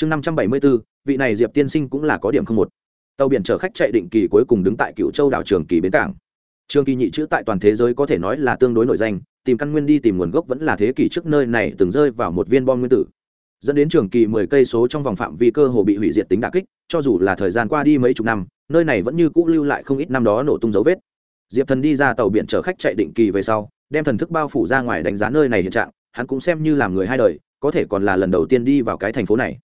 chương năm trăm bảy mươi bốn vị này diệp tiên sinh cũng là có điểm không một. Tàu biển chở khách chạy định kỳ cuối cùng đứng tại cựu châu đảo trường kỳ bến cảng. Trường kỳ nhị chữ tại toàn thế giới có thể nói là tương đối nổi danh, tìm căn nguyên đi tìm nguồn gốc vẫn là thế kỷ trước nơi này từng rơi vào một viên bom nguyên tử. Dẫn đến trường kỳ mười cây số trong vòng phạm vi cơ hồ bị hủy diệt tính đà kích, cho dù là thời gian qua đi mấy chục năm, nơi này vẫn như cũ lưu lại không ít năm đó nổ tung dấu vết. Diệp thần đi ra tàu biển chở khách chạy định kỳ về sau, đem thần thức bao phủ ra ngoài đánh giá nơi này hiện trạng, hắn cũng xem như làm người hai đời, có thể còn là lần đầu tiên đi vào cái thành phố này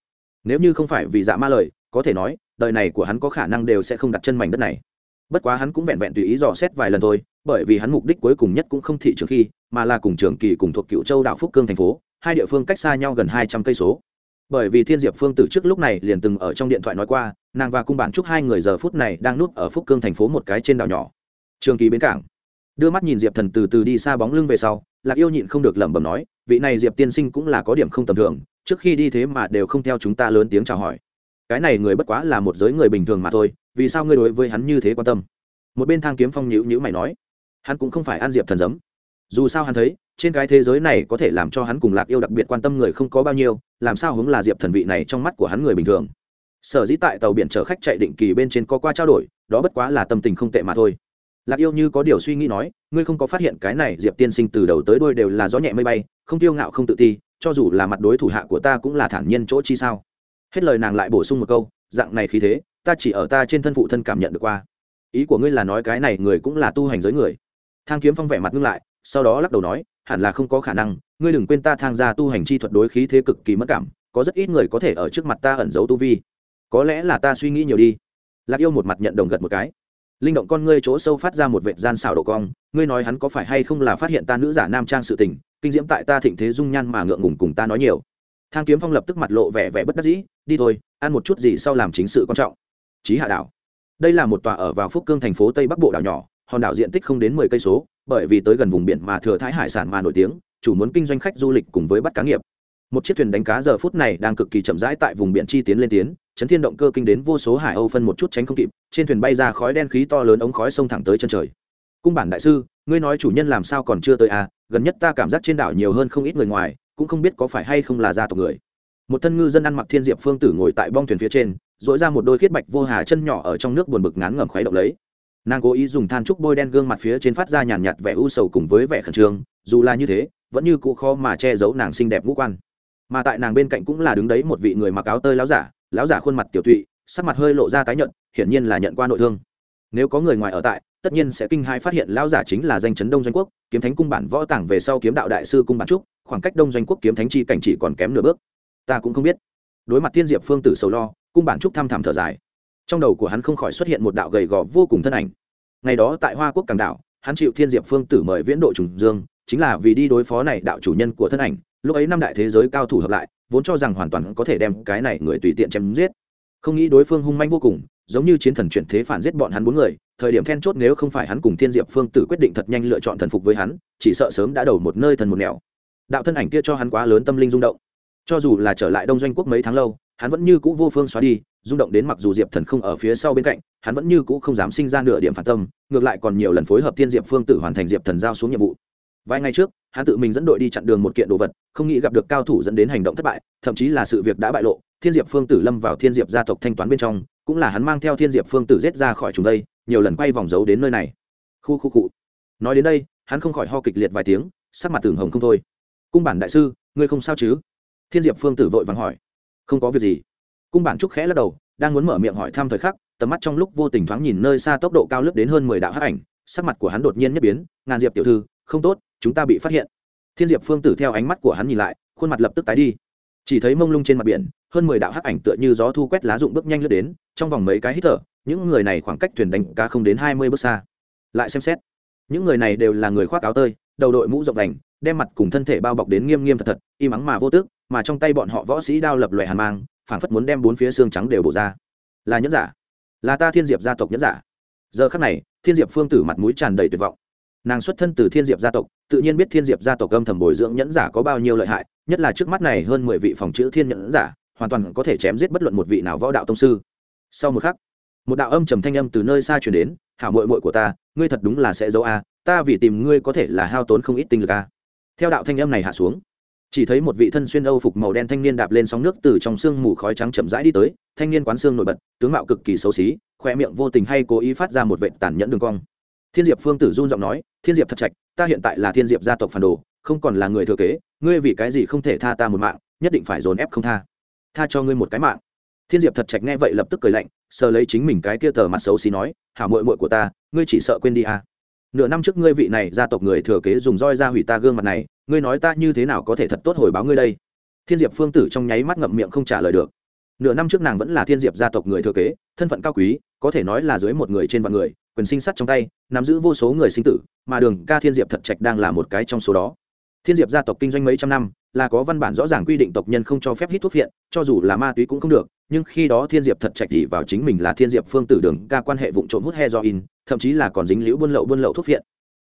nếu như không phải vì dạ ma lời, có thể nói, đời này của hắn có khả năng đều sẽ không đặt chân mảnh đất này. Bất quá hắn cũng vẹn vẹn tùy ý dò xét vài lần thôi, bởi vì hắn mục đích cuối cùng nhất cũng không thị trường khi, mà là cùng trường kỳ cùng thuộc cựu châu đạo phúc cương thành phố, hai địa phương cách xa nhau gần hai trăm cây số. Bởi vì thiên diệp phương từ trước lúc này liền từng ở trong điện thoại nói qua, nàng và cung bản chúc hai người giờ phút này đang núp ở phúc cương thành phố một cái trên đảo nhỏ. Trường kỳ bến cảng. Đưa mắt nhìn diệp thần từ từ đi xa bóng lưng về sau, lạc yêu nhịn không được lẩm bẩm nói, vị này diệp tiên sinh cũng là có điểm không tầm thường trước khi đi thế mà đều không theo chúng ta lớn tiếng chào hỏi. Cái này người bất quá là một giới người bình thường mà thôi, vì sao ngươi đối với hắn như thế quan tâm? Một bên thang kiếm phong nhữ nhữ mày nói, hắn cũng không phải ăn diệp thần giấm. Dù sao hắn thấy, trên cái thế giới này có thể làm cho hắn cùng lạc yêu đặc biệt quan tâm người không có bao nhiêu, làm sao hướng là diệp thần vị này trong mắt của hắn người bình thường? Sở dĩ tại tàu biển chở khách chạy định kỳ bên trên có qua trao đổi, đó bất quá là tâm tình không tệ mà thôi. Lạc yêu như có điều suy nghĩ nói, ngươi không có phát hiện cái này diệp tiên sinh từ đầu tới đôi đều là gió nhẹ mây bay, không tiêu ngạo không tự ti cho dù là mặt đối thủ hạ của ta cũng là thản nhiên chỗ chi sao. Hết lời nàng lại bổ sung một câu, dạng này khí thế, ta chỉ ở ta trên thân phụ thân cảm nhận được qua. Ý của ngươi là nói cái này người cũng là tu hành giới người. Thang kiếm phong vẻ mặt ngưng lại, sau đó lắc đầu nói, hẳn là không có khả năng, ngươi đừng quên ta tham gia tu hành chi thuật đối khí thế cực kỳ mất cảm, có rất ít người có thể ở trước mặt ta ẩn giấu tu vi. Có lẽ là ta suy nghĩ nhiều đi. Lạc yêu một mặt nhận đồng gật một cái. Linh động con ngươi chỗ sâu phát ra một vệt gian xảo độ cong, ngươi nói hắn có phải hay không là phát hiện ta nữ giả nam trang sự tình kinh diễm tại ta thịnh thế dung nhan mà ngượng ngùng cùng ta nói nhiều. Thang kiếm phong lập tức mặt lộ vẻ vẻ bất đắc dĩ, đi thôi, ăn một chút gì sau làm chính sự quan trọng. Trí hạ đảo. Đây là một tòa ở vào phúc cương thành phố tây bắc bộ đảo nhỏ, hòn đảo diện tích không đến mười cây số, bởi vì tới gần vùng biển mà thừa thái hải sản mà nổi tiếng, chủ muốn kinh doanh khách du lịch cùng với bắt cá nghiệp. Một chiếc thuyền đánh cá giờ phút này đang cực kỳ chậm rãi tại vùng biển chi tiến lên tiến, chấn thiên động cơ kinh đến vô số hải âu phân một chút tránh không kịp, trên thuyền bay ra khói đen khí to lớn ống khói sông thẳng tới chân trời. Cung bản đại sư ngươi nói chủ nhân làm sao còn chưa tới à gần nhất ta cảm giác trên đảo nhiều hơn không ít người ngoài, cũng không biết có phải hay không là gia tộc người. Một thân ngư dân ăn mặc thiên diệp phương tử ngồi tại bong thuyền phía trên dỗi ra một đôi khiết bạch vô hà chân nhỏ ở trong nước buồn bực ngán ngẩm khuấy động lấy. Nàng cố ý dùng than trúc bôi đen gương mặt phía trên phát ra nhàn nhạt vẻ u sầu cùng với vẻ khẩn trương, dù là như thế, vẫn như cụ khó mà che giấu nàng xinh đẹp ngũ quan. Mà tại nàng bên cạnh cũng là đứng đấy một vị người mặc áo tơi láo giả láo giả khuôn mặt tiểu tụy, sắc mặt hơi lộ ra tái nhận hiển nhiên là nhận qua nội thương. Nếu có người ngoài ở tại tất nhiên sẽ kinh hai phát hiện lão giả chính là danh chấn đông doanh quốc, kiếm thánh cung bản võ tàng về sau kiếm đạo đại sư cung bản trúc, khoảng cách đông doanh quốc kiếm thánh chi cảnh chỉ còn kém nửa bước. Ta cũng không biết. Đối mặt thiên diệp phương tử sầu lo, cung bản trúc thăm thẳm thở dài. Trong đầu của hắn không khỏi xuất hiện một đạo gầy gò vô cùng thân ảnh. Ngày đó tại hoa quốc càng đảo, hắn chịu thiên diệp phương tử mời viễn độ trùng dương, chính là vì đi đối phó này đạo chủ nhân của thân ảnh, lúc ấy năm đại thế giới cao thủ hợp lại, vốn cho rằng hoàn toàn có thể đem cái này người tùy tiện chém giết. Không nghĩ đối phương hung manh vô cùng giống như chiến thần chuyển thế phản giết bọn hắn bốn người, thời điểm then chốt nếu không phải hắn cùng thiên diệp phương tử quyết định thật nhanh lựa chọn thần phục với hắn, chỉ sợ sớm đã đầu một nơi thần một nẻo. Đạo thân ảnh kia cho hắn quá lớn tâm linh rung động. Cho dù là trở lại đông doanh quốc mấy tháng lâu, hắn vẫn như cũ vô phương xóa đi, rung động đến mặc dù diệp thần không ở phía sau bên cạnh, hắn vẫn như cũ không dám sinh ra nửa điểm phản tâm, ngược lại còn nhiều lần phối hợp thiên diệp phương tử hoàn thành diệp thần giao xuống nhiệm vụ. Vài ngày trước, hắn tự mình dẫn đội đi chặn đường một kiện đồ vật, không nghĩ gặp được cao thủ dẫn đến hành động thất bại, thậm chí là sự việc đã bại lộ, thiên diệp phương tử lâm vào thiên diệp gia tộc thanh toán bên trong cũng là hắn mang theo thiên diệp phương tử giết ra khỏi chúng đây, nhiều lần quay vòng giấu đến nơi này. Khu khu cụ nói đến đây, hắn không khỏi ho kịch liệt vài tiếng, sắc mặt tưởng hồng không thôi. Cung bản đại sư, ngươi không sao chứ? Thiên diệp phương tử vội vàng hỏi. Không có việc gì. Cung bản trúc khẽ lắc đầu, đang muốn mở miệng hỏi thăm thời khắc, tầm mắt trong lúc vô tình thoáng nhìn nơi xa tốc độ cao lướt đến hơn mười đạo hắc ảnh, sắc mặt của hắn đột nhiên nhất biến, ngàn diệp tiểu thư, không tốt, chúng ta bị phát hiện. Thiên diệp phương tử theo ánh mắt của hắn nhìn lại, khuôn mặt lập tức tái đi. Chỉ thấy mông lung trên mặt biển hơn mười đạo hắc ảnh tựa như gió thu quét lá rụng bước nhanh lướt đến, trong vòng mấy cái hít thở, những người này khoảng cách thuyền đánh cá không đến hai mươi bước xa. Lại xem xét, những người này đều là người khoác áo tơi, đầu đội mũ rộng đành, đem mặt cùng thân thể bao bọc đến nghiêm nghiêm thật thật im ắng mà vô tước, mà trong tay bọn họ võ sĩ đao lập loè hàn mang, phảng phất muốn đem bốn phía xương trắng đều bổ ra. Là nhẫn giả. Là ta thiên diệp gia tộc nhẫn giả. Giờ khắc này, thiên diệp phương tử mặt mũi tràn đầy tuyệt vọng. Nàng xuất thân từ thiên diệp gia tộc, tự nhiên biết thiên diệp gia tộc âm thầm bồi dưỡng nhẫn giả có bao nhiêu lợi hại, nhất là trước mắt này hơn mười vị phòng chữ thiên nhẫn giả hoàn toàn có thể chém giết bất luận một vị nào võ đạo tông sư. Sau một khắc, một đạo âm trầm thanh âm từ nơi xa chuyển đến, hảo mội mội của ta, ngươi thật đúng là sẽ giấu a, ta vì tìm ngươi có thể là hao tốn không ít tinh lực a. Theo đạo thanh âm này hạ xuống, chỉ thấy một vị thân xuyên âu phục màu đen thanh niên đạp lên sóng nước từ trong sương mù khói trắng chậm rãi đi tới, thanh niên quán xương nổi bật, tướng mạo cực kỳ xấu xí khoe miệng vô tình hay cố ý phát ra một vệ tàn nhẫn đường cong. Thiên diệp phương tử run giọng nói, thiên diệp thật trạch, ta hiện tại là thiên diệp gia tộc phản đồ, không còn là người thừa kế, ngươi vì cái gì không thể tha ta một mạng, nhất định phải dồn ép không tha tha cho ngươi một cái mạng. Thiên diệp thật trạch nghe vậy lập tức cười lạnh, sờ lấy chính mình cái kia tờ mặt xấu xí nói, hảo mội mội của ta, ngươi chỉ sợ quên đi à. nửa năm trước ngươi vị này gia tộc người thừa kế dùng roi ra hủy ta gương mặt này, ngươi nói ta như thế nào có thể thật tốt hồi báo ngươi đây? Thiên diệp phương tử trong nháy mắt ngậm miệng không trả lời được. Nửa năm trước nàng vẫn là thiên diệp gia tộc người thừa kế, thân phận cao quý, có thể nói là dưới một người trên vạn người, quyền sinh sắt trong tay, nắm giữ vô số người sinh tử, mà đường ca thiên diệp thật trạch đang là một cái trong số đó. Thiên diệp gia tộc kinh doanh mấy trăm năm là có văn bản rõ ràng quy định tộc nhân không cho phép hít thuốc viện cho dù là ma túy cũng không được, nhưng khi đó thiên diệp thật trạch chỉ vào chính mình là thiên diệp phương tử đường ca quan hệ vụ trộm hút heroin, thậm chí là còn dính liễu buôn lậu buôn lậu thuốc viện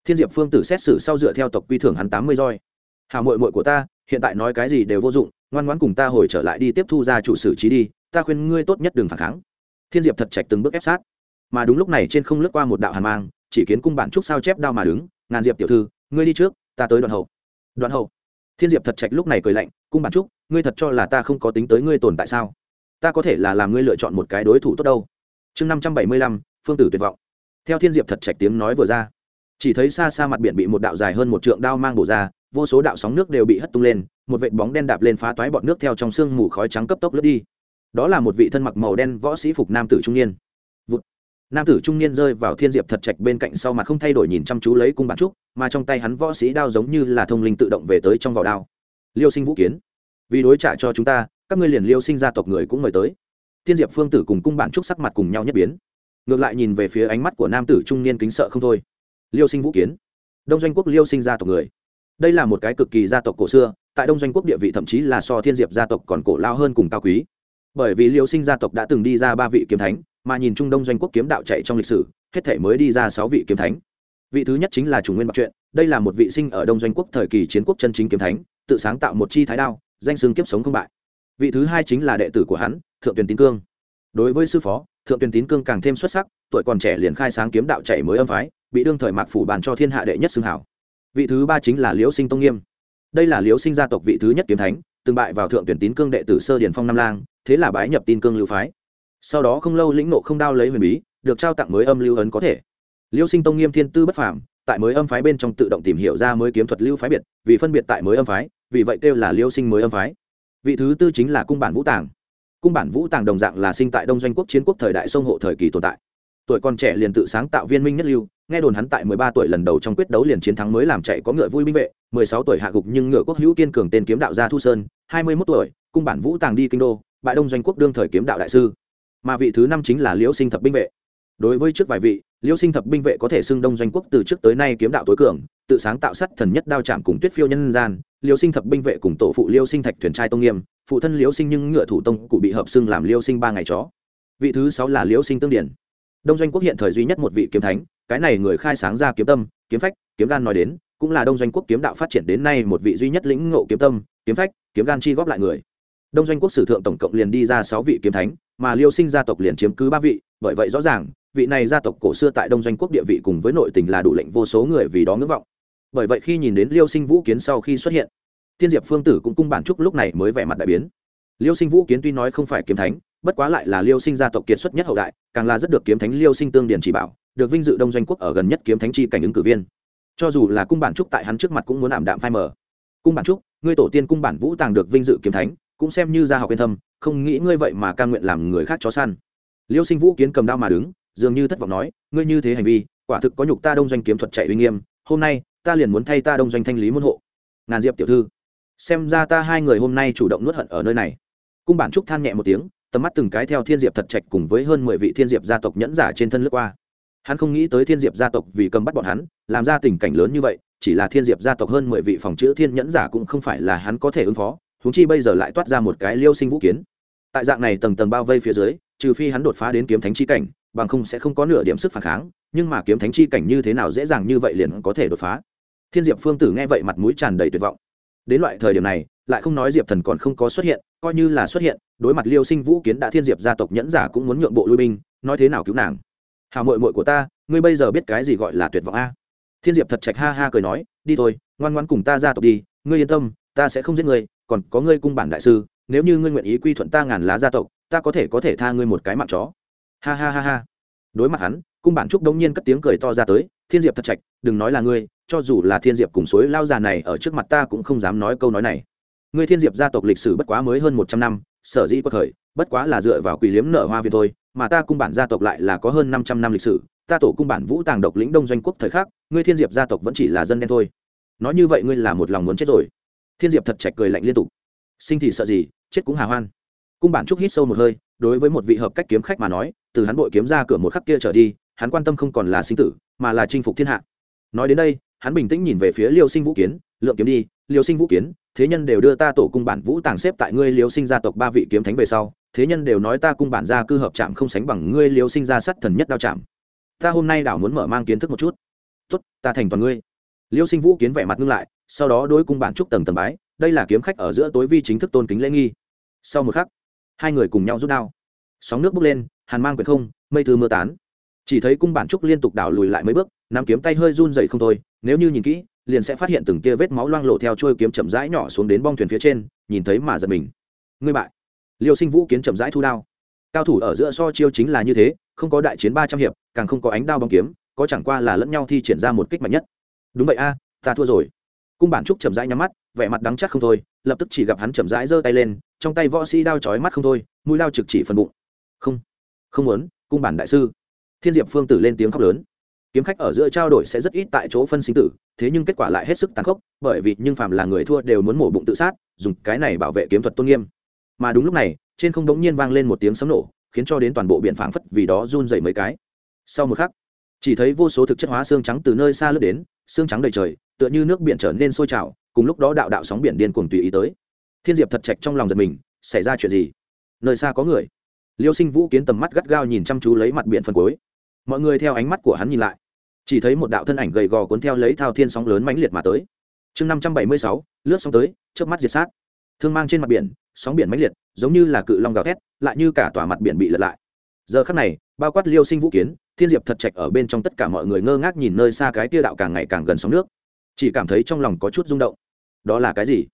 thiên diệp phương tử xét xử sau dựa theo tộc quy thưởng hắn tám mươi roi. Hào mội mội của ta, hiện tại nói cái gì đều vô dụng, ngoan ngoãn cùng ta hồi trở lại đi tiếp thu ra chủ xử trí đi, ta khuyên ngươi tốt nhất đừng phản kháng. Thiên diệp thật trạch từng bước ép sát. Mà đúng lúc này trên không lướt qua một đạo hàn mang, chỉ kiến cung bản trúc sao chép đao mà đứng, ngàn diệp tiểu thư, ngươi đi trước, ta tới đoạn hậu. Đoạn hậu? Thiên diệp thật trạch lúc này cười lạnh, cung bản trúc, ngươi thật cho là ta không có tính tới ngươi tồn tại sao? Ta có thể là làm ngươi lựa chọn một cái đối thủ tốt đâu. Chương năm trăm bảy mươi lăm, phương tử tuyệt vọng. Theo thiên diệp thật trạch tiếng nói vừa ra, chỉ thấy xa xa mặt biển bị một đạo dài hơn một trượng đao mang bổ ra, vô số đạo sóng nước đều bị hất tung lên, một vệt bóng đen đạp lên phá toái bọt nước theo trong sương mù khói trắng cấp tốc lướt đi. Đó là một vị thân mặc màu đen võ sĩ phục nam tử trung niên. Vụt nam tử trung niên rơi vào thiên diệp thật trạch bên cạnh sau mặt không thay đổi nhìn chăm chú lấy cung bản trúc, mà trong tay hắn võ sĩ đao giống như là thông linh tự động về tới trong vỏ đao. Liêu sinh vũ kiến, vì đối trả cho chúng ta, các ngươi liền liêu sinh gia tộc người cũng mời tới. Thiên diệp phương tử cùng cung bản trúc sắc mặt cùng nhau nhất biến. Ngược lại nhìn về phía ánh mắt của nam tử trung niên kính sợ không thôi. Liêu sinh vũ kiến, đông doanh quốc liêu sinh gia tộc người. Đây là một cái cực kỳ gia tộc cổ xưa, tại đông doanh quốc địa vị thậm chí là so thiên diệp gia tộc còn cổ lao hơn cùng cao quý. Bởi vì liêu sinh gia tộc đã từng đi ra ba vị kiếm thánh mà nhìn trung đông doanh quốc kiếm đạo chạy trong lịch sử, hết thể mới đi ra sáu vị kiếm thánh. Vị thứ nhất chính là chủ nguyên bạc truyện, đây là một vị sinh ở đông doanh quốc thời kỳ chiến quốc chân chính kiếm thánh, tự sáng tạo một chi thái đao, danh xương kiếp sống không bại. Vị thứ hai chính là đệ tử của hắn, thượng tuyền tín cương. Đối với sư phó, thượng tuyền tín cương càng thêm xuất sắc, tuổi còn trẻ liền khai sáng kiếm đạo chạy mới âm phái, bị đương thời mạc phủ bàn cho thiên hạ đệ nhất xương hảo. Vị thứ ba chính là liễu sinh tông nghiêm. Đây là liễu sinh gia tộc vị thứ nhất kiếm thánh, từng bại vào thượng tuyển tín cương đệ tử sơ điển phong nam lang, thế là bái nhập tin cương lưu phái sau đó không lâu lĩnh nộ không đao lấy huyền bí, được trao tặng mới âm lưu ấn có thể. Liễu sinh tông nghiêm thiên tư bất phàm, tại mới âm phái bên trong tự động tìm hiểu ra mới kiếm thuật lưu phái biệt, vì phân biệt tại mới âm phái, vì vậy kêu là liễu sinh mới âm phái. Vị thứ tư chính là cung bản vũ tàng. Cung bản vũ tàng đồng dạng là sinh tại đông doanh quốc chiến quốc thời đại sông hộ thời kỳ tồn tại. Tuổi còn trẻ liền tự sáng tạo viên minh nhất lưu, nghe đồn hắn tại mười ba tuổi lần đầu trong quyết đấu liền chiến thắng mới làm chạy có ngựa vui binh vệ, mười sáu tuổi hạ gục nhưng ngựa quốc hữu kiên cường tên kiếm đạo gia thu sơn, hai mươi 21 tuổi, cung bản vũ tàng đi kinh đô, bại đông doanh quốc đương thời kiếm đạo đại sư mà vị thứ năm chính là liễu sinh thập binh vệ. Đối với trước vài vị, liễu sinh thập binh vệ có thể xưng đông doanh quốc từ trước tới nay kiếm đạo tối cường, tự sáng tạo sắt thần nhất đao chạm cùng tuyết phiêu nhân gian. Liễu sinh thập binh vệ cùng tổ phụ liễu sinh thạch thuyền trai tông nghiêm, phụ thân liễu sinh nhưng ngựa thủ tông cụ bị hợp xưng làm liễu sinh ba ngày chó. Vị thứ sáu là liễu sinh tương điển. Đông doanh quốc hiện thời duy nhất một vị kiếm thánh, cái này người khai sáng ra kiếm tâm, kiếm phách, kiếm gan nói đến, cũng là đông doanh quốc kiếm đạo phát triển đến nay một vị duy nhất lĩnh ngộ kiếm tâm, kiếm phách, kiếm gan chi góp lại người. Đông doanh quốc sử thượng tổng cộng liền đi ra sáu vị kiếm thánh mà liêu sinh gia tộc liền chiếm cứ ba vị, bởi vậy rõ ràng, vị này gia tộc cổ xưa tại đông doanh quốc địa vị cùng với nội tình là đủ lệnh vô số người vì đó ngưỡng vọng. Bởi vậy khi nhìn đến liêu sinh vũ kiến sau khi xuất hiện tiên diệp phương tử cũng cung bản trúc lúc này mới vẻ mặt đại biến. Liêu sinh vũ kiến tuy nói không phải kiếm thánh, bất quá lại là liêu sinh gia tộc kiệt xuất nhất hậu đại, càng là rất được kiếm thánh liêu sinh tương điển chỉ bảo, được vinh dự đông doanh quốc ở gần nhất kiếm thánh chi cảnh ứng cử viên. Cho dù là cung bản trúc tại hắn trước mặt cũng muốn ảm đạm phai mờ. Cung bản trúc ngươi tổ tiên cung bản vũ tàng được vinh dự kiếm thánh cũng xem như ra học yên thâm, không nghĩ ngươi vậy mà ca nguyện làm người khác chó săn. Liêu sinh vũ kiến cầm đao mà đứng, dường như thất vọng nói, ngươi như thế hành vi, quả thực có nhục ta đông doanh kiếm thuật chạy uy nghiêm, hôm nay, ta liền muốn thay ta đông doanh thanh lý môn hộ. Ngàn diệp tiểu thư, xem ra ta hai người hôm nay chủ động nuốt hận ở nơi này. Cung bản trúc than nhẹ một tiếng, tầm mắt từng cái theo thiên diệp thật trạch cùng với hơn mười vị thiên diệp gia tộc nhẫn giả trên thân lướt qua. Hắn không nghĩ tới thiên diệp gia tộc vì cầm bắt bọn hắn, làm ra tình cảnh lớn như vậy, chỉ là thiên diệp gia tộc hơn mười vị phòng chữ thiên nhẫn giả cũng không phải là hắn có thể ứng phó húng chi bây giờ lại toát ra một cái liêu sinh vũ kiến. Tại dạng này tầng tầng bao vây phía dưới, trừ phi hắn đột phá đến kiếm thánh chi cảnh, bằng không sẽ không có nửa điểm sức phản kháng, nhưng mà kiếm thánh chi cảnh như thế nào dễ dàng như vậy liền có thể đột phá. Thiên diệp phương tử nghe vậy mặt mũi tràn đầy tuyệt vọng. Đến loại thời điểm này, lại không nói diệp thần còn không có xuất hiện, coi như là xuất hiện, đối mặt liêu sinh vũ kiến đã thiên diệp gia tộc nhẫn giả cũng muốn nhượng bộ lui binh, nói thế nào cứu nàng? Hào mội mội của ta, ngươi bây giờ biết cái gì gọi là tuyệt vọng a? Thiên diệp thật trạch ha ha cười nói, đi thôi, ngoan ngoan cùng ta ra tộc đi, ngươi yên tâm, ta sẽ không giết ngươi còn có ngươi cung bản đại sư, nếu như ngươi nguyện ý quy thuận ta ngàn lá gia tộc, ta có thể có thể tha ngươi một cái mạng chó. Ha ha ha ha. Đối mặt hắn, cung bản trúc đông nhiên cất tiếng cười to ra tới, thiên diệp thật trạch, đừng nói là ngươi, cho dù là thiên diệp cùng suối lao già này ở trước mặt ta cũng không dám nói câu nói này. Ngươi thiên diệp gia tộc lịch sử bất quá mới hơn một trăm năm, sở dĩ có thời, bất quá là dựa vào quỷ liếm nở hoa việt thôi, mà ta cung bản gia tộc lại là có hơn năm trăm năm lịch sử, ta tổ cung bản vũ tàng độc lĩnh đông doanh quốc thời khắc, ngươi thiên diệp gia tộc vẫn chỉ là dân đen thôi. Nói như vậy ngươi là một lòng muốn chết rồi thiên diệp thật chạch cười lạnh liên tục. Sinh thì sợ gì, chết cũng hà hoan. Cung bản trúc hít sâu một hơi, đối với một vị hợp cách kiếm khách mà nói, từ hắn bội kiếm ra cửa một khắc kia trở đi, hắn quan tâm không còn là sinh tử, mà là chinh phục thiên hạ. Nói đến đây, hắn bình tĩnh nhìn về phía liêu sinh vũ kiến, lượng kiếm đi, liêu sinh vũ kiến, thế nhân đều đưa ta tổ cung bản vũ tàng xếp tại ngươi liêu sinh gia tộc ba vị kiếm thánh về sau, thế nhân đều nói ta cung bản gia cư hợp chạm không sánh bằng ngươi liêu sinh gia sắt thần nhất đao chạm ta hôm nay đảo muốn mở mang kiến thức một chút. Tốt, ta thành toàn ngươi. Liêu sinh vũ kiến vẻ mặt ngưng lại sau đó đối cung bản trúc tầng tầng bái, đây là kiếm khách ở giữa tối vi chính thức tôn kính lễ nghi. Sau một khắc, hai người cùng nhau rút đao. Sóng nước bốc lên, hàn mang quyệt không, mây thư mưa tán. Chỉ thấy cung bản trúc liên tục đảo lùi lại mấy bước, nắm kiếm tay hơi run dậy không thôi, nếu như nhìn kỹ, liền sẽ phát hiện từng tia vết máu loang lộ theo trôi kiếm chậm rãi nhỏ xuống đến bong thuyền phía trên, nhìn thấy mà giật mình. Ngươi bại. Liêu sinh vũ kiến chậm rãi thu đao. Cao thủ ở giữa so chiêu chính là như thế, không có đại chiến ba trăm hiệp, càng không có ánh đao bong kiếm, có chẳng qua là lẫn nhau thi triển ra một kích mạnh nhất. Đúng vậy a, ta thua rồi cung bản trúc chậm rãi nhắm mắt, vẻ mặt đắng chắc không thôi, lập tức chỉ gặp hắn chậm rãi giơ tay lên, trong tay võ sĩ đao chói mắt không thôi, mũi lao trực chỉ phần bụng. Không không muốn, cung bản đại sư. Thiên diệp phương tử lên tiếng khóc lớn. Kiếm khách ở giữa trao đổi sẽ rất ít tại chỗ phân sinh tử, thế nhưng kết quả lại hết sức tàn khốc, bởi vì nhưng phàm là người thua đều muốn mổ bụng tự sát, dùng cái này bảo vệ kiếm thuật tôn nghiêm. Mà đúng lúc này, trên không đống nhiên vang lên một tiếng sấm nổ, khiến cho đến toàn bộ biển phảng phất vì đó run dày mấy cái. Sau một khắc, chỉ thấy vô số thực chất hóa xương trắng từ nơi xa lướt đến, xương trắng đầy trời tựa như nước biển trở nên sôi trào, cùng lúc đó đạo đạo sóng biển điên cuồng tùy ý tới. Thiên diệp thật chạch trong lòng giật mình, xảy ra chuyện gì? Nơi xa có người. Liêu sinh vũ kiến tầm mắt gắt gao nhìn chăm chú lấy mặt biển phân cuối. Mọi người theo ánh mắt của hắn nhìn lại. Chỉ thấy một đạo thân ảnh gầy gò cuốn theo lấy thao thiên sóng lớn mãnh liệt mà tới. Chương năm trăm bảy mươi sáu, lướt sóng tới trước mắt diệt sát. Thương mang trên mặt biển, sóng biển mãnh liệt, giống như là cự long gào thét, lại như cả tòa mặt biển bị lật lại. Giờ khắc này, bao quát liêu sinh vũ kiến, thiên diệp thật chạch ở bên trong tất cả mọi người ngơ ngác nhìn nơi xa cái tia đạo càng ngày càng gần sóng nước chỉ cảm thấy trong lòng có chút rung động. Đó là cái gì?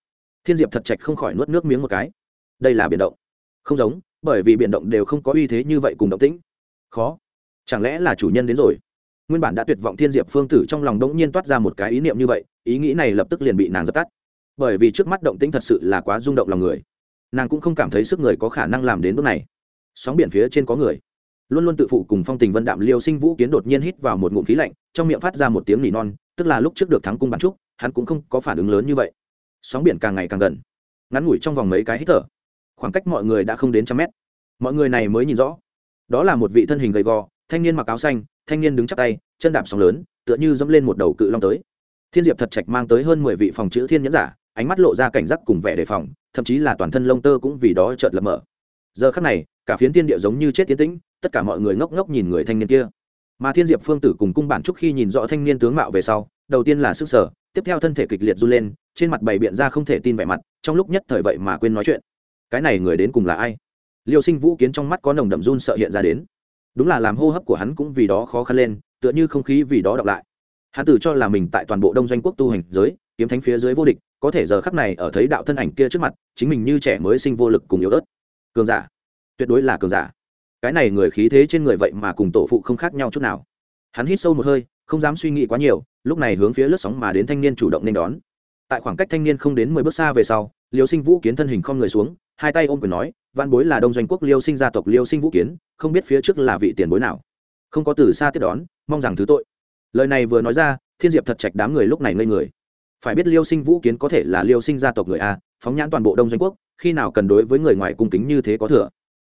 Thiên diệp thật chạch không khỏi nuốt nước miếng một cái. Đây là biển động. Không giống, bởi vì biển động đều không có uy thế như vậy cùng động tĩnh. Khó. Chẳng lẽ là chủ nhân đến rồi? Nguyên bản đã tuyệt vọng thiên diệp phương tử trong lòng đống nhiên toát ra một cái ý niệm như vậy, ý nghĩ này lập tức liền bị nàng dập tắt. Bởi vì trước mắt động tĩnh thật sự là quá rung động lòng người. Nàng cũng không cảm thấy sức người có khả năng làm đến bước này. Sóng biển phía trên có người. Luôn luôn tự phụ cùng phong tình vân đạm liêu sinh vũ kiến đột nhiên hít vào một ngụm khí lạnh, trong miệng phát ra một tiếng nỉ non tức là lúc trước được thắng cung bắn trúc, hắn cũng không có phản ứng lớn như vậy. Sóng biển càng ngày càng gần. Ngắn ngủi trong vòng mấy cái hít thở. Khoảng cách mọi người đã không đến trăm mét. Mọi người này mới nhìn rõ. Đó là một vị thân hình gầy gò, thanh niên mặc áo xanh, thanh niên đứng chắp tay, chân đạp sóng lớn, tựa như dẫm lên một đầu cự long tới. Thiên diệp thật trạch mang tới hơn mười vị phòng chữ thiên nhẫn giả, ánh mắt lộ ra cảnh giác cùng vẻ đề phòng, thậm chí là toàn thân lông tơ cũng vì đó chợt lập mở. Giờ khắc này, cả phiến thiên địa giống như chết tiến tĩnh, tất cả mọi người ngốc ngốc nhìn người thanh niên kia mà thiên diệp phương tử cùng cung bản trúc khi nhìn rõ thanh niên tướng mạo về sau, đầu tiên là sức sở, tiếp theo thân thể kịch liệt run lên, trên mặt bày biện ra không thể tin vẻ mặt, trong lúc nhất thời vậy mà quên nói chuyện. Cái này người đến cùng là ai? Liêu sinh vũ kiến trong mắt có nồng đậm run sợ hiện ra đến. Đúng là làm hô hấp của hắn cũng vì đó khó khăn lên, tựa như không khí vì đó đọc lại. Hắn Tử cho là mình tại toàn bộ đông doanh quốc tu hành giới, kiếm thánh phía dưới vô địch, có thể giờ khắc này ở thấy đạo thân ảnh kia trước mặt, chính mình như trẻ mới sinh vô lực cùng yếu ớt. Cường giả. Tuyệt đối là cường giả cái này người khí thế trên người vậy mà cùng tổ phụ không khác nhau chút nào. Hắn hít sâu một hơi, không dám suy nghĩ quá nhiều, lúc này hướng phía lướt sóng mà đến thanh niên chủ động nên đón. Tại khoảng cách thanh niên không đến mười bước xa về sau, liêu sinh vũ kiến thân hình không người xuống, hai tay ôm quyền nói văn bối là đông doanh quốc liêu sinh gia tộc liêu sinh vũ kiến, không biết phía trước là vị tiền bối nào. Không có từ xa tiếp đón, mong rằng thứ tội. Lời này vừa nói ra, thiên diệp thật trạch đám người lúc này ngây người. Phải biết liêu sinh vũ kiến có thể là liêu sinh gia tộc người a, phóng nhãn toàn bộ đông doanh quốc, khi nào cần đối với người ngoài cung kính như thế có thừa?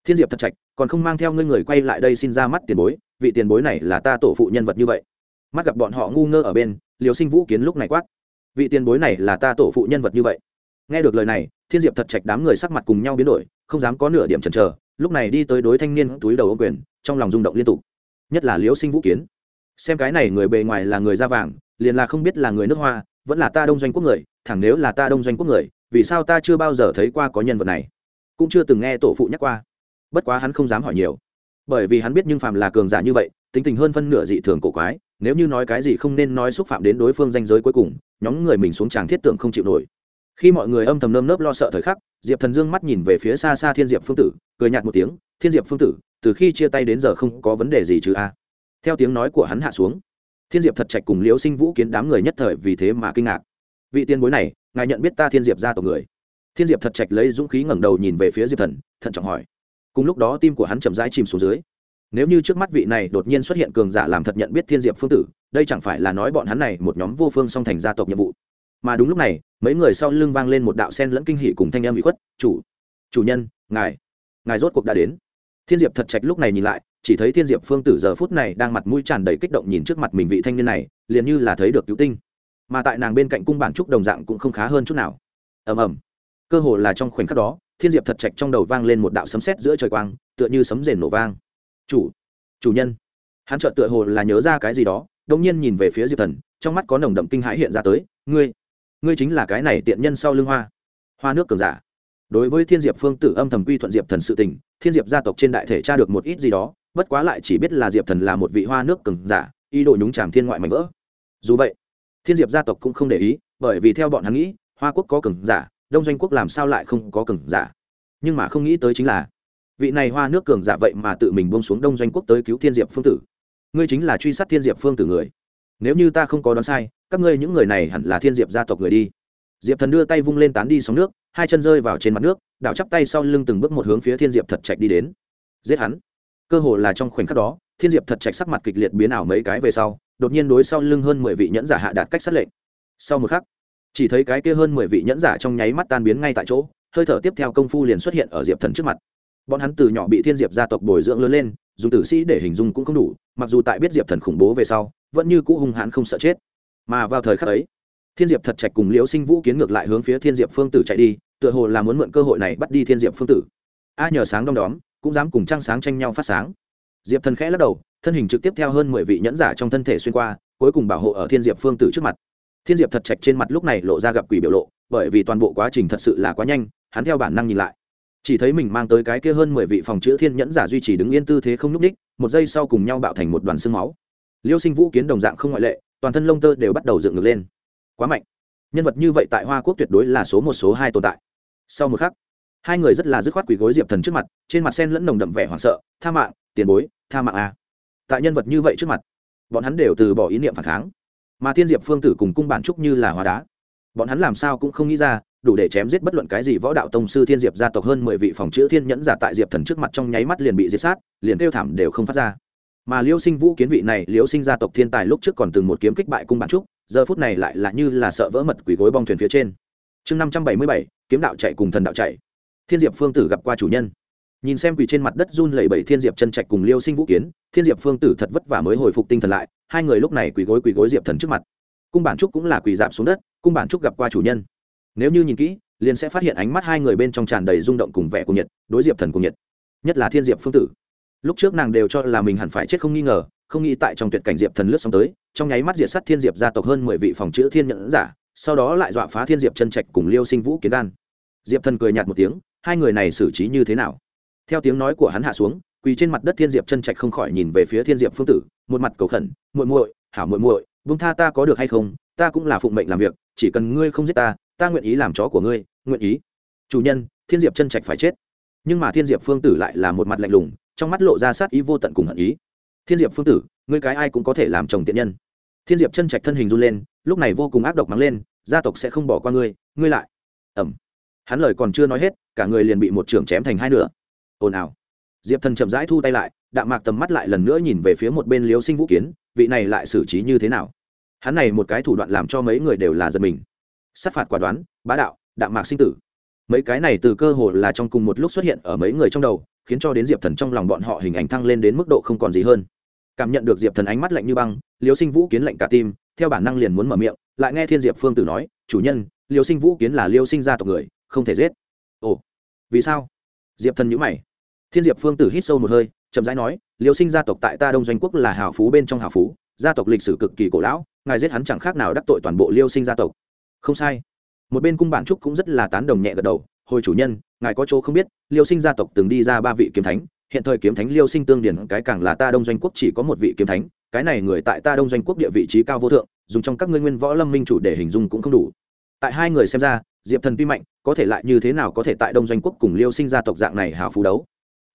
Thiên diệp thật trạch, còn không mang theo ngươi người quay lại đây xin ra mắt tiền bối, vị tiền bối này là ta tổ phụ nhân vật như vậy. Mắt gặp bọn họ ngu ngơ ở bên liều sinh vũ kiến lúc này quát. Vị tiền bối này là ta tổ phụ nhân vật như vậy. Nghe được lời này, thiên diệp thật trạch đám người sắc mặt cùng nhau biến đổi, không dám có nửa điểm chần chờ, lúc này đi tới đối thanh niên túi đầu ô quyền, trong lòng rung động liên tục. Nhất là liễu sinh vũ kiến. Xem cái này người bề ngoài là người da vàng, liền là không biết là người nước hoa, vẫn là ta đông doanh quốc người, thẳng nếu là ta đông doanh quốc người, vì sao ta chưa bao giờ thấy qua có nhân vật này? Cũng chưa từng nghe tổ phụ nhắc qua bất quá hắn không dám hỏi nhiều. Bởi vì hắn biết nhưng phàm là cường giả như vậy, tính tình hơn phân nửa dị thường cổ quái, nếu như nói cái gì không nên nói xúc phạm đến đối phương danh giới cuối cùng, nhóm người mình xuống tràng thiết tưởng không chịu nổi. Khi mọi người âm thầm nơm nớp lo sợ thời khắc, diệp thần dương mắt nhìn về phía xa xa thiên diệp phương tử, cười nhạt một tiếng, thiên diệp phương tử, từ khi chia tay đến giờ không có vấn đề gì chứ a? Theo tiếng nói của hắn hạ xuống, thiên diệp thật trạch cùng liễu sinh vũ kiến đám người nhất thời vì thế mà kinh ngạc. Vị tiên bối này, ngài nhận biết ta thiên diệp ra tổ người? Thiên diệp thật trạch lấy dũng khí ngẩng đầu nhìn về phía diệp thần, thận trọng hỏi cùng lúc đó tim của hắn chậm rãi chìm xuống dưới. Nếu như trước mắt vị này đột nhiên xuất hiện cường giả làm thật nhận biết thiên diệp phương tử, đây chẳng phải là nói bọn hắn này một nhóm vô phương song thành gia tộc nhiệm vụ. Mà đúng lúc này, mấy người sau lưng vang lên một đạo sen lẫn kinh hỷ cùng thanh em bị khuất, chủ chủ nhân, ngài ngài rốt cuộc đã đến. Thiên diệp thật trạch lúc này nhìn lại, chỉ thấy thiên diệp phương tử giờ phút này đang mặt mũi tràn đầy kích động nhìn trước mặt mình vị thanh niên này, liền như là thấy được cứu tinh. Mà tại nàng bên cạnh cung bản trúc đồng dạng cũng không khá hơn chút nào. Ầm ầm. Cơ hồ là trong khoảnh khắc đó thiên diệp thật trạch trong đầu vang lên một đạo sấm sét giữa trời quang, tựa như sấm rền nổ vang. Chủ chủ nhân. Hắn chợt tựa hồ là nhớ ra cái gì đó đông nhiên nhìn về phía diệp thần, trong mắt có nồng đậm kinh hãi hiện ra tới, ngươi ngươi chính là cái này tiện nhân sau lưng hoa hoa nước cường giả. Đối với thiên diệp phương tử âm thầm quy thuận diệp thần sự tình, thiên diệp gia tộc trên đại thể tra được một ít gì đó, bất quá lại chỉ biết là diệp thần là một vị hoa nước cường giả, ý đồ nhúng tràm thiên ngoại mạnh vỡ. Dù vậy, thiên diệp gia tộc cũng không để ý, bởi vì theo bọn hắn nghĩ, hoa quốc có cường giả đông doanh quốc làm sao lại không có cường giả? Nhưng mà không nghĩ tới chính là, vị này hoa nước cường giả vậy mà tự mình buông xuống đông doanh quốc tới cứu thiên diệp phương tử. Ngươi chính là truy sát thiên diệp phương tử người. Nếu như ta không có đoán sai, các ngươi những người này hẳn là thiên diệp gia tộc người đi. Diệp thần đưa tay vung lên tán đi sóng nước, hai chân rơi vào trên mặt nước, đảo chắp tay sau lưng từng bước một hướng phía thiên diệp thật trạch đi đến. Giết hắn. Cơ hồ là trong khoảnh khắc đó, thiên diệp thật trạch sắc mặt kịch liệt biến ảo mấy cái về sau, đột nhiên đối sau lưng hơn mười vị nhẫn giả hạ đạt cách sát lệnh. Sau một khắc chỉ thấy cái kia hơn mười vị nhẫn giả trong nháy mắt tan biến ngay tại chỗ, hơi thở tiếp theo công phu liền xuất hiện ở diệp thần trước mặt. Bọn hắn từ nhỏ bị thiên diệp gia tộc bồi dưỡng lớn lên, dùng tử sĩ để hình dung cũng không đủ, mặc dù tại biết diệp thần khủng bố về sau, vẫn như cũ hung hãn không sợ chết. Mà vào thời khắc ấy, thiên diệp thật trạch cùng liễu sinh vũ kiến ngược lại hướng phía thiên diệp phương tử chạy đi, tựa hồ là muốn mượn cơ hội này bắt đi thiên diệp phương tử. A nhờ sáng đom đóm, cũng dám cùng trăng sáng tranh nhau phát sáng. Diệp thần khẽ lắc đầu, thân hình trực tiếp theo hơn mười vị nhẫn giả trong thân thể xuyên qua, cuối cùng bảo hộ ở thiên diệp phương tử trước mặt thiên diệp thật trạch trên mặt lúc này lộ ra gặp quỷ biểu lộ, bởi vì toàn bộ quá trình thật sự là quá nhanh, hắn theo bản năng nhìn lại. Chỉ thấy mình mang tới cái kia hơn mười vị phòng chữ thiên nhẫn giả duy trì đứng yên tư thế không n ú c ních một giây sau cùng nhau bạo thành một đoàn xương máu. Liêu sinh vũ kiến đồng dạng không ngoại lệ, toàn thân lông tơ đều bắt đầu dựng ngược lên. Quá mạnh. Nhân vật như vậy tại hoa quốc tuyệt đối là số một, số hai tồn tại. Sau một khắc, hai người rất là dứt khoát quỳ gối diệp thần trước mặt, trên mặt sen lẫn nồng đậm vẻ hoảng sợ, tha mạng, tiền bối, tha mạng a tại nhân vật như vậy trước mặt, bọn hắn đều từ bỏ ý niệm phản kháng mà thiên diệp phương tử cùng cung bản trúc như là hóa đá. Bọn hắn làm sao cũng không nghĩ ra, đủ để chém giết bất luận cái gì võ đạo tông sư thiên diệp gia tộc hơn mười vị phòng chữ thiên nhẫn giả tại diệp thần trước mặt trong nháy mắt liền bị diệt sát, liền kêu thảm đều không phát ra. Mà liêu sinh vũ kiến vị này, liêu sinh gia tộc thiên tài lúc trước còn từng một kiếm kích bại cung bản trúc, giờ phút này lại là như là sợ vỡ mật quỷ gối bong thuyền phía trên. Chương năm trăm bảy mươi bảy, kiếm đạo chạy cùng thần đạo chạy. Thiên diệp phương tử gặp qua chủ nhân nhìn xem quỷ trên mặt đất run lẩy bẩy thiên diệp chân trạch cùng liêu sinh vũ kiến, thiên diệp phương tử thật vất vả mới hồi phục tinh thần lại, hai người lúc này quỳ gối quỳ gối diệp thần trước mặt. Cung bản trúc cũng là quỳ dạp xuống đất, cung bản trúc gặp qua chủ nhân. Nếu như nhìn kỹ, liền sẽ phát hiện ánh mắt hai người bên trong tràn đầy rung động cùng vẻ cùng nhiệt, đối diệp thần cùng nhiệt. Nhất là thiên diệp phương tử. Lúc trước nàng đều cho là mình hẳn phải chết không nghi ngờ, không nghĩ tại trong tuyệt cảnh diệp thần lướt xong tới, trong nháy mắt diệt sắt thiên diệp gia tộc hơn mười vị phòng chữ thiên Nhẫn giả, sau đó lại dọa phá thiên diệp chân trạch cùng liêu sinh vũ kiến đan. Diệp thần cười nhạt một tiếng, hai người này xử trí như thế nào? Theo tiếng nói của hắn hạ xuống, quỳ trên mặt đất thiên diệp chân trạch không khỏi nhìn về phía thiên diệp phương tử, một mặt cầu khẩn, muội muội, hảo muội muội vung tha ta có được hay không? Ta cũng là phụng mệnh làm việc, chỉ cần ngươi không giết ta ta nguyện ý làm chó của ngươi, nguyện ý. Chủ nhân, thiên diệp chân trạch phải chết. Nhưng mà thiên diệp phương tử lại là một mặt lạnh lùng, trong mắt lộ ra sát ý vô tận cùng hận ý. Thiên diệp phương tử, ngươi cái ai cũng có thể làm chồng tiện nhân. Thiên diệp chân trạch thân hình run lên, lúc này vô cùng ác độc mắng lên, gia tộc sẽ không bỏ qua ngươi ngươi lại. Ẩm hắn lời còn chưa nói hết, cả người liền bị một trưởng chém thành hai nửa ồn ào. Diệp thần chậm rãi thu tay lại, đạm mạc tầm mắt lại lần nữa nhìn về phía một bên liếu sinh vũ kiến, vị này lại xử trí như thế nào? Hắn này một cái thủ đoạn làm cho mấy người đều là giật mình. Sát phạt quả đoán, bá đạo, đạm mạc sinh tử. Mấy cái này từ cơ hồ là trong cùng một lúc xuất hiện ở mấy người trong đầu, khiến cho đến diệp thần trong lòng bọn họ hình ảnh thăng lên đến mức độ không còn gì hơn. Cảm nhận được diệp thần ánh mắt lạnh như băng liều sinh vũ kiến lạnh cả tim, theo bản năng liền muốn mở miệng, lại nghe thiên diệp phương tử nói, chủ nhân liều sinh vũ kiến là liêu sinh gia tộc người, không thể giết. Ồ, vì sao? Diệp thần nhữ mày thiên diệp phương tử hít sâu một hơi, chậm rãi nói liều sinh gia tộc tại ta đông doanh quốc là hào phú bên trong hào phú, gia tộc lịch sử cực kỳ cổ lão, ngài giết hắn chẳng khác nào đắc tội toàn bộ liêu sinh gia tộc. Không sai. Một bên cung bản trúc cũng rất là tán đồng nhẹ gật đầu, hồi chủ nhân, ngài có chỗ không biết, liêu sinh gia tộc từng đi ra ba vị kiếm thánh, hiện thời kiếm thánh liêu sinh tương điển, cái càng là ta đông doanh quốc chỉ có một vị kiếm thánh, cái này người tại ta đông doanh quốc địa vị trí cao vô thượng, dùng trong các ngươi nguyên võ lâm minh chủ để hình dung cũng không đủ. Tại hai người xem ra, diệp thần tuy mạnh, có thể lại như thế nào có thể tại đông doanh quốc cùng liêu sinh gia tộc dạng này hào phú đấu?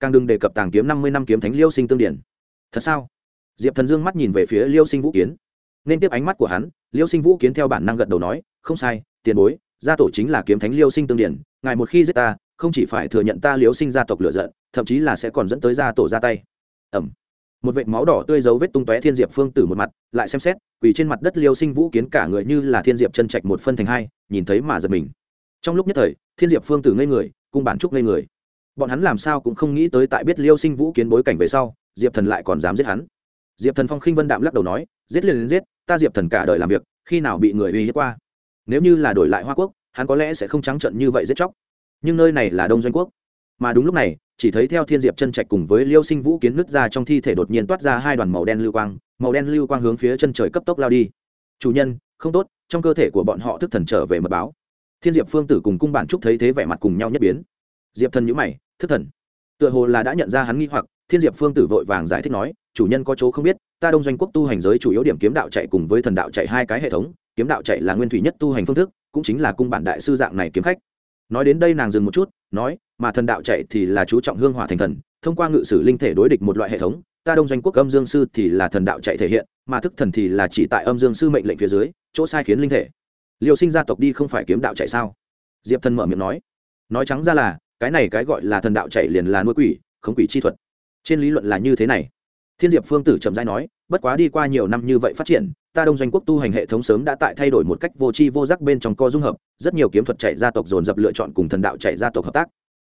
Càng đừng đề cập tàng kiếm năm mươi năm kiếm thánh liêu sinh tương điển. Thật sao? Diệp thần dương mắt nhìn về phía liêu sinh vũ kiến. Nên tiếp ánh mắt của hắn, liêu sinh vũ kiến theo bản năng gật đầu nói, không sai, tiền bối, gia tổ chính là kiếm thánh liêu sinh tương điển, ngài một khi giết ta, không chỉ phải thừa nhận ta liêu sinh gia tộc lựa giận, thậm chí là sẽ còn dẫn tới gia tổ ra tay. Ẩm. Một vệt máu đỏ tươi dấu vết tung tóe thiên diệp phương tử một mặt, lại xem xét, quỳ trên mặt đất liêu sinh vũ kiến cả người như là thiên diệp chân trạch một phân thành hai, nhìn thấy mà giật mình. Trong lúc nhất thời, thiên diệp phương tử ngây người, cung bản trúc ngây người bọn hắn làm sao cũng không nghĩ tới tại biết liêu sinh vũ kiến bối cảnh về sau, diệp thần lại còn dám giết hắn. Diệp thần phong khinh vân đạm lắc đầu nói, giết liền giết, ta diệp thần cả đời làm việc, khi nào bị người uy hiếp qua? Nếu như là đổi lại hoa quốc, hắn có lẽ sẽ không trắng trận như vậy giết chóc. Nhưng nơi này là đông doanh quốc. Mà đúng lúc này, chỉ thấy theo thiên diệp chân trạch cùng với liêu sinh vũ kiến nứt ra trong thi thể đột nhiên toát ra hai đoàn màu đen lưu quang, màu đen lưu quang hướng phía chân trời cấp tốc lao đi. Chủ nhân, không tốt, trong cơ thể của bọn họ thức thần trở về mật báo. Thiên diệp phương tử cùng cung bản trúc thấy thế vẻ mặt cùng nhau nhất biến diệp thần nhữ mày, thức thần. Tựa hồ là đã nhận ra hắn nghi hoặc, thiên diệp phương tử vội vàng giải thích nói, chủ nhân có chỗ không biết, ta đông doanh quốc tu hành giới chủ yếu điểm kiếm đạo chạy cùng với thần đạo chạy hai cái hệ thống, kiếm đạo chạy là nguyên thủy nhất tu hành phương thức, cũng chính là cung bản đại sư dạng này kiếm khách. Nói đến đây nàng dừng một chút, nói, mà thần đạo chạy thì là chú trọng hương hỏa thành thần, thông qua ngự sử linh thể đối địch một loại hệ thống, ta đông doanh quốc âm dương sư thì là thần đạo chạy thể hiện, mà thức thần thì là chỉ tại âm dương sư mệnh lệnh phía dưới, chỗ sai khiến linh thể. Liều sinh gia tộc đi không phải kiếm đạo chạy sao? Diệp thần mở miệng nói. Nói trắng ra là cái này cái gọi là thần đạo chạy liền là nuôi quỷ không quỷ chi thuật. Trên lý luận là như thế này. Thiên diệp phương tử trầm giai nói, bất quá đi qua nhiều năm như vậy phát triển, ta đông doanh quốc tu hành hệ thống sớm đã tại thay đổi một cách vô tri vô giác bên trong co dung hợp, rất nhiều kiếm thuật chạy gia tộc dồn dập lựa chọn cùng thần đạo chạy gia tộc hợp tác.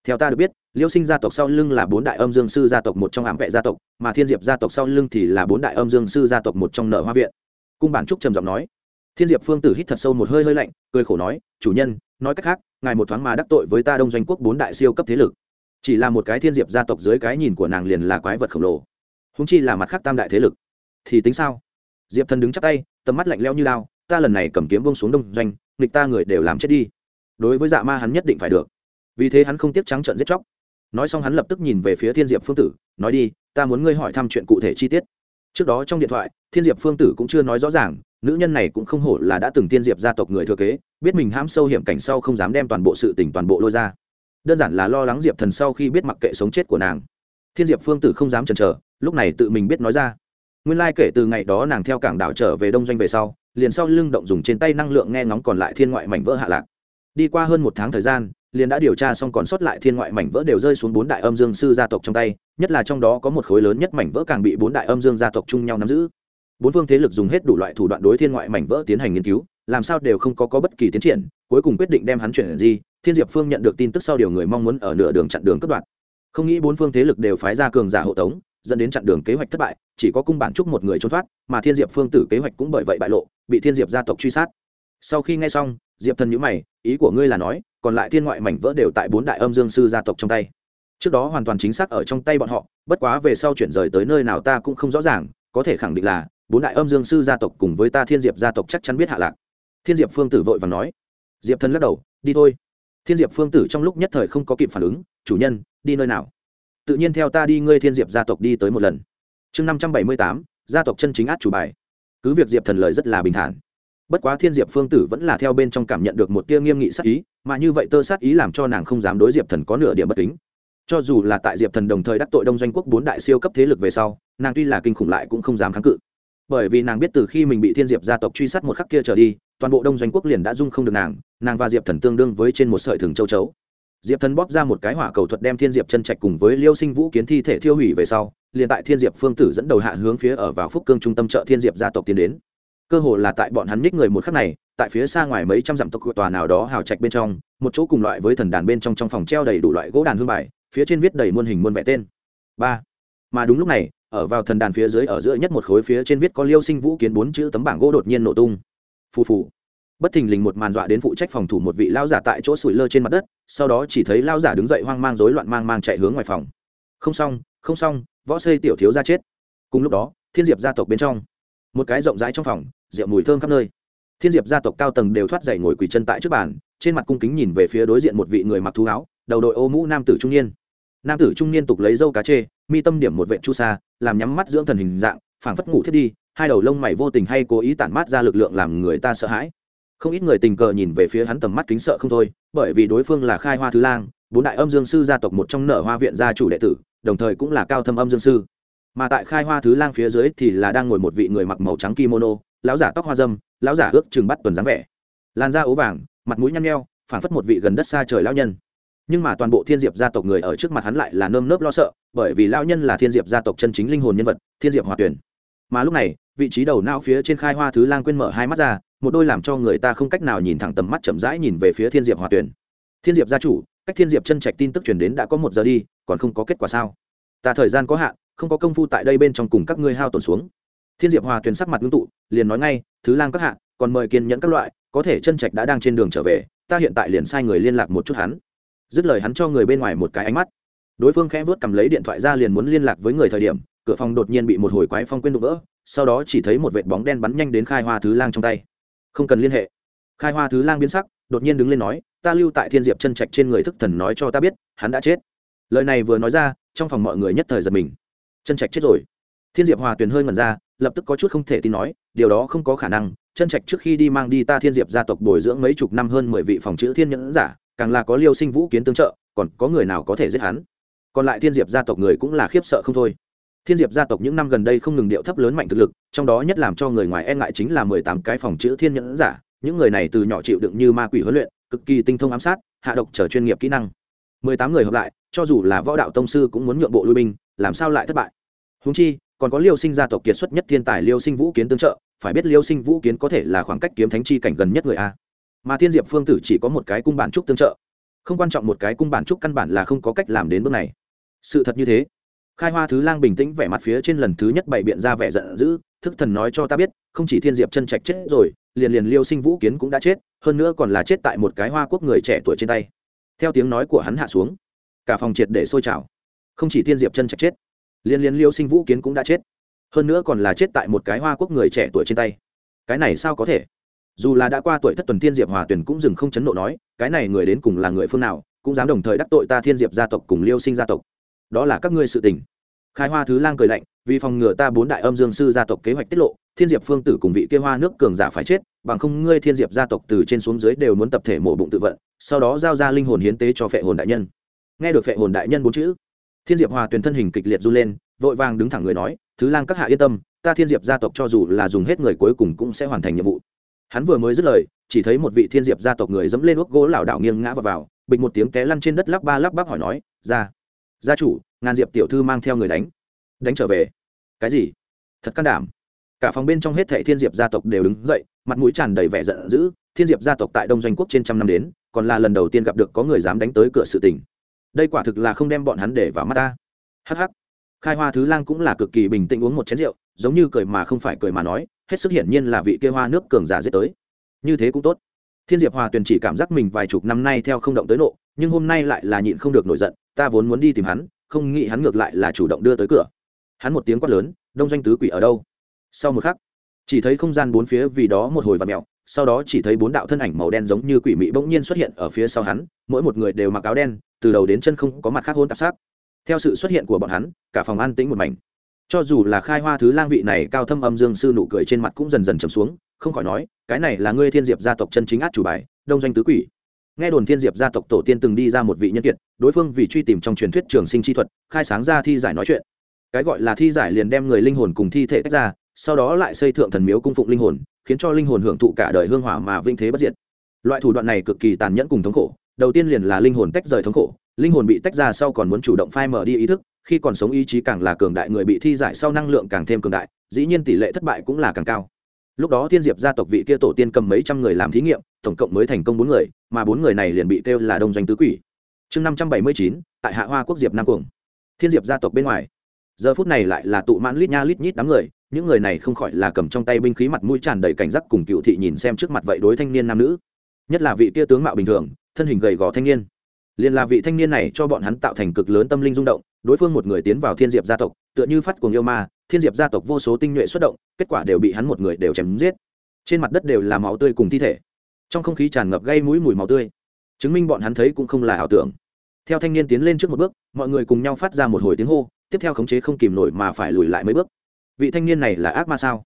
Theo ta được biết, liêu sinh gia tộc sau lưng là bốn đại âm dương sư gia tộc một trong ảm vệ gia tộc, mà thiên diệp gia tộc sau lưng thì là bốn đại âm dương sư gia tộc một trong nợ hoa viện. Cung bản trúc trầm giọng nói. Thiên diệp phương tử hít thật sâu một hơi hơi lạnh, cười khổ nói, chủ nhân, nói cách khác ngài một thoáng mà đắc tội với ta đông doanh quốc bốn đại siêu cấp thế lực. Chỉ là một cái thiên diệp gia tộc dưới cái nhìn của nàng liền là quái vật khổng lồ. Húng chi là mặt khác tam đại thế lực. Thì tính sao? Diệp thần đứng chắc tay, tầm mắt lạnh leo như lao ta lần này cầm kiếm bông xuống đông doanh, nghịch ta người đều làm chết đi. Đối với dạ ma hắn nhất định phải được. Vì thế hắn không tiếc trắng trợn giết chóc. Nói xong hắn lập tức nhìn về phía thiên diệp phương tử, nói đi, ta muốn ngươi hỏi thăm chuyện cụ thể chi tiết. Trước đó trong điện thoại, thiên diệp phương tử cũng chưa nói rõ ràng nữ nhân này cũng không hổ là đã từng thiên diệp gia tộc người thừa kế, biết mình hãm sâu hiểm cảnh sau không dám đem toàn bộ sự tình toàn bộ lôi ra. Đơn giản là lo lắng diệp thần sau khi biết mặc kệ sống chết của nàng. Thiên diệp phương tử không dám chần chờ, lúc này tự mình biết nói ra. Nguyên lai、like、kể từ ngày đó nàng theo cảng đảo trở về đông doanh về sau, liền sau lưng động dùng trên tay năng lượng nghe ngóng còn lại thiên ngoại mảnh vỡ hạ lạc. Đi qua hơn một tháng thời gian, liền đã điều tra xong còn sót lại thiên ngoại mảnh vỡ đều rơi xuống bốn đại âm dương sư gia tộc trong tay, nhất là trong đó có một khối lớn nhất mảnh vỡ càng bị bốn đại âm dương gia tộc chung nhau nắm giữ bốn phương thế lực dùng hết đủ loại thủ đoạn đối thiên ngoại mảnh vỡ tiến hành nghiên cứu làm sao đều không có, có bất kỳ tiến triển cuối cùng quyết định đem hắn chuyển di. Thiên diệp phương nhận được tin tức sau điều người mong muốn ở nửa đường chặn đường cất đoạn không nghĩ bốn phương thế lực đều phái ra cường giả hộ tống dẫn đến chặn đường kế hoạch thất bại chỉ có cung bản trúc một người trốn thoát mà thiên diệp phương tử kế hoạch cũng bởi vậy bại lộ bị thiên diệp gia tộc truy sát. Sau khi nghe xong diệp thần nhữ mày ý của ngươi là nói còn lại thiên ngoại mảnh vỡ đều tại bốn đại âm dương sư gia tộc trong tay. Trước đó hoàn toàn chính xác ở trong tay bọn họ bất quá về sau chuyển rời tới nơi nào ta cũng không rõ ràng có thể khẳng định là bốn đại âm dương sư gia tộc cùng với ta thiên diệp gia tộc chắc chắn biết hạ lạc. Thiên diệp phương tử vội và nói. Diệp thần lắc đầu, đi thôi. Thiên diệp phương tử trong lúc nhất thời không có kịp phản ứng, chủ nhân, đi nơi nào? Tự nhiên theo ta đi, ngươi thiên diệp gia tộc đi tới một lần. Chương năm trăm bảy mươi tám, gia tộc chân chính át chủ bài. Cứ việc diệp thần lời rất là bình thản, bất quá thiên diệp phương tử vẫn là theo bên trong cảm nhận được một tia nghiêm nghị sát ý, mà như vậy tơ sát ý làm cho nàng không dám đối diệp thần có nửa điểm bất kính. Cho dù là tại diệp thần đồng thời đắc tội đông doanh quốc bốn đại siêu cấp thế lực về sau, nàng tuy là kinh khủng lại cũng không dám kháng cự bởi vì nàng biết từ khi mình bị thiên diệp gia tộc truy sát một khắc kia trở đi, toàn bộ đông doanh quốc liền đã dung không được nàng nàng và diệp thần tương đương với trên một sợi thừng châu chấu. Diệp thần bóp ra một cái hỏa cầu thuật đem thiên diệp chân trạch cùng với liêu sinh vũ kiến thi thể thiêu hủy về sau, liền tại thiên diệp phương tử dẫn đầu hạ hướng phía ở vào phúc cương trung tâm chợ thiên diệp gia tộc tiến đến. Cơ hồ là tại bọn hắn nhích người một khắc này, tại phía xa ngoài mấy trăm dặm tộc tòa nào đó hào trạch bên trong, một chỗ cùng loại với thần đàn bên trong trong phòng treo đầy đủ loại gỗ đàn hương bài, phía trên viết đầy muôn hình muôn vẻ tên. Ba. Mà đúng lúc này ở vào thần đàn phía dưới ở giữa nhất một khối phía trên viết có liêu sinh vũ kiến bốn chữ tấm bảng gỗ đột nhiên nổ tung. Phù phù. Bất thình lình một màn dọa đến phụ trách phòng thủ một vị lao giả tại chỗ sủi lơ trên mặt đất, sau đó chỉ thấy lao giả đứng dậy hoang mang rối loạn mang mang chạy hướng ngoài phòng. Không xong không xong, võ xây tiểu thiếu ra chết. Cùng lúc đó, thiên diệp gia tộc bên trong, một cái rộng rãi trong phòng, rượu mùi thơm khắp nơi. Thiên diệp gia tộc cao tầng đều thoát dậy ngồi quỳ chân tại trước bàn, trên mặt cung kính nhìn về phía đối diện một vị người mặc thú áo, đầu đội ô mũ nam tử trung niên nam tử trung niên tục lấy dâu cá chê, mi tâm điểm một vệ chu sa, làm nhắm mắt dưỡng thần hình dạng, phảng phất ngủ thiết đi, hai đầu lông mày vô tình hay cố ý tản mát ra lực lượng làm người ta sợ hãi. Không ít người tình cờ nhìn về phía hắn tầm mắt kính sợ không thôi, bởi vì đối phương là khai hoa thứ lang, bốn đại âm dương sư gia tộc một trong nở hoa viện gia chủ đệ tử, đồng thời cũng là cao thâm âm dương sư. Mà tại khai hoa thứ lang phía dưới thì là đang ngồi một vị người mặc màu trắng kimono, lão giả tóc hoa dâm, lão giả ước chừng bắt tuần dáng vẻ. Làn da ố vàng, mặt mũi nhăn nheo, phảng phất một vị gần đất xa trời lão nhân nhưng mà toàn bộ thiên diệp gia tộc người ở trước mặt hắn lại là nơm nớp lo sợ, bởi vì lão nhân là thiên diệp gia tộc chân chính linh hồn nhân vật, thiên diệp hòa tuyển. Mà lúc này, vị trí đầu não phía trên khai hoa thứ lang quên mở hai mắt ra, một đôi làm cho người ta không cách nào nhìn thẳng tầm mắt chậm rãi nhìn về phía thiên diệp hòa tuyển. Thiên diệp gia chủ, cách thiên diệp chân trạch tin tức truyền đến đã có một giờ đi, còn không có kết quả sao? Ta thời gian có hạn, không có công phu tại đây bên trong cùng các ngươi hao tổn xuống. Thiên diệp hòa tuyển sắc mặt ngưng tụ, liền nói ngay, thứ lang các hạ, còn mời kiên nhẫn các loại, có thể chân trạch đã đang trên đường trở về, ta hiện tại liền sai người liên lạc một chút hắn dứt lời hắn cho người bên ngoài một cái ánh mắt. Đối phương khẽ vớt cầm lấy điện thoại ra liền muốn liên lạc với người thời điểm, cửa phòng đột nhiên bị một hồi quái phong quên đụng vỡ, sau đó chỉ thấy một vệt bóng đen bắn nhanh đến khai hoa thứ lang trong tay. Không cần liên hệ. Khai hoa thứ lang biến sắc, đột nhiên đứng lên nói, ta lưu tại thiên diệp chân trạch trên người thức thần nói cho ta biết, hắn đã chết. Lời này vừa nói ra, trong phòng mọi người nhất thời giật mình. Chân trạch chết rồi. Thiên diệp hòa tuyền hơi ngẩn ra, lập tức có chút không thể tin nói, điều đó không có khả năng, chân trạch trước khi đi mang đi ta thiên diệp gia tộc bồi dưỡng mấy chục năm hơn mười vị phòng chữ thiên nhẫn giả càng là có liêu sinh vũ kiến tương trợ, còn có người nào có thể giết hắn? Còn lại thiên diệp gia tộc người cũng là khiếp sợ không thôi. Thiên diệp gia tộc những năm gần đây không ngừng điệu thấp lớn mạnh thực lực, trong đó nhất làm cho người ngoài e ngại chính là mười tám cái phòng chữ thiên nhẫn giả. Những người này từ nhỏ chịu đựng như ma quỷ huấn luyện, cực kỳ tinh thông ám sát, hạ độc trở chuyên nghiệp kỹ năng. mười tám người hợp lại, cho dù là võ đạo tông sư cũng muốn nhượng bộ lui binh, làm sao lại thất bại? Húng chi, còn có liêu sinh gia tộc kiệt xuất nhất thiên tài liêu sinh vũ kiến tương trợ, phải biết liêu sinh vũ kiến có thể là khoảng cách kiếm thánh chi cảnh gần nhất người a mà thiên diệp phương tử chỉ có một cái cung bản trúc tương trợ. Không quan trọng một cái cung bản trúc căn bản là không có cách làm đến bước này. Sự thật như thế. Khai hoa thứ lang bình tĩnh vẻ mặt phía trên lần thứ nhất bày biện ra vẻ giận dữ, thức thần nói cho ta biết, không chỉ thiên diệp chân trạch chết rồi, liền liền liêu sinh vũ kiến cũng đã chết, hơn nữa còn là chết tại một cái hoa quốc người trẻ tuổi trên tay. Theo tiếng nói của hắn hạ xuống, cả phòng triệt để sôi trào. Không chỉ thiên diệp chân trạch chết, liền liền liêu sinh vũ kiến cũng đã chết, hơn nữa còn là chết tại một cái hoa quốc người trẻ tuổi trên tay. Cái này sao có thể? Dù là đã qua tuổi thất tuần thiên diệp hòa tuyển cũng dừng không chấn nộ nói, cái này người đến cùng là người phương nào, cũng dám đồng thời đắc tội ta thiên diệp gia tộc cùng liêu sinh gia tộc. Đó là các ngươi sự tình. Khai hoa thứ lang cười lạnh, vì phòng ngừa ta bốn đại âm dương sư gia tộc kế hoạch tiết lộ, thiên diệp phương tử cùng vị kia hoa nước cường giả phải chết, bằng không ngươi thiên diệp gia tộc từ trên xuống dưới đều muốn tập thể mổ bụng tự vận, sau đó giao ra linh hồn hiến tế cho phệ hồn đại nhân. Nghe được phệ hồn đại nhân bốn chữ, thiên diệp hòa tuyền thân hình kịch liệt run lên, vội vàng đứng thẳng người nói, thứ lang các hạ yên tâm, ta thiên diệp gia tộc cho dù là dùng hết người cuối cùng cũng sẽ hoàn thành nhiệm vụ hắn vừa mới dứt lời chỉ thấy một vị thiên diệp gia tộc người dẫm lên ốc gỗ lảo đảo nghiêng ngã vào, vào bịch một tiếng té lăn trên đất lắp ba lắp bắp hỏi nói ra gia chủ ngàn diệp tiểu thư mang theo người đánh. Đánh trở về? Cái gì? Thật can đảm. Cả phòng bên trong hết thệ thiên diệp gia tộc đều đứng dậy mặt mũi tràn đầy vẻ giận dữ thiên diệp gia tộc tại đông doanh quốc trên trăm năm đến còn là lần đầu tiên gặp được có người dám đánh tới cửa sự tình. Đây quả thực là không đem bọn hắn để vào mắt ta. Hh khai hoa thứ lang cũng là cực kỳ bình tĩnh uống một chén rượu giống như cười mà không phải cười mà nói hết sức hiển nhiên là vị kia hoa nước cường giả dễ tới. Như thế cũng tốt. Thiên diệp hòa tuyền chỉ cảm giác mình vài chục năm nay theo không động tới nộ, nhưng hôm nay lại là nhịn không được nổi giận, ta vốn muốn đi tìm hắn, không nghĩ hắn ngược lại là chủ động đưa tới cửa. Hắn một tiếng quát lớn, đông doanh tứ quỷ ở đâu? Sau một khắc, chỉ thấy không gian bốn phía vì đó một hồi và mẹo sau đó chỉ thấy bốn đạo thân ảnh màu đen giống như quỷ mị bỗng nhiên xuất hiện ở phía sau hắn, mỗi một người đều mặc áo đen, từ đầu đến chân không có mặt khác hôn tạp sắc. Theo sự xuất hiện của bọn hắn, cả phòng an tĩnh một mảnh cho dù là khai hoa thứ lang vị này cao thâm âm dương sư nụ cười trên mặt cũng dần dần trầm xuống, không khỏi nói, cái này là ngươi thiên diệp gia tộc chân chính át chủ bài, đông doanh tứ quỷ. Nghe đồn thiên diệp gia tộc tổ tiên từng đi ra một vị nhân kiệt, đối phương vì truy tìm trong truyền thuyết trường sinh chi thuật, khai sáng ra thi giải nói chuyện. Cái gọi là thi giải liền đem người linh hồn cùng thi thể tách ra, sau đó lại xây thượng thần miếu cung phụng linh hồn, khiến cho linh hồn hưởng thụ cả đời hương hỏa mà vinh thế bất diệt. Loại thủ đoạn này cực kỳ tàn nhẫn cùng thống khổ, đầu tiên liền là linh hồn tách rời thống khổ, linh hồn bị tách ra sau còn muốn chủ động phai mở đi ý thức khi còn sống ý chí càng là cường đại, người bị thi giải sau năng lượng càng thêm cường đại, dĩ nhiên tỷ lệ thất bại cũng là càng cao. Lúc đó thiên diệp gia tộc vị kia tổ tiên cầm mấy trăm người làm thí nghiệm, tổng cộng mới thành công bốn người, mà bốn người này liền bị kêu là đông doanh tứ quỷ. Chương năm trăm bảy mươi chín, tại hạ hoa quốc diệp nam cuồng. Thiên diệp gia tộc bên ngoài. Giờ phút này lại là tụ mãn lít nha lít nhít đám người, những người này không khỏi là cầm trong tay binh khí mặt mũi tràn đầy cảnh giác cùng cựu thị nhìn xem trước mặt vậy đối thanh niên nam nữ. Nhất là vị kia tướng mạo bình thường, thân hình gầy gò thanh niên. Liền là vị thanh niên này cho bọn hắn tạo thành cực lớn tâm linh rung động đối phương một người tiến vào thiên diệp gia tộc, tựa như phát cuồng yêu ma, thiên diệp gia tộc vô số tinh nhuệ xuất động, kết quả đều bị hắn một người đều chém giết. Trên mặt đất đều là máu tươi cùng thi thể. Trong không khí tràn ngập gây mũi mùi máu tươi. Chứng minh bọn hắn thấy cũng không là ảo tưởng. Theo thanh niên tiến lên trước một bước, mọi người cùng nhau phát ra một hồi tiếng hô, tiếp theo khống chế không kìm nổi mà phải lùi lại mấy bước. Vị thanh niên này là ác ma sao?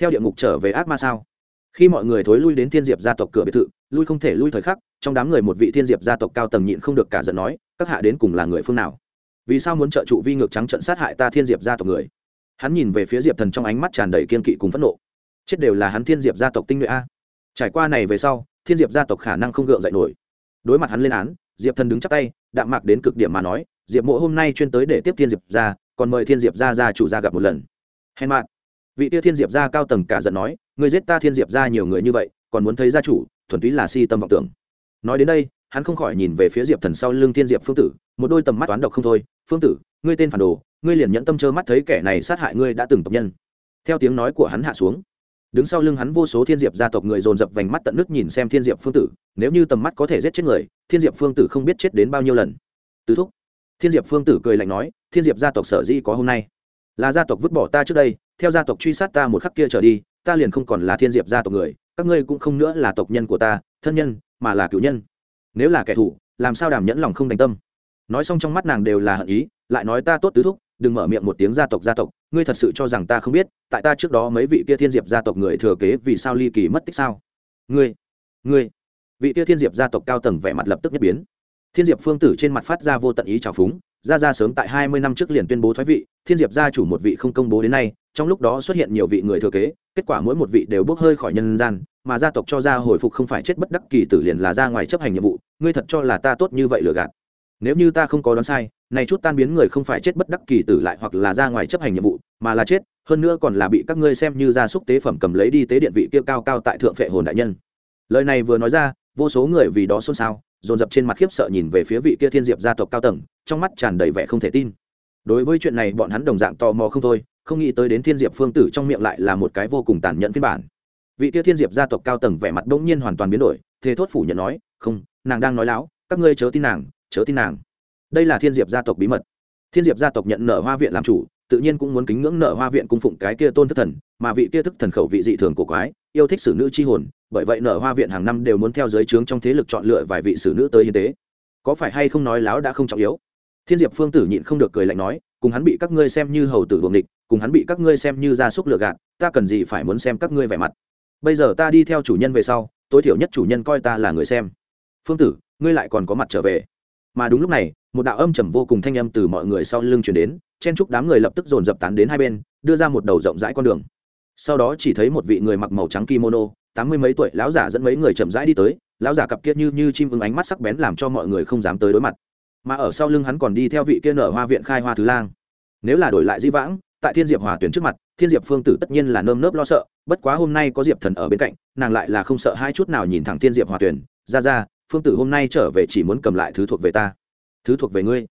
Theo địa ngục trở về ác ma sao? Khi mọi người thối lui đến thiên diệp gia tộc cửa biệt thự, lui không thể lui thời khắc, trong đám người một vị thiên diệp gia tộc cao tầng nhịn không được cả giận nói, các hạ đến cùng là người phương nào? Vì sao muốn trợ trụ vi ngược trắng trận sát hại ta thiên diệp gia tộc người? Hắn nhìn về phía diệp thần trong ánh mắt tràn đầy kiên kỵ cùng phẫn nộ. Chết đều là hắn thiên diệp gia tộc tinh nhuệ a. Trải qua này về sau, thiên diệp gia tộc khả năng không gượng dậy nổi. Đối mặt hắn lên án, diệp thần đứng chắp tay, đạm mạc đến cực điểm mà nói, diệp mộ, hôm nay chuyên tới để tiếp thiên diệp ra còn mời thiên diệp ra ra chủ ra gặp một lần. Hèn mạn vị tia thiên diệp ra cao tầng cả giận nói người giết ta thiên diệp ra nhiều người như vậy, còn muốn thấy gia chủ, thuần túy là si tâm vọng tưởng. Nói đến đây hắn không khỏi nhìn về phía diệp thần sau lưng thiên diệp phương tử, một đôi tầm mắt toán độc không thôi. Phương tử, ngươi tên phản đồ, ngươi liền nhẫn tâm trơ mắt thấy kẻ này sát hại ngươi đã từng tộc nhân. Theo tiếng nói của hắn hạ xuống, đứng sau lưng hắn vô số thiên diệp gia tộc người dồn dập vành mắt tận nước nhìn xem thiên diệp phương tử, nếu như tầm mắt có thể giết chết người, thiên diệp phương tử không biết chết đến bao nhiêu lần. Tứ thúc, thiên diệp phương tử cười lạnh nói, thiên diệp gia tộc sở di có hôm nay? Là gia tộc vứt bỏ ta trước đây, theo gia tộc truy sát ta một khắc kia trở đi, ta liền không còn là thiên diệp gia tộc người, các ngươi cũng không nữa là tộc nhân của ta, thân nhân, mà là cựu nhân nếu là kẻ thù, làm sao đảm nhẫn lòng không đánh tâm? Nói xong trong mắt nàng đều là hận ý, lại nói ta tốt tứ thúc, đừng mở miệng một tiếng gia tộc gia tộc, ngươi thật sự cho rằng ta không biết, tại ta trước đó mấy vị kia thiên diệp gia tộc người thừa kế vì sao ly kỳ mất tích sao? Ngươi ngươi, vị kia thiên diệp gia tộc cao tầng vẻ mặt lập tức nhất biến. Thiên diệp phương tử trên mặt phát ra vô tận ý trào phúng gia gia sớm tại hai mươi năm trước liền tuyên bố thoái vị, thiên diệp gia chủ một vị không công bố đến nay, trong lúc đó xuất hiện nhiều vị người thừa kế, kết quả mỗi một vị đều bốc hơi khỏi nhân gian mà gia tộc cho ra hồi phục không phải chết bất đắc kỳ tử liền là ra ngoài chấp hành nhiệm vụ, ngươi thật cho là ta tốt như vậy lừa gạt. Nếu như ta không có đoán sai, này chút tan biến người không phải chết bất đắc kỳ tử lại hoặc là ra ngoài chấp hành nhiệm vụ, mà là chết, hơn nữa còn là bị các ngươi xem như gia súc tế phẩm cầm lấy đi tế điện vị kia cao cao tại thượng phệ hồn đại nhân. Lời này vừa nói ra, vô số người vì đó xôn xao, dồn dập trên mặt khiếp sợ nhìn về phía vị kia thiên diệp gia tộc cao tầng, trong mắt tràn đầy vẻ không thể tin. Đối với chuyện này bọn hắn đồng dạng tò mò không thôi, không nghĩ tới đến thiên diệp phương tử trong miệng lại là một cái vô cùng tàn nhẫn phiên bản vị kia thiên diệp gia tộc cao tầng vẻ mặt bỗng nhiên hoàn toàn biến đổi thế thốt phủ nhận nói, không, nàng đang nói láo, các ngươi chớ tin nàng, chớ tin nàng. Đây là thiên diệp gia tộc bí mật. Thiên diệp gia tộc nhận nợ hoa viện làm chủ, tự nhiên cũng muốn kính ngưỡng nợ hoa viện cung phụng cái kia tôn thất thần, mà vị kia thức thần khẩu vị dị thường của quái, yêu thích xử nữ chi hồn, bởi vậy nợ hoa viện hàng năm đều muốn theo giới trướng trong thế lực chọn lựa vài vị xử nữ tới hiến tế. Có phải hay không nói láo đã không trọng yếu? Thiên diệp phương tử nhịn không được cười lạnh nói, cùng hắn bị các ngươi xem như hầu tử buồng địch, cùng hắn bị các ngươi xem như gia súc lừa gạt, ta cần gì phải muốn xem các ngươi vẻ mặt? Bây giờ ta đi theo chủ nhân về sau, tối thiểu nhất chủ nhân coi ta là người xem. Phương tử, ngươi lại còn có mặt trở về. Mà đúng lúc này, một đạo âm trầm vô cùng thanh âm từ mọi người sau lưng chuyển đến, chen chúc đám người lập tức dồn dập tán đến hai bên, đưa ra một đầu rộng rãi con đường. Sau đó chỉ thấy một vị người mặc màu trắng kimono, tám mươi mấy tuổi, lão giả dẫn mấy người chậm rãi đi tới, lão giả cặp kia như như chim ưng ánh mắt sắc bén làm cho mọi người không dám tới đối mặt. Mà ở sau lưng hắn còn đi theo vị kia nở hoa viện khai hoa thứ lang. Nếu là đổi lại di vãng tại thiên diệp hòa tuyển trước mặt, thiên diệp phương tử tất nhiên là nơm nớp lo sợ, bất quá hôm nay có diệp thần ở bên cạnh, nàng lại là không sợ hai chút nào nhìn thẳng thiên diệp hòa tuyển. Ra ra, phương tử hôm nay trở về chỉ muốn cầm lại thứ thuộc về ta. Thứ thuộc về ngươi.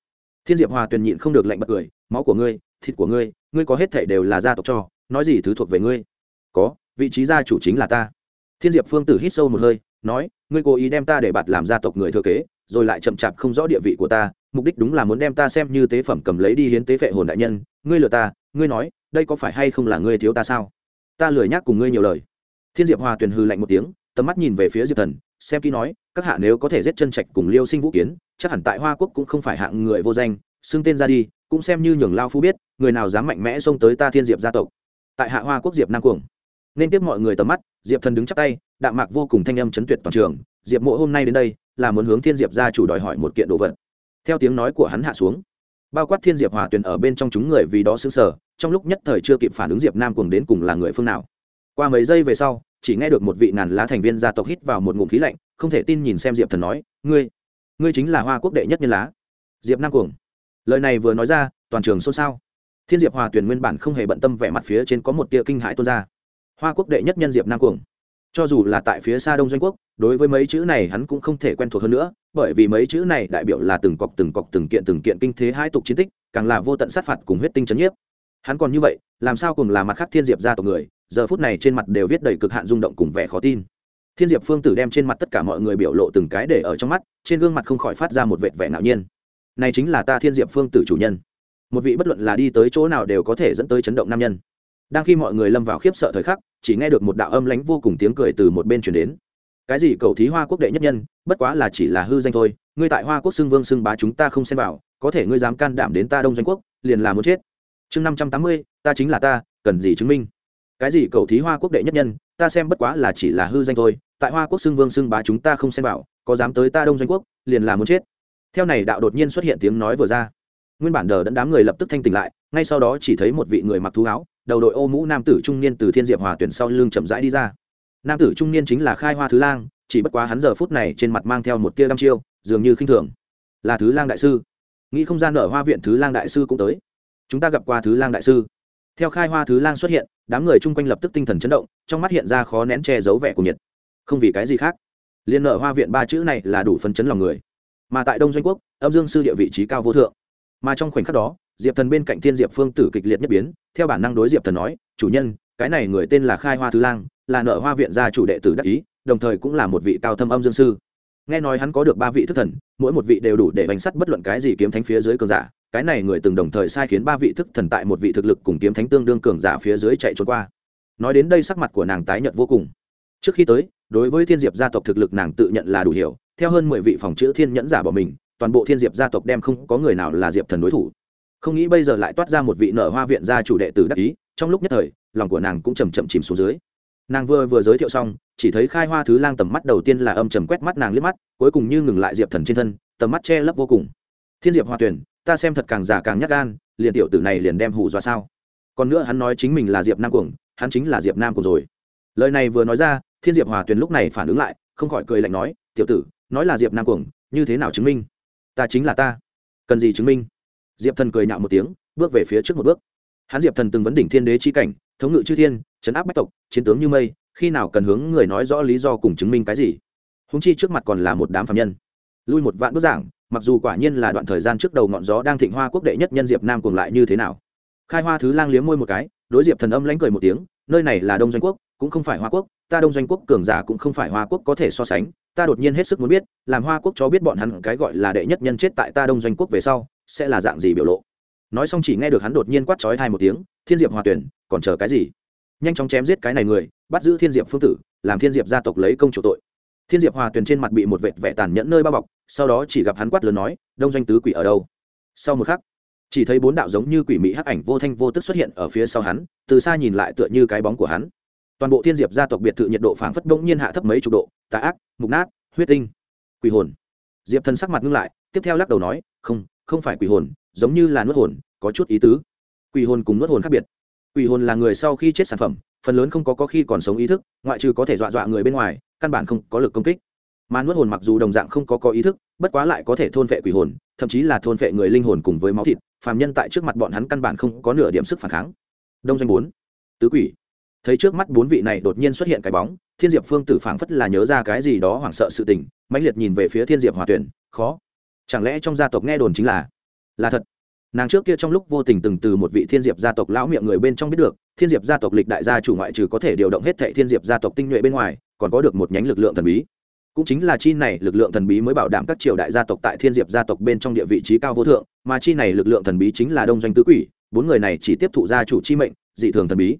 Thiên diệp hòa tuyển nhịn không được lạnh bật cười, máu của ngươi, thịt của ngươi ngươi có hết thể đều là gia tộc cho, nói gì thứ thuộc về ngươi? Có, vị trí gia chủ chính là ta. Thiên diệp phương tử hít sâu một hơi, nói, ngươi cố ý đem ta để bạt làm gia tộc người thừa kế, rồi lại chậm chạp không rõ địa vị của ta mục đích đúng là muốn đem ta xem như tế phẩm cầm lấy đi hiến tế phệ hồn đại nhân, ngươi lừa ta, ngươi nói, đây có phải hay không là ngươi thiếu ta sao? Ta lười nhắc cùng ngươi nhiều lời. Thiên diệp hòa tuyền hư lạnh một tiếng, tầm mắt nhìn về phía diệp thần, xem kỹ nói, các hạ nếu có thể giết chân trạch cùng liêu sinh vũ kiến, chắc hẳn tại hoa quốc cũng không phải hạng người vô danh, xưng tên ra đi, cũng xem như nhường lao phu biết, người nào dám mạnh mẽ xông tới ta thiên diệp gia tộc. Tại hạ hoa quốc diệp nam cuồng. Nên tiếp mọi người tầm mắt, diệp thần đứng chắc tay, đạm mạc vô cùng thanh âm chấn tuyệt toàn trường, diệp mộ, hôm nay đến đây, là muốn hướng thiên diệp gia chủ đòi hỏi một kiện đồ vật theo tiếng nói của hắn hạ xuống, bao quát thiên diệp hòa tuyền ở bên trong chúng người vì đó xứng sở trong lúc nhất thời chưa kịp phản ứng diệp nam cuồng đến cùng là người phương nào. Qua mấy giây về sau, chỉ nghe được một vị ngàn lá thành viên gia tộc hít vào một ngụm khí lạnh, không thể tin nhìn xem diệp thần nói, ngươi ngươi chính là hoa quốc đệ nhất nhân lá. Diệp nam cuồng. Lời này vừa nói ra, toàn trường xôn xao. Thiên diệp hòa tuyển nguyên bản không hề bận tâm vẻ mặt phía trên có một tia kinh hãi tuôn ra. Hoa quốc đệ nhất nhân diệp nam cuồng. Cho dù là tại phía xa đông doanh quốc đối với mấy chữ này hắn cũng không thể quen thuộc hơn nữa, bởi vì mấy chữ này đại biểu là từng cọc từng cọc từng kiện từng kiện kinh thế hai tục chiến tích, càng là vô tận sát phạt cùng huyết tinh chấn nhiếp. Hắn còn như vậy, làm sao cùng là mặt khác thiên diệp gia tộc người, giờ phút này trên mặt đều viết đầy cực hạn rung động cùng vẻ khó tin. Thiên diệp phương tử đem trên mặt tất cả mọi người biểu lộ từng cái để ở trong mắt, trên gương mặt không khỏi phát ra một vệt vẻ ngạo nhiên. Này chính là ta thiên diệp phương tử chủ nhân. Một vị bất luận là đi tới chỗ nào đều có thể dẫn tới chấn động nam nhân. Đang khi mọi người lâm vào khiếp sợ thời khắc, chỉ nghe được một đạo âm lánh vô cùng tiếng cười từ một bên chuyển đến cái gì cầu thí hoa quốc đệ nhất nhân bất quá là chỉ là hư danh thôi ngươi tại hoa quốc xưng vương xưng bá chúng ta không xem vào có thể ngươi dám can đảm đến ta đông doanh quốc liền là muốn chết. Chương năm trăm tám mươi ta chính là ta cần gì chứng minh? Cái gì cầu thí hoa quốc đệ nhất nhân ta xem bất quá là chỉ là hư danh thôi tại hoa quốc xưng vương xưng bá chúng ta không xem vào, có dám tới ta đông doanh quốc liền là muốn chết. Theo này đạo đột nhiên xuất hiện tiếng nói vừa ra. Nguyên bản đờ đẫn đám người lập tức thanh tỉnh lại ngay sau đó chỉ thấy một vị người mặc thú áo đầu đội ô mũ nam tử trung niên từ thiên diệp hòa tuyển sau lưng chậm rãi đi ra nam tử trung niên chính là khai hoa thứ lang, chỉ bất quá hắn giờ phút này trên mặt mang theo một tia đăm chiêu, dường như khinh thường. Là thứ lang đại sư. Nghĩ không gian ở hoa viện thứ lang đại sư cũng tới. Chúng ta gặp qua thứ lang đại sư. Theo khai hoa thứ lang xuất hiện, đám người chung quanh lập tức tinh thần chấn động, trong mắt hiện ra khó nén che giấu vẻ của nhiệt. Không vì cái gì khác, liên nợ hoa viện ba chữ này là đủ phấn chấn lòng người. Mà tại đông doanh quốc, âm dương sư địa vị trí cao vô thượng. Mà trong khoảnh khắc đó, diệp thần bên cạnh thiên diệp phương tử kịch liệt nhất biến, theo bản năng đối diệp thần nói, chủ nhân, cái này người tên là khai hoa thứ lang là nợ hoa viện gia chủ đệ tử đắc ý, đồng thời cũng là một vị cao thâm âm dương sư. Nghe nói hắn có được ba vị thức thần, mỗi một vị đều đủ để bánh sắt bất luận cái gì kiếm thánh phía dưới cường giả. Cái này người từng đồng thời sai khiến ba vị thức thần tại một vị thực lực cùng kiếm thánh tương đương cường giả phía dưới chạy trốn qua. Nói đến đây sắc mặt của nàng tái nhợt vô cùng. Trước khi tới, đối với thiên diệp gia tộc thực lực nàng tự nhận là đủ hiểu, theo hơn mười vị phòng chữ thiên nhẫn giả bỏ mình, toàn bộ thiên diệp gia tộc đem không có người nào là diệp thần đối thủ. Không nghĩ bây giờ lại toát ra một vị nở hoa viện gia chủ đệ tử đắc ý, trong lúc nhất thời, lòng của nàng cũng chầm chậm chìm xuống dưới nàng vừa vừa giới thiệu xong, chỉ thấy khai hoa thứ lang tầm mắt đầu tiên là âm trầm quét mắt nàng liếc mắt, cuối cùng như ngừng lại diệp thần trên thân, tầm mắt che lấp vô cùng. Thiên diệp hoa tuyển ta xem thật càng già càng nhắc gan, liền tiểu tử này liền đem hù dọa sao? Còn nữa hắn nói chính mình là diệp nam cuồng, hắn chính là diệp nam cuồng rồi. Lời này vừa nói ra, thiên diệp hòa tuyền lúc này phản ứng lại, không khỏi cười lạnh nói, tiểu tử, nói là diệp nam cuồng, như thế nào chứng minh? Ta chính là ta. Cần gì chứng minh? Diệp thần cười nhạo một tiếng, bước về phía trước một bước. Hắn diệp thần từng vấn đỉnh thiên đế chi cảnh thống ngự chư thiên, chấn áp bách tộc, chiến tướng như mây, khi nào cần hướng người nói rõ lý do cùng chứng minh cái gì? Húng chi trước mặt còn là một đám phạm nhân. Lui một vạn bức giảng, mặc dù quả nhiên là đoạn thời gian trước đầu ngọn gió đang thịnh hoa quốc đệ nhất nhân diệp nam cùng lại như thế nào. Khai hoa thứ lang liếm môi một cái, đối diệp thần âm lãnh cười một tiếng, nơi này là đông doanh quốc, cũng không phải hoa quốc, ta đông doanh quốc cường giả cũng không phải hoa quốc có thể so sánh, ta đột nhiên hết sức muốn biết, làm hoa quốc cho biết bọn hắn cái gọi là đệ nhất nhân chết tại ta đông doanh quốc về sau, sẽ là dạng gì biểu lộ. Nói xong chỉ nghe được hắn đột nhiên quát trói thai một tiếng, thiên diệp hòa tuyển còn chờ cái gì? Nhanh chóng chém giết cái này người, bắt giữ thiên diệp phương tử, làm thiên diệp gia tộc lấy công chủ tội. Thiên diệp hòa tuyền trên mặt bị một vệt vẻ tàn nhẫn nơi bao bọc, sau đó chỉ gặp hắn quát lớn nói, đông doanh tứ quỷ ở đâu? Sau một khắc, chỉ thấy bốn đạo giống như quỷ mỹ hắc ảnh vô thanh vô tức xuất hiện ở phía sau hắn, từ xa nhìn lại tựa như cái bóng của hắn. Toàn bộ thiên diệp gia tộc biệt thự nhiệt độ phảng phất bỗng nhiên hạ thấp mấy chục độ, tà ác, mục nát, huyết tinh, quỷ hồn. Diệp thần sắc mặt ngưng lại, tiếp theo lắc đầu nói, không không phải quỷ hồn, giống như là nuốt hồn, có chút ý tứ. Quỷ hồn cùng nuốt hồn khác biệt quỷ hồn là người sau khi chết sản phẩm, phần lớn không có có khi còn sống ý thức, ngoại trừ có thể dọa dọa người bên ngoài, căn bản không có lực công kích. Mà nuốt hồn mặc dù đồng dạng không có có ý thức, bất quá lại có thể thôn vệ quỷ hồn, thậm chí là thôn vệ người linh hồn cùng với máu thịt, phàm nhân tại trước mặt bọn hắn căn bản không có nửa điểm sức phản kháng. Đông doanh bốn, tứ quỷ. Thấy trước mắt bốn vị này đột nhiên xuất hiện cái bóng, thiên diệp phương tử phảng phất là nhớ ra cái gì đó hoảng sợ sự tình, mãnh liệt nhìn về phía thiên diệp hòa tuyển, khó. Chẳng lẽ trong gia tộc nghe đồn chính là là thật? Nàng trước kia trong lúc vô tình từng từ một vị thiên diệp gia tộc lão miệng người bên trong biết được, thiên diệp gia tộc lịch đại gia chủ ngoại trừ có thể điều động hết thệ thiên diệp gia tộc tinh nhuệ bên ngoài, còn có được một nhánh lực lượng thần bí. Cũng chính là chi này lực lượng thần bí mới bảo đảm các triều đại gia tộc tại thiên diệp gia tộc bên trong địa vị trí cao vô thượng, mà chi này lực lượng thần bí chính là đông doanh tứ quỷ, bốn người này chỉ tiếp thụ gia chủ chi mệnh, dị thường thần bí.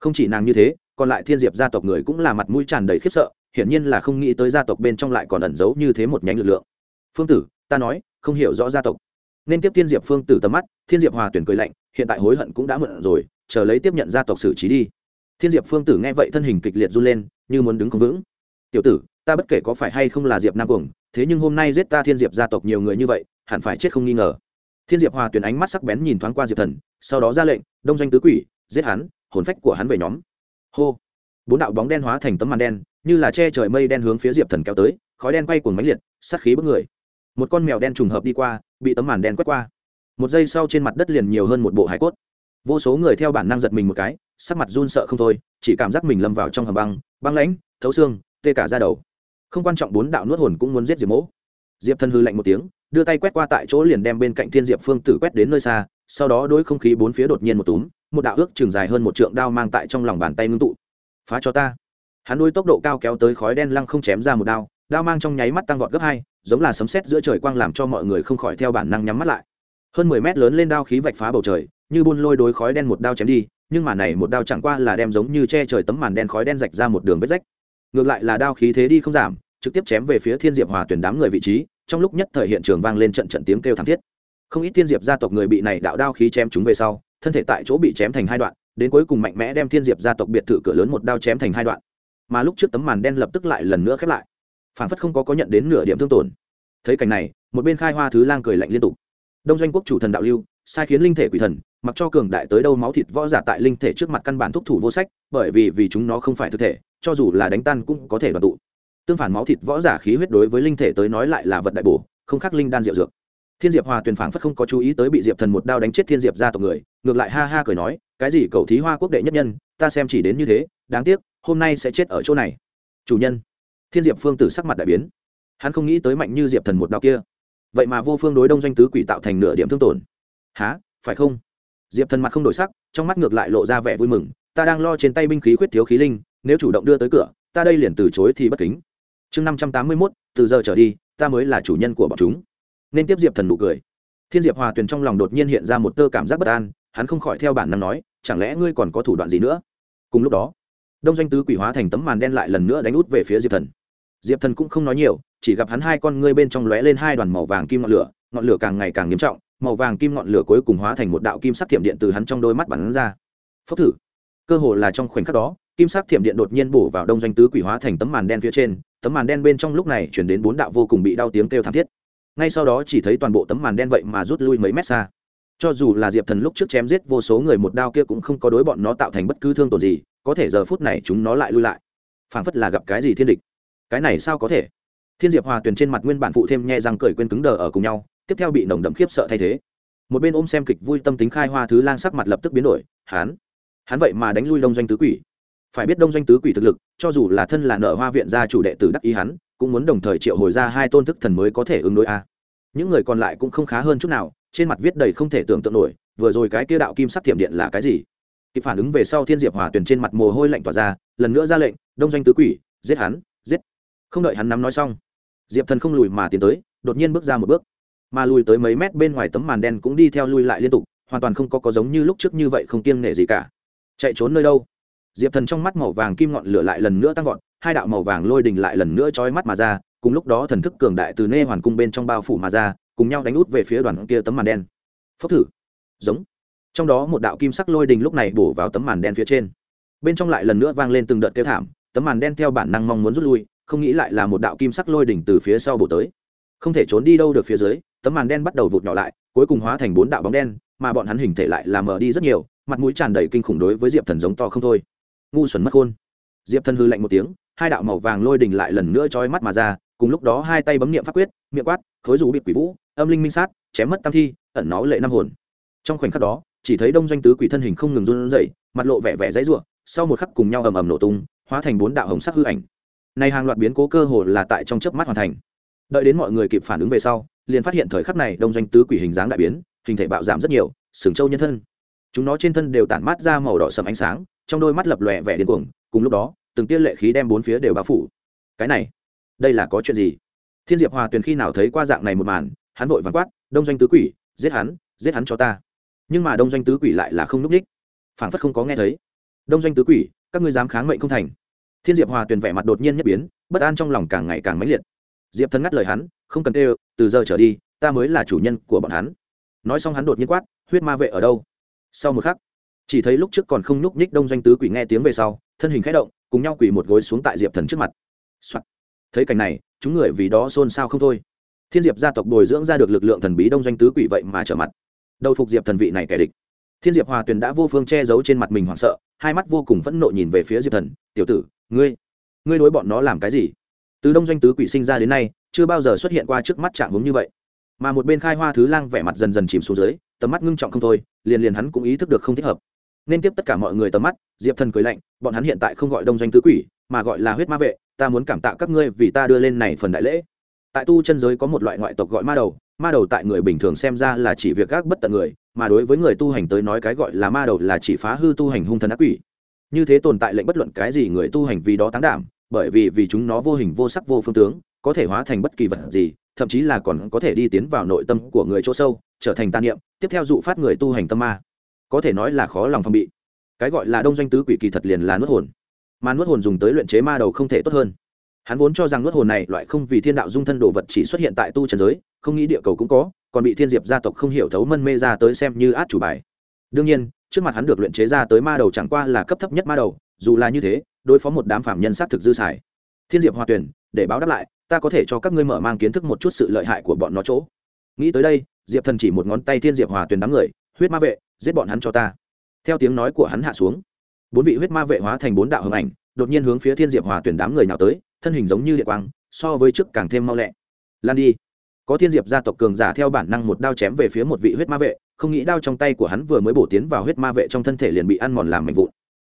Không chỉ nàng như thế, còn lại thiên diệp gia tộc người cũng là mặt mũi tràn đầy khiếp sợ, hiển nhiên là không nghĩ tới gia tộc bên trong lại còn ẩn giấu như thế một nhánh lực lượng. Phương tử, ta nói, không hiểu rõ gia tộc nên tiếp thiên diệp phương tử tầm mắt, thiên diệp hòa tuyển cười lạnh, hiện tại hối hận cũng đã mượn rồi, chờ lấy tiếp nhận gia tộc xử trí đi. Thiên diệp phương tử nghe vậy thân hình kịch liệt run lên, như muốn đứng không vững. Tiểu tử, ta bất kể có phải hay không là diệp nam cuồng, thế nhưng hôm nay giết ta thiên diệp gia tộc nhiều người như vậy, hẳn phải chết không nghi ngờ. Thiên diệp hòa tuyển ánh mắt sắc bén nhìn thoáng qua diệp thần, sau đó ra lệnh, đông doanh tứ quỷ, giết hắn, hồn phách của hắn về nhóm. Hô. Bốn đạo bóng đen hóa thành tấm màn đen, như là che trời mây đen hướng phía diệp thần kéo tới, khói đen quay cuồng mánh liệt, sát khí bức người một con mèo đen trùng hợp đi qua, bị tấm màn đen quét qua. Một giây sau trên mặt đất liền nhiều hơn một bộ hải cốt. Vô số người theo bản năng giật mình một cái, sắc mặt run sợ không thôi, chỉ cảm giác mình lâm vào trong hầm băng băng lãnh, thấu xương, tê cả ra đầu. Không quan trọng bốn đạo nuốt hồn cũng muốn giết diệp mỗ. Diệp thân hư lạnh một tiếng, đưa tay quét qua tại chỗ liền đem bên cạnh thiên diệp phương tử quét đến nơi xa, sau đó đối không khí bốn phía đột nhiên một túm, một đạo ước trường dài hơn một trượng đao mang tại trong lòng bàn tay ngưng tụ. Phá cho ta. Hắn đôi tốc độ cao kéo tới khói đen lăng không chém ra một đao đao mang trong nháy mắt tăng vọt gấp hai giống là sấm sét giữa trời quang làm cho mọi người không khỏi theo bản năng nhắm mắt lại. Hơn mười mét lớn lên đao khí vạch phá bầu trời, như buôn lôi đối khói đen một đao chém đi, nhưng mà này một đao chẳng qua là đem giống như che trời tấm màn đen khói đen rạch ra một đường vết rách. Ngược lại là đao khí thế đi không giảm, trực tiếp chém về phía thiên diệp hòa tuyển đám người vị trí, trong lúc nhất thời hiện trường vang lên trận trận tiếng kêu thảm thiết. Không ít thiên diệp gia tộc người bị này đạo đao khí chém chúng về sau, thân thể tại chỗ bị chém thành hai đoạn, đến cuối cùng mạnh mẽ đem thiên diệp gia tộc biệt thự cửa lớn một đao chém thành hai đoạn. Mà lúc trước tấm màn đen lập tức lại lần nữa khép lại phản phất không có có nhận đến nửa điểm thương tổn. Thấy cảnh này, một bên khai hoa thứ lang cười lạnh liên tục. Đông doanh quốc chủ thần đạo lưu, sai khiến linh thể quỷ thần, mặc cho cường đại tới đâu máu thịt võ giả tại linh thể trước mặt căn bản thúc thủ vô sách, bởi vì vì chúng nó không phải thực thể, cho dù là đánh tan cũng có thể đoàn tụ. Tương phản máu thịt võ giả khí huyết đối với linh thể tới nói lại là vật đại bổ, không khác linh đan diệu dược. Thiên diệp hòa tuyền phảng phất không có chú ý tới bị diệp thần một đao đánh chết thiên diệp gia tộc người, ngược lại ha ha cười nói, cái gì cầu thí hoa quốc đệ nhất nhân, ta xem chỉ đến như thế, đáng tiếc, hôm nay sẽ chết ở chỗ này. Chủ nhân thiên diệp phương tử sắc mặt đại biến. Hắn không nghĩ tới mạnh như diệp thần một đạo kia. Vậy mà vô phương đối đông doanh tứ quỷ tạo thành nửa điểm thương tổn. Há phải không? Diệp thần mặt không đổi sắc, trong mắt ngược lại lộ ra vẻ vui mừng. Ta đang lo trên tay binh khí khuyết thiếu khí linh, nếu chủ động đưa tới cửa, ta đây liền từ chối thì bất kính. Chương năm trăm tám mươi mốt, từ giờ trở đi, ta mới là chủ nhân của bọn chúng. Nên tiếp diệp thần nụ cười. Thiên diệp hòa tuyền trong lòng đột nhiên hiện ra một tơ cảm giác bất an, hắn không khỏi theo bản năng nói, chẳng lẽ ngươi còn có thủ đoạn gì nữa? Cùng lúc đó, đông doanh tứ quỷ hóa thành tấm màn đen lại lần nữa đánh út về phía diệp thần diệp thần cũng không nói nhiều, chỉ gặp hắn hai con ngươi bên trong lóe lên hai đoàn màu vàng kim ngọn lửa ngọn lửa càng ngày càng nghiêm trọng, màu vàng kim ngọn lửa cuối cùng hóa thành một đạo kim sắc thiểm điện từ hắn trong đôi mắt bắn ra. Phốc thử. Cơ hồ là trong khoảnh khắc đó, kim sắc thiểm điện đột nhiên bổ vào đông doanh tứ quỷ hóa thành tấm màn đen phía trên, tấm màn đen bên trong lúc này chuyển đến bốn đạo vô cùng bị đau tiếng kêu thảm thiết. Ngay sau đó chỉ thấy toàn bộ tấm màn đen vậy mà rút lui mấy mét xa. Cho dù là diệp thần lúc trước chém giết vô số người một đao kia cũng không có đối bọn nó tạo thành bất cứ thương tổn gì, có thể giờ phút này chúng nó lại lui lại. Phảng phất là gặp cái gì thiên địch cái này sao có thể? Thiên diệp hòa tuyền trên mặt nguyên bản phụ thêm nhẹ răng cười quên cứng đờ ở cùng nhau, tiếp theo bị nồng đậm khiếp sợ thay thế. Một bên ôm xem kịch vui tâm tính khai hoa thứ lang sắc mặt lập tức biến đổi hán hắn vậy mà đánh lui đông doanh tứ quỷ. Phải biết đông doanh tứ quỷ thực lực, cho dù là thân là nợ hoa viện gia chủ đệ tử đắc ý hắn, cũng muốn đồng thời triệu hồi ra hai tôn thức thần mới có thể ứng đối a. Những người còn lại cũng không khá hơn chút nào, trên mặt viết đầy không thể tưởng tượng nổi, vừa rồi cái kia đạo kim sắc thiểm điện là cái gì? Kịp phản ứng về sau thiên diệp hòa tuyền trên mặt mồ hôi lạnh tỏa ra, lần nữa ra lệnh, đông doanh tứ quỷ, giết hắn không đợi hắn nắm nói xong, diệp thần không lùi mà tiến tới, đột nhiên bước ra một bước. Mà lùi tới mấy mét bên ngoài tấm màn đen cũng đi theo lui lại liên tục, hoàn toàn không có có giống như lúc trước như vậy không kiêng nể gì cả. Chạy trốn nơi đâu? Diệp thần trong mắt màu vàng kim ngọn lửa lại lần nữa tăng vọt, hai đạo màu vàng lôi đình lại lần nữa trói mắt mà ra, cùng lúc đó thần thức cường đại từ nê hoàn cung bên trong bao phủ mà ra, cùng nhau đánh út về phía đoàn kia tấm màn đen. Phốc thử. Giống. Trong đó một đạo kim sắc lôi đình lúc này bổ vào tấm màn đen phía trên. Bên trong lại lần nữa vang lên từng đợt kêu thảm, tấm màn đen theo bản năng mong muốn rút lui không nghĩ lại là một đạo kim sắc lôi đỉnh từ phía sau bổ tới. Không thể trốn đi đâu được phía dưới, tấm màn đen bắt đầu vụt nhỏ lại, cuối cùng hóa thành bốn đạo bóng đen, mà bọn hắn hình thể lại là mờ đi rất nhiều, mặt mũi tràn đầy kinh khủng đối với diệp thần giống to không thôi. Ngu xuẩn mất khôn. Diệp thần hư lạnh một tiếng, hai đạo màu vàng lôi đình lại lần nữa trói mắt mà ra, cùng lúc đó hai tay bấm niệm pháp quyết, miệng quát, khối rủ biệt quỷ vũ, âm linh minh sát, chém mất tam thi, ẩn nó lệ năm hồn. Trong khoảnh khắc đó, chỉ thấy đông doanh tứ quỷ thân hình không ngừng run rẩy, mặt lộ vẻ vẻ dãy rủa, sau một khắc cùng nhau ầm ầm nổ tung, hóa thành bốn đạo hồng sắc hư ảnh này hàng loạt biến cố cơ hồ là tại trong chớp mắt hoàn thành. Đợi đến mọi người kịp phản ứng về sau, liền phát hiện thời khắc này đông doanh tứ quỷ hình dáng đại biến, hình thể bạo giảm rất nhiều, sừng châu nhân thân. Chúng nó trên thân đều tản mát ra màu đỏ sầm ánh sáng, trong đôi mắt lập lòe vẻ điên cuồng, cùng lúc đó, từng tiên lệ khí đem bốn phía đều bao phủ. Cái này, đây là có chuyện gì? Thiên diệp hòa tuyền khi nào thấy qua dạng này một màn, hắn vội vàng quát, đông doanh tứ quỷ, giết hắn giết hắn cho ta. Nhưng mà đông doanh tứ quỷ lại là không núp ních, phảng phất không có nghe thấy. Đông doanh tứ quỷ, các ngươi dám kháng mệnh không thành thiên diệp hòa tuyền vẻ mặt đột nhiên nhất biến, bất an trong lòng càng ngày càng mãnh liệt. Diệp thần ngắt lời hắn, không cần tê từ giờ trở đi, ta mới là chủ nhân của bọn hắn. Nói xong hắn đột nhiên quát, huyết ma vệ ở đâu? Sau một khắc, chỉ thấy lúc trước còn không nhúc nhích đông doanh tứ quỷ nghe tiếng về sau, thân hình khẽ động, cùng nhau quỳ một gối xuống tại diệp thần trước mặt、Soạn. thấy cảnh này, chúng người vì đó xôn xao không thôi. Thiên diệp gia tộc bồi dưỡng ra được lực lượng thần bí đông doanh tứ quỷ vậy mà trở mặt. Đầu phục diệp thần vị này kẻ địch. Thiên diệp hòa tuyền đã vô phương che giấu trên mặt mình hoảng sợ, hai mắt vô cùng phẫn nộ nhìn về phía diệp thần, tiểu tử ngươi ngươi đối bọn nó làm cái gì? Từ đông doanh tứ quỷ sinh ra đến nay, chưa bao giờ xuất hiện qua trước mắt trạng hướng như vậy. Mà một bên khai hoa thứ lang vẻ mặt dần dần chìm xuống dưới, tầm mắt ngưng trọng không thôi, liền liền hắn cũng ý thức được không thích hợp. Nên tiếp tất cả mọi người tầm mắt, diệp thần cười lạnh, bọn hắn hiện tại không gọi đông doanh tứ quỷ, mà gọi là huyết ma vệ, ta muốn cảm tạ các ngươi vì ta đưa lên này phần đại lễ. Tại tu chân giới có một loại ngoại tộc gọi ma đầu ma đầu tại người bình thường xem ra là chỉ việc gác bất tận người, mà đối với người tu hành tới nói cái gọi là ma đầu là chỉ phá hư tu hành hung thần ác quỷ như thế tồn tại lệnh bất luận cái gì người tu hành vì đó tán đảm, bởi vì vì chúng nó vô hình vô sắc vô phương tướng, có thể hóa thành bất kỳ vật gì, thậm chí là còn có thể đi tiến vào nội tâm của người chỗ sâu, trở thành tàn niệm, tiếp theo dụ phát người tu hành tâm ma. Có thể nói là khó lòng phòng bị. Cái gọi là đông doanh tứ quỷ kỳ thật liền là nuốt hồn. Mà nuốt hồn dùng tới luyện chế ma đầu không thể tốt hơn. Hắn vốn cho rằng nuốt hồn này loại không vì thiên đạo dung thân đồ vật chỉ xuất hiện tại tu trần giới, không nghĩ địa cầu cũng có, còn bị thiên diệp gia tộc không hiểu thấu mân mê ra tới xem như át chủ bài. Đương nhiên trước mặt hắn được luyện chế ra tới ma đầu chẳng qua là cấp thấp nhất ma đầu, dù là như thế, đối phó một đám phạm nhân sát thực dư xài. Thiên diệp hòa tuyển để báo đáp lại, ta có thể cho các ngươi mở mang kiến thức một chút sự lợi hại của bọn nó chỗ. Nghĩ tới đây, diệp thần chỉ một ngón tay thiên diệp hòa tuyển đám người, huyết ma vệ, giết bọn hắn cho ta. Theo tiếng nói của hắn hạ xuống, bốn vị huyết ma vệ hóa thành bốn đạo hồng ảnh, đột nhiên hướng phía thiên diệp hòa tuyển đám người nào tới, thân hình giống như địa quang, so với trước càng thêm mau lẹ. Lan đi. Có thiên diệp gia tộc cường giả theo bản năng một đao chém về phía một vị huyết ma vệ không nghĩ đao trong tay của hắn vừa mới bổ tiến vào huyết ma vệ trong thân thể liền bị ăn mòn làm mạnh vụn.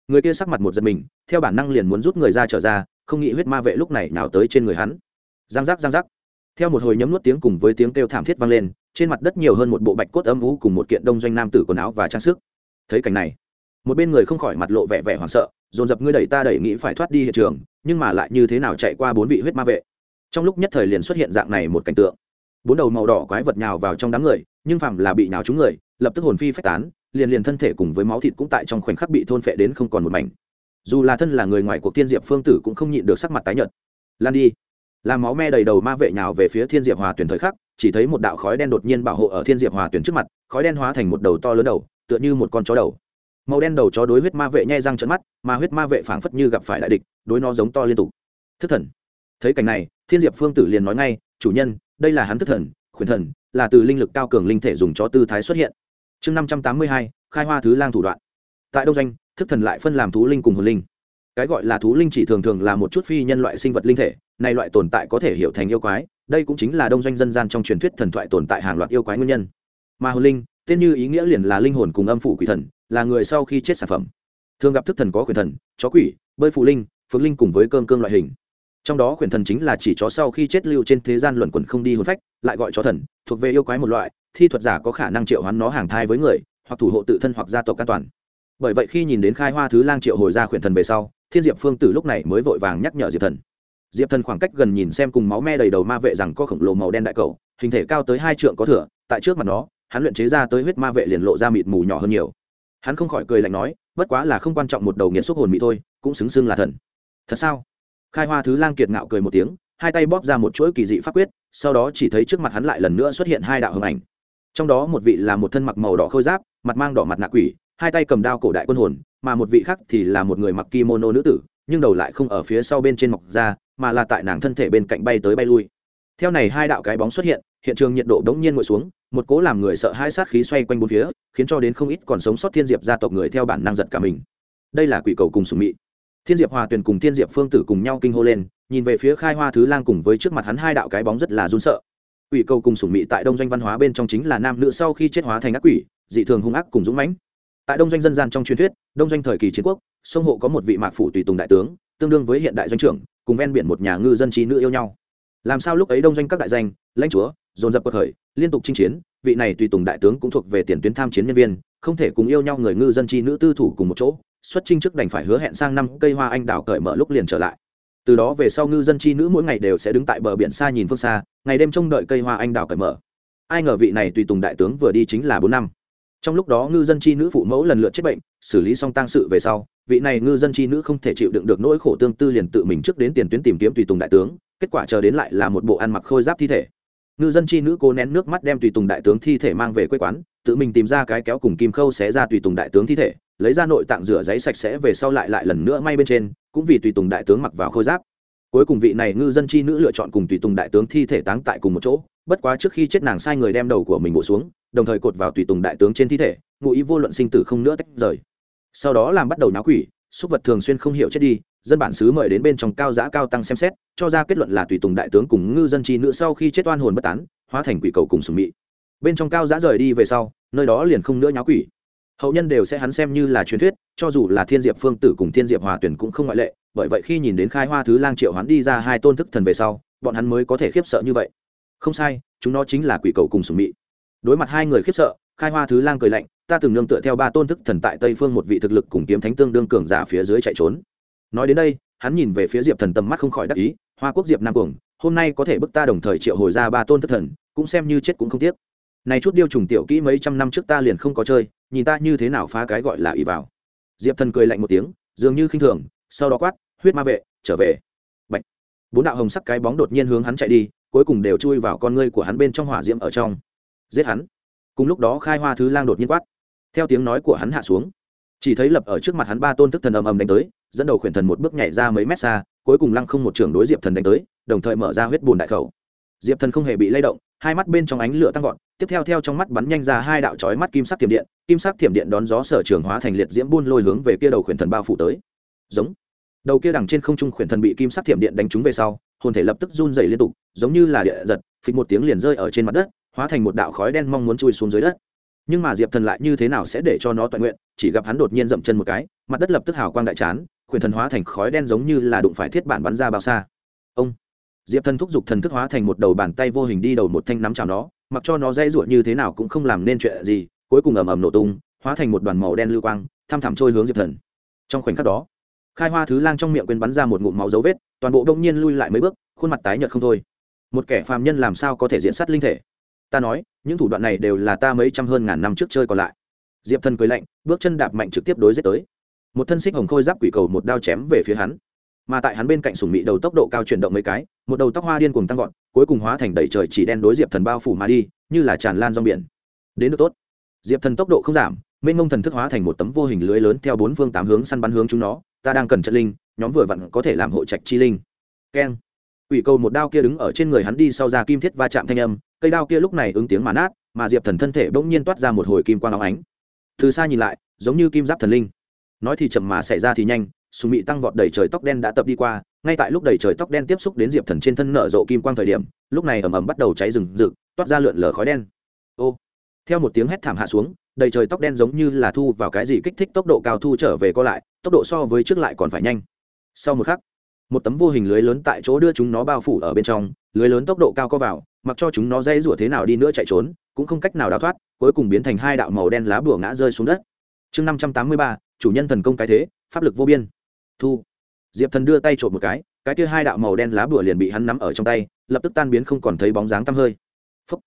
Người kia sắc mặt một giật mình, theo bản năng liền muốn rút người ra trở ra, không nghĩ huyết ma vệ lúc này nào tới trên người hắn. Giang giác giang giác. Theo một hồi nhấm nuốt tiếng cùng với tiếng kêu thảm thiết vang lên, trên mặt đất nhiều hơn một bộ bạch cốt âm vũ cùng một kiện đông doanh nam tử quần áo và trang sức. Thấy cảnh này, một bên người không khỏi mặt lộ vẻ vẻ hoảng sợ, dồn dập ngươi đẩy ta đẩy nghĩ phải thoát đi hiện trường, nhưng mà lại như thế nào chạy qua bốn vị huyết ma vệ? Trong lúc nhất thời liền xuất hiện dạng này một cảnh tượng bốn đầu màu đỏ quái vật nhào vào trong đám người, nhưng phàm là bị nhào trúng người, lập tức hồn phi phách tán, liền liền thân thể cùng với máu thịt cũng tại trong khoảnh khắc bị thôn phệ đến không còn một mảnh. Dù là thân là người ngoài cuộc tiên diệp phương tử cũng không nhịn được sắc mặt tái nhợt. Lan đi. Làm máu me đầy đầu ma vệ nhào về phía thiên diệp hòa tuyển thời khắc, chỉ thấy một đạo khói đen đột nhiên bảo hộ ở thiên diệp hòa tuyển trước mặt, khói đen hóa thành một đầu to lớn đầu, tựa như một con chó đầu. Màu đen đầu chó đối huyết ma vệ nhai răng trận mắt, mà huyết ma vệ phảng phất như gặp phải đại địch, đối nó giống to liên tục. Thức thần. Thấy cảnh này, thiên diệp phương tử liền nói ngay, chủ nhân đây là hắn thức thần, khuyển thần, là từ linh lực cao cường linh thể dùng cho tư thái xuất hiện. Chương năm trăm tám mươi hai, khai hoa thứ lang thủ đoạn. Tại đông doanh, thức thần lại phân làm thú linh cùng hồn linh. Cái gọi là thú linh chỉ thường thường là một chút phi nhân loại sinh vật linh thể, này loại tồn tại có thể hiểu thành yêu quái, đây cũng chính là đông doanh dân gian trong truyền thuyết thần thoại tồn tại hàng loạt yêu quái nguyên nhân. Mà hồn linh, tên như ý nghĩa liền là linh hồn cùng âm phủ quỷ thần, là người sau khi chết sản phẩm. Thường gặp thức thần có quyền thần, chó quỷ, bơi phụ linh, phượng linh cùng với cơm cương loại hình trong đó quyền thần chính là chỉ chó sau khi chết lưu trên thế gian luẩn quẩn không đi hồn phách, lại gọi chó thần, thuộc về yêu quái một loại, thi thuật giả có khả năng triệu hoán nó hàng thai với người, hoặc thủ hộ tự thân hoặc gia tộc an toàn. Bởi vậy khi nhìn đến khai hoa thứ lang triệu hồi ra quyền thần về sau, thiên diệp phương tử lúc này mới vội vàng nhắc nhở diệp thần. Diệp thần khoảng cách gần nhìn xem cùng máu me đầy đầu ma vệ rằng có khổng lồ màu đen đại cầu, hình thể cao tới hai trượng có thửa, tại trước mặt nó, hắn luyện chế ra tới huyết ma vệ liền lộ ra mịt mù nhỏ hơn nhiều. Hắn không khỏi cười lạnh nói, bất quá là không quan trọng một đầu nghiệt xúc hồn mị thôi, cũng xứng xưng là thần. Thật sao? Khai hoa thứ lang kiệt ngạo cười một tiếng, hai tay bóp ra một chuỗi kỳ dị pháp quyết, sau đó chỉ thấy trước mặt hắn lại lần nữa xuất hiện hai đạo hồng ảnh. Trong đó một vị là một thân mặc màu đỏ khôi giáp, mặt mang đỏ mặt nạ quỷ, hai tay cầm đao cổ đại quân hồn, mà một vị khác thì là một người mặc kimono nữ tử, nhưng đầu lại không ở phía sau bên trên mọc ra, mà là tại nàng thân thể bên cạnh bay tới bay lui. Theo này hai đạo cái bóng xuất hiện hiện trường nhiệt độ đống nhiên ngồi xuống, một cố làm người sợ hai sát khí xoay quanh bốn phía, khiến cho đến không ít còn sống sót thiên diệp gia tộc người theo bản năng giật cả mình. Đây là quỷ cầu cùng sùng mị thiên diệp hòa tuyền cùng thiên diệp phương tử cùng nhau kinh hô lên, nhìn về phía khai hoa thứ lang cùng với trước mặt hắn hai đạo cái bóng rất là run sợ. Quỷ cầu cùng sùng mị tại đông doanh văn hóa bên trong chính là nam nữ sau khi chết hóa thành ác quỷ, dị thường hung ác cùng dũng mãnh. Tại đông doanh dân gian trong truyền thuyết, đông doanh thời kỳ chiến quốc, sông hộ có một vị mạc phủ tùy tùng đại tướng, tương đương với hiện đại doanh trưởng, cùng ven biển một nhà ngư dân trí nữ yêu nhau. Làm sao lúc ấy đông doanh các đại danh, lãnh chúa, dồn dập cuộc khởi, liên tục chinh chiến, vị này tùy tùng đại tướng cũng thuộc về tiền tuyến tham chiến nhân viên, không thể cùng yêu nhau người ngư dân chi nữ tư thủ cùng một chỗ xuất chinh trước đành phải hứa hẹn sang năm cây hoa anh đào cởi mở lúc liền trở lại. Từ đó về sau ngư dân chi nữ mỗi ngày đều sẽ đứng tại bờ biển xa nhìn phương xa, ngày đêm trông đợi cây hoa anh đào cởi mở. Ai ngờ vị này tùy tùng đại tướng vừa đi chính là bốn năm. Trong lúc đó ngư dân chi nữ phụ mẫu lần lượt chết bệnh, xử lý xong tang sự về sau, vị này ngư dân chi nữ không thể chịu đựng được nỗi khổ tương tư liền tự mình trước đến tiền tuyến tìm kiếm tùy tùng đại tướng, kết quả chờ đến lại là một bộ ăn mặc khôi giáp thi thể. Ngư dân chi nữ cố nén nước mắt đem tùy tùng đại tướng thi thể mang về quê quán, tự mình tìm ra cái kéo cùng kim khâu xé ra tùy tùng đại tướng thi thể lấy ra nội tạng rửa giấy sạch sẽ về sau lại lại lần nữa may bên trên, cũng vì tùy tùng đại tướng mặc vào khôi giáp. Cuối cùng vị này ngư dân chi nữ lựa chọn cùng tùy tùng đại tướng thi thể táng tại cùng một chỗ, bất quá trước khi chết nàng sai người đem đầu của mình bổ xuống, đồng thời cột vào tùy tùng đại tướng trên thi thể, ngụ ý vô luận sinh tử không nữa tách rời. Sau đó làm bắt đầu náo quỷ xúc vật thường xuyên không hiểu chết đi, dân bản xứ mời đến bên trong cao giã cao tăng xem xét, cho ra kết luận là tùy tùng đại tướng cùng ngư dân chi nữ sau khi chết oan hồn bất tán, hóa thành quỷ cầu cùng sùng mị. Bên trong cao giã rời đi về sau, nơi đó liền không nữa nháo quỷ hậu nhân đều sẽ hắn xem như là truyền thuyết, cho dù là thiên diệp phương tử cùng thiên diệp hòa tuyển cũng không ngoại lệ, bởi vậy khi nhìn đến khai hoa thứ lang triệu hắn đi ra hai tôn thức thần về sau, bọn hắn mới có thể khiếp sợ như vậy. Không sai, chúng nó chính là quỷ cầu cùng sùng mị. Đối mặt hai người khiếp sợ, khai hoa thứ lang cười lạnh, ta từng nương tựa theo ba tôn thức thần tại tây phương một vị thực lực cùng kiếm thánh tương đương cường giả phía dưới chạy trốn. Nói đến đây, hắn nhìn về phía diệp thần tầm mắt không khỏi đắc ý, hoa quốc diệp nam cuồng, hôm nay có thể bức ta đồng thời triệu hồi ra ba tôn thức thần, cũng xem như chết cũng không tiếc. Này chút điêu trùng tiểu kỹ mấy trăm năm trước ta liền không có chơi nhìn ta như thế nào phá cái gọi là ỷ vào. Diệp thần cười lạnh một tiếng, dường như khinh thường, sau đó quát, huyết ma vệ, trở về. Bạch. bốn đạo hồng sắc cái bóng đột nhiên hướng hắn chạy đi, cuối cùng đều chui vào con ngươi của hắn bên trong hỏa diễm ở trong. Giết hắn. Cùng lúc đó khai hoa thứ lang đột nhiên quát. Theo tiếng nói của hắn hạ xuống. Chỉ thấy lập ở trước mặt hắn ba tôn thức thần ầm ầm đánh tới, dẫn đầu khuyển thần một bước nhảy ra mấy mét xa, cuối cùng lăng không một trưởng đối diệp thần đánh tới, đồng thời mở ra huyết bùn đại khẩu. Diệp thần không hề bị lay động hai mắt bên trong ánh lửa tăng vọt, tiếp theo theo trong mắt bắn nhanh ra hai đạo chói mắt kim sắc thiểm điện, kim sắc thiểm điện đón gió sở trường hóa thành liệt diễm buôn lôi hướng về kia đầu khuyển thần bao phủ tới. Giống. Đầu kia đằng trên không trung khuyển thần bị kim sắc thiểm điện đánh trúng về sau, hồn thể lập tức run dày liên tục, giống như là địa giật, phịch một tiếng liền rơi ở trên mặt đất, hóa thành một đạo khói đen mong muốn chui xuống dưới đất. Nhưng mà diệp thần lại như thế nào sẽ để cho nó toàn nguyện, chỉ gặp hắn đột nhiên dậm chân một cái, mặt đất lập tức hào quang đại chán, khuyển thần hóa thành khói đen giống như là đụng phải thiết bản bắn ra bao xa. Ông diệp thần thúc giục thần thức hóa thành một đầu bàn tay vô hình đi đầu một thanh nắm chào nó, mặc cho nó dây ruột như thế nào cũng không làm nên chuyện gì, cuối cùng ầm ầm nổ tung, hóa thành một đoàn màu đen lưu quang, thăm thẳm trôi hướng diệp thần. Trong khoảnh khắc đó, khai hoa thứ lang trong miệng quên bắn ra một ngụm máu dấu vết, toàn bộ đông nhiên lui lại mấy bước, khuôn mặt tái nhợt không thôi. Một kẻ phàm nhân làm sao có thể diễn sát linh thể? Ta nói, những thủ đoạn này đều là ta mấy trăm hơn ngàn năm trước chơi còn lại. Diệp thần cười lạnh, bước chân đạp mạnh trực tiếp đối giết tới. Một thân xích hồng khôi giáp quỷ cầu một đao chém về phía hắn mà tại hắn bên cạnh sùng mị đầu tốc độ cao chuyển động mấy cái, một đầu tóc hoa điên cùng tăng vọt, cuối cùng hóa thành đầy trời chỉ đen đối diệp thần bao phủ mà đi, như là tràn lan rong biển. Đến được tốt. Diệp thần tốc độ không giảm, mênh mông thần thức hóa thành một tấm vô hình lưới lớn theo bốn phương tám hướng săn bắn hướng chúng nó, ta đang cần trận linh, nhóm vừa vặn có thể làm hộ trạch chi linh. Keng. Ủy cầu một đao kia đứng ở trên người hắn đi sau ra kim thiết va chạm thanh âm, cây đao kia lúc này ứng tiếng mà nát, mà diệp thần thân thể bỗng nhiên toát ra một hồi kim quang áo ánh. Từ xa nhìn lại, giống như kim giáp thần linh. Nói thì chậm mà xảy ra thì nhanh sùng mị tăng vọt đầy trời tóc đen đã tập đi qua, ngay tại lúc đầy trời tóc đen tiếp xúc đến diệp thần trên thân nở rộ kim quang thời điểm, lúc này ầm ầm bắt đầu cháy rừng rực, toát ra lượn lờ khói đen. Ô, theo một tiếng hét thảm hạ xuống, đầy trời tóc đen giống như là thu vào cái gì kích thích tốc độ cao thu trở về co lại, tốc độ so với trước lại còn phải nhanh. Sau một khắc, một tấm vô hình lưới lớn tại chỗ đưa chúng nó bao phủ ở bên trong, lưới lớn tốc độ cao co vào, mặc cho chúng nó dây rủa thế nào đi nữa chạy trốn, cũng không cách nào đào thoát, cuối cùng biến thành hai đạo màu đen lá bùa ngã rơi xuống đất. Chương năm trăm tám mươi ba, chủ nhân thần công cái thế, pháp lực vô biên thu. Diệp thần đưa tay trộm một cái cái kia hai đạo màu đen lá bùa liền bị hắn nắm ở trong tay, lập tức tan biến không còn thấy bóng dáng tăm hơi. Phúc.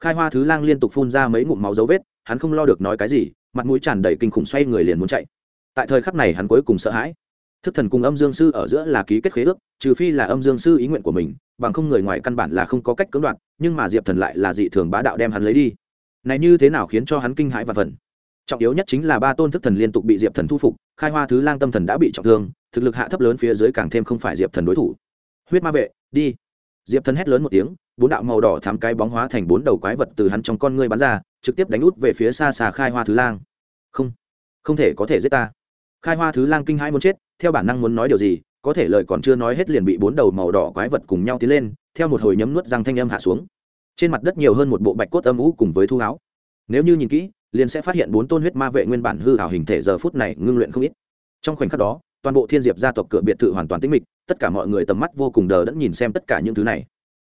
khai hoa thứ lang liên tục phun ra mấy ngụm máu dấu vết, hắn không lo được nói cái gì, mặt mũi tràn đầy kinh khủng xoay người liền muốn chạy. Tại thời khắc này hắn cuối cùng sợ hãi. Thức thần cùng âm dương sư ở giữa là ký kết khế ước, trừ phi là âm dương sư ý nguyện của mình, bằng không người ngoài căn bản là không có cách cưỡng đoạt, nhưng mà diệp thần lại là dị thường bá đạo đem hắn lấy đi. Này như thế nào khiến cho hắn kinh hãi và phần trọng yếu nhất chính là ba tôn thức thần liên tục bị diệp thần thu phục, khai hoa thứ lang tâm thần đã bị trọng thương, thực lực hạ thấp lớn phía dưới càng thêm không phải diệp thần đối thủ. Huyết ma vệ, đi. Diệp thần hét lớn một tiếng, bốn đạo màu đỏ thám cái bóng hóa thành bốn đầu quái vật từ hắn trong con ngươi bắn ra, trực tiếp đánh út về phía xa xà khai hoa thứ lang. Không không thể có thể giết ta. Khai hoa thứ lang kinh hai muốn chết, theo bản năng muốn nói điều gì, có thể lời còn chưa nói hết liền bị bốn đầu màu đỏ quái vật cùng nhau tiến lên, theo một hồi nhấm nuốt răng thanh âm hạ xuống. Trên mặt đất nhiều hơn một bộ bạch cốt âm ú cùng với thu áo. Nếu như nhìn kỹ liền sẽ phát hiện bốn tôn huyết ma vệ nguyên bản hư hảo hình thể giờ phút này ngưng luyện không ít. Trong khoảnh khắc đó, toàn bộ thiên diệp gia tộc cửa biệt thự hoàn toàn tĩnh mịch, tất cả mọi người tầm mắt vô cùng đờ đẫn nhìn xem tất cả những thứ này.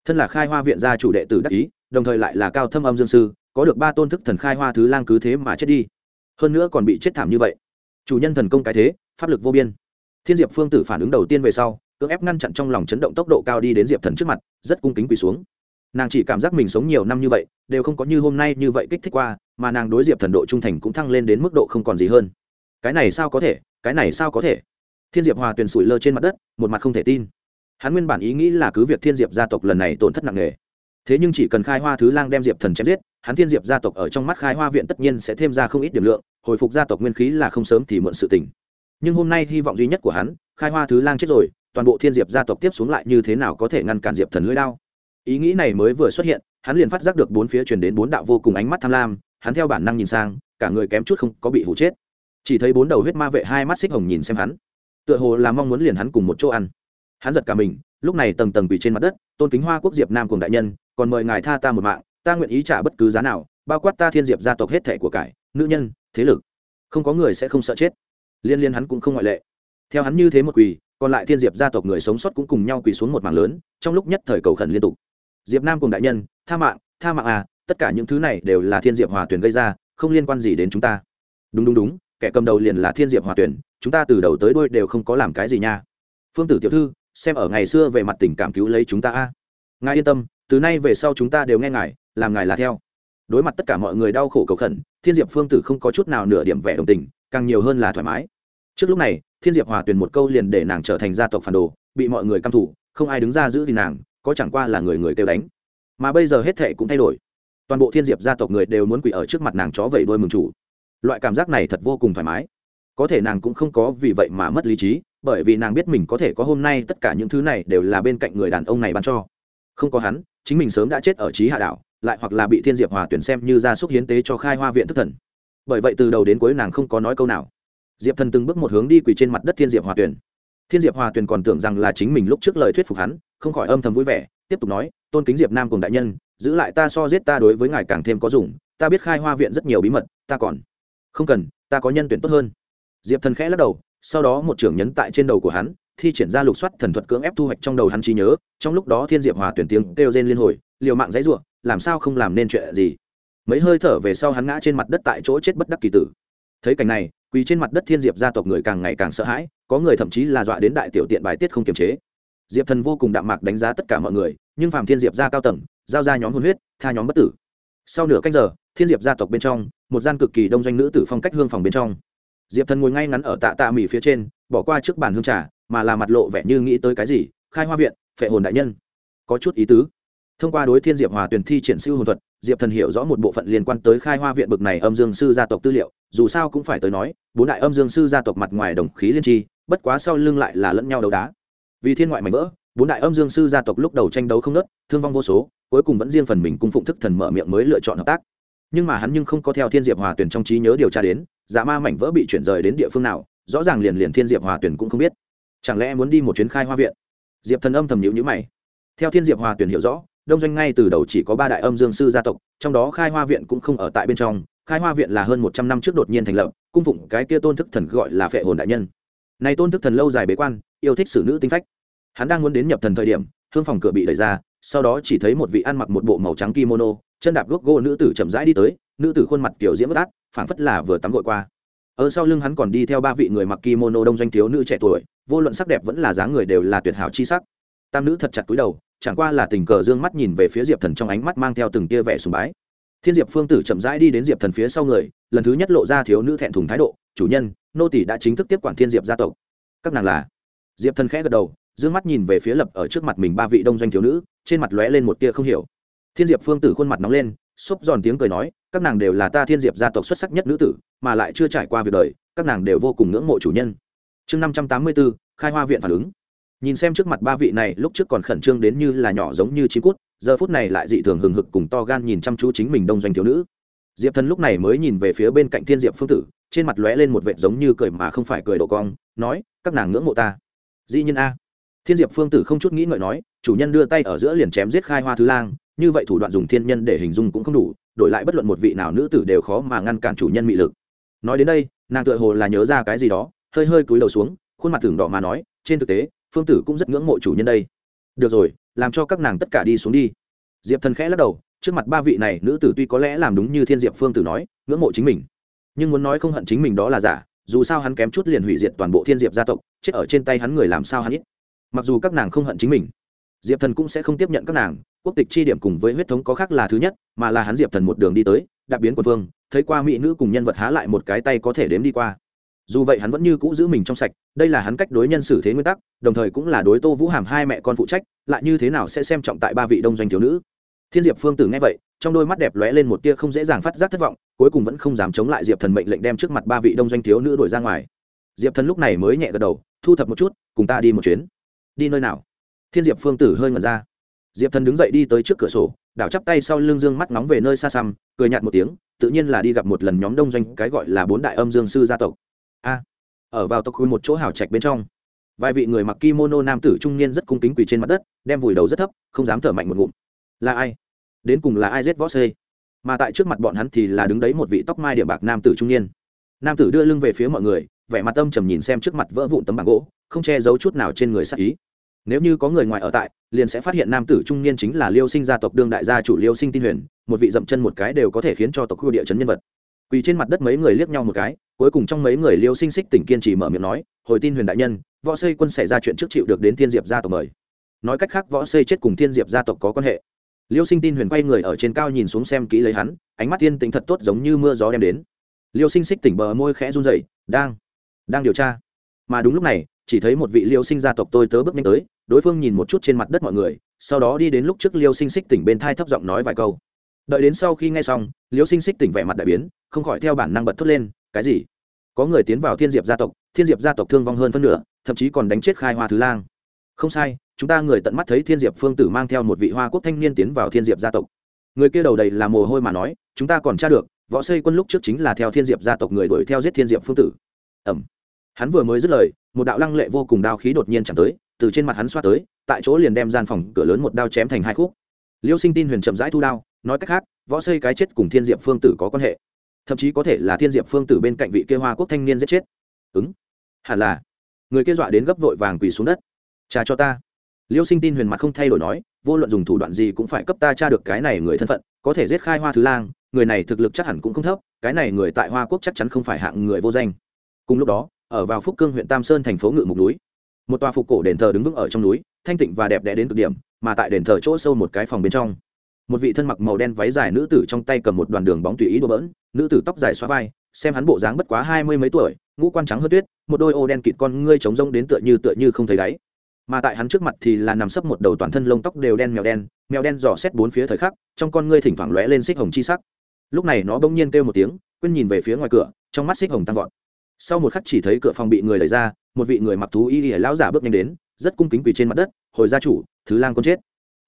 Thân là khai hoa viện gia chủ đệ tử đắc ý, đồng thời lại là cao thâm âm dương sư, có được ba tôn thức thần khai hoa thứ lang cứ thế mà chết đi. Hơn nữa còn bị chết thảm như vậy. Chủ nhân thần công cái thế, pháp lực vô biên. Thiên diệp phương tử phản ứng đầu tiên về sau, cưỡng ép ngăn chặn trong lòng chấn động tốc độ cao đi đến diệp thần trước mặt, rất cung kính quỳ xuống. Nàng chỉ cảm giác mình sống nhiều năm như vậy, đều không có như hôm nay như vậy kích thích qua mà nàng đối diệp thần độ trung thành cũng thăng lên đến mức độ không còn gì hơn. Cái này sao có thể? Cái này sao có thể? Thiên diệp hòa tuyền sủi lơ trên mặt đất, một mặt không thể tin. Hắn nguyên bản ý nghĩ là cứ việc thiên diệp gia tộc lần này tổn thất nặng nề, thế nhưng chỉ cần khai hoa thứ lang đem diệp thần chém giết, hắn thiên diệp gia tộc ở trong mắt khai hoa viện tất nhiên sẽ thêm ra không ít điểm lượng, hồi phục gia tộc nguyên khí là không sớm thì muộn sự tình. Nhưng hôm nay hy vọng duy nhất của hắn, khai hoa thứ lang chết rồi, toàn bộ thiên diệp gia tộc tiếp xuống lại như thế nào có thể ngăn cản diệp thần lưỡi đao? Ý nghĩ này mới vừa xuất hiện, hắn liền phát giác được bốn phía truyền đến bốn đạo vô cùng ánh mắt tham lam hắn theo bản năng nhìn sang, cả người kém chút không có bị hụ chết. Chỉ thấy bốn đầu huyết ma vệ hai mắt xích hồng nhìn xem hắn. Tựa hồ là mong muốn liền hắn cùng một chỗ ăn. Hắn giật cả mình, lúc này tầng tầng quỳ trên mặt đất, tôn kính hoa quốc diệp nam cùng đại nhân, còn mời ngài tha ta một mạng, ta nguyện ý trả bất cứ giá nào, bao quát ta thiên diệp gia tộc hết thể của cải, nữ nhân, thế lực. Không có người sẽ không sợ chết. Liên liên hắn cũng không ngoại lệ. Theo hắn như thế một quỳ, còn lại thiên diệp gia tộc người sống sót cũng cùng nhau quỳ xuống một mảng lớn, trong lúc nhất thời cầu khẩn liên tục. Diệp nam cùng đại nhân, tha mạng tha mạng à tất cả những thứ này đều là thiên diệp hòa tuyển gây ra, không liên quan gì đến chúng ta. Đúng đúng đúng, kẻ cầm đầu liền là thiên diệp hòa tuyển, chúng ta từ đầu tới đôi đều không có làm cái gì nha. Phương tử tiểu thư, xem ở ngày xưa về mặt tình cảm cứu lấy chúng ta a. Ngài yên tâm, từ nay về sau chúng ta đều nghe ngài, làm ngài là theo. Đối mặt tất cả mọi người đau khổ cầu khẩn, thiên diệp phương tử không có chút nào nửa điểm vẻ đồng tình, càng nhiều hơn là thoải mái. Trước lúc này, thiên diệp hòa tuyển một câu liền để nàng trở thành gia tộc phản đồ, bị mọi người căm thủ không ai đứng ra giữ thì nàng, có chẳng qua là người người kêu đánh. Mà bây giờ hết thệ cũng thay đổi toàn bộ thiên diệp gia tộc người đều muốn quỷ ở trước mặt nàng chó vẩy đôi mừng chủ. Loại cảm giác này thật vô cùng thoải mái. Có thể nàng cũng không có vì vậy mà mất lý trí, bởi vì nàng biết mình có thể có hôm nay tất cả những thứ này đều là bên cạnh người đàn ông này ban cho. Không có hắn, chính mình sớm đã chết ở trí hạ đảo, lại hoặc là bị thiên diệp hòa tuyển xem như gia súc hiến tế cho khai hoa viện thức thần. Bởi vậy từ đầu đến cuối nàng không có nói câu nào. Diệp thần từng bước một hướng đi quỳ trên mặt đất thiên diệp hòa tuyển. Thiên diệp hòa tuyển còn tưởng rằng là chính mình lúc trước lời thuyết phục hắn, không khỏi âm thầm vui vẻ, tiếp tục nói, tôn kính diệp nam cùng đại nhân giữ lại ta so giết ta đối với ngài càng thêm có dùng, ta biết khai hoa viện rất nhiều bí mật, ta còn không cần, ta có nhân tuyển tốt hơn. Diệp thần khẽ lắc đầu, sau đó một trưởng nhấn tại trên đầu của hắn, thi triển ra lục soát thần thuật cưỡng ép thu hoạch trong đầu hắn trí nhớ, trong lúc đó thiên diệp hòa tuyển tiếng kêu rên liên hồi, liều mạng dãy ruộng làm sao không làm nên chuyện gì? Mấy hơi thở về sau hắn ngã trên mặt đất tại chỗ chết bất đắc kỳ tử. Thấy cảnh này, quỳ trên mặt đất thiên diệp gia tộc người càng ngày càng sợ hãi, có người thậm chí là dọa đến đại tiểu tiện bài tiết không kiềm chế. Diệp thần vô cùng đạm mạc đánh giá tất cả mọi người, nhưng phàm thiên diệp gia cao tầng giao ra nhóm hôn huyết, tha nhóm bất tử. Sau nửa canh giờ, thiên diệp gia tộc bên trong, một gian cực kỳ đông doanh nữ tử phong cách hương phòng bên trong. Diệp thần ngồi ngay ngắn ở tạ tạ mỉ phía trên, bỏ qua trước bàn hương trà, mà là mặt lộ vẻ như nghĩ tới cái gì, khai hoa viện, phệ hồn đại nhân. Có chút ý tứ. Thông qua đối thiên diệp hòa tuyển thi triển siêu hồn thuật, diệp thần hiểu rõ một bộ phận liên quan tới khai hoa viện bực này âm dương sư gia tộc tư liệu, dù sao cũng phải tới nói, bốn đại âm dương sư gia tộc mặt ngoài đồng khí liên tri, bất quá sau lưng lại là lẫn nhau đấu đá. Vì thiên ngoại mảnh vỡ bốn đại âm dương sư gia tộc lúc đầu tranh đấu không nớt thương vong vô số, cuối cùng vẫn riêng phần mình cung phụng thức thần mở miệng mới lựa chọn hợp tác. Nhưng mà hắn nhưng không có theo thiên diệp hòa tuyển trong trí nhớ điều tra đến, giả ma mảnh vỡ bị chuyển rời đến địa phương nào, rõ ràng liền liền thiên diệp hòa tuyển cũng không biết. Chẳng lẽ muốn đi một chuyến khai hoa viện? Diệp thần âm thầm nhữ nhữ mày. Theo thiên diệp hòa tuyển hiểu rõ, đông doanh ngay từ đầu chỉ có ba đại âm dương sư gia tộc, trong đó khai hoa viện cũng không ở tại bên trong, khai hoa viện là hơn một trăm năm trước đột nhiên thành lập, cung phụng cái kia tôn thức thần gọi là phệ hồn đại nhân. Nay tôn thức thần lâu dài bế quan, yêu thích xử nữ tinh phách hắn đang muốn đến nhập thần thời điểm, hương phòng cửa bị đẩy ra, sau đó chỉ thấy một vị ăn mặc một bộ màu trắng kimono, chân đạp gốc gỗ nữ tử chậm rãi đi tới, nữ tử khuôn mặt kiểu diễm bất át phảng phất là vừa tắm gội qua. Ở sau lưng hắn còn đi theo ba vị người mặc kimono đông doanh thiếu nữ trẻ tuổi, vô luận sắc đẹp vẫn là dáng người đều là tuyệt hảo chi sắc. Tam nữ thật chặt túi đầu, chẳng qua là tình cờ dương mắt nhìn về phía diệp thần trong ánh mắt mang theo từng tia vẻ sùng bái. Thiên diệp phương tử chậm rãi đi đến diệp thần phía sau người, lần thứ nhất lộ ra thiếu nữ thẹn thùng thái độ, chủ nhân, nô tỷ đã chính thức tiếp quản thiên diệp gia tộc. Các nàng là? Diệp thần khẽ gật đầu dương mắt nhìn về phía lập ở trước mặt mình ba vị đông doanh thiếu nữ, trên mặt lóe lên một tia không hiểu. Thiên diệp phương tử khuôn mặt nóng lên xúc giòn tiếng cười nói, các nàng đều là ta thiên diệp gia tộc xuất sắc nhất nữ tử, mà lại chưa trải qua việc đời, các nàng đều vô cùng ngưỡng mộ chủ nhân. Chương năm trăm tám mươi bốn, khai hoa viện phản ứng. Nhìn xem trước mặt ba vị này, lúc trước còn khẩn trương đến như là nhỏ giống như chín cút, giờ phút này lại dị thường hừng hực cùng to gan nhìn chăm chú chính mình đông doanh thiếu nữ. Diệp thần lúc này mới nhìn về phía bên cạnh thiên diệp phương tử, trên mặt lóe lên một vệt giống như cười mà không phải cười độ cong, nói, các nàng ngưỡng mộ ta. Dĩ nhiên a thiên diệp phương tử không chút nghĩ ngợi nói, chủ nhân đưa tay ở giữa liền chém giết khai hoa thứ lang, như vậy thủ đoạn dùng thiên nhân để hình dung cũng không đủ, đổi lại bất luận một vị nào nữ tử đều khó mà ngăn cản chủ nhân mị lực. Nói đến đây, nàng tựa hồ là nhớ ra cái gì đó, hơi hơi cúi đầu xuống, khuôn mặt tưởng đỏ mà nói, trên thực tế, phương tử cũng rất ngưỡng mộ chủ nhân đây. Được rồi, làm cho các nàng tất cả đi xuống đi. Diệp thần khẽ lắc đầu, trước mặt ba vị này, nữ tử tuy có lẽ làm đúng như thiên diệp phương tử nói, ngưỡng mộ chính mình, nhưng muốn nói không hận chính mình đó là giả, dù sao hắn kém chút liền hủy diệt toàn bộ thiên diệp gia tộc, chết ở trên tay hắn người làm sao hắn ít mặc dù các nàng không hận chính mình, diệp thần cũng sẽ không tiếp nhận các nàng. Quốc tịch chi điểm cùng với huyết thống có khác là thứ nhất, mà là hắn diệp thần một đường đi tới, đặc biến quân vương, thấy qua mỹ nữ cùng nhân vật há lại một cái tay có thể đếm đi qua. Dù vậy hắn vẫn như cũ giữ mình trong sạch, đây là hắn cách đối nhân xử thế nguyên tắc, đồng thời cũng là đối tô vũ hàm hai mẹ con phụ trách, lại như thế nào sẽ xem trọng tại ba vị đông doanh thiếu nữ. Thiên diệp phương tử nghe vậy, trong đôi mắt đẹp lóe lên một tia không dễ dàng phát giác thất vọng, cuối cùng vẫn không dám chống lại diệp thần mệnh lệnh đem trước mặt ba vị đông doanh thiếu nữ đổi ra ngoài. Diệp thần lúc này mới nhẹ gật đầu, thu thập một chút, cùng ta đi một chuyến đi nơi nào? Thiên diệp phương tử hơi ngẩn ra. Diệp thần đứng dậy đi tới trước cửa sổ, đảo chắp tay sau lưng dương mắt nóng về nơi xa xăm, cười nhạt một tiếng, tự nhiên là đi gặp một lần nhóm đông doanh cái gọi là bốn đại âm dương sư gia tộc. A, ở vào tộc khu một chỗ hào trạch bên trong, vài vị người mặc kimono nam tử trung niên rất cung kính quỳ trên mặt đất, đem vùi đầu rất thấp, không dám thở mạnh một ngụm. Là ai? Đến cùng là ai giết võ xê? Mà tại trước mặt bọn hắn thì là đứng đấy một vị tóc mai điểm bạc nam tử trung niên. Nam tử đưa lưng về phía mọi người vẻ mặt tâm trầm nhìn xem trước mặt vỡ vụn tấm bảng gỗ, không che giấu chút nào trên người sắc ý. Nếu như có người ngoài ở tại, liền sẽ phát hiện nam tử trung niên chính là liêu sinh gia tộc đương đại gia chủ liêu sinh tin huyền, một vị dậm chân một cái đều có thể khiến cho tộc khu địa chấn nhân vật. Quỳ trên mặt đất mấy người liếc nhau một cái, cuối cùng trong mấy người liêu sinh xích tỉnh kiên trì mở miệng nói, hồi tin huyền đại nhân, võ xây quân xảy ra chuyện trước chịu được đến thiên diệp gia tộc mời. Nói cách khác, võ xây chết cùng thiên diệp gia tộc có quan hệ. Liêu sinh tin huyền quay người ở trên cao nhìn xuống xem kỹ lấy hắn, ánh mắt tiên tính thật tốt giống như mưa gió đem đến. Liêu sinh xích tỉnh bờ môi khẽ run rẩy, đang đang điều tra. Mà đúng lúc này, chỉ thấy một vị liêu sinh gia tộc tôi tớ bước nhanh tới, đối phương nhìn một chút trên mặt đất mọi người, sau đó đi đến lúc trước liêu sinh xích tỉnh bên thai thấp giọng nói vài câu. Đợi đến sau khi nghe xong, liêu sinh xích tỉnh vẻ mặt đại biến, không khỏi theo bản năng bật thốt lên, cái gì? Có người tiến vào thiên diệp gia tộc, thiên diệp gia tộc thương vong hơn phân nửa, thậm chí còn đánh chết khai hoa thứ lang. Không sai, chúng ta người tận mắt thấy thiên diệp phương tử mang theo một vị hoa quốc thanh niên tiến vào thiên diệp gia tộc. Người kia đầu đầy là mồ hôi mà nói, chúng ta còn tra được, võ xây quân lúc trước chính là theo thiên diệp gia tộc người đuổi theo giết thiên diệp phương tử. Ẩm hắn vừa mới dứt lời, một đạo lăng lệ vô cùng đao khí đột nhiên chẳng tới, từ trên mặt hắn xoát tới, tại chỗ liền đem gian phòng cửa lớn một đao chém thành hai khúc. Liêu sinh tin huyền chậm rãi thu đao, nói cách khác, võ xây cái chết cùng thiên diệp phương tử có quan hệ. Thậm chí có thể là thiên diệp phương tử bên cạnh vị kia hoa quốc thanh niên giết chết. Ứng. Hẳn là. Người kia dọa đến gấp vội vàng quỳ xuống đất. Trả cho ta. Liêu sinh tin huyền mặt không thay đổi nói, vô luận dùng thủ đoạn gì cũng phải cấp ta tra được cái này người thân phận, có thể giết khai hoa thứ lang, người này thực lực chắc hẳn cũng không thấp, cái này người tại hoa quốc chắc chắn không phải hạng người vô danh. Cùng lúc đó ở vào phúc cương huyện tam sơn thành phố ngự mục núi. Một tòa phục cổ đền thờ đứng vững ở trong núi, thanh tịnh và đẹp đẽ đến cực điểm, mà tại đền thờ chỗ sâu một cái phòng bên trong. Một vị thân mặc màu đen váy dài nữ tử trong tay cầm một đoàn đường bóng tùy ý đùa bỡn, nữ tử tóc dài xóa vai, xem hắn bộ dáng bất quá hai mươi mấy tuổi, ngũ quan trắng hớt tuyết, một đôi ô đen kịt con ngươi trống rông đến tựa như tựa như không thấy đáy. Mà tại hắn trước mặt thì là nằm sấp một đầu toàn thân lông tóc đều đen mèo đen mèo đen dò xét bốn phía thời khắc, trong con ngươi thỉnh thoảng lóe lên xích hồng chi sắc. Lúc này nó bỗng nhiên kêu một tiếng, quên nhìn về phía ngoài cửa, trong mắt xích hồng tăng vọt sau một khắc chỉ thấy cửa phòng bị người đẩy ra, một vị người mặc thú y ỉa lão giả bước nhanh đến, rất cung kính quỳ trên mặt đất, hồi gia chủ, thứ lang con chết.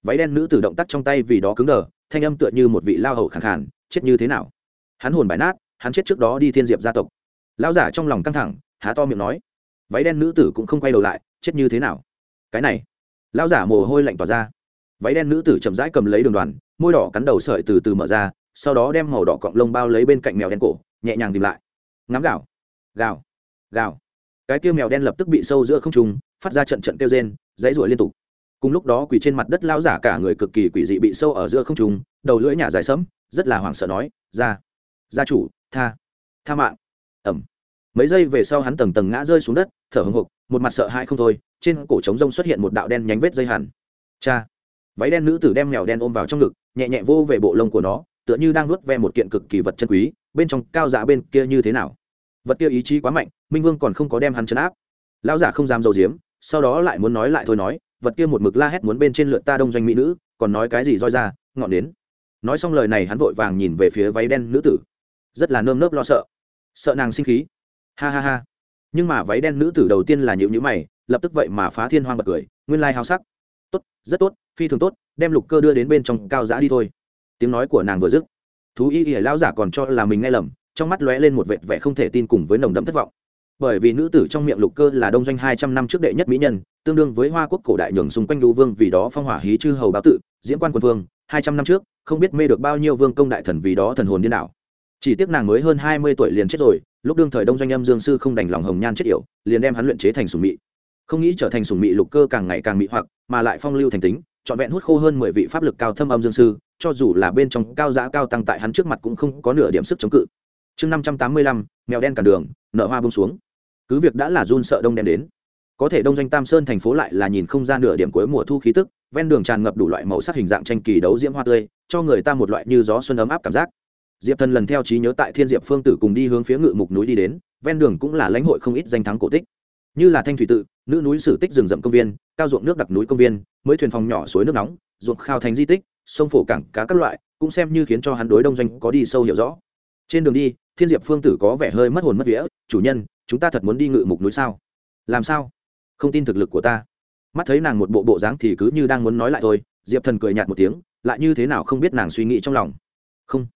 Váy đen nữ tử động tác trong tay vì đó cứng đờ, thanh âm tựa như một vị lao hầu khẳng khàn, chết như thế nào? Hắn hồn bài nát, hắn chết trước đó đi thiên diệp gia tộc. Lão giả trong lòng căng thẳng, há to miệng nói, váy đen nữ tử cũng không quay đầu lại, chết như thế nào? Cái này, lão giả mồ hôi lạnh tỏa ra. Váy đen nữ tử chậm rãi cầm lấy đường đoàn, môi đỏ cắn đầu sợi từ từ mở ra, sau đó đem màu đỏ cọng lông bao lấy bên cạnh mèo đen cổ, nhẹ nhàng tìm lại. Ngắm gạo gào gào. Cái tiêu mèo đen lập tức bị sâu giữa không trùng phát ra trận trận kêu rên, dãy ruổi liên tục. Cùng lúc đó quỳ trên mặt đất lão giả cả người cực kỳ quỷ dị bị sâu ở giữa không trùng đầu lưỡi nhả dài sẫm, rất là hoảng sợ nói, ra, gia chủ, tha tha mạng. Ẩm mấy giây về sau hắn tầng tầng ngã rơi xuống đất, thở hồng hộc, một mặt sợ hãi không thôi, trên cổ trống rông xuất hiện một đạo đen nhánh vết dây hẳn. Cha. Váy đen nữ tử đem mèo đen ôm vào trong ngực, nhẹ nhẹ vô về bộ lông của nó, tựa như đang nuốt ve một kiện cực kỳ vật chân quý, bên trong cao dạ bên kia như thế nào? Vật kia ý chí quá mạnh, minh vương còn không có đem hắn chấn áp. Lão giả không dám dầu diếm, sau đó lại muốn nói lại thôi nói, vật kia một mực la hét muốn bên trên lượt ta đông doanh mỹ nữ, còn nói cái gì roi ra, ngọn đến nói xong lời này hắn vội vàng nhìn về phía váy đen nữ tử. Rất là nơm nớp lo sợ. Sợ nàng sinh khí. Ha ha ha. Nhưng mà váy đen nữ tử đầu tiên là nhịu nhữ mày, lập tức vậy mà phá thiên hoang bật cười, nguyên lai hào sắc. Tốt, rất tốt, phi thường tốt, đem lục cơ đưa đến bên trong cao giã đi thôi. Tiếng nói của nàng vừa dứt, thú y ỉa lão giả còn cho là mình nghe lầm trong mắt lóe lên một vệt vẻ không thể tin cùng với nồng đậm thất vọng. Bởi vì nữ tử trong miệng lục cơ là đông doanh hai trăm năm trước đệ nhất mỹ nhân, tương đương với hoa quốc cổ đại nhường xung quanh lưu vương vì đó phong hỏa hí chư hầu báo tự diễn quan quân vương, hai trăm năm trước, không biết mê được bao nhiêu vương công đại thần vì đó thần hồn điên đảo. Chỉ tiếc nàng mới hơn hai mươi tuổi liền chết rồi, lúc đương thời đông doanh âm dương sư không đành lòng hồng nhan chết yểu, liền đem hắn luyện chế thành sùng mị. Không nghĩ trở thành sùng mị lục cơ càng ngày càng mị hoặc, mà lại phong lưu thành tính, trọn vẹn hút khô hơn mười vị pháp lực cao thâm âm dương sư, cho dù là bên trong cao giá cao tăng tại hắn trước mặt cũng không có nửa điểm sức chống cự chương năm trăm tám mươi lăm, mèo đen cả đường nợ hoa bông xuống. Cứ việc đã là run sợ đông đem đến, có thể đông doanh tam sơn thành phố lại là nhìn không ra nửa điểm cuối mùa thu khí tức, ven đường tràn ngập đủ loại màu sắc hình dạng tranh kỳ đấu diễm hoa tươi, cho người ta một loại như gió xuân ấm áp cảm giác. Diệp thần lần theo trí nhớ tại thiên diệp phương tử cùng đi hướng phía ngự mục núi đi đến, ven đường cũng là lãnh hội không ít danh thắng cổ tích. Như là thanh thủy tự, nữ núi sử tích rừng rậm công viên, cao ruộng nước đặc núi công viên, mới thuyền phòng nhỏ suối nước nóng, ruộng khao thành di tích, sông phổ cảng, cá các loại, cũng xem như khiến cho hắn đối đông doanh có đi sâu hiểu rõ trên đường đi, thiên diệp phương tử có vẻ hơi mất hồn mất vía, chủ nhân, chúng ta thật muốn đi ngự mục núi sao? Làm sao? Không tin thực lực của ta. Mắt thấy nàng một bộ bộ dáng thì cứ như đang muốn nói lại thôi, diệp thần cười nhạt một tiếng, lại như thế nào không biết nàng suy nghĩ trong lòng. Không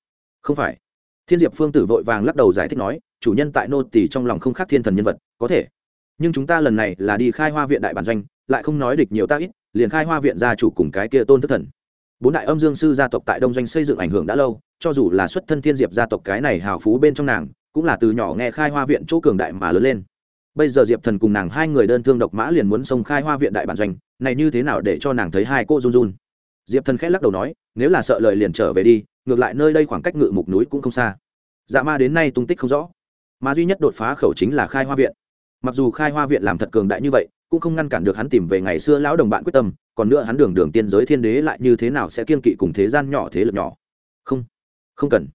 không phải. Thiên diệp phương tử vội vàng lắc đầu giải thích nói, chủ nhân tại nô tỷ trong lòng không khác thiên thần nhân vật, có thể. Nhưng chúng ta lần này là đi khai hoa viện đại bản doanh, lại không nói địch nhiều ta ít, liền khai hoa viện gia chủ cùng cái kia tôn thất thần. Bốn đại âm dương sư gia tộc tại đông doanh xây dựng ảnh hưởng đã lâu cho dù là xuất thân thiên diệp gia tộc cái này hào phú bên trong nàng, cũng là từ nhỏ nghe khai hoa viện chỗ cường đại mà lớn lên. Bây giờ diệp thần cùng nàng hai người đơn thương độc mã liền muốn xông khai hoa viện đại bản doanh, này như thế nào để cho nàng thấy hai cô run run? Diệp thần khẽ lắc đầu nói, nếu là sợ lời liền trở về đi, ngược lại nơi đây khoảng cách ngự mục núi cũng không xa. Dạ ma đến nay tung tích không rõ, mà duy nhất đột phá khẩu chính là khai hoa viện. Mặc dù khai hoa viện làm thật cường đại như vậy, cũng không ngăn cản được hắn tìm về ngày xưa lão đồng bạn quyết tâm, còn nữa hắn đường đường tiên giới thiên đế lại như thế nào sẽ kiên kỵ cùng thế gian nhỏ thế lực nhỏ? Không không cần.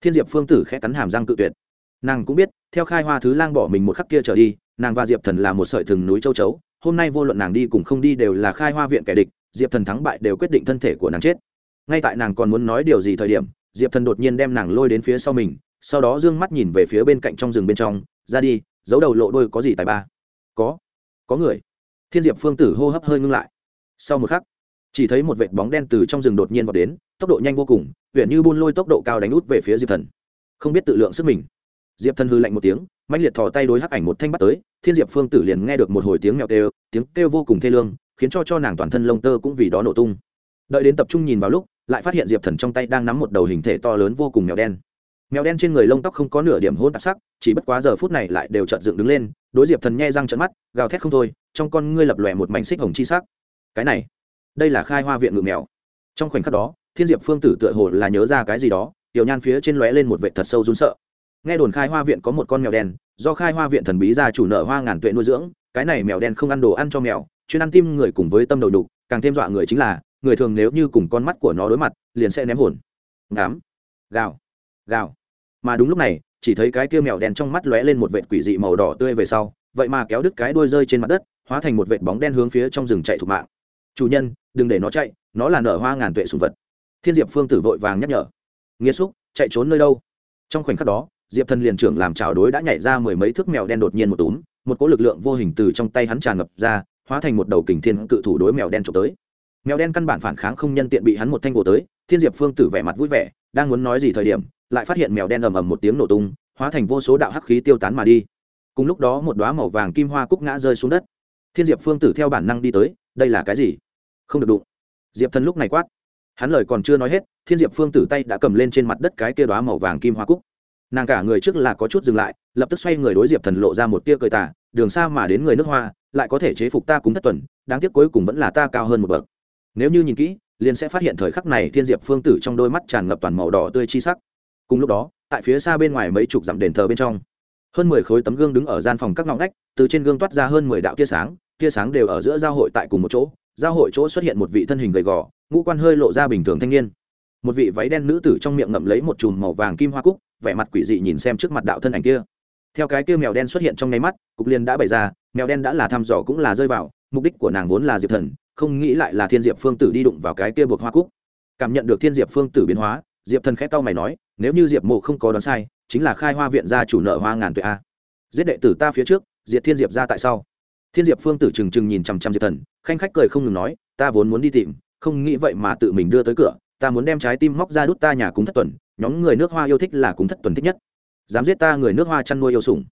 Thiên diệp phương tử khẽ cắn hàm răng cự tuyệt. Nàng cũng biết, theo khai hoa thứ lang bỏ mình một khắc kia trở đi, nàng và diệp thần là một sợi thừng núi châu chấu. Hôm nay vô luận nàng đi cùng không đi đều là khai hoa viện kẻ địch, diệp thần thắng bại đều quyết định thân thể của nàng chết. Ngay tại nàng còn muốn nói điều gì thời điểm, diệp thần đột nhiên đem nàng lôi đến phía sau mình, sau đó d ư ơ n g mắt nhìn về phía bên cạnh trong rừng bên trong, ra đi, giấu đầu lộ đôi có gì tài ba? Có có người. Thiên diệp phương tử hô hấp hơi ngưng lại. Sau một khắc chỉ thấy một vệt bóng đen từ trong rừng đột nhiên vào đến, tốc độ nhanh vô cùng huyện như buôn lôi tốc độ cao đánh út về phía diệp thần. Không biết tự lượng sức mình. Diệp thần hư lạnh một tiếng mạnh liệt thò tay đối hắc ảnh một thanh bắt tới, thiên diệp phương tử liền nghe được một hồi tiếng mèo kêu, tiếng kêu vô cùng thê lương, khiến cho cho nàng toàn thân lông tơ cũng vì đó nổ tung. Đợi đến tập trung nhìn vào lúc, lại phát hiện diệp thần trong tay đang nắm một đầu hình thể to lớn vô cùng mèo đen. Mèo đen trên người lông tóc không có nửa điểm hôn tạp sắc, chỉ bất quá giờ phút này lại đều trợn dựng đứng lên, đối diệp thần nghe răng trận mắt, gào thét không thôi, trong con ngươi lập lòe một mảnh xích hồng chi sắc. Cái này đây là khai hoa viện ngự mèo. Trong khoảnh khắc đó, thiên diệp phương tử tựa hồ là nhớ ra cái gì đó, tiểu nhan phía trên lóe lên một vệ thật sâu run sợ. Nghe đồn khai hoa viện có một con mèo đen, do khai hoa viện thần bí ra chủ nợ hoa ngàn tuệ nuôi dưỡng, cái này mèo đen không ăn đồ ăn cho mèo, chuyên ăn tim người cùng với tâm đầu đục càng thêm dọa người chính là, người thường nếu như cùng con mắt của nó đối mặt, liền sẽ ném hồn. Ngám gào. Gào. Mà đúng lúc này, chỉ thấy cái kia mèo đen trong mắt lóe lên một vệt quỷ dị màu đỏ tươi về sau, vậy mà kéo đứt cái đuôi rơi trên mặt đất, hóa thành một vệt bóng đen hướng phía trong rừng chạy thục mạng chủ nhân, đừng để nó chạy, nó là nở hoa ngàn tuệ sùng vật. Thiên diệp phương tử vội vàng nhắc nhở. Nghĩa xúc, chạy trốn nơi đâu? Trong khoảnh khắc đó, diệp thần liền trưởng làm trào đối đã nhảy ra mười mấy thước mèo đen đột nhiên một túm, một cỗ lực lượng vô hình từ trong tay hắn tràn ngập ra, hóa thành một đầu kình thiên cự thủ đối mèo đen trộm tới. Mèo đen căn bản phản kháng không nhân tiện bị hắn một thanh cổ tới, thiên diệp phương tử vẻ mặt vui vẻ, đang muốn nói gì thời điểm, lại phát hiện mèo đen ầm ầm một tiếng nổ tung, hóa thành vô số đạo hắc khí tiêu tán mà đi. Cùng lúc đó một đoá màu vàng kim hoa cúc ngã rơi xuống đất. Thiên diệp phương tử theo bản năng đi tới, đây là cái gì? Không được đụng. Diệp thần lúc này quát. Hắn lời còn chưa nói hết, thiên diệp phương tử tay đã cầm lên trên mặt đất cái kia đoá màu vàng kim hoa cúc. Nàng cả người trước là có chút dừng lại, lập tức xoay người đối diệp thần lộ ra một tia cười tả đường xa mà đến người nước hoa, lại có thể chế phục ta cúng thất tuần, đáng tiếc cuối cùng vẫn là ta cao hơn một bậc. Nếu như nhìn kỹ, liền sẽ phát hiện thời khắc này thiên diệp phương tử trong đôi mắt tràn ngập toàn màu đỏ tươi chi sắc. Cùng lúc đó, tại phía xa bên ngoài mấy chục dặm đền thờ bên trong, hơn mười khối tấm gương đứng ở gian phòng các ngõ ngách, từ trên gương toát ra hơn mười đạo tia sáng tia sáng đều ở giữa giao hội tại cùng một chỗ giao hội chỗ xuất hiện một vị thân hình gầy gò, ngũ quan hơi lộ ra bình thường thanh niên. Một vị váy đen nữ tử trong miệng ngậm lấy một chùm màu vàng kim hoa cúc, vẻ mặt quỷ dị nhìn xem trước mặt đạo thân ảnh kia. Theo cái kia mèo đen xuất hiện trong nháy mắt, cục liên đã bày ra, mèo đen đã là thăm dò cũng là rơi vào, mục đích của nàng vốn là diệp thần, không nghĩ lại là thiên diệp phương tử đi đụng vào cái kia buộc hoa cúc. Cảm nhận được thiên diệp phương tử biến hóa, diệp thần khẽ tao mày nói, nếu như diệp mộ không có đoán sai, chính là khai hoa viện gia chủ nợ hoa ngàn tuệ a. Giết đệ tử ta phía trước, diệt thiên diệp ra tại sau thiên diệp phương tử trừng trừng nhìn chằm chằm diệp thần, khanh khách cười không ngừng nói, ta vốn muốn đi tìm, không nghĩ vậy mà tự mình đưa tới cửa, ta muốn đem trái tim móc ra đút ta nhà cúng thất tuần, nhóm người nước hoa yêu thích là cúng thất tuần thích nhất. Dám giết ta người nước hoa chăn nuôi yêu sủng.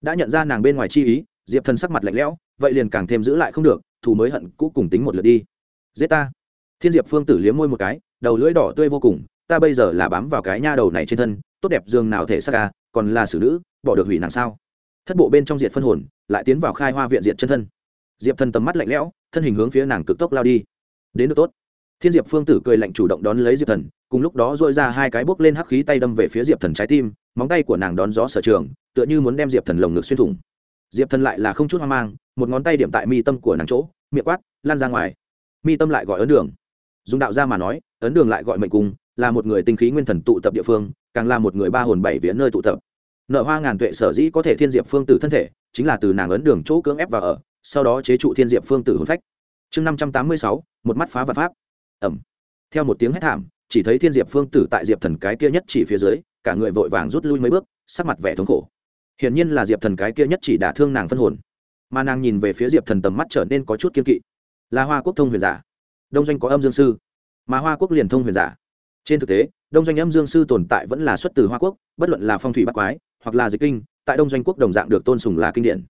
Đã nhận ra nàng bên ngoài chi ý, diệp thần sắc mặt lạnh lẽo, vậy liền càng thêm giữ lại không được, thù mới hận cũ cùng tính một lượt đi. Giết ta. Thiên diệp phương tử liếm môi một cái, đầu lưỡi đỏ tươi vô cùng, ta bây giờ là bám vào cái nha đầu này trên thân, tốt đẹp dương nào thể xa ca à, còn là xử nữ, bỏ được hủy nàng sao? Thất bộ bên trong diệt phân hồn, lại tiến vào khai hoa viện diệt chân thân. Diệp thần tầm mắt lạnh lẽo, thân hình hướng phía nàng cực tốc lao đi. Đến được tốt. Thiên diệp phương tử cười lạnh chủ động đón lấy diệp thần, cùng lúc đó dội ra hai cái bốc lên hắc khí tay đâm về phía diệp thần trái tim, móng tay của nàng đón gió sở trường, tựa như muốn đem diệp thần lồng ngực xuyên thủng. Diệp thần lại là không chút hoang mang, một ngón tay điểm tại mi tâm của nàng chỗ, miệng quát, lan ra ngoài. Mi tâm lại gọi ấn đường. Dùng đạo ra mà nói, ấn đường lại gọi mệnh cung, là một người tinh khí nguyên thần tụ tập địa phương, càng là một người ba hồn bảy vía nơi tụ tập nợ hoa ngàn tuệ sở dĩ có thể thiên diệp phương tử thân thể, chính là từ nàng ấn đường chỗ cưỡng ép vào ở, sau đó chế trụ thiên diệp phương tử hồn phách. Chương năm trăm tám mươi sáu, một mắt phá vật pháp. Ẩm. Theo một tiếng hét thảm, chỉ thấy thiên diệp phương tử tại diệp thần cái kia nhất chỉ phía dưới, cả người vội vàng rút lui mấy bước, sắc mặt vẻ thống khổ. Hiển nhiên là diệp thần cái kia nhất chỉ đả thương nàng phân hồn. Mà nàng nhìn về phía diệp thần tầm mắt trở nên có chút kiên kỵ. Là hoa quốc thông huyền giả. Đông doanh có âm dương sư. Mà hoa quốc liền thông huyền giả. Trên thực tế, đông doanh âm dương sư tồn tại vẫn là xuất từ hoa quốc, bất luận là phong thủy bắc quái hoặc là dịch kinh, tại đông doanh quốc đồng dạng được tôn sùng là kinh điển.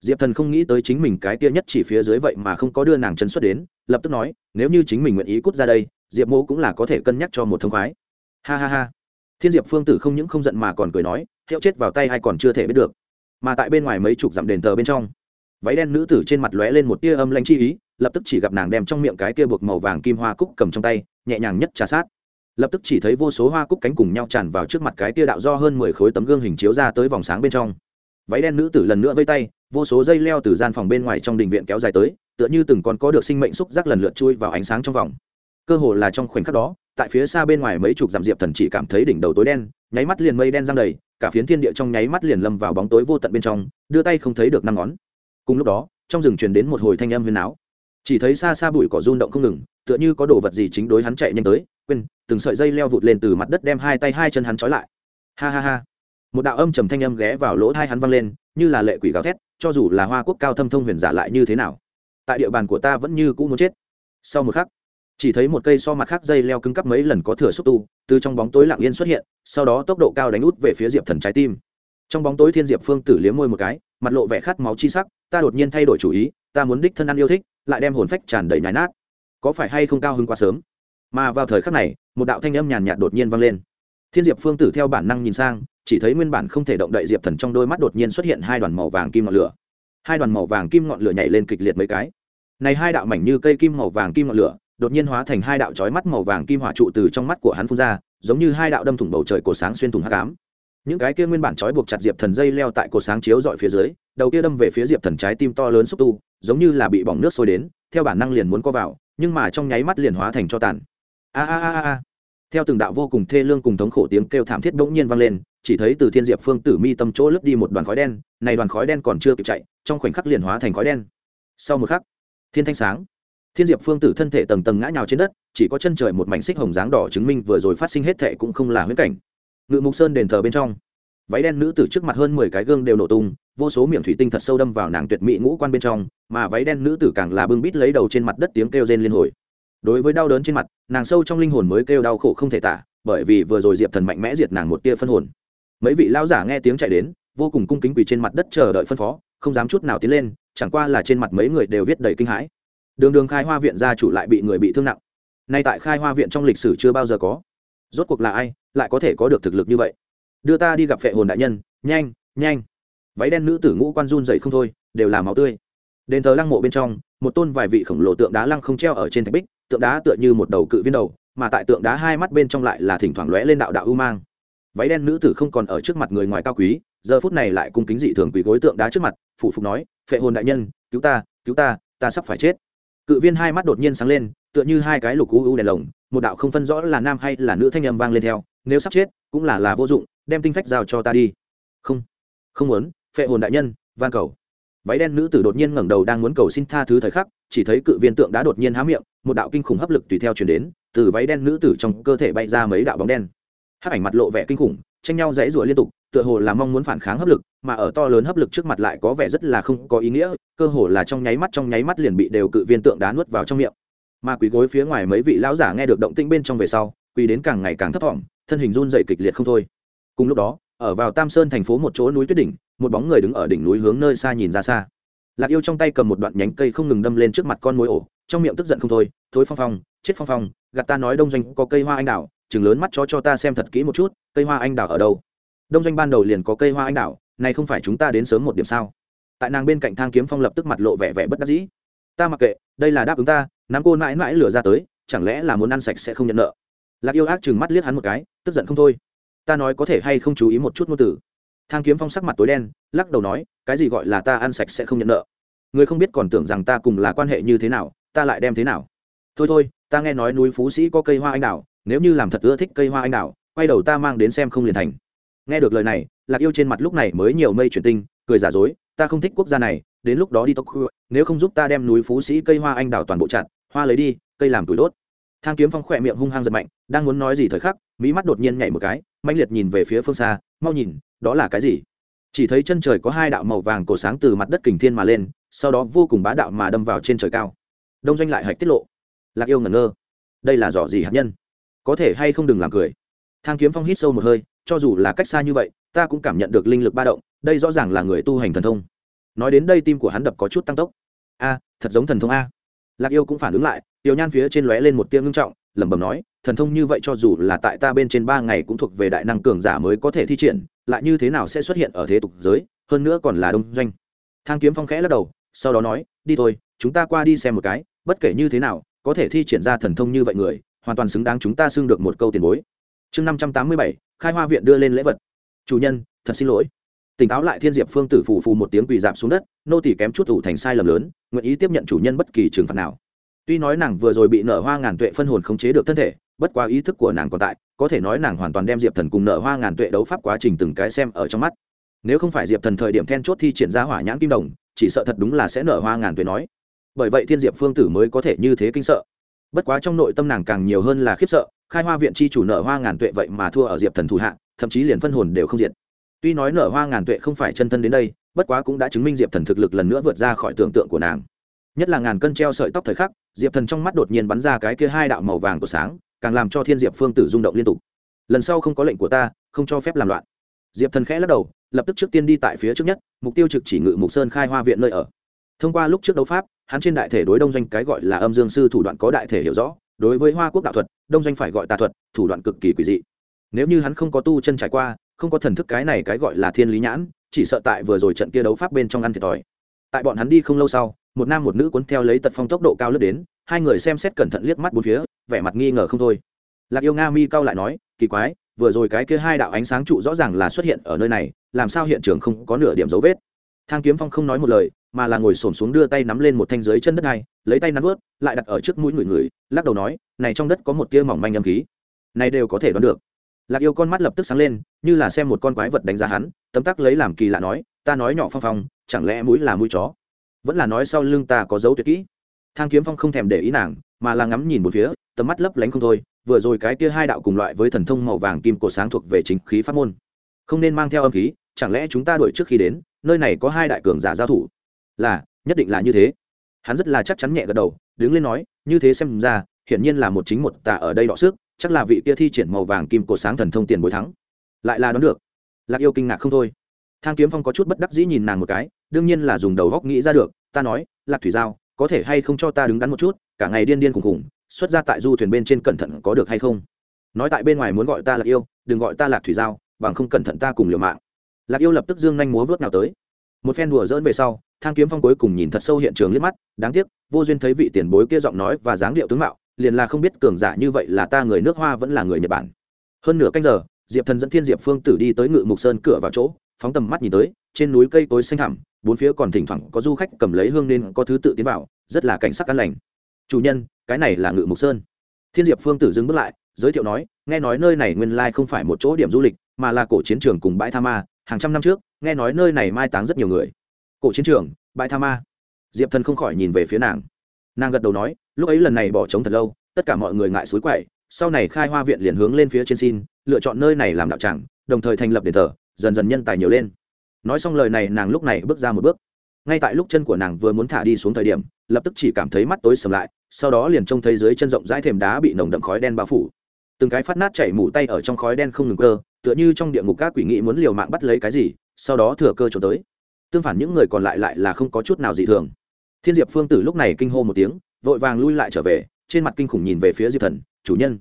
Diệp thần không nghĩ tới chính mình cái tia nhất chỉ phía dưới vậy mà không có đưa nàng chân xuất đến, lập tức nói, nếu như chính mình nguyện ý cút ra đây, diệp mô cũng là có thể cân nhắc cho một thông khoái. Ha ha ha. Thiên diệp phương tử không những không giận mà còn cười nói hiệu chết vào tay hay còn chưa thể biết được. Mà tại bên ngoài mấy chục dặm đền thờ bên trong, váy đen nữ tử trên mặt lóe lên một tia âm lanh chi ý, lập tức chỉ gặp nàng đem trong miệng cái kia buộc màu vàng kim hoa cúc cầm trong tay, nhẹ nhàng nhất trà sát lập tức chỉ thấy vô số hoa cúc cánh cùng nhau tràn vào trước mặt cái tia đạo do hơn mười khối tấm gương hình chiếu ra tới vòng sáng bên trong. Váy đen nữ tử lần nữa vây tay, vô số dây leo từ gian phòng bên ngoài trong đình viện kéo dài tới, tựa như từng còn có được sinh mệnh xúc giác lần lượt chui vào ánh sáng trong vòng. Cơ hồ là trong khoảnh khắc đó, tại phía xa bên ngoài mấy chục dặm diệp thần chỉ cảm thấy đỉnh đầu tối đen, nháy mắt liền mây đen giang đầy, cả phiến thiên địa trong nháy mắt liền lâm vào bóng tối vô tận bên trong, đưa tay không thấy được năm ngón. Cùng lúc đó, trong rừng truyền đến một hồi thanh âm huyền áo chỉ thấy xa xa bụi cỏ run động không ngừng tựa như có đồ vật gì chính đối hắn chạy nhanh tới, quên, từng sợi dây leo vụt lên từ mặt đất đem hai tay hai chân hắn trói lại. Ha ha ha. Một đạo âm trầm thanh âm ghé vào lỗ hai hắn văng lên, như là lệ quỷ gào thét, cho dù là hoa quốc cao thâm thông huyền giả lại như thế nào. Tại địa bàn của ta vẫn như cũ muốn chết. Sau một khắc, chỉ thấy một cây so mặt khác dây leo cứng cắp mấy lần có thừa xúc tu, từ trong bóng tối lặng yên xuất hiện, sau đó tốc độ cao đánh út về phía diệp thần trái tim. Trong bóng tối thiên diệp phương tử liếm môi một cái, mặt lộ vẻ khát máu chi sắc, ta đột nhiên thay đổi chủ ý, ta muốn đích thân ăn yêu thích, lại đem hồn phách tràn đầy nhái nát có phải hay không cao hứng quá sớm? Mà vào thời khắc này, một đạo thanh âm nhàn nhạt đột nhiên vang lên. Thiên diệp phương tử theo bản năng nhìn sang, chỉ thấy nguyên bản không thể động đậy diệp thần trong đôi mắt đột nhiên xuất hiện hai đoàn màu vàng kim ngọn lửa. Hai đoàn màu vàng kim ngọn lửa nhảy lên kịch liệt mấy cái. Này hai đạo mảnh như cây kim màu vàng kim ngọn lửa, đột nhiên hóa thành hai đạo chói mắt màu vàng kim hỏa trụ từ trong mắt của hắn phun ra, giống như hai đạo đâm thủng bầu trời cổ sáng xuyên thủng hắc ám. Những cái kia nguyên bản trói buộc chặt diệp thần dây leo tại cổ sáng chiếu dọi phía dưới, đầu kia đâm về phía diệp thần trái tim to lớn xúc tu, giống như là bị bỏng nước sôi đến, theo bản năng liền muốn co vào nhưng mà trong nháy mắt liền hóa thành cho tàn. A a a a theo từng đạo vô cùng thê lương cùng thống khổ tiếng kêu thảm thiết bỗng nhiên vang lên, chỉ thấy từ thiên diệp phương tử mi tâm chỗ lướt đi một đoàn khói đen, này đoàn khói đen còn chưa kịp chạy, trong khoảnh khắc liền hóa thành khói đen. Sau một khắc, thiên thanh sáng. Thiên diệp phương tử thân thể tầng tầng ngã nhào trên đất, chỉ có chân trời một mảnh xích hồng dáng đỏ chứng minh vừa rồi phát sinh hết thệ cũng không là huyễn cảnh. Ngự mục sơn đền thờ bên trong. Váy đen nữ tử trước mặt hơn mười cái gương đều nổ tung vô số miệng thủy tinh thật sâu đâm vào nàng tuyệt mỹ ngũ quan bên trong, mà váy đen nữ tử càng là bưng bít lấy đầu trên mặt đất tiếng kêu rên liên hồi. Đối với đau đớn trên mặt, nàng sâu trong linh hồn mới kêu đau khổ không thể tả, bởi vì vừa rồi diệp thần mạnh mẽ diệt nàng một tia phân hồn. Mấy vị lao giả nghe tiếng chạy đến, vô cùng cung kính quỳ trên mặt đất chờ đợi phân phó, không dám chút nào tiến lên, chẳng qua là trên mặt mấy người đều viết đầy kinh hãi. Đường đường khai hoa viện gia chủ lại bị người bị thương nặng. Nay tại khai hoa viện trong lịch sử chưa bao giờ có. Rốt cuộc là ai, lại có thể có được thực lực như vậy? Đưa ta đi gặp phệ hồn đại nhân, nhanh nhanh váy đen nữ tử ngũ quan run dậy không thôi, đều là máu tươi. Đền thờ lăng mộ bên trong, một tôn vài vị khổng lồ tượng đá lăng không treo ở trên thạch bích, tượng đá tựa như một đầu cự viên đầu, mà tại tượng đá hai mắt bên trong lại là thỉnh thoảng lóe lên đạo đạo ưu mang. Váy đen nữ tử không còn ở trước mặt người ngoài cao quý, giờ phút này lại cung kính dị thường quỳ gối tượng đá trước mặt, phủ phục nói, phệ hồn đại nhân, cứu ta cứu ta ta sắp phải chết. Cự viên hai mắt đột nhiên sáng lên, tựa như hai cái lục u u đèn lồng, một đạo không phân rõ là nam hay là nữ thanh âm vang lên theo, nếu sắp chết, cũng là là vô dụng, đem tinh phách giao cho ta đi. Không không muốn phệ hồn đại nhân, van cầu. Váy đen nữ tử đột nhiên ngẩng đầu đang muốn cầu xin tha thứ thời khắc, chỉ thấy cự viên tượng đã đột nhiên há miệng, một đạo kinh khủng hấp lực tùy theo chuyển đến, từ váy đen nữ tử trong cơ thể bay ra mấy đạo bóng đen. Hắc ảnh mặt lộ vẻ kinh khủng, tranh nhau dãy rủa liên tục, tựa hồ là mong muốn phản kháng hấp lực, mà ở to lớn hấp lực trước mặt lại có vẻ rất là không có ý nghĩa, cơ hồ là trong nháy mắt trong nháy mắt liền bị đều cự viên tượng đá nuốt vào trong miệng. Mà quý gối phía ngoài mấy vị lão giả nghe được động tĩnh bên trong về sau quý đến càng ngày càng thấp thỏm, thân hình run dậy kịch liệt không thôi. Cùng lúc đó, ở vào tam sơn thành phố một chỗ núi tuyết đỉnh một bóng người đứng ở đỉnh núi hướng nơi xa nhìn ra xa. Lạc yêu trong tay cầm một đoạn nhánh cây không ngừng đâm lên trước mặt con mối ổ, trong miệng tức giận không thôi, thối phong phong, chết phong phong, gạt ta nói đông doanh có cây hoa anh đào, chừng lớn mắt cho cho ta xem thật kỹ một chút, cây hoa anh đào ở đâu? Đông doanh ban đầu liền có cây hoa anh đào, này không phải chúng ta đến sớm một điểm sao? Tại nàng bên cạnh thang kiếm phong lập tức mặt lộ vẻ vẻ bất đắc dĩ. Ta mặc kệ, đây là đáp ứng ta, nắm cô mãi mãi lừa ra tới, chẳng lẽ là muốn ăn sạch sẽ không nhận nợ? Lạc yêu ác chừng mắt liếc hắn một cái, tức giận không thôi. Ta nói có thể hay không chú ý một chút ngôn từ? Thang kiếm phong sắc mặt tối đen, lắc đầu nói, cái gì gọi là ta ăn sạch sẽ không nhận nợ? Người không biết còn tưởng rằng ta cùng là quan hệ như thế nào, ta lại đem thế nào? Thôi thôi, ta nghe nói núi phú sĩ có cây hoa anh đào, nếu như làm thật ưa thích cây hoa anh đào, quay đầu ta mang đến xem không liền thành. Nghe được lời này, lạc yêu trên mặt lúc này mới nhiều mây chuyển tinh, cười giả dối, ta không thích quốc gia này, đến lúc đó đi tốc nếu không giúp ta đem núi phú sĩ cây hoa anh đào toàn bộ chặt, hoa lấy đi, cây làm tủi đốt. Thang kiếm phong khỏe miệng hung hăng giật mạnh, đang muốn nói gì thời khắc, mỹ mắt đột nhiên nhảy một cái mạnh liệt nhìn về phía phương xa mau nhìn, đó là cái gì? Chỉ thấy chân trời có hai đạo màu vàng cổ sáng từ mặt đất kình thiên mà lên, sau đó vô cùng bá đạo mà đâm vào trên trời cao. Đông doanh lại hạch tiết lộ. Lạc yêu ngẩn ngơ. Đây là dò gì hạt nhân? Có thể hay không đừng làm cười. Thang kiếm phong hít sâu một hơi, cho dù là cách xa như vậy, ta cũng cảm nhận được linh lực ba động, đây rõ ràng là người tu hành thần thông. Nói đến đây tim của hắn đập có chút tăng tốc. A, thật giống thần thông a. Lạc yêu cũng phản ứng lại, tiểu nhan phía trên lóe lên một tiếng ngưng trọng, lẩm bẩm nói thần thông như vậy cho dù là tại ta bên trên ba ngày cũng thuộc về đại năng cường giả mới có thể thi triển, lại như thế nào sẽ xuất hiện ở thế tục giới, hơn nữa còn là đông doanh. Thang kiếm phong khẽ lắc đầu, sau đó nói, đi thôi, chúng ta qua đi xem một cái, bất kể như thế nào, có thể thi triển ra thần thông như vậy người, hoàn toàn xứng đáng chúng ta xưng được một câu tiền bối. Chương năm trăm tám mươi bảy, khai hoa viện đưa lên lễ vật. Chủ nhân, thật xin lỗi. Tỉnh táo lại thiên diệp phương tử phù phù một tiếng quỳ dạp xuống đất, nô tỷ kém chút ủ thành sai lầm lớn, nguyện ý tiếp nhận chủ nhân bất kỳ trừng phạt nào. Tuy nói nàng vừa rồi bị nở hoa ngàn tuệ phân hồn khống chế được thân thể bất quá ý thức của nàng còn tại, có thể nói nàng hoàn toàn đem diệp thần cùng nở hoa ngàn tuệ đấu pháp quá trình từng cái xem ở trong mắt. Nếu không phải diệp thần thời điểm then chốt thi triển ra hỏa nhãn kim đồng, chỉ sợ thật đúng là sẽ nở hoa ngàn tuệ nói. Bởi vậy thiên diệp phương tử mới có thể như thế kinh sợ. Bất quá trong nội tâm nàng càng nhiều hơn là khiếp sợ, khai hoa viện chi chủ nở hoa ngàn tuệ vậy mà thua ở diệp thần thủ hạ, thậm chí liền phân hồn đều không diệt. Tuy nói nở hoa ngàn tuệ không phải chân thân đến đây, bất quá cũng đã chứng minh diệp thần thực lực lần nữa vượt ra khỏi tưởng tượng của nàng. Nhất là ngàn cân treo sợi tóc thời khắc, diệp thần trong mắt đột nhiên bắn ra cái kia hai đạo màu vàng của sáng càng làm cho thiên diệp phương tử rung động liên tục. Lần sau không có lệnh của ta, không cho phép làm loạn. Diệp thần khẽ lắc đầu, lập tức trước tiên đi tại phía trước nhất, mục tiêu trực chỉ ngự mục sơn khai hoa viện nơi ở. Thông qua lúc trước đấu pháp, hắn trên đại thể đối đông doanh cái gọi là âm dương sư thủ đoạn có đại thể hiểu rõ, đối với hoa quốc đạo thuật, đông doanh phải gọi tà thuật, thủ đoạn cực kỳ quỷ dị. Nếu như hắn không có tu chân trải qua, không có thần thức cái này cái gọi là thiên lý nhãn, chỉ sợ tại vừa rồi trận kia đấu pháp bên trong ăn thiệt thòi. Tại bọn hắn đi không lâu sau, một nam một nữ cuốn theo lấy tật phong tốc độ cao lướt đến, hai người xem xét cẩn thận liếc mắt bốn phía vẻ mặt nghi ngờ không thôi. Lạc yêu nga mi cao lại nói, kỳ quái, vừa rồi cái kia hai đạo ánh sáng trụ rõ ràng là xuất hiện ở nơi này, làm sao hiện trường không có nửa điểm dấu vết? Thang kiếm phong không nói một lời, mà là ngồi xổm xuống đưa tay nắm lên một thanh dưới chân đất này lấy tay nắm vớt, lại đặt ở trước mũi người người, lắc đầu nói, này trong đất có một tia mỏng manh âm khí. Này đều có thể đoán được. Lạc yêu con mắt lập tức sáng lên, như là xem một con quái vật đánh giá hắn, tấm tắc lấy làm kỳ lạ nói, ta nói nhỏ phong phong, chẳng lẽ mũi là mũi chó? Vẫn là nói sau lưng ta có dấu tuyệt kỹ. Thang kiếm phong không thèm để ý nàng, mà là ngắm nhìn một phía tầm mắt lấp lánh không thôi, vừa rồi cái kia hai đạo cùng loại với thần thông màu vàng kim cổ sáng thuộc về chính khí pháp môn. Không nên mang theo âm khí, chẳng lẽ chúng ta đuổi trước khi đến, nơi này có hai đại cường giả giao thủ? Là, nhất định là như thế. Hắn rất là chắc chắn nhẹ gật đầu, đứng lên nói, như thế xem ra, hiển nhiên là một chính một tà ở đây đọ sức, chắc là vị kia thi triển màu vàng kim cổ sáng thần thông tiền bối thắng. Lại là đoán được. Lạc yêu kinh ngạc không thôi. Thang kiếm phong có chút bất đắc dĩ nhìn nàng một cái, đương nhiên là dùng đầu góc nghĩ ra được, ta nói, lạc thủy giao, có thể hay không cho ta đứng đắn một chút, cả ngày điên điên khùng khùng xuất ra tại du thuyền bên trên cẩn thận có được hay không? Nói tại bên ngoài muốn gọi ta là yêu, đừng gọi ta lạc thủy giao, bằng không cẩn thận ta cùng liều mạng. Lạc yêu lập tức dương nhanh múa vớt nào tới. Một phen đùa dỡn về sau, thang kiếm phong cuối cùng nhìn thật sâu hiện trường liếc mắt, đáng tiếc, vô duyên thấy vị tiền bối kia giọng nói và dáng điệu tướng mạo, liền là không biết cường giả như vậy là ta người nước hoa vẫn là người nhật bản. Hơn nửa canh giờ, diệp thần dẫn thiên diệp phương tử đi tới ngự mục sơn cửa vào chỗ, phóng tầm mắt nhìn tới, trên núi cây tối xanh thẳm, bốn phía còn thỉnh thoảng có du khách cầm lấy hương nên có thứ tự tiến vào, rất là cảnh sắc an lành. Chủ nhân cái này là ngự mục sơn. Thiên diệp phương tử dừng bước lại, giới thiệu nói, nghe nói nơi này nguyên lai không phải một chỗ điểm du lịch, mà là cổ chiến trường cùng bãi tha ma, hàng trăm năm trước, nghe nói nơi này mai táng rất nhiều người. Cổ chiến trường, bãi tha ma. Diệp thần không khỏi nhìn về phía nàng. Nàng gật đầu nói, lúc ấy lần này bỏ trống thật lâu, tất cả mọi người ngại suối quậy, sau này khai hoa viện liền hướng lên phía trên xin, lựa chọn nơi này làm đạo tràng, đồng thời thành lập đền thờ, dần dần nhân tài nhiều lên. Nói xong lời này, nàng lúc này bước ra một bước. Ngay tại lúc chân của nàng vừa muốn thả đi xuống thời điểm, lập tức chỉ cảm thấy mắt tối sầm lại sau đó liền trông thấy dưới chân rộng rãi thềm đá bị nồng đậm khói đen bao phủ. Từng cái phát nát chảy mủ tay ở trong khói đen không ngừng cơ, tựa như trong địa ngục các quỷ nghị muốn liều mạng bắt lấy cái gì, sau đó thừa cơ trốn tới. Tương phản những người còn lại lại là không có chút nào dị thường. Thiên diệp phương tử lúc này kinh hô một tiếng, vội vàng lui lại trở về, trên mặt kinh khủng nhìn về phía diệp thần, chủ nhân,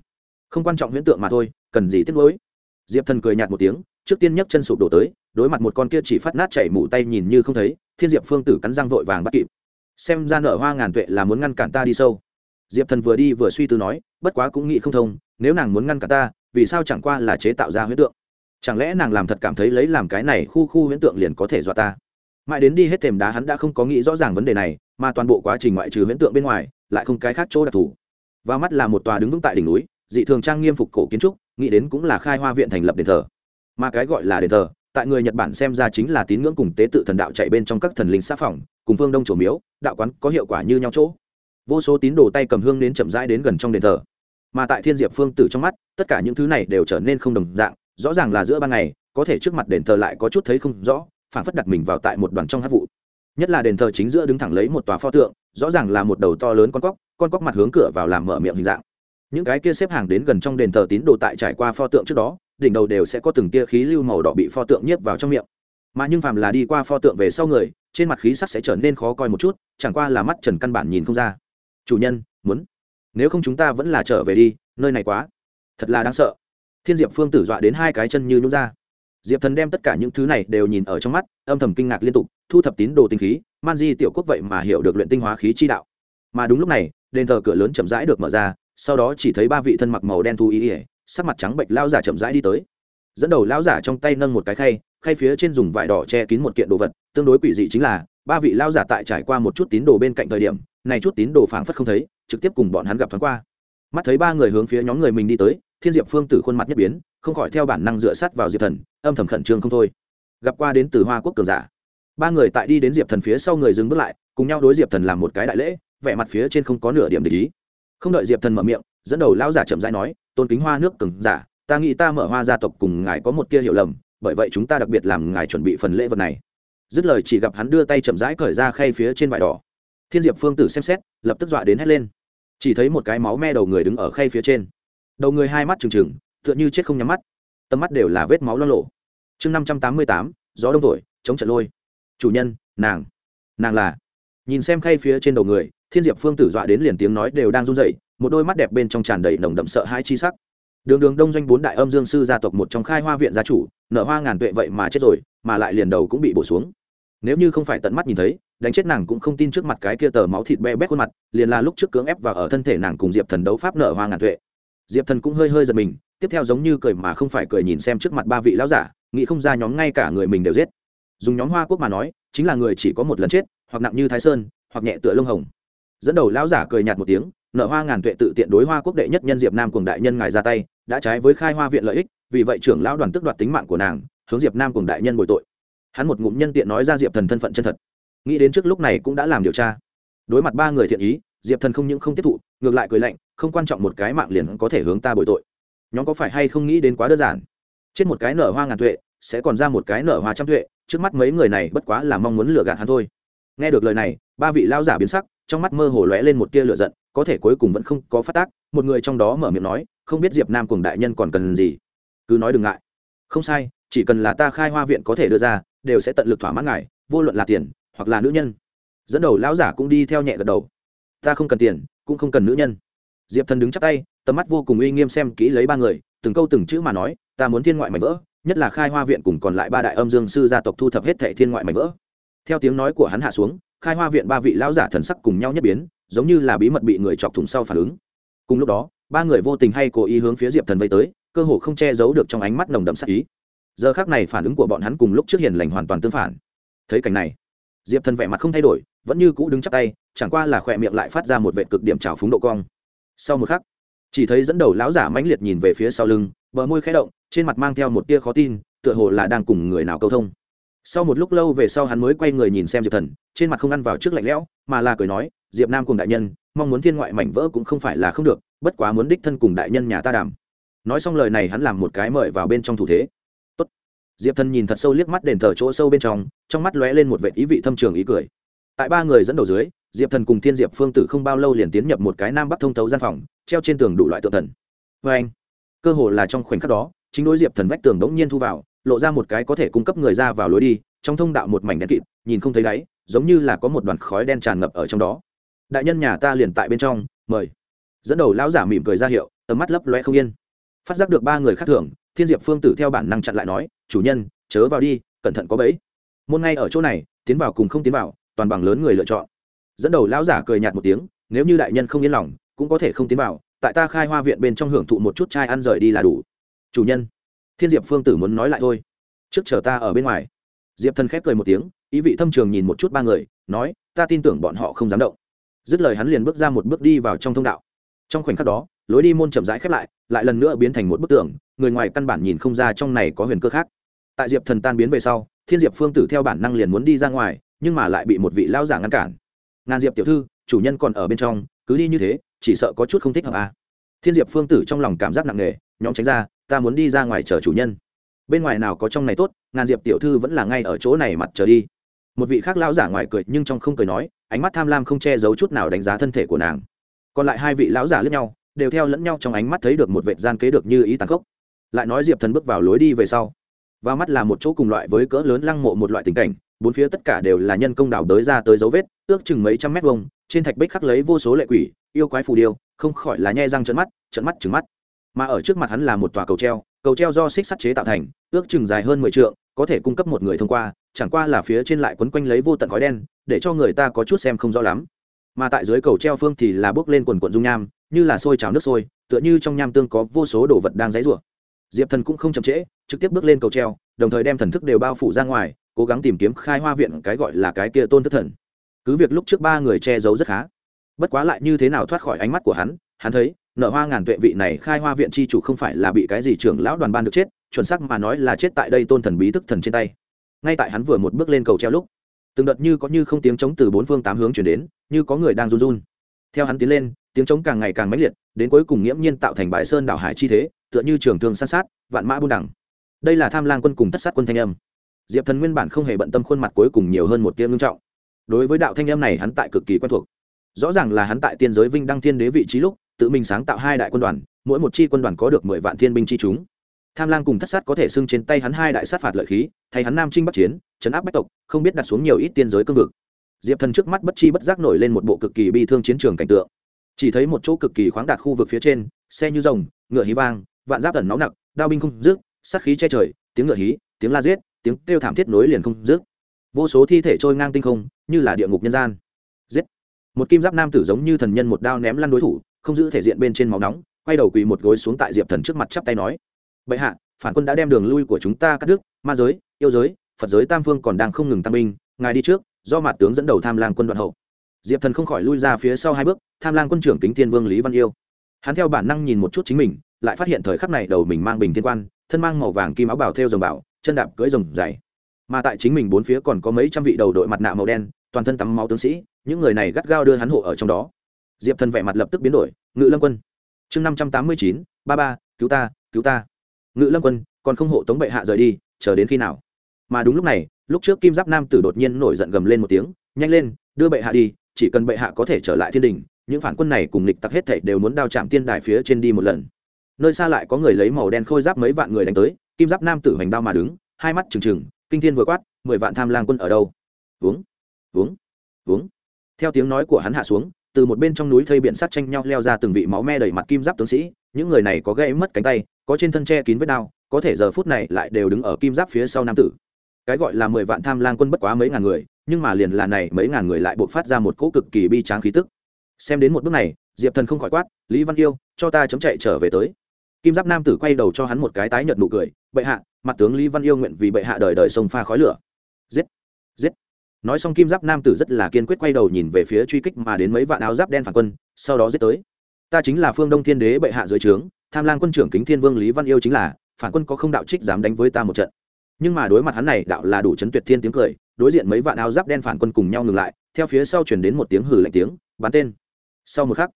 không quan trọng huyễn tượng mà thôi, cần gì tiếc nuối? Diệp thần cười nhạt một tiếng, trước tiên nhấc chân sụp đổ tới, đối mặt một con kia chỉ phát nát chảy mủ tay nhìn như không thấy, thiên diệp phương tử cắn răng vội vàng bắt kịp xem ra nở hoa ngàn tuệ là muốn ngăn cản ta đi sâu. Diệp thần vừa đi vừa suy tư nói, bất quá cũng nghĩ không thông, nếu nàng muốn ngăn cản ta, vì sao chẳng qua là chế tạo ra huyễn tượng? Chẳng lẽ nàng làm thật cảm thấy lấy làm cái này khu khu huyễn tượng liền có thể dọa ta? Mãi đến đi hết thềm đá hắn đã không có nghĩ rõ ràng vấn đề này, mà toàn bộ quá trình ngoại trừ huyễn tượng bên ngoài, lại không cái khác chỗ đặc thù. Và mắt là một tòa đứng vững tại đỉnh núi, dị thường trang nghiêm phục cổ kiến trúc, nghĩ đến cũng là khai hoa viện thành lập đền thờ. Mà cái gọi là đền thờ tại người nhật bản xem ra chính là tín ngưỡng cùng tế tự thần đạo chạy bên trong các thần linh xã phòng, cùng phương đông chủ miếu, đạo quán có hiệu quả như nhau chỗ. Vô số tín đồ tay cầm hương đến chậm rãi đến gần trong đền thờ. Mà tại thiên diệp phương tử trong mắt, tất cả những thứ này đều trở nên không đồng dạng, rõ ràng là giữa ban ngày, có thể trước mặt đền thờ lại có chút thấy không rõ phản phất đặt mình vào tại một đoàn trong hát vụ. Nhất là đền thờ chính giữa đứng thẳng lấy một tòa pho tượng, rõ ràng là một đầu to lớn con cóc con cóc mặt hướng cửa vào làm mở miệng hình dạng. Những cái kia xếp hàng đến gần trong đền thờ tín đồ tại trải qua pho tượng trước đó đỉnh đầu đều sẽ có từng tia khí lưu màu đỏ bị pho tượng nhiếp vào trong miệng. Mà nhưng phàm là đi qua pho tượng về sau người, trên mặt khí sắc sẽ trở nên khó coi một chút, chẳng qua là mắt trần căn bản nhìn không ra. Chủ nhân, muốn. Nếu không chúng ta vẫn là trở về đi, nơi này quá. Thật là đáng sợ. Thiên diệp phương tử dọa đến hai cái chân như nhún ra. Diệp thần đem tất cả những thứ này đều nhìn ở trong mắt, âm thầm kinh ngạc liên tục, thu thập tín đồ tinh khí, man di tiểu quốc vậy mà hiểu được luyện tinh hóa khí chi đạo. Mà đúng lúc này, đền thờ cửa lớn chậm rãi được mở ra, sau đó chỉ thấy ba vị thân mặc màu đen thu ý ỉa sắc mặt trắng bệnh lao giả chậm rãi đi tới. Dẫn đầu lao giả trong tay nâng một cái khay khay phía trên dùng vải đỏ che kín một kiện đồ vật, tương đối quỷ dị chính là, ba vị lao giả tại trải qua một chút tín đồ bên cạnh thời điểm, này chút tín đồ phảng phất không thấy, trực tiếp cùng bọn hắn gặp thoáng qua. Mắt thấy ba người hướng phía nhóm người mình đi tới, thiên diệp phương tử khuôn mặt nhất biến, không khỏi theo bản năng dựa sát vào diệp thần, âm thầm khẩn trương không thôi. Gặp qua đến từ hoa quốc cường giả. Ba người tại đi đến diệp thần phía sau người dừng bước lại, cùng nhau đối diệp thần làm một cái đại lễ, vẻ mặt phía trên không có nửa điểm để ý. Không đợi diệp thần mở miệng, dẫn đầu lão giả chậm rãi nói tôn kính hoa nước cường giả, ta nghĩ ta mở hoa gia tộc cùng ngài có một tia hiểu lầm, bởi vậy chúng ta đặc biệt làm ngài chuẩn bị phần lễ vật này. Dứt lời chỉ gặp hắn đưa tay chậm rãi cởi ra khay phía trên vải đỏ. Thiên diệp phương tử xem xét, lập tức dọa đến hét lên. Chỉ thấy một cái máu me đầu người đứng ở khay phía trên. Đầu người hai mắt trừng trừng, tựa như chết không nhắm mắt. Tầm mắt đều là vết máu lo lộ chương năm trăm tám mươi tám, gió đông thổi, chống trận lôi. Chủ nhân, nàng nàng là nhìn xem khay phía trên đầu người, thiên diệp phương tử dọa đến liền tiếng nói đều đang run rẩy một đôi mắt đẹp bên trong tràn đầy nồng đậm sợ hãi chi sắc. Đường đường đông doanh bốn đại âm dương sư gia tộc một trong khai hoa viện gia chủ, nợ hoa ngàn tuệ vậy mà chết rồi, mà lại liền đầu cũng bị bổ xuống. Nếu như không phải tận mắt nhìn thấy, đánh chết nàng cũng không tin trước mặt cái kia tờ máu thịt be bét khuôn mặt, liền là lúc trước cưỡng ép vào ở thân thể nàng cùng diệp thần đấu pháp nợ hoa ngàn tuệ. Diệp thần cũng hơi hơi giật mình, tiếp theo giống như cười mà không phải cười nhìn xem trước mặt ba vị lão giả, nghĩ không ra nhóm ngay cả người mình đều giết. Dùng nhóm hoa quốc mà nói, chính là người chỉ có một lần chết, hoặc nặng như thái sơn, hoặc nhẹ tựa lông hồng. Dẫn đầu lão giả cười nhạt một tiếng nợ hoa ngàn tuệ tự tiện đối hoa quốc đệ nhất nhân diệp nam cùng đại nhân ngài ra tay, đã trái với khai hoa viện lợi ích, vì vậy trưởng lão đoàn tức đoạt tính mạng của nàng, hướng diệp nam cùng đại nhân bồi tội. Hắn một ngụm nhân tiện nói ra diệp thần thân phận chân thật. Nghĩ đến trước lúc này cũng đã làm điều tra. Đối mặt ba người thiện ý, diệp thần không những không tiếp thụ, ngược lại cười lạnh, không quan trọng một cái mạng liền có thể hướng ta bồi tội. Nhóm có phải hay không nghĩ đến quá đơn giản? Chết một cái nở hoa ngàn tuệ, sẽ còn ra một cái nở hoa trăm tuệ, trước mắt mấy người này bất quá là mong muốn lừa gạt hắn thôi. Nghe được lời này, ba vị lao giả biến sắc, trong mắt mơ hồ lóe lên một tia lửa giận có thể cuối cùng vẫn không có phát tác, một người trong đó mở miệng nói, không biết diệp nam cùng đại nhân còn cần gì. Cứ nói đừng ngại. Không sai, chỉ cần là ta khai hoa viện có thể đưa ra, đều sẽ tận lực thỏa mãn ngài, vô luận là tiền, hoặc là nữ nhân. Dẫn đầu lão giả cũng đi theo nhẹ gật đầu. Ta không cần tiền, cũng không cần nữ nhân. Diệp thần đứng chắp tay, tầm mắt vô cùng uy nghiêm xem kỹ lấy ba người, từng câu từng chữ mà nói, ta muốn thiên ngoại mảnh vỡ, nhất là khai hoa viện cùng còn lại ba đại âm dương sư gia tộc thu thập hết thệ thiên ngoại mảnh vỡ. Theo tiếng nói của hắn hạ xuống, khai hoa viện ba vị lão giả thần sắc cùng nhau nhất biến giống như là bí mật bị người chọc thủng sau phản ứng. Cùng lúc đó, ba người vô tình hay cố ý hướng phía diệp thần vây tới, cơ hồ không che giấu được trong ánh mắt nồng đậm sắc ý. Giờ khác này phản ứng của bọn hắn cùng lúc trước hiền lành hoàn toàn tương phản. Thấy cảnh này, diệp thần vẻ mặt không thay đổi, vẫn như cũ đứng chắc tay, chẳng qua là khỏe miệng lại phát ra một vệ cực điểm trào phúng độ cong. Sau một khắc, chỉ thấy dẫn đầu lão giả mãnh liệt nhìn về phía sau lưng, bờ môi khẽ động, trên mặt mang theo một tia khó tin, tựa hồ là đang cùng người nào câu thông. Sau một lúc lâu về sau hắn mới quay người nhìn xem diệp thần, trên mặt không ăn vào trước lạnh lẽo mà là cười nói, diệp nam cùng đại nhân, mong muốn thiên ngoại mảnh vỡ cũng không phải là không được, bất quá muốn đích thân cùng đại nhân nhà ta đàm. Nói xong lời này hắn làm một cái mời vào bên trong thủ thế. Tốt. diệp thần nhìn thật sâu liếc mắt đền thờ chỗ sâu bên trong trong mắt lóe lên một vệ ý vị thâm trường ý cười. Tại ba người dẫn đầu dưới, diệp thần cùng thiên diệp phương tử không bao lâu liền tiến nhập một cái nam bắc thông thấu gian phòng, treo trên tường đủ loại tượng thần. Vê anh. Cơ hồ là trong khoảnh khắc đó, chính đối diệp thần vách tường đống nhiên thu vào, lộ ra một cái có thể cung cấp người ra vào lối đi, trong thông đạo một mảnh đen kịt, nhìn không thấy đáy giống như là có một đoàn khói đen tràn ngập ở trong đó. Đại nhân nhà ta liền tại bên trong, mời. Dẫn đầu lão giả mỉm cười ra hiệu, tầm mắt lấp loe không yên. Phát giác được ba người khác thường, thiên diệp phương tử theo bản năng chặn lại nói, chủ nhân, chớ vào đi, cẩn thận có bẫy. Môn ngay ở chỗ này, tiến vào cùng không tiến vào, toàn bằng lớn người lựa chọn. Dẫn đầu lão giả cười nhạt một tiếng, nếu như đại nhân không yên lòng, cũng có thể không tiến vào, tại ta khai hoa viện bên trong hưởng thụ một chút chai ăn rời đi là đủ. Chủ nhân. Thiên diệp phương tử muốn nói lại thôi, trước chờ ta ở bên ngoài diệp thần khép cười một tiếng, ý vị thâm trường nhìn một chút ba người, nói, ta tin tưởng bọn họ không dám động. Dứt lời hắn liền bước ra một bước đi vào trong thông đạo. Trong khoảnh khắc đó, lối đi môn chậm rãi khép lại lại lần nữa biến thành một bức tường, người ngoài căn bản nhìn không ra trong này có huyền cơ khác. Tại diệp thần tan biến về sau, thiên diệp phương tử theo bản năng liền muốn đi ra ngoài, nhưng mà lại bị một vị lao giả ngăn cản. Ngàn diệp tiểu thư, chủ nhân còn ở bên trong, cứ đi như thế, chỉ sợ có chút không thích hợp à. thiên diệp phương tử trong lòng cảm giác nặng nề nhóm tránh ra, ta muốn đi ra ngoài chờ chủ nhân bên ngoài nào có trong này tốt, ngàn diệp tiểu thư vẫn là ngay ở chỗ này mặt chờ đi. Một vị khác lao giả ngoài cười nhưng trong không cười nói, ánh mắt tham lam không che giấu chút nào đánh giá thân thể của nàng. Còn lại hai vị lão giả lướt nhau, đều theo lẫn nhau trong ánh mắt thấy được một vệ gian kế được như ý tàn khốc. Lại nói diệp thần bước vào lối đi về sau, và mắt là một chỗ cùng loại với cỡ lớn lăng mộ một loại tình cảnh, bốn phía tất cả đều là nhân công đào đới ra tới dấu vết, ước chừng mấy trăm mét vuông, trên thạch bích khắc lấy vô số lệ quỷ, yêu quái phù điêu, không khỏi là nhe răng trận mắt trận mắt trừng mắt. Mà ở trước mặt hắn là một tòa cầu treo cầu treo do xích sắt chế tạo thành, ước chừng dài hơn mười t có thể cung cấp một người thông qua, chẳng qua là phía trên lại quấn quanh lấy vô tận khói đen, để cho người ta có chút xem không rõ lắm. Mà tại dưới cầu treo phương thì là bước lên quần quận dung nham, như là sôi trào nước sôi, tựa như trong nham tương có vô số đồ vật đang dãy rủa. Diệp thần cũng không chậm trễ, trực tiếp bước lên cầu treo, đồng thời đem thần thức đều bao phủ ra ngoài, cố gắng tìm kiếm khai hoa viện cái gọi là cái kia tôn thất thần. Cứ việc lúc trước ba người che giấu rất khá, bất quá lại như thế nào thoát khỏi ánh mắt của hắn hắn thấy nở hoa ngàn tuệ vị này khai hoa viện chi chủ không phải là bị cái gì trưởng lão đoàn ban được chết, chuẩn xác mà nói là chết tại đây tôn thần bí thức thần trên tay. Ngay tại hắn vừa một bước lên cầu treo lúc, từng đợt như có như không tiếng trống từ bốn phương tám hướng chuyển đến, như có người đang run run. Theo hắn tiến lên, tiếng trống càng ngày càng mãnh liệt, đến cuối cùng nghiễm nhiên tạo thành bãi sơn đảo hải chi thế, tựa như trường thương san sát, vạn mã buôn đẳng. Đây là tham lang quân cùng tất sát quân thanh âm. Diệp thần nguyên bản không hề bận tâm khuôn mặt cuối cùng nhiều hơn một tiếng ngưng trọng. Đối với đạo thanh âm này hắn tại cực kỳ quen thuộc. Rõ ràng là hắn tại tiên giới vinh đăng thiên đế vị trí lúc tự mình sáng tạo hai đại quân đoàn, mỗi một chi quân đoàn có được mười vạn thiên binh chi chúng. Tham lang cùng thất sát có thể xưng trên tay hắn hai đại sát phạt lợi khí, thay hắn nam trinh bắc chiến chấn áp bách tộc, không biết đặt xuống nhiều ít tiên giới cương vực. Diệp thần trước mắt bất chi bất giác nổi lên một bộ cực kỳ bi thương chiến trường cảnh tượng. Chỉ thấy một chỗ cực kỳ khoáng đạt khu vực phía trên, xe như rồng, ngựa hí vang, vạn giáp tần nóng nặc, đao binh không rước sát khí che trời, tiếng ngựa hí, tiếng la giết, tiếng kêu thảm thiết nối liền không rước vô số thi thể trôi ngang tinh không, như là địa ngục nhân gian. Giết! Một kim giáp nam tử giống như thần nhân một đao ném lăn đối thủ không giữ thể diện bên trên máu nóng, quay đầu quỳ một gối xuống tại diệp thần trước mặt chắp tay nói, bệ hạ, phản quân đã đem đường lui của chúng ta cắt đứt, ma giới, yêu giới, phật giới tam phương còn đang không ngừng tăng binh, ngài đi trước, do mặt tướng dẫn đầu tham lang quân đoạn hậu. Diệp thần không khỏi lui ra phía sau hai bước, tham lang quân trưởng kính thiên vương lý văn yêu. Hắn theo bản năng nhìn một chút chính mình, lại phát hiện thời khắc này đầu mình mang bình thiên quan, thân mang màu vàng kim áo bảo theo dòng bảo, chân đạp cưỡi rồng dày. Mà tại chính mình bốn phía còn có mấy trăm vị đầu đội mặt nạ màu đen, toàn thân tắm máu tướng sĩ, những người này gắt gao đưa hắn hộ ở trong đó diệp thần vẻ mặt lập tức biến đổi, ngự lâm quân, chương năm trăm tám mươi chín, ba ba, cứu ta cứu ta. Ngự lâm quân, còn không hộ tống bệ hạ rời đi, chờ đến khi nào? Mà đúng lúc này, lúc trước kim giáp nam tử đột nhiên nổi giận gầm lên một tiếng, nhanh lên, đưa bệ hạ đi, chỉ cần bệ hạ có thể trở lại thiên đình, những phản quân này cùng lịch tặc hết thảy đều muốn đao chạm tiên đài phía trên đi một lần. Nơi xa lại có người lấy màu đen khôi giáp mấy vạn người đánh tới, kim giáp nam tử hoành đao mà đứng, hai mắt trừng trừng, kinh thiên vừa quát, mười vạn tham lang quân ở đâu? Uống uống uống. Theo tiếng nói của hắn hạ xuống từ một bên trong núi thây biển sắt tranh nhau leo ra từng vị máu me đầy mặt kim giáp tướng sĩ, những người này có gãy mất cánh tay, có trên thân tre kín vết đao, có thể giờ phút này lại đều đứng ở kim giáp phía sau nam tử. Cái gọi là mười vạn tham lang quân bất quá mấy ngàn người, nhưng mà liền là này mấy ngàn người lại buộc phát ra một cỗ cực kỳ bi tráng khí tức. Xem đến một bước này, diệp thần không khỏi quát, lý văn yêu, cho ta chấm chạy trở về tới. Kim giáp nam tử quay đầu cho hắn một cái tái nhợt nụ cười, bệ hạ, mặt tướng lý văn yêu nguyện vì bệ hạ đời đời sông pha khói lửa. Giết! Giết! Nói xong kim giáp nam tử rất là kiên quyết quay đầu nhìn về phía truy kích mà đến mấy vạn áo giáp đen phản quân, sau đó giết tới. Ta chính là phương đông thiên đế bệ hạ dưới trướng, tham lang quân trưởng kính thiên vương lý văn yêu chính là, phản quân có không đạo trích dám đánh với ta một trận. Nhưng mà đối mặt hắn này, đạo là đủ chấn tuyệt thiên tiếng cười, đối diện mấy vạn áo giáp đen phản quân cùng nhau ngừng lại, theo phía sau chuyển đến một tiếng hử lạnh tiếng, bắn tên. Sau một khắc,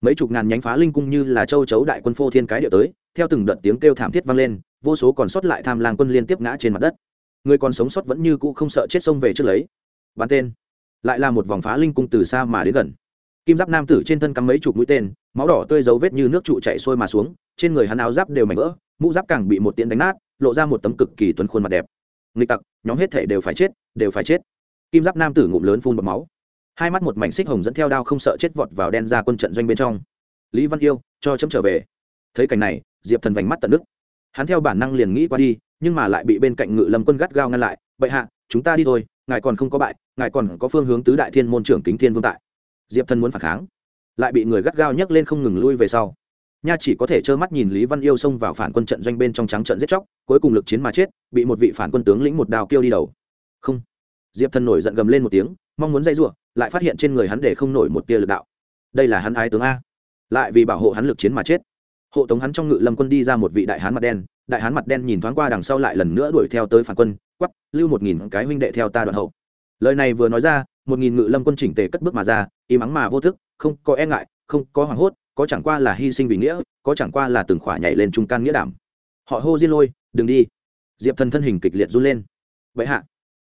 mấy chục ngàn nhánh phá linh cung như là châu chấu đại quân phô thiên cái điệu tới, theo từng đợt tiếng kêu thảm thiết vang lên, vô số còn sót lại tham lang quân liên tiếp ngã trên mặt đất. Người còn sống sót vẫn như cũ không sợ chết sông về trước lấy bắn tên. Lại là một vòng phá linh cung từ xa mà đến gần. Kim giáp nam tử trên thân cắm mấy chục mũi tên, máu đỏ tươi dấu vết như nước trụ chạy sôi mà xuống, trên người hắn áo giáp đều mảnh vỡ, mũ giáp càng bị một tiện đánh nát, lộ ra một tấm cực kỳ tuấn khuôn mặt đẹp. Nghịch tặc, nhóm hết thể đều phải chết, đều phải chết. Kim giáp nam tử ngụm lớn phun bọt máu. Hai mắt một mảnh xích hồng dẫn theo đao không sợ chết vọt vào đen ra quân trận doanh bên trong. Lý văn yêu, cho chấm trở về. Thấy cảnh này, diệp thần vành mắt tận đức hắn theo bản năng liền nghĩ qua đi, nhưng mà lại bị bên cạnh ngự lâm quân gắt gao ngăn lại. Bệ hạ, chúng ta đi thôi, ngài còn không có bại ngài còn có phương hướng tứ đại thiên môn trưởng kính thiên vương tại. Diệp thần muốn phản kháng, lại bị người gắt gao nhấc lên không ngừng lui về sau. Nha chỉ có thể trơ mắt nhìn lý văn yêu xông vào phản quân trận doanh bên trong trắng trận giết chóc, cuối cùng lực chiến mà chết, bị một vị phản quân tướng lĩnh một đào kêu đi đầu. Không. Diệp thần nổi giận gầm lên một tiếng, mong muốn dây r lại phát hiện trên người hắn để không nổi một tia lực đạo. Đây là hắn ái tướng a. Lại vì bảo hộ hắn lực chiến mà chết. Hộ tống hắn trong ngự lâm quân đi ra một vị đại hán mặt đen, đại hán mặt đen nhìn thoáng qua đằng sau lại lần nữa đuổi theo tới phản quân quắp lưu một nghìn cái huynh đệ theo ta đoạn hậu lời này vừa nói ra, một nghìn ngự lâm quân chỉnh tề cất bước mà ra im ắng mà vô thức, không có e ngại, không có hoảng hốt, có chẳng qua là hy sinh vì nghĩa, có chẳng qua là từng khỏa nhảy lên trung can nghĩa đảm. Họ hô diên lôi, đừng đi. Diệp thần thân hình kịch liệt run lên. Vậy hạ.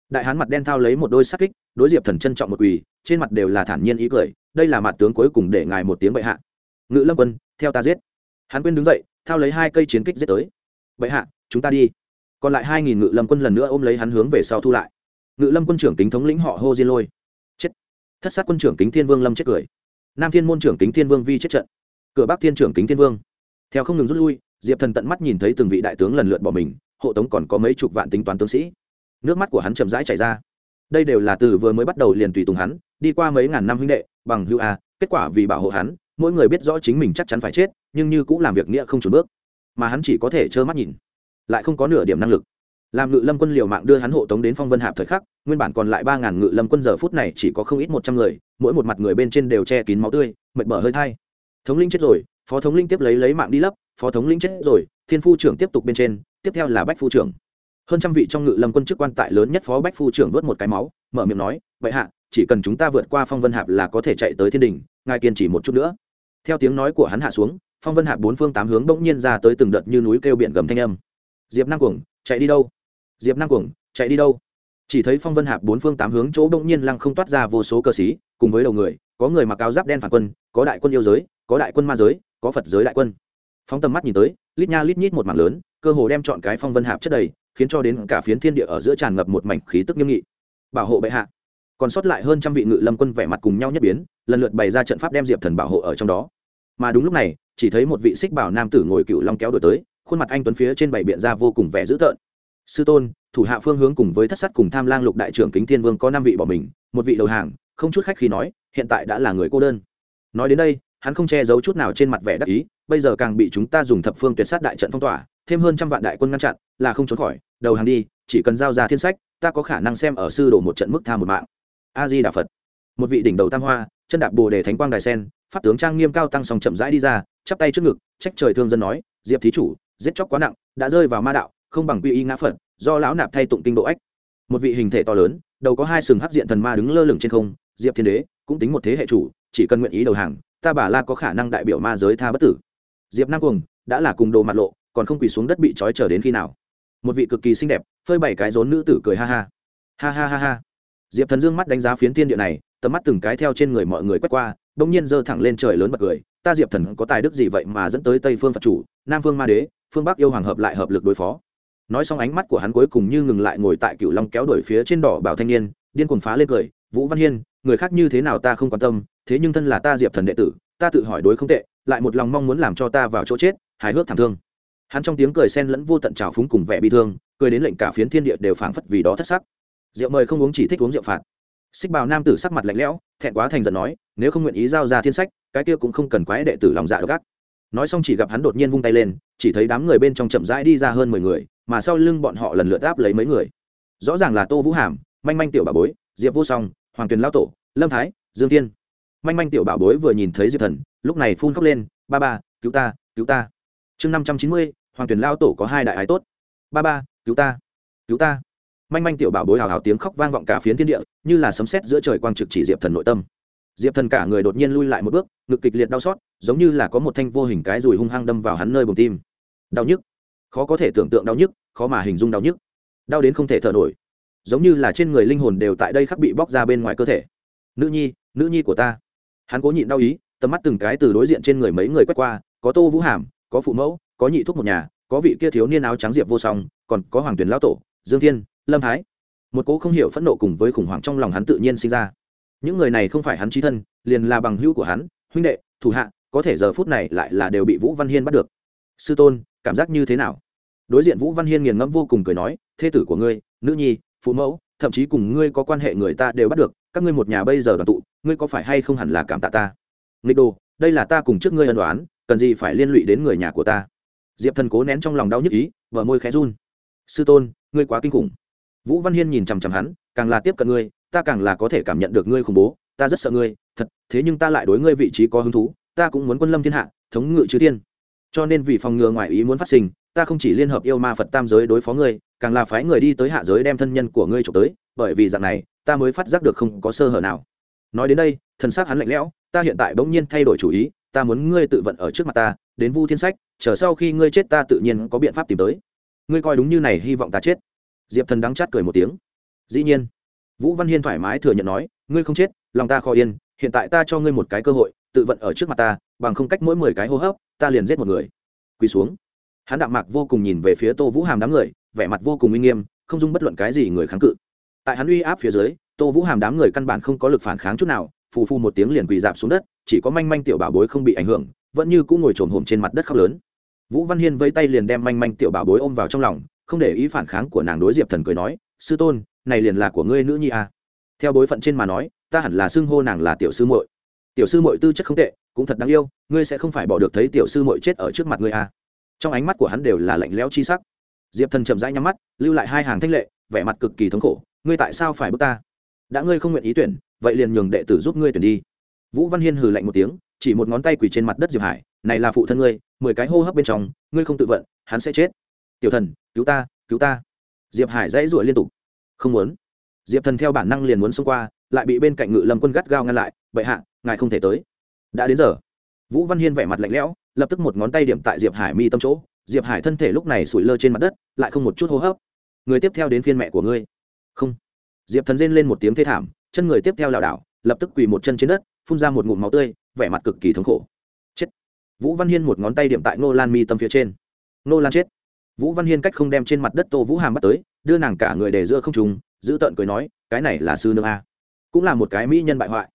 Đại hán mặt đen thao lấy một đôi sắc kích, đối diệp thần trân trọng một quỳ, trên mặt đều là thản nhiên ý cười, đây là mặt tướng cuối cùng để ngài một tiếng bệ hạ. Ngự lâm quân, theo ta giết. Hắn quên đứng dậy, thao lấy hai cây chiến kích giết tới. Bệ hạ, chúng ta đi. Còn lại hai nghìn ngự lâm quân lần nữa ôm lấy hắn hướng về sau thu lại ngự lâm quân trưởng kính thống lĩnh họ hô diên lôi. Chết. Thất sát quân trưởng kính thiên vương lâm chết cười. Nam thiên môn trưởng kính thiên vương vi chết trận. Cửa bắc thiên trưởng kính thiên vương. Theo không ngừng rút lui, diệp thần tận mắt nhìn thấy từng vị đại tướng lần lượt bỏ mình, hộ tống còn có mấy chục vạn tính toán tướng sĩ. Nước mắt của hắn chậm rãi chảy ra. Đây đều là từ vừa mới bắt đầu liền tùy tùng hắn, đi qua mấy ngàn năm huynh đệ, bằng hữu a, kết quả vì bảo hộ hắn, mỗi người biết rõ chính mình chắc chắn phải chết, nhưng như cũng làm việc nghĩa không trốn bước. Mà hắn chỉ có thể trơ mắt nhìn, lại không có nửa điểm năng lực làm ngự lâm quân liều mạng đưa hắn hộ tống đến phong vân hạp thời khắc, nguyên bản còn lại ba ngàn ngự lâm quân giờ phút này chỉ có không ít một trăm người, mỗi một mặt người bên trên đều che kín máu tươi, mệt mở hơi thai. Thống linh chết rồi, phó thống linh tiếp lấy lấy mạng đi lấp, phó thống linh chết rồi, thiên phu trưởng tiếp tục bên trên, tiếp theo là bách phu trưởng. Hơn trăm vị trong ngự lâm quân chức quan tại lớn nhất phó bách phu trưởng vớt một cái máu, mở miệng nói, vậy hạ, chỉ cần chúng ta vượt qua phong vân hạp là có thể chạy tới thiên đình, ngài kiên chỉ một chút nữa. Theo tiếng nói của hắn hạ xuống, phong vân hạ bốn phương tám hướng bỗng nhiên ra tới từng đợt như núi kêu biển gầm thanh âm. Diệp năng cuồng, chạy đi đâu? Diệp năng cuồng, chạy đi đâu? Chỉ thấy phong vân hạp bốn phương tám hướng chỗ bỗng nhiên lăng không toát ra vô số cơ sĩ, cùng với đầu người, có người mặc áo giáp đen phản quân, có đại quân yêu giới, có đại quân ma giới, có phật giới đại quân. Phóng tầm mắt nhìn tới, lít nha lít nhít một mảng lớn, cơ hồ đem chọn cái phong vân hạp chất đầy, khiến cho đến cả phiến thiên địa ở giữa tràn ngập một mảnh khí tức nghiêm nghị. Bảo hộ bệ hạ. Còn sót lại hơn trăm vị ngự lâm quân vẻ mặt cùng nhau nhất biến, lần lượt bày ra trận pháp đem diệp thần bảo hộ ở trong đó. Mà đúng lúc này, chỉ thấy một vị xích bảo nam tử ngồi cựu long kéo đổi tới, khuôn mặt anh tuấn phía trên bảy biện ra vô cùng vẻ dữ tợn sư tôn, thủ hạ phương hướng cùng với thất sắt cùng tham lang lục đại trưởng kính thiên vương có năm vị bỏ mình, một vị đầu hàng, không chút khách khi nói, hiện tại đã là người cô đơn. Nói đến đây, hắn không che giấu chút nào trên mặt vẻ đắc ý, bây giờ càng bị chúng ta dùng thập phương tuyệt sát đại trận phong tỏa, thêm hơn trăm vạn đại quân ngăn chặn, là không trốn khỏi, đầu hàng đi, chỉ cần giao ra thiên sách, ta có khả năng xem ở sư đổ một trận mức tha một mạng. A di đà phật một vị đỉnh đầu tam hoa, chân đạp bồ đề thánh quang đài sen, pháp tướng trang nghiêm cao tăng song chậm rãi đi ra, chắp tay trước ngực, trách trời thương dân nói, diệp thí chủ, giết chóc quá nặng, đã rơi vào ma đạo không bằng quy y ngã phật, do lão nạp thay tụng kinh độ ách. Một vị hình thể to lớn, đầu có hai sừng hắc diện thần ma đứng lơ lửng trên không, diệp thiên đế cũng tính một thế hệ chủ, chỉ cần nguyện ý đầu hàng, ta bà la có khả năng đại biểu ma giới tha bất tử. Diệp nam cuồng đã là cùng đồ mặt lộ, còn không quỳ xuống đất bị trói trở đến khi nào. Một vị cực kỳ xinh đẹp, phơi bảy cái rốn nữ tử cười ha ha. Ha ha ha ha. Diệp thần dương mắt đánh giá phiến thiên địa này, tầm mắt từng cái theo trên người mọi người quét qua đ ỗ n g nhiên giơ thẳng lên trời lớn bật cười. Ta diệp thần có tài đức gì vậy mà dẫn tới tây phương phật chủ, nam phương ma đế, phương bắc yêu hoàng hợp lại hợp lực đối phó? Nói xong ánh mắt của hắn cuối cùng như ngừng lại ngồi tại cựu long kéo đuổi phía trên đỏ bảo thanh niên, điên cuồng phá lên cười, vũ văn hiên, người khác như thế nào ta không quan tâm, thế nhưng thân là ta diệp thần đệ tử, ta tự hỏi đối không tệ, lại một lòng mong muốn làm cho ta vào chỗ chết, hài hước thảm thương. Hắn trong tiếng cười sen lẫn vô tận trào phúng cùng vẻ bi thương, cười đến lệnh cả phiến thiên địa đều phảng phất vì đó thất sắc. Rượu mời không uống chỉ thích uống rượu phạt. Xích bào nam tử sắc mặt lạnh lẽo, thẹn quá thành giận nói, nếu không nguyện ý giao ra thiên sách, cái kia cũng không cần quái đệ tử lòng dạ gác nói xong chỉ gặp hắn đột nhiên vung tay lên, chỉ thấy đám người bên trong chậm rãi đi ra hơn mười người mà sau lưng bọn họ lần lượt áp lấy mấy người. Rõ ràng là tô vũ hàm, manh manh tiểu bà bối, diệp vô song, hoàng tuyền lao tổ, lâm thái, dương tiên manh manh tiểu bảo bối vừa nhìn thấy diệp thần, lúc này phun khóc lên, ba ba, cứu ta cứu ta. Chương năm trăm chín mươi, hoàng tuyển lao tổ có hai đại ái tốt. Ba ba, cứu ta cứu ta. Manh manh tiểu bảo bối hào hào tiếng khóc vang vọng cả phiến thiên địa, như là sấm sét giữa trời quang trực chỉ diệp thần nội tâm. Diệp thần cả người đột nhiên lui lại một bước, ngực kịch liệt đau xót, giống như là có một thanh vô hình cái rùi hung hăng đâm vào hắn nơi bồng tim. Đau nhức khó có thể tưởng tượng đau nhức, khó mà hình dung đau nhức. Đau đến không thể thở nổi. Giống như là trên người linh hồn đều tại đây khắc bị bóc ra bên ngoài cơ thể. Nữ nhi nữ nhi của ta. Hắn cố nhịn đau ý, tầm mắt từng cái từ đối diện trên người mấy người quét qua, có tô vũ hàm, có phụ mẫu, có nhị thúc một nhà, có vị kia thiếu niên áo trắng diệp vô song, còn có hoàng tuyền lão tổ, dương thiên, lâm thái. Một cố không hiểu phẫn nộ cùng với khủng hoảng trong lòng hắn tự nhiên sinh ra. Những người này không phải hắn trí thân, liền là bằng hữu của hắn, huynh đệ, thủ hạ, có thể giờ phút này lại là đều bị vũ văn hiên bắt được sư tôn, cảm giác như thế nào? Đối diện vũ văn hiên nghiền ngẫm vô cùng cười nói, thê tử của ngươi, nữ nhi, phụ mẫu, thậm chí cùng ngươi có quan hệ người ta đều bắt được, các ngươi một nhà bây giờ đoàn tụ, ngươi có phải hay không hẳn là cảm tạ ta? Nghịch đồ, đây là ta cùng trước ngươi ân đoán cần gì phải liên lụy đến người nhà của ta? Diệp thần cố nén trong lòng đau nhức ý vợ môi khẽ run. Sư tôn, ngươi quá kinh khủng. Vũ văn hiên nhìn chằm chằm hắn, càng là tiếp cận ngươi, ta càng là có thể cảm nhận được ngươi khủng bố, ta rất sợ ngươi, thật, thế nhưng ta lại đối ngươi vị trí có hứng thú, ta cũng muốn quân lâm thiên hạ, thống ngự chư thiên cho nên vì phòng ngừa ngoại ý muốn phát sinh, ta không chỉ liên hợp yêu ma phật tam giới đối phó ngươi, càng là phái người đi tới hạ giới đem thân nhân của ngươi trộm tới, bởi vì dạng này, ta mới phát giác được không có sơ hở nào. Nói đến đây, thần xác hắn lạnh lẽo, ta hiện tại bỗng nhiên thay đổi chủ ý, ta muốn ngươi tự vận ở trước mặt ta, đến vu thiên sách, chờ sau khi ngươi chết ta tự nhiên có biện pháp tìm tới. Ngươi coi đúng như này, hy vọng ta chết. Diệp thần đắng chát cười một tiếng. Dĩ nhiên. Vũ văn hiên thoải mái thừa nhận nói, ngươi không chết, lòng ta khó yên, hiện tại ta cho ngươi một cái cơ hội, tự vận ở trước mặt ta bằng không cách mỗi mười cái hô hấp, ta liền giết một người. Quỳ xuống. Hắn đạm mạc vô cùng nhìn về phía tô vũ hàm đám người, vẻ mặt vô cùng uy nghiêm, không dung bất luận cái gì người kháng cự. Tại hắn uy áp phía dưới, tô vũ hàm đám người căn bản không có lực phản kháng chút nào, phù phù một tiếng liền quỳ dạp xuống đất, chỉ có manh manh tiểu bảo bối không bị ảnh hưởng, vẫn như cũng ngồi trồm hổm trên mặt đất khóc lớn. Vũ văn hiên vây tay liền đem manh manh tiểu bảo bối ôm vào trong lòng, không để ý phản kháng của nàng đối diệp thần cười nói, sư tôn, này liền là của ngươi nữ nhi à. theo bối phận trên mà nói, ta hẳn là xưng hô nàng là tiểu sư muội tiểu sư muội tư chất không tệ, cũng thật đáng yêu, ngươi sẽ không phải bỏ được thấy tiểu sư muội chết ở trước mặt ngươi à. trong ánh mắt của hắn đều là lạnh lẽo chi sắc. Diệp thần chậm rãi nhắm mắt, lưu lại hai hàng thanh lệ, vẻ mặt cực kỳ thống khổ, ngươi tại sao phải bước ta? Đã ngươi không nguyện ý tuyển, vậy liền nhường đệ tử giúp ngươi tuyển đi. Vũ văn hiên hừ lạnh một tiếng, chỉ một ngón tay quỳ trên mặt đất diệp hải, này là phụ thân ngươi, mười cái hô hấp bên trong, ngươi không tự vận, hắn sẽ chết. Tiểu thần, cứu ta cứu ta. Diệp hải dãy rủa liên tục. Không muốn. Diệp thần theo bản năng liền muốn xông qua, lại bị bên cạnh ngự lâm quân gắt gao ngăn lại bệ hạ, ngài không thể tới. Đã đến giờ. Vũ văn hiên vẻ mặt lạnh lẽo, lập tức một ngón tay điểm tại diệp hải mi tâm chỗ. Diệp hải thân thể lúc này sủi lơ trên mặt đất, lại không một chút hô hấp. Người tiếp theo đến phiên mẹ của ngươi. Không. Diệp thần rên lên một tiếng thê thảm, chân người tiếp theo lảo đảo, lập tức quỳ một chân trên đất, phun ra một ngụm máu tươi, vẻ mặt cực kỳ thống khổ. Chết. Vũ văn hiên một ngón tay điểm tại ngô lan mi tâm phía trên. Ngô lan chết. Vũ văn hiên cách không đem trên mặt đất tô vũ hàm bắt tới, đưa nàng cả người để giữa không trùng giữ tợn cười nói, cái này là sư nương a. Cũng là một cái mỹ nhân bại hoại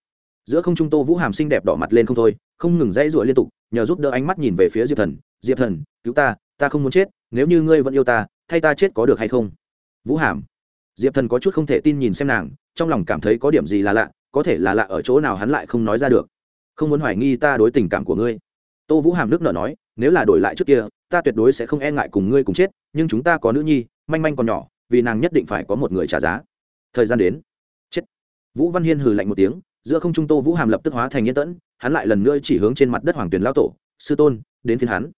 giữa không trung tô vũ hàm xinh đẹp đỏ mặt lên không thôi, không ngừng dãy rụa liên tục, nhờ giúp đỡ ánh mắt nhìn về phía diệp thần. Diệp thần, cứu ta ta không muốn chết, nếu như ngươi vẫn yêu ta, thay ta chết có được hay không? Vũ hàm. Diệp thần có chút không thể tin nhìn xem nàng, trong lòng cảm thấy có điểm gì là lạ, có thể là lạ ở chỗ nào hắn lại không nói ra được. Không muốn hoài nghi ta đối tình cảm của ngươi. Tô vũ hàm nước nở nói, nếu là đổi lại trước kia, ta tuyệt đối sẽ không e ngại cùng ngươi cùng chết, nhưng chúng ta có nữ nhi, manh manh còn nhỏ, vì nàng nhất định phải có một người trả giá. Thời gian đến. Chết. Vũ văn hiên hừ lạnh một tiếng giữa không trung tô vũ hàm lập tức hóa thành yên tẫn, hắn lại lần nữa chỉ hướng trên mặt đất hoàng tuyền lao tổ, sư tôn, đến phiên hắn.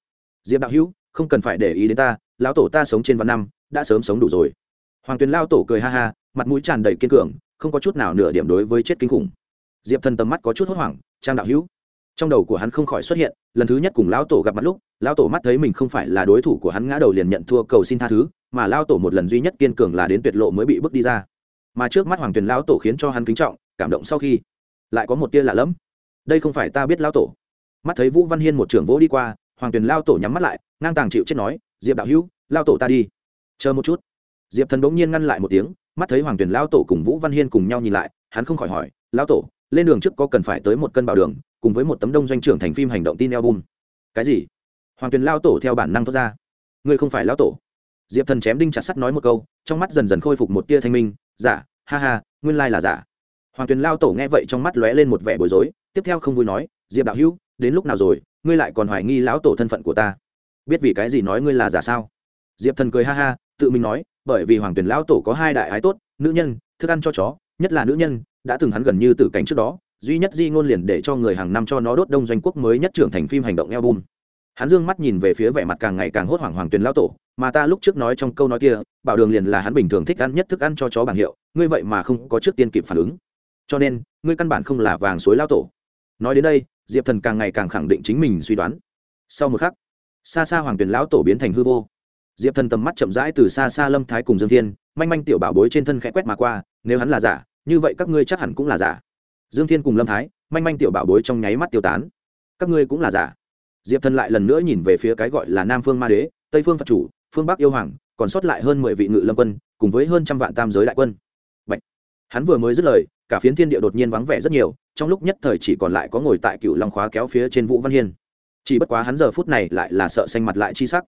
Diệp đạo hữu, không cần phải để ý đến ta, lão tổ ta sống trên vạn năm, đã sớm sống đủ rồi. Hoàng tuyền lao tổ cười ha ha, mặt mũi tràn đầy kiên cường, không có chút nào nửa điểm đối với chết kinh khủng. Diệp thần tầm mắt có chút hốt hoảng, trang đạo hữu. Trong đầu của hắn không khỏi xuất hiện, lần thứ nhất cùng lão tổ gặp mặt lúc, lão tổ mắt thấy mình không phải là đối thủ của hắn ngã đầu liền nhận thua cầu xin tha thứ, mà lão tổ một lần duy nhất kiên cường là đến tuyệt lộ mới bị bước đi ra. Mà trước mắt hoàng tuyền lão tổ khiến cho hắn kính trọng, cảm động sau khi lại có một tia lạ lẫm. Đây không phải ta biết lão tổ. Mắt thấy vũ văn hiên một trưởng vỗ đi qua, hoàng tuyền lao tổ nhắm mắt lại, ngang tàng chịu chết nói, diệp đạo hữu lao tổ ta đi. Chờ một chút. Diệp thần bỗng nhiên ngăn lại một tiếng, mắt thấy hoàng tuyền lao tổ cùng vũ văn hiên cùng nhau nhìn lại, hắn không khỏi hỏi lao tổ, lên đường trước có cần phải tới một cân bảo đường, cùng với một tấm đông doanh trưởng thành phim hành động tin album? Cái gì? Hoàng tuyền lao tổ theo bản năng thoát ra. Ngươi không phải lao tổ. Diệp thần chém đinh chặt sắt nói một câu, trong mắt dần dần khôi phục một tia thanh minh giả ha ha, nguyên lai là giả hoàng tuyền lao tổ nghe vậy trong mắt lóe lên một vẻ bối rối, tiếp theo không vui nói, diệp đạo hữu, đến lúc nào rồi, ngươi lại còn hoài nghi lão tổ thân phận của ta? Biết vì cái gì nói ngươi là giả sao? Diệp thần cười ha ha, tự mình nói, bởi vì hoàng tuyền lão tổ có hai đại ái tốt, nữ nhân, thức ăn cho chó, nhất là nữ nhân, đã từng hắn gần như tử cảnh trước đó, duy nhất di ngôn liền để cho người hàng năm cho nó đốt đông doanh quốc mới nhất trưởng thành phim hành động album. Hắn dương mắt nhìn về phía vẻ mặt càng ngày càng hốt hoảng hoàng tuyền lão tổ, mà ta lúc trước nói trong câu nói kia, bảo đường liền là hắn bình thường thích ăn nhất thức ăn cho chó bảng hiệu, ngươi vậy mà không có trước tiên kịp phản ứng cho nên, ngươi căn bản không là vàng suối lão tổ. Nói đến đây, diệp thần càng ngày càng khẳng định chính mình suy đoán. Sau một khắc xa xa hoàng tuyền lão tổ biến thành hư vô. Diệp thần tầm mắt chậm rãi từ xa xa lâm thái cùng dương thiên, manh manh tiểu bảo bối trên thân khẽ quét mà qua, nếu hắn là giả, như vậy các ngươi chắc hẳn cũng là giả. Dương thiên cùng lâm thái, manh manh tiểu bảo bối trong nháy mắt tiêu tán. Các ngươi cũng là giả. Diệp thần lại lần nữa nhìn về phía cái gọi là nam phương ma đế, tây phương phật chủ, phương bắc yêu hoàng, còn sót lại hơn mười vị ngự lâm quân, cùng với hơn trăm vạn tam giới đại quân. Bạch. hắn vừa mới dứt lời cả phiến thiên địa đột nhiên vắng vẻ rất nhiều, trong lúc nhất thời chỉ còn lại có ngồi tại cựu long khóa kéo phía trên vũ văn hiên. Chỉ bất quá hắn giờ phút này lại là sợ xanh mặt lại chi sắc.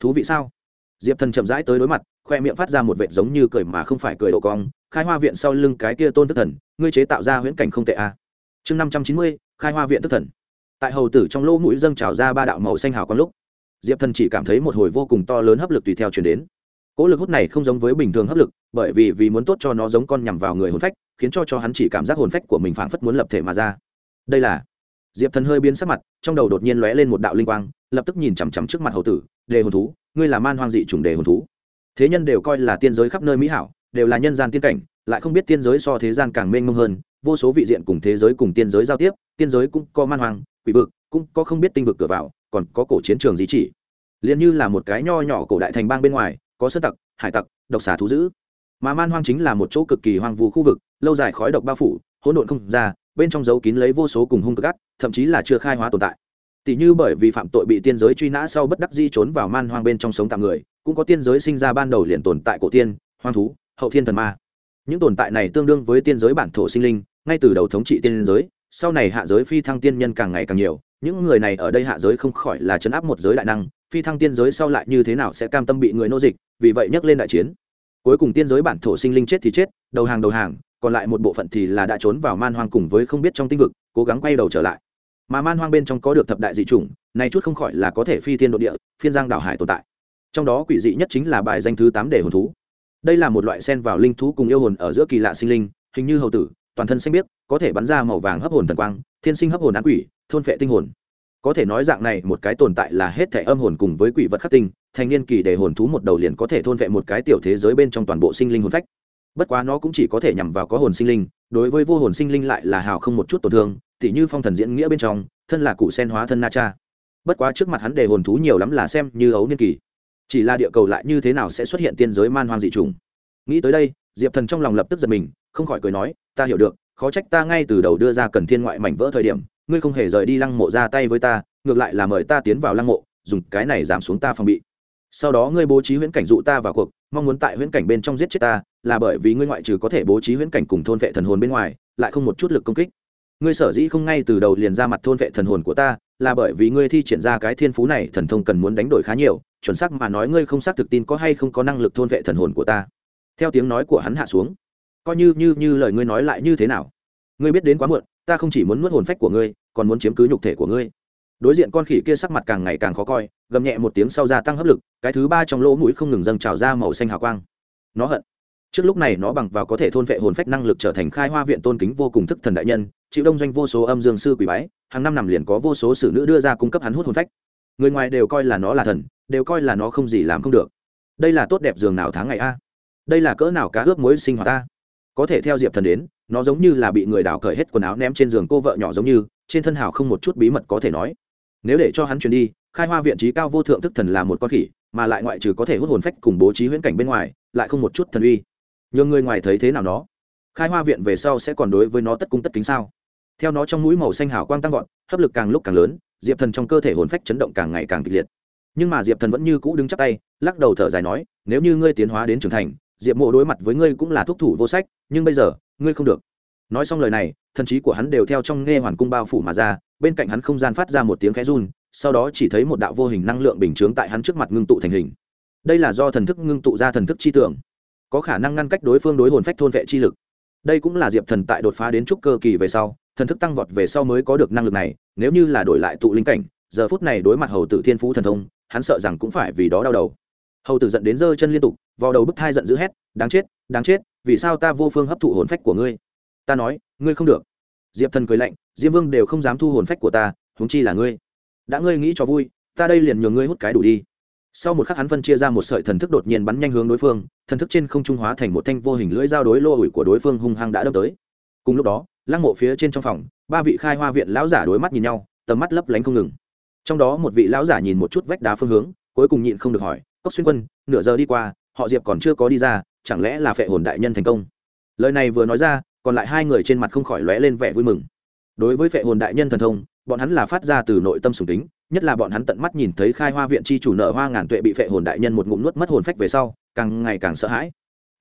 Thú vị sao? Diệp thần chậm rãi tới đối mặt, khoe miệng phát ra một vệt giống như cười mà không phải cười độ cong, khai hoa viện sau lưng cái kia tôn tức thần, ngươi chế tạo ra huyễn cảnh không tệ a à. chương năm trăm chín mươi, khai hoa viện tức thần. Tại hầu tử trong lỗ mũi dâng trào ra ba đạo màu xanh hào con lúc, diệp thần chỉ cảm thấy một hồi vô cùng to lớn hấp lực tùy theo chuyển đến cỗ lực hút này không giống với bình thường hấp lực, bởi vì vì muốn tốt cho nó giống con nhằm vào người hồn phách, khiến cho cho hắn chỉ cảm giác hồn phách của mình phảng phất muốn lập thể mà ra. Đây là diệp thần hơi biến sắc mặt, trong đầu đột nhiên lóe lên một đạo linh quang, lập tức nhìn chằm chằm trước mặt hầu tử, đề hồn thú, ngươi là man hoang dị chủng đề hồn thú. Thế nhân đều coi là tiên giới khắp nơi mỹ hảo, đều là nhân gian tiên cảnh, lại không biết tiên giới so thế gian càng mênh mông hơn, vô số vị diện cùng thế giới cùng tiên giới giao tiếp, tiên giới cũng có man hoang, quỷ vực, cũng có không biết tinh vực cửa vào, còn có cổ chiến trường di chỉ. Liền như là một cái nho nhỏ cổ đại thành bang bên ngoài có sơn tặc, hải tặc, độc xà thú dữ. Mà man hoang chính là một chỗ cực kỳ hoang vu khu vực, lâu dài khói độc bao phủ, hỗn độn không ra, bên trong dấu kín lấy vô số cùng hung cực gắt thậm chí là chưa khai hóa tồn tại. Tỷ như bởi vì phạm tội bị tiên giới truy nã sau bất đắc di trốn vào man hoang bên trong sống tạm người, cũng có tiên giới sinh ra ban đầu liền tồn tại cổ tiên, hoang thú, hậu thiên thần ma. Những tồn tại này tương đương với tiên giới bản thổ sinh linh, ngay từ đầu thống trị tiên giới, sau này hạ giới phi thăng tiên nhân càng ngày càng nhiều, những người này ở đây hạ giới không khỏi là chấn áp một giới đại năng phi thăng tiên giới sau lại như thế nào sẽ cam tâm bị người nô dịch, vì vậy nhắc lên đại chiến. Cuối cùng tiên giới bản thổ sinh linh chết thì chết, đầu hàng đầu hàng, còn lại một bộ phận thì là đã trốn vào man hoang cùng với không biết trong tinh vực, cố gắng quay đầu trở lại. Mà man hoang bên trong có được thập đại dị chủng, này chút không khỏi là có thể phi thiên độ địa, phiên giang đảo hải tồn tại. Trong đó quỷ dị nhất chính là bài danh thứ tám để hồn thú. Đây là một loại sen vào linh thú cùng yêu hồn ở giữa kỳ lạ sinh linh, hình như hầu tử, toàn thân xanh biếc, có thể bắn ra màu vàng hấp hồn thần quang, thiên sinh hấp hồn án quỷ, thôn phệ tinh hồn có thể nói dạng này, một cái tồn tại là hết thể âm hồn cùng với quỷ vật khắc tinh, thành niên kỳ để hồn thú một đầu liền có thể thôn vệ một cái tiểu thế giới bên trong toàn bộ sinh linh hồn phách. Bất quá nó cũng chỉ có thể nhằm vào có hồn sinh linh, đối với vô hồn sinh linh lại là hào không một chút tổn thương, tỉ như phong thần diễn nghĩa bên trong, thân là cụ sen hóa thân na cha. Bất quá trước mặt hắn đề hồn thú nhiều lắm là xem như ấu niên kỳ. Chỉ là địa cầu lại như thế nào sẽ xuất hiện tiên giới man hoang dị trùng nghĩ tới đây, diệp thần trong lòng lập tức giật mình, không khỏi cười nói, ta hiểu được, khó trách ta ngay từ đầu đưa ra cần thiên ngoại mảnh vỡ thời điểm ngươi không hề rời đi lăng mộ ra tay với ta, ngược lại là mời ta tiến vào lăng mộ, dùng cái này giảm xuống ta phòng bị. Sau đó ngươi bố trí huyễn cảnh dụ ta vào cuộc, mong muốn tại huyễn cảnh bên trong giết chết ta, là bởi vì ngươi ngoại trừ có thể bố trí huyễn cảnh cùng thôn vệ thần hồn bên ngoài, lại không một chút lực công kích. Ngươi sở dĩ không ngay từ đầu liền ra mặt thôn vệ thần hồn của ta, là bởi vì ngươi thi triển ra cái thiên phú này thần thông cần muốn đánh đổi khá nhiều, chuẩn xác mà nói ngươi không xác thực tin có hay không có năng lực thôn vệ thần hồn của ta. Theo tiếng nói của hắn hạ xuống, coi như như như lời ngươi nói lại như thế nào, ngươi biết đến quá muộn ta không chỉ muốn nuốt hồn phách của ngươi, còn muốn chiếm cứ nhục thể của ngươi. Đối diện con khỉ kia sắc mặt càng ngày càng khó coi, gầm nhẹ một tiếng sau gia tăng hấp lực, cái thứ ba trong lỗ mũi không ngừng dâng trào ra màu xanh hào quang. Nó hận. Trước lúc này nó bằng vào có thể thôn vệ hồn phách năng lực trở thành khai hoa viện tôn kính vô cùng thức thần đại nhân, chịu đông doanh vô số âm dương sư quỷ bái, hàng năm nằm liền có vô số sử nữ đưa ra cung cấp hắn hút hồn phách. Người ngoài đều coi là nó là thần, đều coi là nó không gì làm không được. Đây là tốt đẹp giường nào tháng ngày a? Đây là cỡ nào cá ướp muối sinh hoạt ta có thể theo diệp thần đến nó giống như là bị người đào cởi hết quần áo ném trên giường cô vợ nhỏ giống như, trên thân hào không một chút bí mật có thể nói. Nếu để cho hắn truyền đi, khai hoa viện trí cao vô thượng thức thần là một con khỉ, mà lại ngoại trừ có thể hút hồn phách cùng bố trí huyễn cảnh bên ngoài, lại không một chút thần uy. Nhường người ngoài thấy thế nào nó? Khai hoa viện về sau sẽ còn đối với nó tất cung tất kính sao? Theo nó trong mũi màu xanh hào quang tăng vọt, hấp lực càng lúc càng lớn, diệp thần trong cơ thể hồn phách chấn động càng ngày càng kịch liệt. Nhưng mà diệp thần vẫn như cũ đứng chắc tay, lắc đầu thở dài nói, nếu như ngươi tiến hóa đến trưởng thành, diệp mộ đối mặt với ngươi cũng là thúc thủ vô sách, nhưng bây giờ ngươi không được. Nói xong lời này, thần trí của hắn đều theo trong nghe hoàn cung bao phủ mà ra, bên cạnh hắn không gian phát ra một tiếng khẽ run, sau đó chỉ thấy một đạo vô hình năng lượng bình chướng tại hắn trước mặt ngưng tụ thành hình. Đây là do thần thức ngưng tụ ra thần thức chi tưởng. Có khả năng ngăn cách đối phương đối hồn phách thôn vệ chi lực. Đây cũng là diệp thần tại đột phá đến trúc cơ kỳ về sau, thần thức tăng vọt về sau mới có được năng lực này, nếu như là đổi lại tụ linh cảnh, giờ phút này đối mặt hầu tử thiên phú thần thông, hắn sợ rằng cũng phải vì đó đau đầu. Hầu tử giận đến giơ chân liên tục vào đầu bức thai giận dữ hét, đáng chết đáng chết vì sao ta vô phương hấp thụ hồn phách của ngươi? Ta nói, ngươi không được. Diệp thần cười lạnh, diêm vương đều không dám thu hồn phách của ta, huống chi là ngươi. Đã ngươi nghĩ cho vui, ta đây liền nhường ngươi hút cái đủ đi. Sau một khắc hắn phân chia ra một sợi thần thức đột nhiên bắn nhanh hướng đối phương, thần thức trên không trung hóa thành một thanh vô hình lưỡi dao đối lô ủi của đối phương hung hăng đã đâm tới. Cùng lúc đó, lăng mộ phía trên trong phòng, ba vị khai hoa viện lão giả đối mắt nhìn nhau, tầm mắt lấp lánh không ngừng. Trong đó một vị lão giả nhìn một chút vách đá phương hướng, cuối cùng nhịn không được hỏi, cốc xuyên quân, nửa giờ đi qua, họ diệp còn chưa có đi ra chẳng lẽ là phệ hồn đại nhân thành công? Lời này vừa nói ra, còn lại hai người trên mặt không khỏi lóe lên vẻ vui mừng. Đối với phệ hồn đại nhân thần thông, bọn hắn là phát ra từ nội tâm sùng kính, nhất là bọn hắn tận mắt nhìn thấy khai hoa viện chi chủ nợ hoa ngàn tuệ bị phệ hồn đại nhân một ngụm nuốt mất hồn phách về sau, càng ngày càng sợ hãi.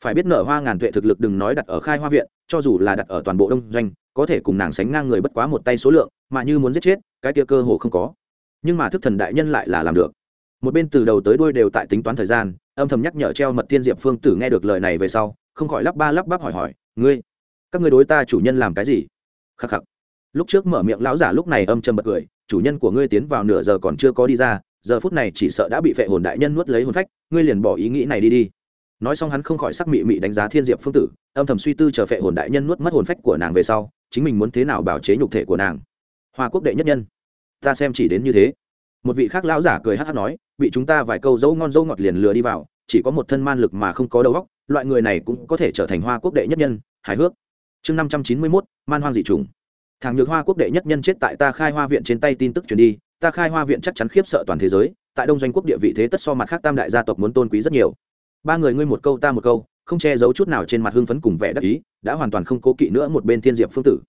Phải biết nợ hoa ngàn tuệ thực lực đừng nói đặt ở khai hoa viện, cho dù là đặt ở toàn bộ đông doanh, có thể cùng nàng sánh ngang người bất quá một tay số lượng, mà như muốn giết chết, cái kia cơ hồ không có. Nhưng mà thức thần đại nhân lại là làm được. Một bên từ đầu tới đuôi đều tại tính toán thời gian âm thầm nhắc nhở treo mật thiên diệp phương tử nghe được lời này về sau, không khỏi lắp ba lắp bắp hỏi hỏi, ngươi, các ngươi đối ta chủ nhân làm cái gì? Khắc khắc. Lúc trước mở miệng lão giả lúc này âm châm bật cười, chủ nhân của ngươi tiến vào nửa giờ còn chưa có đi ra, giờ phút này chỉ sợ đã bị phệ hồn đại nhân nuốt lấy hồn phách, ngươi liền bỏ ý nghĩ này đi đi. Nói xong hắn không khỏi sắc mị mị đánh giá thiên diệp phương tử, âm thầm suy tư chờ phệ hồn đại nhân nuốt mất hồn phách của nàng về sau, chính mình muốn thế nào bảo chế nhục thể của nàng. Hoa quốc đệ nhất nhân. Ta xem chỉ đến như thế một vị khác lão giả cười hát hát nói, bị chúng ta vài câu dâu ngon dâu ngọt liền lừa đi vào, chỉ có một thân man lực mà không có đầu óc, loại người này cũng có thể trở thành hoa quốc đệ nhất nhân, hài hước. Chương năm trăm chín mươi mốt, man hoang dị trùng thằng nhược hoa quốc đệ nhất nhân chết tại ta khai hoa viện trên tay tin tức truyền đi, ta khai hoa viện chắc chắn khiếp sợ toàn thế giới, tại đông doanh quốc địa vị thế tất so mặt khác tam đại gia tộc muốn tôn quý rất nhiều. Ba người ngươi một câu ta một câu, không che giấu chút nào trên mặt hưng phấn cùng vẻ đắc ý, đã hoàn toàn không cố kỵ nữa một bên thiên diệp phương tử.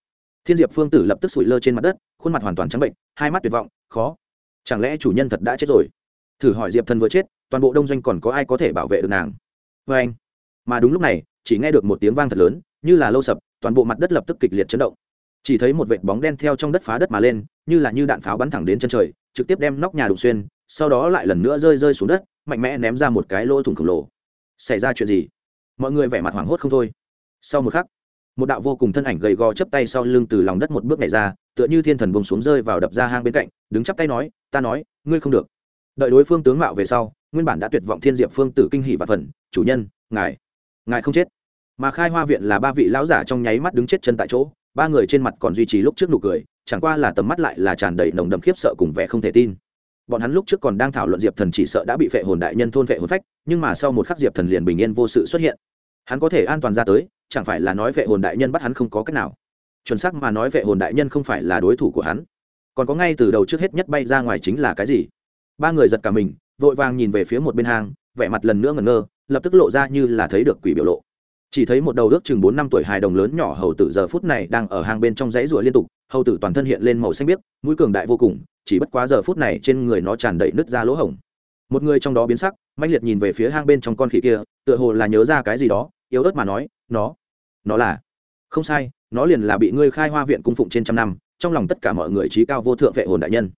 Thiên diệp phương tử lập tức sụi lơ trên mặt đất, khuôn mặt hoàn toàn trắng bệnh, hai mắt tuyệt vọng, khó chẳng lẽ chủ nhân thật đã chết rồi? Thử hỏi diệp thần vừa chết, toàn bộ đông doanh còn có ai có thể bảo vệ được nàng? Vê anh. Mà đúng lúc này, chỉ nghe được một tiếng vang thật lớn, như là lâu sập, toàn bộ mặt đất lập tức kịch liệt chấn động. Chỉ thấy một vệt bóng đen theo trong đất phá đất mà lên, như là như đạn pháo bắn thẳng đến chân trời, trực tiếp đem nóc nhà đục xuyên, sau đó lại lần nữa rơi rơi xuống đất, mạnh mẽ ném ra một cái lỗ thủng khổng lồ. Xảy ra chuyện gì? Mọi người vẻ mặt hoảng hốt không thôi. Sau một khắc, một đạo vô cùng thân ảnh gầy gò chấp tay sau lưng từ lòng đất một bước này ra tựa như thiên thần bông xuống rơi vào đập ra hang bên cạnh, đứng chắp tay nói, ta nói, ngươi không được. Đợi đối phương tướng mạo về sau, nguyên bản đã tuyệt vọng thiên diệp phương tử kinh hỷ và phần, chủ nhân, ngài ngài không chết. Mà khai hoa viện là ba vị lão giả trong nháy mắt đứng chết chân tại chỗ, ba người trên mặt còn duy trì lúc trước nụ cười, chẳng qua là tầm mắt lại là tràn đầy nồng đậm khiếp sợ cùng vẻ không thể tin. Bọn hắn lúc trước còn đang thảo luận diệp thần chỉ sợ đã bị phệ hồn đại nhân thôn phệ hồn phách, nhưng mà sau một khắc diệp thần liền bình yên vô sự xuất hiện. Hắn có thể an toàn ra tới, chẳng phải là nói phệ hồn đại nhân bắt hắn không có cách nào chuẩn xác mà nói vệ hồn đại nhân không phải là đối thủ của hắn. Còn có ngay từ đầu trước hết nhất bay ra ngoài chính là cái gì? Ba người giật cả mình, vội vàng nhìn về phía một bên hang, vẻ mặt lần nữa ngẩn ngơ, lập tức lộ ra như là thấy được quỷ biểu lộ. Chỉ thấy một đầu ước chừng bốn năm tuổi hài đồng lớn nhỏ hầu tử giờ phút này đang ở hang bên trong dãy rủa liên tục, hầu tử toàn thân hiện lên màu xanh biếc, mũi cường đại vô cùng, chỉ bất quá giờ phút này trên người nó tràn đầy nứt ra lỗ hổng. Một người trong đó biến sắc mạnh liệt nhìn về phía hang bên trong con khỉ kia, tựa hồ là nhớ ra cái gì đó, yếu ớt mà nói, nó nó là? Không sai nó liền là bị ngươi khai hoa viện cung phụng trên trăm năm, trong lòng tất cả mọi người trí cao vô thượng vệ hồn đại nhân.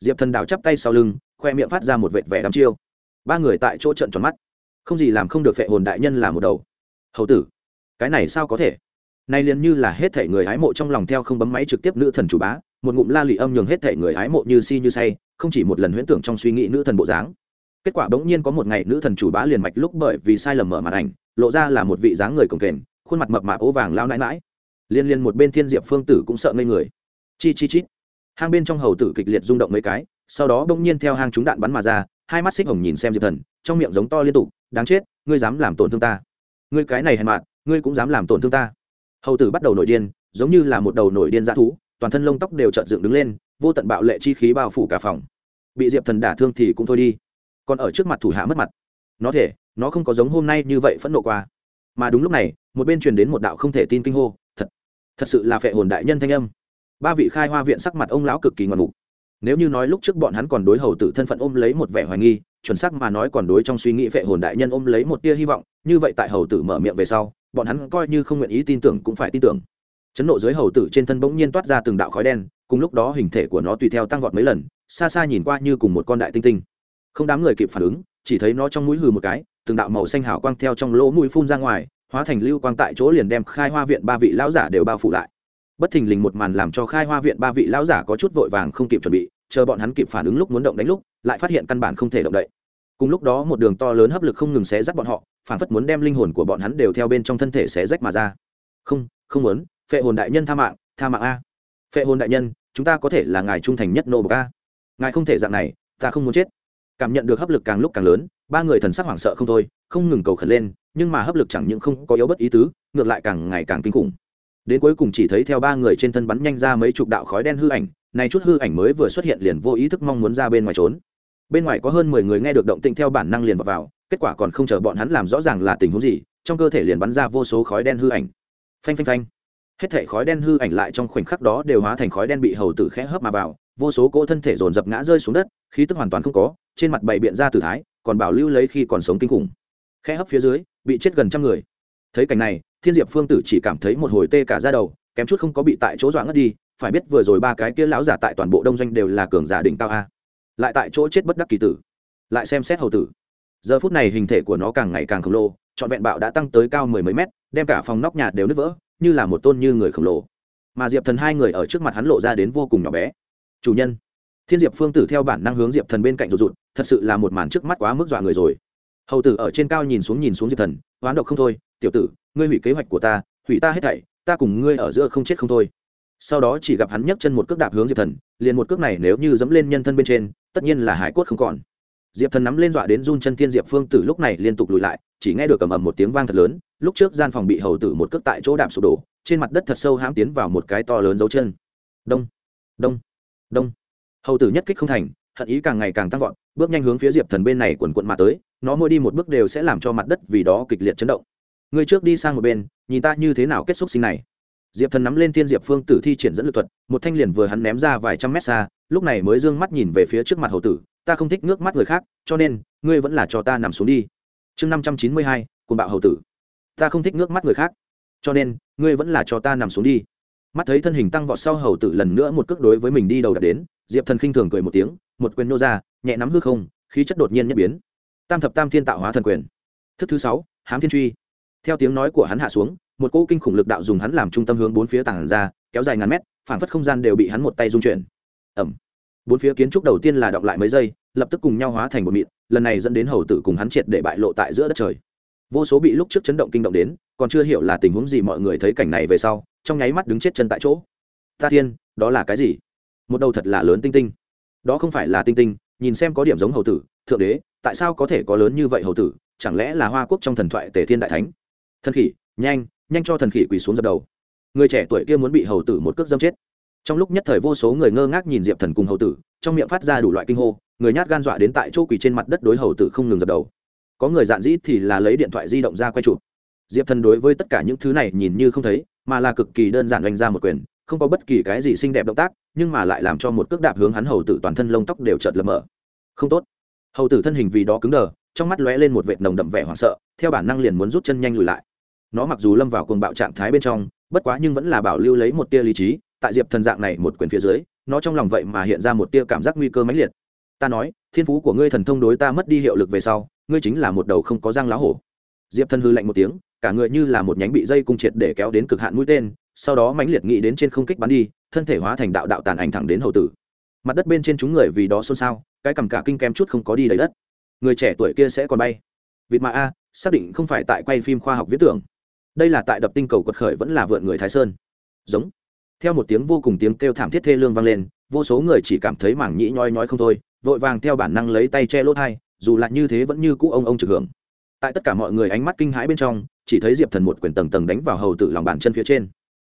Diệp thần đào chắp tay sau lưng, khoe miệng phát ra một vệt vẻ đắm chiêu. Ba người tại chỗ trận tròn mắt. Không gì làm không được vệ hồn đại nhân là một đầu. Hầu tử, cái này sao có thể? Nay liền như là hết thể người ái mộ trong lòng theo không bấm máy trực tiếp nữ thần chủ bá, một ngụm la lì âm nhường hết thể người ái mộ như si như say, không chỉ một lần huyễn tưởng trong suy nghĩ nữ thần bộ dáng. Kết quả bỗng nhiên có một ngày nữ thần chủ bá liền mạch lúc bởi vì sai lầm mở màn ảnh, lộ ra là một vị dáng người cồng kềnh, khuôn mặt mập mạp ố vàng lao nãi mãi liên liên một bên thiên diệp phương tử cũng sợ ngây người. Chi chi chít hang bên trong hầu tử kịch liệt rung động mấy cái, sau đó bỗng nhiên theo hang chúng đạn bắn mà ra, hai mắt xích hồng nhìn xem diệp thần, trong miệng giống to liên tục, đáng chết, ngươi dám làm tổn thương ta. Ngươi cái này hèn mạn ngươi cũng dám làm tổn thương ta. Hầu tử bắt đầu nổi điên, giống như là một đầu nổi điên dã thú, toàn thân lông tóc đều trợn dựng đứng lên, vô tận bạo lệ chi khí bao phủ cả phòng. Bị diệp thần đả thương thì cũng thôi đi. Còn ở trước mặt thủ hạ mất mặt. Nó thể, nó không có giống hôm nay như vậy phẫn nộ qua. Mà đúng lúc này, một bên truyền đến một đạo không thể tin kinh hô thật sự là phệ hồn đại nhân thanh âm. Ba vị khai hoa viện sắc mặt ông lão cực kỳ ngoạn mục nếu như nói lúc trước bọn hắn còn đối hầu tử thân phận ôm lấy một vẻ hoài nghi, chuẩn xác mà nói còn đối trong suy nghĩ phệ hồn đại nhân ôm lấy một tia hy vọng, như vậy tại hầu tử mở miệng về sau, bọn hắn coi như không nguyện ý tin tưởng cũng phải tin tưởng. Chấn nộ dưới hầu tử trên thân bỗng nhiên toát ra từng đạo khói đen, cùng lúc đó hình thể của nó tùy theo tăng vọt mấy lần, xa xa nhìn qua như cùng một con đại tinh tinh. Không đám người kịp phản ứng, chỉ thấy nó trong mũi hừ một cái, từng đạo màu xanh hào quang theo trong lỗ mũi phun ra ngoài hóa thành lưu quang tại chỗ liền đem khai hoa viện ba vị lão giả đều bao phủ lại. Bất thình lình một màn làm cho khai hoa viện ba vị lão giả có chút vội vàng không kịp chuẩn bị, chờ bọn hắn kịp phản ứng lúc muốn động đánh lúc, lại phát hiện căn bản không thể động đậy. Cùng lúc đó một đường to lớn hấp lực không ngừng xé rách bọn họ, phản phất muốn đem linh hồn của bọn hắn đều theo bên trong thân thể xé rách mà ra. Không không muốn, phệ hồn đại nhân tha mạng tha mạng a. Phệ hồn đại nhân, chúng ta có thể là ngài trung thành nhất nô bậc a. Ngài không thể dạng này, ta không muốn chết. Cảm nhận được hấp lực càng lúc càng lớn, ba người thần sắc hoảng sợ không thôi, không ngừng cầu khẩn lên nhưng mà hấp lực chẳng những không có yếu bất ý tứ ngược lại càng ngày càng kinh khủng. Đến cuối cùng chỉ thấy theo ba người trên thân bắn nhanh ra mấy chục đạo khói đen hư ảnh này chút hư ảnh mới vừa xuất hiện liền vô ý thức mong muốn ra bên ngoài trốn. Bên ngoài có hơn mười người nghe được động tĩnh theo bản năng liền vào, vào kết quả còn không chờ bọn hắn làm rõ ràng là tình huống gì trong cơ thể liền bắn ra vô số khói đen hư ảnh. Phanh phanh phanh. Hết thể khói đen hư ảnh lại trong khoảnh khắc đó đều hóa thành khói đen bị hầu tử khẽ hấp mà vào vô số cỗ thân thể dồn dập ngã rơi xuống đất khí tức hoàn toàn không có trên mặt bày biện ra tử thái còn bảo lưu lấy khi còn sống kinh khủng khe hấp phía dưới, bị chết gần trăm người. Thấy cảnh này, thiên diệp phương tử chỉ cảm thấy một hồi tê cả ra đầu, kém chút không có bị tại chỗ dọa ngất đi, phải biết vừa rồi ba cái kia lão giả tại toàn bộ đông doanh đều là cường giả đỉnh cao a. Lại tại chỗ chết bất đắc kỳ tử. Lại xem xét hầu tử. Giờ phút này hình thể của nó càng ngày càng khổng lồ, trọn vẹn bạo đã tăng tới cao mười mấy mét, đem cả phòng nóc nhà đều nứt vỡ, như là một tôn như người khổng lồ. Mà diệp thần hai người ở trước mặt hắn lộ ra đến vô cùng nhỏ bé. Chủ nhân. Thiên diệp phương tử theo bản năng hướng diệp thần bên cạnh rụt rụt, thật sự là một màn trước mắt quá mức dọa người rồi hầu tử ở trên cao nhìn xuống nhìn xuống diệp thần, oán độc không thôi, tiểu tử, ngươi hủy kế hoạch của ta, hủy ta hết thảy, ta cùng ngươi ở giữa không chết không thôi. Sau đó chỉ gặp hắn nhấc chân một cước đạp hướng diệp thần, liền một cước này nếu như dẫm lên nhân thân bên trên, tất nhiên là hải cốt không còn. Diệp thần nắm lên dọa đến run chân thiên diệp phương tử lúc này liên tục lùi lại, chỉ nghe được ầm ầm một tiếng vang thật lớn, lúc trước gian phòng bị hầu tử một cước tại chỗ đạp sụp đổ, trên mặt đất thật sâu hãm tiến vào một cái to lớn dấu chân. Đông đông đông. Hầu tử nhất kích không thành hận ý càng ngày càng tăng vọt, bước nhanh hướng phía diệp thần bên này quần quận mà tới, nó mỗi đi một bước đều sẽ làm cho mặt đất vì đó kịch liệt chấn động. Người trước đi sang một bên, nhìn ta như thế nào kết xúc sinh này. Diệp thần nắm lên tiên diệp phương tử thi triển dẫn lực thuật, một thanh liền vừa hắn ném ra vài trăm mét xa, lúc này mới d ư ơ n g mắt nhìn về phía trước mặt hầu tử, ta không thích nước mắt người khác, cho nên, ngươi vẫn là cho ta nằm xuống đi. Chương năm trăm chín mươi hai bạo hầu tử. Ta không thích nước mắt người khác, cho nên, ngươi vẫn là cho ta nằm xuống đi. Mắt thấy thân hình tăng vọt sau hầu tử lần nữa một cước đối với mình đi đầu đạp đến, diệp thần khinh thường cười một tiếng một quyền nô ra, nhẹ nắm hư không, khí chất đột nhiên nhất biến. Tam thập tam thiên tạo hóa thần quyền. Thức thứ sáu, hám thiên truy. Theo tiếng nói của hắn hạ xuống, một cỗ kinh khủng lực đạo dùng hắn làm trung tâm hướng bốn phía tảng ra, kéo dài ngàn mét phản phất không gian đều bị hắn một tay dung chuyển. Ẩm bốn phía kiến trúc đầu tiên là đọng lại mấy giây, lập tức cùng nhau hóa thành một mịn, lần này dẫn đến hầu tử cùng hắn triệt để bại lộ tại giữa đất trời. Vô số bị lúc trước chấn động kinh động đến, còn chưa hiểu là tình huống gì mọi người thấy cảnh này về sau, trong nháy mắt đứng chết chân tại chỗ. Ta thiên, đó là cái gì? Một đầu thật là lớn tinh tinh đó không phải là tinh tinh, nhìn xem có điểm giống hầu tử, thượng đế, tại sao có thể có lớn như vậy hầu tử, chẳng lẽ là hoa quốc trong thần thoại tề thiên đại thánh? Thần khỉ, nhanh nhanh cho thần khỉ quỳ xuống dập đầu. Người trẻ tuổi kia muốn bị hầu tử một cước dâm chết. Trong lúc nhất thời vô số người ngơ ngác nhìn diệp thần cùng hầu tử, trong miệng phát ra đủ loại kinh hô, người nhát gan dọa đến tại chỗ quỳ trên mặt đất đối hầu tử không ngừng dập đầu. Có người dạn dĩ thì là lấy điện thoại di động ra quay chụp. Diệp thần đối với tất cả những thứ này nhìn như không thấy, mà là cực kỳ đơn giản đánh ra một quyền không có bất kỳ cái gì xinh đẹp động tác, nhưng mà lại làm cho một cước đạp hướng hắn hầu tử toàn thân lông tóc đều chợt lầm mở không tốt. Hầu tử thân hình vì đó cứng đờ, trong mắt lóe lên một vệt nồng đậm vẻ hoảng sợ, theo bản năng liền muốn rút chân nhanh lùi lại. Nó mặc dù lâm vào cuồng bạo trạng thái bên trong, bất quá nhưng vẫn là bảo lưu lấy một tia lý trí, tại diệp thần dạng này một quyền phía dưới, nó trong lòng vậy mà hiện ra một tia cảm giác nguy cơ mãnh liệt. Ta nói, thiên phú của ngươi thần thông đối ta mất đi hiệu lực về sau, ngươi chính là một đầu không có răng lá hổ. Diệp thần hư lạnh một tiếng, cả người như là một nhánh bị dây cung triệt để kéo đến cực hạn mũi tên sau đó mãnh liệt nghĩ đến trên không kích bắn đi, thân thể hóa thành đạo đạo tàn ảnh thẳng đến hầu tử. Mặt đất bên trên chúng người vì đó xôn xao, cái cầm cả kinh kem chút không có đi đầy đất. Người trẻ tuổi kia sẽ còn bay. Vịt mà a, xác định không phải tại quay phim khoa học viết tưởng. Đây là tại đập tinh cầu quật khởi vẫn là vượn người thái sơn. Giống. Theo một tiếng vô cùng tiếng kêu thảm thiết thê lương vang lên, vô số người chỉ cảm thấy mảng nhĩ nhoi nhói không thôi, vội vàng theo bản năng lấy tay che lỗ thai, dù là như thế vẫn như cũ ông ông trực hưởng. Tại tất cả mọi người ánh mắt kinh hãi bên trong, chỉ thấy diệp thần một quyền tầng tầng đánh vào hầu tử lòng bàn chân phía trên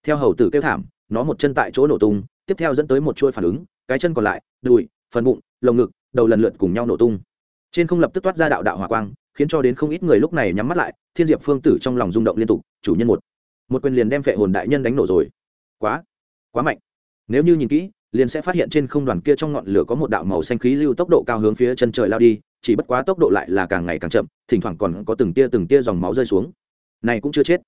theo hầu tử kêu thảm, nó một chân tại chỗ nổ tung, tiếp theo dẫn tới một chuôi phản ứng, cái chân còn lại, đùi, phần bụng, lồng ngực, đầu lần lượt cùng nhau nổ tung. Trên không lập tức toát ra đạo đạo hỏa quang, khiến cho đến không ít người lúc này nhắm mắt lại, thiên diệp phương tử trong lòng rung động liên tục, chủ nhân một một quyền liền đem phệ hồn đại nhân đánh nổ rồi. Quá quá mạnh. Nếu như nhìn kỹ, liền sẽ phát hiện trên không đoàn kia trong ngọn lửa có một đạo màu xanh khí lưu tốc độ cao hướng phía chân trời lao đi, chỉ bất quá tốc độ lại là càng ngày càng chậm, thỉnh thoảng còn có từng tia từng tia dòng máu rơi xuống. Này cũng chưa chết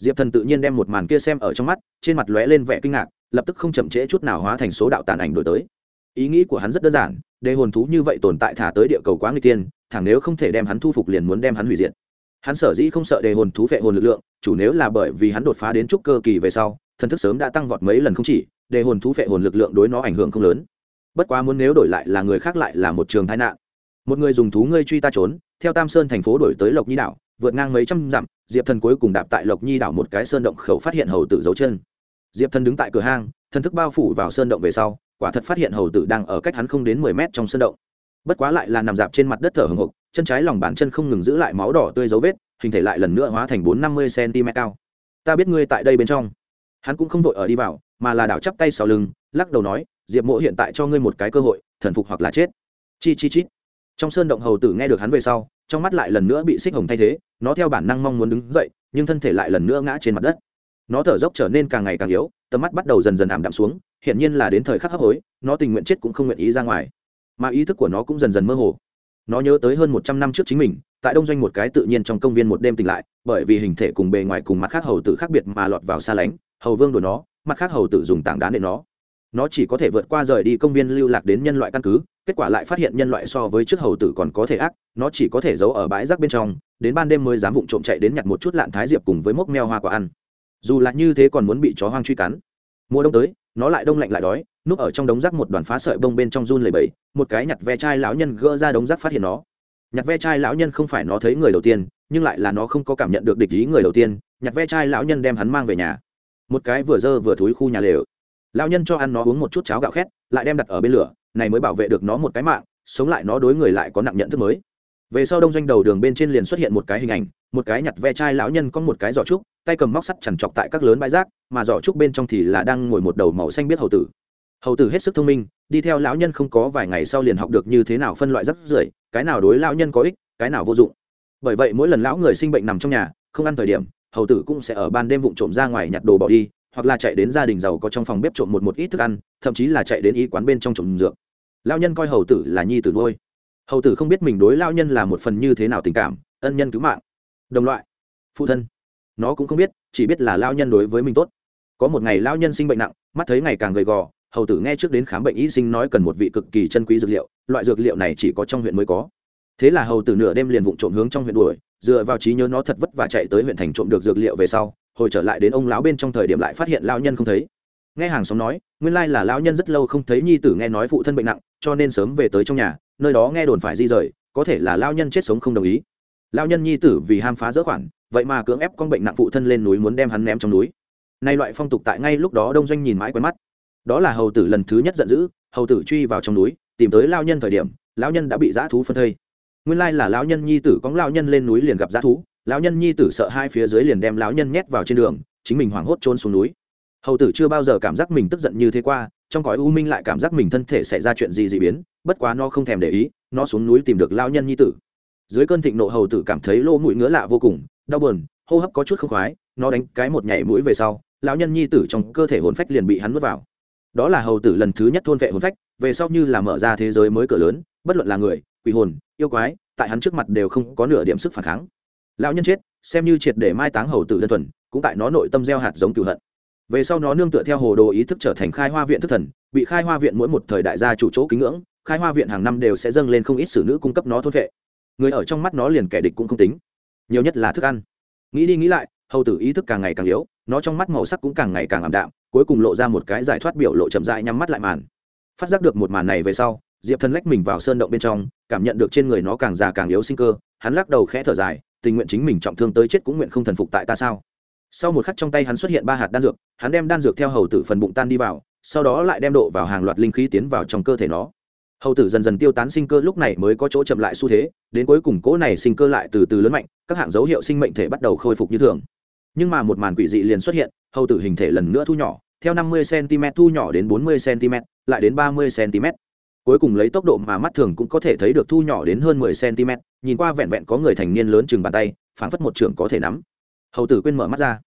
diệp thần tự nhiên đem một màn kia xem ở trong mắt, trên mặt lóe lên vẻ kinh ngạc, lập tức không chậm trễ chút nào hóa thành số đạo tàn ảnh đổi tới. Ý nghĩ của hắn rất đơn giản, đề hồn thú như vậy tồn tại thả tới địa cầu quá người tiên, thẳng nếu không thể đem hắn thu phục liền muốn đem hắn hủy diệt. Hắn sở dĩ không sợ đề hồn thú vệ hồn lực lượng, chủ nếu là bởi vì hắn đột phá đến trúc cơ kỳ về sau, thần thức sớm đã tăng vọt mấy lần không chỉ, đề hồn thú vệ hồn lực lượng đối nó ảnh hưởng không lớn. Bất quá muốn nếu đổi lại là người khác lại là một trường tai nạn. Một người dùng thú ngươi truy ta trốn, theo tam sơn thành phố đổi tới lộc nhi đảo vượt ngang mấy trăm dặm, diệp thần cuối cùng đạp tại lộc nhi đảo một cái sơn động khẩu phát hiện hầu tử dấu chân. Diệp thần đứng tại cửa hang, thần thức bao phủ vào sơn động về sau, quả thật phát hiện hầu tử đang ở cách hắn không đến mười mét trong sơn động. Bất quá lại là nằm dạp trên mặt đất thở hồng hộc, chân trái lòng bàn chân không ngừng giữ lại máu đỏ tươi dấu vết, hình thể lại lần nữa hóa thành bốn năm mươi cm cao. Ta biết ngươi tại đây bên trong. Hắn cũng không vội ở đi vào, mà là đảo chắp tay sau lưng, lắc đầu nói, diệp mộ hiện tại cho ngươi một cái cơ hội, thần phục hoặc là chết. Chi chi chít trong sơn động hầu tử nghe được hắn về sau, trong mắt lại lần nữa bị xích hồng thay thế nó theo bản năng mong muốn đứng dậy, nhưng thân thể lại lần nữa ngã trên mặt đất. Nó thở dốc trở nên càng ngày càng yếu, tầm mắt bắt đầu dần dần ảm đạm xuống, hiển nhiên là đến thời khắc hấp hối, nó tình nguyện chết cũng không nguyện ý ra ngoài. Mà ý thức của nó cũng dần dần mơ hồ. Nó nhớ tới hơn một trăm năm trước chính mình, tại đông doanh một cái tự nhiên trong công viên một đêm tỉnh lại, bởi vì hình thể cùng bề ngoài cùng mặt khác hầu tử khác biệt mà lọt vào xa lánh, hầu vương đuổi nó, mặt khác hầu tử dùng tảng đá để nó. Nó chỉ có thể vượt qua rời đi công viên lưu lạc đến nhân loại căn cứ, kết quả lại phát hiện nhân loại so với trước hầu tử còn có thể ác, nó chỉ có thể giấu ở bãi rác bên trong đến ban đêm mới dám vụng trộm chạy đến nhặt một chút lạn thái diệp cùng với mốc meo hoa quả ăn. Dù là như thế còn muốn bị chó hoang truy cắn. Mùa đông tới, nó lại đông lạnh lại đói, núp ở trong đống rác một đoàn phá sợi bông bên trong run lầy bẫy một cái nhặt ve chai lão nhân gỡ ra đống rác phát hiện nó. Nhặt ve chai lão nhân không phải nó thấy người đầu tiên, nhưng lại là nó không có cảm nhận được địch ý người đầu tiên, nhặt ve chai lão nhân đem hắn mang về nhà. Một cái vừa dơ vừa thúi khu nhà lều. Lão nhân cho ăn nó uống một chút cháo gạo khét, lại đem đặt ở bên lửa, này mới bảo vệ được nó một cái mạng, sống lại nó đối người lại có nặng nhận thức mới về sau đông doanh đầu đường bên trên liền xuất hiện một cái hình ảnh, một cái nhặt ve chai lão nhân có một cái giỏ trúc, tay cầm móc sắt chằn chọc tại các lớn bãi rác, mà giỏ trúc bên trong thì là đang ngồi một đầu màu xanh biết hầu tử. Hầu tử hết sức thông minh, đi theo lão nhân không có vài ngày sau liền học được như thế nào phân loại rắc rưởi, cái nào đối lão nhân có ích, cái nào vô dụng. Bởi vậy mỗi lần lão người sinh bệnh nằm trong nhà, không ăn thời điểm, hầu tử cũng sẽ ở ban đêm vụng trộm ra ngoài nhặt đồ bỏ đi, hoặc là chạy đến gia đình giàu có trong phòng bếp trộm một một ít thức ăn, thậm chí là chạy đến y quán bên trong trộm dược. Lão nhân coi hầu tử là nhi tử nuôi hầu tử không biết mình đối lao nhân là một phần như thế nào tình cảm, ân nhân cứu mạng. Đồng loại. Phụ thân. Nó cũng không biết, chỉ biết là lao nhân đối với mình tốt. Có một ngày lao nhân sinh bệnh nặng, mắt thấy ngày càng gầy gò, hầu tử nghe trước đến khám bệnh y sinh nói cần một vị cực kỳ chân quý dược liệu, loại dược liệu này chỉ có trong huyện mới có. Thế là hầu tử nửa đêm liền vụng trộm hướng trong huyện đuổi, dựa vào trí nhớ nó thật vất và chạy tới huyện thành trộm được dược liệu về sau, hồi trở lại đến ông lão bên trong thời điểm lại phát hiện lao nhân không thấy. Nghe hàng xóm nói, nguyên lai là lão nhân rất lâu không thấy nhi tử nghe nói phụ thân bệnh nặng, cho nên sớm về tới trong nhà nơi đó nghe đồn phải di rời, có thể là lão nhân chết sống không đồng ý. Lão nhân nhi tử vì ham phá dỡ khoản, vậy mà cưỡng ép con bệnh nặng phụ thân lên núi muốn đem hắn ném trong núi. Nay loại phong tục tại ngay lúc đó đông doanh nhìn mãi quen mắt. Đó là hầu tử lần thứ nhất giận dữ, hầu tử truy vào trong núi, tìm tới lao nhân thời điểm lão nhân đã bị dã thú phân thây. Nguyên lai là lão nhân nhi tử cóng lao nhân lên núi liền gặp dã thú lão nhân nhi tử sợ hai phía dưới liền đem lão nhân nhét vào trên đường, chính mình hoảng hốt trôn xuống núi. Hầu tử chưa bao giờ cảm giác mình tức giận như thế qua, trong cõi u minh lại cảm giác mình thân thể xảy ra chuyện gì dị biến bất quá nó không thèm để ý, nó xuống núi tìm được lao nhân nhi tử. Dưới cơn thịnh nộ hầu tử cảm thấy lỗ mũi ngứa lạ vô cùng, đau buồn, hô hấp có chút không khoái, nó đánh cái một nhảy mũi về sau, lão nhân nhi tử trong cơ thể hồn phách liền bị hắn nuốt vào. Đó là hầu tử lần thứ nhất thôn vệ hồn phách, về sau như là mở ra thế giới mới cửa lớn, bất luận là người, quỷ hồn, yêu quái, tại hắn trước mặt đều không có nửa điểm sức phản kháng. Lão nhân chết, xem như triệt để mai táng hầu tử đơn thuần, cũng tại nó nội tâm gieo hạt giống cửu hận. Về sau nó nương tựa theo hồ đồ ý thức trở thành khai hoa viện thức thần, bị khai hoa viện mỗi một thời đại gia chủ chỗ kính ngưỡng khai hoa viện hàng năm đều sẽ dâng lên không ít xử nữ cung cấp nó thôn vệ người ở trong mắt nó liền kẻ địch cũng không tính. Nhiều nhất là thức ăn. Nghĩ đi nghĩ lại, hầu tử ý thức càng ngày càng yếu, nó trong mắt màu sắc cũng càng ngày càng ảm đạm, cuối cùng lộ ra một cái giải thoát biểu lộ chậm dại nhắm mắt lại màn. Phát giác được một màn này về sau, diệp thần lách mình vào sơn động bên trong, cảm nhận được trên người nó càng già càng yếu sinh cơ, hắn lắc đầu khẽ thở dài, tình nguyện chính mình trọng thương tới chết cũng nguyện không thần phục tại ta sao? Sau một khắc trong tay hắn xuất hiện ba hạt đan dược, hắn đem đan dược theo hầu tử phần bụng tan đi vào, sau đó lại đem độ vào hàng loạt linh khí tiến vào trong cơ thể nó hầu tử dần dần tiêu tán sinh cơ lúc này mới có chỗ chậm lại xu thế, đến cuối cùng cỗ này sinh cơ lại từ từ lớn mạnh, các hạng dấu hiệu sinh mệnh thể bắt đầu khôi phục như thường. Nhưng mà một màn quỷ dị liền xuất hiện, hầu tử hình thể lần nữa thu nhỏ, theo 50 cm thu nhỏ đến 40 cm lại đến 30 cm cuối cùng lấy tốc độ mà mắt thường cũng có thể thấy được thu nhỏ đến hơn 10 cm nhìn qua vẹn vẹn có người thành niên lớn chừng bàn tay, phảng phất một trường có thể nắm. Hầu tử quên mở mắt ra.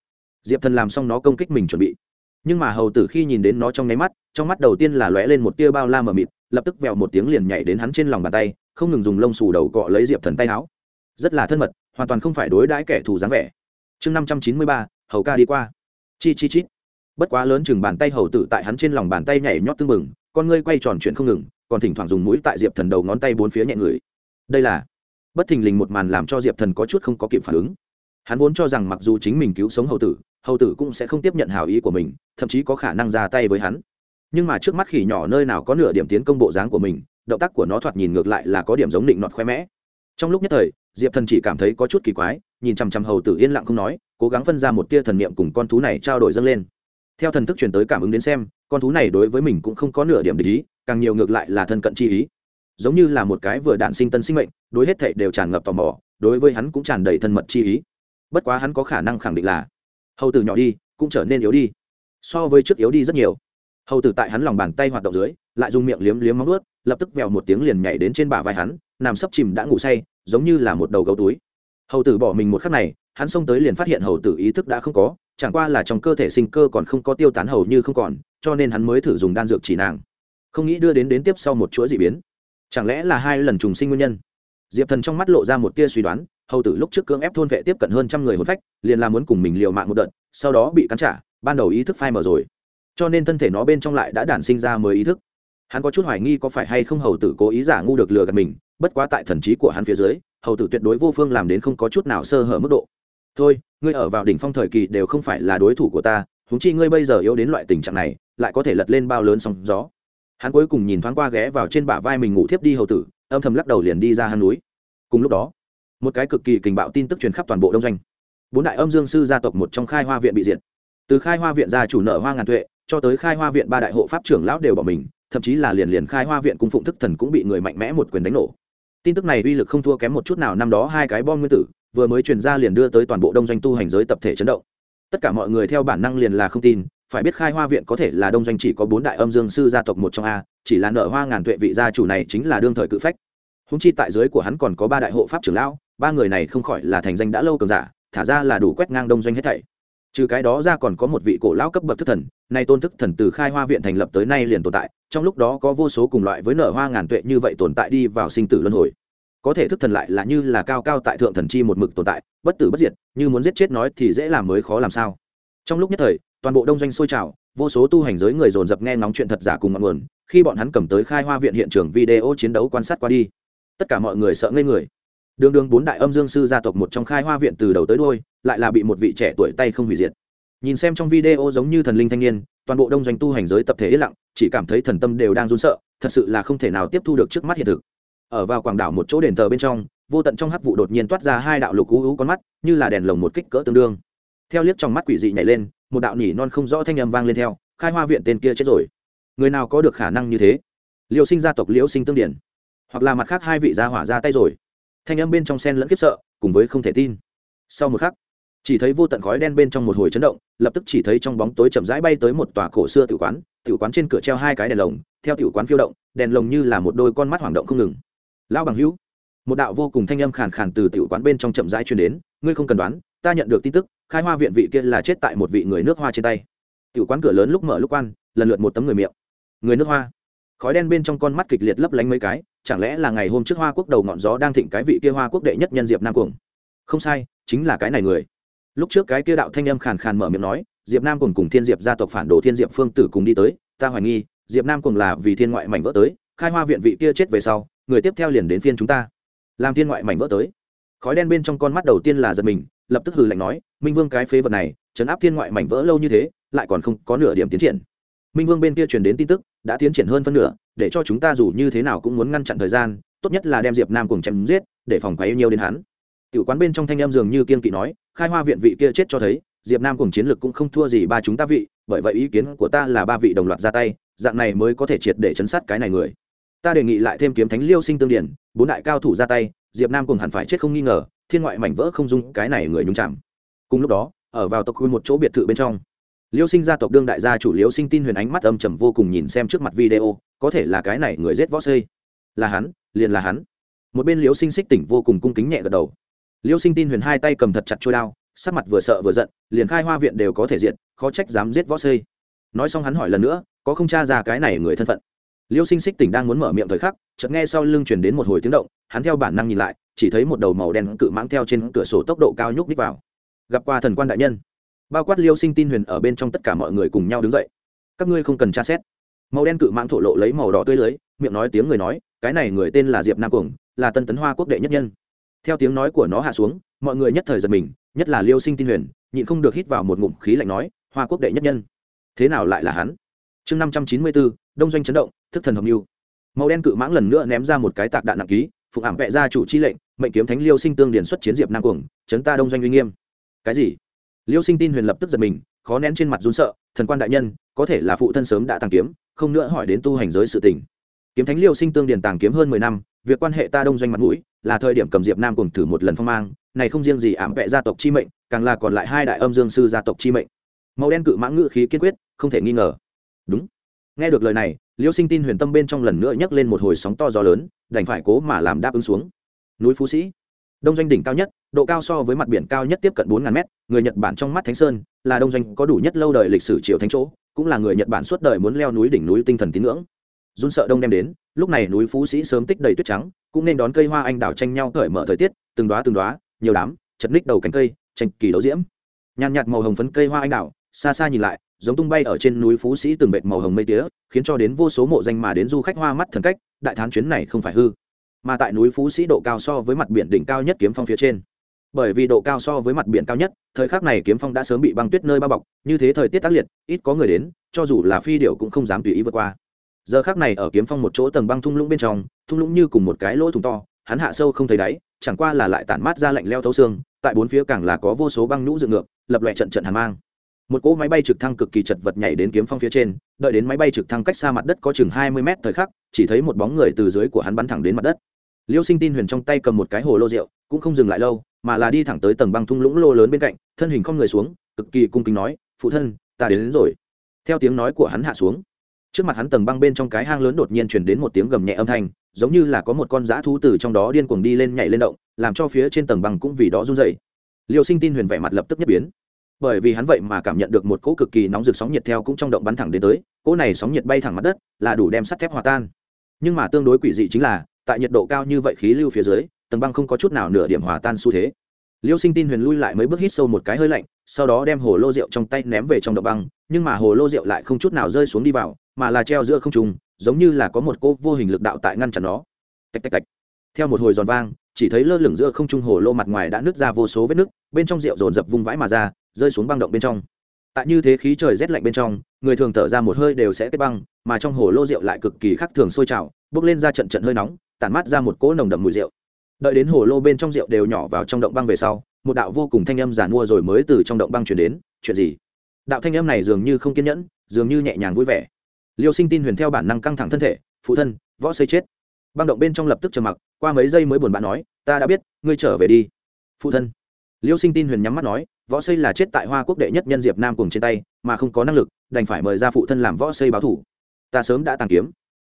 Diệp thần làm xong nó công kích mình chuẩn bị nhưng mà hầu tử khi nhìn đến nó trong nháy mắt, trong mắt đầu tiên là lóe lên một tia bao la mờ mịt, lập tức vèo một tiếng liền nhảy đến hắn trên lòng bàn tay, không ngừng dùng lông xù đầu cọ lấy diệp thần tay áo. Rất là thân mật, hoàn toàn không phải đối đãi kẻ thù dáng vẻ. Chương năm trăm chín mươi ba, hầu ca đi qua. Chi chi chít bất quá lớn chừng bàn tay hầu tử tại hắn trên lòng bàn tay nhảy nhót tưng bừng, con ngươi quay tròn chuyện không ngừng, còn thỉnh thoảng dùng mũi tại diệp thần đầu ngón tay bốn phía nhẹ người. Đây là bất thình lình một màn làm cho diệp thần có chút không có kịp phản ứng. Hắn vốn cho rằng mặc dù chính mình cứu sống hầu tử hầu tử cũng sẽ không tiếp nhận hào ý của mình thậm chí có khả năng ra tay với hắn. Nhưng mà trước mắt khỉ nhỏ nơi nào có nửa điểm tiến công bộ dáng của mình, động tác của nó thoạt nhìn ngược lại là có điểm giống định nọt khoe mẽ. Trong lúc nhất thời, diệp thần chỉ cảm thấy có chút kỳ quái, nhìn chằm chằm hầu tử yên lặng không nói, cố gắng phân ra một tia thần niệm cùng con thú này trao đổi dâng lên. Theo thần thức truyền tới cảm ứng đến xem, con thú này đối với mình cũng không có nửa điểm để ý, càng nhiều ngược lại là thân cận chi ý. Giống như là một cái vừa đạn sinh tân sinh mệnh, đối hết thảy đều tràn ngập tò mò, đối với hắn cũng tràn đầy thân mật chi ý. Bất quá hắn có khả năng khẳng định là, hầu tử nhỏ đi, cũng trở nên yếu đi so với trước yếu đi rất nhiều. Hầu tử tại hắn lòng bàn tay hoạt động dưới, lại dùng miệng liếm liếm móng ướt lập tức vèo một tiếng liền nhảy đến trên bả vai hắn, nằm sấp chìm đã ngủ say, giống như là một đầu gấu túi. Hầu tử bỏ mình một khắc này, hắn xông tới liền phát hiện hầu tử ý thức đã không có, chẳng qua là trong cơ thể sinh cơ còn không có tiêu tán hầu như không còn, cho nên hắn mới thử dùng đan dược chỉ nàng. Không nghĩ đưa đến đến tiếp sau một chuỗi dị biến. Chẳng lẽ là hai lần trùng sinh nguyên nhân? Diệp thần trong mắt lộ ra một tia suy đoán, hầu tử lúc trước cưỡng ép thôn vệ tiếp cận hơn trăm người hồn phách, liền là muốn cùng mình liều mạng một đợt, sau đó bị cắn trả ban đầu ý thức phai mờ rồi. Cho nên thân thể nó bên trong lại đã đản sinh ra mới ý thức. Hắn có chút hoài nghi có phải hay không hầu tử cố ý giả ngu được lừa gạt mình, bất quá tại thần trí của hắn phía dưới, hầu tử tuyệt đối vô phương làm đến không có chút nào sơ hở mức độ. Thôi, ngươi ở vào đỉnh phong thời kỳ đều không phải là đối thủ của ta húng chi ngươi bây giờ yếu đến loại tình trạng này, lại có thể lật lên bao lớn sóng gió. Hắn cuối cùng nhìn thoáng qua ghé vào trên bả vai mình ngủ thiếp đi hầu tử, âm thầm lắc đầu liền đi ra hang núi. Cùng lúc đó, một cái cực kỳ kình bạo tin tức truyền khắp toàn bộ đông doanh. Bốn đại âm dương sư gia tộc một trong khai hoa viện bị diệt từ khai hoa viện gia chủ nợ hoa ngàn tuệ, cho tới khai hoa viện ba đại hộ pháp trưởng lão đều bỏ mình, thậm chí là liền liền khai hoa viện cung phụng thức thần cũng bị người mạnh mẽ một quyền đánh nổ. Tin tức này uy lực không thua kém một chút nào năm đó hai cái bom nguyên tử, vừa mới truyền ra liền đưa tới toàn bộ đông doanh tu hành giới tập thể chấn động. Tất cả mọi người theo bản năng liền là không tin, phải biết khai hoa viện có thể là đông doanh chỉ có bốn đại âm dương sư gia tộc một trong a, chỉ là nợ hoa ngàn tuệ vị gia chủ này chính là đương thời cự phách. Húng chi tại dưới của hắn còn có ba đại hộ pháp trưởng lão, ba người này không khỏi là thành danh đã lâu cường giả, thả ra là đủ quét ngang đông doanh hết thảy trừ cái đó ra còn có một vị cổ lão cấp bậc thức thần, nay tôn thức thần từ khai hoa viện thành lập tới nay liền tồn tại, trong lúc đó có vô số cùng loại với nở hoa ngàn tuệ như vậy tồn tại đi vào sinh tử luân hồi. Có thể thức thần lại là như là cao cao tại thượng thần chi một mực tồn tại, bất tử bất diệt, như muốn giết chết nói thì dễ làm mới khó làm sao. Trong lúc nhất thời, toàn bộ đông doanh sôi trào, vô số tu hành giới người dồn dập nghe ngóng chuyện thật giả cùng ngọn nguồn, khi bọn hắn cầm tới khai hoa viện hiện trường video chiến đấu quan sát qua đi, tất cả mọi người sợ ngây người đường đường bốn đại âm dương sư gia tộc một trong khai hoa viện từ đầu tới đôi lại là bị một vị trẻ tuổi tay không hủy diệt. Nhìn xem trong video giống như thần linh thanh niên, toàn bộ đông doanh tu hành giới tập thể yên lặng, chỉ cảm thấy thần tâm đều đang run sợ, thật sự là không thể nào tiếp thu được trước mắt hiện thực. Ở vào quảng đảo một chỗ đền thờ bên trong, vô tận trong hắc vụ đột nhiên toát ra hai đạo lục cú ú con mắt, như là đèn lồng một kích cỡ tương đương. Theo liếc trong mắt quỷ dị nhảy lên, một đạo nhỉ non không rõ thanh âm vang lên theo, khai hoa viện tên kia chết rồi. Người nào có được khả năng như thế? Liêu sinh gia tộc liễu sinh tương điển. Hoặc là mặt khác hai vị gia hỏa ra tay rồi thanh âm bên trong sen lẫn khiếp sợ, cùng với không thể tin. Sau một khắc, chỉ thấy vô tận khói đen bên trong một hồi chấn động, lập tức chỉ thấy trong bóng tối chậm rãi bay tới một tòa cổ xưa tử quán tử quán trên cửa treo hai cái đèn lồng, theo tử quán phiêu động, đèn lồng như là một đôi con mắt hoảng động không ngừng. Lão bằng hữu, một đạo vô cùng thanh âm khàn khàn từ tử quán bên trong chậm rãi truyền đến, ngươi không cần đoán, ta nhận được tin tức, khai hoa viện vị kia là chết tại một vị người nước hoa trên tay. Tử quán cửa lớn lúc mở lúc quan, lần lượt một tấm người miệng. Người nước hoa khói đen bên trong con mắt kịch liệt lấp lánh mấy cái, chẳng lẽ là ngày hôm trước hoa quốc đầu ngọn gió đang thịnh cái vị kia hoa quốc đệ nhất nhân diệp nam cuồng? Không sai, chính là cái này người. Lúc trước cái kia đạo thanh âm khàn khàn mở miệng nói, diệp nam cùng cùng thiên diệp gia tộc phản đồ thiên diệp phương tử cùng đi tới, ta hoài nghi, diệp nam cùng là vì thiên ngoại mảnh vỡ tới, khai hoa viện vị kia chết về sau, người tiếp theo liền đến phiên chúng ta. Làm thiên ngoại mảnh vỡ tới. Khói đen bên trong con mắt đầu tiên là giật mình, lập tức hừ lạnh nói, minh vương cái phế vật này chấn áp thiên ngoại mảnh vỡ lâu như thế, lại còn không có nửa điểm tiến triển. Minh vương bên kia truyền đến tin tức đã tiến triển hơn phân nửa, để cho chúng ta dù như thế nào cũng muốn ngăn chặn thời gian, tốt nhất là đem diệp nam cùng chém giết, để phòng quấy nhiều đến hắn. Tiểu quán bên trong thanh em dường như kiên kỵ nói, khai hoa viện vị kia chết cho thấy, diệp nam cùng chiến lược cũng không thua gì ba chúng ta vị, bởi vậy ý kiến của ta là ba vị đồng loạt ra tay, dạng này mới có thể triệt để chấn sát cái này người. Ta đề nghị lại thêm kiếm thánh liêu sinh tương điển, bốn đại cao thủ ra tay, diệp nam cùng hẳn phải chết không nghi ngờ, thiên ngoại mảnh vỡ không dung cái này người nhúng chạm cùng lúc đó, ở vào tộc quy một chỗ biệt thự bên trong liêu sinh gia tộc đương đại gia chủ liêu sinh tin huyền ánh mắt âm trầm vô cùng nhìn xem trước mặt video, có thể là cái này người giết võ xây. Là hắn, liền là hắn. Một bên liêu sinh xích tỉnh vô cùng cung kính nhẹ gật đầu. Liêu sinh tin huyền hai tay cầm thật chặt trôi đao, sắc mặt vừa sợ vừa giận, liền khai hoa viện đều có thể diện khó trách dám giết võ xây. Nói xong hắn hỏi lần nữa, có không t r a ra cái này người thân phận? Liêu sinh xích tỉnh đang muốn mở miệng thời khắc, chợt nghe sau lưng chuyển đến một hồi tiếng động, hắn theo bản năng nhìn lại, chỉ thấy một đầu màu đen cự mãng theo trên cửa sổ tốc độ cao nhúc ních vào. Gặp qua thần quan đại nhân bao quát liêu sinh tin huyền ở bên trong tất cả mọi người cùng nhau đứng dậy. Các ngươi không cần tra xét. Màu đen cự mãng thổ lộ lấy màu đỏ tươi lưới, miệng nói tiếng người nói, cái này người tên là diệp nam cuồng, là tân tấn hoa quốc đệ nhất nhân. Theo tiếng nói của nó hạ xuống, mọi người nhất thời giật mình, nhất là liêu sinh tin huyền, nhịn không được hít vào một ngụm khí lạnh nói, hoa quốc đệ nhất nhân. Thế nào lại là hắn? Chương năm trăm chín mươi bốn, đông doanh chấn động, thức thần hồng mưu. Màu đen cự mãng lần nữa ném ra một cái tạc đạn nặng ký, phụng ảm vẽ ra chủ chi lệnh, mệnh kiếm thánh liêu sinh tương điển xuất chiến diệp nam cuồng, chấn ta đông doanh uy nghiêm. Cái gì? Liêu sinh tin huyền lập tức giật mình, khó nén trên mặt run sợ, thần quan đại nhân, có thể là phụ thân sớm đã tàng kiếm, không nữa hỏi đến tu hành giới sự tình. Kiếm thánh liêu sinh tương điền tàng kiếm hơn mười năm, việc quan hệ ta đông doanh mặt mũi, là thời điểm cầm diệp nam cùng thử một lần phong mang, này không riêng gì ảm vẹ gia tộc chi mệnh, càng là còn lại hai đại âm dương sư gia tộc chi mệnh. Màu đen cự mãng ngự khí kiên quyết, không thể nghi ngờ. Đúng. Nghe được lời này, liêu sinh tin huyền tâm bên trong lần nữa nhấc lên một hồi sóng to gió lớn, đành phải cố mà làm đáp ứng xuống. Núi phú sĩ đông doanh đỉnh cao nhất, độ cao so với mặt biển cao nhất tiếp cận bốn ngàn mét, người nhật bản trong mắt thánh sơn là đông doanh có đủ nhất lâu đời lịch sử triều thánh chỗ, cũng là người nhật bản suốt đời muốn leo núi đỉnh núi tinh thần tín ngưỡng. Run sợ đông đem đến, lúc này núi phú sĩ sớm tích đầy tuyết trắng, cũng nên đón cây hoa anh đào tranh nhau cởi mở thời tiết, từng đoá từng đoá nhiều đám, chật ních đầu cánh cây, tranh kỳ đấu diễm. Nhàn nhạt màu hồng phấn cây hoa anh đào, xa xa nhìn lại, giống tung bay ở trên núi phú sĩ từng vệt màu hồng mây tía, khiến cho đến vô số mộ danh mà đến du khách hoa mắt thần cách, đại thán chuyến này không phải hư mà tại núi phú sĩ độ cao so với mặt biển đỉnh cao nhất kiếm phong phía trên. Bởi vì độ cao so với mặt biển cao nhất, thời khắc này kiếm phong đã sớm bị băng tuyết nơi bao bọc, như thế thời tiết tác liệt, ít có người đến, cho dù là phi điệu cũng không dám tùy ý vượt qua. Giờ khác này ở kiếm phong một chỗ tầng băng thung lũng bên trong, thung lũng như cùng một cái lỗ thùng to, hắn hạ sâu không thấy đáy, chẳng qua là lại tản mát ra lạnh leo thấu xương, tại bốn phía càng là có vô số băng nhũ dựng ngược, lập loại trận trận hàn mang. Một cỗ máy bay trực thăng cực kỳ chật vật nhảy đến kiếm phong phía trên, đợi đến máy bay trực thăng cách xa mặt đất có chừng hai mươi mét thời khắc, chỉ thấy một bóng người từ dưới của hắn bắn thẳng đến mặt đất liêu sinh tin huyền trong tay cầm một cái hồ lô rượu cũng không dừng lại lâu mà là đi thẳng tới tầng băng thung lũng lô lớn bên cạnh thân hình không người xuống cực kỳ cung kính nói phụ thân ta đến, đến rồi. Theo tiếng nói của hắn hạ xuống trước mặt hắn tầng băng bên trong cái hang lớn đột nhiên chuyển đến một tiếng gầm nhẹ âm thanh giống như là có một con dã thú từ trong đó điên cuồng đi lên nhảy lên động làm cho phía trên tầng băng cũng vì đó run dậy liêu sinh tin huyền vẻ mặt lập tức nhất biến. Bởi vì hắn vậy mà cảm nhận được một cỗ cực kỳ nóng rực sóng nhiệt theo cũng trong động bắn thẳng đến tới cỗ này sóng nhiệt bay thẳng mặt đất là đủ đem sắt thép hòa tan. Nhưng mà tương đối quỷ dị chính là tại nhiệt độ cao như vậy khí lưu phía dưới, tầng băng không có chút nào nửa điểm hòa tan xu thế. Liêu sinh tin huyền lui lại mấy bước hít sâu một cái hơi lạnh, sau đó đem hồ lô rượu trong tay ném về trong động băng, nhưng mà hồ lô rượu lại không chút nào rơi xuống đi vào, mà là treo giữa không trùng giống như là có một cô vô hình lực đạo tại ngăn chặn nó. Tạch tạch tạch. Theo một hồi giòn vang, chỉ thấy lơ lửng giữa không trung hồ lô mặt ngoài đã nứt ra vô số vết nứt, bên trong rượu dồn dập vung vãi mà ra, rơi xuống băng động bên trong. Tại như thế khí trời rét lạnh bên trong, người thường thở ra một hơi đều sẽ kết băng, mà trong hồ lô rượu lại cực kỳ khắc thường sôi trào, bốc lên ra trận trận hơi nóng tản mát ra một cỗ nồng đậm mùi rượu. Đợi đến hồ lô bên trong rượu đều nhỏ vào trong động băng về sau, một đạo vô cùng thanh âm giản mua rồi mới từ trong động băng chuyển đến, chuyện gì? Đạo thanh âm này dường như không kiên nhẫn, dường như nhẹ nhàng vui vẻ. Liêu sinh tin huyền theo bản năng căng thẳng thân thể, phụ thân, võ xây chết. Băng động bên trong lập tức trầm mặc, qua mấy giây mới buồn bã nói, ta đã biết, ngươi trở về đi. Phụ thân. Liêu sinh tin huyền nhắm mắt nói, võ xây là chết tại hoa quốc đệ nhất nhân diệp nam cùng trên tay, mà không có năng lực, đành phải mời ra phụ thân làm võ xây báo thủ. Ta sớm đã tàng kiếm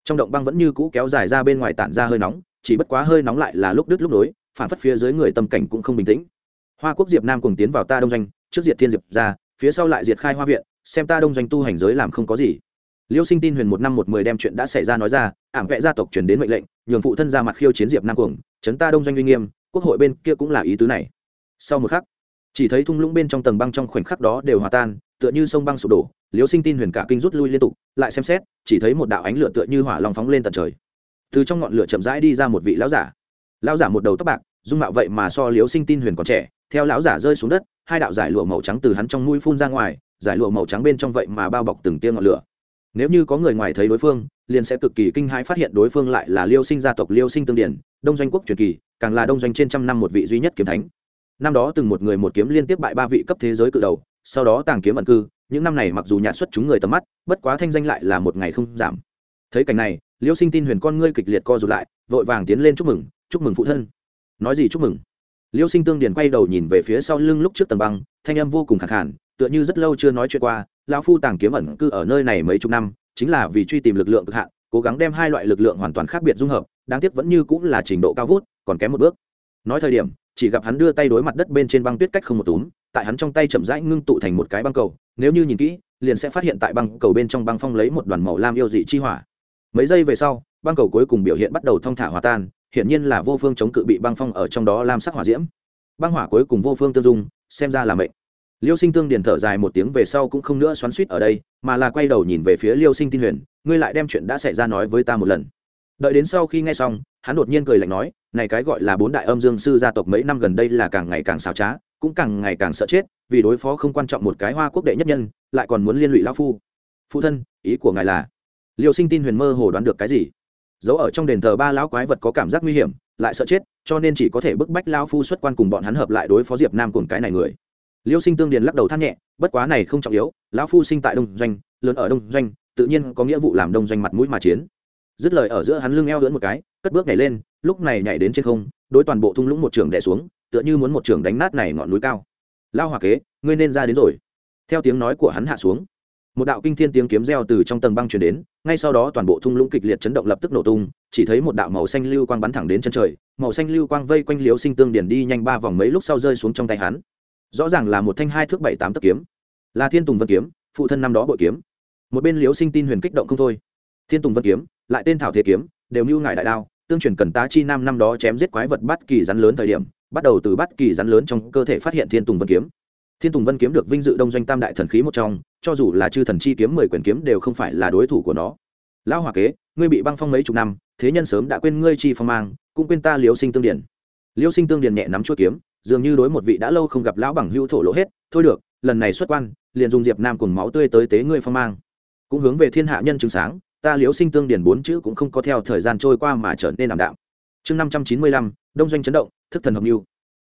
trong động băng vẫn như cũ kéo dài ra bên ngoài tản ra hơi nóng, chỉ bất quá hơi nóng lại là lúc đứt lúc nối, phản phất phía dưới người tâm cảnh cũng không bình tĩnh. Hoa quốc diệp nam cùng tiến vào ta đông doanh, trước diệt thiên diệp ra, phía sau lại diệt khai hoa viện, xem ta đông doanh tu hành giới làm không có gì. Liêu sinh tin huyền một năm một mười đem chuyện đã xảy ra nói ra, ảm vẽ gia tộc chuyển đến mệnh lệnh, nhường phụ thân ra mặt khiêu chiến diệp nam cuồng, chấn ta đông doanh uy nghiêm, quốc hội bên kia cũng là ý tứ này. Sau một khắc, chỉ thấy thung lũng bên trong tầng băng trong khoảnh khắc đó đều hòa tan, tựa như sông băng sụp đổ liêu sinh tin huyền cả kinh rút lui liên tục, lại xem xét, chỉ thấy một đạo ánh lửa tựa như hỏa lòng phóng lên tận trời. Từ trong ngọn lửa chậm rãi đi ra một vị lão giả. Lão giả một đầu tóc bạc, dung mạo vậy mà so liêu sinh tin huyền còn trẻ, theo lão giả rơi xuống đất, hai đạo giải lụa màu trắng từ hắn trong mũi phun ra ngoài, giải lụa màu trắng bên trong vậy mà bao bọc từng tia ngọn lửa. Nếu như có người ngoài thấy đối phương, liền sẽ cực kỳ kinh hãi phát hiện đối phương lại là liêu sinh gia tộc liêu sinh tương điển, đông doanh quốc truyền kỳ, càng là đông doanh trên trăm năm một vị duy nhất kiếm thánh. Năm đó từng một người một kiếm liên tiếp bại ba vị cấp thế giới cự đầu, sau đó tàng kiếm ẩn cư những năm này mặc dù nhạt xuất chúng người tầm mắt, bất quá thanh danh lại là một ngày không giảm. Thấy cảnh này, liêu sinh tin huyền con ngươi kịch liệt co rụt lại, vội vàng tiến lên chúc mừng chúc mừng phụ thân. Nói gì chúc mừng? Liêu sinh tương điền quay đầu nhìn về phía sau lưng lúc trước tầng băng, thanh âm vô cùng khẳng khản tựa như rất lâu chưa nói chuyện qua, lão phu tàng kiếm ẩn cư ở nơi này mấy chục năm, chính là vì truy tìm lực lượng cực hạn, cố gắng đem hai loại lực lượng hoàn toàn khác biệt dung hợp, đáng tiếc vẫn như cũng là trình độ cao vút, còn kém một bước. Nói thời điểm, chỉ gặp hắn đưa tay đối mặt đất bên trên băng tuyết cách không một túm tại hắn trong tay chậm rãi ngưng tụ thành một cái băng cầu, nếu như nhìn kỹ, liền sẽ phát hiện tại băng cầu bên trong băng phong lấy một đoàn màu lam yêu dị chi hỏa. Mấy giây về sau, băng cầu cuối cùng biểu hiện bắt đầu thong thả hòa tan, hiển nhiên là vô phương chống cự bị băng phong ở trong đó lam sắc hỏa diễm. Băng hỏa cuối cùng vô phương tương dung, xem ra là mệnh. Liêu sinh tương điền thở dài một tiếng về sau cũng không nữa xoắn suýt ở đây, mà là quay đầu nhìn về phía liêu sinh tin huyền, ngươi lại đem chuyện đã xảy ra nói với ta một lần. Đợi đến sau khi nghe xong, hắn đột nhiên cười lạnh nói, này cái gọi là bốn đại âm dương sư gia tộc mấy năm gần đây là càng ngày càng xào trá cũng càng ngày càng sợ chết, vì đối phó không quan trọng một cái hoa quốc đệ nhất nhân, lại còn muốn liên lụy lao phu. Phụ thân, ý của ngài là, liêu sinh tin huyền mơ hồ đoán được cái gì? Giấu ở trong đền thờ ba lão quái vật có cảm giác nguy hiểm, lại sợ chết, cho nên chỉ có thể bức bách lao phu xuất quan cùng bọn hắn hợp lại đối phó diệp nam cùng cái này người. Liêu sinh tương điền lắc đầu than nhẹ, bất quá này không trọng yếu, lão phu sinh tại đông doanh, lớn ở đông doanh, tự nhiên có nghĩa vụ làm đông doanh mặt mũi mà chiến. Dứt lời ở giữa hắn lưng eo lưỡn một cái, cất bước nhảy lên, lúc này nhảy đến trên không, đối toàn bộ thung lũng một trường đẻ xuống tựa như muốn một trường đánh nát này ngọn núi cao. Lao hòa kế, ngươi nên ra đến rồi. Theo tiếng nói của hắn hạ xuống, một đạo kinh thiên tiếng kiếm reo từ trong tầng băng chuyển đến, ngay sau đó toàn bộ thung lũng kịch liệt chấn động lập tức nổ tung, chỉ thấy một đạo màu xanh lưu quang bắn thẳng đến chân trời, màu xanh lưu quang vây quanh liếu sinh tương điển đi nhanh ba vòng mấy lúc sau rơi xuống trong tay hắn. Rõ ràng là một thanh hai thước bảy tám tấc kiếm. Là thiên tùng vân kiếm, phụ thân năm đó bội kiếm. Một bên liếu sinh tin huyền kích động không thôi. Thiên tùng vân kiếm, lại tên thảo thế kiếm, đều mưu ngại đại đao, tương truyền cần tá chi nam năm đó chém giết quái vật bắt kỳ rắn lớn thời điểm bắt đầu từ bắt kỳ rắn lớn trong cơ thể phát hiện thiên tùng vân kiếm. Thiên tùng vân kiếm được vinh dự đông doanh tam đại thần khí một trong, cho dù là chư thần chi kiếm mười quyển kiếm đều không phải là đối thủ của nó. Lão hòa kế, ngươi bị băng phong mấy chục năm, thế nhân sớm đã quên ngươi chi phong mang, cũng quên ta liêu sinh tương điển. Liêu sinh tương điển nhẹ nắm chuỗi kiếm, dường như đối một vị đã lâu không gặp lão bằng hữu thổ lỗ hết, thôi được, lần này xuất quan, liền dùng diệp nam cùng máu tươi tới tế ngươi phong mang. Cũng hướng về thiên hạ nhân chứng sáng, ta liễu sinh tương điển bốn chữ cũng không có theo thời gian trôi qua mà trở nên ảm đạm. Chương năm trăm chín mươi lăm, đông doanh chấn động thức thần hợp mưu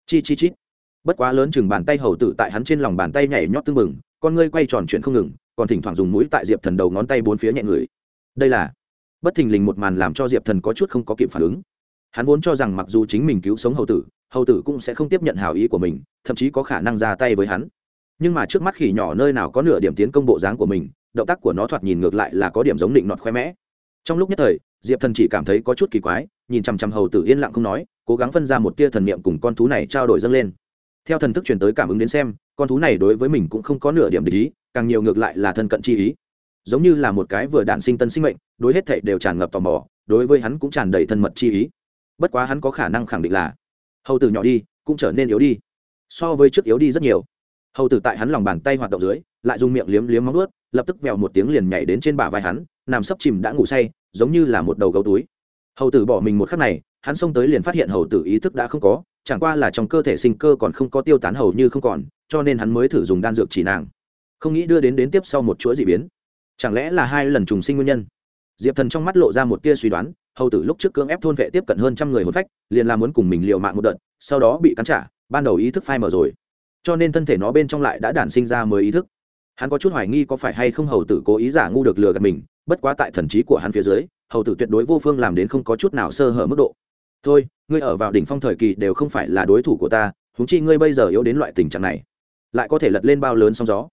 chi chi chít bất quá lớn chừng bàn tay hầu tử tại hắn trên lòng bàn tay nhảy nhót tưng bừng, con ngươi quay tròn chuyện không ngừng, còn thỉnh thoảng dùng mũi tại diệp thần đầu ngón tay bốn phía nhẹ người. Đây là bất thình lình một màn làm cho diệp thần có chút không có kịp phản ứng. Hắn vốn cho rằng mặc dù chính mình cứu sống hầu tử hầu tử cũng sẽ không tiếp nhận hào ý của mình, thậm chí có khả năng ra tay với hắn. Nhưng mà trước mắt khỉ nhỏ nơi nào có nửa điểm tiến công bộ dáng của mình, động tác của nó thoạt nhìn ngược lại là có điểm giống định nọt khoe mẽ. Trong lúc nhất thời, diệp thần chỉ cảm thấy có chút kỳ quái nhìn chằm chằm hầu tử yên lặng không nói, cố gắng phân ra một tia thần niệm cùng con thú này trao đổi dâng lên. Theo thần thức truyền tới cảm ứng đến xem, con thú này đối với mình cũng không có nửa điểm để ý, càng nhiều ngược lại là thân cận chi ý. Giống như là một cái vừa đản sinh tân sinh mệnh, đối hết thảy đều tràn ngập tò mò, đối với hắn cũng tràn đầy thân mật chi ý. Bất quá hắn có khả năng khẳng định là, hầu tử nhỏ đi, cũng trở nên yếu đi. So với trước yếu đi rất nhiều. Hầu tử tại hắn lòng bàn tay hoạt động dưới, lại dùng miệng liếm liếm móng ướt lập tức vèo một tiếng liền nhảy đến trên bả vai hắn, nằm sấp chìm đã ngủ say, giống như là một đầu gấu túi hầu tử bỏ mình một khắc này, hắn xông tới liền phát hiện hầu tử ý thức đã không có, chẳng qua là trong cơ thể sinh cơ còn không có tiêu tán hầu như không còn, cho nên hắn mới thử dùng đan dược chỉ nàng. Không nghĩ đưa đến đến tiếp sau một chuỗi d ị biến. Chẳng lẽ là hai lần trùng sinh nguyên nhân? Diệp thần trong mắt lộ ra một tia suy đoán, hầu tử lúc trước cưỡng ép thôn vệ tiếp cận hơn trăm người hồn phách, liền là muốn cùng mình liều mạng một đợt, sau đó bị cắn trả, ban đầu ý thức phai mở rồi. Cho nên thân thể nó bên trong lại đã đản sinh ra mới ý thức hắn có chút hoài nghi có phải hay không hầu tử cố ý giả ngu được lừa gạt mình, bất quá tại thần trí của hắn phía dưới, hầu tử tuyệt đối vô phương làm đến không có chút nào sơ hở mức độ. Thôi, ngươi ở vào đỉnh phong thời kỳ đều không phải là đối thủ của ta húng chi ngươi bây giờ yếu đến loại tình trạng này, lại có thể lật lên bao lớn sóng gió.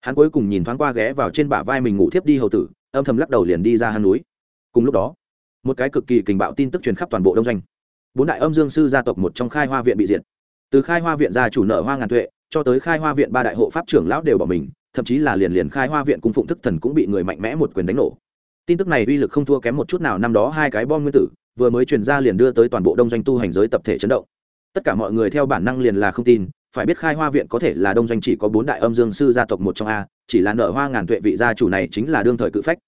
Hắn cuối cùng nhìn thoáng qua ghé vào trên bả vai mình ngủ thiếp đi hầu tử, âm thầm lắc đầu liền đi ra hang núi. Cùng lúc đó, một cái cực kỳ kình bạo tin tức truyền khắp toàn bộ đông doanh. Bốn đại âm dương sư gia tộc một trong khai hoa viện bị diệt. Từ khai hoa viện gia chủ nợ hoa ngàn tuệ, cho tới khai hoa viện ba đại hộ pháp trưởng lão đều bỏ mình thậm chí là liền liền khai hoa viện cung phụng thức thần cũng bị người mạnh mẽ một quyền đánh nổ. Tin tức này uy lực không thua kém một chút nào năm đó hai cái bom nguyên tử, vừa mới truyền ra liền đưa tới toàn bộ đông doanh tu hành giới tập thể chấn động. Tất cả mọi người theo bản năng liền là không tin, phải biết khai hoa viện có thể là đông doanh chỉ có bốn đại âm dương sư gia tộc một trong a, chỉ là nợ hoa ngàn tuệ vị gia chủ này chính là đương thời cự phách.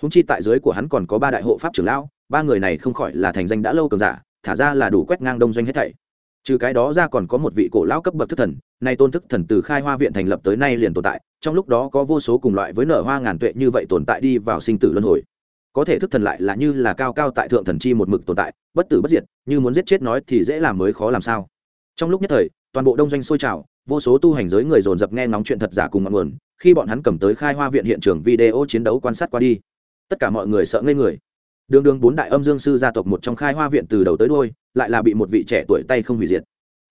Húng chi tại dưới của hắn còn có ba đại hộ pháp trưởng lão, ba người này không khỏi là thành danh đã lâu cường giả, thả ra là đủ quét ngang đông doanh hết thảy trừ cái đó ra còn có một vị cổ lão cấp bậc thức thần, nay tôn thức thần từ khai hoa viện thành lập tới nay liền tồn tại, trong lúc đó có vô số cùng loại với nở hoa ngàn tuệ như vậy tồn tại đi vào sinh tử luân hồi. Có thể thức thần lại là như là cao cao tại thượng thần chi một mực tồn tại, bất tử bất diệt, như muốn giết chết nói thì dễ làm mới khó làm sao. Trong lúc nhất thời, toàn bộ đông doanh sôi trào, vô số tu hành giới người dồn dập nghe ngóng chuyện thật giả cùng ngọn nguồn, khi bọn hắn cầm tới khai hoa viện hiện trường video chiến đấu quan sát qua đi, tất cả mọi người sợ ngây người đường đường bốn đại âm dương sư gia tộc một trong khai hoa viện từ đầu tới đôi lại là bị một vị trẻ tuổi tay không hủy diệt.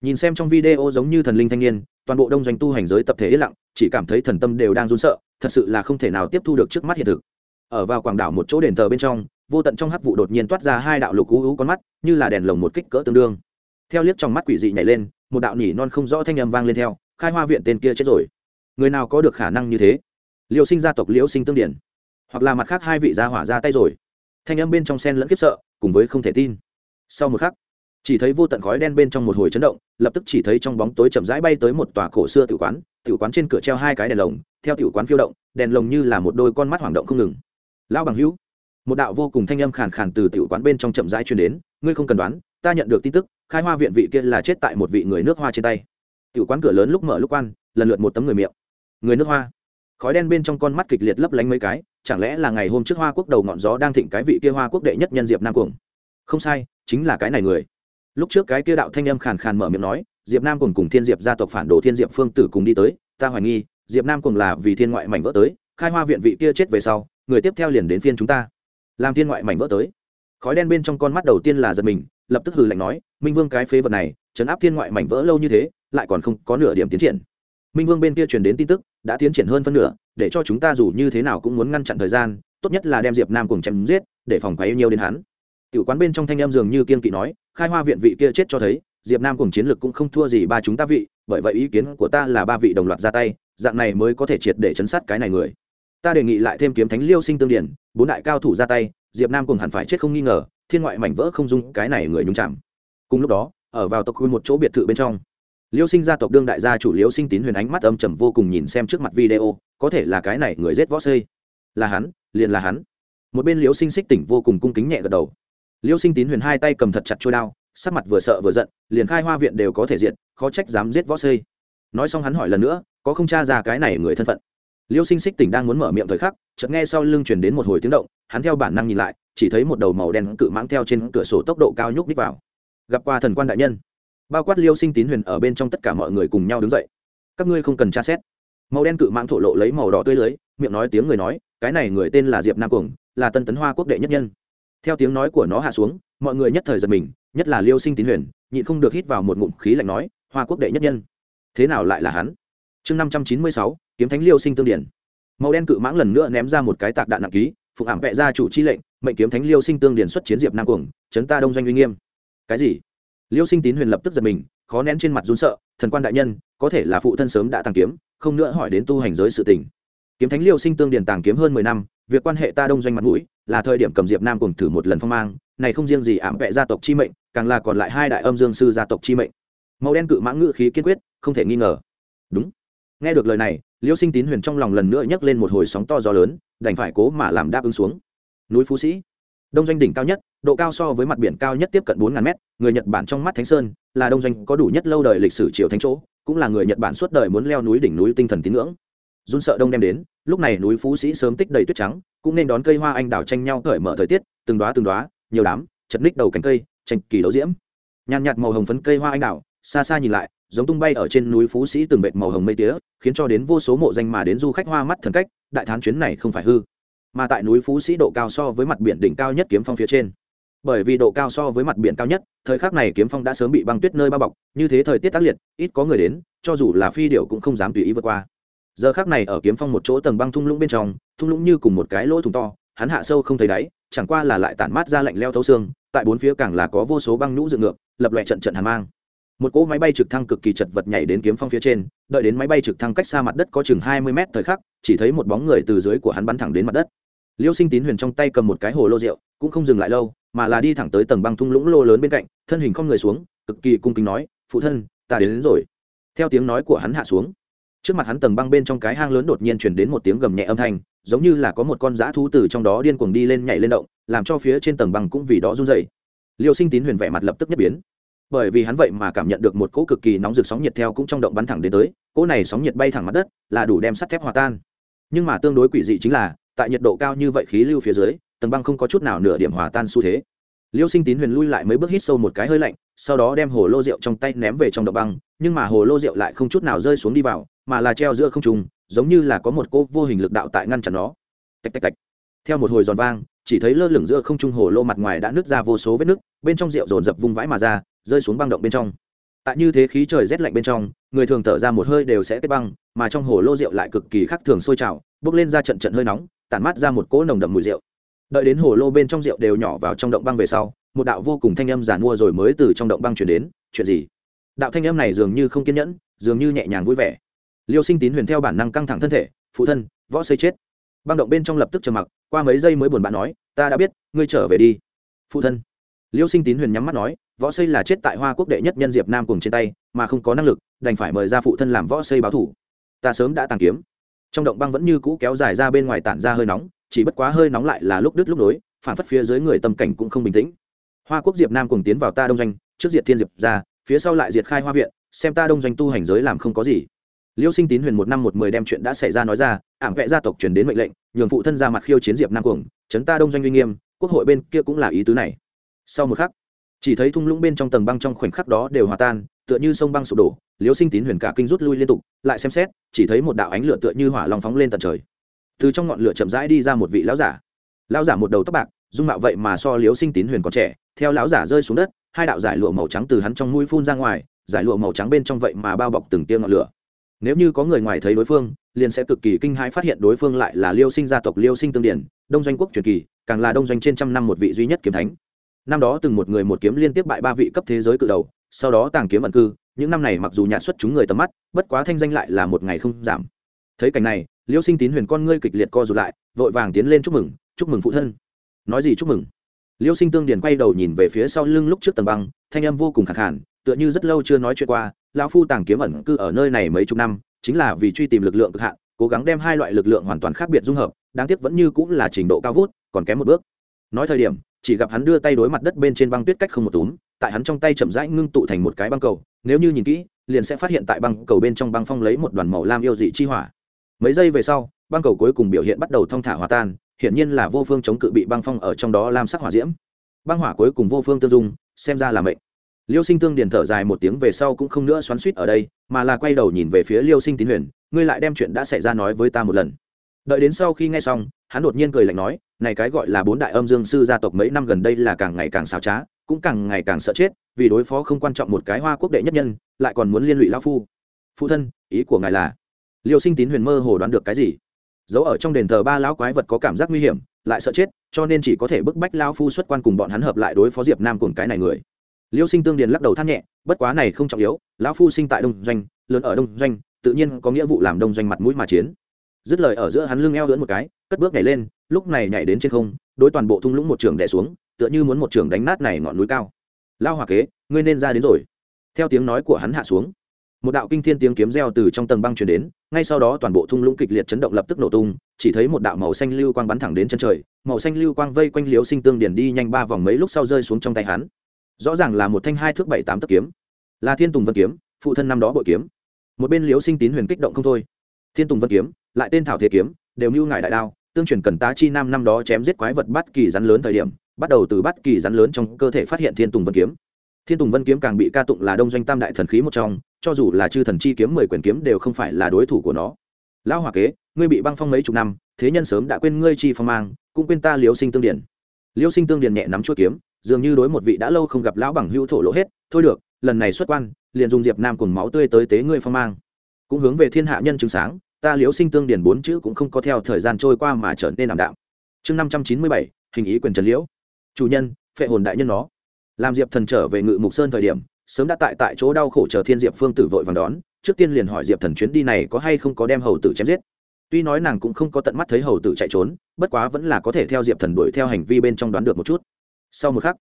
Nhìn xem trong video giống như thần linh thanh niên, toàn bộ đông doanh tu hành giới tập thể yên lặng, chỉ cảm thấy thần tâm đều đang run sợ, thật sự là không thể nào tiếp thu được trước mắt hiện thực. Ở vào quảng đảo một chỗ đền thờ bên trong, vô tận trong hắc vụ đột nhiên toát ra hai đạo lục cú ú con mắt, như là đèn lồng một kích cỡ tương đương. Theo liếc trong mắt quỷ dị nhảy lên, một đạo nhỉ non không rõ thanh âm vang lên theo, khai hoa viện tên kia chết rồi. Người nào có được khả năng như thế? Liêu sinh gia tộc liễu sinh tương điển. Hoặc là mặt khác hai vị gia hỏa ra tay rồi thanh âm bên trong sen lẫn kiếp sợ, cùng với không thể tin. Sau một khắc, chỉ thấy vô tận khói đen bên trong một hồi chấn động, lập tức chỉ thấy trong bóng tối chậm rãi bay tới một tòa cổ xưa tự quán tự quán trên cửa treo hai cái đèn lồng, theo tự quán phiêu động, đèn lồng như là một đôi con mắt hoảng động không ngừng. Lão bằng hữu, một đạo vô cùng thanh âm khàn khàn từ tự quán bên trong chậm rãi truyền đến, ngươi không cần đoán, ta nhận được tin tức, khai hoa viện vị kia là chết tại một vị người nước hoa trên tay. Tự quán cửa lớn lúc mở lúc quan, lần lượt một tấm người miệng. Người nước hoa? Khói đen bên trong con mắt kịch liệt lấp lánh mấy cái, chẳng lẽ là ngày hôm trước hoa quốc đầu ngọn gió đang thịnh cái vị kia hoa quốc đệ nhất nhân diệp nam cuồng? Không sai, chính là cái này người. Lúc trước cái kia đạo thanh âm khàn khàn mở miệng nói, diệp nam cuồng cùng thiên diệp gia tộc phản đồ thiên diệp phương tử cùng đi tới, ta hoài nghi, diệp nam cuồng là vì thiên ngoại mảnh vỡ tới, khai hoa viện vị kia chết về sau, người tiếp theo liền đến phiên chúng ta. Làm thiên ngoại mảnh vỡ tới. Khói đen bên trong con mắt đầu tiên là giật mình, lập tức hừ lạnh nói, minh vương cái phế vật này chấn áp thiên ngoại mảnh vỡ lâu như thế, lại còn không có nửa điểm tiến triển. Minh vương bên kia truyền đến tin tức đã tiến triển hơn phân nửa, để cho chúng ta dù như thế nào cũng muốn ngăn chặn thời gian, tốt nhất là đem diệp nam cùng chém giết, để phòng quấy nhiều đến hắn. Tiểu quán bên trong thanh em dường như kiên kỵ nói, khai hoa viện vị kia chết cho thấy, diệp nam cùng chiến lược cũng không thua gì ba chúng ta vị, bởi vậy ý kiến của ta là ba vị đồng loạt ra tay, dạng này mới có thể triệt để chấn sát cái này người. Ta đề nghị lại thêm kiếm thánh liêu sinh tương điển bốn đại cao thủ ra tay, diệp nam cùng hẳn phải chết không nghi ngờ, thiên ngoại mảnh vỡ không dung cái này người nhung chạm cùng lúc đó, ở vào tộc quy một chỗ biệt thự bên trong liêu sinh gia tộc đương đại gia chủ liêu sinh tín huyền ánh mắt âm trầm vô cùng nhìn xem trước mặt video, có thể là cái này người giết võ xây. Là hắn, liền là hắn. Một bên liêu sinh xích tỉnh vô cùng cung kính nhẹ gật đầu. Liêu sinh tín huyền hai tay cầm thật chặt trôi đao, sắc mặt vừa sợ vừa giận, liền khai hoa viện đều có thể diện, khó trách dám giết võ xây. Nói xong hắn hỏi lần nữa, có không t r a ra cái này người thân phận? Liêu sinh xích tỉnh đang muốn mở miệng thời khắc, chợt nghe sau lưng chuyển đến một hồi tiếng động, hắn theo bản năng nhìn lại, chỉ thấy một đầu màu đen cự mãng theo trên cửa sổ tốc độ cao nhúc ních vào. Gặp qua thần quan đại nhân bao quát liêu sinh tín huyền ở bên trong tất cả mọi người cùng nhau đứng dậy. Các ngươi không cần tra xét. Màu đen cự mãng thổ lộ lấy màu đỏ tươi lưới, miệng nói tiếng người nói, cái này người tên là diệp nam cuồng, là tân tấn hoa quốc đệ nhất nhân. Theo tiếng nói của nó hạ xuống, mọi người nhất thời giật mình, nhất là liêu sinh tín huyền, nhịn không được hít vào một ngụm khí lạnh nói, hoa quốc đệ nhất nhân. Thế nào lại là hắn? Chương năm trăm chín mươi sáu, kiếm thánh liêu sinh tương điển. Màu đen cự mãng lần nữa ném ra một cái tạc đạn nặng ký phục ảm vẹ ra chủ chi lệnh, mệnh kiếm thánh liêu sinh tương điển xuất chiến diệp nam cuồng, chấn ta đông doanh uy nghiêm. Cái gì? Liêu sinh tín huyền lập tức giật mình, khó nén trên mặt run sợ, thần quan đại nhân, có thể là phụ thân sớm đã tàng kiếm, không nữa hỏi đến tu hành giới sự tình. Kiếm thánh liêu sinh tương điển tàng kiếm hơn mười năm, việc quan hệ ta đông doanh mặt mũi, là thời điểm cầm diệp nam cùng thử một lần phong mang, này không riêng gì ảm vẹ gia tộc chi mệnh, càng là còn lại hai đại âm dương sư gia tộc chi mệnh. Màu đen cự mãng ngự khí kiên quyết, không thể nghi ngờ. Đúng. Nghe được lời này, liêu sinh tín huyền trong lòng lần nữa nhấc lên một hồi sóng to gió lớn, đành phải cố mà làm đáp ứng xuống. Núi phú sĩ đông doanh đỉnh cao nhất, độ cao so với mặt biển cao nhất tiếp cận bốn ngàn mét, người nhật bản trong mắt thánh sơn là đông doanh có đủ nhất lâu đời lịch sử triều thánh chỗ, cũng là người nhật bản suốt đời muốn leo núi đỉnh núi tinh thần tín ngưỡng. Run sợ đông đem đến, lúc này núi phú sĩ sớm tích đầy tuyết trắng, cũng nên đón cây hoa anh đào tranh nhau cởi mở thời tiết, từng đoá từng đoá nhiều đám, chật ních đầu cánh cây, tranh kỳ đấu diễm. Nhàn nhạt màu hồng phấn cây hoa anh đào, xa xa nhìn lại, giống tung bay ở trên núi phú sĩ từng vệt màu hồng mây tía, khiến cho đến vô số mộ danh mà đến du khách hoa mắt thần cách, đại thán chuyến này không phải hư mà tại núi phú sĩ độ cao so với mặt biển đỉnh cao nhất kiếm phong phía trên. Bởi vì độ cao so với mặt biển cao nhất, thời khắc này kiếm phong đã sớm bị băng tuyết nơi bao bọc, như thế thời tiết tác liệt, ít có người đến, cho dù là phi điệu cũng không dám tùy ý vượt qua. Giờ khác này ở kiếm phong một chỗ tầng băng thung lũng bên trong, thung lũng như cùng một cái lỗ thùng to, hắn hạ sâu không thấy đáy, chẳng qua là lại tản mát ra lạnh leo thấu xương, tại bốn phía càng là có vô số băng nhũ dựng ngược, lập loại trận trận hàn mang. Một cỗ máy bay trực thăng cực kỳ chật vật nhảy đến kiếm phong phía trên, đợi đến máy bay trực thăng cách xa mặt đất có chừng hai mươi mét thời khắc chỉ thấy một bóng người từ dưới của hắn bắn thẳng đến mặt đất. Liêu sinh tín huyền trong tay cầm một cái hồ lô rượu cũng không dừng lại lâu mà là đi thẳng tới tầng băng thung lũng lô lớn bên cạnh thân hình không người xuống cực kỳ cung kính nói phụ thân ta đến, đến rồi. Theo tiếng nói của hắn hạ xuống trước mặt hắn tầng băng bên trong cái hang lớn đột nhiên chuyển đến một tiếng gầm nhẹ âm thanh giống như là có một con dã thú từ trong đó điên cuồng đi lên nhảy lên động làm cho phía trên tầng băng cũng vì đó run dày liêu sinh tín huyền vẻ mặt lập tức nhất biến. Bởi vì hắn vậy mà cảm nhận được một cỗ cực kỳ nóng rực sóng nhiệt theo cũng trong động bắn thẳng đến tới cỗ này sóng nhiệt bay thẳng mặt đất là đủ đem sắt thép hòa tan nhưng mà tương đối quỷ dị chính là, tại nhiệt độ cao như vậy khí lưu phía dưới, tầng băng không có chút nào nửa điểm hòa tan xu thế. Liêu sinh tín huyền lui lại mấy bước hít sâu một cái hơi lạnh, sau đó đem hồ lô rượu trong tay ném về trong đập băng, nhưng mà hồ lô rượu lại không chút nào rơi xuống đi vào, mà là treo giữa không trùng giống như là có một cô vô hình lực đạo tại ngăn chặn nó. Tạch tạch tạch. Theo một hồi giòn vang, chỉ thấy lơ lửng giữa không trung hồ lô mặt ngoài đã nứt ra vô số vết nứt, bên trong rượu dồn dập vung vãi mà ra, rơi xuống băng động bên trong tại như thế khí trời rét lạnh bên trong, người thường thở ra một hơi đều sẽ kết băng, mà trong hồ lô rượu lại cực kỳ khác thường sôi trào, bốc lên ra trận trận hơi nóng, tản mát ra một cỗ nồng đậm mùi rượu. Đợi đến hồ lô bên trong rượu đều nhỏ vào trong động băng về sau, một đạo vô cùng thanh âm giàn mua rồi mới từ trong động băng chuyển đến, chuyện gì? Đạo thanh âm này dường như không kiên nhẫn, dường như nhẹ nhàng vui vẻ. Liêu sinh tín huyền theo bản năng căng thẳng thân thể, phụ thân, võ xây chết. Băng động bên trong lập tức trầm mặc, qua mấy giây mới buồn bã nói, ta đã biết, ngươi trở về đi. Phụ thân. Liêu sinh tín huyền nhắm mắt nói võ xây là chết tại hoa quốc đệ nhất nhân diệp nam cùng trên tay, mà không có năng lực, đành phải mời ra phụ thân làm võ xây báo thủ. Ta sớm đã tàng kiếm. Trong động băng vẫn như cũ kéo dài ra bên ngoài tản ra hơi nóng, chỉ bất quá hơi nóng lại là lúc đứt lúc nối, phản phất phía dưới người tâm cảnh cũng không bình tĩnh. Hoa quốc diệp nam cùng tiến vào ta đông doanh, trước diệt thiên diệp ra, phía sau lại diệt khai hoa viện, xem ta đông doanh tu hành giới làm không có gì. Liêu sinh tín huyền một năm một mười đem chuyện đã xảy ra nói ra, ảm vẽ gia tộc truyền đến mệnh lệnh, nhường phụ thân ra mặt khiêu chiến diệp nam cuồng, chấn ta đông doanh uy nghiêm, quốc hội bên kia cũng là ý tứ này. Sau một khắc chỉ thấy thung lũng bên trong tầng băng trong khoảnh khắc đó đều hòa tan, tựa như sông băng sụp đổ liêu sinh tín huyền cả kinh rút lui liên tục, lại xem xét, chỉ thấy một đạo ánh lửa tựa như hỏa long phóng lên tận trời. Từ trong ngọn lửa chậm rãi đi ra một vị lão giả. Lão giả một đầu tóc bạc, dung mạo vậy mà so liếu sinh tín huyền còn trẻ, theo lão giả rơi xuống đất, hai đạo giải lụa màu trắng từ hắn trong mũi phun ra ngoài, giải lụa màu trắng bên trong vậy mà bao bọc từng tia ngọn lửa. Nếu như có người ngoài thấy đối phương, liền sẽ cực kỳ kinh hãi phát hiện đối phương lại là liêu sinh gia tộc liêu sinh tương điển, đông doanh quốc truyền kỳ, càng là đông doanh trên trăm năm một vị duy nhất kiếm thánh năm đó từng một người một kiếm liên tiếp bại ba vị cấp thế giới cự đầu, sau đó tàng kiếm ẩn cư, những năm này mặc dù nhạt xuất chúng người tầm mắt, bất quá thanh danh lại là một ngày không giảm. Thấy cảnh này, liêu sinh tín huyền con ngươi kịch liệt co rụt lại, vội vàng tiến lên chúc mừng chúc mừng phụ thân. Nói gì chúc mừng? Liêu sinh tương điền quay đầu nhìn về phía sau lưng lúc trước tầng băng, thanh âm vô cùng khẳng hẳn tựa như rất lâu chưa nói chuyện qua, lão phu tàng kiếm ẩn cư ở nơi này mấy chục năm, chính là vì truy tìm lực lượng cực hạn, cố gắng đem hai loại lực lượng hoàn toàn khác biệt dung hợp, đáng tiếc vẫn như cũng là trình độ cao vút, còn kém một bước. Nói thời điểm chỉ gặp hắn đưa tay đối mặt đất bên trên băng tuyết cách không một túm, tại hắn trong tay chậm rãi ngưng tụ thành một cái băng cầu, nếu như nhìn kỹ, liền sẽ phát hiện tại băng cầu bên trong băng phong lấy một đoàn màu lam yêu dị chi hỏa. Mấy giây về sau, băng cầu cuối cùng biểu hiện bắt đầu thong thả hòa tan, hiển nhiên là vô phương chống cự bị băng phong ở trong đó lam sắc hỏa diễm. Băng hỏa cuối cùng vô phương tương dung, xem ra là mệnh. Liêu sinh tương điền thở dài một tiếng về sau cũng không nữa xoắn suýt ở đây, mà là quay đầu nhìn về phía liêu sinh tín huyền, ngươi lại đem chuyện đã xảy ra nói với ta một lần. Đợi đến sau khi nghe xong hắn đột nhiên cười lạnh nói, này cái gọi là bốn đại âm dương sư gia tộc mấy năm gần đây là càng ngày càng xảo trá, cũng càng ngày càng sợ chết, vì đối phó không quan trọng một cái hoa quốc đệ nhất nhân, lại còn muốn liên lụy lao phu. Phụ thân, ý của ngài là? Liêu sinh tín huyền mơ hồ đoán được cái gì? Giấu ở trong đền thờ ba lão quái vật có cảm giác nguy hiểm, lại sợ chết, cho nên chỉ có thể bức bách lao phu xuất quan cùng bọn hắn hợp lại đối phó diệp nam cùng cái này người. Liêu sinh tương điền lắc đầu than nhẹ, bất quá này không trọng yếu, lão phu sinh tại đông doanh, lớn ở đông doanh, tự nhiên có nghĩa vụ làm đông doanh mặt mũi mà chiến dứt lời ở giữa hắn lưng eo lưỡn một cái, cất bước nhảy lên, lúc này nhảy đến trên không, đối toàn bộ thung lũng một trường đẻ xuống, tựa như muốn một trường đánh nát này ngọn núi cao. Lao hòa kế, ngươi nên ra đến rồi. Theo tiếng nói của hắn hạ xuống, một đạo kinh thiên tiếng kiếm reo từ trong tầng băng truyền đến, ngay sau đó toàn bộ thung lũng kịch liệt chấn động lập tức nổ tung, chỉ thấy một đạo màu xanh lưu quang bắn thẳng đến chân trời, màu xanh lưu quang vây quanh liếu sinh tương điển đi nhanh ba vòng mấy lúc sau rơi xuống trong tay hắn. Rõ ràng là một thanh hai thước bảy tám tấc kiếm, là thiên tùng vân kiếm, phụ thân năm đó bội kiếm. Một bên liếu sinh tín huyền kích động không thôi. Thiên tùng vân kiếm lại tên thảo thế kiếm, đều mưu ngại đại đao, tương truyền cần tá chi nam năm đó chém giết quái vật bắt kỳ rắn lớn thời điểm, bắt đầu từ bắt kỳ rắn lớn trong cơ thể phát hiện thiên tùng vân kiếm. Thiên tùng vân kiếm càng bị ca tụng là đông doanh tam đại thần khí một trong, cho dù là chư thần chi kiếm mười quyền kiếm đều không phải là đối thủ của nó. Lão hòa kế, ngươi bị băng phong mấy chục năm, thế nhân sớm đã quên ngươi chi phong mang, cũng quên ta liêu sinh tương điển liêu sinh tương điển nhẹ nắm chuỗi kiếm, dường như đối một vị đã lâu không gặp lão bằng hữu thổ lỗ hết, thôi được, lần này xuất quan, liền dùng diệp nam cùng máu tươi tới tế ngươi phong mang. Cũng hướng về thiên hạ nhân chứng sáng ta liễu sinh tương điển bốn chữ cũng không có theo thời gian trôi qua mà trở nên ảm đạm. Chương năm trăm chín mươi bảy, hình ý quyền trần liễu. Chủ nhân, phệ hồn đại nhân nó. Làm diệp thần trở về ngự mục sơn thời điểm, sớm đã tại tại chỗ đau khổ chờ thiên diệp phương tử vội vàng đón, trước tiên liền hỏi diệp thần chuyến đi này có hay không có đem hầu tử chém giết. Tuy nói nàng cũng không có tận mắt thấy hầu tử chạy trốn, bất quá vẫn là có thể theo diệp thần đuổi theo hành vi bên trong đoán được một chút. Sau một khắc,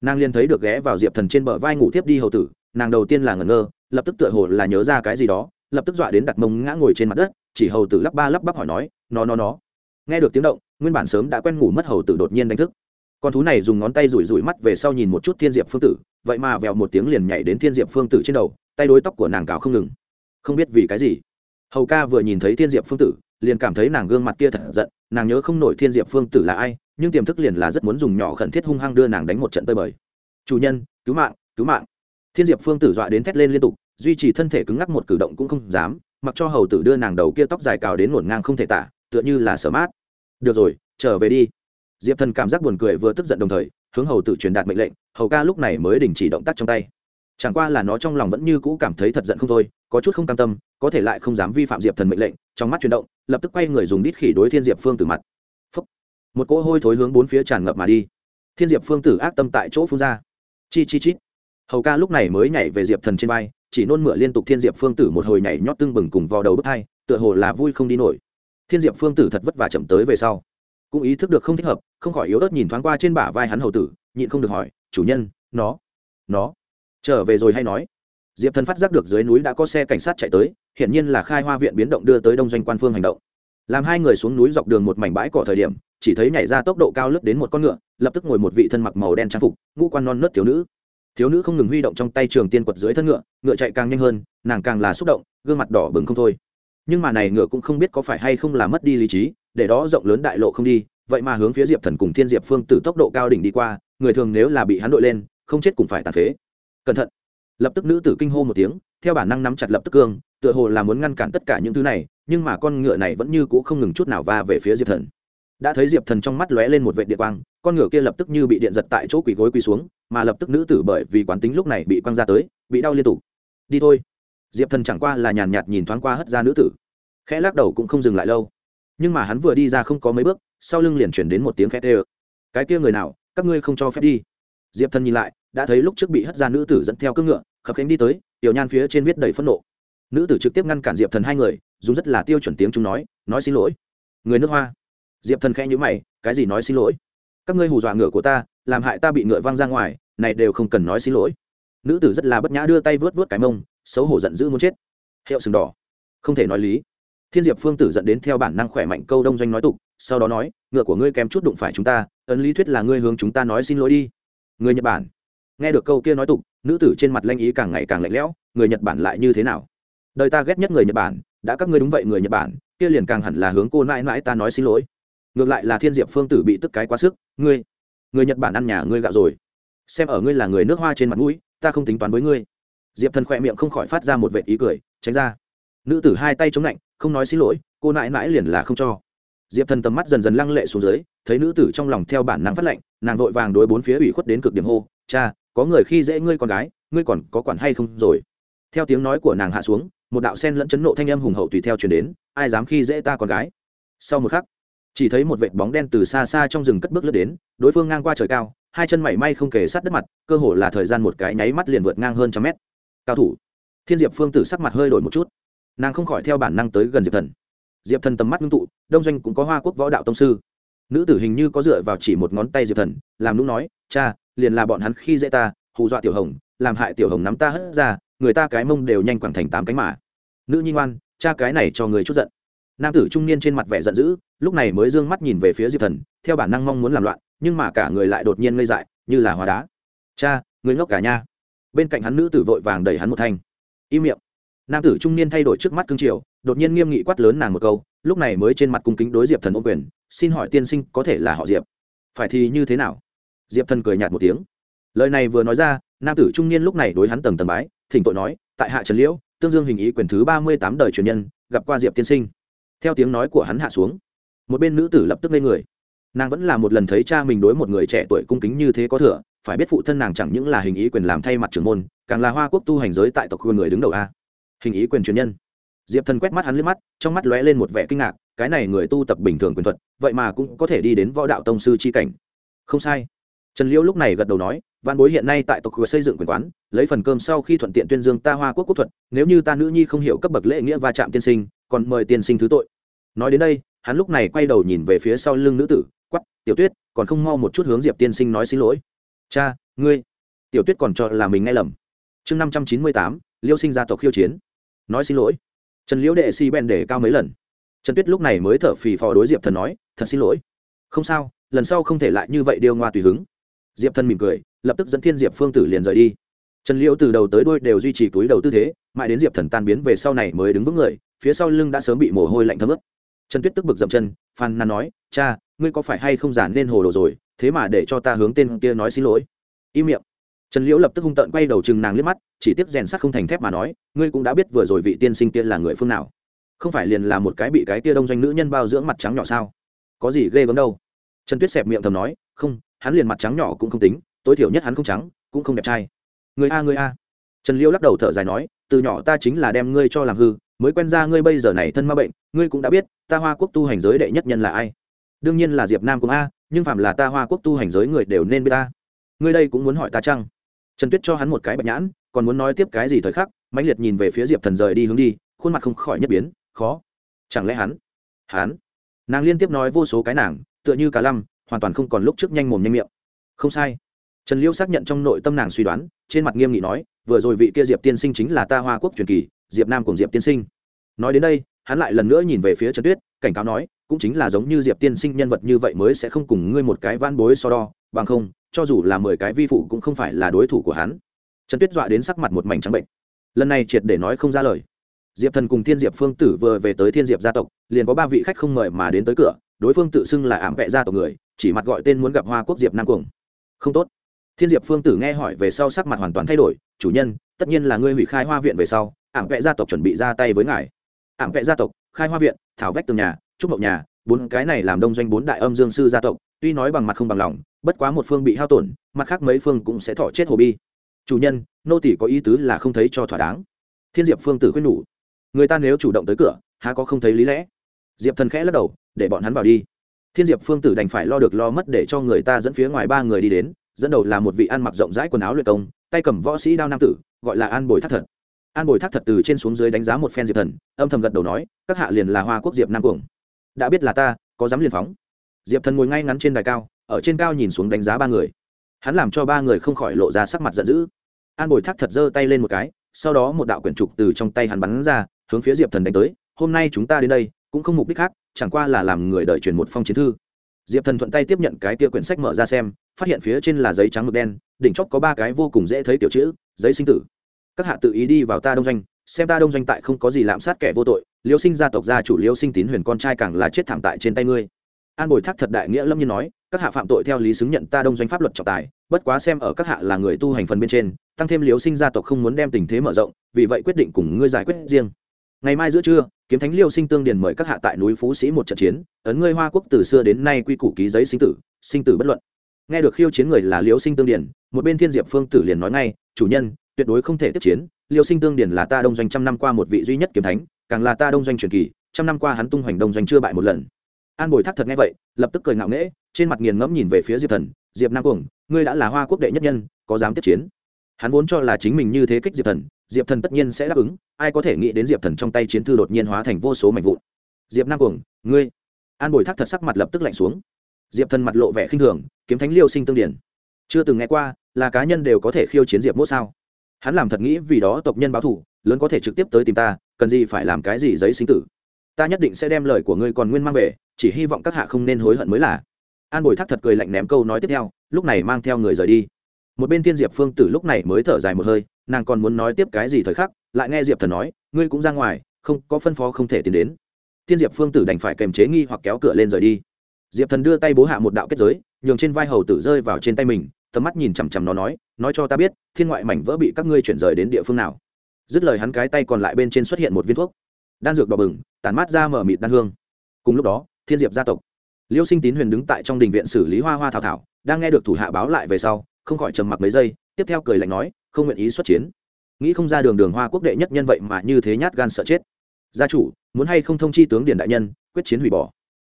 nàng liền thấy được ghé vào diệp thần trên bờ vai ngủ tiếp đi hầu tử, nàng đầu tiên là ngẩn ngơ, lập tức tựa hồ là nhớ ra cái gì đó, lập tức dọa đến đặt mông ngã ngồi trên mặt đất chỉ hầu tử lắp ba lắp bắp hỏi nói, nó nó nó. Nghe được tiếng động, nguyên bản sớm đã quen ngủ mất hầu tử đột nhiên đánh thức. Con thú này dùng ngón tay rủi rủi mắt về sau nhìn một chút thiên diệp phương tử, vậy mà vèo một tiếng liền nhảy đến thiên diệp phương tử trên đầu, tay đối tóc của nàng cào không ngừng. Không biết vì cái gì, hầu ca vừa nhìn thấy thiên diệp phương tử, liền cảm thấy nàng gương mặt kia thật giận, nàng nhớ không nổi thiên diệp phương tử là ai, nhưng tiềm thức liền là rất muốn dùng nhỏ khẩn thiết hung hăng đưa nàng đánh một trận tơi bời. Chủ nhân, cứu mạng cứu mạng. Thiên diệp phương tử dọa đến thét lên liên tục, duy trì thân thể cứng ngắc một cử động cũng không dám mặc cho hầu tử đưa nàng đầu kia tóc dài cào đến ngổn ngang không thể tả, tựa như là sở mát. Được rồi, trở về đi. Diệp thần cảm giác buồn cười vừa tức giận đồng thời, hướng hầu tử truyền đạt mệnh lệnh, hầu ca lúc này mới đình chỉ động tác trong tay. Chẳng qua là nó trong lòng vẫn như cũ cảm thấy thật giận không thôi, có chút không cam tâm, có thể lại không dám vi phạm diệp thần mệnh lệnh, trong mắt chuyển động, lập tức quay người dùng đít khỉ đối thiên diệp phương tử mặt. Phúc. một cỗ hôi thối hướng bốn phía tràn ngập mà đi. Thiên diệp phương tử ác tâm tại chỗ phun ra. Chi chi chít hầu ca lúc này mới nhảy về diệp thần trên vai chỉ nôn mửa liên tục thiên diệp phương tử một hồi nhảy nhót tưng bừng cùng vào đầu bức thai tựa hồ là vui không đi nổi. Thiên diệp phương tử thật vất vả chậm tới về sau. Cũng ý thức được không thích hợp, không khỏi yếu ớt nhìn thoáng qua trên bả vai hắn hầu tử, nhịn không được hỏi, chủ nhân, nó nó trở về rồi hay nói? Diệp thần phát giác được dưới núi đã có xe cảnh sát chạy tới, hiển nhiên là khai hoa viện biến động đưa tới đông doanh quan phương hành động. Làm hai người xuống núi dọc đường một mảnh bãi cỏ thời điểm, chỉ thấy nhảy ra tốc độ cao lướt đến một con ngựa, lập tức ngồi một vị thân mặc màu đen trang phục, ngũ quan non nớt thiếu nữ thiếu nữ không ngừng huy động trong tay trường tiên quật dưới thân ngựa ngựa chạy càng nhanh hơn, nàng càng là xúc động, gương mặt đỏ bừng không thôi. Nhưng mà này ngựa cũng không biết có phải hay không là mất đi lý trí, để đó rộng lớn đại lộ không đi, vậy mà hướng phía diệp thần cùng thiên diệp phương từ tốc độ cao đỉnh đi qua, người thường nếu là bị hắn đội lên, không chết cũng phải tàn phế. Cẩn thận. Lập tức nữ tử kinh hô một tiếng, theo bản năng nắm chặt lập tức cương, tựa hồ là muốn ngăn cản tất cả những thứ này, nhưng mà con ngựa này vẫn như cũ không ngừng chút nào va về phía diệp thần. Đã thấy diệp thần trong mắt lóe lên một vệ điện quang, con ngựa kia lập tức như bị điện giật tại chỗ quỳ gối quỳ xuống mà lập tức nữ tử bởi vì quán tính lúc này bị quăng ra tới, bị đau liên tục. Đi thôi. Diệp thần chẳng qua là nhàn nhạt nhìn thoáng qua hất ra nữ tử. Khẽ lắc đầu cũng không dừng lại lâu. Nhưng mà hắn vừa đi ra không có mấy bước, sau lưng liền chuyển đến một tiếng khét ê cái kia người nào, các ngươi không cho phép đi. Diệp thần nhìn lại, đã thấy lúc trước bị hất ra nữ tử dẫn theo cưỡng ngựa, khập khánh đi tới, tiểu nhan phía trên viết đầy phẫn nộ. Nữ tử trực tiếp ngăn cản diệp thần hai người, dùng rất là tiêu chuẩn tiếng chúng nói nói xin lỗi. Người nước hoa. Diệp thần khẽ nhữ mày, cái gì nói xin lỗi? Các ngươi hù dọa ngựa của ta, làm hại ta bị ngựa văng ra ngoài, này đều không cần nói xin lỗi. Nữ tử rất là bất nhã đưa tay vớt vớt cái mông, xấu hổ giận dữ muốn chết. Hiệu sừng đỏ. Không thể nói lý. Thiên diệp phương tử dẫn đến theo bản năng khỏe mạnh câu đông doanh nói tục, sau đó nói, ngựa của ngươi kém chút đụng phải chúng ta, ấn lý thuyết là ngươi hướng chúng ta nói xin lỗi đi. Người nhật bản. Nghe được câu kia nói tục, nữ tử trên mặt lanh ý càng ngày càng lạnh lẽo, người nhật bản lại như thế nào? Đời ta ghét nhất người nhật bản, đã các ngươi đúng vậy người nhật bản, kia liền càng hẳn là hướng cô mãi mãi ta nói xin lỗi ngược lại là thiên diệp phương tử bị tức cái quá sức, ngươi, người nhật bản ăn nhà ngươi gạo rồi. Xem ở ngươi là người nước hoa trên mặt mũi, ta không tính toán với ngươi. Diệp thần khỏe miệng không khỏi phát ra một vệ ý cười, tránh ra. Nữ tử hai tay chống lạnh, không nói xin lỗi, cô nãi mãi liền là không cho. Diệp thần tầm mắt dần dần lăng lệ xuống dưới, thấy nữ tử trong lòng theo bản năng phát lệnh, nàng vội vàng đối bốn phía ủy khuất đến cực điểm hô, cha, có người khi dễ ngươi con gái, ngươi còn có quản hay không rồi? Theo tiếng nói của nàng hạ xuống, một đạo sen lẫn chấn nộ thanh âm hùng hậu tùy theo chuyển đến, ai dám khi dễ ta con gái? Sau một khắc chỉ thấy một vệt bóng đen từ xa xa trong rừng cất bước lướt đến, đối phương ngang qua trời cao, hai chân mảy may không kể sát đất mặt, cơ hồ là thời gian một cái nháy mắt liền vượt ngang hơn trăm mét. Cao thủ. Thiên diệp phương tử sắc mặt hơi đổi một chút. Nàng không khỏi theo bản năng tới gần diệp thần. Diệp thần tầm mắt ngưng tụ, đông doanh cũng có hoa quốc võ đạo tông sư. Nữ tử hình như có dựa vào chỉ một ngón tay diệp thần, làm nũng nói, cha, liền là bọn hắn khi dễ ta, hù dọa tiểu hồng, làm hại tiểu hồng nắm ta hất ra, người ta cái mông đều nhanh quẳng thành tám cánh mạ nữ nhi ngoan, cha cái này cho người chút giận nam tử trung niên trên mặt vẻ giận dữ, lúc này mới d ư ơ n g mắt nhìn về phía diệp thần, theo bản năng mong muốn làm loạn, nhưng mà cả người lại đột nhiên ngây dại, như là hóa đá. Cha người ngốc cả nha. Bên cạnh hắn nữ tử vội vàng đẩy hắn một thanh. Im miệng. Nam tử trung niên thay đổi trước mắt cương triều, đột nhiên nghiêm nghị quát lớn nàng một câu, lúc này mới trên mặt cung kính đối diệp thần ô quyền, xin hỏi tiên sinh có thể là họ diệp? Phải thì như thế nào? Diệp thần cười nhạt một tiếng. Lời này vừa nói ra, nam tử trung niên lúc này đối hắn tầng tầng bái, thỉnh tội nói, tại hạ trần liễu, tương dương hình ý quyền thứ ba mươi tám đời truyền nhân, gặp qua diệp tiên sinh theo tiếng nói của hắn hạ xuống. Một bên nữ tử lập tức lên người. Nàng vẫn là một lần thấy cha mình đối một người trẻ tuổi cung kính như thế có thừa, phải biết phụ thân nàng chẳng những là hình ý quyền làm thay mặt trưởng môn, càng là hoa quốc tu hành giới tại tộc quyền người đứng đầu a. Hình ý quyền truyền nhân. Diệp thần quét mắt hắn lên mắt, trong mắt lóe lên một vẻ kinh ngạc, cái này người tu tập bình thường quyền thuật, vậy mà cũng có thể đi đến võ đạo tông sư chi cảnh. Không sai. Trần liễu lúc này gật đầu nói văn bối hiện nay tại tộc quyền xây dựng quyền quán, lấy phần cơm sau khi thuận tiện tuyên dương ta hoa quốc quốc thuật, nếu như ta nữ nhi không hiểu cấp bậc lễ nghĩa va chạm tiên sinh, còn mời tiên sinh thứ tội nói đến đây, hắn lúc này quay đầu nhìn về phía sau lưng nữ tử quắp tiểu tuyết, còn không mau một chút hướng diệp tiên sinh nói xin lỗi. Cha, ngươi. Tiểu tuyết còn cho là mình nghe lầm. Chương năm trăm chín mươi tám, liêu sinh gia tộc khiêu chiến. Nói xin lỗi. Trần liễu đệ si bèn để cao mấy lần. Trần tuyết lúc này mới thở phì phò đối diệp thần nói, thật xin lỗi. Không sao, lần sau không thể lại như vậy điêu ngoa tùy hứng. Diệp thần mỉm cười, lập tức dẫn thiên diệp phương tử liền rời đi. Trần liễu từ đầu tới đôi đều duy trì túi đầu tư thế, mãi đến diệp thần tan biến về sau này mới đứng vững người, phía sau lưng đã sớm bị mồ hôi lạnh thấm ướt trần tuyết tức bực dậm chân phan nàn nói, cha, ngươi có phải hay không giản nên hồ đồ rồi, thế mà để cho ta hướng tên kia nói xin lỗi? Im miệng. Trần liễu lập tức hung tợn quay đầu chừng nàng liếc mắt, chỉ tiếp rèn sắc không thành thép mà nói, ngươi cũng đã biết vừa rồi vị tiên sinh kia là người phương nào. Không phải liền là một cái bị cái kia đông doanh nữ nhân bao dưỡng mặt trắng nhỏ sao? Có gì ghê gớm đâu. Trần tuyết xẹp miệng thầm nói, không, hắn liền mặt trắng nhỏ cũng không tính, tối thiểu nhất hắn không trắng, cũng không đẹp trai. Người a người a. Trần liễu lắc đầu thở dài nói, từ nhỏ ta chính là đem ngươi cho làm hư mới quen ra ngươi bây giờ này thân ma bệnh, ngươi cũng đã biết, ta hoa quốc tu hành giới đệ nhất nhân là ai. Đương nhiên là diệp nam cũng a, nhưng phạm là ta hoa quốc tu hành giới người đều nên biết ta. Ngươi đây cũng muốn hỏi ta chăng? Trần tuyết cho hắn một cái bạch nhãn, còn muốn nói tiếp cái gì thời khắc, mãnh liệt nhìn về phía diệp thần rời đi hướng đi, khuôn mặt không khỏi nhất biến, khó. Chẳng lẽ hắn? Hắn? Nàng liên tiếp nói vô số cái nàng, tựa như cả lăm, hoàn toàn không còn lúc trước nhanh mồm nhanh miệng. Không sai. Trần liêu xác nhận trong nội tâm nàng suy đoán, trên mặt nghiêm nghị nói, vừa rồi vị kia diệp tiên sinh chính là ta hoa quốc truyền kỳ diệp nam cùng diệp tiên sinh. Nói đến đây, hắn lại lần nữa nhìn về phía trần tuyết, cảnh cáo nói, cũng chính là giống như diệp tiên sinh nhân vật như vậy mới sẽ không cùng ngươi một cái van bối so đo, bằng không, cho dù là mười cái vi phụ cũng không phải là đối thủ của hắn. Trần tuyết dọa đến sắc mặt một mảnh trắng bệnh. Lần này triệt để nói không ra lời. Diệp thần cùng thiên diệp phương tử vừa về tới thiên diệp gia tộc, liền có ba vị khách không mời mà đến tới cửa, đối phương tự xưng là ảm vệ gia tộc người, chỉ mặt gọi tên muốn gặp hoa quốc diệp nam cuồng. Không tốt. Thiên diệp phương tử nghe hỏi về sau sắc mặt hoàn toàn thay đổi, chủ nhân, tất nhiên là ngươi hủy khai hoa viện về sau ảm vệ gia tộc chuẩn bị ra tay với ngài. Ảm vệ gia tộc, khai hoa viện, thảo vách tường nhà, trúc mậu nhà, bốn cái này làm đông doanh bốn đại âm dương sư gia tộc, tuy nói bằng mặt không bằng lòng, bất quá một phương bị hao tổn, mặt khác mấy phương cũng sẽ thọ chết hồ bi. Chủ nhân, nô tỷ có ý tứ là không thấy cho thỏa đáng. Thiên diệp phương tử khuyên nhủ. Người ta nếu chủ động tới cửa, há có không thấy lý lẽ? Diệp thần khẽ lắc đầu, để bọn hắn vào đi. Thiên diệp phương tử đành phải lo được lo mất để cho người ta dẫn phía ngoài ba người đi đến, dẫn đầu là một vị ăn mặc rộng rãi quần áo luyện công, tay cầm võ sĩ đao nam tử, gọi là an bồi thắt thật an bồi thác thật từ trên xuống dưới đánh giá một phen diệp thần, âm thầm gật đầu nói, các hạ liền là hoa quốc diệp nam cuồng. Đã biết là ta, có dám liền phóng. Diệp thần ngồi ngay ngắn trên đài cao, ở trên cao nhìn xuống đánh giá ba người. Hắn làm cho ba người không khỏi lộ ra sắc mặt giận dữ. An bồi thác thật giơ tay lên một cái, sau đó một đạo quyển trục từ trong tay hắn bắn ra, hướng phía diệp thần đánh tới, hôm nay chúng ta đến đây, cũng không mục đích khác, chẳng qua là làm người đợi truyền một phong chiến thư. Diệp thần thuận tay tiếp nhận cái tia quyển sách mở ra xem, phát hiện phía trên là giấy trắng mực đen, đỉnh chóp có ba cái vô cùng dễ thấy tiểu chữ, giấy sinh tử các hạ tự ý đi vào ta đông doanh, xem ta đông doanh tại không có gì lạm sát kẻ vô tội, liêu sinh gia tộc gia chủ liêu sinh tín huyền con trai càng là chết thảm tại trên tay ngươi. An bồi thác thật đại nghĩa lâm nhiên nói, các hạ phạm tội theo lý xứng nhận ta đông doanh pháp luật trọng tài, bất quá xem ở các hạ là người tu hành phần bên trên, tăng thêm liêu sinh gia tộc không muốn đem tình thế mở rộng, vì vậy quyết định cùng ngươi giải quyết riêng. Ngày mai giữa trưa, kiếm thánh liêu sinh tương điền mời các hạ tại núi phú sĩ một trận chiến, ấn ngươi hoa quốc từ xưa đến nay quy củ ký giấy sinh tử sinh tử bất luận. Nghe được khiêu chiến người là liêu sinh tương điền, một bên thiên diệp phương tử liền nói ngay, chủ nhân tuyệt đối không thể tiếp chiến, liêu sinh tương điền là ta đông doanh trăm năm qua một vị duy nhất kiếm thánh, càng là ta đông doanh truyền kỳ, trăm năm qua hắn tung hoành đông doanh chưa bại một lần. An bồi thác thật nghe vậy, lập tức cười ngạo nghễ, trên mặt nghiền ngẫm nhìn về phía diệp thần, diệp nam cuồng, ngươi đã là hoa quốc đệ nhất nhân, có dám tiếp chiến? Hắn vốn cho là chính mình như thế kích diệp thần diệp thần tất nhiên sẽ đáp ứng, ai có thể nghĩ đến diệp thần trong tay chiến thư đột nhiên hóa thành vô số mảnh vụn. Diệp nam cuồng, ngươi? An bồi thác thật sắc mặt lập tức lạnh xuống. Diệp thần mặt lộ vẻ khinh thường, kiếm thánh liêu sinh tương điển chưa từng nghe qua, là cá nhân đều có thể khiêu chiến diệp mốt sao? Hắn làm thật nghĩ vì đó tộc nhân báo thủ lớn có thể trực tiếp tới tìm ta, cần gì phải làm cái gì giấy sinh tử. Ta nhất định sẽ đem lời của ngươi còn nguyên mang về, chỉ hy vọng các hạ không nên hối hận mới là. An bồi thác thật cười lạnh ném câu nói tiếp theo, lúc này mang theo người rời đi. Một bên thiên diệp phương tử lúc này mới thở dài một hơi, nàng còn muốn nói tiếp cái gì thời khắc, lại nghe diệp thần nói, ngươi cũng ra ngoài, không, có phân phó không thể tiến đến. Thiên diệp phương tử đành phải kềm chế nghi hoặc kéo cửa lên rời đi. Diệp thần đưa tay bố hạ một đạo kết giới, nhường trên vai hầu tử rơi vào trên tay mình tầm mắt nhìn chằm chằm nó nói nói cho ta biết, thiên ngoại mảnh vỡ bị các ngươi chuyển rời đến địa phương nào? Dứt lời hắn cái tay còn lại bên trên xuất hiện một viên thuốc. Đan dược đỏ bừng tàn mát ra mở mịt đan hương. Cùng lúc đó, thiên diệp gia tộc. Liêu sinh tín huyền đứng tại trong đình viện xử lý hoa hoa thảo thảo, đang nghe được thủ hạ báo lại về sau, không khỏi trầm mặc mấy giây, tiếp theo cười lạnh nói, không nguyện ý xuất chiến. Nghĩ không ra đường đường hoa quốc đệ nhất nhân vậy mà như thế nhát gan sợ chết. Gia chủ, muốn hay không thông chi tướng điền đại nhân, quyết chiến hủy bỏ?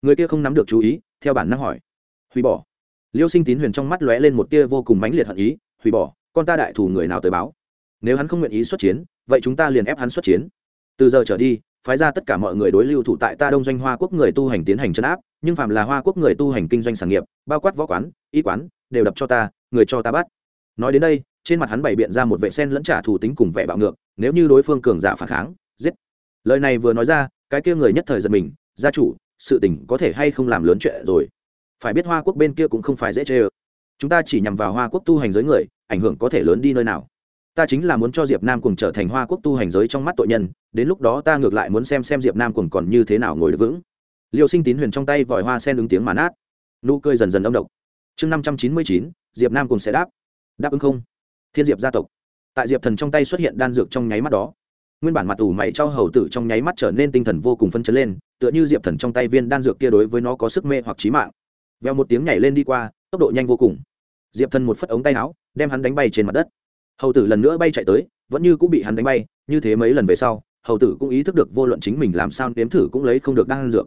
Người kia không nắm được chú ý, theo bản năng hỏi. Hủy bỏ? Liêu sinh tín huyền trong mắt lóe lên một tia vô cùng mãnh liệt hận ý, hủy bỏ, con ta đại thủ người nào tới báo? Nếu hắn không nguyện ý xuất chiến, vậy chúng ta liền ép hắn xuất chiến. Từ giờ trở đi, phái ra tất cả mọi người đối lưu thủ tại ta đông doanh hoa quốc người tu hành tiến hành chấn áp, nhưng phạm là hoa quốc người tu hành kinh doanh sản nghiệp, bao quát võ quán, y quán, đều đập cho ta, người cho ta bắt. Nói đến đây, trên mặt hắn bày biện ra một vệ sen lẫn trả thù tính cùng vẻ bạo ngược, nếu như đối phương cường giả phản kháng, giết. Lời này vừa nói ra, cái kia người nhất thời giật mình, gia chủ, sự tình có thể hay không làm lớn chuyện rồi? Phải biết hoa quốc bên kia cũng không phải dễ chê ơ. Chúng ta chỉ nhằm vào hoa quốc tu hành giới người, ảnh hưởng có thể lớn đi nơi nào. Ta chính là muốn cho diệp nam cùng trở thành hoa quốc tu hành giới trong mắt tội nhân, đến lúc đó ta ngược lại muốn xem xem diệp nam cùng còn như thế nào ngồi được vững. Liêu sinh tín huyền trong tay vòi hoa sen ứng tiếng mà nát nụ cười dần dần âm độc. Chương năm trăm chín mươi chín, diệp nam cùng sẽ đáp. Đáp ứng không? Thiên diệp gia tộc. Tại diệp thần trong tay xuất hiện đan dược trong nháy mắt đó. Nguyên bản mặt ủ mày cho hầu tử trong nháy mắt trở nên tinh thần vô cùng phân chấn lên, tựa như diệp thần trong tay viên đan dược kia đối với nó có sức mê hoặc trí mạng veo một tiếng nhảy lên đi qua, tốc độ nhanh vô cùng. Diệp thần một phất ống tay áo, đem hắn đánh bay trên mặt đất. Hầu tử lần nữa bay chạy tới, vẫn như cũng bị hắn đánh bay, như thế mấy lần về sau, hầu tử cũng ý thức được vô luận chính mình làm sao nếm thử cũng lấy không được đan dược.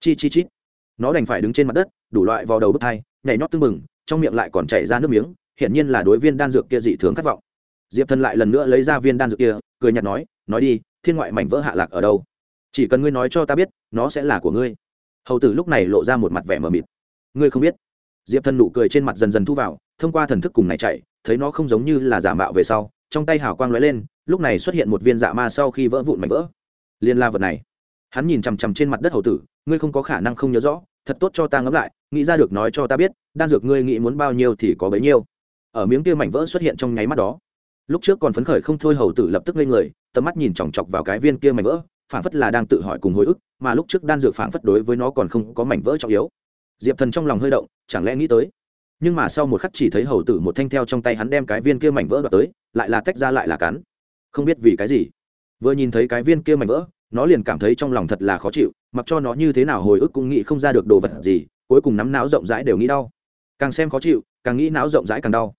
Chi chi chi. Nó đành phải đứng trên mặt đất, đủ loại vào đầu bức thai nhảy nhót tưng bừng, trong miệng lại còn chảy ra nước miếng, hiển nhiên là đối viên đan dược kia dị thường khát vọng. Diệp thần lại lần nữa lấy ra viên đan dược kia, cười nhạt nói nói đi, thiên ngoại mảnh vỡ hạ lạc ở đâu? Chỉ cần ngươi nói cho ta biết, nó sẽ là của ngươi. Hầu tử lúc này lộ ra một mặt vẻ mờ mịt ngươi không biết. Diệp thần nụ cười trên mặt dần dần thu vào, thông qua thần thức cùng này chạy, thấy nó không giống như là giả mạo về sau, trong tay hào quang lóe lên, lúc này xuất hiện một viên dạ ma sau khi vỡ vụn mảnh vỡ. Liên la vật này, hắn nhìn chằm chằm trên mặt đất hầu tử, ngươi không có khả năng không nhớ rõ, thật tốt cho ta ngẫm lại, nghĩ ra được nói cho ta biết, đan dược ngươi nghĩ muốn bao nhiêu thì có bấy nhiêu. Ở miếng kia mảnh vỡ xuất hiện trong nháy mắt đó, lúc trước còn phấn khởi không thôi hầu tử lập tức lên người, tầm mắt nhìn chòng chọc vào cái viên kia mảnh vỡ phản phất là đang tự hỏi cùng hồi ức, mà lúc trước đan dược phản phất đối với nó còn không có mảnh vỡ trọng yếu diệp thần trong lòng hơi động, chẳng lẽ nghĩ tới? Nhưng mà sau một khắc chỉ thấy hầu tử một thanh theo trong tay hắn đem cái viên kia mảnh vỡ đoạt tới, lại là tách ra lại là cắn. Không biết vì cái gì. Vừa nhìn thấy cái viên kia mảnh vỡ, nó liền cảm thấy trong lòng thật là khó chịu, mặc cho nó như thế nào hồi ức cũng nghĩ không ra được đồ vật gì, cuối cùng nắm não rộng rãi đều nghĩ đau. Càng xem khó chịu, càng nghĩ não rộng rãi càng đau.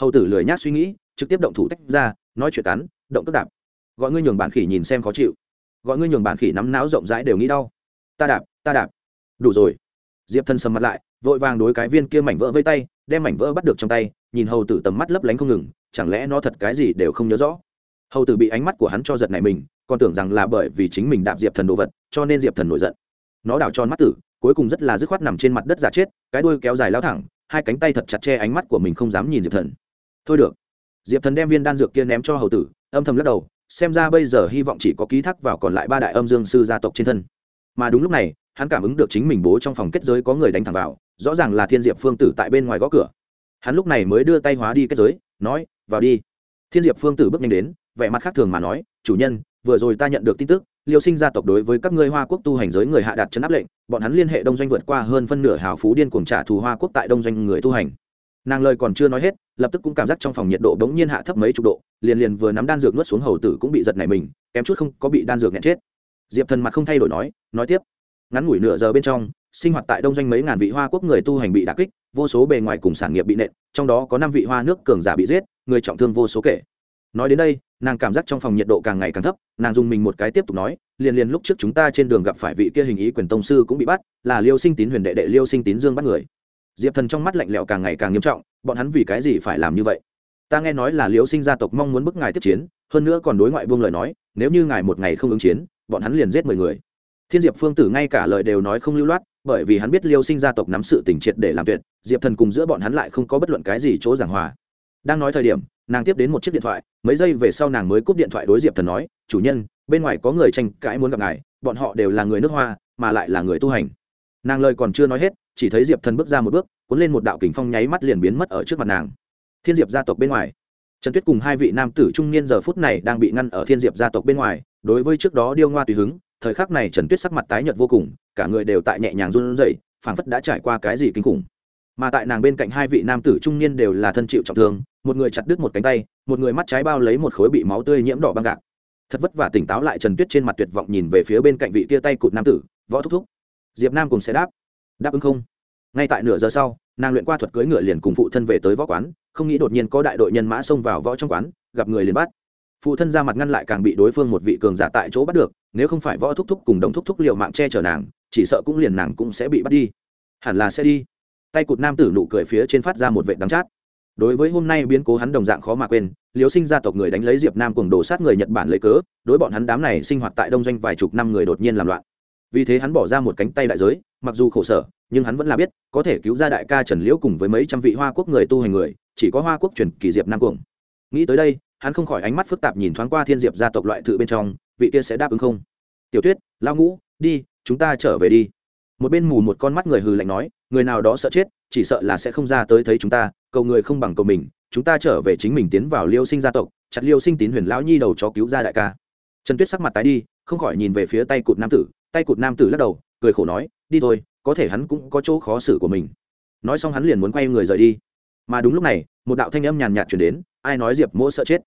Hầu tử lười nhác suy nghĩ, trực tiếp động thủ tách ra, nói chuyện cắn, động tức đạp. Gọi ngươi nhường bản khỉ nhìn xem khó chịu. Gọi ngươi nhường bản khỉ nắm não rộng rãi đều nghĩ đau. Ta đạp ta đạp. Đủ rồi diệp Thần sầm mặt lại, vội vàng đối cái viên kia mảnh vỡ vây tay, đem mảnh vỡ bắt được trong tay, nhìn hầu tử tầm mắt lấp lánh không ngừng, chẳng lẽ nó thật cái gì đều không nhớ rõ? Hầu tử bị ánh mắt của hắn cho giật này mình, còn tưởng rằng là bởi vì chính mình đạp diệp thần đồ vật, cho nên diệp thần nổi giận. Nó đảo tròn mắt tử, cuối cùng rất là dứt khoát nằm trên mặt đất giả chết, cái đuôi kéo dài lao thẳng, hai cánh tay thật chặt che ánh mắt của mình không dám nhìn diệp thần. Thôi được. Diệp thần đem viên đan dược kia ném cho hầu tử, âm thầm lắc đầu, xem ra bây giờ hy vọng chỉ có ký thác vào còn lại ba đại âm dương sư gia tộc trên thân. Mà đúng lúc này hắn cảm ứng được chính mình bố trong phòng kết giới có người đánh thẳng vào, rõ ràng là thiên diệp phương tử tại bên ngoài gõ cửa. Hắn lúc này mới đưa tay hóa đi kết giới, nói, vào đi. Thiên diệp phương tử bước nhanh đến, vẻ mặt khác thường mà nói, chủ nhân, vừa rồi ta nhận được tin tức, liêu sinh gia tộc đối với các ngươi hoa quốc tu hành giới người hạ đặt chấn áp lệnh, bọn hắn liên hệ đông doanh vượt qua hơn phân nửa hào phú điên cuồng trả thù hoa quốc tại đông doanh người tu hành. Nàng lời còn chưa nói hết, lập tức cũng cảm giác trong phòng nhiệt độ bỗng nhiên hạ thấp mấy chục độ, liền liền vừa nắm đan dược nuốt xuống hầu tử cũng bị giật này mình, kém chút không có bị đan dược nghẹn chết. Diệp thần mặt không thay đổi nói nói tiếp ngắn ngủi nửa giờ bên trong, sinh hoạt tại đông doanh mấy ngàn vị hoa quốc người tu hành bị đà kích, vô số bề ngoài cùng sản nghiệp bị nện, trong đó có năm vị hoa nước cường giả bị giết, người trọng thương vô số kể. Nói đến đây, nàng cảm giác trong phòng nhiệt độ càng ngày càng thấp, nàng dùng mình một cái tiếp tục nói, liền liền lúc trước chúng ta trên đường gặp phải vị kia hình ý quyền tông sư cũng bị bắt, là liêu sinh tín huyền đệ đệ liêu sinh tín dương bắt người. Diệp thần trong mắt lạnh lẽo càng ngày càng nghiêm trọng, bọn hắn vì cái gì phải làm như vậy? Ta nghe nói là liêu sinh gia tộc mong muốn bức ngài tiếp chiến, hơn nữa còn đối ngoại vương lời nói, nếu như ngài một ngày không ứng chiến, bọn hắn liền giết mười người thiên diệp phương tử ngay cả lời đều nói không lưu loát, bởi vì hắn biết liêu sinh gia tộc nắm sự tình triệt để làm tuyệt, diệp thần cùng giữa bọn hắn lại không có bất luận cái gì chỗ giảng hòa. Đang nói thời điểm, nàng tiếp đến một chiếc điện thoại, mấy giây về sau nàng mới cúp điện thoại đối diệp thần nói, chủ nhân, bên ngoài có người tranh cãi muốn gặp ngài, bọn họ đều là người nước hoa, mà lại là người tu hành. Nàng lời còn chưa nói hết, chỉ thấy diệp thần bước ra một bước, cuốn lên một đạo kình phong nháy mắt liền biến mất ở trước mặt nàng. Thiên diệp gia tộc bên ngoài. Trần tuyết cùng hai vị nam tử trung niên giờ phút này đang bị ngăn ở thiên diệp gia tộc bên ngoài, đối với trước đó điêu ngoa tùy hứng thời khắc này trần tuyết sắc mặt tái nhợt vô cùng, cả người đều tại nhẹ nhàng run rẩy, phảng phất đã trải qua cái gì kinh khủng. Mà tại nàng bên cạnh hai vị nam tử trung niên đều là thân chịu trọng thương, một người chặt đứt một cánh tay, một người mắt trái bao lấy một khối bị máu tươi nhiễm đỏ băng gạc. Thật vất vả tỉnh táo lại trần tuyết trên mặt tuyệt vọng nhìn về phía bên cạnh vị kia tay cụt nam tử, võ thúc thúc. Diệp nam cùng sẽ đáp đáp ứng không? Ngay tại nửa giờ sau, nàng luyện qua thuật cưỡi ngựa liền cùng phụ thân về tới võ quán, không nghĩ đột nhiên có đại đội nhân mã xông vào võ trong quán, gặp người liền bắt phụ thân ra mặt ngăn lại càng bị đối phương một vị cường giả tại chỗ bắt được, nếu không phải võ thúc thúc cùng đồng thúc thúc liệu mạng che chở nàng, chỉ sợ cũng liền nàng cũng sẽ bị bắt đi. Hẳn là sẽ đi. Tay cụt nam tử nụ cười phía trên phát ra một vệ đắng chát. Đối với hôm nay biến cố hắn đồng dạng khó mà quên liều sinh gia tộc người đánh lấy diệp nam cùng đổ sát người nhật bản lấy cớ, đối bọn hắn đám này sinh hoạt tại đông doanh vài chục năm người đột nhiên làm loạn. Vì thế hắn bỏ ra một cánh tay đại giới, mặc dù khổ sở, nhưng hắn vẫn là biết, có thể cứu ra đại ca trần liễu cùng với mấy trăm vị hoa quốc người tu hành người, chỉ có hoa quốc truyền kỳ diệp nam cuồng. Nghĩ tới đây hắn không khỏi ánh mắt phức tạp nhìn thoáng qua thiên diệp gia tộc loại thự bên trong, vị kia sẽ đáp ứng không? Tiểu tuyết lao ngũ, đi, chúng ta trở về đi. Một bên mù một con mắt người hừ lạnh nói, người nào đó sợ chết, chỉ sợ là sẽ không ra tới thấy chúng ta, cầu người không bằng cầu mình, chúng ta trở về chính mình tiến vào liêu sinh gia tộc, chặt liêu sinh tín huyền lão nhi đầu chó cứu ra đại ca. Trần tuyết sắc mặt tái đi, không khỏi nhìn về phía tay cụt nam tử, tay cụt nam tử lắc đầu, cười khổ nói, đi thôi, có thể hắn cũng có chỗ khó xử của mình. Nói xong hắn liền muốn quay người rời đi. Mà đúng lúc này, một đạo thanh âm nhàn nhạt chuyển đến, ai nói diệp mỗ sợ chết?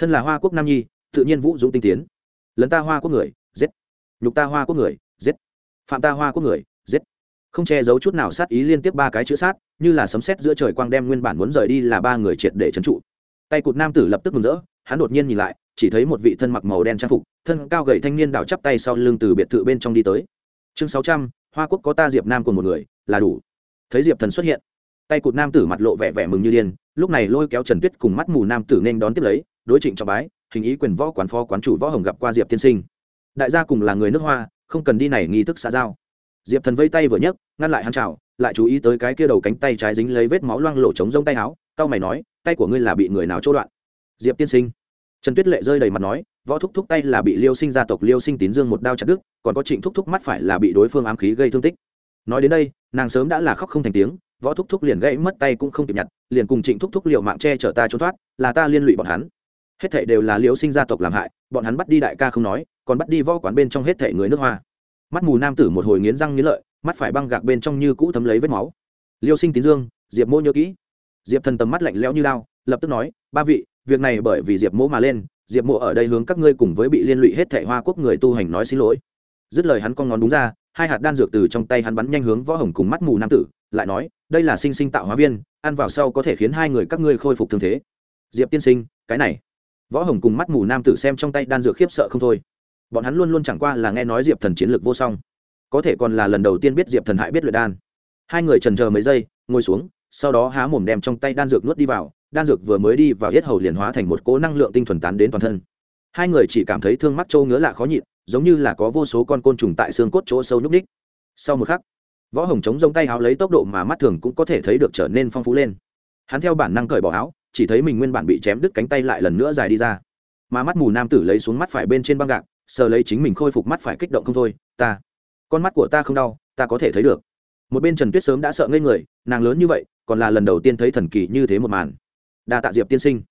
Thân là hoa quốc nam nhi, tự nhiên vũ dũng tinh tiến. Lấn ta hoa quốc người, giết. Nhục ta hoa quốc người, giết. Phạm ta hoa quốc người, giết. Không che giấu chút nào sát ý liên tiếp ba cái chữ sát, như là sấm sét giữa trời quang đem nguyên bản muốn rời đi là ba người triệt để trấn trụ. Tay cụt nam tử lập tức mừng rỡ, hắn đột nhiên nhìn lại, chỉ thấy một vị thân mặc màu đen trang phục, thân cao gầy thanh niên đảo chắp tay sau lưng từ biệt thự bên trong đi tới. Chương sáu trăm, hoa quốc có ta diệp nam của một người, là đủ. Thấy diệp thần xuất hiện tay cụt nam tử mặt lộ vẻ vẻ mừng như điên, lúc này lôi kéo trần tuyết cùng mắt mù nam tử nên đón tiếp lấy, đối trịnh trọng bái, hình ý quyền võ quán phó quán chủ võ hồng gặp qua diệp tiên sinh. Đại gia cùng là người nước hoa, không cần đi này nghi thức xã giao. Diệp thần vây tay vừa nhấc, ngăn lại hắn chào, lại chú ý tới cái kia đầu cánh tay trái dính lấy vết máu loang lộ trống rông tay áo tao mày nói, tay của ngươi là bị người nào chỗ đoạn? Diệp tiên sinh. Trần tuyết lệ rơi đầy mặt nói, võ thúc thúc tay là bị liêu sinh gia tộc liêu sinh tín dương một đao chặt đứt, còn có trịnh thúc thúc mắt phải là bị đối phương ám khí gây thương tích. Nói đến đây, nàng sớm đã là khóc không thành tiếng võ thúc thúc liền gãy mất tay cũng không kịp nhặt, liền cùng trịnh thúc thúc liệu mạng che chở ta trốn thoát, là ta liên lụy bọn hắn. Hết thệ đều là liêu sinh gia tộc làm hại, bọn hắn bắt đi đại ca không nói, còn bắt đi võ quán bên trong hết thệ người nước hoa. Mắt mù nam tử một hồi nghiến răng nghiến lợi, mắt phải băng gạc bên trong như cũ thấm lấy vết máu. Liêu sinh tín dương, diệp mô nhớ kỹ. Diệp thần tầm mắt lạnh lẽo như lao lập tức nói, ba vị, việc này bởi vì diệp mô mà lên, diệp mộ ở đây hướng các ngươi cùng với bị liên lụy hết thẻ hoa quốc người tu hành nói xin lỗi. Dứt lời hắn con ngón đúng ra hai hạt đan dược từ trong tay hắn bắn nhanh hướng võ hồng cùng mắt mù nam tử, lại nói, đây là sinh sinh tạo hóa viên, ăn vào sau có thể khiến hai người các ngươi khôi phục thương thế. Diệp tiên sinh, cái này. Võ hồng cùng mắt mù nam tử xem trong tay đan dược khiếp sợ không thôi. Bọn hắn luôn luôn chẳng qua là nghe nói diệp thần chiến lược vô song. Có thể còn là lần đầu tiên biết diệp thần hại biết luyện đan. Hai người trần chờ mấy giây, ngồi xuống, sau đó há mồm đem trong tay đan dược nuốt đi vào, đan dược vừa mới đi vào hết hầu liền hóa thành một cỗ năng lượng tinh thuần tán đến toàn thân. Hai người chỉ cảm thấy thương mắt trâu ngứa lạ khó nhịn giống như là có vô số con côn trùng tại xương cốt chỗ sâu nhúc ních sau một khắc, võ hồng chống giống tay áo lấy tốc độ mà mắt thường cũng có thể thấy được trở nên phong phú lên. Hắn theo bản năng cởi bỏ áo, chỉ thấy mình nguyên bản bị chém đứt cánh tay lại lần nữa dài đi ra. Mà mắt mù nam tử lấy xuống mắt phải bên trên băng gạc, sờ lấy chính mình khôi phục mắt phải kích động không thôi, ta, con mắt của ta không đau, ta có thể thấy được. Một bên trần tuyết sớm đã sợ ngây người, nàng lớn như vậy, còn là lần đầu tiên thấy thần kỳ như thế một màn. Đa tạ diệp tiên sinh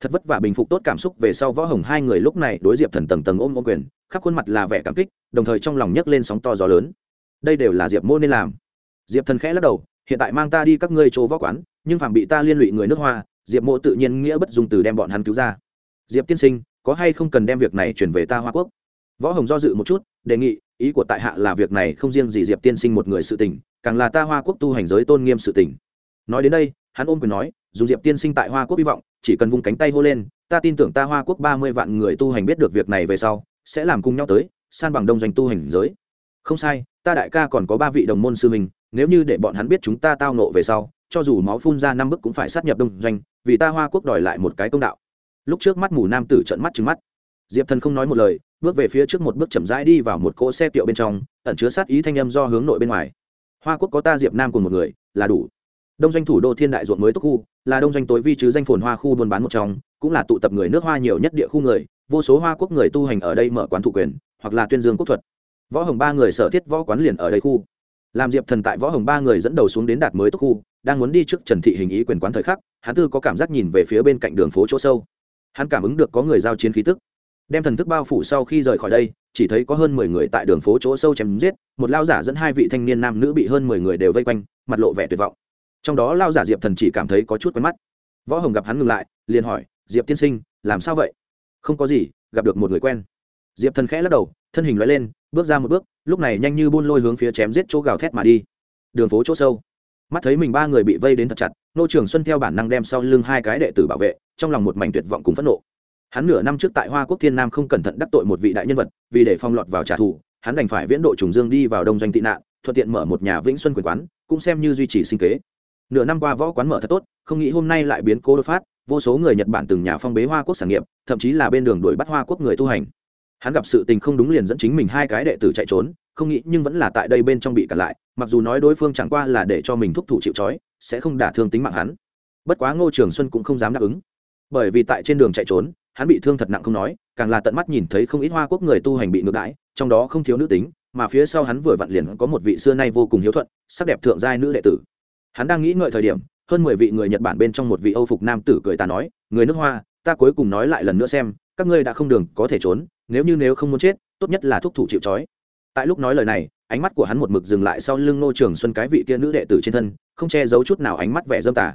thật vất vả bình phục tốt cảm xúc về sau võ hồng hai người lúc này đối diệp thần tầng tầng ôm ôm quyền, khắp khuôn mặt là vẻ cảm kích, đồng thời trong lòng nhấc lên sóng to gió lớn. Đây đều là diệp mô nên làm. Diệp thần khẽ lắc đầu, hiện tại mang ta đi các ngươi chỗ võ quán, nhưng phạm bị ta liên lụy người nước hoa, diệp mô tự nhiên nghĩa bất dùng từ đem bọn hắn cứu ra. Diệp tiên sinh, có hay không cần đem việc này chuyển về ta hoa quốc? Võ hồng do dự một chút, đề nghị, ý của tại hạ là việc này không riêng gì diệp tiên sinh một người sự tình, càng là ta hoa quốc tu hành giới tôn nghiêm sự tình. Nói đến đây, hắn ôm quyền nói dù diệp tiên sinh tại hoa quốc hy vọng, chỉ cần vung cánh tay hô lên, ta tin tưởng ta hoa quốc ba mươi vạn người tu hành biết được việc này về sau, sẽ làm cùng nhau tới, san bằng đông doanh tu hành giới. Không sai, ta đại ca còn có ba vị đồng môn sư mình nếu như để bọn hắn biết chúng ta tao nộ về sau, cho dù máu phun ra năm bức cũng phải sát nhập đông doanh, vì ta hoa quốc đòi lại một cái công đạo. Lúc trước mắt mù nam tử trận mắt trứng mắt. Diệp thần không nói một lời, bước về phía trước một bước chậm rãi đi vào một cỗ xe kiệu bên trong, ẩn chứa sát ý thanh âm do hướng nội bên ngoài. Hoa quốc có ta diệp nam cùng một người, là đủ đông doanh thủ đô thiên đại ruộng mới túc khu, là đông doanh tối vi chứ danh phồn hoa khu buôn bán một trong, cũng là tụ tập người nước hoa nhiều nhất địa khu người, vô số hoa quốc người tu hành ở đây mở quán thủ quyền, hoặc là tuyên dương quốc thuật. Võ hồng ba người sở thiết võ quán liền ở đây khu. Làm diệp thần tại võ hồng ba người dẫn đầu xuống đến đạt mới túc khu, đang muốn đi trước trần thị hình ý quyền quán thời khắc, hắn tư có cảm giác nhìn về phía bên cạnh đường phố chỗ sâu. Hắn cảm ứng được có người giao chiến khí tức. Đem thần thức bao phủ sau khi rời khỏi đây, chỉ thấy có hơn mười người tại đường phố chỗ sâu chém giết, một lao giả dẫn hai vị thanh niên nam nữ bị hơn mười người đều vây quanh, mặt lộ vẻ tuyệt vọng trong đó lao giả diệp thần chỉ cảm thấy có chút quen mắt. Võ hồng gặp hắn ngừng lại, liền hỏi, diệp tiên sinh, làm sao vậy? Không có gì, gặp được một người quen. Diệp thần khẽ lắc đầu, thân hình loại lên, bước ra một bước, lúc này nhanh như buôn lôi hướng phía chém giết chỗ gào thét mà đi. Đường phố chỗ sâu. Mắt thấy mình ba người bị vây đến thật chặt, nô trường xuân theo bản năng đem sau lưng hai cái đệ tử bảo vệ, trong lòng một mảnh tuyệt vọng cùng phẫn nộ. Hắn nửa năm trước tại hoa quốc thiên nam không cẩn thận đắc tội một vị đại nhân vật, vì để phong lọt vào trả thù, hắn đành phải viễn độ trùng dương đi vào đông doanh tị nạn, thuận tiện mở một nhà vĩnh xuân quyền quán, cũng xem như duy trì sinh kế nửa năm qua võ quán mở thật tốt, không nghĩ hôm nay lại biến cố đột phát, vô số người nhật bản từng nhà phong bế hoa quốc sản nghiệp, thậm chí là bên đường đuổi bắt hoa quốc người tu hành. Hắn gặp sự tình không đúng liền dẫn chính mình hai cái đệ tử chạy trốn, không nghĩ nhưng vẫn là tại đây bên trong bị cản lại, mặc dù nói đối phương chẳng qua là để cho mình thúc thủ chịu trói, sẽ không đả thương tính mạng hắn. Bất quá ngô trường xuân cũng không dám đáp ứng. Bởi vì tại trên đường chạy trốn, hắn bị thương thật nặng không nói, càng là tận mắt nhìn thấy không ít hoa quốc người tu hành bị ngược đãi, trong đó không thiếu nữ tính, mà phía sau hắn vừa vặn liền có một vị xưa nay vô cùng hiếu thuận, sắc đẹp thượng giai nữ đệ tử hắn đang nghĩ ngợi thời điểm, hơn mười vị người nhật bản bên trong một vị âu phục nam tử cười ta nói, người nước hoa, ta cuối cùng nói lại lần nữa xem, các ngươi đã không đường có thể trốn, nếu như nếu không muốn chết, tốt nhất là thúc thủ chịu trói. Tại lúc nói lời này, ánh mắt của hắn một mực dừng lại sau lưng nô trường xuân cái vị kia nữ đệ tử trên thân, không che giấu chút nào ánh mắt vẻ dâm tả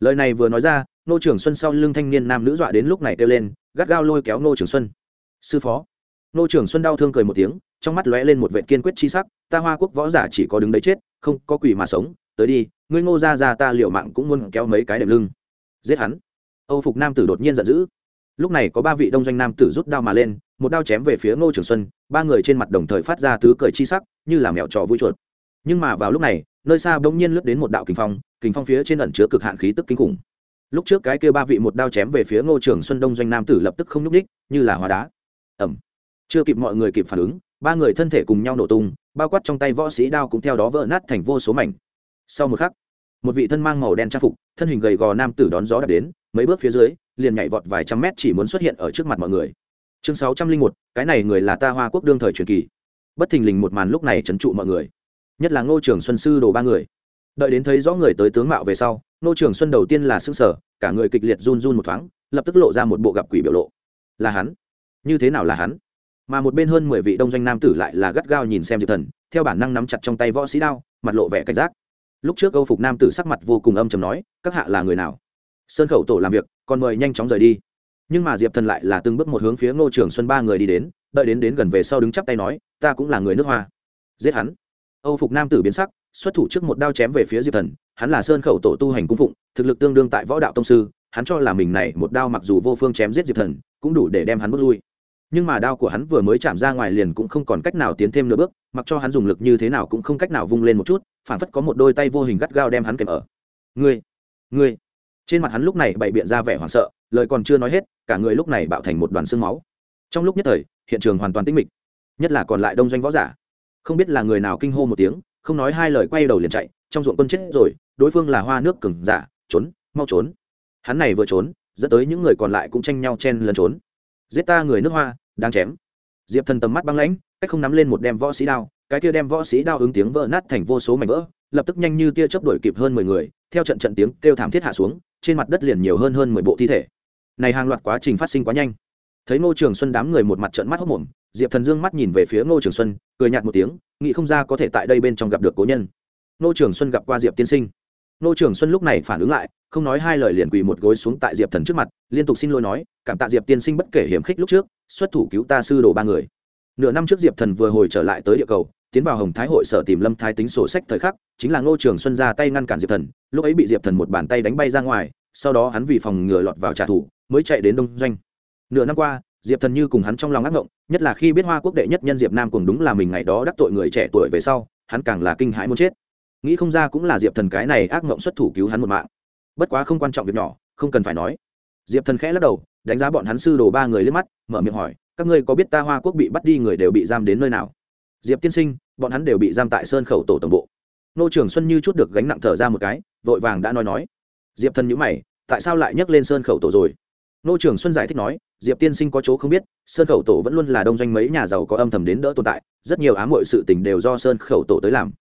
lời này vừa nói ra nô trường xuân sau lưng thanh niên nam nữ dọa đến lúc này kêu lên, gắt gao lôi kéo nô trường xuân. Sư phó. Nô trường xuân đau thương cười một tiếng, trong mắt lóe lên một vệ kiên quyết chi sắc, ta hoa quốc võ giả chỉ có đứng đấy chết, không có quỷ mà sống tới đi, ngươi ngô ra ra ta liệu mạng cũng muốn kéo mấy cái đệm lưng. Giết hắn. Âu phục nam tử đột nhiên giận dữ. Lúc này có ba vị đông doanh nam tử rút đao mà lên, một đao chém về phía ngô trường xuân, ba người trên mặt đồng thời phát ra thứ cười chi sắc, như là mèo trò vui chuột. Nhưng mà vào lúc này, nơi xa bỗng nhiên lướt đến một đạo kình phong kình phong phía trên ẩn chứa cực hạn khí tức kinh khủng. Lúc trước cái kia ba vị một đao chém về phía ngô trường xuân đông doanh nam tử lập tức không nhúc ních như là hóa đá. Ẩm chưa kịp mọi người kịp phản ứng, ba người thân thể cùng nhau nổ tung, bao quát trong tay võ sĩ đao cũng theo đó vỡ nát thành vô số mảnh sau một khắc, một vị thân mang màu đen trang phục, thân hình gầy gò nam tử đón gió đạp đến, mấy bước phía dưới, liền nhảy vọt vài trăm mét chỉ muốn xuất hiện ở trước mặt mọi người. Chương sáu trăm linh một, cái này người là ta hoa quốc đương thời truyền kỳ. Bất thình lình một màn lúc này trấn trụ mọi người. Nhất là ngô trường xuân sư đồ ba người. Đợi đến thấy rõ người tới tướng mạo về sau, ngô trường xuân đầu tiên là s ư n g sở cả người kịch liệt run run một thoáng, lập tức lộ ra một bộ gặp quỷ biểu lộ. Là hắn. Như thế nào là hắn? Mà một bên hơn mười vị đông doanh nam tử lại là gắt gao nhìn xem diệp thần, theo bản năng nắm chặt trong tay võ sĩ đao, mặt lộ vẻ cảnh giác lúc trước câu phục nam tử sắc mặt vô cùng âm chầm nói, các hạ là người nào? Sơn khẩu tổ làm việc còn mời nhanh chóng rời đi. Nhưng mà diệp thần lại là từng bước một hướng phía ngô trường xuân ba người đi đến, đợi đến đến gần về sau đứng chắp tay nói, ta cũng là người nước hoa. Giết hắn. Âu phục nam tử biến sắc, xuất thủ trước một đao chém về phía diệp thần, hắn là sơn khẩu tổ tu hành cung phụng, thực lực tương đương tại võ đạo tông sư, hắn cho là mình này một đao mặc dù vô phương chém giết diệp thần, cũng đủ để đem hắn bước lui. Nhưng mà đao của hắn vừa mới chạm ra ngoài liền cũng không còn cách nào tiến thêm nửa bước, mặc cho hắn dùng lực như thế nào cũng không cách nào vung lên một chút phản phất có một đôi tay vô hình gắt gao đem hắn kèm ở. Ngươi ngươi. Trên mặt hắn lúc này bày biện ra vẻ hoảng sợ, lời còn chưa nói hết, cả người lúc này bạo thành một đoàn xương máu. Trong lúc nhất thời, hiện trường hoàn toàn tĩnh mịch, nhất là còn lại đông doanh võ giả. Không biết là người nào kinh hô một tiếng, không nói hai lời quay đầu liền chạy, trong ruộng quân chết rồi, đối phương là hoa nước cừng giả, trốn, mau trốn. Hắn này vừa trốn, dẫn tới những người còn lại cũng tranh nhau chen lấn trốn. Giết ta người nước hoa đang chém diệp thần tầm mắt băng lãnh, cách không nắm lên một đem võ sĩ đao, cái kia đem võ sĩ đao ứng tiếng vỡ nát thành vô số mảnh vỡ, lập tức nhanh như tia chớp đuổi kịp hơn mười người, theo trận trận tiếng kêu thảm thiết hạ xuống, trên mặt đất liền nhiều hơn hơn mười bộ thi thể. Này hàng loạt quá trình phát sinh quá nhanh. Thấy ngô trường xuân đám người một mặt trận mắt hốc mồm, diệp thần dương mắt nhìn về phía ngô trường xuân, cười nhạt một tiếng, nghĩ không ra có thể tại đây bên trong gặp được cố nhân. Ngô trường xuân gặp qua diệp tiên sinh. Nô trường xuân lúc này phản ứng lại, không nói hai lời liền quỳ một gối xuống tại diệp thần trước mặt, liên tục xin lỗi nói, cảm tạ diệp tiên sinh bất kể hiểm khích lúc trước, xuất thủ cứu ta sư đồ ba người. Nửa năm trước diệp thần vừa hồi trở lại tới địa cầu, tiến vào hồng thái hội sở tìm lâm thái tính sổ sách thời khắc, chính là ngô trường xuân ra tay ngăn cản diệp thần, lúc ấy bị diệp thần một bàn tay đánh bay ra ngoài, sau đó hắn vì phòng ngừa lọt vào trả thù, mới chạy đến đông doanh. Nửa năm qua, diệp thần như cùng hắn trong lòng ác ngộng nhất là khi biết hoa quốc đệ nhất nhân diệp nam cùng đúng là mình ngày đó đắc tội người trẻ tuổi về sau, hắn càng là kinh hãi muốn chết nghĩ không ra cũng là diệp thần cái này ác mộng xuất thủ cứu hắn một mạng. Bất quá không quan trọng việc nhỏ, không cần phải nói. Diệp thần khẽ lắc đầu, đánh giá bọn hắn sư đồ ba người lên mắt, mở miệng hỏi, các ngươi có biết ta hoa quốc bị bắt đi người đều bị giam đến nơi nào? Diệp tiên sinh, bọn hắn đều bị giam tại sơn khẩu tổ tổng bộ. Nô trường xuân như chút được gánh nặng thở ra một cái, vội vàng đã nói nói. Diệp thần nhữ mày, tại sao lại nhắc lên sơn khẩu tổ rồi? Nô trường xuân giải thích nói, diệp tiên sinh có chỗ không biết, sơn khẩu tổ vẫn luôn là đông doanh mấy nhà giàu có âm thầm đến đỡ tồn tại, rất nhiều ám hội sự tình đều do sơn khẩu tổ tới làm.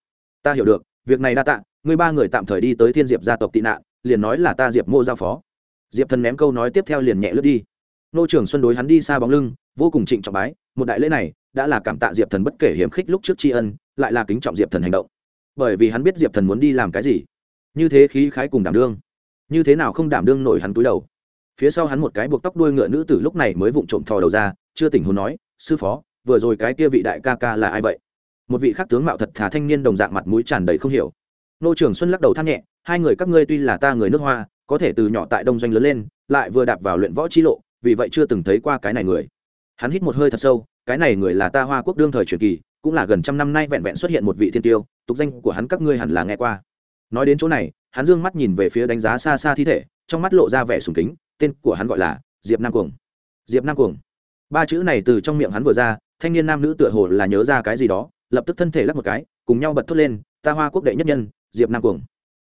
Ta hiểu được việc này đa tạ, ngươi ba người tạm thời đi tới thiên diệp gia tộc tị nạn, liền nói là ta diệp mô giao phó. Diệp thần ném câu nói tiếp theo liền nhẹ lướt đi. Nô trưởng xuân đối hắn đi xa bóng lưng, vô cùng trịnh trọng bái, một đại lễ này đã là cảm tạ diệp thần bất kể hiếm khích lúc trước tri ân, lại là kính trọng diệp thần hành động. Bởi vì hắn biết diệp thần muốn đi làm cái gì. Như thế khí khái cùng đảm đương. Như thế nào không đảm đương nổi hắn túi đầu. Phía sau hắn một cái buộc tóc đuôi ngựa nữ tử lúc này mới vụng trộm thò đầu ra, chưa tỉnh hồn nói, sư phó, vừa rồi cái kia vị đại ca ca là ai vậy? Một vị khác tướng mạo thật thà thanh niên đồng dạng mặt mũi tràn đầy không hiểu. Nô trường xuân lắc đầu than nhẹ, hai người các ngươi tuy là ta người nước hoa, có thể từ nhỏ tại đông doanh lớn lên, lại vừa đạp vào luyện võ chi lộ, vì vậy chưa từng thấy qua cái này người. Hắn hít một hơi thật sâu, cái này người là ta hoa quốc đương thời truyền kỳ, cũng là gần trăm năm nay vẹn vẹn xuất hiện một vị thiên tiêu, tục danh của hắn các ngươi hẳn là nghe qua. Nói đến chỗ này, hắn dương mắt nhìn về phía đánh giá xa xa thi thể, trong mắt lộ ra vẻ sùng kính, tên của hắn gọi là diệp nam cuồng. Diệp nam cuồng. Ba chữ này từ trong miệng hắn vừa ra, thanh niên nam nữ tựa hồ là nhớ ra cái gì đó lập tức thân thể lắc một cái, cùng nhau bật thốt lên, ta hoa quốc đệ nhất nhân, diệp nam cuồng.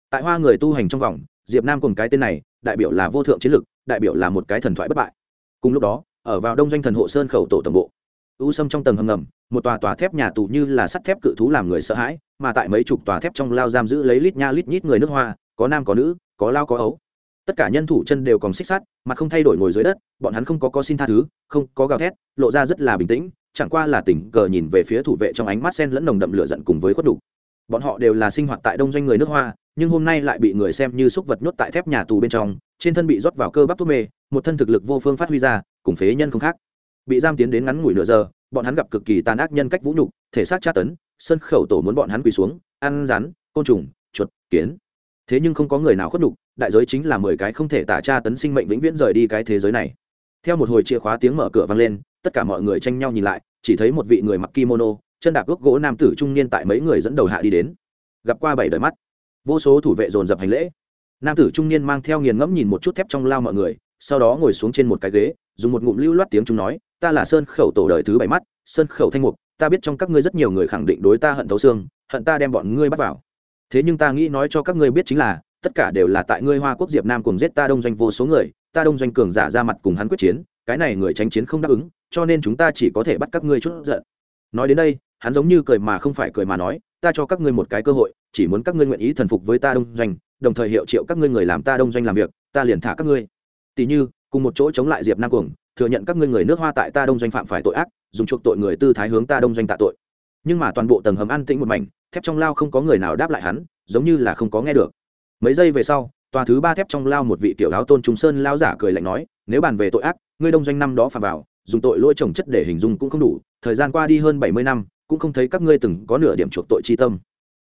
Tại hoa người tu hành trong vòng, diệp nam cùng cái tên này, đại biểu là vô thượng chiến lực, đại biểu là một cái thần thoại bất bại. Cùng lúc đó, ở vào đông doanh thần hộ sơn khẩu tổ tổng bộ u sâm trong tầng hầm ngầm, một tòa tòa thép nhà tù như là sắt thép cự thú làm người sợ hãi, mà tại mấy chục tòa thép trong lao giam giữ lấy lít nha lít nhít người nước hoa, có nam có nữ, có lao có ấu. Tất cả nhân thủ chân đều còn xích sắt, mà không thay đổi ngồi dưới đất, bọn hắn không có có xin tha thứ, không có gào thét, lộ ra rất là bình tĩnh chẳng qua là tỉnh cờ nhìn về phía thủ vệ trong ánh mắt sen lẫn nồng đậm lửa giận cùng với khuất đủ bọn họ đều là sinh hoạt tại đông doanh người nước hoa, nhưng hôm nay lại bị người xem như xúc vật nhốt tại thép nhà tù bên trong, trên thân bị rót vào cơ bắp thuốc mê, một thân thực lực vô phương phát huy ra, cùng phế nhân không khác. Bị giam tiến đến ngắn ngủi nửa giờ, bọn hắn gặp cực kỳ tàn ác nhân cách vũ nhục, thể xác tra tấn, sân khẩu tổ muốn bọn hắn quỳ xuống, ăn rắn, côn trùng, chuột, kiến. Thế nhưng không có người nào khuất nhục, đại giới chính là mười cái không thể tả tra tấn sinh mệnh vĩnh viễn rời đi cái thế giới này. Theo một hồi chìa khóa tiếng mở cửa vang lên tất cả mọi người tranh nhau nhìn lại, chỉ thấy một vị người mặc kimono, chân đạp gốc gỗ nam tử trung niên tại mấy người dẫn đầu hạ đi đến. Gặp qua bảy đời mắt. Vô số thủ vệ dồn dập hành lễ. Nam tử trung niên mang theo nghiền ngẫm nhìn một chút thép trong lao mọi người, sau đó ngồi xuống trên một cái ghế, dùng một ngụm lưu loát tiếng chúng nói, ta là sơn khẩu tổ đời thứ bảy mắt, sơn khẩu thanh mục, ta biết trong các ngươi rất nhiều người khẳng định đối ta hận thấu xương, hận ta đem bọn ngươi bắt vào. Thế nhưng ta nghĩ nói cho các ngươi biết chính là, tất cả đều là tại ngươi hoa quốc diệp nam cùng giết ta đông doanh vô số người ta đông doanh cường giả ra mặt cùng hắn quyết chiến, cái này người tránh chiến không đáp ứng, cho nên chúng ta chỉ có thể bắt các ngươi chút giận. Nói đến đây, hắn giống như cười mà không phải cười mà nói, ta cho các ngươi một cái cơ hội, chỉ muốn các ngươi nguyện ý thần phục với ta đông doanh, đồng thời hiệu triệu các ngươi người làm ta đông doanh làm việc, ta liền thả các ngươi. Tỷ như, cùng một chỗ chống lại diệp nam cuồng, thừa nhận các ngươi người nước hoa tại ta đông doanh phạm phải tội ác, dùng chuộc tội người tư thái hướng ta đông doanh tạ tội. Nhưng mà toàn bộ tầng hầm an tĩnh một mảnh, thép trong lao không có người nào đáp lại hắn, giống như là không có nghe được. Mấy giây về sau tòa thứ ba thép trong lao một vị tiểu áo tôn trung sơn lao giả cười lạnh nói, nếu bàn về tội ác, ngươi đông doanh năm đó phạm vào, dùng tội lỗi trồng chất để hình dung cũng không đủ, thời gian qua đi hơn bảy mươi năm, cũng không thấy các ngươi từng có nửa điểm chuộc tội chi tâm.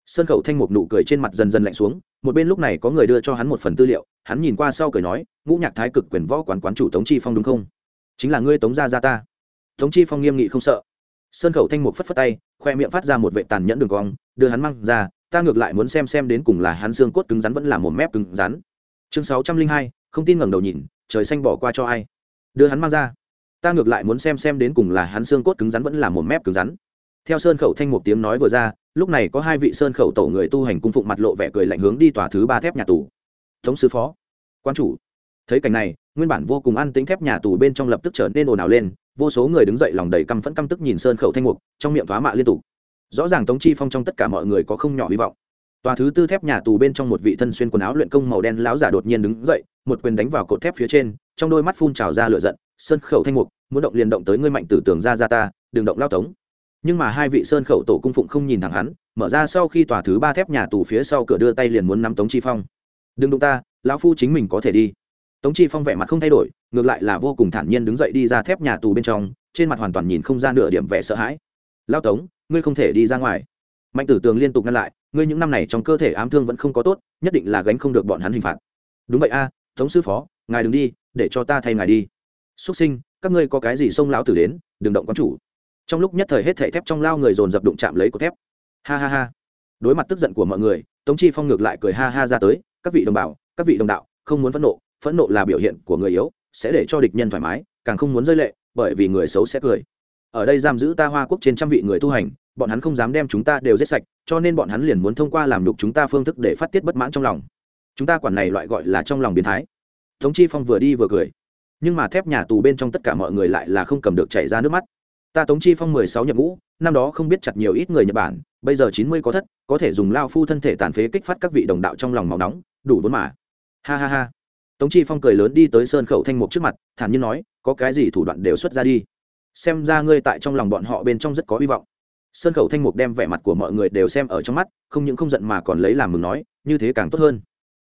Sơn khẩu thanh một nụ cười trên mặt dần dần lạnh xuống, một bên lúc này có người đưa cho hắn một phần tư liệu, hắn nhìn qua sau cười nói, ngũ nhạc thái cực quyền võ quán quán chủ tống chi phong đúng không? Chính là ngươi tống gia gia ta. Tống chi phong nghiêm nghị không sợ. Sơn khẩu thanh một phất phất tay, khoe miệng phát ra một vệ tàn nhẫn đường cong, đưa hắn mang ra ta ngược lại muốn xem xem đến cùng là hắn xương cốt cứng rắn vẫn là một mép cứng rắn. Chương sáu trăm linh hai, không tin ngẩng đầu nhìn, trời xanh bỏ qua cho ai. Đưa hắn mang ra. Ta ngược lại muốn xem xem đến cùng là hắn xương cốt cứng rắn vẫn là một mép cứng rắn. Theo sơn khẩu thanh một tiếng nói vừa ra, lúc này có hai vị sơn khẩu tổ người tu hành cung phụng mặt lộ vẻ cười lạnh hướng đi tòa thứ ba thép nhà tù. Thống sứ phó, quan chủ. Thấy cảnh này, nguyên bản vô cùng ăn tính thép nhà tù bên trong lập tức trở nên ồn ào lên, vô số người đứng dậy lòng đầy căm phẫn căm tức nhìn sơn khẩu thanh mục, trong miệng thoá mạ liên tục rõ ràng tống chi phong trong tất cả mọi người có không nhỏ hy vọng. Tòa thứ tư thép nhà tù bên trong một vị thân xuyên quần áo luyện công màu đen láo giả đột nhiên đứng dậy, một quyền đánh vào cột thép phía trên, trong đôi mắt phun trào ra lửa giận, sơn khẩu thanh mục, muốn động liền động tới ngươi mạnh tử tường ra ra ta, đừng động lao tống. Nhưng mà hai vị sơn khẩu tổ cung phụng không nhìn thẳng hắn, mở ra sau khi tòa thứ ba thép nhà tù phía sau cửa đưa tay liền muốn nắm tống chi phong. Đừng đụng ta, lão phu chính mình có thể đi. Tống chi phong vẻ mặt không thay đổi, ngược lại là vô cùng thản nhiên đứng dậy đi ra thép nhà tù bên trong, trên mặt hoàn toàn nhìn không ra nửa điểm vẻ sợ hãi. Lao tống ngươi không thể đi ra ngoài. Mạnh tử tường liên tục ngăn lại, ngươi những năm này trong cơ thể ám thương vẫn không có tốt, nhất định là gánh không được bọn hắn hình phạt. Đúng vậy a, tống sư phó, ngài đừng đi, để cho ta thay ngài đi. Xuất sinh, các ngươi có cái gì xông lão tử đến, đừng động quán chủ. Trong lúc nhất thời hết thảy thép trong lao người dồn dập đụng chạm lấy của thép. Ha ha ha. Đối mặt tức giận của mọi người, tống chi phong ngược lại cười ha ha ra tới, các vị đồng bào, các vị đồng đạo, không muốn phẫn nộ phẫn nộ là biểu hiện của người yếu, sẽ để cho địch nhân thoải mái, càng không muốn rơi lệ, bởi vì người xấu sẽ cười ở đây giam giữ ta hoa quốc trên trăm vị người tu hành, bọn hắn không dám đem chúng ta đều giết sạch, cho nên bọn hắn liền muốn thông qua làm đục chúng ta phương thức để phát tiết bất mãn trong lòng. Chúng ta quản này loại gọi là trong lòng biến thái. Tống chi phong vừa đi vừa cười. Nhưng mà thép nhà tù bên trong tất cả mọi người lại là không cầm được chảy ra nước mắt. Ta tống chi phong mười sáu nhập ngũ, năm đó không biết chặt nhiều ít người nhật bản, bây giờ chín mươi có thất, có thể dùng lao phu thân thể tàn phế kích phát các vị đồng đạo trong lòng máu nóng, đủ vốn mà. Ha ha ha. Tống chi phong cười lớn đi tới sơn khẩu thanh mục trước mặt, thản nhiên nói, có cái gì thủ đoạn đều xuất ra đi xem ra ngươi tại trong lòng bọn họ bên trong rất có hy vọng. Sơn khẩu thanh mục đem vẻ mặt của mọi người đều xem ở trong mắt, không những không giận mà còn lấy làm mừng nói, như thế càng tốt hơn.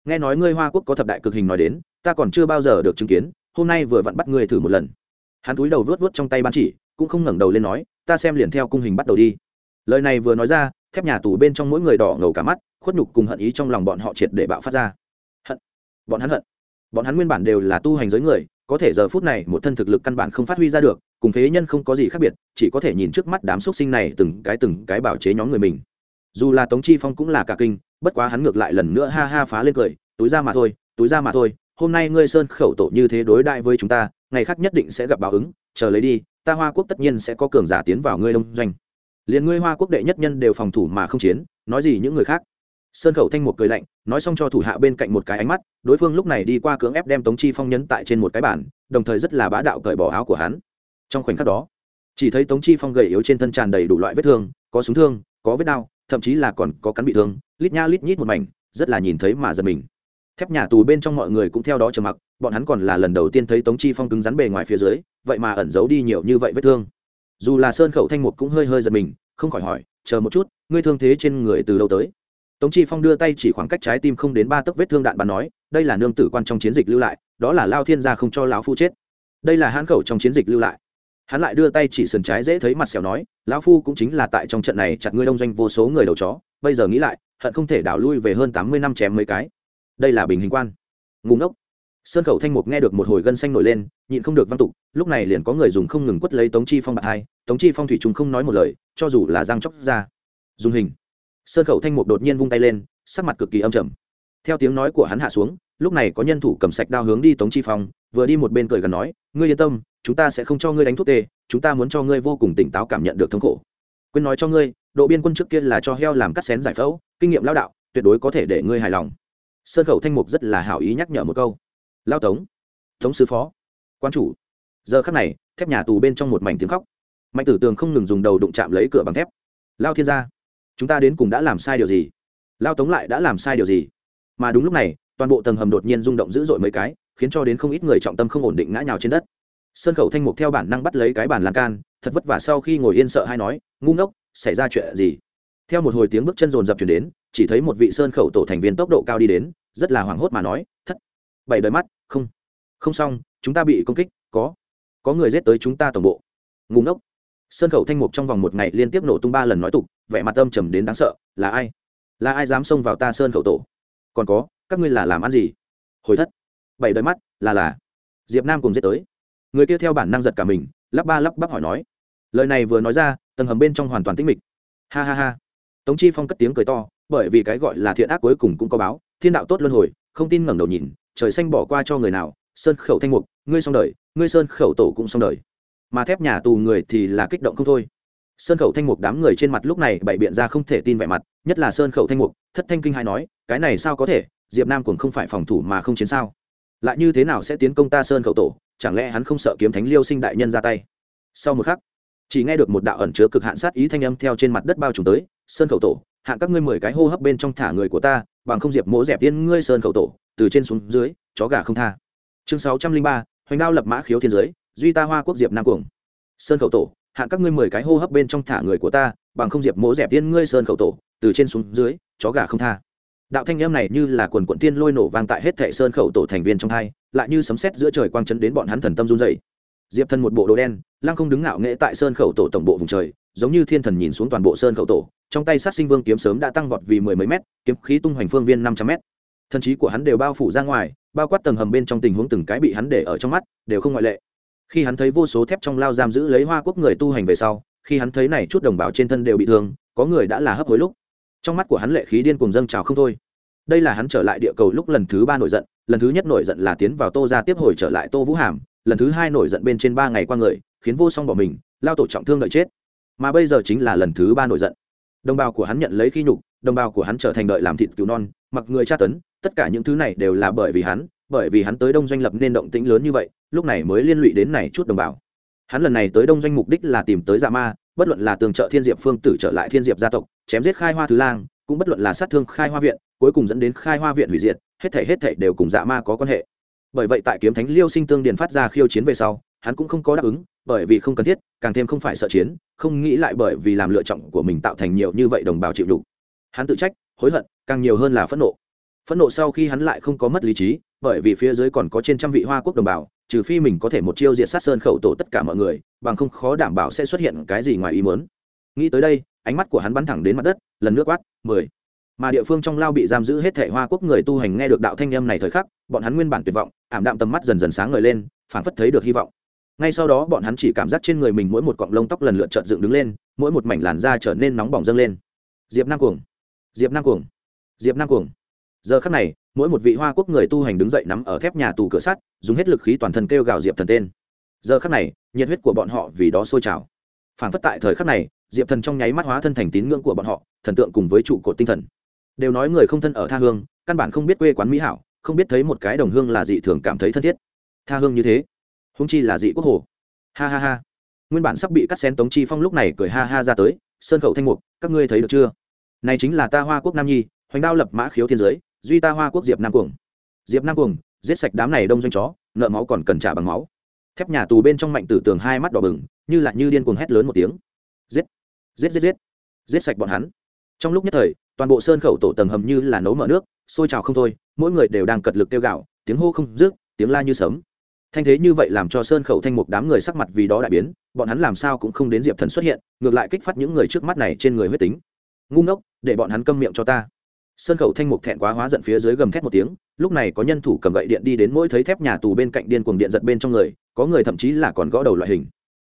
Nghe nói ngươi hoa quốc có thập đại cực hình nói đến, ta còn chưa bao giờ được chứng kiến, hôm nay vừa vặn bắt ngươi thử một lần. Hắn túi đầu vớt vớt trong tay ban chỉ, cũng không ngẩng đầu lên nói, ta xem liền theo cung hình bắt đầu đi. Lời này vừa nói ra, thép nhà tù bên trong mỗi người đỏ ngầu cả mắt, khuất nhục cùng hận ý trong lòng bọn họ triệt để bạo phát ra. Hận. Bọn hắn hận. Bọn hắn nguyên bản đều là tu hành giới người, có thể giờ phút này một thân thực lực căn bản không phát huy ra được cùng phế nhân không có gì khác biệt, chỉ có thể nhìn trước mắt đám xúc sinh này từng cái từng cái bảo chế nhóm người mình. Dù là tống chi phong cũng là cả kinh, bất quá hắn ngược lại lần nữa ha ha phá lên cười, túi ra mà thôi, túi ra mà thôi, hôm nay ngươi sơn khẩu tổ như thế đối đại với chúng ta, ngày khác nhất định sẽ gặp báo ứng, chờ lấy đi, ta hoa quốc tất nhiên sẽ có cường giả tiến vào ngươi đông doanh. Liền ngươi hoa quốc đệ nhất nhân đều phòng thủ mà không chiến, nói gì những người khác? Sơn khẩu thanh một cười lạnh, nói xong cho thủ hạ bên cạnh một cái ánh mắt, đối phương lúc này đi qua cưỡng ép đem tống chi phong nhấn tại trên một cái bản đồng thời rất là bá đạo cởi bỏ áo của hắn trong khoảnh khắc đó, chỉ thấy tống chi phong gầy yếu trên thân tràn đầy đủ loại vết thương, có súng thương, có vết đau thậm chí là còn có cắn bị thương, lít nha lít nhít một mảnh, rất là nhìn thấy mà giật mình. Thép nhà tù bên trong mọi người cũng theo đó trầm mặc, bọn hắn còn là lần đầu tiên thấy tống chi phong cứng rắn bề ngoài phía dưới, vậy mà ẩn giấu đi nhiều như vậy vết thương. Dù là sơn khẩu thanh mục cũng hơi hơi giật mình, không khỏi hỏi, chờ một chút, ngươi thương thế trên người từ đâu tới? Tống chi phong đưa tay chỉ khoảng cách trái tim không đến ba tấc vết thương đạn bắn nói, đây là nương tử quan trong chiến dịch lưu lại, đó là lao thiên gia không cho lão phu chết. Đây là hãn khẩu trong chiến dịch lưu lại hắn lại đưa tay chỉ sườn trái dễ thấy mặt xẻo nói, lão phu cũng chính là tại trong trận này chặt ngươi đông doanh vô số người đầu chó, bây giờ nghĩ lại, hận không thể đảo lui về hơn tám mươi năm chém mấy cái. Đây là bình hình quan. Ngùng ốc sơn khẩu thanh mục nghe được một hồi gân xanh nổi lên, nhịn không được văn tục, lúc này liền có người dùng không ngừng quất lấy tống chi phong bạc hai, tống chi phong thủy chúng không nói một lời, cho dù là răng chóc ra. Dùng hình. Sơn khẩu thanh mục đột nhiên vung tay lên, sắc mặt cực kỳ âm trầm. Theo tiếng nói của hắn hạ xuống, lúc này có nhân thủ cầm sạch đao hướng đi tống chi phong, vừa đi một bên cười gần nói, ngươi yên tâm chúng ta sẽ không cho ngươi đánh thuốc tê, chúng ta muốn cho ngươi vô cùng tỉnh táo cảm nhận được thống khổ. Quên nói cho ngươi, độ biên quân trước kia là cho heo làm cắt xén giải phẫu, kinh nghiệm lao đạo, tuyệt đối có thể để ngươi hài lòng. Sơn khẩu thanh mục rất là hảo ý nhắc nhở một câu. Lao tống tống sứ phó, quan chủ. Giờ khắc này, thép nhà tù bên trong một mảnh tiếng khóc. Mạnh tử tường không ngừng dùng đầu đụng chạm lấy cửa bằng thép. Lao thiên gia, chúng ta đến cùng đã làm sai điều gì? Lao tống lại đã làm sai điều gì? Mà đúng lúc này, toàn bộ tầng hầm đột nhiên rung động dữ dội mấy cái, khiến cho đến không ít người trọng tâm không ổn định ngã nhào trên đất sơn khẩu thanh mục theo bản năng bắt lấy cái bàn lan can, thật vất vả sau khi ngồi yên sợ hay nói, ngu ngốc, xảy ra chuyện gì? Theo một hồi tiếng bước chân rồn rập chuyển đến, chỉ thấy một vị sơn khẩu tổ thành viên tốc độ cao đi đến, rất là hoảng hốt mà nói, thất, bảy đời mắt, không không xong, chúng ta bị công kích, có có người giết tới chúng ta tổng bộ. Ngu ngốc. Sơn khẩu thanh mục trong vòng một ngày liên tiếp nổ tung ba lần nói tục, vẻ mặt âm trầm đến đáng sợ, là ai? Là ai dám xông vào ta sơn khẩu tổ? Còn có, các ngươi là làm ăn gì? Hồi thất, bảy đời mắt, là là, diệp nam cùng giết tới người kia theo bản năng giật cả mình, lắp ba lắp bắp hỏi nói. Lời này vừa nói ra, tầng hầm bên trong hoàn toàn tĩnh mịch. Ha ha ha. Tống chi phong cất tiếng cười to, bởi vì cái gọi là thiện ác cuối cùng cũng có báo, thiên đạo tốt luân hồi, không tin ngẩng đầu nhìn, trời xanh bỏ qua cho người nào, sơn khẩu thanh mục, ngươi xong đời, ngươi sơn khẩu tổ cũng xong đời. Mà thép nhà tù người thì là kích động không thôi. Sơn khẩu thanh mục đám người trên mặt lúc này bày biện ra không thể tin vẻ mặt, nhất là sơn khẩu thanh mục, thất thanh kinh hai nói, cái này sao có thể, diệp nam cũng không phải phòng thủ mà không chiến sao? Lại như thế nào sẽ tiến công ta sơn khẩu tổ? Chẳng lẽ hắn không sợ kiếm thánh liêu sinh đại nhân ra tay? Sau một khắc, chỉ nghe được một đạo ẩn chứa cực hạn sát ý thanh âm theo trên mặt đất bao trùm tới, sơn khẩu tổ hạn các ngươi mười cái hô hấp bên trong thả người của ta, bằng không diệp mỗ dẹp tiên ngươi sơn khẩu tổ, từ trên xuống dưới, chó gà không tha. Chương sáu trăm linh ba, hoành đao lập mã khiếu thiên giới, duy ta hoa quốc diệp nam cuồng. Sơn khẩu tổ hạn các ngươi mười cái hô hấp bên trong thả người của ta, bằng không diệp mỗ dẹp tiên ngươi sơn khẩu tổ, từ trên xuống dưới, chó gà không tha. Đạo thanh âm này như là quần quận tiên lôi nổ vang tại hết thệ sơn khẩu tổ thành viên trong hai lại như sấm sét giữa trời quang chấn đến bọn hắn thần tâm run dậy diệp thân một bộ đồ đen, lăng không đứng ngạo nghễ tại sơn khẩu tổ tổng bộ vùng trời, giống như thiên thần nhìn xuống toàn bộ sơn khẩu tổ, trong tay sát sinh vương kiếm sớm đã tăng vọt vì mười mấy mét, kiếm khí tung hoành phương viên năm trăm mét. Thần trí của hắn đều bao phủ ra ngoài, bao quát tầng hầm bên trong tình huống từng cái bị hắn để ở trong mắt, đều không ngoại lệ. Khi hắn thấy vô số thép trong lao giam giữ lấy hoa quốc người tu hành về sau, khi hắn thấy này chút đồng bào trên thân đều bị thương, có người đã là hấp hối lúc. Trong mắt của hắn lệ khí điên cùng dâng trào không thôi. Đây là hắn trở lại địa cầu lúc lần thứ ba nổi giận lần thứ nhất nổi giận là tiến vào tô ra tiếp hồi trở lại tô vũ hàm, lần thứ hai nổi giận bên trên ba ngày qua người, khiến vô song bỏ mình, lao tổ trọng thương đợi chết. Mà bây giờ chính là lần thứ ba nổi giận. Đồng bào của hắn nhận lấy khi nhục, đồng bào của hắn trở thành đợi làm thịt cứu non, mặc người tra tấn, tất cả những thứ này đều là bởi vì hắn, bởi vì hắn tới đông doanh lập nên động tĩnh lớn như vậy, lúc này mới liên lụy đến này chút đồng bào. Hắn lần này tới đông doanh mục đích là tìm tới dạ ma, bất luận là tường trợ thiên diệp phương tử trở lại thiên diệp gia tộc, chém giết khai hoa thứ lang, cũng bất luận là sát thương khai hoa viện, cuối cùng dẫn đến khai hoa viện hủy diệt hết thể hết thể đều cùng dạ ma có quan hệ. Bởi vậy tại kiếm thánh liêu sinh tương điền phát ra khiêu chiến về sau, hắn cũng không có đáp ứng, bởi vì không cần thiết, càng thêm không phải sợ chiến, không nghĩ lại bởi vì làm lựa chọn của mình tạo thành nhiều như vậy đồng bào chịu đủ hắn tự trách, hối hận, càng nhiều hơn là phẫn nộ. Phẫn nộ sau khi hắn lại không có mất lý trí, bởi vì phía dưới còn có trên trăm vị hoa quốc đồng bào, trừ phi mình có thể một chiêu diệt sát sơn khẩu tổ tất cả mọi người, bằng không khó đảm bảo sẽ xuất hiện cái gì ngoài ý muốn. Nghĩ tới đây, ánh mắt của hắn bắn thẳng đến mặt đất, lần nước quát, mười mà địa phương trong lao bị giam giữ hết thể hoa quốc người tu hành nghe được đạo thanh âm này thời khắc, bọn hắn nguyên bản tuyệt vọng, ảm đạm tầm mắt dần dần sáng ngời lên, phảng phất thấy được hy vọng. Ngay sau đó bọn hắn chỉ cảm giác trên người mình mỗi một cọng lông tóc lần lượt trợn dựng đứng lên, mỗi một mảnh làn da trở nên nóng bỏng dâng lên. Diệp nam cuồng! Diệp nam cuồng! Diệp nam cuồng! Giờ khắc này, mỗi một vị hoa quốc người tu hành đứng dậy nắm ở thép nhà tù cửa sắt, dùng hết lực khí toàn thân kêu gào diệp thần tên. Giờ khắc này, nhiệt huyết của bọn họ vì đó sôi trào. Phản phất tại thời khắc này, diệp thần trong nháy mắt hóa thân thành tín ngưỡng của bọn họ, thần tượng cùng với trụ cột tinh thần đều nói người không thân ở tha hương, căn bản không biết quê quán mỹ hảo, không biết thấy một cái đồng hương là dị thường cảm thấy thân thiết. Tha hương như thế húng chi là dị quốc hồ. Ha ha ha. Nguyên bản sắp bị cắt xén tống chi phong lúc này cười ha ha ra tới, sơn khẩu thanh mục, các ngươi thấy được chưa? Này chính là ta hoa quốc nam nhi, hoành đao lập mã khiếu thiên giới, duy ta hoa quốc diệp nam cuồng. Diệp nam cuồng, giết sạch đám này đông doanh chó, nợ máu còn cần trả bằng máu. Thép nhà tù bên trong mạnh tử tường hai mắt đỏ bừng, như lại như điên cuồng hét lớn một tiếng. Giết giết giết giết giết sạch bọn hắn. Trong lúc nhất thời toàn bộ sơn khẩu tổ tầng hầm như là nấu mở nước, sôi trào không thôi, mỗi người đều đang cật lực tiêu gạo tiếng hô không rước tiếng la như sấm. Thanh thế như vậy làm cho sơn khẩu thanh mục đám người sắc mặt vì đó đại biến, bọn hắn làm sao cũng không đến diệp thần xuất hiện, ngược lại kích phát những người trước mắt này trên người huyết tính. Ngu ngốc, để bọn hắn câm miệng cho ta. Sơn khẩu thanh mục thẹn quá hóa giận phía dưới gầm thét một tiếng, lúc này có nhân thủ cầm gậy điện đi đến mỗi thấy thép nhà tù bên cạnh điên cuồng điện giật bên trong người, có người thậm chí là còn gõ đầu loại hình.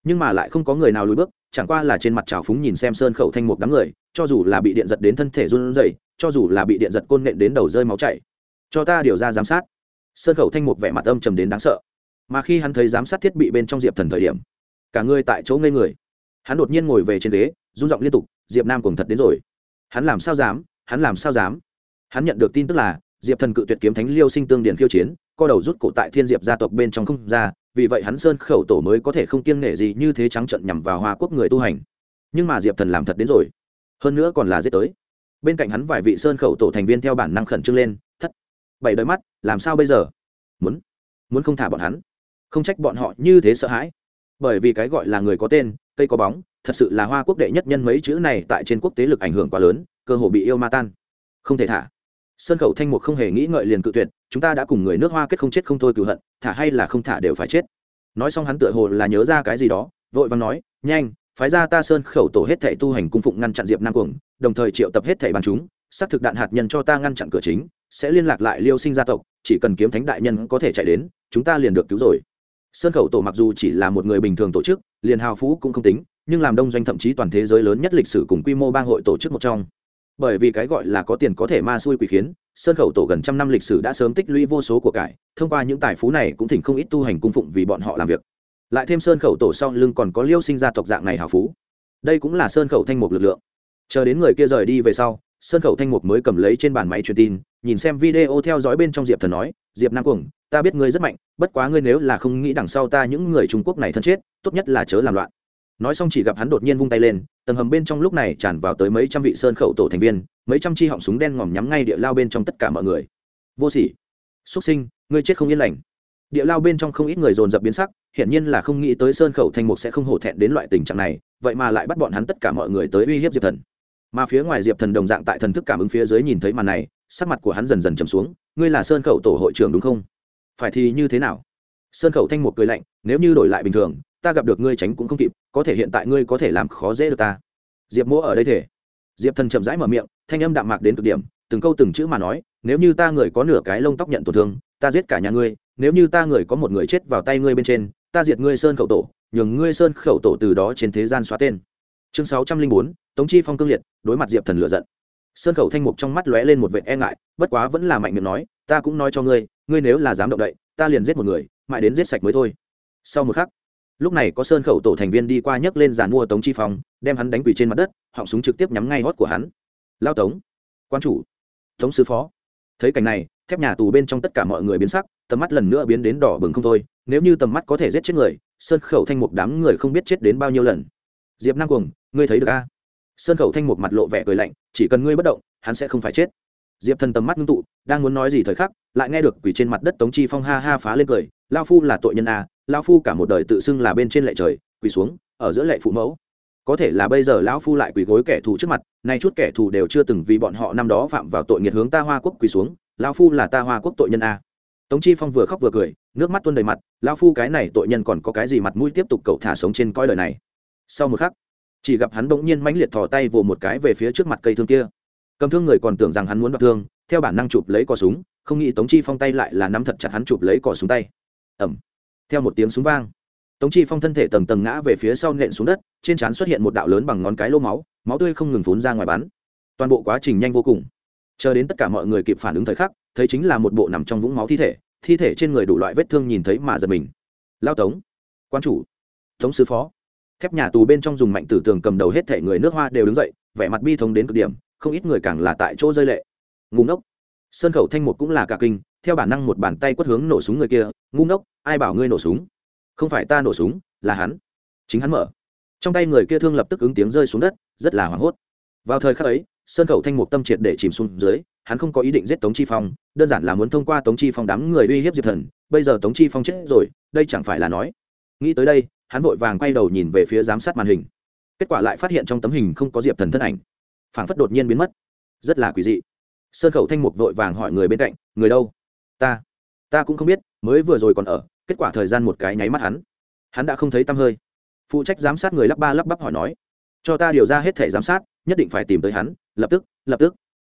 Nhưng mà lại không có người nào lùi bước, chẳng qua là trên mặt trào phúng nhìn xem sơn khẩu thanh mục đám người cho dù là bị điện giật đến thân thể run rẩy, cho dù là bị điện giật côn nện đến đầu rơi máu chảy, cho ta điều ra giám sát. Sơn khẩu thanh mục vẻ mặt âm trầm đến đáng sợ. Mà khi hắn thấy giám sát thiết bị bên trong diệp thần thời điểm, cả người tại chỗ ngây người. Hắn đột nhiên ngồi về trên ghế, run giọng liên tục, diệp nam cùng thật đến rồi. Hắn làm sao dám? Hắn làm sao dám? Hắn nhận được tin tức là, diệp thần cự tuyệt kiếm thánh liêu sinh tương điển khiêu chiến, co đầu rút cổ tại thiên diệp gia tộc bên trong không ra, vì vậy hắn sơn khẩu tổ mới có thể không kiêng nể gì như thế trắng trận nhằm vào hoa quốc người tu hành. Nhưng mà diệp thần làm thật đến rồi hơn nữa còn là giết tới. Bên cạnh hắn vài vị sơn khẩu tổ thành viên theo bản năng khẩn trương lên, thất. Bảy đôi mắt, làm sao bây giờ? Muốn muốn không thả bọn hắn. Không trách bọn họ như thế sợ hãi. Bởi vì cái gọi là người có tên, cây có bóng, thật sự là hoa quốc đệ nhất nhân mấy chữ này tại trên quốc tế lực ảnh hưởng quá lớn, cơ hồ bị yêu ma tan. Không thể thả. Sơn khẩu thanh mục không hề nghĩ ngợi liền cự tuyệt, chúng ta đã cùng người nước hoa kết không chết không thôi cựu hận, thả hay là không thả đều phải chết. Nói xong hắn tựa hồ là nhớ ra cái gì đó, vội vàng nói, nhanh phái ra ta sơn khẩu tổ hết thảy tu hành cung phụng ngăn chặn diệp nam cuồng, đồng thời triệu tập hết thảy bằng chúng, xác thực đạn hạt nhân cho ta ngăn chặn cửa chính, sẽ liên lạc lại liêu sinh gia tộc, chỉ cần kiếm thánh đại nhân có thể chạy đến, chúng ta liền được cứu rồi. Sơn khẩu tổ mặc dù chỉ là một người bình thường tổ chức, liền hào phú cũng không tính, nhưng làm đông doanh thậm chí toàn thế giới lớn nhất lịch sử cùng quy mô bang hội tổ chức một trong. Bởi vì cái gọi là có tiền có thể ma xui quỷ khiến, sơn khẩu tổ gần trăm năm lịch sử đã sớm tích lũy vô số của cải, thông qua những tài phú này cũng thỉnh không ít tu hành cung phụng vì bọn họ làm việc lại thêm sơn khẩu tổ sau lưng còn có liêu sinh gia tộc dạng này hào phú. Đây cũng là sơn khẩu thanh mục lực lượng. Chờ đến người kia rời đi về sau, sơn khẩu thanh mục mới cầm lấy trên bàn máy truyền tin, nhìn xem video theo dõi bên trong diệp thần nói, diệp nam cuồng, ta biết ngươi rất mạnh, bất quá ngươi nếu là không nghĩ đằng sau ta những người trung quốc này thân chết, tốt nhất là chớ làm loạn. Nói xong chỉ gặp hắn đột nhiên vung tay lên, tầng hầm bên trong lúc này tràn vào tới mấy trăm vị sơn khẩu tổ thành viên, mấy trăm chi họng súng đen ngòm nhắm ngay địa lao bên trong tất cả mọi người. Vô sỉ. Xuất sinh, ngươi chết không yên lành địa lao bên trong không ít người dồn dập biến sắc, hiển nhiên là không nghĩ tới sơn khẩu thanh mục sẽ không hổ thẹn đến loại tình trạng này, vậy mà lại bắt bọn hắn tất cả mọi người tới uy hiếp diệp thần. Mà phía ngoài diệp thần đồng dạng tại thần thức cảm ứng phía dưới nhìn thấy màn này, sắc mặt của hắn dần dần trầm xuống, ngươi là sơn khẩu tổ hội trưởng đúng không? Phải thì như thế nào? Sơn khẩu thanh mục cười lạnh, nếu như đổi lại bình thường, ta gặp được ngươi tránh cũng không kịp, có thể hiện tại ngươi có thể làm khó dễ được ta. Diệp mỗ ở đây thể diệp thần chậm rãi mở miệng, thanh âm đạm mạc đến cực điểm, từng câu từng chữ mà nói, nếu như ta người có nửa cái lông tóc nhận tổn thương, ta giết cả nhà ngươi nếu như ta người có một người chết vào tay ngươi bên trên, ta diệt ngươi sơn khẩu tổ, nhường ngươi sơn khẩu tổ từ đó trên thế gian xóa tên. Chương sáu trăm linh bốn, tống chi phong cương liệt, đối mặt diệp thần lựa giận. Sơn khẩu thanh mục trong mắt lóe lên một vệt e ngại, bất quá vẫn là mạnh miệng nói, ta cũng nói cho ngươi ngươi nếu là dám động đậy, ta liền giết một người, mãi đến giết sạch mới thôi. Sau một khắc, lúc này có sơn khẩu tổ thành viên đi qua nhấc lên giàn mua tống chi phong, đem hắn đánh quỳ trên mặt đất, họng súng trực tiếp nhắm ngay hót của hắn. Lao tống, quan chủ, tống sư phó. Thấy cảnh này thép nhà tù bên trong tất cả mọi người biến sắc, tầm mắt lần nữa biến đến đỏ bừng không thôi, nếu như tầm mắt có thể giết chết người, sơn khẩu thanh mục đám người không biết chết đến bao nhiêu lần. Diệp nam cuồng, ngươi thấy được a? Sơn khẩu thanh mục mặt lộ vẻ cười lạnh, chỉ cần ngươi bất động, hắn sẽ không phải chết. Diệp thần tầm mắt ngưng tụ, đang muốn nói gì thời khắc, lại nghe được quỷ trên mặt đất tống chi phong ha ha phá lên cười, lao phu là tội nhân a lao phu cả một đời tự xưng là bên trên lệ trời, quỳ xuống, ở giữa lệ phụ mẫu. Có thể là bây giờ lão phu lại quỳ gối kẻ thù trước mặt, nay chút kẻ thù đều chưa từng vì bọn họ năm đó phạm vào tội nghiệt hướng ta hoa quốc quỳ xuống lão phu là ta hoa quốc tội nhân a. Tống chi phong vừa khóc vừa cười, nước mắt tuôn đầy mặt, lão phu cái này tội nhân còn có cái gì mặt mũi tiếp tục cậu thả sống trên coi lời này. Sau một khắc, chỉ gặp hắn bỗng nhiên mãnh liệt thò tay vồ một cái về phía trước mặt cây thương kia. Cầm thương người còn tưởng rằng hắn muốn đoạt thương, theo bản năng chụp lấy cò súng, không nghĩ tống chi phong tay lại là nắm thật chặt hắn chụp lấy cò súng tay. Ẩm theo một tiếng súng vang, tống chi phong thân thể tầng tầng ngã về phía sau nện xuống đất, trên trán xuất hiện một đạo lớn bằng ngón cái lô máu máu tươi không ngừng phún ra ngoài bắn. Toàn bộ quá trình nhanh vô cùng chờ đến tất cả mọi người kịp phản ứng thời khắc, thấy chính là một bộ nằm trong vũng máu thi thể thi thể trên người đủ loại vết thương nhìn thấy mà giật mình. Lao tống, quan chủ, tống sứ phó. Thép nhà tù bên trong dùng mạnh tử tường cầm đầu hết thể người nước hoa đều đứng dậy, vẻ mặt bi thống đến cực điểm, không ít người càng là tại chỗ rơi lệ. Ngu ngốc. Sơn khẩu thanh một cũng là cả kinh, theo bản năng một bàn tay quất hướng nổ súng người kia, ngu ngốc, ai bảo ngươi nổ súng? Không phải ta nổ súng, là hắn. Chính hắn mở. Trong tay người kia thương lập tức ứng tiếng rơi xuống đất, rất là hoảng hốt. Vào thời khắc ấy sơn khẩu thanh mục tâm triệt để chìm xuống dưới, hắn không có ý định giết tống chi phong, đơn giản là muốn thông qua tống chi phong đám người uy hiếp diệp thần, bây giờ tống chi phong chết rồi, đây chẳng phải là nói. Nghĩ tới đây, hắn vội vàng quay đầu nhìn về phía giám sát màn hình. Kết quả lại phát hiện trong tấm hình không có diệp thần thân ảnh. Phảng phất đột nhiên biến mất. Rất là quý dị. Sơn khẩu thanh mục vội vàng hỏi người bên cạnh, người đâu? Ta. Ta cũng không biết, mới vừa rồi còn ở. Kết quả thời gian một cái nháy mắt hắn. Hắn đã không thấy tăm hơi. Phụ trách giám sát người lắp ba lắp bắp hỏi nói cho ta điều ra hết thẻ giám sát nhất định phải tìm tới hắn lập tức lập tức.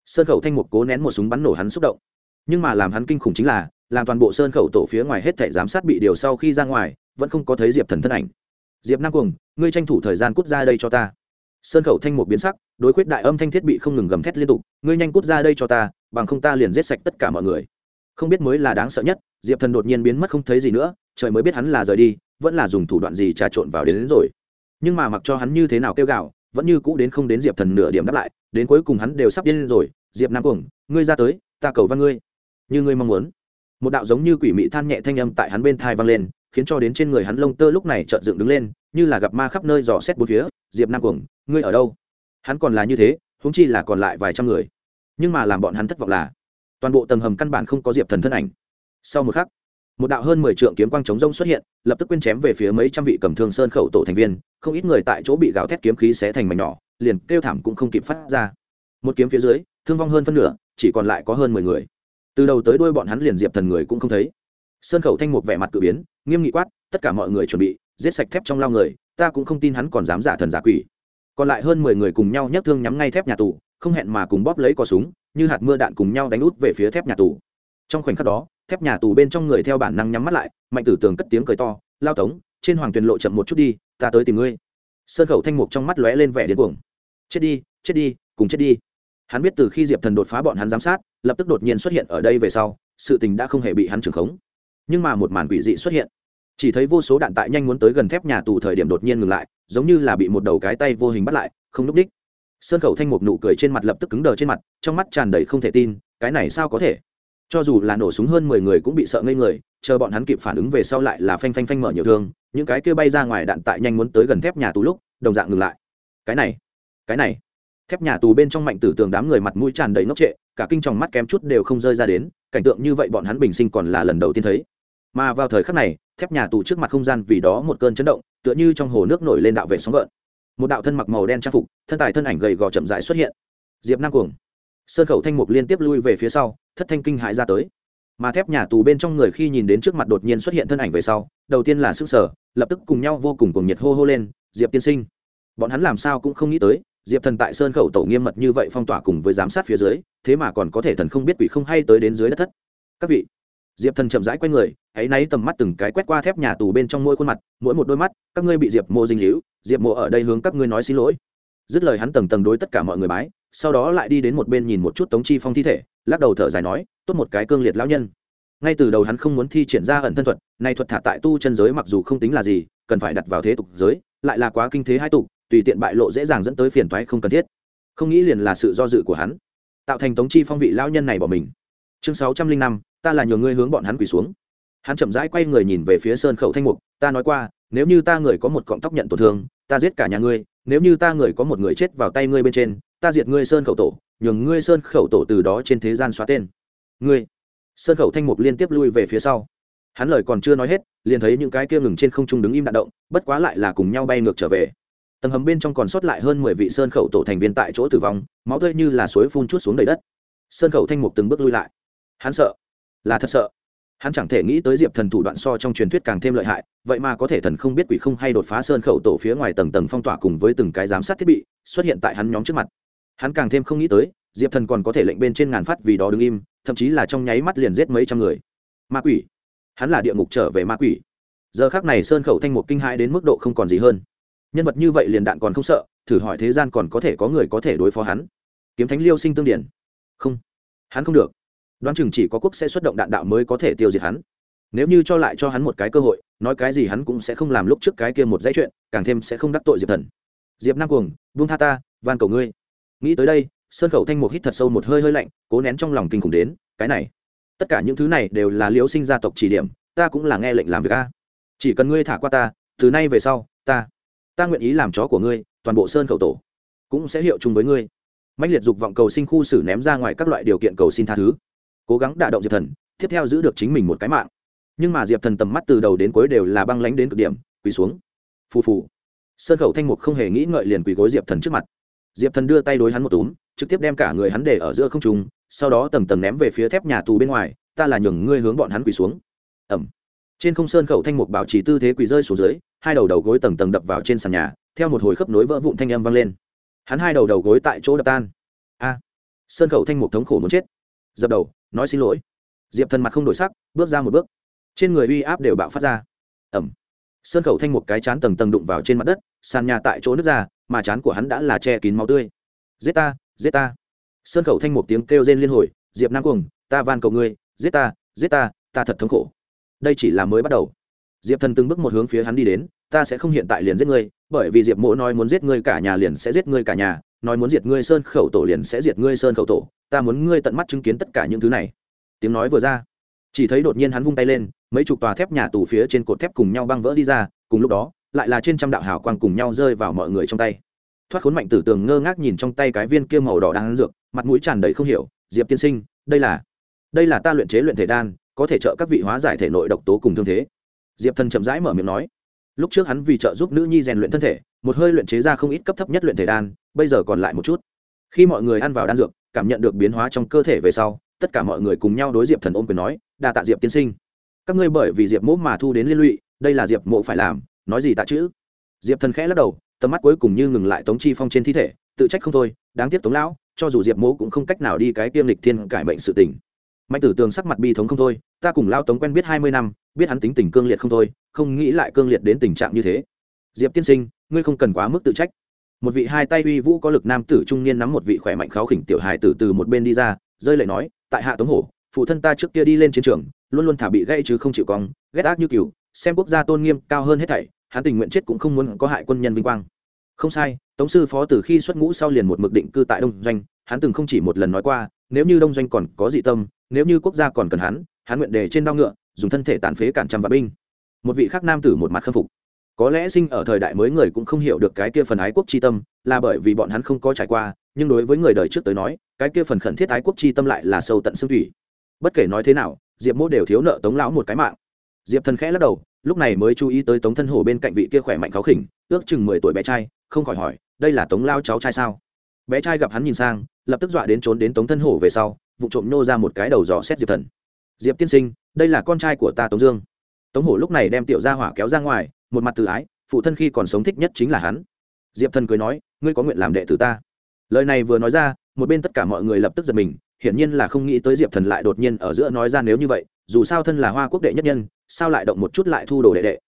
Sơn khẩu thanh mục cố nén một súng bắn nổ hắn xúc động. Nhưng mà làm hắn kinh khủng chính là làm toàn bộ sơn khẩu tổ phía ngoài hết thẻ giám sát bị điều sau khi ra ngoài vẫn không có thấy diệp thần thân ảnh. Diệp nam cuồng ngươi tranh thủ thời gian cút ra đây cho ta. Sơn khẩu thanh mục biến sắc đối khuyết đại âm thanh thiết bị không ngừng gầm thét liên tục ngươi nhanh cút ra đây cho ta bằng không ta liền giết sạch tất cả mọi người. Không biết mới là đáng sợ nhất diệp thần đột nhiên biến mất không thấy gì nữa trời mới biết hắn là rời đi vẫn là dùng thủ đoạn gì trà trộn vào đến, đến rồi nhưng mà mặc cho hắn như thế nào kêu gạo, vẫn như cũ đến không đến diệp thần nửa điểm đáp lại, đến cuối cùng hắn đều sắp điên rồi, diệp nam cuồng, ngươi ra tới, ta cầu văn ngươi. Như ngươi mong muốn. Một đạo giống như quỷ mị than nhẹ thanh âm tại hắn bên thai vang lên, khiến cho đến trên người hắn lông tơ lúc này trợn dựng đứng lên, như là gặp ma khắp nơi dò xét bốn phía, diệp nam cuồng, ngươi ở đâu? Hắn còn là như thế húng chi là còn lại vài trăm người. Nhưng mà làm bọn hắn thất vọng là, toàn bộ tầng hầm căn bản không có diệp thần thân ảnh. Sau một khắc một đạo hơn mười trượng kiếm quang chống rông xuất hiện, lập tức quyên chém về phía mấy trăm vị cầm thương sơn khẩu tổ thành viên, không ít người tại chỗ bị gào thét kiếm khí xé thành mảnh nhỏ, liền kêu thảm cũng không kịp phát ra. Một kiếm phía dưới, thương vong hơn phân nửa, chỉ còn lại có hơn mười người. Từ đầu tới đuôi bọn hắn liền diệp thần người cũng không thấy. Sơn khẩu thanh một vẻ mặt cự biến, nghiêm nghị quát, tất cả mọi người chuẩn bị, giết sạch thép trong lao người, ta cũng không tin hắn còn dám giả thần giả quỷ. Còn lại hơn mười người cùng nhau nhấc thương nhắm ngay thép nhà tù, không hẹn mà cùng bóp lấy cò súng, như hạt mưa đạn cùng nhau đánh út về phía thép nhà tù. Trong khoảnh khắc đó thép nhà tù bên trong người theo bản năng nhắm mắt lại, mạnh tử tường cất tiếng cười to, lao tống, trên hoàng tuyền lộ chậm một chút đi, ta tới tìm ngươi. Sơn khẩu thanh mục trong mắt lóe lên vẻ điên cuồng. Chết đi chết đi, cùng chết đi. Hắn biết từ khi diệp thần đột phá bọn hắn giám sát, lập tức đột nhiên xuất hiện ở đây về sau, sự tình đã không hề bị hắn trưởng khống. Nhưng mà một màn quỷ dị xuất hiện. Chỉ thấy vô số đạn tại nhanh muốn tới gần thép nhà tù thời điểm đột nhiên ngừng lại, giống như là bị một đầu cái tay vô hình bắt lại, không núp đích. Sơn khẩu thanh mục nụ cười trên mặt lập tức cứng đờ trên mặt, trong mắt tràn đầy không thể tin, cái này sao có thể? Cho dù là nổ súng hơn mười người cũng bị sợ ngây người, chờ bọn hắn kịp phản ứng về sau lại là phanh phanh phanh mở nhiều thương, những cái kia bay ra ngoài đạn tại nhanh muốn tới gần thép nhà tù lúc, đồng dạng ngừng lại. Cái này cái này. Thép nhà tù bên trong mạnh tử tường đám người mặt mũi tràn đầy ngốc trệ, cả kinh tròng mắt kém chút đều không rơi ra đến, cảnh tượng như vậy bọn hắn bình sinh còn là lần đầu tiên thấy. Mà vào thời khắc này, thép nhà tù trước mặt không gian vì đó một cơn chấn động, tựa như trong hồ nước nổi lên đạo vệ sóng gợn. Một đạo thân mặc màu đen trang phục, thân tài thân ảnh gầy gò chậm rãi xuất hiện. Diệp nam cuồng sơn khẩu thanh mục liên tiếp lui về phía sau, thất thanh kinh hãi ra tới. Mà thép nhà tù bên trong người khi nhìn đến trước mặt đột nhiên xuất hiện thân ảnh về sau, đầu tiên là sức sở lập tức cùng nhau vô cùng cùng nhiệt hô hô lên, diệp tiên sinh. Bọn hắn làm sao cũng không nghĩ tới, diệp thần tại sơn khẩu tổ nghiêm mật như vậy phong tỏa cùng với giám sát phía dưới, thế mà còn có thể thần không biết quỷ không hay tới đến dưới đất thất. Các vị, diệp thần chậm rãi q u a y người hãy náy tầm mắt từng cái quét qua thép nhà tù bên trong mỗi khuôn mặt, mỗi một đôi mắt, các ngươi bị diệp mộ dinh hữu, diệp mộ ở đây hướng các ngươi nói xin lỗi. Dứt lời hắn tầng tầng đối tất cả mọi người bái sau đó lại đi đến một bên nhìn một chút tống chi phong thi thể, lắc đầu thở dài nói, tốt một cái cương liệt lão nhân. Ngay từ đầu hắn không muốn thi triển ra ẩn thân thuật nay thuật thả tại tu chân giới mặc dù không tính là gì, cần phải đặt vào thế tục giới, lại là quá kinh thế hai tục, tùy tiện bại lộ dễ dàng dẫn tới phiền toái không cần thiết. Không nghĩ liền là sự do dự của hắn. Tạo thành tống chi phong vị lão nhân này bỏ mình. Chương sáu trăm linh năm, ta là nhường ngươi hướng bọn hắn quỳ xuống. Hắn chậm rãi quay người nhìn về phía sơn khẩu thanh mục, ta nói qua, nếu như ta người có một cọng tóc nhận tổn thương, ta giết cả nhà ngươi, nếu như ta người có một người chết vào tay ngươi bên trên ta diệt ngươi sơn khẩu tổ, nhường ngươi sơn khẩu tổ từ đó trên thế gian xóa tên. Ngươi, sơn khẩu thanh mục liên tiếp lui về phía sau. Hắn lời còn chưa nói hết, liền thấy những cái kia ngừng trên không trung đứng im đạn động, bất quá lại là cùng nhau bay ngược trở về. Tầng hầm bên trong còn sót lại hơn mười vị sơn khẩu tổ thành viên tại chỗ tử vong, máu tươi như là suối phun chút xuống đầy đất. Sơn khẩu thanh mục từng bước lui lại. Hắn sợ, là thật sợ. Hắn chẳng thể nghĩ tới diệp thần thủ đoạn so trong truyền thuyết càng thêm lợi hại, vậy mà có thể thần không biết quỷ không hay đột phá sơn khẩu tổ phía ngoài tầng tầng phong tỏa cùng với từng cái giám sát thiết bị, xuất hiện tại hắn nhóm trước mặt hắn càng thêm không nghĩ tới, diệp thần còn có thể lệnh bên trên ngàn phát vì đó đứng im, thậm chí là trong nháy mắt liền giết mấy trăm người. Ma quỷ. Hắn là địa ngục trở về ma quỷ. Giờ khác này sơn khẩu thanh mục kinh hãi đến mức độ không còn gì hơn. Nhân vật như vậy liền đạn còn không sợ, thử hỏi thế gian còn có thể có người có thể đối phó hắn. Kiếm thánh liêu sinh tương điển. Không. Hắn không được. Đoán chừng chỉ có quốc sẽ xuất động đạn đạo mới có thể tiêu diệt hắn. Nếu như cho lại cho hắn một cái cơ hội, nói cái gì hắn cũng sẽ không làm lúc trước cái kia một dãy chuyện, càng thêm sẽ không đắc tội diệp thần. Diệp nam cuồng, buông tha ta, van cầu ngươi nghĩ tới đây, sơn khẩu thanh mục hít thật sâu một hơi hơi lạnh, cố nén trong lòng kinh khủng đến, cái này, tất cả những thứ này đều là liễu sinh gia tộc chỉ điểm, ta cũng là nghe lệnh làm việc a. Chỉ cần ngươi thả qua ta, từ nay về sau, ta ta nguyện ý làm chó của ngươi, toàn bộ sơn khẩu tổ, cũng sẽ hiệu chung với ngươi. Mạnh liệt dục vọng cầu sinh khu xử ném ra ngoài các loại điều kiện cầu xin tha thứ. Cố gắng đả động diệp thần, tiếp theo giữ được chính mình một cái mạng. Nhưng mà diệp thần tầm mắt từ đầu đến cuối đều là băng lánh đến cực điểm, quỳ xuống. Phù phù. Sơn khẩu thanh mục không hề nghĩ ngợi liền quỳ gối diệp thần trước mặt diệp thần đưa tay đối hắn một túm, trực tiếp đem cả người hắn để ở giữa không trùng sau đó tầng tầng ném về phía thép nhà tù bên ngoài, ta là nhường ngươi hướng bọn hắn quỳ xuống. Ẩm trên không sơn khẩu thanh mục bảo trì tư thế quỳ rơi xuống dưới, hai đầu đầu gối tầng tầng đập vào trên sàn nhà, theo một hồi khớp nối vỡ vụn thanh âm vang lên. Hắn hai đầu đầu gối tại chỗ đập tan. A. Sơn khẩu thanh mục thống khổ muốn chết. Dập đầu, nói xin lỗi. Diệp thần mặt không đổi sắc, bước ra một bước. Trên người uy áp đều bạo phát ra. Ẩm sơn khẩu thanh một cái chán tầng tầng đụng vào trên mặt đất, sàn nhà tại chỗ nước ra, mà chán của hắn đã là che kín máu tươi. Giết ta giết ta. Sơn khẩu thanh một tiếng kêu rên liên hồi, diệp nam cuồng, ta van cầu ngươi, giết ta giết ta ta thật thống khổ. Đây chỉ là mới bắt đầu. Diệp thần từng bước một hướng phía hắn đi đến, ta sẽ không hiện tại liền giết ngươi, bởi vì diệp mỗ nói muốn giết ngươi cả nhà liền sẽ giết ngươi cả nhà, nói muốn diệt ngươi sơn khẩu tổ liền sẽ diệt ngươi sơn khẩu tổ, ta muốn ngươi tận mắt chứng kiến tất cả những thứ này. Tiếng nói vừa ra chỉ thấy đột nhiên hắn vung tay lên, mấy chục tòa thép nhà tù phía trên cột thép cùng nhau băng vỡ đi ra, cùng lúc đó, lại là trên trăm đạo hào quang cùng nhau rơi vào mọi người trong tay. Thoát khốn mạnh tử tường ngơ ngác nhìn trong tay cái viên kia màu đỏ đang ăn dược, mặt mũi tràn đầy không hiểu, diệp tiên sinh, đây là đây là ta luyện chế luyện thể đan, có thể trợ các vị hóa giải thể nội độc tố cùng thương thế. Diệp thần chậm rãi mở miệng nói. Lúc trước hắn vì trợ giúp nữ nhi rèn luyện thân thể, một hơi luyện chế ra không ít cấp thấp nhất luyện thể đan, bây giờ còn lại một chút. Khi mọi người ăn vào đan dược, cảm nhận được biến hóa trong cơ thể về sau tất cả mọi người cùng nhau đối diệp thần ôm quyền nói, đa tạ diệp tiên sinh. Các ngươi bởi vì diệp mỗ mà thu đến liên lụy, đây là diệp mộ phải làm, nói gì tạ chữ? Diệp thần khẽ lắc đầu, tầm mắt cuối cùng như ngừng lại tống chi phong trên thi thể, tự trách không thôi, đáng tiếc tống lão, cho dù diệp mỗ cũng không cách nào đi cái tiêm lịch thiên cải mệnh sự tình. Mạnh tử tường sắc mặt bi thống không thôi, ta cùng lao tống quen biết hai mươi năm, biết hắn tính tình cương liệt không thôi, không nghĩ lại cương liệt đến tình trạng như thế. Diệp tiên sinh, ngươi không cần quá mức tự trách. Một vị hai tay uy vũ có lực nam tử trung niên nắm một vị khỏe mạnh kháo khỉnh tiểu hài tử từ một bên đi ra, rơi lệ nói tại hạ tống hổ, phụ thân ta trước kia đi lên chiến trường, luôn luôn thả bị gãy chứ không chịu cong, ghét ác như cừu, xem quốc gia tôn nghiêm cao hơn hết thảy, hắn tình nguyện chết cũng không muốn có hại quân nhân vinh quang. Không sai, tống sư phó từ khi xuất ngũ sau liền một mực định cư tại đông doanh, hắn từng không chỉ một lần nói qua, nếu như đông doanh còn có dị tâm, nếu như quốc gia còn cần hắn hắn nguyện đề trên đao ngựa, dùng thân thể tàn phế cản trăm vạn binh. Một vị khác nam tử một mặt khâm phục có lẽ sinh ở thời đại mới người cũng không hiểu được cái kia phần ái quốc chi tâm, là bởi vì bọn hắn không có trải qua, nhưng đối với người đời trước tới nói, cái kia phần khẩn thiết ái quốc chi tâm lại là sâu tận xương thủy. Bất kể nói thế nào, diệp mô đều thiếu nợ tống lão một cái mạng. Diệp thần khẽ lắc đầu, lúc này mới chú ý tới tống thân hổ bên cạnh vị kia khỏe mạnh khó khỉnh, ước chừng mười tuổi bé trai, không khỏi hỏi, đây là tống lao cháu trai sao? Bé trai gặp hắn nhìn sang, lập tức dọa đến trốn đến tống thân hổ về sau, vụ trộm nô ra một cái đầu dò xét diệp thần. Diệp tiên sinh, đây là con trai của ta tống dương. Tống hổ lúc này đem tiểu gia hỏa kéo ra ngoài một mặt tự ái, phụ thân khi còn sống thích nhất chính là hắn. Diệp thần cười nói, ngươi có nguyện làm đệ tử ta? Lời này vừa nói ra, một bên tất cả mọi người lập tức giật mình, hiển nhiên là không nghĩ tới diệp thần lại đột nhiên ở giữa nói ra nếu như vậy, dù sao thân là hoa quốc đệ nhất nhân, sao lại động một chút lại thu đồ đệ đệ.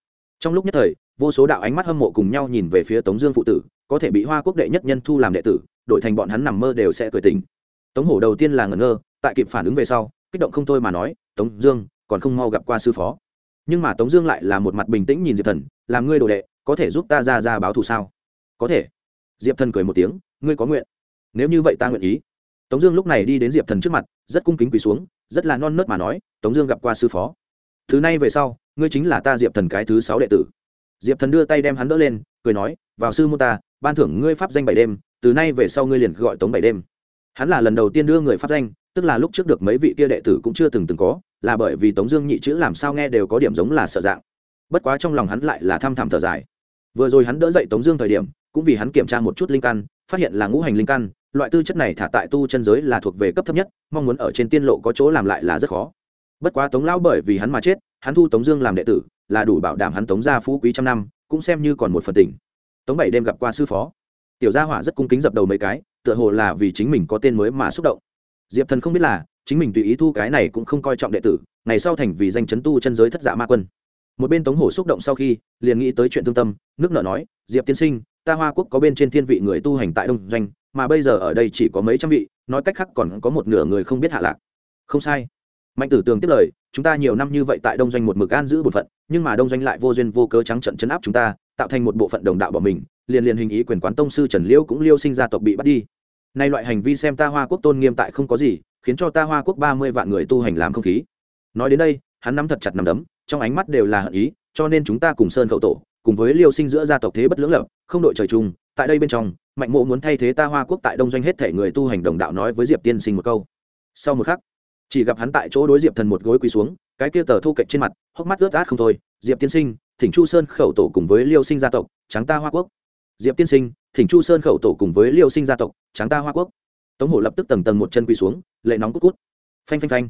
Trong lúc nhất thời, vô số đạo ánh mắt hâm mộ cùng nhau nhìn về phía tống dương phụ tử, có thể bị hoa quốc đệ nhất nhân thu làm đệ tử, đổi thành bọn hắn nằm mơ đều sẽ cười tình tống hổ đầu tiên là ngẩn ngơ, tại kịp phản ứng về sau, kích động không thôi mà nói, tống dương, còn không mau gặp qua sư phó nhưng mà tống dương lại là một mặt bình tĩnh nhìn diệp thần làm ngươi đồ đệ, có thể giúp ta ra ra báo thù sao? Có thể. Diệp thần cười một tiếng, ngươi có nguyện. Nếu như vậy ta nguyện ý. Tống dương lúc này đi đến diệp thần trước mặt, rất cung kính quỳ xuống, rất là non nớt mà nói, tống dương gặp qua sư phó. Thứ này về sau, ngươi chính là ta diệp thần cái thứ sáu đệ tử. Diệp thần đưa tay đem hắn đỡ lên, cười nói, vào sư mô ta, ban thưởng ngươi pháp danh bảy đêm, từ nay về sau ngươi liền gọi tống bảy đêm. Hắn là lần đầu tiên đưa người pháp danh, tức là lúc trước được mấy vị kia đệ tử cũng chưa từng từng có là bởi vì tống dương nhị chữ làm sao nghe đều có điểm giống là sợ dạng. Bất quá trong lòng hắn lại là tham thẳm thở dài. Vừa rồi hắn đỡ dậy tống dương thời điểm, cũng vì hắn kiểm tra một chút linh căn, phát hiện là ngũ hành linh căn, loại tư chất này thả tại tu chân giới là thuộc về cấp thấp nhất, mong muốn ở trên tiên lộ có chỗ làm lại là rất khó. Bất quá tống lão bởi vì hắn mà chết, hắn thu tống dương làm đệ tử, là đủ bảo đảm hắn tống gia phú quý trăm năm, cũng xem như còn một phần tình tống bảy đêm gặp qua sư phó. Tiểu gia hỏa rất cung kính dập đầu mấy cái, tựa hồ là vì chính mình có tên mới mà xúc động. Diệp thần không biết là chính mình tùy ý thu cái này cũng không coi trọng đệ tử, ngày sau thành vì danh chấn tu chân giới thất giả ma quân. Một bên tống hổ xúc động sau khi, liền nghĩ tới chuyện thương tâm, nước nợ nói, diệp tiên sinh, ta hoa quốc có bên trên thiên vị người tu hành tại đông doanh, mà bây giờ ở đây chỉ có mấy trăm vị, nói cách khác còn có một nửa người không biết hạ lạc. Không sai. Mạnh tử tường tiếp lời, chúng ta nhiều năm như vậy tại đông doanh một mực an giữ bổn phận, nhưng mà đông doanh lại vô duyên vô cớ trắng trận chấn áp chúng ta, tạo thành một bộ phận đồng đạo bỏ mình, liền liền hình ý quyền quán tông sư trần liễu cũng liêu sinh ra tộc bị bắt đi. Nay loại hành vi xem ta hoa quốc tôn nghiêm tại không có gì khiến cho ta hoa quốc ba mươi vạn người tu hành làm không khí. Nói đến đây, hắn nắm thật chặt nắm đấm, trong ánh mắt đều là hận ý, cho nên chúng ta cùng sơn khẩu tổ, cùng với liêu sinh giữa gia tộc thế bất lưỡng lập, không đội trời chung, tại đây bên trong, mạnh mộ muốn thay thế ta hoa quốc tại đông doanh hết thể người tu hành đồng đạo nói với diệp tiên sinh một câu. Sau một khắc, chỉ gặp hắn tại chỗ đối diệp thần một gối quỳ xuống, cái kia tờ thu cạnh trên mặt, hốc mắt ướt át không thôi. Diệp tiên sinh, thỉnh chu sơn khẩu tổ cùng với liêu sinh gia tộc tráng ta hoa quốc. Diệp tiên sinh, thỉnh chu sơn khẩu tổ cùng với liêu sinh gia tộc tráng ta hoa quốc tống hổ lập tức tầng tầng một chân quỳ xuống, lệ nóng cút cút. Phanh phanh phanh.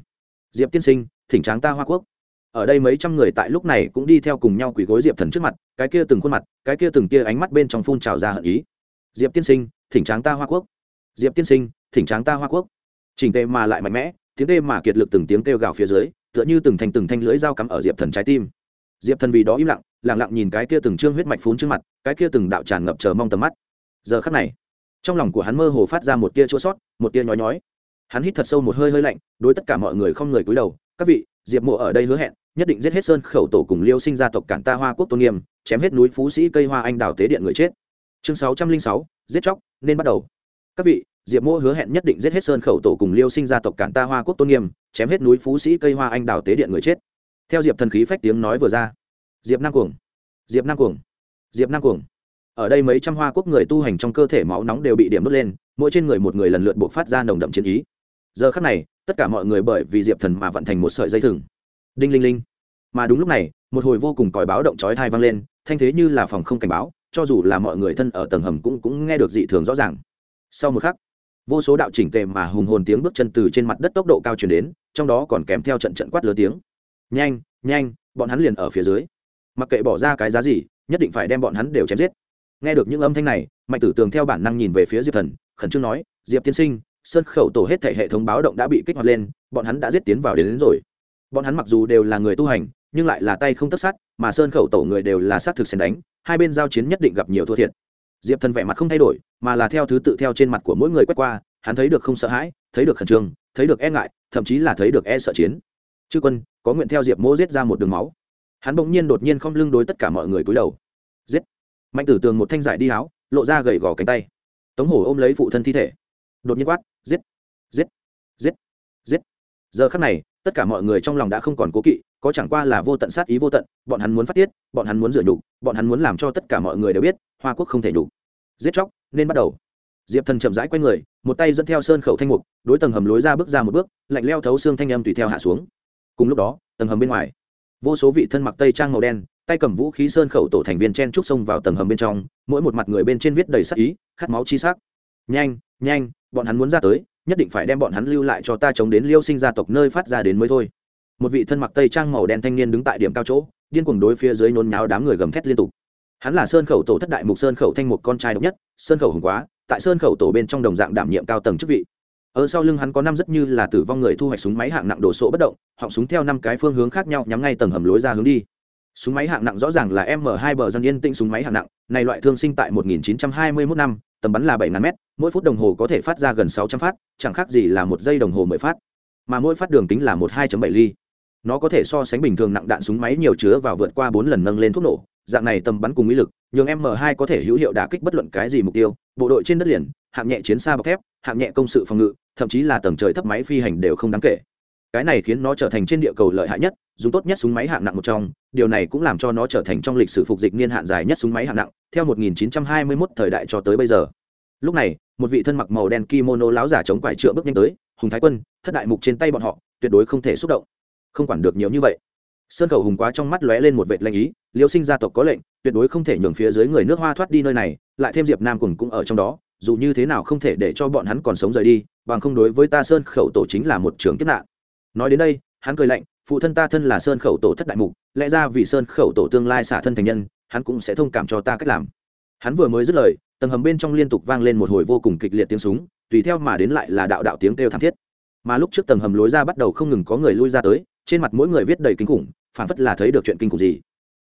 Diệp tiên sinh, thỉnh tráng ta hoa quốc. Ở đây mấy trăm người tại lúc này cũng đi theo cùng nhau quỳ gối diệp thần trước mặt, cái kia từng khuôn mặt, cái kia từng kia ánh mắt bên trong phun trào ra hận ý. Diệp tiên sinh, thỉnh tráng ta hoa quốc. Diệp tiên sinh, thỉnh tráng ta hoa quốc. Chỉnh tề mà lại mạnh mẽ, tiếng tê mà kiệt lực từng tiếng kêu gào phía dưới, tựa như từng thành từng thanh lưỡi dao cắm ở diệp thần trái tim. Diệp thần vì đó im lặng lẳng lặng nhìn cái kia từng trương huyết mạch phun trước mặt, cái kia từng đạo tràn ngập chờ mong tầm mắt. Giờ khắc này trong lòng của hắn mơ hồ phát ra một tia chua sót, một tia nhói nhói. Hắn hít thật sâu một hơi hơi lạnh, đối tất cả mọi người không người cúi đầu, các vị, diệp mộ ở đây hứa hẹn, nhất định giết hết sơn khẩu tổ cùng liêu sinh gia tộc cản ta hoa quốc tôn nghiêm, chém hết núi phú sĩ cây hoa anh đào tế điện người chết. Chương sáu trăm linh sáu, giết chóc, nên bắt đầu. Các vị, diệp mộ hứa hẹn nhất định giết hết sơn khẩu tổ cùng liêu sinh gia tộc cản ta hoa quốc tôn nghiêm, chém hết núi phú sĩ cây hoa anh đào tế điện người chết. Theo diệp thần khí phách tiếng nói vừa ra. Diệp nam cuồng, diệp nam cuồng, diệp nam cuồng ở đây mấy trăm hoa quốc người tu hành trong cơ thể máu nóng đều bị điểm đốt lên, mỗi trên người một người lần lượt buộc phát ra nồng đậm chiến ý. Giờ khắc này, tất cả mọi người bởi vì diệp thần mà vận thành một sợi dây thừng. Đinh linh linh. Mà đúng lúc này, một hồi vô cùng còi báo động chói thai vang lên, thanh thế như là phòng không cảnh báo, cho dù là mọi người thân ở tầng hầm cũng cũng nghe được dị thường rõ ràng. Sau một khắc, vô số đạo chỉnh tề mà hùng hồn tiếng bước chân từ trên mặt đất tốc độ cao chuyển đến, trong đó còn kèm theo trận trận quát lớn tiếng. Nhanh nhanh, bọn hắn liền ở phía dưới. Mặc kệ bỏ ra cái giá gì, nhất định phải đem bọn hắn đều chém giết nghe được những âm thanh này mạnh tử tường theo bản năng nhìn về phía diệp thần khẩn trương nói diệp tiên sinh sơn khẩu tổ hết thể hệ thống báo động đã bị kích hoạt lên bọn hắn đã giết tiến vào đến, đến rồi. Bọn hắn mặc dù đều là người tu hành nhưng lại là tay không tất sát mà sơn khẩu tổ người đều là sát thực xen đánh hai bên giao chiến nhất định gặp nhiều thua thiệt. Diệp thần vẻ mặt không thay đổi mà là theo thứ tự theo trên mặt của mỗi người quét qua hắn thấy được không sợ hãi thấy được khẩn trương thấy được e ngại thậm chí là thấy được e sợ chiến. Chư quân có nguyện theo diệp mỗ giết ra một đường máu. Hắn bỗng nhiên đột nhiên không lưng đối tất cả mọi người cúi đầu mạnh tử tường một thanh giải đi áo, lộ ra gầy gò cánh tay. Tống hổ ôm lấy phụ thân thi thể. Đột nhiên quát, giết! Giết! Giết! Giết! Giờ khắc này, tất cả mọi người trong lòng đã không còn cố kỵ, có chẳng qua là vô tận sát ý vô tận, bọn hắn muốn phát tiết, bọn hắn muốn rửa nhục, bọn hắn muốn làm cho tất cả mọi người đều biết, hoa quốc không thể nhục. Giết chóc, nên bắt đầu. Diệp thần chậm rãi q u a y người, một tay dẫn theo sơn khẩu thanh mục, đối tầng hầm lối ra bước ra một bước, lạnh leo thấu xương thanh âm tùy theo hạ xuống. Cùng lúc đó, tầng hầm bên ngoài, vô số vị thân mặc tây trang màu đen tay cầm vũ khí sơn khẩu tổ thành viên chen trúc xông vào tầng hầm bên trong, mỗi một mặt người bên trên viết đầy sắc ý, khát máu chi sắc. Nhanh nhanh, bọn hắn muốn ra tới, nhất định phải đem bọn hắn lưu lại cho ta chống đến liêu sinh gia tộc nơi phát ra đến mới thôi. Một vị thân mặc tây trang màu đen thanh niên đứng tại điểm cao chỗ, điên cuồng đối phía dưới nôn nháo đám người gầm thét liên tục. Hắn là sơn khẩu tổ thất đại mục sơn khẩu thanh một con trai độc nhất, sơn khẩu hùng quá, tại sơn khẩu tổ bên trong đồng dạng đảm nhiệm cao tầng chức vị. Ở sau lưng hắn có năm rất như là tử vong người thu hoạch súng máy hạng nặng đồ sộ bất động, họng súng theo năm cái phương hướng khác nhau nhắm ngay tầng hầm lối ra hướng đi súng máy hạng nặng rõ ràng là m 2 bờ dân yên tĩnh súng máy hạng nặng, này loại thương sinh tại 1921 năm, tầm bắn là 7 mét, mỗi phút đồng hồ có thể phát ra gần 600 phát, chẳng khác gì là một giây đồng hồ mười phát. Mà mỗi phát đường kính là một 2.7 ly. Nó có thể so sánh bình thường nặng đạn súng máy nhiều chứa và vượt qua bốn lần nâng lên thuốc nổ, dạng này tầm bắn cùng uy lực, nhường m 2 có thể hữu hiệu đả kích bất luận cái gì mục tiêu. Bộ đội trên đất liền, hạng nhẹ chiến xa bọc thép, hạng nhẹ công sự phòng ngự, thậm chí là tầng trời thấp máy phi hành đều không đáng kể cái này khiến nó trở thành trên địa cầu lợi hại nhất, dùng tốt nhất súng máy hạng nặng một trong, điều này cũng làm cho nó trở thành trong lịch sử phục dịch niên hạn dài nhất súng máy hạng nặng, theo 1921 thời đại cho tới bây giờ. Lúc này, một vị thân mặc màu đen kimono láo giả chống quải trượng bước nhanh tới, hùng thái quân, thất đại mục trên tay bọn họ, tuyệt đối không thể xúc động. Không quản được nhiều như vậy. Sơn khẩu hùng quá trong mắt lóe lên một vệt lanh ý, liêu sinh gia tộc có lệnh, tuyệt đối không thể nhường phía dưới người nước hoa thoát đi nơi này, lại thêm diệp nam cùng cũng ở trong đó, dù như thế nào không thể để cho bọn hắn còn sống rời đi, bằng không đối với ta sơn khẩu tổ chính là một trường kiếp nạn nói đến đây, hắn cười lạnh, phụ thân ta thân là sơn khẩu tổ thất đại mục, lẽ ra vì sơn khẩu tổ tương lai xả thân thành nhân, hắn cũng sẽ thông cảm cho ta cách làm. Hắn vừa mới dứt lời, tầng hầm bên trong liên tục vang lên một hồi vô cùng kịch liệt tiếng súng, tùy theo mà đến lại là đạo đạo tiếng kêu thảm thiết. Mà lúc trước tầng hầm lối ra bắt đầu không ngừng có người lui ra tới, trên mặt mỗi người viết đầy kinh khủng phản phất là thấy được chuyện kinh khủng gì.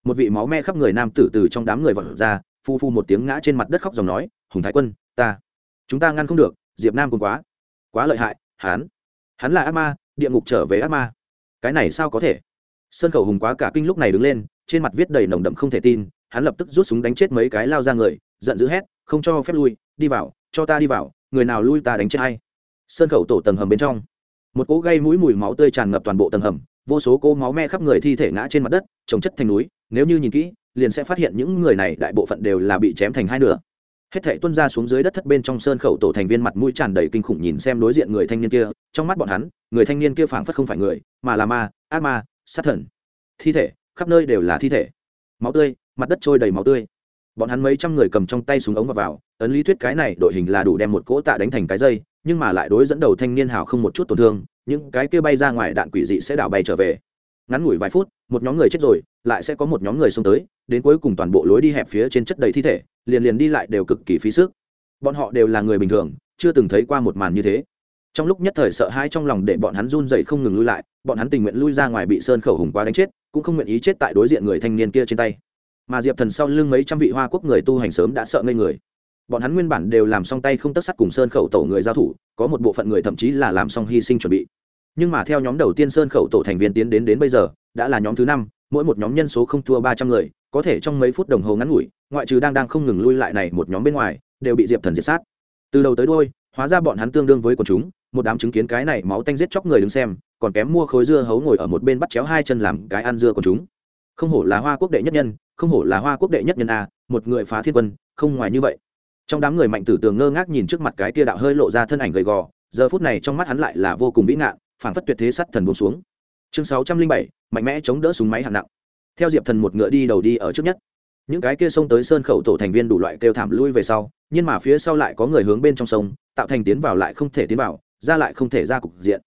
Một vị máu me khắp người nam tử từ trong đám người vật ra, phu phu một tiếng ngã trên mặt đất khóc dòng nói, hùng thái quân, ta, chúng ta ngăn không được, diệp nam cũng quá quá lợi hại, hắn hắn là ác ma địa ngục trở về ác ma. Cái này sao có thể? Sơn khẩu hùng quá cả kinh lúc này đứng lên, trên mặt viết đầy nồng đậm không thể tin, hắn lập tức rút súng đánh chết mấy cái lao ra người, giận dữ hét, không cho phép lui, đi vào, cho ta đi vào, người nào lui ta đánh chết hay. Sơn khẩu tổ tầng hầm bên trong, một cỗ gây mũi mùi máu tươi tràn ngập toàn bộ tầng hầm, vô số cỗ máu me khắp người thi thể ngã trên mặt đất, trồng chất thành núi, nếu như nhìn kỹ, liền sẽ phát hiện những người này đại bộ phận đều là bị chém thành hai nửa hết thảy tuân ra xuống dưới đất thất bên trong sơn khẩu tổ thành viên mặt mũi tràn đầy kinh khủng nhìn xem đối diện người thanh niên kia, trong mắt bọn hắn, người thanh niên kia phảng phất không phải người, mà là ma, ác ma, sát thần. Thi thể, khắp nơi đều là thi thể. Máu tươi, mặt đất trôi đầy máu tươi. Bọn hắn mấy trăm người cầm trong tay súng ống vào vào, ấn lý thuyết cái này đội hình là đủ đem một cỗ tạ đánh thành cái dây, nhưng mà lại đối dẫn đầu thanh niên hào không một chút tổn thương, những cái kia bay ra ngoài đạn quỷ dị sẽ đảo bay trở về ngắn ngủi vài phút, một nhóm người chết rồi, lại sẽ có một nhóm người xông tới, đến cuối cùng toàn bộ lối đi hẹp phía trên chất đầy thi thể, liền liền đi lại đều cực kỳ phí sức. Bọn họ đều là người bình thường, chưa từng thấy qua một màn như thế. Trong lúc nhất thời sợ hãi trong lòng để bọn hắn run dậy không ngừng lui lại, bọn hắn tình nguyện lui ra ngoài bị sơn khẩu hùng quá đánh chết, cũng không nguyện ý chết tại đối diện người thanh niên kia trên tay. Mà diệp thần sau lưng mấy trăm vị hoa quốc người tu hành sớm đã sợ ngây người. Bọn hắn nguyên bản đều làm xong tay không tất sắt cùng sơn khẩu tổ người giao thủ, có một bộ phận người thậm chí là làm xong hy sinh chuẩn bị nhưng mà theo nhóm đầu tiên sơn khẩu tổ thành viên tiến đến đến bây giờ, đã là nhóm thứ năm, mỗi một nhóm nhân số không thua ba trăm người, có thể trong mấy phút đồng hồ ngắn ngủi, ngoại trừ đang đang không ngừng lui lại này một nhóm bên ngoài, đều bị diệp thần diệt sát. Từ đầu tới đôi hóa ra bọn hắn tương đương với quần chúng, một đám chứng kiến cái này máu tanh giết chóc người đứng xem, còn kém mua khối dưa hấu ngồi ở một bên bắt chéo hai chân làm cái ăn dưa của chúng. Không hổ là hoa quốc đệ nhất nhân, không hổ là hoa quốc đệ nhất nhân a, một người phá thiên quân, không ngoài như vậy. Trong đám người mạnh tử tường ngơ ngác nhìn trước mặt cái tia đạo hơi lộ ra thân ảnh gầy gò, giờ phút này trong mắt hắn lại là vô cùng vĩ ngạn phảng phất tuyệt thế sắt thần buông xuống. Chương sáu trăm linh bảy, mạnh mẽ chống đỡ súng máy hạng nặng. Theo diệp thần một ngựa đi đầu đi ở trước nhất. Những cái kia xông tới sơn khẩu tổ thành viên đủ loại kêu thảm lui về sau, nhưng mà phía sau lại có người hướng bên trong sông, tạo thành tiến vào lại không thể tiến vào, ra lại không thể ra cục diện.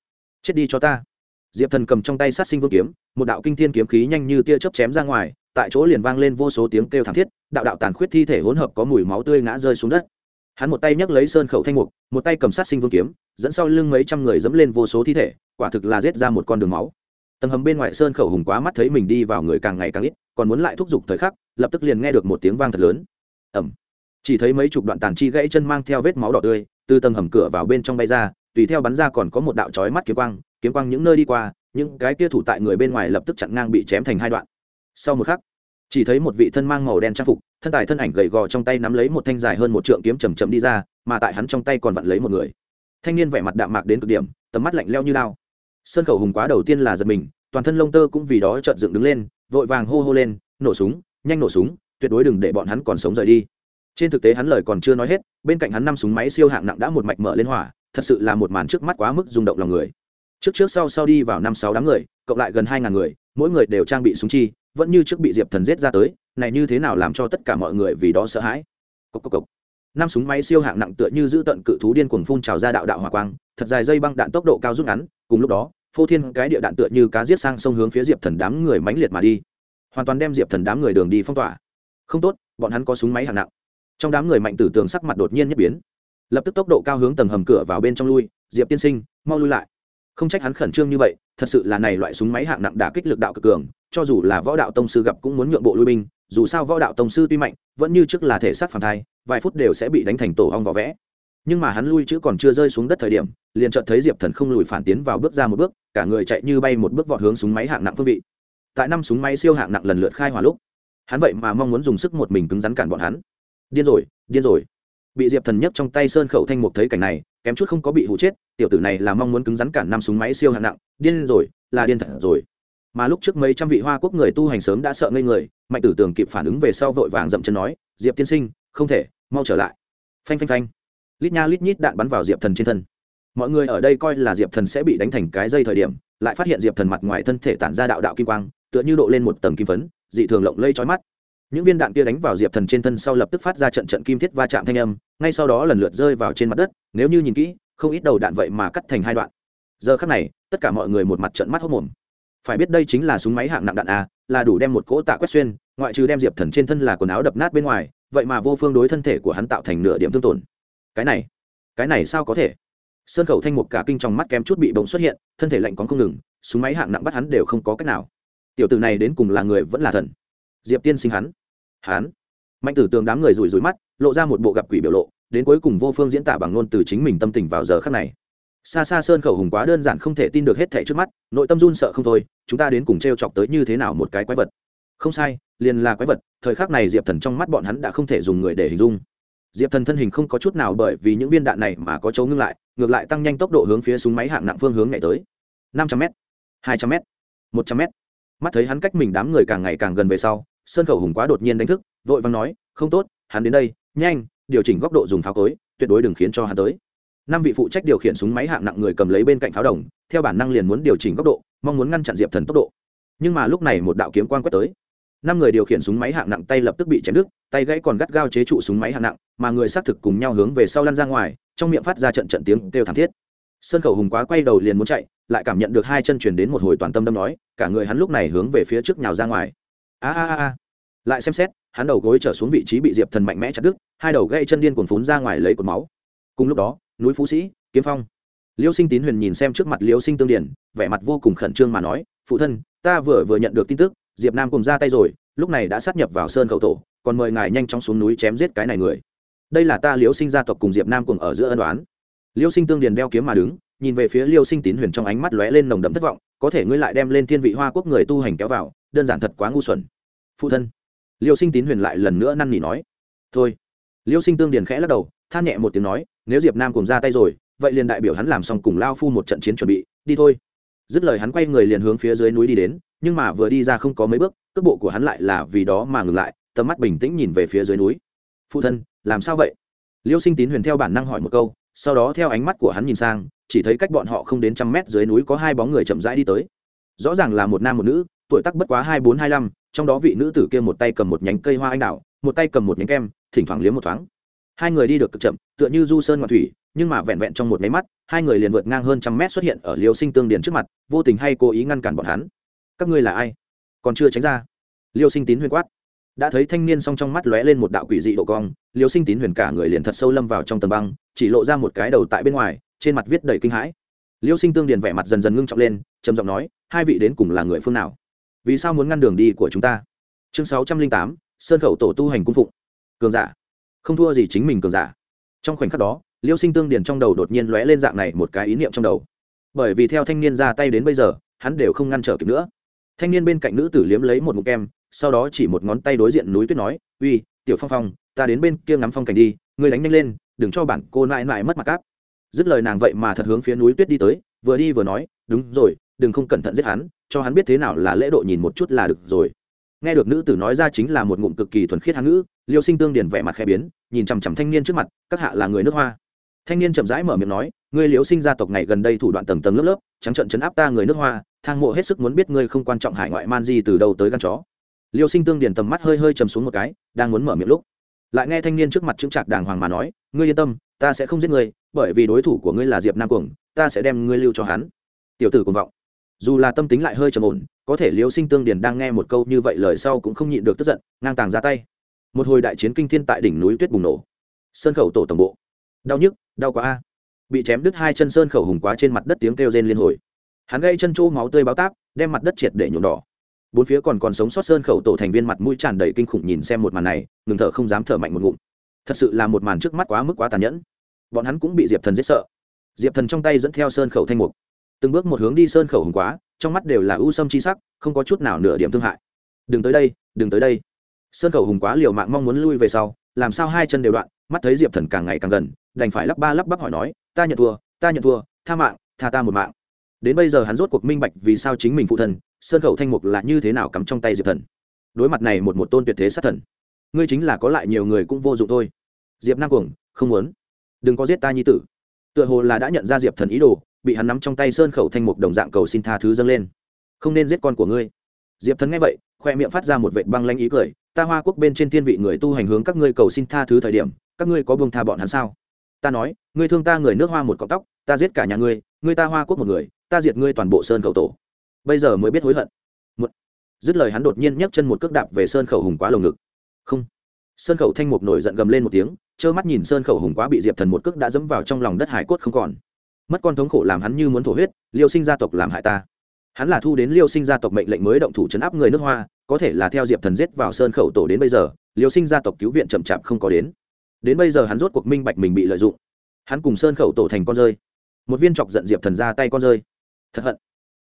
Chết đi cho ta. Diệp thần cầm trong tay sát sinh vương kiếm, một đạo kinh thiên kiếm khí nhanh như tia chớp chém ra ngoài, tại chỗ liền vang lên vô số tiếng kêu thảm thiết, đạo đạo tàn khuyết thi thể hỗn hợp có mùi máu tươi ngã rơi xuống đất hắn một tay nhấc lấy sơn khẩu thanh mục, một tay cầm sát sinh vương kiếm, dẫn sau lưng mấy trăm người dẫm lên vô số thi thể, quả thực là giết ra một con đường máu. Tầng hầm bên ngoài sơn khẩu hùng quá mắt thấy mình đi vào người càng ngày càng ít, còn muốn lại thúc giục thời khắc, lập tức liền nghe được một tiếng vang thật lớn. Ẩm chỉ thấy mấy chục đoạn tàn chi gãy chân mang theo vết máu đỏ tươi, từ tầng hầm cửa vào bên trong bay ra, tùy theo bắn ra còn có một đạo chói mắt kiếm quang kiếm quang những nơi đi qua, những cái kia thủ tại người bên ngoài lập tức chặn ngang bị chém thành hai đoạn. Sau một khắc chỉ thấy một vị thân mang màu đen trang phục, thân tài thân ảnh gầy gò trong tay nắm lấy một thanh dài hơn một trượng kiếm chầm chậm đi ra, mà tại hắn trong tay còn vặn lấy một người. Thanh niên vẻ mặt đạm mạc đến cực điểm, tầm mắt lạnh leo như lao. Sơn khẩu hùng quá đầu tiên là giật mình, toàn thân lông tơ cũng vì đó trợn dựng đứng lên, vội vàng hô hô lên, nổ súng, nhanh nổ súng, tuyệt đối đừng để bọn hắn còn sống rời đi. Trên thực tế hắn lời còn chưa nói hết, bên cạnh hắn năm súng máy siêu hạng nặng đã một mạch mở lên hỏa, thật sự là một màn trước mắt quá mức rung động lòng người. Trước trước sau sau đi vào năm sáu đám người, cộng lại gần hai ngàn người, mỗi người đều trang bị súng chi vẫn như trước bị diệp thần giết ra tới, này như thế nào làm cho tất cả mọi người vì đó sợ hãi? Cốc cốc cốc. năm súng máy siêu hạng nặng tựa như giữ tận cự thú điên cuồng phun trào ra đạo đạo hỏa quang, thật dài dây băng đạn tốc độ cao rút ngắn, cùng lúc đó, phô thiên cái địa đạn tựa như cá giết sang sông hướng phía diệp thần đám người mãnh liệt mà đi. Hoàn toàn đem diệp thần đám người đường đi phong tỏa. Không tốt, bọn hắn có súng máy hạng nặng. Trong đám người mạnh tử tường sắc mặt đột nhiên nhất biến. Lập tức tốc độ cao hướng tầng hầm cửa vào bên trong lui, diệp tiên sinh, mau lui lại không trách hắn khẩn trương như vậy, thật sự là này loại súng máy hạng nặng đả kích lực đạo cực cường, cho dù là võ đạo tông sư gặp cũng muốn nhượng bộ lui binh, dù sao võ đạo tông sư tuy mạnh, vẫn như trước là thể sát phản thai, vài phút đều sẽ bị đánh thành tổ hong vỏ vẽ. Nhưng mà hắn lui chữ còn chưa rơi xuống đất thời điểm, liền chợt thấy diệp thần không lùi phản tiến vào bước ra một bước, cả người chạy như bay một bước vọt hướng súng máy hạng nặng phương vị. Tại năm súng máy siêu hạng nặng lần lượt khai hỏa lúc, hắn vậy mà mong muốn dùng sức một mình cứng rắn cản bọn hắn. Điên rồi điên rồi. Bị diệp thần nhấc trong tay sơn khẩu thanh mục thấy cảnh này kém chút không có bị hụ chết, tiểu tử này là mong muốn cứng rắn cản năm súng máy siêu hạng nặng, điên rồi, là điên thật rồi. Mà lúc trước mấy trăm vị hoa quốc người tu hành sớm đã sợ ngây người, mạnh tử tường kịp phản ứng về sau vội vàng dậm chân nói, diệp tiên sinh, không thể, mau trở lại. Phanh phanh phanh. Lít nha lít nhít đạn bắn vào diệp thần trên thân. Mọi người ở đây coi là diệp thần sẽ bị đánh thành cái dây thời điểm, lại phát hiện diệp thần mặt ngoài thân thể tản ra đạo đạo kim quang, tựa như độ lên một tầng kim phấn, dị thường lộng lây trói mắt những viên đạn kia đánh vào diệp thần trên thân sau lập tức phát ra trận trận kim thiết va chạm thanh âm, ngay sau đó lần lượt rơi vào trên mặt đất, nếu như nhìn kỹ, không ít đầu đạn vậy mà cắt thành hai đoạn. Giờ khắc này, tất cả mọi người một mặt trận mắt hốc mồm phải biết đây chính là súng máy hạng nặng đạn a, là đủ đem một cỗ tạ quét xuyên, ngoại trừ đem diệp thần trên thân là quần áo đập nát bên ngoài, vậy mà vô phương đối thân thể của hắn tạo thành nửa điểm thương tổn. Cái này cái này sao có thể? Sơn khẩu thanh một cả kinh trong mắt kém chút bị bỗng xuất hiện, thân thể lạnh còn không ngừng, súng máy hạng nặng bắt hắn đều không có cách nào. Tiểu tử này đến cùng là người vẫn là thần? Diệp tiên sinh hắn. Hắn. Mạnh tử tường đám người rủi rủi mắt, lộ ra một bộ gặp quỷ biểu lộ, đến cuối cùng vô phương diễn tả bằng ngôn từ chính mình tâm tình vào giờ khắc này. Xa xa sơn khẩu hùng quá đơn giản không thể tin được hết thẻ trước mắt, nội tâm run sợ không thôi, chúng ta đến cùng t r e o chọc tới như thế nào một cái quái vật? Không sai, liền là quái vật, thời khắc này diệp thần trong mắt bọn hắn đã không thể dùng người để hình dung. Diệp thần thân hình không có chút nào bởi vì những viên đạn này mà có chấu ngưng lại, ngược lại tăng nhanh tốc độ hướng phía súng máy hạng nặng phương hướng ngày tới. Năm trăm m hai trăm m một trăm m mắt thấy hắn cách mình đám người càng ngày càng gần về sau sơn khẩu hùng quá đột nhiên đánh thức, vội vàng nói, không tốt, hắn đến đây, nhanh, điều chỉnh góc độ dùng pháo cối, tuyệt đối đừng khiến cho hắn tới. Năm vị phụ trách điều khiển súng máy hạng nặng người cầm lấy bên cạnh pháo đồng, theo bản năng liền muốn điều chỉnh góc độ, mong muốn ngăn chặn diệp thần tốc độ. Nhưng mà lúc này một đạo kiếm quan quét tới. Năm người điều khiển súng máy hạng nặng tay lập tức bị chém đứt, tay gãy còn gắt gao chế trụ súng máy hạng nặng, mà người xác thực cùng nhau hướng về sau lăn ra ngoài, trong miệng phát ra trận trận tiếng kêu thảm thiết. Sơn khẩu hùng quá quay đầu liền muốn chạy, lại cảm nhận được hai chân chuyển đến một hồi toàn tâm đâm nói, cả người hắn lúc này hướng về phía trước nhào ra ngoài a a a lại xem xét, hắn đầu gối trở xuống vị trí bị diệp thần mạnh mẽ chặt đứt, hai đầu gây chân điên cuồng phún ra ngoài lấy cột máu. Cùng lúc đó, núi phú sĩ, kiếm phong. Liêu sinh tín huyền nhìn xem trước mặt liêu sinh tương điển, vẻ mặt vô cùng khẩn trương mà nói, phụ thân, ta vừa vừa nhận được tin tức, diệp nam cùng ra tay rồi, lúc này đã sát nhập vào sơn khẩu tổ, còn mời ngài nhanh chóng xuống núi chém giết cái này người. Đây là ta liêu sinh gia tộc cùng diệp nam cùng ở giữa ân đoán liêu sinh tương điền đeo kiếm mà đứng, nhìn về phía liêu sinh tín huyền trong ánh mắt lóe lên nồng đậm thất vọng có thể ngươi lại đem lên thiên vị hoa quốc người tu hành kéo vào, đơn giản thật quá ngu xuẩn. Phụ thân, liêu sinh tín huyền lại lần nữa năn nỉ nói. Thôi. Liêu sinh tương điền khẽ lắc đầu, than nhẹ một tiếng nói, nếu diệp nam cùng ra tay rồi, vậy liền đại biểu hắn làm xong cùng lao phu một trận chiến chuẩn bị, đi thôi. Dứt lời hắn quay người liền hướng phía dưới núi đi đến, nhưng mà vừa đi ra không có mấy bước, cước bộ của hắn lại là vì đó mà ngừng lại, tầm mắt bình tĩnh nhìn về phía dưới núi. Phụ thân, làm sao vậy? Liêu sinh tín huyền theo bản năng hỏi một câu, sau đó theo ánh mắt của hắn nhìn sang chỉ thấy cách bọn họ không đến trăm mét dưới núi có hai bóng người chậm rãi đi tới. Rõ ràng là một nam một nữ, tuổi tác bất quá hai bốn, hai năm trong đó vị nữ tử kia một tay cầm một nhánh cây hoa anh đào, một tay cầm một nhánh kem, thỉnh thoảng liếm một thoáng. Hai người đi được cực chậm, tựa như du sơn ngoạn thủy, nhưng mà vẹn vẹn trong một máy mắt, hai người liền vượt ngang hơn trăm mét xuất hiện ở liều sinh tương điền trước mặt, vô tình hay cố ý ngăn cản bọn hắn. Các ngươi là ai? Còn chưa tránh ra. Liêu sinh tín huyền quát. Đã thấy thanh niên song trong mắt lóe lên một đạo quỷ dị độ cong, liêu sinh tín huyền cả người liền thật sâu lâm vào trong tầm băng, chỉ lộ ra một cái đầu tại bên ngoài trên mặt viết đầy kinh hãi. Liêu sinh tương điền vẻ mặt dần dần ngưng trọng lên, trầm giọng nói, hai vị đến cùng là người phương nào? Vì sao muốn ngăn đường đi của chúng ta? Chương sáu trăm linh tám, sơn khẩu tổ tu hành cung phụng. Cường giả. Không thua gì chính mình cường giả. Trong khoảnh khắc đó, liêu sinh tương điền trong đầu đột nhiên lóe lên dạng này một cái ý niệm trong đầu. Bởi vì theo thanh niên ra tay đến bây giờ, hắn đều không ngăn trở kịp nữa. Thanh niên bên cạnh nữ tử liếm lấy một mục kem, sau đó chỉ một ngón tay đối diện núi tuyết nói, uy, tiểu phong phong, ta đến bên kia ngắm phong cảnh đi, ngươi đánh nhanh lên, đừng cho bản cô nại nại mất mặt cáp dứt lời nàng vậy mà thật hướng phía núi tuyết đi tới, vừa đi vừa nói, đúng rồi, đừng không cẩn thận giết hắn, cho hắn biết thế nào là lễ độ nhìn một chút là được rồi. Nghe được nữ tử nói ra chính là một ngụm cực kỳ thuần khiết hán ngữ, liêu sinh tương điền vẻ mặt khẽ biến, nhìn chằm chằm thanh niên trước mặt, các hạ là người nước hoa. Thanh niên chậm rãi mở miệng nói, ngươi liễu sinh gia tộc ngày gần đây thủ đoạn tầng tầng lớp lớp, trắng trận chấn áp ta người nước hoa, thang mộ hết sức muốn biết ngươi không quan trọng hải ngoại man di từ đâu tới gan chó. Liêu sinh tương điền tầm mắt hơi hơi chầm xuống một cái, đang muốn mở miệng lúc lại nghe thanh niên trước mặt chứng trạc đàng hoàng mà nói, ngươi yên tâm, ta sẽ không giết ngươi, bởi vì đối thủ của ngươi là diệp nam cuồng, ta sẽ đem ngươi lưu cho hắn. Tiểu tử cuồng vọng. Dù là tâm tính lại hơi trầm ổn, có thể liêu sinh tương điền đang nghe một câu như vậy lời sau cũng không nhịn được tức giận, ngang tàng ra tay. Một hồi đại chiến kinh thiên tại đỉnh núi tuyết bùng nổ. Sơn khẩu tổ tổng bộ. Đau nhức, đau quá a. Bị chém đứt hai chân sơn khẩu hùng quá trên mặt đất tiếng kêu rên liên hồi. Hắn gây chân chỗ máu tươi báo táp, đem mặt đất triệt để nhuộm đỏ bốn phía còn còn sống sót sơn khẩu tổ thành viên mặt mũi tràn đầy kinh khủng nhìn xem một màn này, ngừng thở không dám thở mạnh một ngụm. Thật sự là một màn trước mắt quá mức quá tàn nhẫn. Bọn hắn cũng bị diệp thần giết sợ. Diệp thần trong tay dẫn theo sơn khẩu thanh mục. Từng bước một hướng đi sơn khẩu hùng quá, trong mắt đều là ưu sâm chi sắc, không có chút nào nửa điểm thương hại. Đừng tới đây, đừng tới đây. Sơn khẩu hùng quá liều mạng mong muốn lui về sau, làm sao hai chân đều đoạn, mắt thấy diệp thần càng ngày càng gần, đành phải lắp ba lắp bắp hỏi nói, ta nhận thua, ta nhận thua, tha mạng, tha ta một mạng đến bây giờ hắn rốt cuộc minh bạch vì sao chính mình phụ thần, sơn khẩu thanh mục là như thế nào cắm trong tay diệp thần. Đối mặt này một một tôn tuyệt thế sát thần, ngươi chính là có lại nhiều người cũng vô dụng thôi. Diệp nam cuồng, không muốn. Đừng có giết ta nhi tử. Tựa hồ là đã nhận ra diệp thần ý đồ, bị hắn nắm trong tay sơn khẩu thanh mục đồng dạng cầu xin tha thứ dâng lên. Không nên giết con của ngươi. Diệp thần nghe vậy, khoe miệng phát ra một vệ băng lanh ý cười, ta hoa quốc bên trên thiên vị người tu hành hướng các ngươi cầu xin tha thứ thời điểm, các ngươi có buông tha bọn hắn sao? Ta nói, ngươi thương ta người nước hoa một cọng tóc, ta giết cả nhà ngươi ngươi ta hoa quốc một người, ta diệt ngươi toàn bộ sơn khẩu tổ. Bây giờ mới biết hối hận. Một dứt lời hắn đột nhiên nhấc chân một cước đạp về sơn khẩu hùng quá lồng ngực. Không. Sơn khẩu thanh mục nổi giận gầm lên một tiếng, trơ mắt nhìn sơn khẩu hùng quá bị diệp thần một cước đã dẫm vào trong lòng đất hải cốt không còn. Mất con thống khổ làm hắn như muốn thổ huyết, liêu sinh gia tộc làm hại ta. Hắn là thu đến liêu sinh gia tộc mệnh lệnh mới động thủ chấn áp người nước hoa, có thể là theo diệp thần giết vào sơn khẩu tổ đến bây giờ, liêu sinh gia tộc cứu viện chậm chạp không có đến. Đến bây giờ hắn rốt cuộc minh bạch mình bị lợi dụng. Hắn cùng sơn khẩu tổ thành con rơi một viên chọc giận diệp thần ra tay con rơi. Thật hận.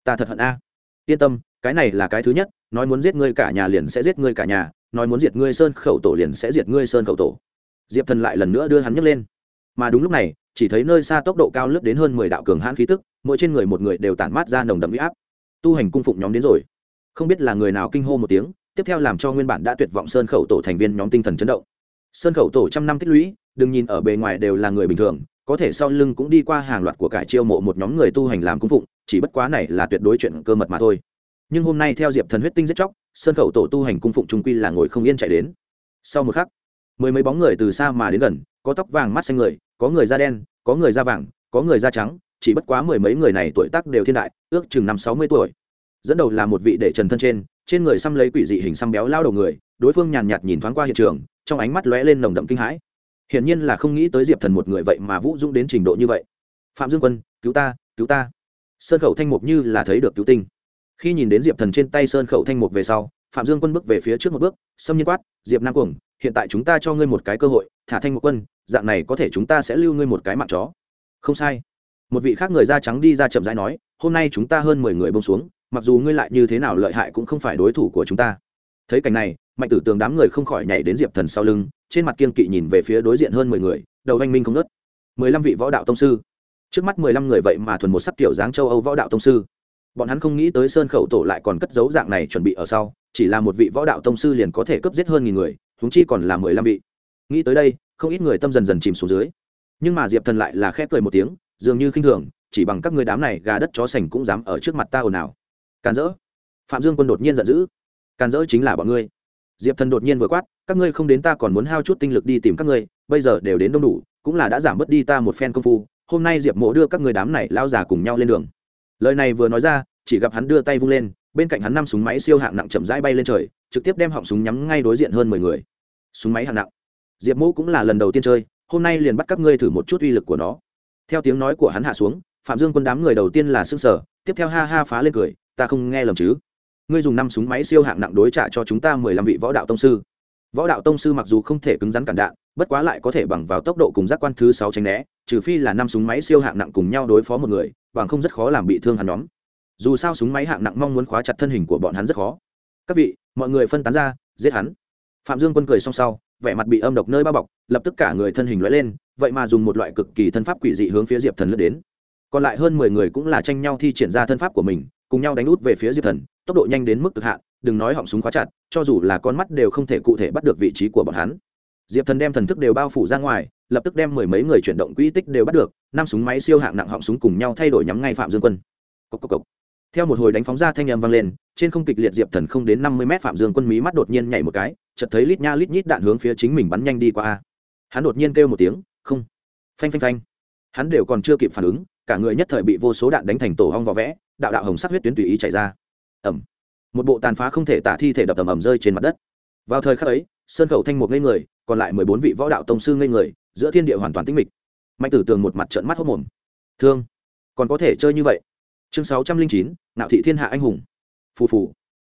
Ta thật hận a. Yên tâm, cái này là cái thứ nhất, nói muốn giết ngươi cả nhà liền sẽ giết ngươi cả nhà, nói muốn diệt ngươi sơn khẩu tổ liền sẽ diệt ngươi sơn khẩu tổ. Diệp thần lại lần nữa đưa hắn nhấc lên. Mà đúng lúc này, chỉ thấy nơi xa tốc độ cao lướt đến hơn mười đạo cường hãn khí tức, mỗi trên người một người đều tản mát ra nồng đậm huy áp. Tu hành cung phụng nhóm đến rồi. Không biết là người nào kinh hô một tiếng, tiếp theo làm cho nguyên bản đã tuyệt vọng sơn khẩu tổ thành viên nhóm tinh thần chấn động. Sơn khẩu tổ trăm năm tích lũy, đừng nhìn ở bề ngoài đều là người bình thường có thể sau lưng cũng đi qua hàng loạt của cải chiêu mộ một nhóm người tu hành làm cung phụng, chỉ bất quá này là tuyệt đối chuyện cơ mật mà thôi. Nhưng hôm nay theo diệp thần huyết tinh giết chóc, sơn khẩu tổ tu hành cung phụng trung quy là ngồi không yên chạy đến. Sau một khắc, mười mấy bóng người từ xa mà đến gần, có tóc vàng mắt xanh người, có người da đen, có người da vàng, có người da trắng, chỉ bất quá mười mấy người này tuổi tác đều thiên đại, ước chừng năm sáu mươi tuổi. Dẫn đầu là một vị đệ trần thân trên trên người xăm lấy quỷ dị hình xăm béo lao đầu người, đối phương nhàn nhạt nhìn thoáng qua hiện trường, trong ánh mắt lóe lên nồng đậm kinh hãi hiển nhiên là không nghĩ tới diệp thần một người vậy mà vũ dũng đến trình độ như vậy. Phạm dương quân, cứu ta cứu ta. Sơn khẩu thanh mục như là thấy được cứu tinh. Khi nhìn đến diệp thần trên tay sơn khẩu thanh mục về sau, phạm dương quân bước về phía trước một bước, xâm nhiên quát, diệp nam cuồng, hiện tại chúng ta cho ngươi một cái cơ hội, thả thanh mục quân, dạng này có thể chúng ta sẽ lưu ngươi một cái mạng chó. Không sai. Một vị khác người da trắng đi ra chậm rãi nói, hôm nay chúng ta hơn mười người bông xuống, mặc dù ngươi lại như thế nào lợi hại cũng không phải đối thủ của chúng ta. Thấy cảnh này, mạnh tử tường đám người không khỏi nhảy đến diệp thần sau lưng trên mặt kiên kỵ nhìn về phía đối diện hơn mười người, đầu anh minh không nớt mười lăm vị võ đạo tông sư. Trước mắt mười lăm người vậy mà thuần một sắc kiểu dáng châu âu võ đạo tông sư. Bọn hắn không nghĩ tới sơn khẩu tổ lại còn cất dấu dạng này chuẩn bị ở sau, chỉ là một vị võ đạo tông sư liền có thể cấp giết hơn nghìn người, huống chi còn là mười lăm vị. Nghĩ tới đây, không ít người tâm dần dần chìm xuống dưới. Nhưng mà diệp thần lại là khẽ cười một tiếng, dường như khinh thường, chỉ bằng các người đám này gà đất chó sành cũng dám ở trước mặt ta ồn ào. Càn rỡ. Phạm dương quân đột nhiên giận dữ. Càn rỡ chính là bọn ngươi. Diệp thần đột nhiên vừa quát các ngươi không đến ta còn muốn hao chút tinh lực đi tìm các ngươi, bây giờ đều đến đông đủ, cũng là đã giảm bớt đi ta một phen công phu, hôm nay diệp mộ đưa các người đám này lao già cùng nhau lên đường. Lời này vừa nói ra, chỉ gặp hắn đưa tay vung lên, bên cạnh hắn năm súng máy siêu hạng nặng chậm rãi bay lên trời, trực tiếp đem họng súng nhắm ngay đối diện hơn mười người. Súng máy hạng nặng. Diệp mộ cũng là lần đầu tiên chơi, hôm nay liền bắt các ngươi thử một chút uy lực của nó. Theo tiếng nói của hắn hạ xuống, phạm dương quân đám người đầu tiên là s ư ơ n g sở tiếp theo ha ha phá lên cười, ta không nghe lầm chứ? Ngươi dùng năm súng máy siêu hạng nặng đối trả cho chúng ta mười lăm vị võ đạo tông sư võ đạo tông sư mặc dù không thể cứng rắn cản đạn, bất quá lại có thể bằng vào tốc độ cùng giác quan thứ sáu tránh né, trừ phi là năm súng máy siêu hạng nặng cùng nhau đối phó một người, bằng không rất khó làm bị thương hắn nhóm. Dù sao súng máy hạng nặng mong muốn khóa chặt thân hình của bọn hắn rất khó. Các vị, mọi người phân tán ra, giết hắn. Phạm dương quân cười xong sau, vẻ mặt bị âm độc nơi bao bọc, lập tức cả người thân hình lóe lên, vậy mà dùng một loại cực kỳ thân pháp quỷ dị hướng phía diệp thần lướt đến. Còn lại hơn mười người cũng là tranh nhau thi triển ra thân pháp của mình cùng nhau đánh út về phía diệp thần, tốc độ nhanh đến mức cực hạn, đừng nói họng súng khóa chặt, cho dù là con mắt đều không thể cụ thể bắt được vị trí của bọn hắn. Diệp thần đem thần thức đều bao phủ ra ngoài, lập tức đem mười mấy người chuyển động quỹ tích đều bắt được, năm súng máy siêu hạng nặng họng súng cùng nhau thay đổi nhắm ngay phạm dương quân. Cốc cốc cốc. theo một hồi đánh phóng ra thanh âm vang lên, trên không kịch liệt diệp thần không đến năm mươi mét phạm dương quân mí mắt đột nhiên nhảy một cái, chợt thấy lít nha lít nhít đạn hướng phía chính mình bắn nhanh đi qua. Hắn đột nhiên kêu một tiếng, không. Phanh phanh phanh. Hắn đều còn chưa kịp phản ứng, cả người nhất thời bị vô số đạn đánh thành tổ hong vỏ vẽ đạo đạo hồng sắc huyết tuyến tùy ý chảy ra. Ẩm. Một bộ tàn phá không thể tả thi thể đập ầm ầm rơi trên mặt đất. Vào thời khắc ấy, sơn khẩu thanh một ngây người, còn lại mười bốn vị võ đạo tông sư ngây người, giữa thiên địa hoàn toàn tĩnh mịch. Mạnh tử tường một mặt trợn mắt hốc mồm. Thương, còn có thể chơi như vậy? Chương sáu trăm linh chín, nạo thị thiên hạ anh hùng. Phù phù.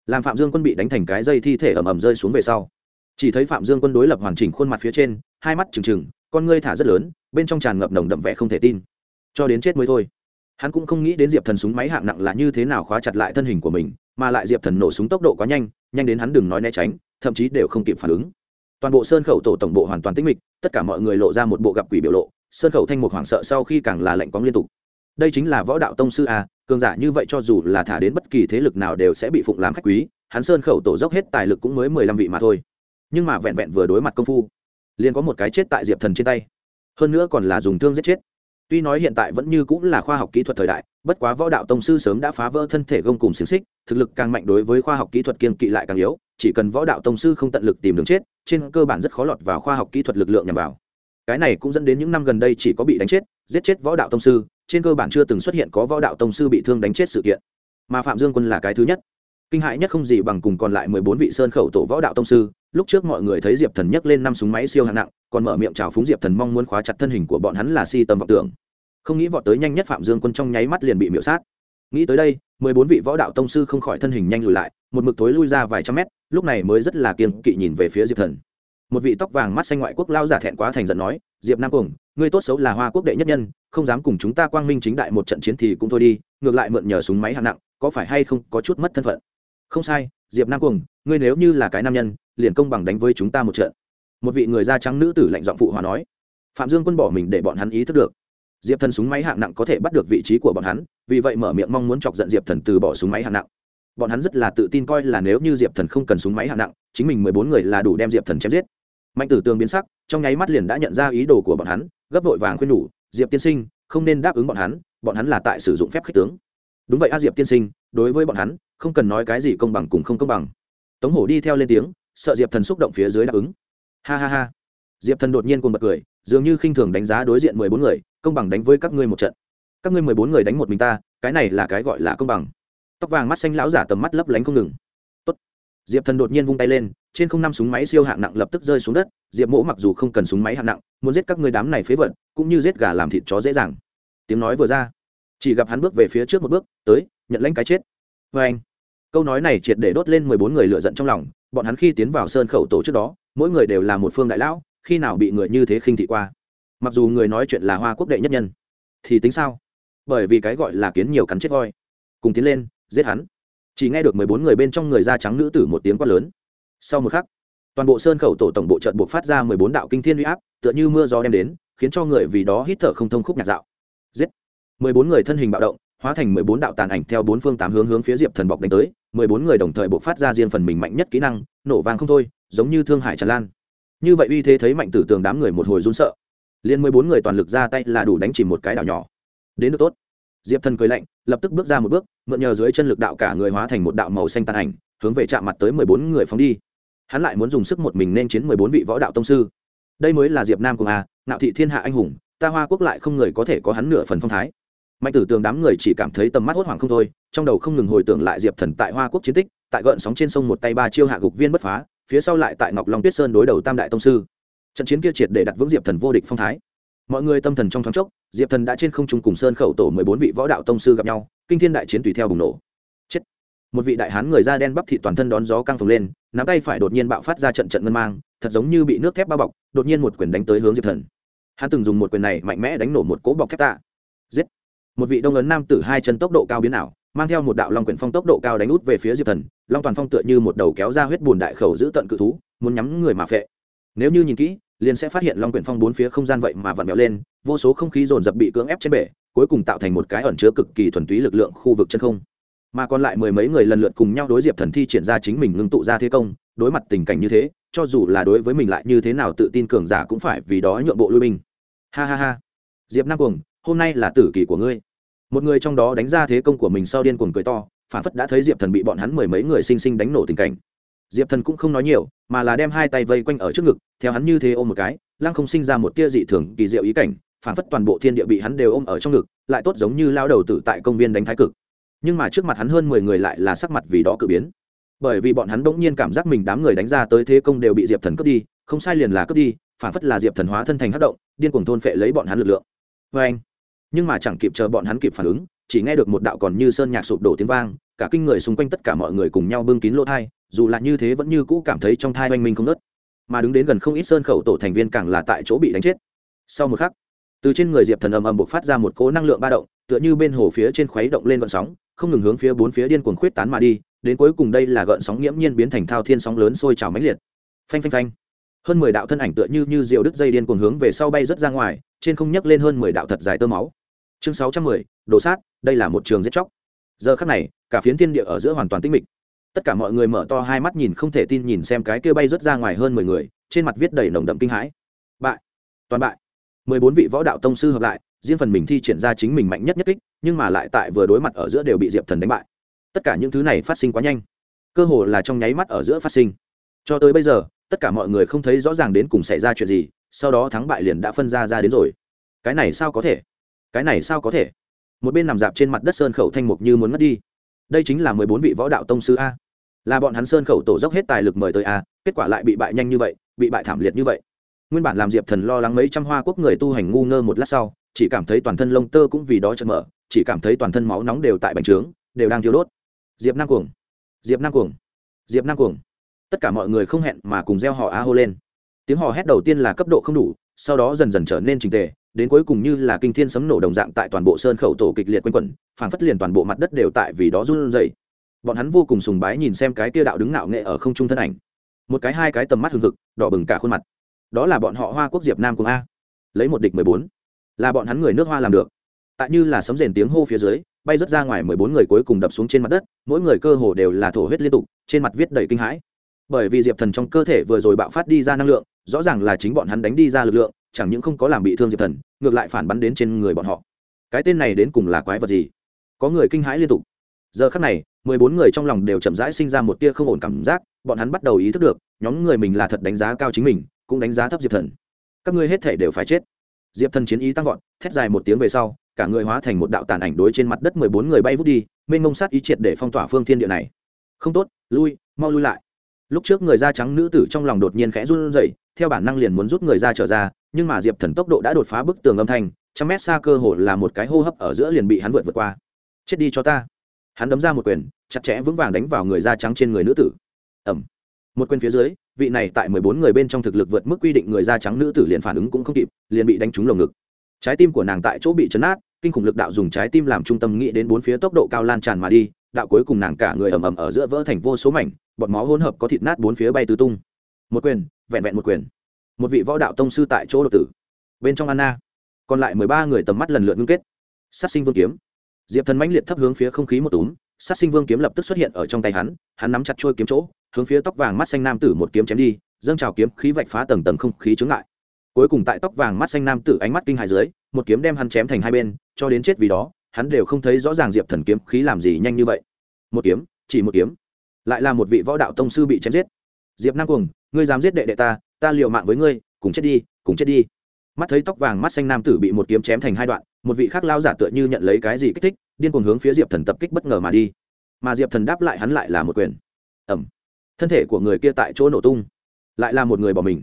Làm phạm dương quân bị đánh thành cái dây thi thể ầm ầm rơi xuống về sau. Chỉ thấy phạm dương quân đối lập hoàn chỉnh khuôn mặt phía trên, hai mắt trừng trừng, con ngươi thả rất lớn, bên trong tràn ngập nồng đậm vẻ không thể tin. Cho đến chết mới thôi hắn cũng không nghĩ đến diệp thần súng máy hạng nặng là như thế nào khóa chặt lại thân hình của mình, mà lại diệp thần nổ súng tốc độ quá nhanh nhanh đến hắn đừng nói né tránh, thậm chí đều không kịp phản ứng. Toàn bộ sơn khẩu tổ tổng bộ hoàn toàn tĩnh mịch, tất cả mọi người lộ ra một bộ gặp quỷ biểu lộ, sơn khẩu thanh mục hoảng sợ sau khi càng là lệnh quóng liên tục. Đây chính là võ đạo tông sư a, cường giả như vậy cho dù là thả đến bất kỳ thế lực nào đều sẽ bị phụng làm khách quý, hắn sơn khẩu tổ dốc hết tài lực cũng mới mười lăm vị mà thôi. Nhưng mà vẹn vẹn vừa đối mặt công phu, liền có một cái chết tại diệp thần trên tay. Hơn nữa còn là dùng thương giết chết tuy nói hiện tại vẫn như cũng là khoa học kỹ thuật thời đại, bất quá võ đạo tông sư sớm đã phá vỡ thân thể gông cùng xiềng xích, thực lực càng mạnh đối với khoa học kỹ thuật kiên kỵ lại càng yếu, chỉ cần võ đạo tông sư không tận lực tìm đường chết, trên cơ bản rất khó lọt vào khoa học kỹ thuật lực lượng nhằm vào. Cái này cũng dẫn đến những năm gần đây chỉ có bị đánh chết, giết chết võ đạo tông sư, trên cơ bản chưa từng xuất hiện có võ đạo tông sư bị thương đánh chết sự kiện. Mà phạm dương quân là cái thứ nhất. Kinh hại nhất không gì bằng cùng còn lại mười bốn vị sơn khẩu tổ võ đạo tông sư lúc trước mọi người thấy diệp thần nhấc lên năm súng máy siêu hạng nặng, còn mở miệng chào phúng diệp thần mong muốn khóa chặt thân hình của bọn hắn là si tâm vọng tưởng. Không nghĩ vọt tới nhanh nhất phạm dương quân trong nháy mắt liền bị miễu sát. Nghĩ tới đây, mười bốn vị võ đạo tông sư không khỏi thân hình nhanh lùi lại, một mực tối lui ra vài trăm mét, lúc này mới rất là kiên kỵ nhìn về phía diệp thần. Một vị tóc vàng mắt xanh ngoại quốc lao giả thẹn quá thành giận nói, diệp nam cùng ngươi tốt xấu là hoa quốc đệ nhất nhân, không dám cùng chúng ta quang minh chính đại một trận chiến thì cũng thôi đi, ngược lại mượn nhờ súng máy hạng nặng, có phải hay không có chút mất thân phận? Không sai, diệp nam cùng ngươi nếu như là cái nam nhân liền công bằng đánh với chúng ta một trận. Một vị người da trắng nữ tử lạnh giọng phụ hòa nói, phạm dương quân bỏ mình để bọn hắn ý thức được. Diệp thần súng máy hạng nặng có thể bắt được vị trí của bọn hắn, vì vậy mở miệng mong muốn chọc giận diệp thần từ bỏ súng máy hạng nặng. Bọn hắn rất là tự tin coi là nếu như diệp thần không cần súng máy hạng nặng, chính mình mười bốn người là đủ đem diệp thần chém giết. Mạnh tử tường biến sắc, trong nháy mắt liền đã nhận ra ý đồ của bọn hắn, gấp vội vàng khuyên nhủ, diệp tiên sinh, không nên đáp ứng bọn hắn bọn hắn là tại sử dụng phép khích tướng. Đúng vậy a diệp tiên sinh, đối với bọn hắn, không cần nói cái gì công bằng cùng không công bằng. Tống hổ đi theo lên tiếng sợ diệp thần xúc động phía dưới đáp ứng ha ha ha diệp thần đột nhiên cùng bật cười dường như khinh thường đánh giá đối diện mười bốn người công bằng đánh với các ngươi một trận các ngươi mười bốn người đánh một mình ta cái này là cái gọi là công bằng tóc vàng mắt xanh lão giả tầm mắt lấp lánh không ngừng Tốt. diệp thần đột nhiên vung tay lên trên không năm súng máy siêu hạng nặng lập tức rơi xuống đất diệp mỗ mặc dù không cần súng máy hạng nặng muốn giết các ngươi đám này phế vật cũng như giết gà làm thịt chó dễ dàng tiếng nói vừa ra chỉ gặp hắn bước về phía trước một bước tới nhận lãnh cái chết vê anh câu nói này triệt để đốt lên mười bốn người lựa giận trong lòng, bọn hắn khi tiến vào sơn khẩu tổ trước đó, mỗi người đều là một phương đại lão, khi nào bị người như thế khinh thị qua. Mặc dù người nói chuyện là hoa quốc đệ nhất nhân, thì tính sao? Bởi vì cái gọi là kiến nhiều cắn chết voi. Cùng tiến lên, giết hắn. Chỉ nghe được mười bốn người bên trong người da trắng nữ tử một tiếng quát lớn. Sau một khắc, toàn bộ sơn khẩu tổ tổng bộ trận buộc phát ra mười bốn đạo kinh thiên uy áp, tựa như mưa gió đem đến, khiến cho người vì đó hít thở không thông khúc nhạt dạo. Giết! mười bốn người thân hình bạo động hóa thành mười bốn đạo tàn ảnh theo bốn phương tám hướng hướng phía diệp thần bọc đánh tới, mười bốn người đồng thời buộc phát ra riêng phần mình mạnh nhất kỹ năng, nổ vàng không thôi, giống như thương hải tràn lan. Như vậy uy thế thấy mạnh tử tường đám người một hồi run sợ. Liên mười bốn người toàn lực ra tay là đủ đánh chìm một cái đảo nhỏ. Đến được tốt. Diệp thần cười lạnh, lập tức bước ra một bước, mượn nhờ dưới chân lực đạo cả người hóa thành một đạo màu xanh tàn ảnh, hướng về chạm mặt tới mười bốn người phóng đi. Hắn lại muốn dùng sức một mình nên chiến mười bốn vị võ đạo tông sư. Đây mới là diệp nam cùng a nạo thị thiên hạ anh hùng, ta hoa quốc lại không người có thể có hắn nửa phần phong thái mạnh tử tường đám người chỉ cảm thấy tầm mắt hốt hoảng không thôi, trong đầu không ngừng hồi tưởng lại diệp thần tại hoa quốc chiến tích, tại gợn sóng trên sông một tay ba chiêu hạ gục viên bất phá, phía sau lại tại ngọc long tuyết sơn đối đầu tam đại tông sư. Trận chiến kia triệt để đặt vững diệp thần vô địch phong thái. Mọi người tâm thần trong thoáng chốc, diệp thần đã trên không trung cùng sơn khẩu tổ mười bốn vị võ đạo tông sư gặp nhau, kinh thiên đại chiến tùy theo bùng nổ. Chết. Một vị đại hán người da đen bắp thị toàn thân đón gió căng phồng lên, nắm tay phải đột nhiên bạo phát ra trận trận ngân mang, thật giống như bị nước thép bao bọc, đột nhiên một quyền đánh tới hướng diệp thần. Hắn từng dùng một quyền này mạnh mẽ đánh nổ một cỗ bọc thép tạ. Giết một vị đông ấn nam tử hai chân tốc độ cao biến ảo, mang theo một đạo long quyển phong tốc độ cao đánh út về phía diệp thần, long toàn phong tựa như một đầu kéo ra huyết bùn đại khẩu giữ tận cự thú, muốn nhắm người mà phệ. Nếu như nhìn kỹ, liền sẽ phát hiện long quyển phong bốn phía không gian vậy mà vặn vẹo lên, vô số không khí dồn dập bị cưỡng ép trên bể, cuối cùng tạo thành một cái ẩn chứa cực kỳ thuần túy lực lượng khu vực chân không. Mà còn lại mười mấy người lần lượt cùng nhau đối diệp thần thi triển ra chính mình ngưng tụ ra thế công, đối mặt tình cảnh như thế, cho dù là đối với mình lại như thế nào tự tin cường giả cũng phải vì đó nhượng bộ lui binh. Ha ha ha. Diệp nam cuồng, hôm nay là tử kỳ của ngươi một người trong đó đánh ra thế công của mình sau điên cuồng cười to, phản phất đã thấy diệp thần bị bọn hắn mười mấy người sinh sinh đánh nổ tình cảnh. Diệp thần cũng không nói nhiều, mà là đem hai tay vây quanh ở trước ngực, theo hắn như thế ôm một cái, lăng không sinh ra một tia dị thường kỳ diệu ý cảnh, phản phất toàn bộ thiên địa bị hắn đều ôm ở trong ngực, lại tốt giống như lao đầu tử tại công viên đánh thái cực. Nhưng mà trước mặt hắn hơn mười người lại là sắc mặt vì đó cự biến. Bởi vì bọn hắn bỗng nhiên cảm giác mình đám người đánh ra tới thế công đều bị diệp thần cướp đi, không sai liền là cướp đi, phản phất là diệp thần hóa thân thành hát động, điên cuồng thôn phệ lấy bọn hắn lực lượng. Vê anh nhưng mà chẳng kịp chờ bọn hắn kịp phản ứng, chỉ nghe được một đạo còn như sơn nhạc sụp đổ tiếng vang, cả kinh người xung quanh tất cả mọi người cùng nhau bưng kín lỗ thai, dù là như thế vẫn như cũ cảm thấy trong thai oanh minh không nớt mà đứng đến gần không ít sơn khẩu tổ thành viên càng là tại chỗ bị đánh chết. Sau một khắc, từ trên người diệp thần ầm ầm buộc phát ra một cỗ năng lượng ba động, tựa như bên hồ phía trên khuấy động lên gợn sóng, không ngừng hướng phía bốn phía điên cuồng khuyết tán mà đi, đến cuối cùng đây là gợn sóng nghiễm nhiên biến thành thao thiên sóng lớn sôi trào mãnh liệt. Phanh phanh phanh. Hơn mười đạo thân ảnh tựa như như diều đứt dây điên cuồng hướng về sau bay rất ra ngoài, trên không nhấc lên hơn mười đạo thật dài tơ máu chương sáu trăm mười, đồ sát, đây là một trường giết chóc. Giờ khắc này, cả phiến thiên địa ở giữa hoàn toàn tĩnh mịch. Tất cả mọi người mở to hai mắt nhìn không thể tin nhìn xem cái kia bay rớt ra ngoài hơn mười người, trên mặt viết đầy nồng đậm kinh hãi. Bại. Toàn bại. mười bốn vị võ đạo tông sư hợp lại, riêng phần mình thi triển ra chính mình mạnh nhất nhất kích, nhưng mà lại tại vừa đối mặt ở giữa đều bị diệp thần đánh bại. Tất cả những thứ này phát sinh quá nhanh. Cơ hồ là trong nháy mắt ở giữa phát sinh. Cho tới bây giờ, tất cả mọi người không thấy rõ ràng đến cùng xảy ra chuyện gì, sau đó thắng bại liền đã phân ra ra đến rồi. Cái này sao có thể? Cái này sao có thể? Một bên nằm dạp trên mặt đất sơn khẩu thanh mục như muốn mất đi. Đây chính là mười bốn vị võ đạo tông sư a. Là bọn hắn sơn khẩu tổ dốc hết tài lực mời tới a, kết quả lại bị bại nhanh như vậy, bị bại thảm liệt như vậy. Nguyên bản làm diệp thần lo lắng mấy trăm hoa quốc người tu hành ngu ngơ một lát sau, chỉ cảm thấy toàn thân lông tơ cũng vì đó chợt mở, chỉ cảm thấy toàn thân máu nóng đều tại bành trướng, đều đang thiếu đốt. Diệp nam cuồng! Diệp nam cuồng! Diệp nam cuồng! Tất cả mọi người không hẹn mà cùng gieo họ a hô lên. Tiếng hò hét đầu tiên là cấp độ không đủ, sau đó dần dần trở nên trình tề đến cuối cùng như là kinh thiên sấm nổ đồng dạng tại toàn bộ sơn khẩu tổ kịch liệt quanh quẩn, phảng phất liền toàn bộ mặt đất đều tại vì đó run rẩy. Bọn hắn vô cùng sùng bái nhìn xem cái tia đạo đứng ngạo nghệ ở không trung thân ảnh. Một cái hai cái tầm mắt hừng hực, đỏ bừng cả khuôn mặt. Đó là bọn họ hoa quốc diệp nam cùng a. Lấy một địch mười bốn. Là bọn hắn người nước hoa làm được. Tại như là sấm rền tiếng hô phía dưới, bay rớt ra ngoài mười bốn người cuối cùng đập xuống trên mặt đất, mỗi người cơ hồ đều là thổ huyết liên tục, trên mặt viết đầy kinh hãi. Bởi vì diệp thần trong cơ thể vừa rồi bạo phát đi ra năng lượng, rõ ràng là chính bọn hắn đánh đi ra lực lượng chẳng những không có làm bị thương diệp thần, ngược lại phản bắn đến trên người bọn họ. Cái tên này đến cùng là quái vật gì? Có người kinh hãi liên tục. Giờ khắc này, mười bốn người trong lòng đều chậm rãi sinh ra một tia không ổn cảm giác, bọn hắn bắt đầu ý thức được, nhóm người mình là thật đánh giá cao chính mình, cũng đánh giá thấp diệp thần. Các ngươi hết thể đều phải chết. Diệp thần chiến ý tăng vọt, thét dài một tiếng về sau, cả người hóa thành một đạo tàn ảnh đối trên mặt đất mười bốn người bay vút đi, mênh mông sát ý triệt để phong tỏa phương thiên địa này. Không tốt, lui, mau lui lại. Lúc trước người da trắng nữ tử trong lòng đột nhiên khẽ run rẩy, theo bản năng liền muốn rút người ra trở ra nhưng mà diệp thần tốc độ đã đột phá bức tường âm thanh, trăm mét xa cơ hồ là một cái hô hấp ở giữa liền bị hắn vượt vượt qua. Chết đi cho ta. Hắn đấm ra một quyền, chặt chẽ vững vàng đánh vào người da trắng trên người nữ tử. Ẩm một quyền phía dưới, vị này tại mười bốn người bên trong thực lực vượt mức quy định người da trắng nữ tử liền phản ứng cũng không kịp, liền bị đánh trúng lồng ngực. Trái tim của nàng tại chỗ bị chấn át, kinh khủng lực đạo dùng trái tim làm trung tâm nghĩ đến bốn phía tốc độ cao lan tràn mà đi, đạo cuối cùng nàng cả người ầm ầm ở giữa vỡ thành vô số mảnh, bọt máu hỗn hợp có thịt nát bốn phía bay tứ tung. Một quyền, vẹn vẹn một quyền một vị võ đạo tông sư tại chỗ độc tử. Bên trong anna, còn lại mười ba người tầm mắt lần lượt ngưng kết. Sát sinh vương kiếm. Diệp thần mãnh liệt thấp hướng phía không khí một túm, sát sinh vương kiếm lập tức xuất hiện ở trong tay hắn hắn nắm chặt trôi kiếm chỗ, hướng phía tóc vàng mắt xanh nam tử một kiếm chém đi, dâng trào kiếm khí vạch phá tầng tầng không khí chướng lại cuối cùng tại tóc vàng mắt xanh nam tử ánh mắt kinh hài dưới, một kiếm đem hắn chém thành hai bên, cho đến chết vì đó, hắn đều không thấy rõ ràng diệp thần kiếm khí làm gì nhanh như vậy. Một kiếm, chỉ một kiếm. Lại là một vị võ đạo tông sư bị chém giết. Diệp nam cuồng, ngươi dám giết đệ đệ ta ta liều mạng với ngươi, cùng chết đi, cùng chết đi. Mắt thấy tóc vàng mắt xanh nam tử bị một kiếm chém thành hai đoạn, một vị khác lao giả tựa như nhận lấy cái gì kích thích, điên cuồng hướng phía diệp thần tập kích bất ngờ mà đi. Mà diệp thần đáp lại hắn lại là một quyền. Ẩm thân thể của người kia tại chỗ nổ tung, lại là một người bỏ mình.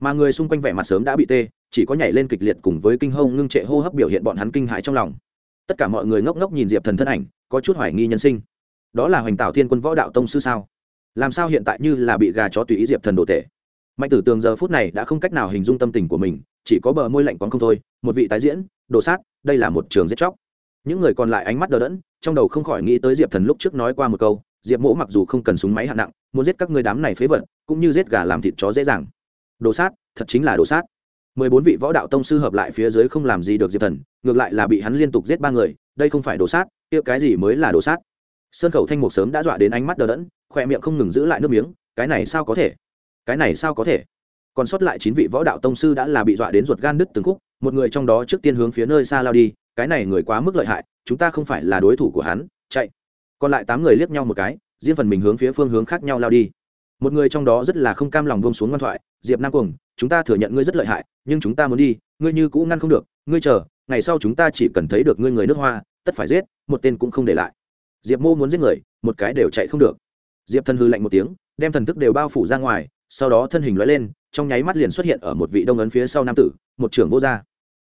Mà người xung quanh vẻ mặt sớm đã bị tê, chỉ có nhảy lên kịch liệt cùng với kinh hông ngưng trệ hô hấp biểu hiện bọn hắn kinh hãi trong lòng. Tất cả mọi người ngốc ngốc nhìn diệp thần thân ảnh, có chút hoài nghi nhân sinh. Đó là hoành tạo thiên quân võ đạo tông sư sao? Làm sao hiện tại như là bị gà chó tùy ý diệp thần đồ tể? Mạnh tử tường giờ phút này đã không cách nào hình dung tâm tình của mình, chỉ có bờ môi lạnh quán không thôi, một vị tái diễn, đồ sát, đây là một trường giết chóc. Những người còn lại ánh mắt đờ đẫn, trong đầu không khỏi nghĩ tới diệp thần lúc trước nói qua một câu, diệp mỗ mặc dù không cần súng máy hạng nặng, muốn giết các người đám này phế vật, cũng như giết gà làm thịt chó dễ dàng. Đồ sát, thật chính là đồ sát. Mười bốn vị võ đạo tông sư hợp lại phía dưới không làm gì được diệp thần, ngược lại là bị hắn liên tục giết ba người, đây không phải đồ sát, kia cái gì mới là đồ sát? Sơn khẩu thanh mục sớm đã dọa đến ánh mắt đờ đẫn, khoe miệng không ngừng giữ lại nước miếng, cái này sao có thể? Cái này sao có thể? Còn sót lại chín vị võ đạo tông sư đã là bị dọa đến ruột gan đứt từng khúc, một người trong đó trước tiên hướng phía nơi xa lao đi, cái này người quá mức lợi hại, chúng ta không phải là đối thủ của hắn, chạy. Còn lại tám người liếc nhau một cái, riêng phần mình hướng phía phương hướng khác nhau lao đi. Một người trong đó rất là không cam lòng buông xuống ngoan thoại, diệp nam cuồng, chúng ta thừa nhận ngươi rất lợi hại, nhưng chúng ta muốn đi, ngươi như cũ ngăn không được, ngươi chờ, ngày sau chúng ta chỉ cần thấy được ngươi người nước hoa, tất phải giết, một tên cũng không để lại. Diệp mô muốn giết người, một cái đều chạy không được. Diệp thân hư lạnh một tiếng, đem thần thức đều bao phủ ra ngoài sau đó thân hình lóe lên, trong nháy mắt liền xuất hiện ở một vị đông ấn phía sau nam tử, một trưởng vô gia.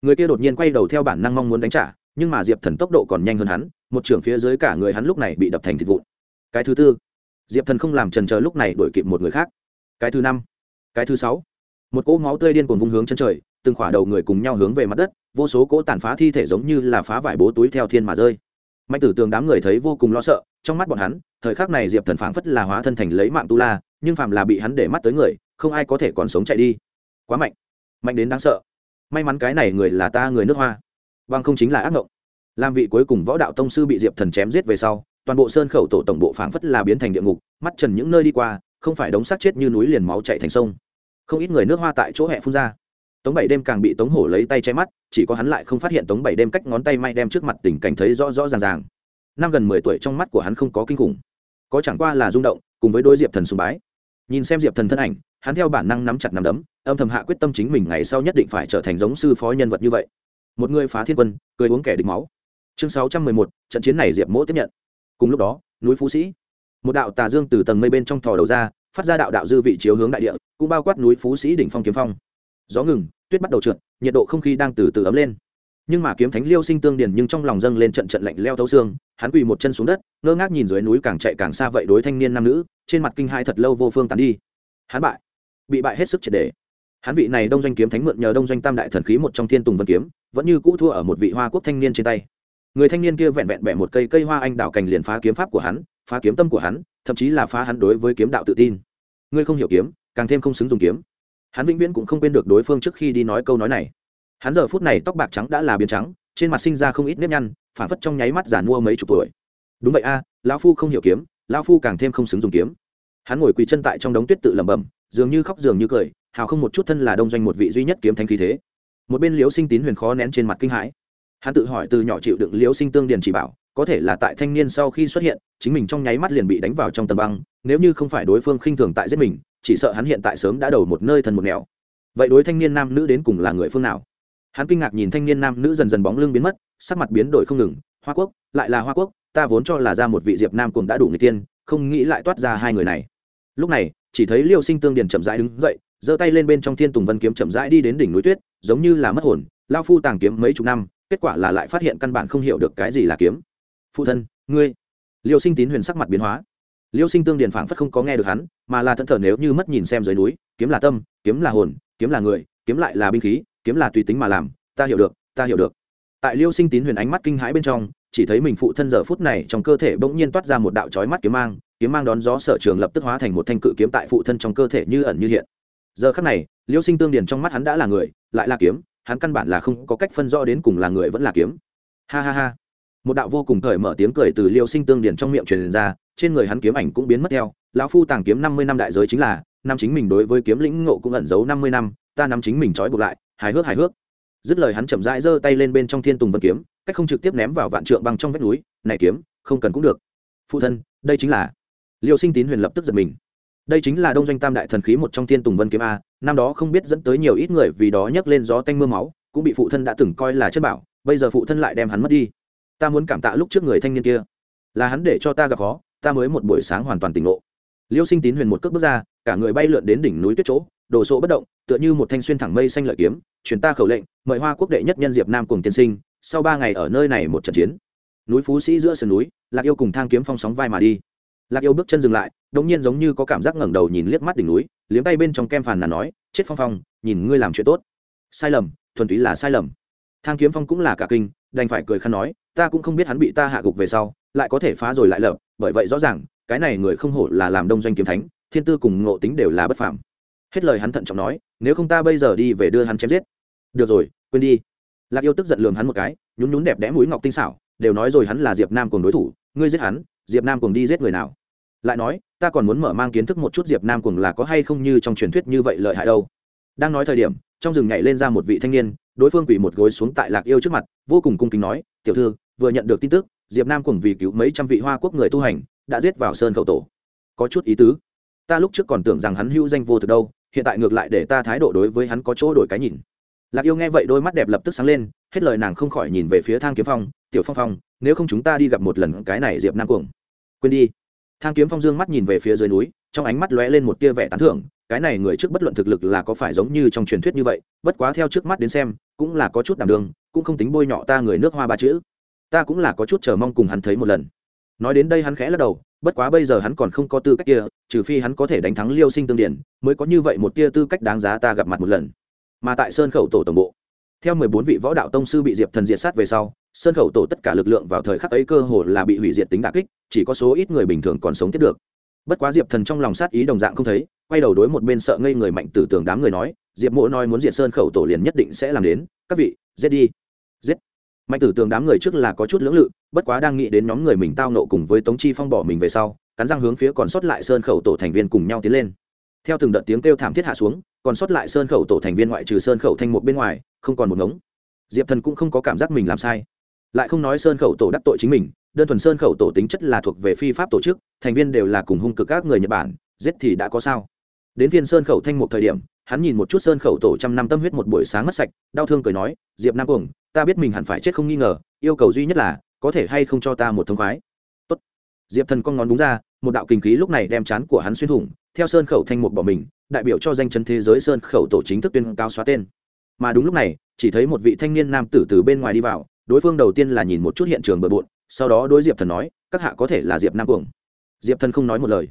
Người kia đột nhiên quay đầu theo bản năng mong muốn đánh trả, nhưng mà diệp thần tốc độ còn nhanh hơn hắn, một trưởng phía dưới cả người hắn lúc này bị đập thành thịt vụn. Cái thứ tư. Diệp thần không làm trần chờ lúc này đổi kịp một người khác. Cái thứ năm. Cái thứ sáu. Một cỗ máu tươi điên cuồng vung hướng chân trời, từng khỏa đầu người cùng nhau hướng về mặt đất, vô số cỗ tàn phá thi thể giống như là phá vải bố túi theo thiên mà rơi mạnh tử tường đám người thấy vô cùng lo sợ, trong mắt bọn hắn, thời khắc này diệp thần phảng phất là hóa thân thành lấy mạng tu la, nhưng phàm là bị hắn để mắt tới người, không ai có thể còn sống chạy đi. Quá mạnh. Mạnh đến đáng sợ. May mắn cái này người là ta người nước hoa. Vâng không chính là ác ngộng. Làm vị cuối cùng võ đạo tông sư bị diệp thần chém giết về sau, toàn bộ sơn khẩu tổ tổng bộ phảng phất là biến thành địa ngục, mắt trần những nơi đi qua, không phải đống xác chết như núi liền máu chạy thành sông. Không ít người nước hoa tại chỗ hẹ phun ra tống bảy đêm càng bị tống hổ lấy tay che mắt, chỉ có hắn lại không phát hiện tống bảy đêm cách ngón tay may đem trước mặt tình cảnh thấy rõ rõ ràng ràng. Năm gần mười tuổi trong mắt của hắn không có kinh khủng, có chẳng qua là rung động, cùng với đôi diệp thần sùng bái. Nhìn xem diệp thần thân ảnh, hắn theo bản năng nắm chặt nắm đấm, âm thầm hạ quyết tâm chính mình ngày sau nhất định phải trở thành giống sư phó nhân vật như vậy. Một người phá thiên quân, cười uống kẻ địch máu. Chương sáu trăm mười một, trận chiến này diệp mỗ tiếp nhận. Cùng lúc đó, núi phú sĩ. Một đạo tà dương từ tầng mây bên trong thò đầu ra, phát ra đạo đạo dư vị chiếu hướng đại địa, cũng bao quát núi phú sĩ đỉnh phong kiếm phong gió ngừng, tuyết bắt đầu trượt, nhiệt độ không khí đang từ từ ấm lên. Nhưng mà kiếm thánh liêu sinh tương điền nhưng trong lòng dâng lên trận trận lạnh leo thấu xương, hắn quỳ một chân xuống đất, ngơ ngác nhìn dưới núi càng chạy càng xa vậy đối thanh niên nam nữ, trên mặt kinh hai thật lâu vô phương tàn đi. Hắn bại, bị bại hết sức triệt đề hắn vị này đông doanh kiếm thánh mượn nhờ đông doanh tam đại thần khí một trong thiên tùng vân kiếm, vẫn như cũ thua ở một vị hoa quốc thanh niên trên tay. Người thanh niên kia vẹn vẹn bẻ một cây cây hoa anh đào cành liền phá kiếm pháp của hắn, phá kiếm tâm của hắn, thậm chí là phá hắn đối với kiếm đạo tự tin. Ngươi không hiểu kiếm, càng thêm không xứng dùng kiếm hắn vĩnh viễn cũng không quên được đối phương trước khi đi nói câu nói này. Hắn giờ phút này tóc bạc trắng đã là biến trắng, trên mặt sinh ra không ít nếp nhăn phản phất trong nháy mắt giàn mua mấy chục tuổi. Đúng vậy a, lão phu không hiểu kiếm, lão phu càng thêm không xứng dùng kiếm. Hắn ngồi quỳ chân tại trong đống tuyết tự lẩm bẩm, dường như khóc dường như cười, hào không một chút thân là đông doanh một vị duy nhất kiếm thanh khí thế. Một bên liễu sinh tín huyền khó nén trên mặt kinh hãi. Hắn tự hỏi từ nhỏ chịu đựng liễu sinh tương điền chỉ bảo, có thể là tại thanh niên sau khi xuất hiện, chính mình trong nháy mắt liền bị đánh vào trong tầm băng, nếu như không phải đối phương khinh thường tại giết mình chỉ sợ hắn hiện tại sớm đã đầu một nơi thần một nẻo. Vậy đối thanh niên nam nữ đến cùng là người phương nào? Hắn kinh ngạc nhìn thanh niên nam nữ dần dần bóng lưng biến mất, sắc mặt biến đổi không ngừng. Hoa quốc, lại là hoa quốc, ta vốn cho là ra một vị diệp nam cùng đã đủ người tiên, không nghĩ lại toát ra hai người này. Lúc này, chỉ thấy liêu sinh tương điền chậm rãi đứng dậy, giơ tay lên bên trong thiên tùng vân kiếm chậm rãi đi đến đỉnh núi tuyết, giống như là mất hồn. Lao phu tàng kiếm mấy chục năm, kết quả là lại phát hiện căn bản không hiểu được cái gì là kiếm. Phụ thân, ngươi. Liêu sinh tín huyền sắc mặt biến hóa. Liêu sinh tương điền phảng phất không có nghe được hắn mà là thẫn thờ nếu như mất nhìn xem dưới núi, kiếm là tâm, kiếm là hồn, kiếm là người, kiếm lại là binh khí, kiếm là tùy tính mà làm, ta hiểu được, ta hiểu được. Tại liêu sinh tín huyền ánh mắt kinh hãi bên trong, chỉ thấy mình phụ thân giờ phút này trong cơ thể bỗng nhiên toát ra một đạo trói mắt kiếm mang kiếm mang đón gió sở trường lập tức hóa thành một thanh cự kiếm tại phụ thân trong cơ thể như ẩn như hiện. Giờ khắc này, liêu sinh tương điền trong mắt hắn đã là người, lại là kiếm, hắn căn bản là không có cách phân rõ đến cùng là người vẫn là kiếm. Ha ha ha. Một đạo vô cùng cởi mở tiếng cười từ liêu sinh tương điền trong miệng truyền ra trên người hắn kiếm ảnh cũng biến mất theo. Lão phu tàng kiếm năm mươi năm đại giới chính là, năm chính mình đối với kiếm lĩnh ngộ cũng ẩn giấu năm mươi năm, ta nắm chính mình trói buộc lại, hài hước hài hước. Dứt lời hắn chậm rãi giơ tay lên bên trong thiên tùng vân kiếm, cách không trực tiếp ném vào vạn trượng băng trong vách núi, này kiếm, không cần cũng được. Phụ thân, đây chính là liêu sinh tín huyền lập tức giật mình. Đây chính là đông doanh tam đại thần khí một trong thiên tùng vân kiếm a, năm đó không biết dẫn tới nhiều ít người vì đó nhấc lên gió tanh mưa máu, cũng bị phụ thân đã từng coi là chất bảo, bây giờ phụ thân lại đem hắn mất đi. Ta muốn cảm tạ lúc trước người thanh niên kia, là hắn để cho ta gặp khó ta mới một buổi sáng hoàn toàn tỉnh ngộ. Liêu sinh tín huyền một cước bước ra, cả người bay lượn đến đỉnh núi tuyết chỗ, đồ sộ bất động, tựa như một thanh xuyên thẳng mây xanh lợi kiếm, truyền ta khẩu lệnh, mời hoa quốc đệ nhất nhân diệp nam cùng tiên sinh, sau ba ngày ở nơi này một trận chiến. Núi phú sĩ giữa sườn núi, lạc yêu cùng thang kiếm phong sóng vai mà đi. Lạc yêu bước chân dừng lại, đống nhiên giống như có cảm giác ngẩng đầu nhìn liếc mắt đỉnh núi, liếm tay bên trong kem phàn là nói, chết phong phong, nhìn ngươi làm chuyện tốt. Sai lầm, thuần túy là sai lầm. Thang kiếm phong cũng là cả kinh, đành phải cười khăn nói ta cũng không biết hắn bị ta hạ gục về sau, lại có thể phá rồi lại lợp. bởi vậy rõ ràng, cái này người không hổ là làm đông doanh kiếm thánh, thiên tư cùng ngộ tính đều là bất phạm hết lời hắn thận trọng nói, nếu không ta bây giờ đi về đưa hắn chém giết. Được rồi, quên đi. Lạc yêu tức giận lường hắn một cái, nhún nhún đẹp đẽ mũi ngọc tinh xảo, đều nói rồi hắn là diệp nam cùng đối thủ, ngươi giết hắn, diệp nam cùng đi giết người nào? Lại nói, ta còn muốn mở mang kiến thức một chút diệp nam cùng là có hay không như trong truyền thuyết như vậy lợi hại đâu. Đang nói thời điểm, trong rừng nhảy lên ra một vị thanh niên, đối phương quỳ một gối xuống tại lạc yêu trước mặt, vô cùng cung kính nói, tiểu thư vừa nhận được tin tức, diệp nam cùng vì cứu mấy trăm vị hoa quốc người tu hành, đã giết vào sơn khẩu tổ. Có chút ý tứ. Ta lúc trước còn tưởng rằng hắn hữu danh vô thực đâu, hiện tại ngược lại để ta thái độ đối với hắn có chỗ đổi cái nhìn. Lạc yêu nghe vậy đôi mắt đẹp lập tức sáng lên, hết lời nàng không khỏi nhìn về phía thang kiếm phong, tiểu phong phong, nếu không chúng ta đi gặp một lần cái này diệp nam cuồng. Quên đi. Thang kiếm phong dương mắt nhìn về phía dưới núi, trong ánh mắt lóe lên một tia vẻ tán thưởng, cái này người trước bất luận thực lực là có phải giống như trong truyền thuyết như vậy, bất quá theo trước mắt đến xem, cũng là có chút đảm đường cũng không tính bôi nhọ ta người nước hoa ba chữ ta cũng là có chút chờ mong cùng hắn thấy một lần. Nói đến đây hắn khẽ lắc đầu, bất quá bây giờ hắn còn không có tư cách kia, trừ phi hắn có thể đánh thắng liêu sinh tương điển, mới có như vậy một tia tư cách đáng giá ta gặp mặt một lần. Mà tại sơn khẩu tổ tổng bộ, theo mười bốn vị võ đạo tông sư bị diệp thần diệt sát về sau, sơn khẩu tổ tất cả lực lượng vào thời khắc ấy cơ hồ là bị hủy diệt tính đà kích, chỉ có số ít người bình thường còn sống tiếp được. Bất quá diệp thần trong lòng sát ý đồng dạng không thấy, quay đầu đối một bên sợ ngây người mạnh tử tường đám người nói, diệp mỗ nói muốn diệt sơn khẩu tổ liền nhất định sẽ làm đến, các vị, giết đi. Giết mạnh tử tường đám người trước là có chút lưỡng lự, bất quá đang nghĩ đến nhóm người mình tao nộ cùng với tống chi phong bỏ mình về sau, cắn răng hướng phía còn sót lại sơn khẩu tổ thành viên cùng nhau tiến lên. Theo từng đợt tiếng kêu thảm thiết hạ xuống, còn sót lại sơn khẩu tổ thành viên ngoại trừ sơn khẩu thanh một bên ngoài, không còn một ngống. Diệp thần cũng không có cảm giác mình làm sai. Lại không nói sơn khẩu tổ đắc tội chính mình, đơn thuần sơn khẩu tổ tính chất là thuộc về phi pháp tổ chức, thành viên đều là cùng hung cực các người nhật bản, giết thì đã có sao. Đến phiên sơn khẩu thanh một thời điểm hắn nhìn một chút sơn khẩu tổ trăm năm tâm huyết một buổi sáng mất sạch, đau thương cười nói, diệp nam cuồng, ta biết mình hẳn phải chết không nghi ngờ, yêu cầu duy nhất là, có thể hay không cho ta một thông khoái. Tốt. Diệp thần con ngón đúng ra, một đạo kinh khí lúc này đem chán của hắn xuyên thủng, theo sơn khẩu thanh mục bỏ mình, đại biểu cho danh chân thế giới sơn khẩu tổ chính thức tuyên cao xóa tên. Mà đúng lúc này, chỉ thấy một vị thanh niên nam tử từ bên ngoài đi vào, đối phương đầu tiên là nhìn một chút hiện trường bờ bộn, sau đó đối diệp thần nói, các hạ có thể là diệp nam cuồng. Diệp thần không nói một lời.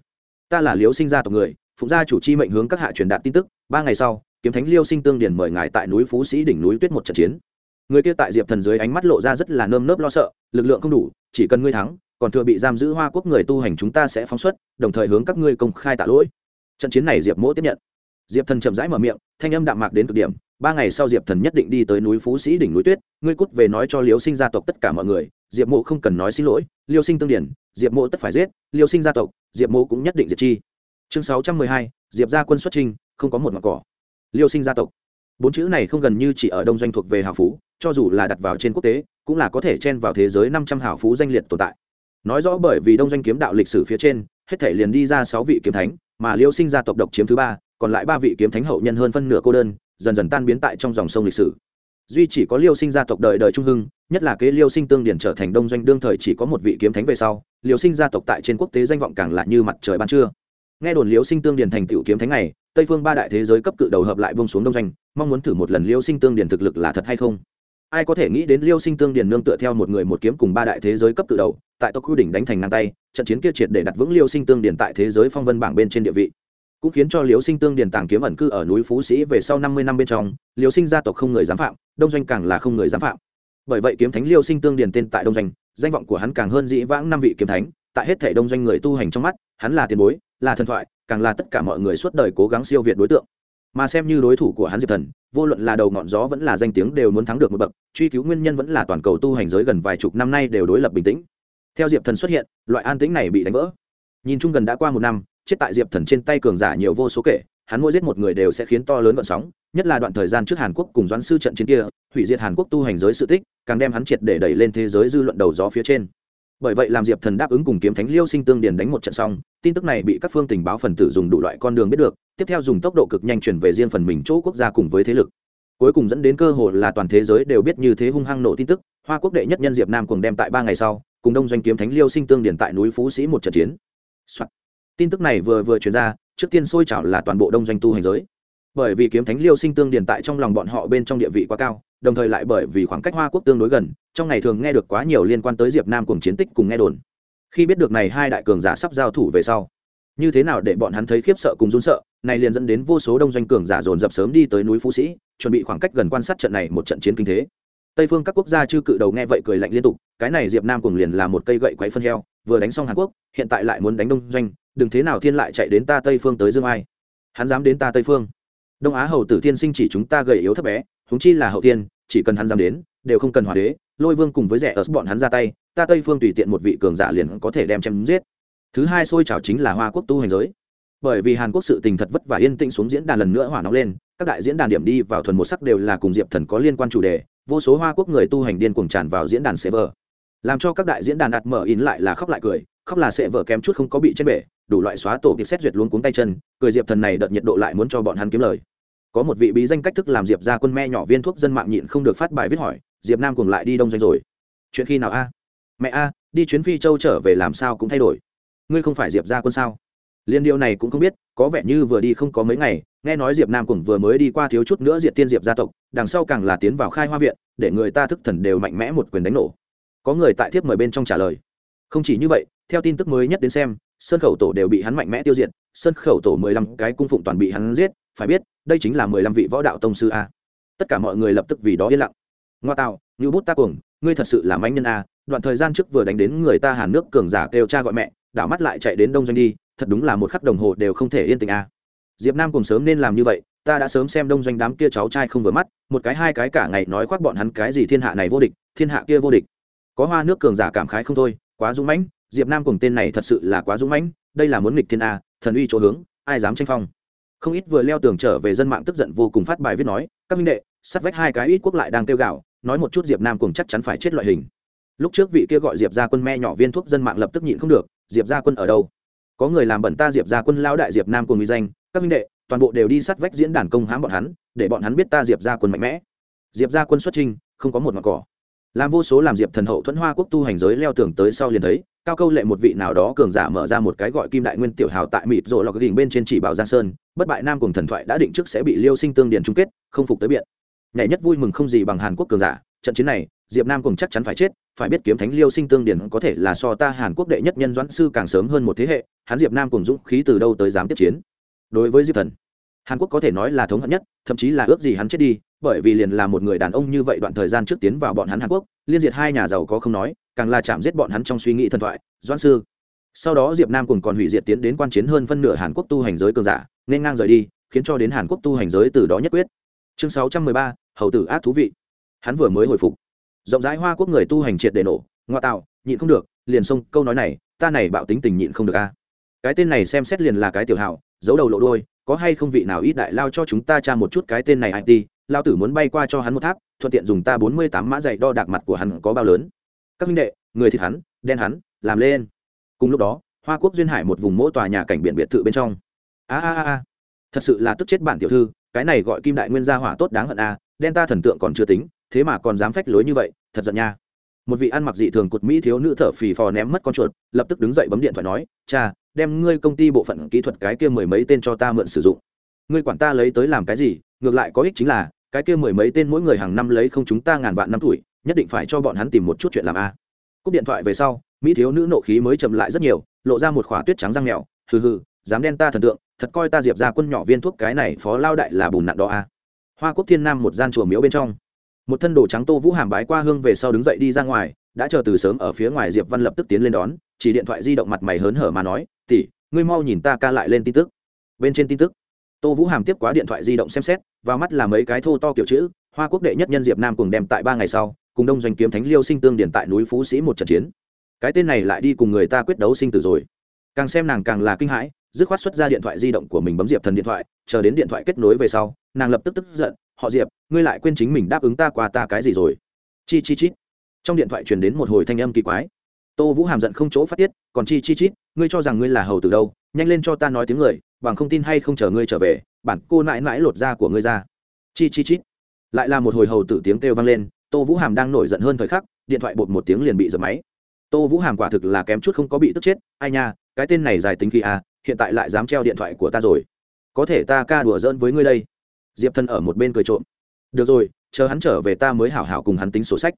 Ta là liếu sinh gia tộc người, phụng gia chủ chi mệnh hướng các hạ truyền đạt tin tức ba ngày sau, kiếm thánh liêu sinh tương điển mời ngài tại núi phú sĩ đỉnh núi tuyết một trận chiến. Người kia tại diệp thần dưới ánh mắt lộ ra rất là nơm nớp lo sợ, lực lượng không đủ, chỉ cần ngươi thắng, còn thừa bị giam giữ hoa quốc người tu hành chúng ta sẽ phóng xuất, đồng thời hướng các ngươi công khai tạ lỗi. Trận chiến này diệp mỗ tiếp nhận. Diệp thần chậm rãi mở miệng, thanh âm đạm mạc đến cực điểm. Ba ngày sau diệp thần nhất định đi tới núi phú sĩ đỉnh núi tuyết, ngươi cút về nói cho liêu sinh gia tộc tất cả mọi người, diệp mộ không cần nói xin lỗi, liêu sinh tương điển diệp mộ tất phải giết, liêu sinh gia tộc, diệp mộ cũng nhất định diệt chi. Chương sáu trăm mười hai, diệp gia quân xuất trình không có một mặt cỏ. Liêu sinh gia tộc. Bốn chữ này không gần như chỉ ở đông doanh thuộc về hào phú, cho dù là đặt vào trên quốc tế, cũng là có thể chen vào thế giới năm trăm hào phú danh liệt tồn tại. Nói rõ bởi vì đông doanh kiếm đạo lịch sử phía trên, hết thể liền đi ra sáu vị kiếm thánh, mà liêu sinh gia tộc độc chiếm thứ ba, còn lại ba vị kiếm thánh hậu nhân hơn phân nửa cô đơn, dần dần tan biến tại trong dòng sông lịch sử. Duy chỉ có liêu sinh gia tộc đời đời trung hưng, nhất là kế liêu sinh tương điển trở thành đông doanh đương thời chỉ có một vị kiếm thánh về sau, liêu sinh gia tộc tại trên quốc tế danh vọng càng lạ như mặt trời ban trưa. Nghe đồn liêu sinh tương điển thành tựu kiếm thánh này tây phương ba đại thế giới cấp cự đầu hợp lại bông xuống đông doanh, mong muốn thử một lần liêu sinh tương điển thực lực là thật hay không? Ai có thể nghĩ đến liêu sinh tương điển nương tựa theo một người một kiếm cùng ba đại thế giới cấp cự đầu, tại tộc quy đỉnh đánh thành ngang tay, trận chiến kia triệt để đặt vững liêu sinh tương điển tại thế giới phong vân bảng bên trên địa vị. Cũng khiến cho liêu sinh tương điển tàng kiếm ẩn cư ở núi phú sĩ về sau năm mươi năm bên trong, liêu sinh gia tộc không người dám phạm, đông doanh càng là không người dám phạm. Bởi vậy kiếm thánh liêu sinh tương điển tên tại đông doanh, danh vọng của hắn càng hơn dĩ vãng năm vị kiếm thánh, tại hết thể đông doanh người tu hành trong mắt, hắn là tiền bối, là thần thoại càng là tất cả mọi người suốt đời cố gắng siêu việt đối tượng. Mà xem như đối thủ của hắn diệp thần, vô luận là đầu ngọn gió vẫn là danh tiếng đều muốn thắng được một bậc, truy cứu nguyên nhân vẫn là toàn cầu tu hành giới gần vài chục năm nay đều đối lập bình tĩnh. Theo diệp thần xuất hiện, loại an tĩnh này bị đánh vỡ. Nhìn chung gần đã qua một năm, chết tại diệp thần trên tay cường giả nhiều vô số kể, hắn mỗi giết một người đều sẽ khiến to lớn vận sóng, nhất là đoạn thời gian trước hàn quốc cùng doãn sư trận chiến kia, hủy diệt hàn quốc tu hành giới sự tích, càng đem hắn triệt để đẩy lên thế giới dư luận đầu gió phía trên bởi vậy làm diệp thần đáp ứng cùng kiếm thánh liêu sinh tương điền đánh một trận xong, tin tức này bị các phương tình báo phần tử dùng đủ loại con đường biết được, tiếp theo dùng tốc độ cực nhanh chuyển về riêng phần mình chỗ quốc gia cùng với thế lực. Cuối cùng dẫn đến cơ hội là toàn thế giới đều biết như thế hung hăng nổ tin tức, hoa quốc đệ nhất nhân diệp nam cùng đem tại ba ngày sau, cùng đông doanh kiếm thánh liêu sinh tương điền tại núi phú sĩ một trận chiến、Soạn. tin tức này vừa vừa chuyển ra, trước tiên sôi chảo là toàn bộ đông doanh tu hành giới. Bởi vì kiếm thánh liêu sinh tương điền tại trong lòng bọn họ bên trong địa vị quá cao đồng thời lại bởi vì khoảng cách hoa quốc tương đối gần, trong ngày thường nghe được quá nhiều liên quan tới diệp nam cùng chiến tích cùng nghe đồn. Khi biết được này hai đại cường giả sắp giao thủ về sau, như thế nào để bọn hắn thấy khiếp sợ cùng run sợ, này liền dẫn đến vô số đông doanh cường giả dồn dập sớm đi tới núi phú sĩ, chuẩn bị khoảng cách gần quan sát trận này một trận chiến kinh thế. Tây phương các quốc gia chư cự đầu nghe vậy cười lạnh liên tục, cái này diệp nam cùng liền là một cây gậy quấy phân heo, vừa đánh xong hàn quốc, hiện tại lại muốn đánh đông doanh, đừng thế nào thiên lại chạy đến ta tây phương tới dương ai. Hắn dám đến ta tây phương. Đông á hầu tử thiên sinh chỉ chúng ta gầy yếu thấp bé húng chi là hậu tiên, chỉ cần hắn dám đến, đều không cần hòa đế, lôi vương cùng với rẻ ở bọn hắn ra tay, ta tây phương tùy tiện một vị cường giả liền có thể đem chém giết. Thứ hai xôi trào chính là hoa quốc tu hành giới. Bởi vì hàn quốc sự tình thật vất vả yên tĩnh xuống diễn đàn lần nữa hỏa nóng lên, các đại diễn đàn điểm đi vào thuần một sắc đều là cùng diệp thần có liên quan chủ đề, vô số hoa quốc người tu hành điên cuồng tràn vào diễn đàn server làm cho các đại diễn đàn đặt mở in lại là khóc lại cười, khóc là sẽ vợ kém chút không có bị chết bể, đủ loại xóa tổ kịp xét duyệt luôn cuống tay chân, cười diệp thần này đợt nhiệt độ lại muốn cho bọn hắn kiếm lời có một vị bí danh cách thức làm diệp ra quân me nhỏ viên thuốc dân mạng nhịn không được phát bài viết hỏi, diệp nam cùng lại đi đông doanh rồi. Chuyện khi nào a? Mẹ a, đi chuyến phi châu trở về làm sao cũng thay đổi. Ngươi không phải diệp ra quân sao? Liên điều này cũng không biết, có vẻ như vừa đi không có mấy ngày, nghe nói diệp nam cùng vừa mới đi qua thiếu chút nữa diệt tiên diệp gia tộc, đằng sau càng là tiến vào khai hoa viện, để người ta thức thần đều mạnh mẽ một quyền đánh nổ. Có người tại thiếp mời bên trong trả lời. Không chỉ như vậy, theo tin tức mới nhất đến xem sơn khẩu tổ đều bị hắn mạnh mẽ tiêu diệt sơn khẩu tổ mười lăm cái cung phụng toàn bị hắn giết phải biết, đây chính là mười lăm vị võ đạo tông sư a. Tất cả mọi người lập tức vì đó yên lặng. Ngoa tạo như bút ta cuồng, ngươi thật sự là manh nhân a. Đoạn thời gian trước vừa đánh đến người ta hàn nước cường giả kêu cha gọi mẹ, đảo mắt lại chạy đến đông doanh đi, thật đúng là một khắc đồng hồ đều không thể yên tĩnh a. Diệp nam cùng sớm nên làm như vậy, ta đã sớm xem đông doanh đám kia cháu trai không vừa mắt, một cái hai cái cả ngày nói khoác bọn hắn cái gì thiên hạ này vô địch, thiên hạ kia vô địch. Có hoa nước cường giả cảm khái không thôi, quá dũng mãnh, diệp nam cùng tên này thật sự là quá dũng mãnh, đây là muốn nghịch thiên a, thần uy chỗ hướng, ai dám tranh phong? Không ít vừa leo tường trở về dân mạng tức giận vô cùng phát bài viết nói, các minh đệ sắt vách hai cái ít quốc lại đang kêu gạo nói một chút diệp nam cùng chắc chắn phải chết loại hình. Lúc trước vị kia gọi diệp ra quân me nhỏ viên thuốc dân mạng lập tức nhịn không được, diệp ra quân ở đâu? Có người làm bẩn ta diệp ra quân lao đại diệp nam cùng uy danh, các minh đệ, toàn bộ đều đi sát vách diễn đàn công hãm bọn hắn, để bọn hắn biết ta diệp ra quân mạnh mẽ. Diệp ra quân xuất trình, không có một mặt cỏ. Làm vô số làm diệp thần hậu thuẫn hoa quốc tu hành giới leo tường tới sau liền thấy, cao câu lệ một vị nào đó cường giả mở ra một cái gọi kim đại nguyên tiểu hào tại mịt rồi lọc đỉnh bên trên chỉ bảo giang sơn bất bại nam cùng thần thoại đã định trước sẽ bị liêu sinh tương điền chung kết, không phục tới biện. Nhảy nhất vui mừng không gì bằng hàn quốc cường giả. Trận chiến này, diệp nam cùng chắc chắn phải chết, phải biết kiếm thánh liêu sinh tương Điền có thể là so ta hàn quốc đệ nhất nhân doãn sư càng sớm hơn một thế hệ, hắn diệp nam cùng dũng khí từ đâu tới dám tiếp chiến. Đối với diệp thần, hàn quốc có thể nói là thống hận nhất, thậm chí là ước gì hắn chết đi, bởi vì liền là một người đàn ông như vậy đoạn thời gian trước tiến vào bọn hắn hàn quốc, liên diệt hai nhà giàu có không nói, càng là chạm giết bọn hắn trong suy nghĩ thần thoại, doãn sư sau đó diệp nam cùng còn hủy diệt tiến đến quan chiến hơn phân nửa hàn quốc tu hành giới cường giả, nên ngang rời đi, khiến cho đến hàn quốc tu hành giới từ đó nhất quyết. Chương sáu trăm mười ba, hầu tử ác thú vị. Hắn vừa mới hồi phục. Rộng rãi hoa quốc người tu hành triệt để nổ, ngoa tạo, nhịn không được, liền xông, câu nói này, ta này bạo tính tình nhịn không được a. Cái tên này xem xét liền là cái tiểu hảo, giấu đầu lộ đôi có hay không vị nào ít đại lao cho chúng ta tra một chút cái tên này it lao tử muốn bay qua cho hắn một tháp, thuận tiện dùng ta bốn mươi tám mã dạy đo đạc mặt của hắn có bao lớn. Các minh đệ, người thịt hắn, đen hắn, làm lên cùng lúc đó, hoa quốc duyên hải một vùng mỗi tòa nhà cảnh biển biệt thự bên trong. A a a. Thật sự là tức chết bản tiểu thư, cái này gọi kim đại nguyên gia hỏa tốt đáng hận a, đen ta thần tượng còn chưa tính, thế mà còn dám phách lối như vậy, thật giận nha. Một vị ăn mặc dị thường cột mỹ thiếu nữ thở phì phò ném mất con chuột, lập tức đứng dậy bấm điện thoại nói, cha, đem ngươi công ty bộ phận kỹ thuật cái kia mười mấy tên cho ta mượn sử dụng. Ngươi quản ta lấy tới làm cái gì, ngược lại có ích chính là, cái kia mười mấy tên mỗi người hàng năm lấy không chúng ta ngàn vạn năm tuổi, nhất định phải cho bọn hắn tìm một chút chuyện làm a. Cúp điện thoại về sau mỹ thiếu nữ nộ khí mới chậm lại rất nhiều, lộ ra một khỏa tuyết trắng răng mèo. Hừ hừ, dám đen ta thần tượng, thật coi ta diệp ra quân nhỏ viên thuốc cái này phó lao đại là bùn nặn đó a hoa quốc thiên nam một gian chùa miếu bên trong. Một thân đồ trắng tô vũ hàm bái qua hương về sau đứng dậy đi ra ngoài, đã chờ từ sớm ở phía ngoài diệp văn lập tức tiến lên đón, chỉ điện thoại di động mặt mày hớn hở mà nói tỉ ngươi mau nhìn ta ca lại lên tin tức. Bên trên tin tức, tô vũ hàm tiếp quá điện thoại di động xem xét, vào mắt là mấy cái thô to kiểu chữ, hoa quốc đệ nhất nhân diệp nam cùng đem tại ba ngày sau, cùng đông doanh kiếm thánh liêu sinh tương điển tại núi phú sĩ một trận chiến cái tên này lại đi cùng người ta quyết đấu sinh tử rồi. Càng xem nàng càng là kinh hãi, dứt khoát xuất ra điện thoại di động của mình bấm diệp thần điện thoại, chờ đến điện thoại kết nối về sau, nàng lập tức tức giận, họ diệp, ngươi lại quên chính mình đáp ứng ta qua ta cái gì rồi? Chi chi chít. Trong điện thoại truyền đến một hồi thanh âm kỳ quái. Tô vũ hàm giận không chỗ phát tiết, còn chi chi chít, ngươi cho rằng ngươi là hầu từ đâu, nhanh lên cho ta nói tiếng người, bằng không tin hay không chờ ngươi trở về, bản cô mãi mãi lột da của ngươi ra. Chi chi chít. Lại là một hồi hầu tử tiếng kêu vang lên, tô vũ hàm đang nổi giận hơn thời khắc, điện thoại bột một tiếng liền bị giật máy tô vũ hàm quả thực là kém chút không có bị tức chết, ai nha, cái tên này dài tính khi à hiện tại lại dám treo điện thoại của ta rồi. Có thể ta ca đùa giỡn với ngươi đây. Diệp thân ở một bên cười trộm. Được rồi, chờ hắn trở về ta mới hảo hảo cùng hắn tính sổ sách.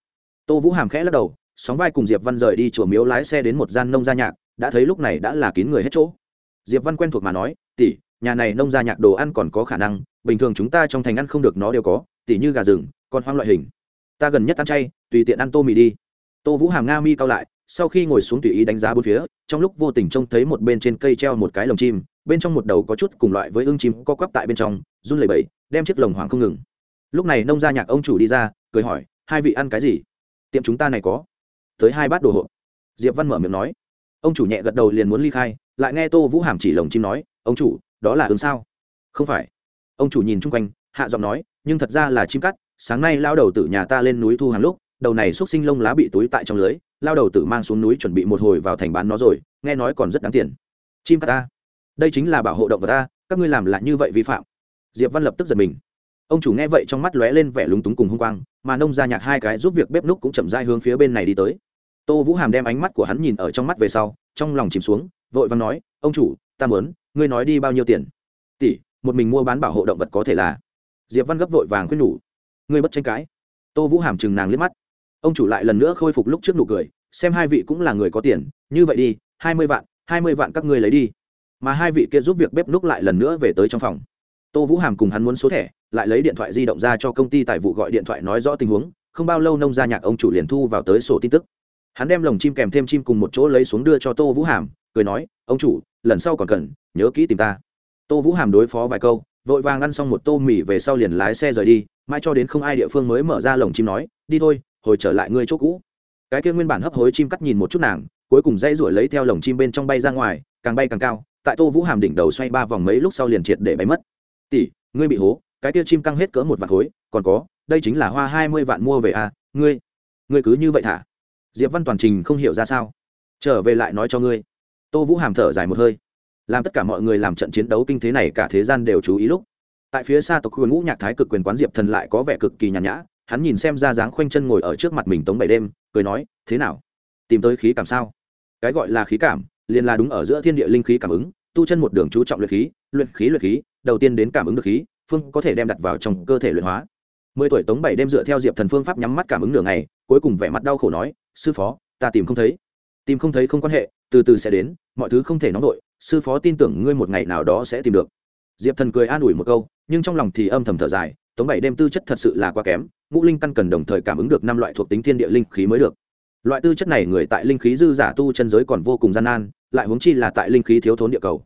Tô vũ hàm khẽ lắc đầu, sóng vai cùng diệp văn rời đi chùa miếu lái xe đến một gian nông gia nhạc, đã thấy lúc này đã là kín người hết chỗ. Diệp văn quen thuộc mà nói, tỷ, nhà này nông gia nhạc đồ ăn còn có khả năng, bình thường chúng ta trong thành ăn không được nó đều có, tỷ như gà rừng còn hoang loại hình. Ta gần nhất ăn chay, tùy tiện ăn tô mì đi. Tô vũ hàm nga mi cao lại sau khi ngồi xuống tùy ý đánh giá bốn phía, trong lúc vô tình trông thấy một bên trên cây treo một cái lồng chim, bên trong một đầu có chút cùng loại với ưng chim co quắp tại bên trong, run lẩy bẩy, đem chiếc lồng hoàng không ngừng. Lúc này nông gia nhạc ông chủ đi ra, cười hỏi, hai vị ăn cái gì? Tiệm chúng ta này có. Tới hai bát đồ hộp. Diệp văn mở miệng nói. Ông chủ nhẹ gật đầu liền muốn ly khai, lại nghe tô vũ hàm chỉ lồng chim nói, ông chủ, đó là ứng sao? Không phải. Ông chủ nhìn chung quanh, hạ giọng nói, nhưng thật ra là chim cắt, sáng nay lao đầu từ nhà ta lên núi thu hàng lúc, đầu này xúc sinh lông lá bị túi tại trong lưới lao đầu tử mang xuống núi chuẩn bị một hồi vào thành bán nó rồi, nghe nói còn rất đáng tiền. Chim cắt ta. Đây chính là bảo hộ động vật ta, các ngươi làm lại như vậy vi phạm. Diệp văn lập tức giật mình. Ông chủ nghe vậy trong mắt lóe lên vẻ lúng túng cùng hung quang, mà nông ra nhạc hai cái giúp việc bếp núc cũng chậm dai hướng phía bên này đi tới. Tô vũ hàm đem ánh mắt của hắn nhìn ở trong mắt về sau, trong lòng chìm xuống, vội vàng nói, ông chủ, ta mớn ngươi nói đi bao nhiêu tiền? Tỷ, một mình mua bán bảo hộ động vật có thể là. Diệp văn gấp vội vàng khuyên nhủ. Ngươi bất tranh cãi. Tô vũ hàm chừng nàng liếc mắt ông chủ lại lần nữa khôi phục lúc trước nụ cười, xem hai vị cũng là người có tiền, như vậy đi, hai mươi vạn, hai mươi vạn các ngươi lấy đi. Mà hai vị kia giúp việc bếp núc lại lần nữa về tới trong phòng. Tô vũ hàm cùng hắn muốn số thẻ, lại lấy điện thoại di động ra cho công ty tài vụ gọi điện thoại nói rõ tình huống, không bao lâu nông gia nhạc ông chủ liền thu vào tới sổ tin tức. Hắn đem lồng chim kèm thêm chim cùng một chỗ lấy xuống đưa cho tô vũ hàm, cười nói, ông chủ, lần sau còn cần, nhớ kỹ tìm ta. Tô vũ hàm đối phó vài câu, vội vàng ăn xong một tô mì về sau liền lái xe rời đi, mai cho đến không ai địa phương mới mở ra lồng chim nói, đi thôi hồi trở lại ngươi chỗ cũ. Cái kia nguyên bản hấp hối chim cắt nhìn một chút nàng, cuối cùng dây ruổi lấy theo lồng chim bên trong bay ra ngoài, càng bay càng cao, tại tô vũ hàm đỉnh đầu xoay ba vòng mấy lúc sau liền triệt để bay mất. Tỷ, ngươi bị hố, cái kia chim căng hết cỡ một vạn khối, còn có, đây chính là hoa hai mươi vạn mua về à ngươi ngươi cứ như vậy thả. Diệp văn toàn trình không hiểu ra sao. Trở về lại nói cho ngươi. Tô vũ hàm thở dài một hơi. Làm tất cả mọi người làm trận chiến đấu kinh thế này cả thế gian đều chú ý lúc, tại phía xa tộc quyền ngũ nhạc thái cực quyền quán diệp thần lại có vẻ cực kỳ nhàn nhã hắn nhìn xem ra dáng khoanh chân ngồi ở trước mặt mình tống bảy đêm, cười nói, thế nào? Tìm tới khí cảm sao? Cái gọi là khí cảm, liền là đúng ở giữa thiên địa linh khí cảm ứng, tu chân một đường chú trọng luyện khí luyện khí luyện khí, đầu tiên đến cảm ứng được khí, phương có thể đem đặt vào trong cơ thể luyện hóa. Mười tuổi tống bảy đêm dựa theo diệp thần phương pháp nhắm mắt cảm ứng nửa ngày, cuối cùng vẻ mặt đau khổ nói, sư phó, ta tìm không thấy. Tìm không thấy không quan hệ, từ từ sẽ đến, mọi thứ không thể nóng vội, sư phó tin tưởng ngươi một ngày nào đó sẽ tìm được. Diệp thần cười an ủi một câu, nhưng trong lòng thì âm thầm thở dài tống bảy đêm tư chất thật sự là quá kém, ngũ linh căn cần đồng thời cảm ứng được năm loại thuộc tính thiên địa linh khí mới được. Loại tư chất này người tại linh khí dư giả tu chân giới còn vô cùng gian nan, lại huống chi là tại linh khí thiếu thốn địa cầu.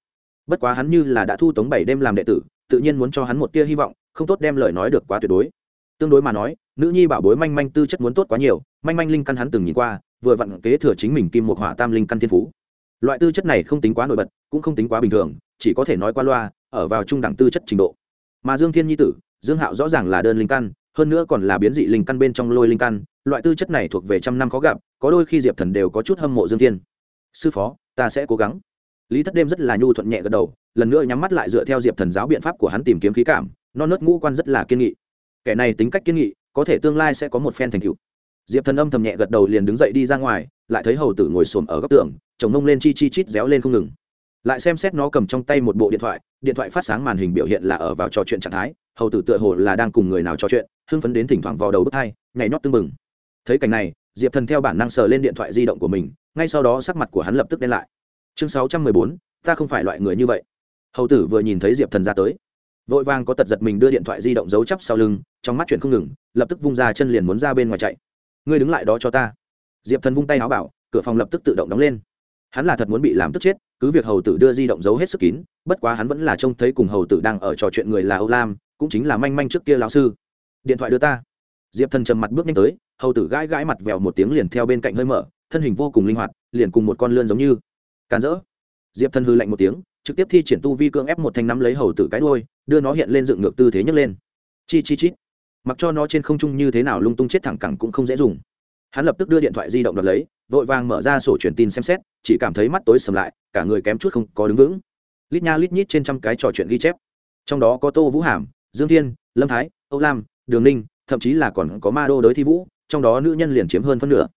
Bất quá hắn như là đã thu tống bảy đêm làm đệ tử, tự nhiên muốn cho hắn một tia hy vọng, không tốt đem lời nói được quá tuyệt đối. Tương đối mà nói, nữ nhi bảo bối manh manh tư chất muốn tốt quá nhiều, manh manh linh căn hắn từng nhìn qua, vừa vặn kế thừa chính mình kim một hỏa tam linh căn thiên phú. Loại tư chất này không tính quá nổi bật, cũng không tính quá bình thường, chỉ có thể nói qua loa, ở vào trung đẳng tư chất trình độ. Mà dương thiên nhi tử dương hạo rõ ràng là đơn linh căn, hơn nữa còn là biến dị linh căn bên trong lôi linh căn, loại tư chất này thuộc về trăm năm khó gặp, có đôi khi diệp thần đều có chút hâm mộ dương thiên. Sư phó, ta sẽ cố gắng. Lý thất đêm rất là nhu thuận nhẹ gật đầu, lần nữa nhắm mắt lại dựa theo diệp thần giáo biện pháp của hắn tìm kiếm khí cảm, non nớt ngũ quan rất là kiên nghị. Kẻ này tính cách kiên nghị, có thể tương lai sẽ có một phen thành tựu. Diệp thần âm thầm nhẹ gật đầu liền đứng dậy đi ra ngoài, lại thấy hầu tử ngồi xổm ở góc tường, chồng ngông lên chi chi chít réo lên không ngừng lại xem xét nó cầm trong tay một bộ điện thoại điện thoại phát sáng màn hình biểu hiện là ở vào trò chuyện trạng thái, hầu tử tựa hồ là đang cùng người nào trò chuyện, hưng phấn đến thỉnh thoảng vào đầu bước thai nhảy nhót tưng bừng. Thấy cảnh này, diệp thần theo bản năng sờ lên điện thoại di động của mình, ngay sau đó sắc mặt của hắn lập tức đen lại. Chương sáu trăm mười bốn, ta không phải loại người như vậy. Hầu tử vừa nhìn thấy diệp thần ra tới, vội vàng có tật giật mình đưa điện thoại di động giấu chắp sau lưng, trong mắt chuyển không ngừng, lập tức vung ra chân liền muốn ra bên ngoài chạy. Ngươi đứng lại đó cho ta. Diệp thần vung tay áo bảo, cửa phòng lập tức tự động đóng lên. Hắn là thật muốn bị làm tức chết cứ việc hầu tử đưa di động giấu hết sức kín, bất quá hắn vẫn là trông thấy cùng hầu tử đang ở trò chuyện người là âu lam, cũng chính là manh manh trước kia lão sư. Điện thoại đưa ta. Diệp thần trầm mặt bước nhanh tới, hầu tử gãi gãi mặt vèo một tiếng liền theo bên cạnh hơi mở, thân hình vô cùng linh hoạt, liền cùng một con lươn giống như. Càn rỡ. Diệp thần hư lạnh một tiếng, trực tiếp thi triển tu vi cưỡng ép một thanh nắm lấy hầu tử cái đuôi, đưa nó hiện lên dựng ngược tư thế nhấc lên. Chi chi chít mặc cho nó trên không trung như thế nào lung tung chết thẳng cẳng cũng không dễ dùng hắn lập tức đưa điện thoại di động đ lấy, vội vàng mở ra sổ truyền tin xem xét, chỉ cảm thấy mắt tối sầm lại, cả người kém chút không có đứng vững. Lít nha lít nhít trên trăm cái trò chuyện ghi chép. Trong đó có tô vũ hàm, dương thiên, lâm thái, âu lam, đường ninh, thậm chí là còn có ma đô đới thi vũ, trong đó nữ nhân liền chiếm hơn phân nửa.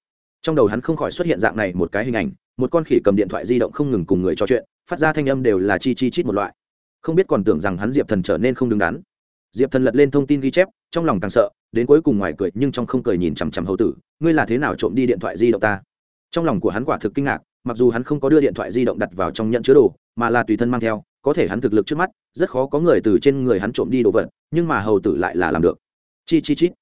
Trong đầu hắn không khỏi xuất hiện dạng này một cái hình ảnh, một con khỉ cầm điện thoại di động không ngừng cùng người trò chuyện, phát ra thanh âm đều là chi chi chít một loại. Không biết còn tưởng rằng hắn diệp thần trở nên không đứng đắn. Diệp thần lật lên thông tin ghi chép, trong lòng càng sợ đến cuối cùng ngoài cười nhưng trong không cười nhìn chằm chằm hầu tử, ngươi là thế nào trộm đi điện thoại di động ta? Trong lòng của hắn quả thực kinh ngạc, mặc dù hắn không có đưa điện thoại di động đặt vào trong nhận chứa đồ, mà là tùy thân mang theo, có thể hắn thực lực trước mắt, rất khó có người từ trên người hắn trộm đi đồ vật, nhưng mà hầu tử lại là làm được. Chi chi chít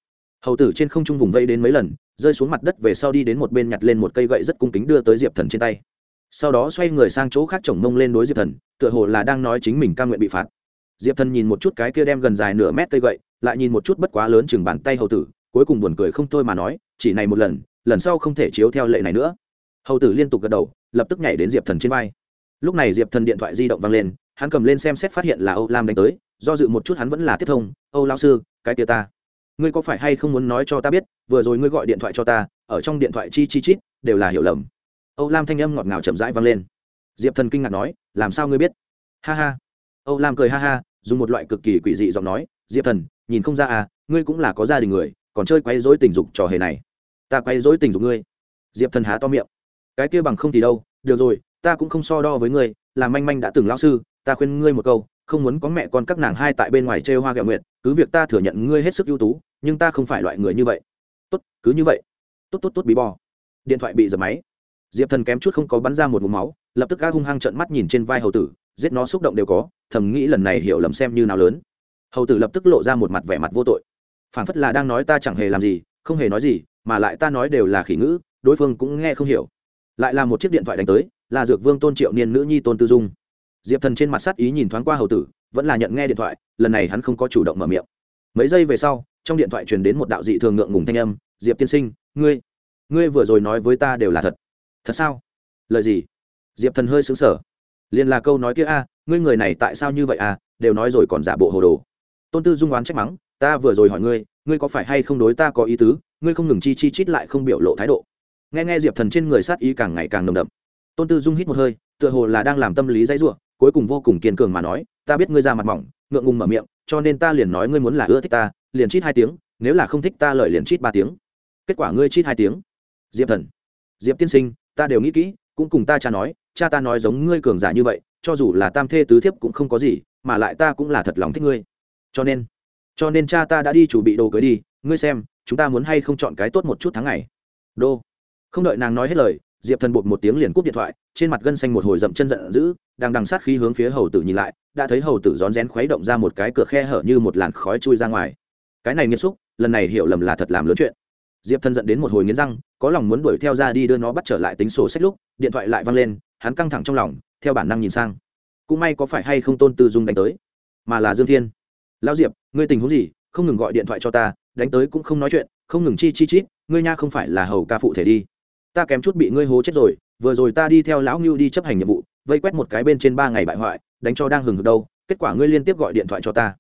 hầu tử trên không trung vùng vây đến mấy lần, rơi xuống mặt đất về sau đi đến một bên nhặt lên một cây gậy rất cung kính đưa tới diệp thần trên tay. Sau đó xoay người sang chỗ khác chồng mông lên đối diệp thần, tựa hồ là đang nói chính mình ca nguyện bị phạt. Diệp thần nhìn một chút cái kia đem gần dài nửa mét cây gậy lại nhìn một chút bất quá lớn chừng bàn tay hầu tử, cuối cùng buồn cười không thôi mà nói, chỉ này một lần lần sau không thể chiếu theo lệ này nữa. Hầu tử liên tục gật đầu, lập tức nhảy đến diệp thần trên vai. Lúc này diệp thần điện thoại di động vang lên, hắn cầm lên xem xét phát hiện là âu lam đánh tới, do dự một chút hắn vẫn là tiếp thông, âu lao sư, cái tia ta, ngươi có phải hay không muốn nói cho ta biết, vừa rồi ngươi gọi điện thoại cho ta, ở trong điện thoại chi chi chít, đều là hiểu lầm. Âu lam thanh âm ngọt ngào chậm rãi vang lên. Diệp thần kinh ngạc nói, làm sao ngươi biết? Ha ha. Âu lam cười ha ha, dùng một loại cực kỳ quỷ dị giọng nói, diệp thần nhìn không ra à ngươi cũng là có gia đình người, còn chơi quấy dối tình dục trò hề này. Ta quấy dối tình dục ngươi. Diệp thần há to miệng. Cái kia bằng không thì đâu, được rồi, ta cũng không so đo với ngươi, là manh manh đã từng lão sư, ta khuyên ngươi một câu, không muốn có mẹ con các nàng hai tại bên ngoài chê hoa gạo nguyện cứ việc ta thừa nhận ngươi hết sức ưu tú, nhưng ta không phải loại người như vậy. Tốt, cứ như vậy. Tốt tốt tốt bí bò. Điện thoại bị dập máy. Diệp thần kém chút không có bắn ra một mũ máu, lập tức gác hung hăng trận mắt nhìn trên vai hầu tử, giết nó xúc động đều có, thầm nghĩ lần này hiểu lầm xem như nào lớn hầu tử lập tức lộ ra một mặt vẻ mặt vô tội. Phản phất là đang nói ta chẳng hề làm gì, không hề nói gì, mà lại ta nói đều là khỉ ngữ, đối phương cũng nghe không hiểu. Lại là một chiếc điện thoại đánh tới, là dược vương tôn triệu niên nữ nhi tôn tư dung. Diệp thần trên mặt sắt ý nhìn thoáng qua hầu tử, vẫn là nhận nghe điện thoại, lần này hắn không có chủ động mở miệng. Mấy giây về sau, trong điện thoại truyền đến một đạo dị thường ngượng ngùng thanh âm, diệp tiên sinh, ngươi ngươi vừa rồi nói với ta đều là thật. Thật sao? Lời gì? Diệp thần hơi xứng sở liền là câu nói kia a, ngươi người này tại sao như vậy a, đều nói rồi còn giả bộ hồ đồ tôn tư dung oán trách mắng, ta vừa rồi hỏi ngươi ngươi có phải hay không đối ta có ý tứ? Ngươi không ngừng chi chi chít lại không biểu lộ thái độ. Nghe nghe diệp thần trên người sát ý càng ngày càng nồng đậm. Tôn tư dung hít một hơi, tựa hồ là đang làm tâm lý dãy ruộng cuối cùng vô cùng kiên cường mà nói, ta biết ngươi ra mặt mỏng, ngượng ngùng mở miệng, cho nên ta liền nói ngươi muốn là ưa thích ta, liền chít hai tiếng, nếu là không thích ta lợi liền chít ba tiếng. Kết quả ngươi chít hai tiếng? Diệp thần. Diệp tiên sinh, ta đều nghĩ kỹ, cũng cùng ta cha nói, cha ta nói giống ngươi cường giả như vậy, cho dù là tam thê tứ thiếp cũng không có gì, mà lại ta cũng là thật lòng thích ngươi cho nên cho nên cha ta đã đi chuẩn bị đồ cưới đi, ngươi xem, chúng ta muốn hay không chọn cái tốt một chút tháng ngày. Đô. Không đợi nàng nói hết lời, diệp thần bột một tiếng liền cúp điện thoại, trên mặt gân xanh một hồi dậm chân giận dữ, đang đằng sát khí hướng phía hầu tử nhìn lại, đã thấy hầu tử rón rén khuấy động ra một cái cửa khe hở như một làn khói chui ra ngoài. Cái này nghiêm xúc, lần này hiểu lầm là thật làm lớn chuyện. Diệp thần dẫn đến một hồi nghiến răng, có lòng muốn đuổi theo ra đi đưa nó bắt trở lại tính sổ sách lúc, điện thoại lại văng lên, hắn căng thẳng trong lòng, theo bản năng nhìn sang. Cũng may có phải hay không tôn tư dung đánh tới, mà là dương thiên lão diệp, ngươi tình huống gì? Không ngừng gọi điện thoại cho ta, đánh tới cũng không nói chuyện, không ngừng chi chi chít, ngươi nha không phải là hầu ca phụ thể đi. Ta kém chút bị ngươi hố chết rồi, vừa rồi ta đi theo lão ngưu đi chấp hành nhiệm vụ, vây quét một cái bên trên ba ngày bại hoại, đánh cho đang hừng hực đâu, kết quả ngươi liên tiếp gọi điện thoại cho ta.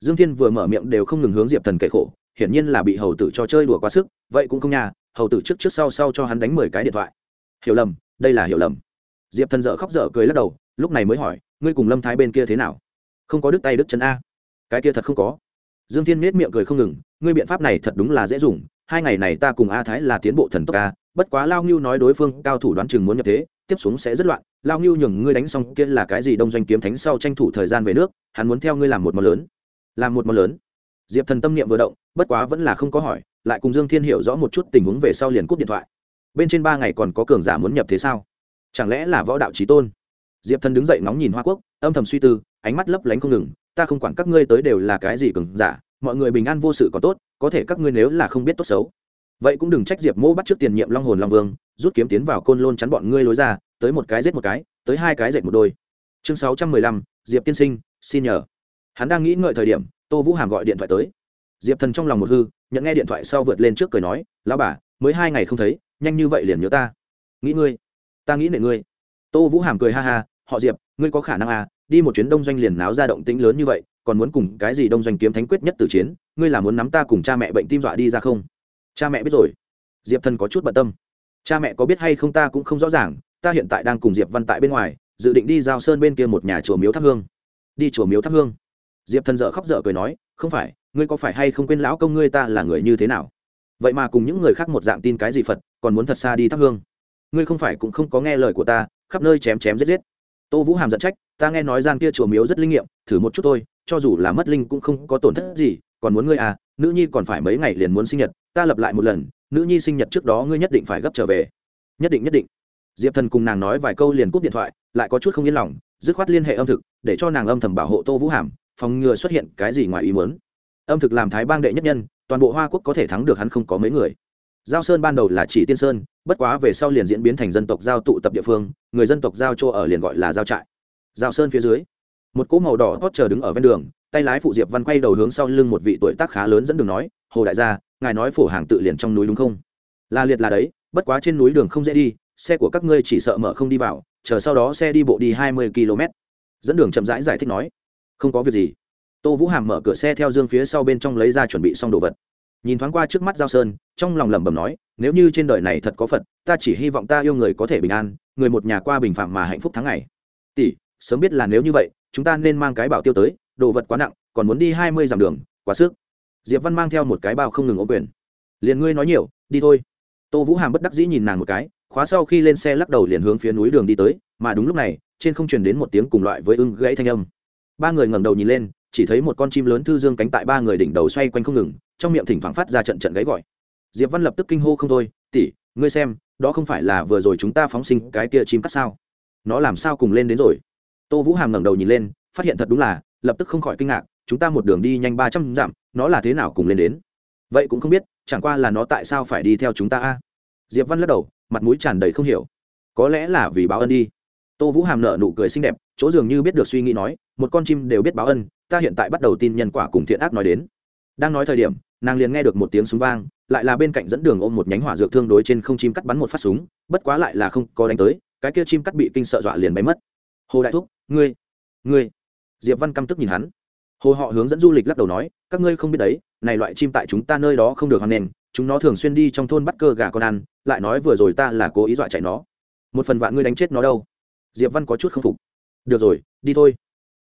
Dương thiên vừa mở miệng đều không ngừng hướng diệp thần kể khổ, hiển nhiên là bị hầu tử cho chơi đùa quá sức, vậy cũng không nhà hầu tử trước trước sau sau cho hắn đánh mười cái điện thoại. Hiểu lầm, đây là hiểu lầm. Diệp thần dợ khóc dở cười lắc đầu, lúc này mới hỏi, ngươi cùng lâm thái bên kia thế nào? Không có đứt tay đứt chân a cái kia thật không có. Dương thiên nết miệng cười không ngừng, ngươi biện pháp này thật đúng là dễ dùng, hai ngày này ta cùng a thái là tiến bộ thần tốc ca bất quá lao ngưu nói đối phương cao thủ đoán chừng muốn nhập thế, tiếp xuống sẽ rất loạn, lao ngưu nhường ngươi đánh xong kia là cái gì đông doanh kiếm thánh sau tranh thủ thời gian về nước, hắn muốn theo ngươi làm một món lớn. Làm một món lớn. Diệp thần tâm niệm vừa động, bất quá vẫn là không có hỏi, lại cùng dương thiên hiểu rõ một chút tình huống về sau liền cúp điện thoại. Bên trên ba ngày còn có cường giả muốn nhập thế sao? Chẳng lẽ là võ đạo trí tôn? Diệp thần đứng dậy ngóng nhìn hoa quốc, âm thầm suy tư, ánh mắt lấp lánh không ngừng ta không quản các ngươi tới đều là cái gì cường giả, mọi người bình an vô sự có tốt, có thể các ngươi nếu là không biết tốt xấu. Vậy cũng đừng trách diệp mô bắt trước tiền nhiệm long hồn long vương, rút kiếm tiến vào côn lôn chắn bọn ngươi lối ra, tới một cái giết một cái, tới hai cái dệt một đôi. Chương sáu trăm mười lăm, diệp tiên sinh, xin nhờ. Hắn đang nghĩ ngợi thời điểm, tô vũ hàm gọi điện thoại tới. Diệp thần trong lòng một hư, nhận nghe điện thoại sau vượt lên trước cười nói, lão bà, mới hai ngày không thấy, nhanh như vậy liền nhớ ta. Nghĩ ngươi, ta nghĩ nệ ngươi. Tô vũ hàm cười ha ha, họ diệp, ngươi có khả năng à đi một chuyến đông doanh liền náo ra động tĩnh lớn như vậy, còn muốn cùng cái gì đông doanh kiếm thánh quyết nhất tử chiến, ngươi là muốn nắm ta cùng cha mẹ bệnh tim dọa đi ra không? Cha mẹ biết rồi. Diệp thần có chút bận tâm. Cha mẹ có biết hay không ta cũng không rõ ràng, ta hiện tại đang cùng diệp văn tại bên ngoài, dự định đi giao sơn bên kia một nhà chùa miếu thắp hương. Đi chùa miếu thắp hương. Diệp thần dợ khóc dở cười nói, không phải, ngươi có phải hay không quên lão công ngươi ta là người như thế nào? Vậy mà cùng những người khác một dạng tin cái gì phật, còn muốn thật xa đi thắp hương. Ngươi không phải cũng không có nghe lời của ta, khắp nơi chém chém giết giết. Tô vũ hàm giận trách ta nghe nói gian kia chùa miếu rất linh nghiệm, thử một chút thôi, cho dù là mất linh cũng không có tổn thất gì, còn muốn ngươi à nữ nhi còn phải mấy ngày liền muốn sinh nhật, ta lập lại một lần, nữ nhi sinh nhật trước đó ngươi nhất định phải gấp trở về. Nhất định nhất định. Diệp thần cùng nàng nói vài câu liền cúp điện thoại, lại có chút không yên lòng, dứt khoát liên hệ âm thực, để cho nàng âm thầm bảo hộ tô vũ hàm, phòng ngừa xuất hiện cái gì ngoài ý muốn. Âm thực làm thái bang đệ nhất nhân, toàn bộ hoa quốc có thể thắng được hắn không có mấy người. Giao sơn ban đầu là chỉ tiên sơn, bất quá về sau liền diễn biến thành dân tộc giao tụ tập địa phương, người dân tộc giao chỗ ở liền gọi là giao trại giao sơn phía dưới. Một cỗ màu đỏ hót chờ đứng ở ven đường tay lái phụ diệp văn quay đầu hướng sau lưng một vị tuổi tác khá lớn dẫn đường nói hồ đại gia ngài nói phổ hàng tự liền trong núi đúng không? Là liệt là đấy bất quá trên núi đường không dễ đi xe của các ngươi chỉ sợ mở không đi vào chờ sau đó xe đi bộ đi hai mươi km. Dẫn đường chậm rãi giải, giải thích nói không có việc gì. Tô vũ hàm mở cửa xe theo dương phía sau bên trong lấy ra chuẩn bị xong đồ vật. Nhìn thoáng qua trước mắt giao sơn trong lòng lẩm bẩm nói nếu như trên đời này thật có phật ta chỉ hy vọng ta yêu người có thể bình an người một nhà qua bình phạm mà hạnh phúc tháng ngày. Tỷ sớm biết là nếu như vậy, chúng ta nên mang cái bảo tiêu tới, đồ vật quá nặng, còn muốn đi hai mươi dặm đường, quá sức. Diệp văn mang theo một cái bao không ngừng ô quyền. Liền ngươi nói nhiều, đi thôi. Tô vũ hàm bất đắc dĩ nhìn nàng một cái, khóa sau khi lên xe lắc đầu liền hướng phía núi đường đi tới, mà đúng lúc này, trên không truyền đến một tiếng cùng loại với ưng gãy thanh âm. Ba người ngẩng đầu nhìn lên, chỉ thấy một con chim lớn thư dương cánh tại ba người đỉnh đầu xoay quanh không ngừng, trong miệng thỉnh thoảng phát ra trận trận gáy gọi. Diệp văn lập tức kinh hô không thôi, tỷ, ngươi xem, đó không phải là vừa rồi chúng ta phóng sinh cái kia chim cắt sao? Nó làm sao cùng lên đến rồi? Tô vũ hàm ngẩng đầu nhìn lên, phát hiện thật đúng là, lập tức không khỏi kinh ngạc, chúng ta một đường đi nhanh ba trăm dặm, nó là thế nào cùng lên đến? Vậy cũng không biết, chẳng qua là nó tại sao phải đi theo chúng ta a? Diệp văn lắc đầu, mặt mũi tràn đầy không hiểu. Có lẽ là vì báo ân đi. Tô vũ hàm nợ nụ cười xinh đẹp, chỗ dường như biết được suy nghĩ nói, một con chim đều biết báo ân, ta hiện tại bắt đầu tin nhân quả cùng thiện ác nói đến. Đang nói thời điểm, nàng liền nghe được một tiếng súng vang, lại là bên cạnh dẫn đường ôm một nhánh hỏa dược thương đối trên không chim cắt bắn một phát súng, bất quá lại là không có đánh tới, cái kia chim cắt bị kinh sợ dọa liền bay mất hồ đại thúc, ngươi ngươi. Diệp văn căm tức nhìn hắn. Hồ họ hướng dẫn du lịch lắc đầu nói, các ngươi không biết đấy, này loại chim tại chúng ta nơi đó không được hoan nghênh, chúng nó thường xuyên đi trong thôn bắt cơ gà con ăn, lại nói vừa rồi ta là cố ý dọa chạy nó. Một phần vạn ngươi đánh chết nó đâu? Diệp văn có chút không phục. Được rồi, đi thôi.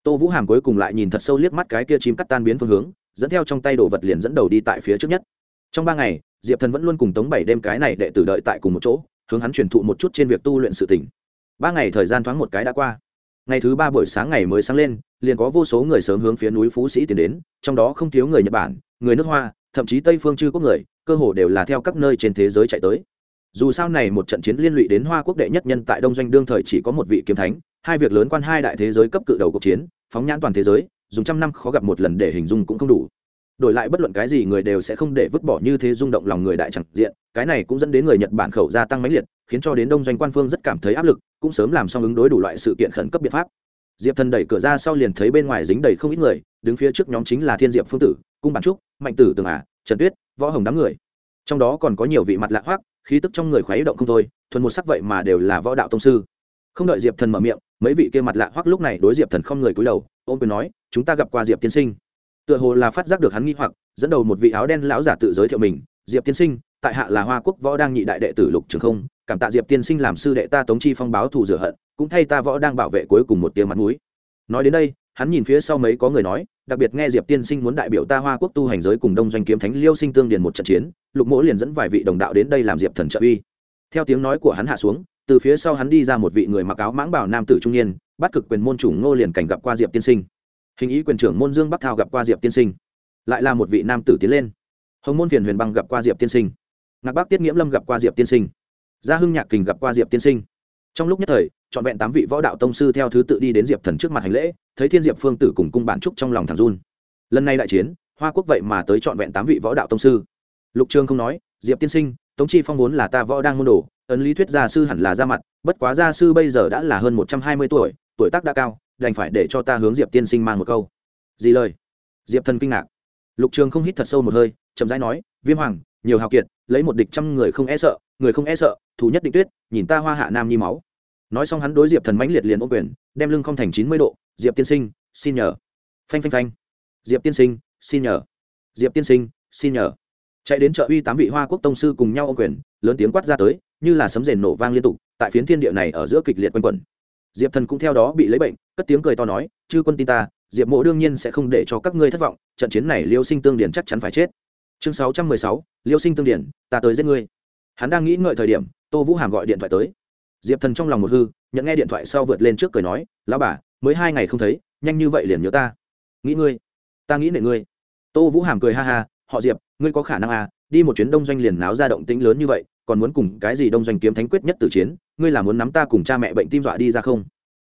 Tô vũ hàm cuối cùng lại nhìn thật sâu liếc mắt cái kia chim cắt tan biến phương hướng, dẫn theo trong tay đồ vật liền dẫn đầu đi tại phía trước nhất. Trong ba ngày, diệp thần vẫn luôn cùng tống bảy đêm cái này đệ tử đợi tại cùng một chỗ, hướng hắn truyền thụ một chút trên việc tu luyện sự tỉnh. Ba ngày thời gian thoáng một cái đã qua ngày thứ ba buổi sáng ngày mới sáng lên, liền có vô số người sớm hướng phía núi phú sĩ tiến đến, trong đó không thiếu người nhật bản, người nước hoa, thậm chí tây phương chư quốc người, cơ hồ đều là theo các nơi trên thế giới chạy tới. Dù sao này một trận chiến liên lụy đến hoa quốc đệ nhất nhân tại đông doanh đương thời chỉ có một vị kiếm thánh, hai việc lớn quan hai đại thế giới cấp cự đầu cuộc chiến, phóng nhãn toàn thế giới, dùng trăm năm khó gặp một lần để hình dung cũng không đủ. Đổi lại bất luận cái gì người đều sẽ không để vứt bỏ như thế rung động lòng người đại chẳng diện, cái này cũng dẫn đến người nhật bản khẩu gia tăng mãnh liệt, khiến cho đến đông doanh quan phương rất cảm thấy áp lực cũng sớm làm xong ứng đối đủ loại sự kiện khẩn cấp biện pháp. Diệp thần đẩy cửa ra sau liền thấy bên ngoài dính đầy không ít người, đứng phía trước nhóm chính là thiên diệp phương tử, cung bản trúc, mạnh tử tường ả trần tuyết, võ hồng đám người. Trong đó còn có nhiều vị mặt lạ hoác khí tức trong người khóe động không thôi, thuần một sắc vậy mà đều là võ đạo tông sư. Không đợi diệp thần mở miệng, mấy vị kia mặt lạ hoác lúc này đối diệp thần không người cúi đầu, ôm quyền nói, chúng ta gặp qua diệp tiên sinh. Tựa hồ là phát giác được hắn nghi hoặc, dẫn đầu một vị áo đen lão giả tự giới thiệu mình, diệp tiên sinh tại hạ là hoa quốc võ đang nhị đại đệ tử lục trường không, cảm tạ diệp tiên sinh làm sư đệ ta tống chi phong báo thù rửa hận, cũng thay ta võ đang bảo vệ cuối cùng một tiếng mặt mũi. Nói đến đây, hắn nhìn phía sau mấy có người nói, đặc biệt nghe diệp tiên sinh muốn đại biểu ta hoa quốc tu hành giới cùng đông doanh kiếm thánh liêu sinh tương điền một trận chiến, lục mỗ liền dẫn vài vị đồng đạo đến đây làm diệp thần trợ uy. Theo tiếng nói của hắn hạ xuống, từ phía sau hắn đi ra một vị người mặc áo mãng bảo nam tử trung niên, bắt cực quyền môn chủ ngô liền cảnh gặp qua diệp tiên sinh. Hình ý quyền trưởng môn dương bắc thao gặp qua diệp tiên sinh. Lại là một vị nam tử tiến lên. Hồng môn phiền huyền băng gặp qua diệp tiên sinh ngạc Bác tiết nghiễm lâm gặp qua diệp tiên sinh. Gia hưng nhạc kình gặp qua diệp tiên sinh. Trong lúc nhất thời, trọn vẹn tám vị võ đạo tông sư theo thứ tự đi đến diệp thần trước mặt hành lễ, thấy thiên diệp phương tử cùng cung bản trúc trong lòng thằng run. Lần này đại chiến, hoa quốc vậy mà tới trọn vẹn tám vị võ đạo tông sư. Lục trương không nói, diệp tiên sinh, tống chi phong vốn là ta võ đang môn đồ, ấn lý thuyết gia sư hẳn là ra mặt, bất quá gia sư bây giờ đã là hơn một trăm hai mươi tuổi tuổi tác đã cao, đành phải để cho ta hướng diệp tiên sinh mang một câu. Gì lời? Diệp thần kinh ngạc. Lục trường không hít thật sâu một hơi, chậm rãi nói, viêm hoàng nhiều hào kiệt, lấy một địch trăm người không e sợ, người không e sợ, thù nhất định tuyết, nhìn ta hoa hạ nam nhi máu. Nói xong hắn đối diệp thần mãnh liệt liền ô quyền, đem lưng không thành chín mươi độ, diệp tiên sinh, xin nhờ. Phanh phanh phanh. Diệp tiên sinh, xin nhờ. Diệp tiên sinh, xin nhờ. Chạy đến chợ uy tám vị hoa quốc tông sư cùng nhau ô quyền, lớn tiếng quát ra tới, như là sấm rền nổ vang liên tục, tại phiến thiên địa này ở giữa kịch liệt quanh quẩn. Diệp thần cũng theo đó bị lấy bệnh, cất tiếng cười to nói, chư quân tin ta, diệp mộ đương nhiên sẽ không để cho các ngươi thất vọng, trận chiến này liêu sinh tương điển chắc chắn phải chết chương sáu trăm mười sáu, liêu sinh tương điển, ta tới giết ngươi. Hắn đang nghĩ ngợi thời điểm, tô vũ hàm gọi điện thoại tới. Diệp thần trong lòng một hư, nhận nghe điện thoại sau vượt lên trước cười nói, lão bà, mới hai ngày không thấy, nhanh như vậy liền nhớ ta. Nghĩ ngươi? Ta nghĩ nệ ngươi. Tô vũ hàm cười ha ha, họ diệp, ngươi có khả năng à đi một chuyến đông doanh liền náo ra động tĩnh lớn như vậy, còn muốn cùng cái gì đông doanh kiếm thánh quyết nhất từ chiến, ngươi là muốn nắm ta cùng cha mẹ bệnh tim dọa đi ra không?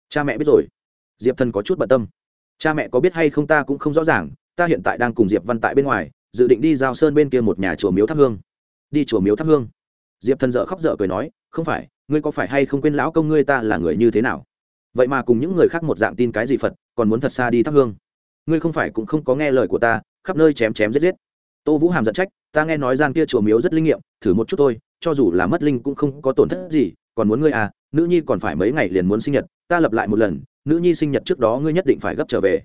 Cha mẹ biết rồi. Diệp thần có chút bận tâm. Cha mẹ có biết hay không ta cũng không rõ ràng, ta hiện tại đang cùng diệp văn tại bên ngoài dự định đi giao sơn bên kia một nhà chùa miếu thắp hương. Đi chùa miếu thắp hương. Diệp thần dợ khóc dở cười nói, không phải, ngươi có phải hay không quên lão công ngươi ta là người như thế nào? Vậy mà cùng những người khác một dạng tin cái gì phật, còn muốn thật xa đi thắp hương. Ngươi không phải cũng không có nghe lời của ta, khắp nơi chém chém giết giết. Tô vũ hàm giận trách, ta nghe nói gian kia chùa miếu rất linh nghiệm, thử một chút thôi, cho dù là mất linh cũng không có tổn thất gì, còn muốn ngươi à nữ nhi còn phải mấy ngày liền muốn sinh nhật, ta lập lại một lần, nữ nhi sinh nhật trước đó ngươi nhất định phải gấp trở về.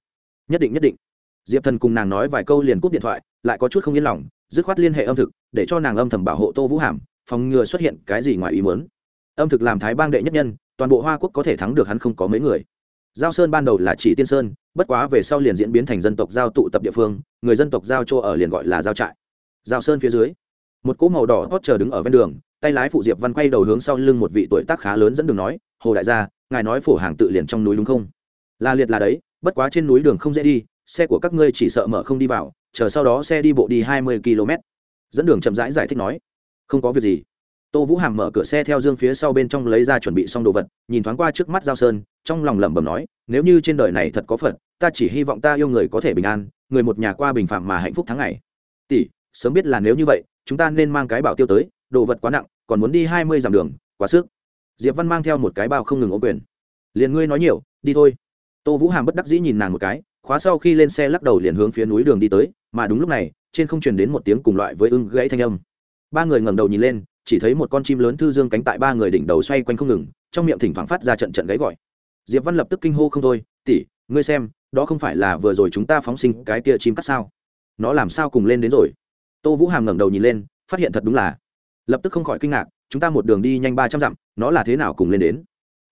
Nhất định nhất định diệp thần cùng nàng nói vài câu liền cúp điện thoại, lại có chút không yên lòng, dứt khoát liên hệ âm thực, để cho nàng âm thầm bảo hộ tô vũ hàm, phòng ngừa xuất hiện cái gì ngoài ý muốn. Âm thực làm thái bang đệ nhất nhân, toàn bộ hoa quốc có thể thắng được hắn không có mấy người. Giao sơn ban đầu là chỉ tiên sơn, bất quá về sau liền diễn biến thành dân tộc giao tụ tập địa phương, người dân tộc giao chỗ ở liền gọi là giao trại. Giao sơn phía dưới, một cỗ màu đỏ hót chờ đứng ở ven đường, tay lái phụ diệp văn quay đầu hướng sau lưng một vị tuổi tác khá lớn dẫn đường nói, hồ đại gia, ngài nói phổ hàng tự liền trong núi đúng không? Là liệt là đấy, bất quá trên núi đường không dễ đi xe của các ngươi chỉ sợ mở không đi vào chờ sau đó xe đi bộ đi hai mươi km. Dẫn đường chậm rãi giải, giải thích nói không có việc gì. Tô vũ hàm mở cửa xe theo dương phía sau bên trong lấy ra chuẩn bị xong đồ vật nhìn thoáng qua trước mắt giao sơn trong lòng lẩm bẩm nói nếu như trên đời này thật có phật ta chỉ hy vọng ta yêu người có thể bình an người một nhà qua bình phạm mà hạnh phúc tháng ngày. Tỷ sớm biết là nếu như vậy chúng ta nên mang cái bảo tiêu tới đồ vật quá nặng còn muốn đi hai mươi dặm đường quá sức. Diệp văn mang theo một cái bao không ngừng ô quyền. Liền ngươi nói nhiều đi thôi. Tô vũ hàm bất đắc dĩ nhìn nàng một cái khóa sau khi lên xe lắc đầu liền hướng phía núi đường đi tới, mà đúng lúc này, trên không truyền đến một tiếng cùng loại với ưng gãy thanh âm. Ba người ngẩng đầu nhìn lên, chỉ thấy một con chim lớn thư dương cánh tại ba người đỉnh đầu xoay quanh không ngừng, trong miệng thỉnh thoảng phát ra trận trận gáy gọi. Diệp văn lập tức kinh hô không thôi, tỷ, ngươi xem, đó không phải là vừa rồi chúng ta phóng sinh cái kia chim cắt sao? Nó làm sao cùng lên đến rồi? Tô vũ hàm ngẩng đầu nhìn lên, phát hiện thật đúng là. Lập tức không khỏi kinh ngạc, chúng ta một đường đi nhanh ba trăm dặm, nó là thế nào cùng lên đến?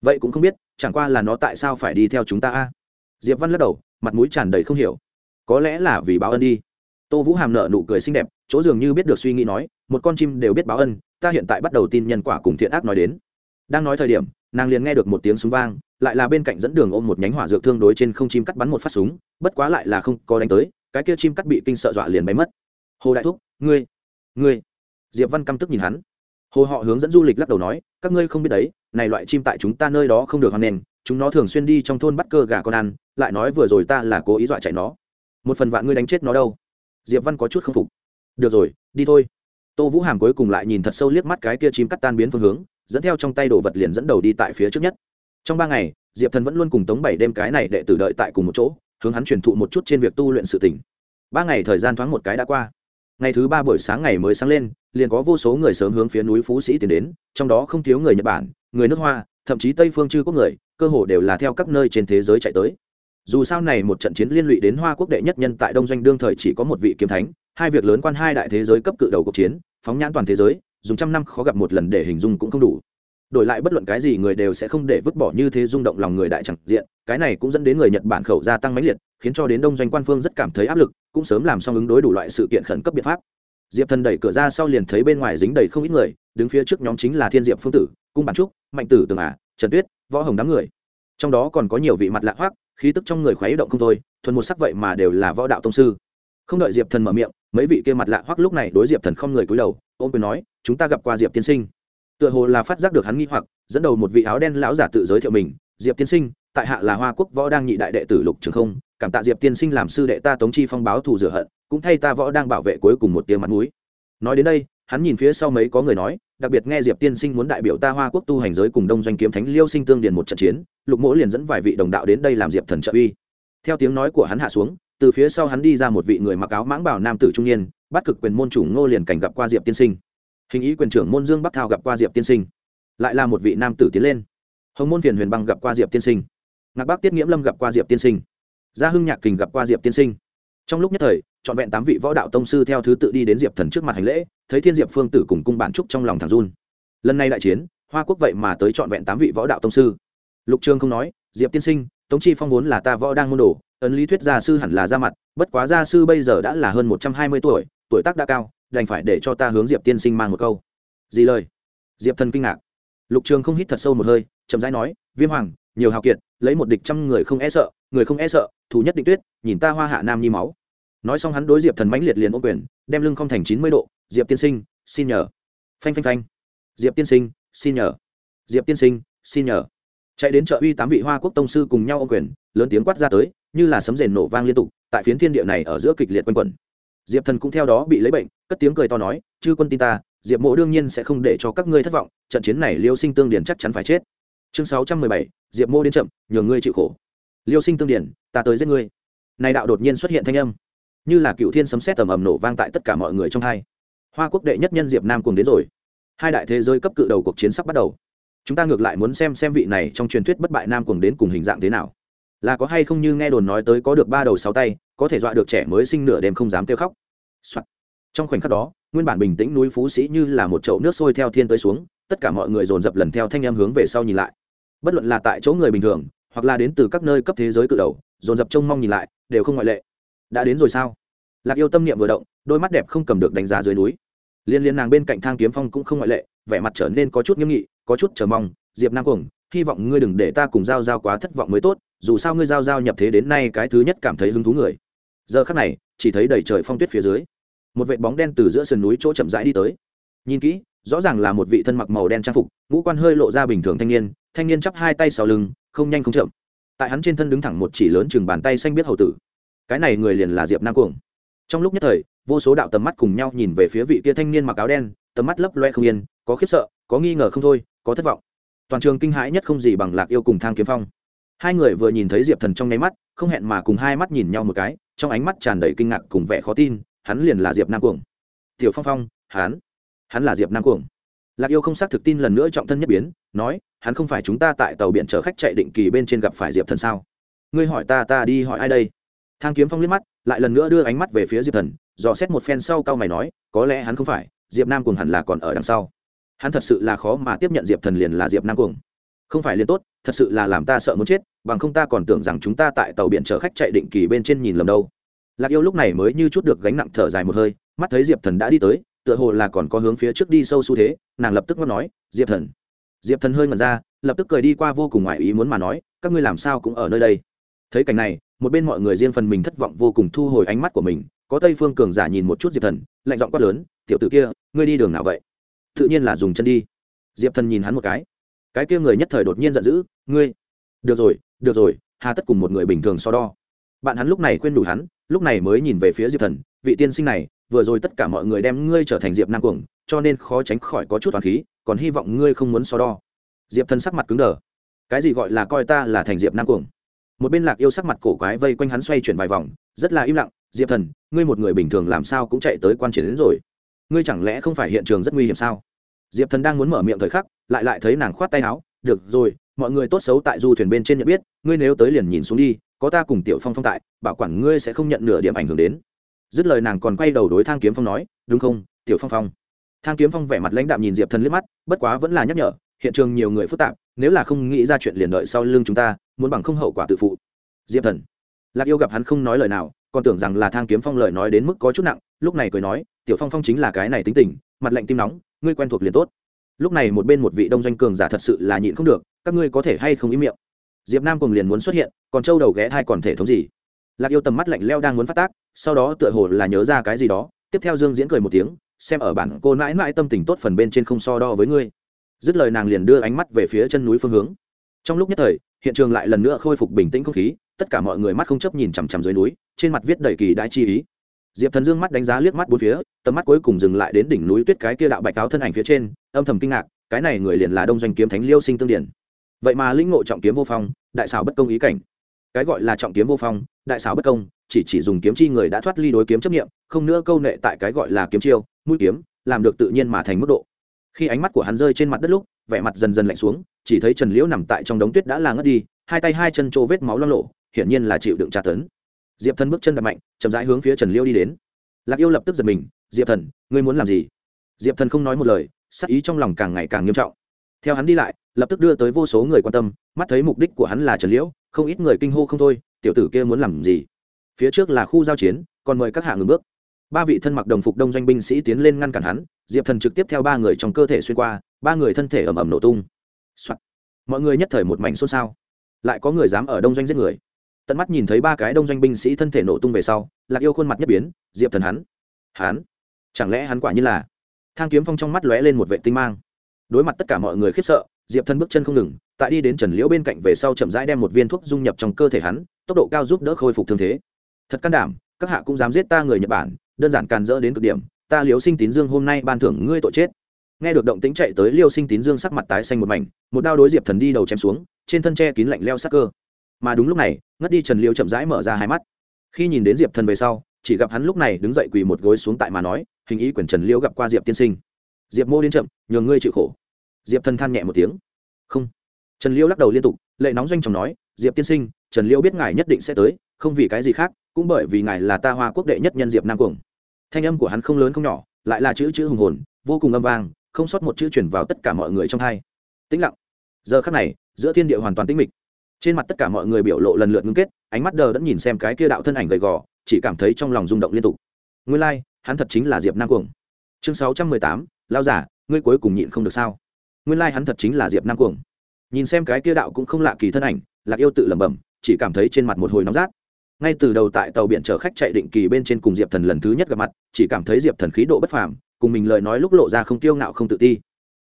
Vậy cũng không biết, chẳng qua là nó tại sao phải đi theo chúng ta a? Diệp văn lắc đầu, mặt mũi tràn đầy không hiểu. Có lẽ là vì báo ân đi. Tô vũ hàm nợ nụ cười xinh đẹp, chỗ dường như biết được suy nghĩ nói, một con chim đều biết báo ân, ta hiện tại bắt đầu tin nhân quả cùng thiện ác nói đến. Đang nói thời điểm, nàng liền nghe được một tiếng súng vang, lại là bên cạnh dẫn đường ôm một nhánh hỏa dược thương đối trên không chim cắt bắn một phát súng, bất quá lại là không có đánh tới, cái kia chim cắt bị kinh sợ dọa liền bay mất. Hồ đại thúc, ngươi ngươi. Diệp văn căm tức nhìn hắn. Hồ họ hướng dẫn du lịch lắc đầu nói, các ngươi không biết đấy, này loại chim tại chúng ta nơi đó không được hoan nền chúng nó thường xuyên đi trong thôn bắt cơ gà con ăn, lại nói vừa rồi ta là cố ý dọa chạy nó. Một phần vạn ngươi đánh chết nó đâu? Diệp văn có chút không phục. Được rồi, đi thôi. Tô vũ hàm cuối cùng lại nhìn thật sâu liếc mắt cái kia chim cắt tan biến phương hướng, dẫn theo trong tay đồ vật liền dẫn đầu đi tại phía trước nhất. Trong ba ngày, diệp thần vẫn luôn cùng tống bảy đêm cái này đệ tử đợi tại cùng một chỗ, hướng hắn truyền thụ một chút trên việc tu luyện sự tỉnh ba ngày thời gian thoáng một cái đã qua. Ngày thứ ba buổi sáng ngày mới sáng lên, liền có vô số người sớm hướng phía núi phú sĩ tiến đến, trong đó không thiếu người nhật bản, người nước hoa, thậm chí tây phương chư quốc người cơ hồ đều là theo các nơi trên thế giới chạy tới. Dù sao này một trận chiến liên lụy đến hoa quốc đệ nhất nhân tại đông doanh đương thời chỉ có một vị kiếm thánh, hai việc lớn quan hai đại thế giới cấp cự đầu cuộc chiến, phóng nhãn toàn thế giới, dùng trăm năm khó gặp một lần để hình dung cũng không đủ. Đổi lại bất luận cái gì người đều sẽ không để vứt bỏ như thế rung động lòng người đại chẳng diện, cái này cũng dẫn đến người nhật bản khẩu gia tăng mãnh liệt, khiến cho đến đông doanh quan phương rất cảm thấy áp lực, cũng sớm làm xong ứng đối đủ loại sự kiện khẩn cấp biện pháp. Diệp thần đẩy cửa ra sau liền thấy bên ngoài dính đầy không ít người, đứng phía trước nhóm chính là thiên diệp phương tử, cung bản trúc, mạnh tử tường ả trần tuyết võ hồng đám người. Trong đó còn có nhiều vị mặt lạ hoác khí tức trong người khuấy động không thôi, thuần một sắc vậy mà đều là võ đạo tông sư. Không đợi diệp thần mở miệng, mấy vị kia mặt lạ hoác lúc này đối diệp thần không người cúi đầu, ôm quyền nói, chúng ta gặp qua diệp tiên sinh. Tựa hồ là phát giác được hắn nghi hoặc, dẫn đầu một vị áo đen lão giả tự giới thiệu mình, diệp tiên sinh, tại hạ là hoa quốc võ đang nhị đại đệ tử lục trường không, cảm tạ diệp tiên sinh làm sư đệ ta tống chi phong báo thù rửa hận, cũng thay ta võ đang bảo vệ cuối cùng một tiếng mặt mũi. Nói đến đây hắn nhìn phía sau mấy có người nói, đặc biệt nghe diệp tiên sinh muốn đại biểu ta hoa quốc tu hành giới cùng đông doanh kiếm thánh liêu sinh tương điền một trận chiến, lục mỗ liền dẫn vài vị đồng đạo đến đây làm diệp thần trợ uy. Theo tiếng nói của hắn hạ xuống, từ phía sau hắn đi ra một vị người mặc áo mãng bảo nam tử trung niên, bắt cực quyền môn chủ ngô liền cảnh gặp qua diệp tiên sinh. Hình ý quyền trưởng môn dương bắc thao gặp qua diệp tiên sinh. Lại là một vị nam tử tiến lên. Hồng môn phiền huyền băng gặp qua diệp tiên sinh. Ngạc bắc tiết nghiễm lâm gặp qua diệp tiên sinh. Gia hưng nhạc kình gặp qua diệp tiên sinh trong lúc nhất thời, trọn vẹn tám vị võ đạo tông sư theo thứ tự đi đến diệp thần trước mặt hành lễ, thấy thiên diệp phương tử cùng cung bản trúc trong lòng thằng run. Lần này đại chiến, hoa quốc vậy mà tới trọn vẹn tám vị võ đạo tông sư. Lục trương không nói, diệp tiên sinh, tống chi phong vốn là ta võ đang môn đồ, ấn lý thuyết gia sư hẳn là ra mặt, bất quá gia sư bây giờ đã là hơn một trăm hai mươi tuổi tuổi tác đã cao, đành phải để cho ta hướng diệp tiên sinh mang một câu. Gì lời? Diệp thần kinh ngạc. Lục trường không hít thật sâu một hơi, chậm rãi nói, viêm hoàng, nhiều hào kiệt, lấy một địch trăm người không e sợ, người không e sợ, thủ nhất định tuyết, nhìn ta hoa hạ nam nhi máu nói xong hắn đối diệp thần mãnh liệt liền ô quyền, đem lưng không thành chín mươi độ. Diệp tiên sinh, xin nhờ. Phanh phanh phanh. Diệp tiên sinh, xin nhờ. Diệp tiên sinh, xin nhờ. Chạy đến chợ uy tám vị hoa quốc tông sư cùng nhau ô quyền, lớn tiếng quát ra tới, như là sấm rền nổ vang liên tục, tại phiến thiên địa này ở giữa kịch liệt quanh quẩn. Diệp thần cũng theo đó bị lấy bệnh, cất tiếng cười to nói, chư quân tin ta, diệp mộ đương nhiên sẽ không để cho các ngươi thất vọng, trận chiến này liêu sinh tương điển chắc chắn phải chết. Chương sáu trăm mười bảy, diệp mô đến chậm nhường ngươi chịu khổ. Liêu sinh tương điển, ta tới giết ngươi. Này đạo đột nhiên xuất hiện thanh âm như là cựu thiên sấm xét tầm ầm nổ vang tại tất cả mọi người trong hai. Hoa quốc đệ nhất nhân diệp nam cùng đến rồi. Hai đại thế giới cấp cự đầu cuộc chiến sắp bắt đầu. Chúng ta ngược lại muốn xem xem vị này trong truyền thuyết bất bại nam cùng đến cùng hình dạng thế nào. Là có hay không như nghe đồn nói tới có được ba đầu sáu tay, có thể dọa được trẻ mới sinh nửa đêm không dám kêu khóc、Soạn. trong khoảnh khắc đó, nguyên bản bình tĩnh núi phú sĩ như là một chậu nước sôi theo thiên tới xuống, tất cả mọi người dồn dập lần theo thanh em hướng về sau nhìn lại. Bất luận là tại chỗ người bình thường, hoặc là đến từ các nơi cấp thế giới cự đầu, dồn dập trông mong nhìn lại, đều không ngoại lệ. Đã đến rồi sao? Lạc yêu tâm niệm vừa động, đôi mắt đẹp không cầm được đánh giá dưới núi. Liên liên nàng bên cạnh thang kiếm phong cũng không ngoại lệ, vẻ mặt trở nên có chút nghiêm nghị, có chút chờ mong, diệp nam cuồng, hy vọng ngươi đừng để ta cùng giao giao quá thất vọng mới tốt, dù sao ngươi giao giao nhập thế đến nay cái thứ nhất cảm thấy hứng thú người. Giờ khắc này, chỉ thấy đầy trời phong tuyết phía dưới, một vệt bóng đen từ giữa sườn núi chỗ chậm rãi đi tới. Nhìn kỹ, rõ ràng là một vị thân mặc màu đen trang phục, ngũ quan hơi lộ ra bình thường thanh niên thanh niên chắp hai tay sau lưng, không nhanh không chậm. Tại hắn trên thân đứng thẳng một chỉ lớn chừng bàn tay xanh biết hầu tử. Cái này người liền là diệp nam cuồng trong lúc nhất thời, vô số đạo tầm mắt cùng nhau nhìn về phía vị kia thanh niên mặc áo đen, tầm mắt lấp loe không yên, có khiếp sợ, có nghi ngờ không thôi, có thất vọng. Toàn trường kinh hãi nhất không gì bằng lạc yêu cùng thang kiếm phong. Hai người vừa nhìn thấy diệp thần trong nháy mắt, không hẹn mà cùng hai mắt nhìn nhau một cái, trong ánh mắt tràn đầy kinh ngạc cùng vẻ khó tin, hắn liền là diệp nam cuồng. Tiểu phong phong, hắn hắn là diệp nam cuồng. Lạc yêu không xác thực tin lần nữa trọng thân nhất biến, nói, hắn không phải chúng ta tại tàu biển chở khách chạy định kỳ bên trên gặp phải diệp thần sao? Ngươi hỏi ta ta đi hỏi ai đây? Thang kiếm phong liếc mắt, lại lần nữa đưa ánh mắt về phía diệp thần, dò xét một phen sau cao mày nói, có lẽ hắn không phải, diệp nam cùng hẳn là còn ở đằng sau. Hắn thật sự là khó mà tiếp nhận diệp thần liền là diệp nam cùng không phải liền tốt, thật sự là làm ta sợ muốn chết, bằng không ta còn tưởng rằng chúng ta tại tàu biển chở khách chạy định kỳ bên trên nhìn lầm đâu. Lạc yêu lúc này mới như chút được gánh nặng thở dài một hơi, mắt thấy diệp thần đã đi tới, tựa hồ là còn có hướng phía trước đi sâu xu thế, nàng lập tức ngót nói, diệp thần. Diệp thần hơi ngẩn ra, lập tức cười đi qua vô cùng ngoài ý muốn mà nói, các ngươi làm sao cũng ở nơi đây? Thấy cảnh này một bên mọi người riêng phần mình thất vọng vô cùng thu hồi ánh mắt của mình, có tây phương cường giả nhìn một chút diệp thần, lạnh giọng quát lớn, tiểu t ử kia, ngươi đi đường nào vậy? Tự nhiên là dùng chân đi. Diệp thần nhìn hắn một cái. Cái kia người nhất thời đột nhiên giận dữ, ngươi, được rồi được rồi, hà tất cùng một người bình thường so đo. Bạn hắn lúc này khuyên đủ hắn, lúc này mới nhìn về phía diệp thần, vị tiên sinh này, vừa rồi tất cả mọi người đem ngươi trở thành diệp nam cuồng, cho nên khó tránh khỏi có chút toàn khí, còn hy vọng ngươi không muốn so đo. Diệp thần sắc mặt cứng đờ. Cái gì gọi là coi ta là thành diệp nam cuồng? Một bên lạc yêu sắc mặt cổ quái vây quanh hắn xoay chuyển vài vòng, rất là im lặng, diệp thần, ngươi một người bình thường làm sao cũng chạy tới quan triển đến rồi? Ngươi chẳng lẽ không phải hiện trường rất nguy hiểm sao? Diệp thần đang muốn mở miệng thời khắc, lại lại thấy nàng khoát tay áo, được rồi, mọi người tốt xấu tại du thuyền bên trên nhận biết, ngươi nếu tới liền nhìn xuống đi, có ta cùng tiểu phong phong tại, bảo quản ngươi sẽ không nhận nửa điểm ảnh hưởng đến. Dứt lời nàng còn quay đầu đối thang kiếm phong nói, đúng không, tiểu phong phong? Thang kiếm phong vẻ mặt lãnh đạm nhìn diệp thần liếc mắt, bất quá vẫn là nhắc nhở hiện trường nhiều người phức tạp, nếu là không nghĩ ra chuyện liền đợi sau lưng chúng ta, muốn bằng không hậu quả tự phụ. Diệp thần, lạc yêu gặp hắn không nói lời nào, còn tưởng rằng là thang kiếm phong lời nói đến mức có chút nặng, lúc này cười nói, tiểu phong phong chính là cái này tính tình, mặt lạnh tim nóng, ngươi quen thuộc liền tốt. Lúc này một bên một vị đông doanh cường giả thật sự là nhịn không được, các ngươi có thể hay không ý miệng? Diệp nam cùng liền muốn xuất hiện, còn châu đầu ghé thai còn thể thống gì? Lạc yêu tầm mắt lạnh leo đang muốn phát tác, sau đó tựa hồ là nhớ ra cái gì đó, tiếp theo dương diễn cười một tiếng, xem ở bản cô mãi mãi tâm tình tốt phần bên trên không so đo với ngươi dứt lời nàng liền đưa ánh mắt về phía chân núi phương hướng. Trong lúc nhất thời, hiện trường lại lần nữa khôi phục bình tĩnh không khí, tất cả mọi người mắt không chấp nhìn chằm chằm dưới núi, trên mặt viết đầy kỳ đại chi ý. Diệp thần dương mắt đánh giá liếc mắt bốn phía, tầm mắt cuối cùng dừng lại đến đỉnh núi tuyết cái kia đạo bạch cáo thân ảnh phía trên, âm thầm kinh ngạc, cái này người liền là đông doanh kiếm thánh liêu sinh tương điển. Vậy mà lĩnh ngộ trọng kiếm vô phong, đại xảo bất công ý cảnh. Cái gọi là trọng kiếm vô phong, đại xảo bất công, chỉ chỉ dùng kiếm chi người đã thoát ly đối kiếm chấp nghiệm không nữa câu nệ tại cái gọi là kiếm chiêu, mũi kiếm, làm được tự nhiên mà thành mức độ khi ánh mắt của hắn rơi trên mặt đất lúc, vẻ mặt dần dần lạnh xuống, chỉ thấy trần liễu nằm tại trong đống tuyết đã là ngất đi, hai tay hai chân trô vết máu lo lộ, hiển nhiên là chịu đựng tra tấn. Diệp thần bước chân đập mạnh, chậm rãi hướng phía trần liễu đi đến. Lạc yêu lập tức giật mình, diệp thần, ngươi muốn làm gì? Diệp thần không nói một lời, sắc ý trong lòng càng ngày càng nghiêm trọng. Theo hắn đi lại, lập tức đưa tới vô số người quan tâm, mắt thấy mục đích của hắn là trần liễu, không ít người kinh hô không thôi, tiểu tử kia muốn làm gì? Phía trước là khu giao chiến, còn mời các hạ ngừng bước ba vị thân mặc đồng phục đông doanh binh sĩ tiến lên ngăn cản hắn, diệp thần trực tiếp theo ba người trong cơ thể xuyên qua, ba người thân thể ầm ầm nổ tung、Soạn. mọi người nhất thời một mảnh xôn xao. Lại có người dám ở đông doanh giết người. Tận mắt nhìn thấy ba cái đông doanh binh sĩ thân thể nổ tung về sau, lạc yêu khuôn mặt nhất biến, diệp thần hắn. Hắn? Chẳng lẽ hắn quả như là? Thang kiếm phong trong mắt lóe lên một vệ tinh mang. Đối mặt tất cả mọi người khiếp sợ, diệp thần bước chân không ngừng, tại đi đến trần liễu bên cạnh về sau chậm rãi đem một viên thuốc dung nhập trong cơ thể hắn, tốc độ cao giúp đỡ khôi phục thương thế. Thật can đảm, các hạ cũng dám giết ta người nhật bản đơn giản càn rỡ đến cực điểm, ta liều sinh tín dương hôm nay ban thưởng ngươi tội chết. Nghe được động tính chạy tới liêu sinh tín dương sắc mặt tái xanh một mảnh, một đao đối diệp thần đi đầu chém xuống, trên thân tre kín lạnh leo sắc cơ. Mà đúng lúc này, ngất đi trần liêu chậm rãi mở ra hai mắt. Khi nhìn đến diệp thần về sau, chỉ gặp hắn lúc này đứng dậy quỳ một gối xuống tại mà nói, hình ý quyển trần liêu gặp qua diệp tiên sinh. Diệp mô đến chậm, nhường ngươi chịu khổ. Diệp thần than nhẹ một tiếng. Không. Trần liêu lắc đầu liên tục, lệ nóng doanh chồng nói, diệp tiên sinh, trần liêu biết ngài nhất định sẽ tới, không vì cái gì khác, cũng bởi vì ngài là ta hoa quốc đệ nhất nhân diệp nam cuồng thanh âm của hắn không lớn không nhỏ lại là chữ chữ hùng hồn vô cùng âm vang không sót một chữ chuyển vào tất cả mọi người trong hai. Tĩnh lặng. Giờ khắc này giữa thiên địa hoàn toàn tĩnh mịch. Trên mặt tất cả mọi người biểu lộ lần lượt ngưng kết ánh mắt đờ đẫn nhìn xem cái kia đạo thân ảnh gầy gò chỉ cảm thấy trong lòng rung động liên tục. Nguyên lai、like, hắn thật chính là diệp nam cuồng. Chương sáu trăm mười tám lao giả ngươi cuối cùng nhịn không được sao? Nguyên lai、like、hắn thật chính là diệp nam cuồng. Nhìn xem cái kia đạo cũng không lạ kỳ thân ảnh lạc yêu tự lẩm bẩm chỉ cảm thấy trên mặt một hồi nóng rát ngay từ đầu tại tàu biển chở khách chạy định kỳ bên trên cùng diệp thần lần thứ nhất gặp mặt, chỉ cảm thấy diệp thần khí độ bất phàm, cùng mình lời nói lúc lộ ra không tiêu ngạo không tự ti.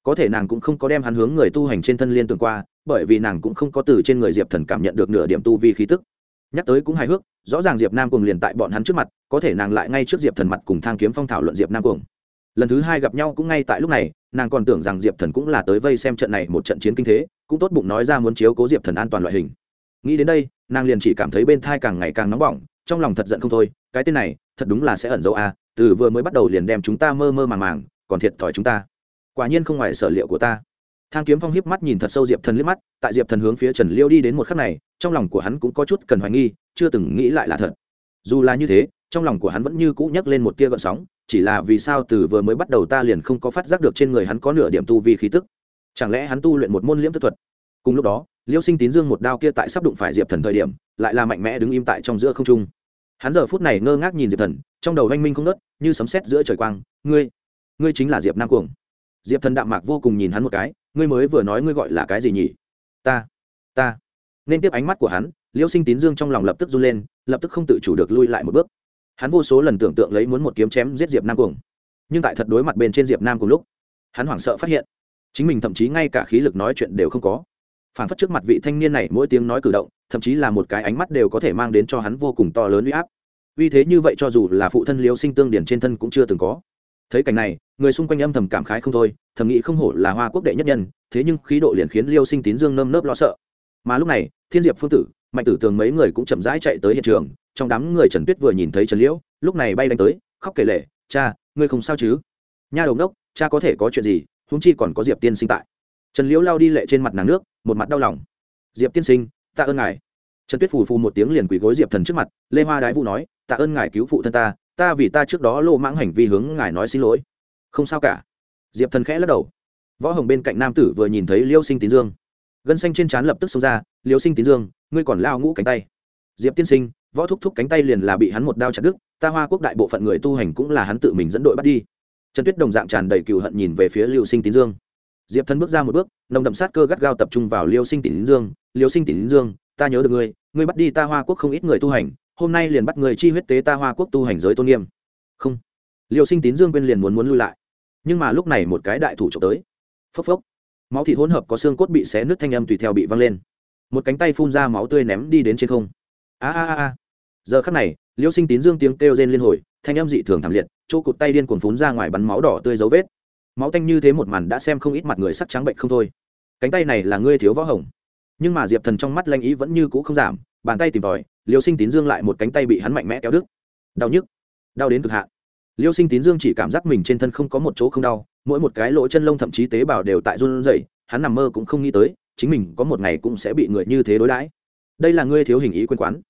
Có thể nàng cũng không có đem hắn hướng người tu hành trên thân liên tưởng qua, bởi vì nàng cũng không có từ trên người diệp thần cảm nhận được nửa điểm tu vi khí tức. Nhắc tới cũng hài hước, rõ ràng diệp nam cùng liền tại bọn hắn trước mặt, có thể nàng lại ngay trước diệp thần mặt cùng thang kiếm phong thảo luận diệp nam cùng lần thứ hai gặp nhau cũng ngay tại lúc này, nàng còn tưởng rằng diệp thần cũng là tới vây xem trận này một trận chiến kinh thế, cũng tốt bụng nói ra muốn chiếu cố diệp thần an toàn loại hình nghĩ đến đây nàng liền chỉ cảm thấy bên thai càng ngày càng nóng bỏng trong lòng thật giận không thôi cái tên này thật đúng là sẽ ẩn dấu a à, từ vừa mới bắt đầu liền đem chúng ta mơ mơ màng màng còn thiệt thòi chúng ta. Quả nhiên không ngoài sở liệu của ta. Thang kiếm phong hiếp mắt nhìn thật sâu diệp thần liếc mắt tại diệp thần hướng phía trần liêu đi đến một khắc này trong lòng của hắn cũng có chút cần hoài nghi chưa từng nghĩ lại là thật. Dù là như thế trong lòng của hắn vẫn như cũ nhấc lên một tia gợn sóng chỉ là vì sao từ vừa mới bắt đầu ta liền không có phát giác được trên người hắn có nửa điểm tu vi khí tức. Chẳng lẽ hắn tu luyện một môn liễm tức thuật? Cùng lúc đó liêu sinh tín dương một đao kia tại sắp đụng phải diệp thần thời điểm, lại là mạnh mẽ đứng im tại trong giữa không trung. Hắn giờ phút này ngơ ngác nhìn diệp thần, trong đầu oanh minh không nớt như sấm sét giữa trời quang. Ngươi ngươi chính là diệp nam cuồng. Diệp thần đạm mạc vô cùng nhìn hắn một cái, ngươi mới vừa nói ngươi gọi là cái gì nhỉ? Ta ta. Nên tiếp ánh mắt của hắn, liêu sinh tín dương trong lòng lập tức run lên, lập tức không tự chủ được lui lại một bước. Hắn vô số lần tưởng tượng lấy muốn một kiếm chém giết diệp nam cuồng, nhưng tại thật đối mặt bên trên diệp nam cùng lúc, hắn hoảng sợ phát hiện, chính mình thậm chí ngay cả khí lực nói chuyện đều không có phản phất trước mặt vị thanh niên này mỗi tiếng nói cử động, thậm chí là một cái ánh mắt đều có thể mang đến cho hắn vô cùng to lớn uy áp. Vì thế như vậy cho dù là phụ thân liêu sinh tương điển trên thân cũng chưa từng có. Thấy cảnh này, người xung quanh âm thầm cảm khái không thôi, thầm nghĩ không hổ là hoa quốc đệ nhất nhân, thế nhưng khí độ liền khiến liêu sinh tín dương nơm nớp lo sợ. Mà lúc này, thiên diệp phương tử, mạnh tử tường mấy người cũng chậm rãi chạy tới hiện trường, trong đám người trần tuyết vừa nhìn thấy trần liễu, lúc này bay đánh tới, khóc kể lệ cha, ngươi không sao chứ? Nha đầu đốc cha có thể có chuyện gì húng chi còn có diệp tiên sinh tại trần liễu lao đi lệ trên mặt nàng nước, một mặt đau lòng. Diệp tiên sinh, tạ ơn ngài. Trần tuyết phù phù một tiếng liền quỳ gối diệp thần trước mặt, lê hoa đái vũ nói, tạ ơn ngài cứu phụ thân ta ta vì ta trước đó lô mãng hành vi hướng ngài nói xin lỗi. Không sao cả. Diệp thần khẽ lắc đầu. Võ hồng bên cạnh nam tử vừa nhìn thấy liêu sinh tín dương. Gân xanh trên trán lập tức xông ra, liêu sinh tín dương, ngươi còn lao ngũ cánh tay. Diệp tiên sinh, võ thúc thúc cánh tay liền là bị hắn một đao chặt đứt, ta hoa quốc đại bộ phận người tu hành cũng là hắn tự mình dẫn đội bắt đi. Trần tuyết đồng dạng tràn đầy cừu hận nhìn về phía liêu sinh tín dương diệp thần bước ra một bước, nồng đậm sát cơ gắt gao tập trung vào liêu sinh tỉnh dương. Liêu sinh tỉnh dương, ta nhớ được ngươi ngươi bắt đi ta hoa quốc không ít người tu hành, hôm nay liền bắt người chi huyết tế ta hoa quốc tu hành giới tôn nghiêm. Không. Liêu sinh tín dương quên liền muốn muốn lui lại. Nhưng mà lúc này một cái đại thủ trộm tới. Phốc phốc. Máu thịt hỗn hợp có xương cốt bị xé nứt thanh âm tùy theo bị văng lên. Một cánh tay phun ra máu tươi ném đi đến trên không. A a a giờ khắc này, liêu sinh tín dương tiếng kêu rên liên hồi, thanh âm dị thường thảm liệt, chỗ cụt tay điên cuồng phun ra ngoài bắn máu đỏ tươi dấu vết máu tanh như thế một màn đã xem không ít mặt người sắc trắng bệnh không thôi. Cánh tay này là ngươi thiếu võ hồng. Nhưng mà diệp thần trong mắt lanh ý vẫn như cũ không giảm, bàn tay tìm tòi, liêu sinh tín dương lại một cánh tay bị hắn mạnh mẽ kéo đứt. Đau nhức, đau đến cực hạn. Liêu sinh tín dương chỉ cảm giác mình trên thân không có một chỗ không đau, mỗi một cái lỗ chân lông thậm chí tế bào đều tại run rẩy, hắn nằm mơ cũng không nghĩ tới, chính mình có một ngày cũng sẽ bị người như thế đối đãi. Đây là ngươi thiếu hình ý quên quán.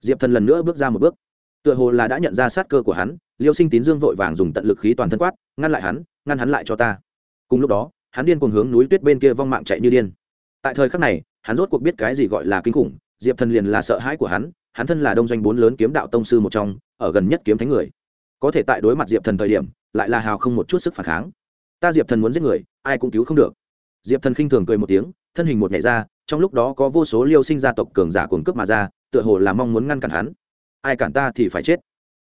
Diệp thần lần nữa bước ra một bước. Tựa hồ là đã nhận ra sát cơ của hắn, liêu sinh tín dương vội vàng dùng tận lực khí toàn thân quát, ngăn lại hắn ngăn hắn lại cho ta. Cùng lúc đó, hắn điên cuồng hướng núi tuyết bên kia vong mạng chạy như điên. Tại thời khắc này, hắn rốt cuộc biết cái gì gọi là kinh khủng, diệp thần liền là sợ hãi của hắn hắn thân là đông doanh bốn lớn kiếm đạo tông sư một trong, ở gần nhất kiếm thánh người. Có thể tại đối mặt diệp thần thời điểm, lại là hào không một chút sức phản kháng. Ta diệp thần muốn giết người, ai cũng cứu không được. Diệp thần khinh thường cười một tiếng, thân hình một nhảy ra, trong lúc đó có vô số liêu sinh gia tộc cường giả cuồng cướp mà ra, tựa hồ là mong muốn ngăn cản hắn. Ai cản ta thì phải chết.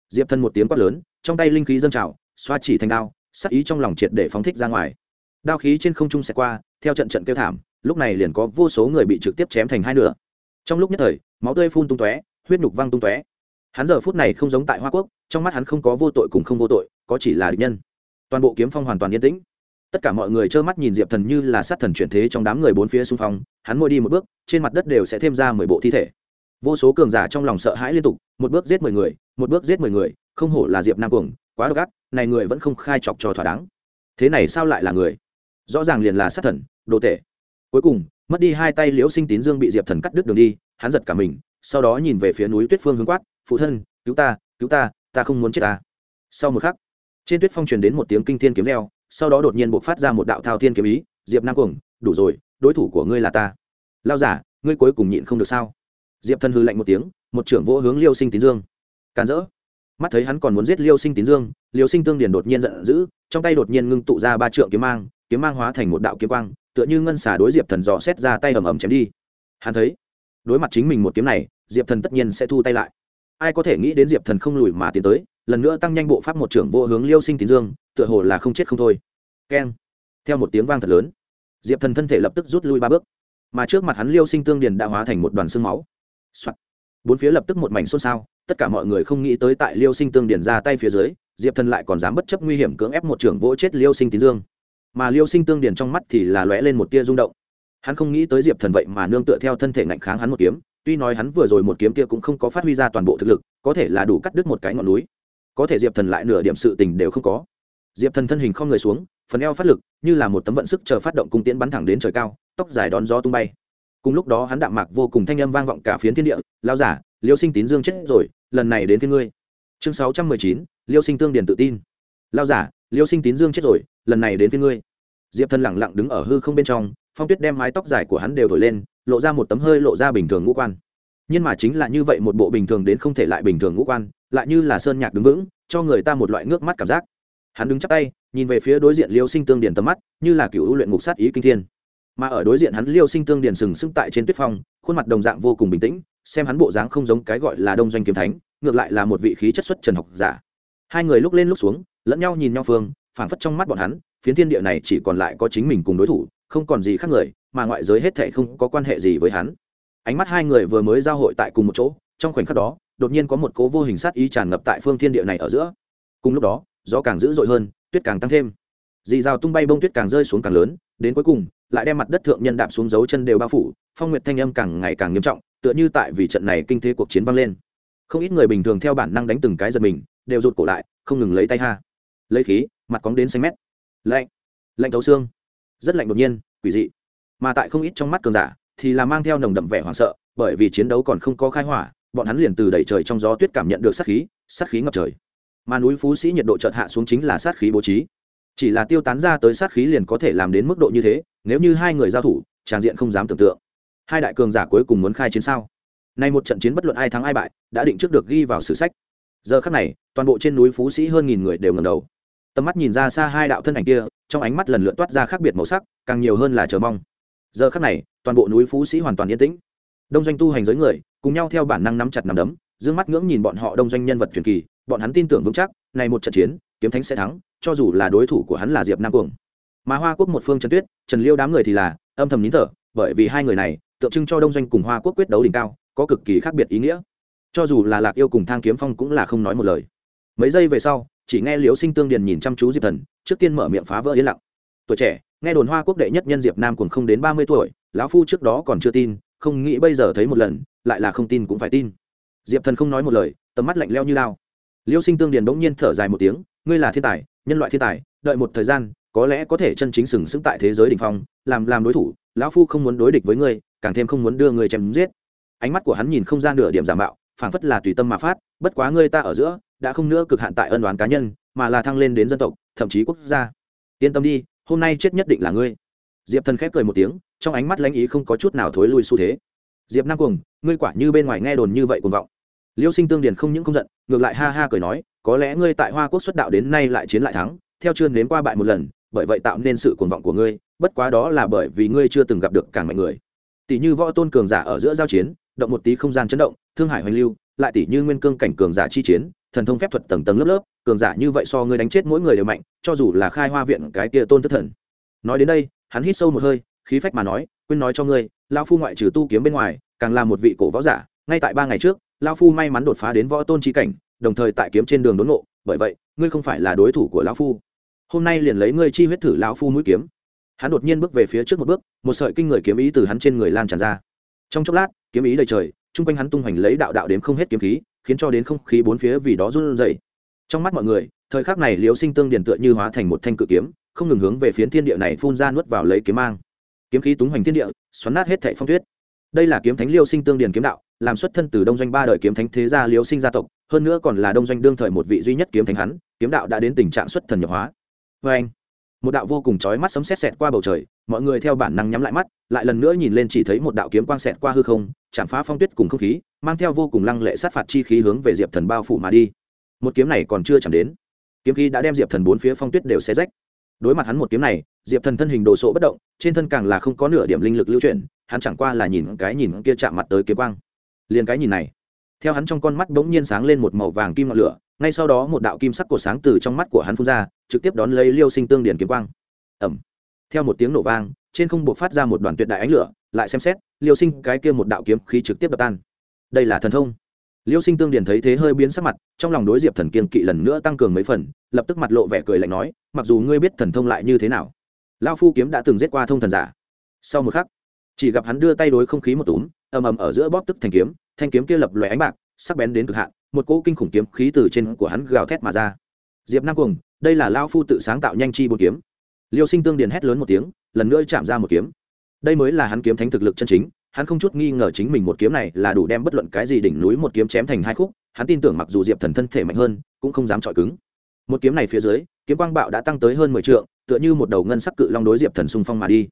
Diệp thần một tiếng quát lớn, trong tay linh khí dâng trào, xoa chỉ thành đao sắc ý trong lòng triệt để phóng thích ra ngoài. Đao khí trên không trung xẹt qua, theo trận trận kêu thảm, lúc này liền có vô số người bị trực tiếp chém thành hai nửa. Trong lúc nhất thời, máu tươi phun tung tóe, huyết nhục văng tung tóe. Hắn giờ phút này không giống tại hoa quốc, trong mắt hắn không có vô tội cùng không vô tội, có chỉ là địch nhân. Toàn bộ kiếm phong hoàn toàn yên tĩnh. Tất cả mọi người trơ mắt nhìn diệp thần như là sát thần chuyển thế trong đám người bốn phía xung phong, hắn môi đi một bước, trên mặt đất đều sẽ thêm ra mười bộ thi thể. Vô số cường giả trong lòng sợ hãi liên tục, một bước giết mười người, một bước giết mười người, không hổ là diệp nam cuồng, quá độc ác này người vẫn không khai chọc cho thỏa đáng. Thế này sao lại là người? Rõ ràng liền là sát thần, đồ tệ. cuối cùng, mất đi hai tay liễu sinh tín dương bị diệp thần cắt đứt đường đi, hắn giật cả mình, sau đó nhìn về phía núi tuyết phương hướng quát, phụ thân, cứu ta cứu ta ta không muốn chết ta. Sau một khắc, trên tuyết phong truyền đến một tiếng kinh thiên kiếm reo, sau đó đột nhiên buộc phát ra một đạo thao thiên kiếm ý, diệp nam cuồng, đủ rồi, đối thủ của ngươi là ta. Lao giả, ngươi cuối cùng nhịn không được sao? Diệp thần hư lạnh một tiếng, một trưởng vỗ hướng liêu sinh tín dương. Càn rỡ mắt thấy hắn còn muốn giết liêu sinh tín dương, liêu sinh tương điền đột nhiên giận dữ, trong tay đột nhiên ngưng tụ ra ba trượng kiếm mang kiếm mang hóa thành một đạo kiếm quang, tựa như ngân xả đối diệp thần dò xét ra tay ầm ầm chém đi. Hắn thấy, đối mặt chính mình một kiếm này, diệp thần tất nhiên sẽ thu tay lại. Ai có thể nghĩ đến diệp thần không lùi mà tiến tới, lần nữa tăng nhanh bộ pháp một trưởng vô hướng liêu sinh tín dương, tựa hồ là không chết không thôi. Keng. Theo một tiếng vang thật lớn, diệp thần thân thể lập tức rút lui ba bước. Mà trước mặt hắn liêu sinh tương điền đã hóa thành một đoàn xương máu、Soạn. bốn phía lập tức một mảnh xôn xao tất cả mọi người không nghĩ tới tại liêu sinh tương điền ra tay phía dưới, diệp thần lại còn dám bất chấp nguy hiểm cưỡng ép một trưởng vỗ chết liêu sinh tín dương. Mà liêu sinh tương điền trong mắt thì là lóe lên một tia rung động. Hắn không nghĩ tới diệp thần vậy mà nương tựa theo thân thể ngạnh kháng hắn một kiếm, tuy nói hắn vừa rồi một kiếm kia cũng không có phát huy ra toàn bộ thực lực, có thể là đủ cắt đứt một cái ngọn núi. Có thể diệp thần lại nửa điểm sự tình đều không có. Diệp thần thân hình không người xuống, phần eo phát lực, như là một tấm vận sức chờ phát động cung tiễn bắn thẳng đến trời cao, tóc dài đón gió tung bay. Cùng lúc đó hắn đạm mạc vô cùng thanh âm vang vọng cả phiến thiên địa lao giả, liêu sinh tín dương chết rồi lần này đến phía ngươi. Chương sáu trăm mười chín, liêu sinh tương điền tự tin. Lao giả, liêu sinh tín dương chết rồi, lần này đến phía ngươi. Diệp thần lẳng lặng đứng ở hư không bên trong, phong tuyết đem mái tóc dài của hắn đều thổi lên, lộ ra một tấm hơi lộ ra bình thường ngũ quan. Nhưng mà chính là như vậy một bộ bình thường đến không thể lại bình thường ngũ quan, lại như là sơn nhạc đứng vững, cho người ta một loại ngước mắt cảm giác. Hắn đứng chắp tay, nhìn về phía đối diện liêu sinh tương điển tầm mắt, như là cựu luyện ngục sát ý kinh thiên. Mà ở đối diện hắn, liêu sinh tương điền sừng sững tại trên tuyết phong, khuôn mặt đồng dạng vô cùng bình tĩnh xem hắn bộ dáng không giống cái gọi là đông doanh kiếm thánh, ngược lại là một vị khí chất xuất trần học giả. Hai người lúc lên lúc xuống, lẫn nhau nhìn nhau phương, phảng phất trong mắt bọn hắn, phiến thiên địa này chỉ còn lại có chính mình cùng đối thủ, không còn gì khác người, mà ngoại giới hết thệ không có quan hệ gì với hắn. Ánh mắt hai người vừa mới giao hội tại cùng một chỗ, trong khoảnh khắc đó, đột nhiên có một cố vô hình sát ý tràn ngập tại phương thiên địa này ở giữa. Cùng lúc đó, gió càng dữ dội hơn, tuyết càng tăng thêm. Dì rào tung bay bông tuyết càng rơi xuống càng lớn, đến cuối cùng, lại đem mặt đất thượng nhân đạp xuống dấu chân đều bao phủ, phong nguyệt thanh âm càng ngày càng nghiêm trọng tựa như tại vì trận này kinh thế cuộc chiến vang lên. Không ít người bình thường theo bản năng đánh từng cái giật mình, đều rụt cổ lại, không ngừng lấy tay ha. Lấy khí, mặt cóng đến xanh mét. Lạnh. Lạnh thấu xương. Rất lạnh đột nhiên, quỷ dị. Mà tại không ít trong mắt cường giả, thì là mang theo nồng đậm vẻ hoảng sợ, bởi vì chiến đấu còn không có khai hỏa, bọn hắn liền từ đẩy trời trong gió tuyết cảm nhận được sát khí sát khí ngập trời. Mà núi phú sĩ nhiệt độ chợt hạ xuống chính là sát khí bố trí. Chỉ là tiêu tán ra tới sát khí liền có thể làm đến mức độ như thế, nếu như hai người giao thủ tràn diện không dám tưởng tượng hai đại cường giả cuối cùng muốn khai chiến sao? Nay một trận chiến bất luận ai thắng ai bại, đã định trước được ghi vào sử sách. Giờ khắc này, toàn bộ trên núi phú sĩ hơn nghìn người đều ngầm đầu. Tầm mắt nhìn ra xa hai đạo thân ảnh kia, trong ánh mắt lần lượt toát ra khác biệt màu sắc, càng nhiều hơn là chờ mong. Giờ khắc này, toàn bộ núi phú sĩ hoàn toàn yên tĩnh. Đông doanh tu hành giới người, cùng nhau theo bản năng nắm chặt nắm đấm d ư ơ n g mắt ngưỡng nhìn bọn họ đông doanh nhân vật truyền kỳ, bọn hắn tin tưởng vững chắc, này một trận chiến, kiếm thánh sẽ thắng, cho dù là đối thủ của hắn là diệp nam cuồng. Mà hoa quốc một phương trần tuyết, trần liêu đám người thì là âm thầm nín thở, bởi vì hai người này tượng trưng cho đông doanh cùng hoa quốc quyết đấu đỉnh cao, có cực kỳ khác biệt ý nghĩa. Cho dù là lạc yêu cùng thang kiếm phong cũng là không nói một lời. Mấy giây về sau, chỉ nghe liễu sinh tương điền nhìn chăm chú diệp thần, trước tiên mở miệng phá vỡ yên lặng. Tuổi trẻ, nghe đồn hoa quốc đệ nhất nhân diệp nam còn không đến ba mươi tuổi, lão phu trước đó còn chưa tin, không nghĩ bây giờ thấy một lần, lại là không tin cũng phải tin. Diệp thần không nói một lời, tầm mắt lạnh leo như lao. Liêu sinh tương điền bỗng nhiên thở dài một tiếng, ngươi là thiên tài, nhân loại thiên tài, đợi một thời gian, có lẽ có thể chân chính sừng sững tại thế giới đ ỉ n h phong, làm làm đối thủ lão phu không muốn đối địch với ngươi, càng thêm không muốn đưa ngươi chém giết. Ánh mắt của hắn nhìn không gian nửa điểm giả mạo, phảng phất là tùy tâm mà phát, bất quá ngươi ta ở giữa, đã không nữa cực hạn tại ân đoán cá nhân, mà là thăng lên đến dân tộc, thậm chí quốc gia. Yên tâm đi, hôm nay chết nhất định là ngươi. Diệp thần khép cười một tiếng, trong ánh mắt lãnh ý không có chút nào thối lui xu thế. Diệp nam cuồng, ngươi quả như bên ngoài nghe đồn như vậy cuồng vọng. Liêu sinh tương điền không những không giận, ngược lại ha ha cười nói, có lẽ ngươi tại hoa quốc xuất đạo đến nay lại chiến lại thắng, theo chưa nếm qua bại một lần bởi vậy tạo nên sự cuồng vọng của ngươi, bất quá đó là bởi vì ngươi chưa từng gặp được càng mạnh người. Tỷ như võ tôn cường giả ở giữa giao chiến, động một tí không gian chấn động, thương hải hoành lưu, lại tỷ như nguyên cương cảnh cường giả chi chiến, thần thông phép thuật tầng tầng lớp lớp, cường giả như vậy so ngươi đánh chết mỗi người đều mạnh, cho dù là khai hoa viện cái kia tôn thất thần. Nói đến đây, hắn hít sâu một hơi, khí phách mà nói, quên nói cho ngươi lao phu ngoại trừ tu kiếm bên ngoài, càng là một vị cổ võ giả, ngay tại ba ngày trước lao phu may mắn đột phá đến võ tôn trí cảnh, đồng thời tại kiếm trên đường đốn ngộ, bởi vậy, ngươi không phải là đối thủ của lão phu hôm nay liền lấy ngươi chi huyết thử lão phu mũi kiếm. Hắn đột nhiên bước về phía trước một bước, một sợi kinh người kiếm ý từ hắn trên người lan tràn ra. Trong chốc lát, kiếm ý đầy trời, chung quanh hắn tung hoành lấy đạo đạo đến không hết kiếm khí, khiến cho đến không khí bốn phía vì đó run rẩy. Trong mắt mọi người, thời khắc này liễu sinh tương điền tựa như hóa thành một thanh cự kiếm, không ngừng hướng về phía thiên địa này phun ra nuốt vào lấy kiếm mang. Kiếm khí túng hoành thiên địa, xoắn nát hết thảy phong tuyết. Đây là kiếm thánh liêu sinh tương điền kiếm đạo, làm xuất thân từ đông doanh ba đời kiếm thánh thế gia liêu sinh gia tộc, hơn nữa còn là đông doanh đương thời một vị duy nhất kiếm thánh hắn, kiếm đạo đã đến tình trạng xuất thần nhập hóa vê anh. Một đạo vô cùng chói mắt sấm sét sẹt qua bầu trời, mọi người theo bản năng nhắm lại mắt, lại lần nữa nhìn lên chỉ thấy một đạo kiếm quang sẹt qua hư không, chạm phá phong tuyết cùng không khí, mang theo vô cùng lăng lệ sát phạt chi khí hướng về diệp thần bao phủ mà đi. Một kiếm này còn chưa chẳng đến, kiếm khí đã đem diệp thần bốn phía phong tuyết đều xé rách. Đối mặt hắn một kiếm này, diệp thần thân hình đồ sộ bất động, trên thân càng là không có nửa điểm linh lực lưu chuyển, hắn chẳng qua là nhìn cái nhìn kia chạm mặt tới kiếm quang. Liền cái nhìn này, theo hắn trong con mắt bỗng nhiên sáng lên một màu vàng kim ngọn lửa, ngay sau đó một đạo kim sắc cổ sáng từ trong mắt của hắn phun ra trực tiếp đón lấy liêu sinh tương điển kiếm quang. Ẩm theo một tiếng nổ vang, trên không buộc phát ra một đoàn tuyệt đại ánh lửa, lại xem xét, liêu sinh cái kia một đạo kiếm khí trực tiếp đập tan. Đây là thần thông. Liêu sinh tương điển thấy thế hơi biến sắc mặt, trong lòng đối diệp thần kiên kỵ lần nữa tăng cường mấy phần, lập tức mặt lộ vẻ cười lạnh nói, mặc dù ngươi biết thần thông lại như thế nào lao phu kiếm đã từng giết qua thông thần giả. Sau một khắc, chỉ gặp hắn đưa tay đối không khí một túm, ầm ầm ở giữa bóp tức thành kiếm, thanh kiếm kia lập loè ánh bạc, sắc bén đến cực hạn, một cỗ kinh khủng kiếm khí từ trên của hắn gào thét mà ra. Diệp nam cuồng đây là lao phu tự sáng tạo nhanh chi bột kiếm. Liêu sinh tương điền hét lớn một tiếng, lần nữa chạm ra một kiếm. Đây mới là hắn kiếm thánh thực lực chân chính, hắn không chút nghi ngờ chính mình một kiếm này là đủ đem bất luận cái gì đỉnh núi một kiếm chém thành hai khúc, hắn tin tưởng mặc dù diệp thần thân thể mạnh hơn, cũng không dám chọi cứng. Một kiếm này phía dưới, kiếm quang bạo đã tăng tới hơn mười t tựa như một đầu ngân sắc cự long đối diệp thần xung phong mà đi.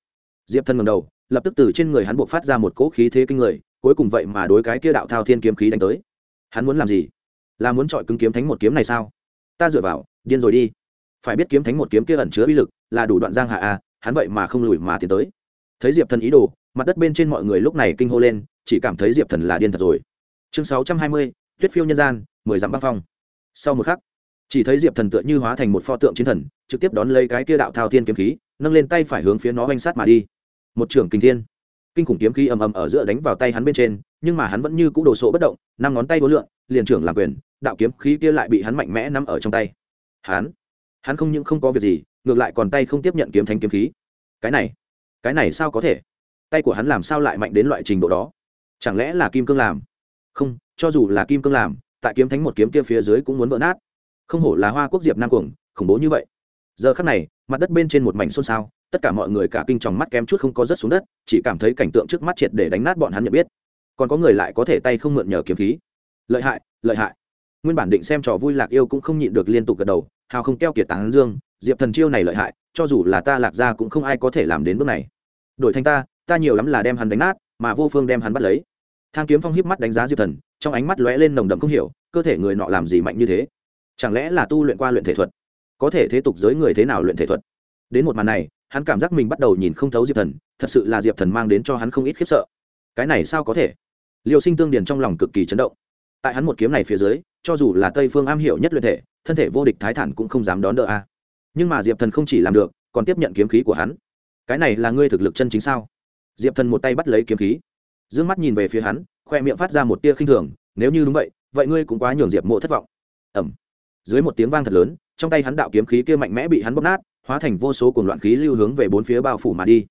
Diệp thần ngầm đầu, lập tức từ trên người hắn buộc phát ra một cỗ khí thế kinh người, cuối cùng vậy mà đối cái kia đạo thao thiên kiếm khí đánh tới. Hắn muốn làm gì? Là muốn chọi cứng kiếm thánh một kiếm này sao? Ta dựa vào, điên rồi đi phải biết kiếm thánh một kiếm kia ẩn chứa uy lực, là đủ đoạn giang hạ a, hắn vậy mà không lùi mà tiến tới. Thấy diệp thần ý đồ, mặt đất bên trên mọi người lúc này kinh hô lên, chỉ cảm thấy diệp thần là điên thật rồi. Chương sáu trăm hai mươi, tuyết phiêu nhân gian, mười dặm băng phong. Sau một khắc, chỉ thấy diệp thần tựa như hóa thành một pho tượng chiến thần, trực tiếp đón lấy cái kia đạo thao thiên kiếm khí, nâng lên tay phải hướng phía nó oanh sát mà đi. Một trưởng kinh thiên. Kinh khủng kiếm khí ầm ầm ở giữa đánh vào tay hắn bên trên, nhưng mà hắn vẫn như cũ đồ sộ bất động, năm ngón tay vô lượng liền trưởng làm quyền, đạo kiếm khí kia lại bị hắn mạnh mẽ nắm ở trong tay. Hắn hắn không những không có việc gì, ngược lại còn tay không tiếp nhận kiếm thánh kiếm khí. Cái này cái này sao có thể? Tay của hắn làm sao lại mạnh đến loại trình độ đó? Chẳng lẽ là kim cương làm? Không, cho dù là kim cương làm, tại kiếm thánh một kiếm kia phía dưới cũng muốn vỡ nát. Không hổ là hoa quốc diệp nam cuồng, khủng bố như vậy. Giờ khắc này, mặt đất bên trên một mảnh xôn xao, tất cả mọi người cả kinh tròng mắt kém chút không có rớt xuống đất, chỉ cảm thấy cảnh tượng trước mắt triệt để đánh nát bọn hắn nhận biết. Còn có người lại có thể tay không mượn nhờ kiếm khí. Lợi hại lợi hại. Nguyên bản định xem trò vui lạc yêu cũng không nhịn được liên tục gật đầu hào không keo kiệt tán dương, diệp thần chiêu này lợi hại, cho dù là ta lạc ra cũng không ai có thể làm đến bước này. Đổi thành ta ta nhiều lắm là đem hắn đánh nát, mà vô phương đem hắn bắt lấy. Thang kiếm phong híp mắt đánh giá diệp thần, trong ánh mắt lóe lên nồng đậm không hiểu, cơ thể người nọ làm gì mạnh như thế? Chẳng lẽ là tu luyện qua luyện thể thuật? Có thể thế tục giới người thế nào luyện thể thuật? Đến một màn này, hắn cảm giác mình bắt đầu nhìn không thấu diệp thần, thật sự là diệp thần mang đến cho hắn không ít khiếp sợ. Cái này sao có thể? Liều sinh tương điền trong lòng cực kỳ chấn động. Tại hắn một kiếm này phía dưới, cho dù là tây phương am hiểu nhất luyện thể thân thể vô địch thái thản cũng không dám đón đỡ a. Nhưng mà diệp thần không chỉ làm được, còn tiếp nhận kiếm khí của hắn. Cái này là ngươi thực lực chân chính sao? Diệp thần một tay bắt lấy kiếm khí d ư ơ n g mắt nhìn về phía hắn, khoe miệng phát ra một tia khinh thường, nếu như đúng vậy vậy ngươi cũng quá nhường diệp mộ thất vọng. Ẩm dưới một tiếng vang thật lớn, trong tay hắn đạo kiếm khí kia mạnh mẽ bị hắn bóp nát, hóa thành vô số cuồng loạn khí lưu hướng về bốn phía bao phủ mà đi.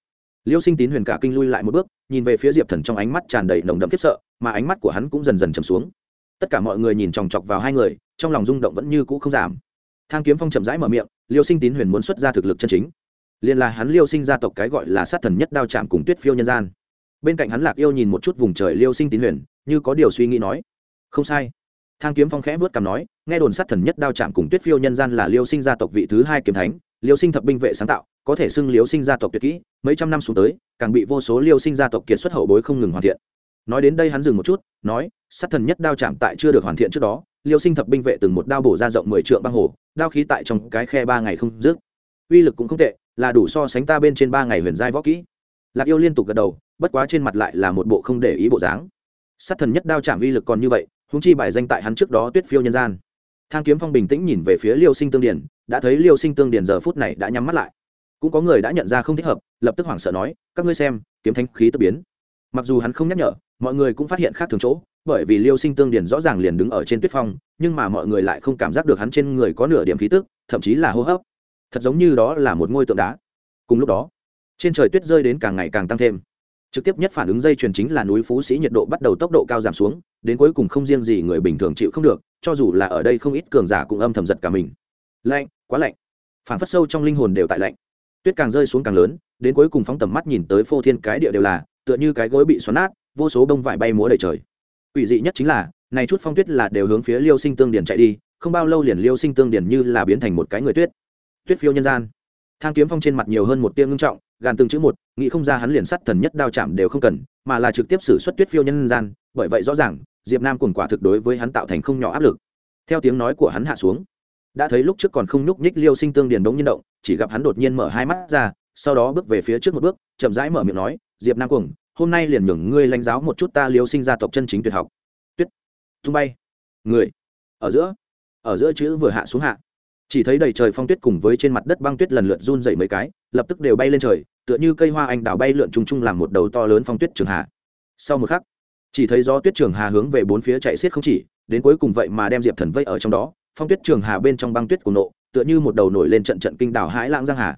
Liêu sinh tín huyền cả kinh lui lại một bước, nhìn về phía diệp thần trong ánh mắt tràn đầy nồng đậm khiếp sợ, mà ánh mắt của hắn cũng dần dần chầm xuống tất cả mọi người nhìn chòng chọc vào hai người, trong lòng rung động vẫn như cũ không giảm. Thang kiếm phong chậm rãi mở miệng, liêu sinh tín huyền muốn xuất ra thực lực chân chính. Liền là hắn liêu sinh gia tộc cái gọi là sát thần nhất đao chạm cùng tuyết phiêu nhân gian. Bên cạnh hắn lạc yêu nhìn một chút vùng trời liêu sinh tín huyền, như có điều suy nghĩ nói. Không sai. Thang kiếm phong khẽ vớt cằm nói, nghe đồn sát thần nhất đao chạm cùng tuyết phiêu nhân gian là liêu sinh gia tộc vị thứ hai kiếm thánh, liêu sinh thập binh vệ sáng tạo, có thể xưng liêu sinh gia tộc tuyệt kỹ, mấy trăm năm xuống tới, càng bị vô số liêu sinh gia tộc kiệt xuất hậu bối không ngừng hoàn thiện nói đến đây hắn dừng một chút, nói, sát thần nhất đao chạm tại chưa được hoàn thiện trước đó, liêu sinh thập binh vệ từng một đao bổ ra rộng mười trượng băng hồ, đao khí tại trong cái khe ba ngày không dứt. Uy lực cũng không tệ, là đủ so sánh ta bên trên ba ngày huyền giai võ kỹ. Lạc yêu liên tục gật đầu, bất quá trên mặt lại là một bộ không để ý bộ dáng. Sát thần nhất đao chạm uy lực còn như vậy húng chi bài danh tại hắn trước đó tuyết phiêu nhân gian. Thang kiếm phong bình tĩnh nhìn về phía liêu sinh tương điển đã thấy liêu sinh tương điển giờ phút này đã nhắm mắt lại. Cũng có người đã nhận ra không thích hợp, lập tức hoảng sợ nói, các ngươi xem, kiếm thanh khí tự biến. Mặc dù hắn không nhắc nhở mọi người cũng phát hiện khác thường chỗ, bởi vì liêu sinh tương Điền rõ ràng liền đứng ở trên tuyết phong, nhưng mà mọi người lại không cảm giác được hắn trên người có nửa điểm khí tức, thậm chí là hô hấp. Thật giống như đó là một ngôi tượng đá. Cùng lúc đó, trên trời tuyết rơi đến càng ngày càng tăng thêm. Trực tiếp nhất phản ứng dây chuyền chính là núi phú sĩ nhiệt độ bắt đầu tốc độ cao giảm xuống, đến cuối cùng không riêng gì người bình thường chịu không được, cho dù là ở đây không ít cường giả cũng âm thầm giật cả mình. Lạnh, quá lạnh. Phản phất sâu trong linh hồn đều tại lạnh. Tuyết càng rơi xuống càng lớn, đến cuối cùng phóng tầm mắt nhìn tới phô thiên cái địa đều là, tựa như cái gối bị xoắn nát vô số bông vải bay múa đầy trời. Quỷ dị nhất chính là, này chút phong tuyết là đều hướng phía liêu sinh tương điển chạy đi, không bao lâu liền liêu sinh tương điển như là biến thành một cái người tuyết. Tuyết phiêu nhân gian. Thang kiếm phong trên mặt nhiều hơn một tia ngưng trọng, gàn từng chữ một, nghĩ không ra hắn liền sắt thần nhất đao chạm đều không cần, mà là trực tiếp xử suất tuyết phiêu nhân gian, bởi vậy rõ ràng, diệp nam cùng quả thực đối với hắn tạo thành không nhỏ áp lực. Theo tiếng nói của hắn hạ xuống, đã thấy lúc trước còn không nhúc nhích liêu sinh tương điền đống nhiên động, chỉ gặp hắn đột nhiên mở hai mắt ra, sau đó bước về phía trước một bước, chậm rãi mở miệng nói, diệp nam cuồng hôm nay liền nhường ngươi lãnh giáo một chút ta liêu sinh gia tộc chân chính tuyệt học. Tuyết, tung bay. Người, ở giữa ở giữa chữ vừa hạ xuống hạ. Chỉ thấy đầy trời phong tuyết cùng với trên mặt đất băng tuyết lần lượt run dậy mấy cái, lập tức đều bay lên trời, tựa như cây hoa anh đào bay lượn trùng trùng làm một đầu to lớn phong tuyết trường hà sau một khắc, chỉ thấy gió tuyết trường hà hướng về bốn phía chạy xiết không chỉ, đến cuối cùng vậy mà đem diệp thần vây ở trong đó. Phong tuyết trường hà bên trong băng tuyết của nộ, tựa như một đầu nổi lên trận trận kinh đảo hãi lãng giang hà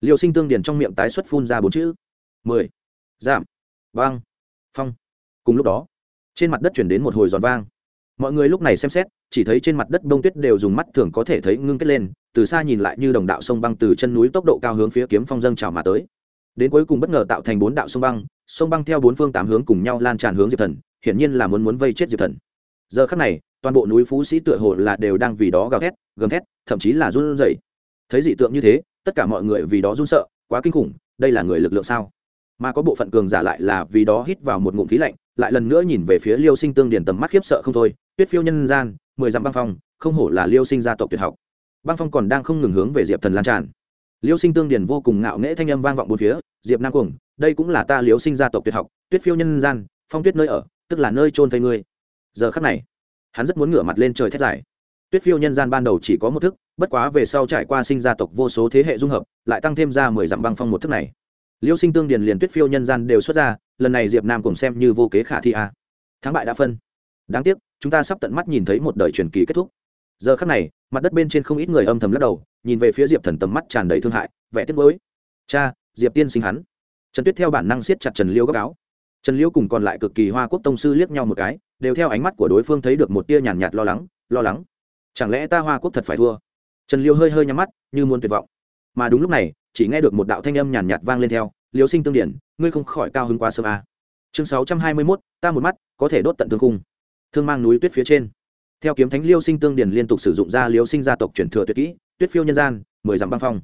liều sinh tương điền trong miệng tái xuất phun ra bốn chữ. Mười. Giảm vang. Phong. Cùng lúc đó, trên mặt đất chuyển đến một hồi giòn vang. Mọi người lúc này xem xét, chỉ thấy trên mặt đất bông tuyết đều dùng mắt thường có thể thấy ngưng kết lên, từ xa nhìn lại như đồng đạo sông băng từ chân núi tốc độ cao hướng phía kiếm phong dâng trào mà tới. Đến cuối cùng bất ngờ tạo thành bốn đạo sông băng sông băng theo bốn phương tám hướng cùng nhau lan tràn hướng diệp thần, hiển nhiên là muốn muốn vây chết diệp thần. Giờ khắc này, toàn bộ núi phú sĩ tựa hồ là đều đang vì đó gào thét, gầm thét, thậm chí là run rẩy. Thấy dị tượng như thế, tất cả mọi người vì đó run sợ, quá kinh khủng, đây là người lực lượng sao? Mà có bộ phận cường giả lại là vì đó hít vào một ngụm khí lạnh, lại lần nữa nhìn về phía liêu sinh tương điền tầm mắt khiếp sợ không thôi. Tuyết phiêu nhân gian, mười dặm băng phong, không hổ là liêu sinh gia tộc tuyệt học. Băng phong còn đang không ngừng hướng về diệp thần lan tràn. Liêu sinh tương điền vô cùng ngạo nghễ thanh âm vang vọng bốn phía, diệp nam cuồng, đây cũng là ta liêu sinh gia tộc tuyệt học, tuyết phiêu nhân gian, phong tuyết nơi ở, tức là nơi trôn thây ngươi. Giờ khắc này, hắn rất muốn ngửa mặt lên trời thét dài. Tuyết phiêu nhân gian ban đầu chỉ có một thức, bất quá về sau trải qua sinh gia tộc vô số thế hệ dung hợp, lại tăng thêm ra mười dặm băng phong một thức này liêu sinh tương điền liền tuyết phiêu nhân gian đều xuất ra lần này diệp nam cùng xem như vô kế khả thi a thắng bại đã phân. Đáng tiếc chúng ta sắp tận mắt nhìn thấy một đời truyền kỳ kết thúc. Giờ khắc này mặt đất bên trên không ít người âm thầm lắc đầu nhìn về phía diệp thần tầm mắt tràn đầy thương hại vẻ tiếc mới cha diệp tiên sinh hắn. Trần tuyết theo bản năng siết chặt trần liêu gấp áo. Trần liêu cùng còn lại cực kỳ hoa quốc tông sư liếc nhau một cái đều theo ánh mắt của đối phương thấy được một tia nhàn nhạt, nhạt lo lắng lo lắng. Chẳng lẽ ta hoa quốc thật phải thua? Trần liêu hơi hơi nhắm mắt như muốn tuyệt vọng. Mà đúng lúc này chỉ nghe được một đạo thanh âm nhàn nhạt, nhạt vang lên theo liêu sinh tương điển ngươi không khỏi cao hơn quá sớm à. chương sáu trăm hai mươi mốt ta một mắt có thể đốt tận thương cung thương mang núi tuyết phía trên theo kiếm thánh liêu sinh tương điển liên tục sử dụng ra liêu sinh gia tộc truyền thừa tuyệt kỹ tuyết phiêu nhân gian mười dặm băng phong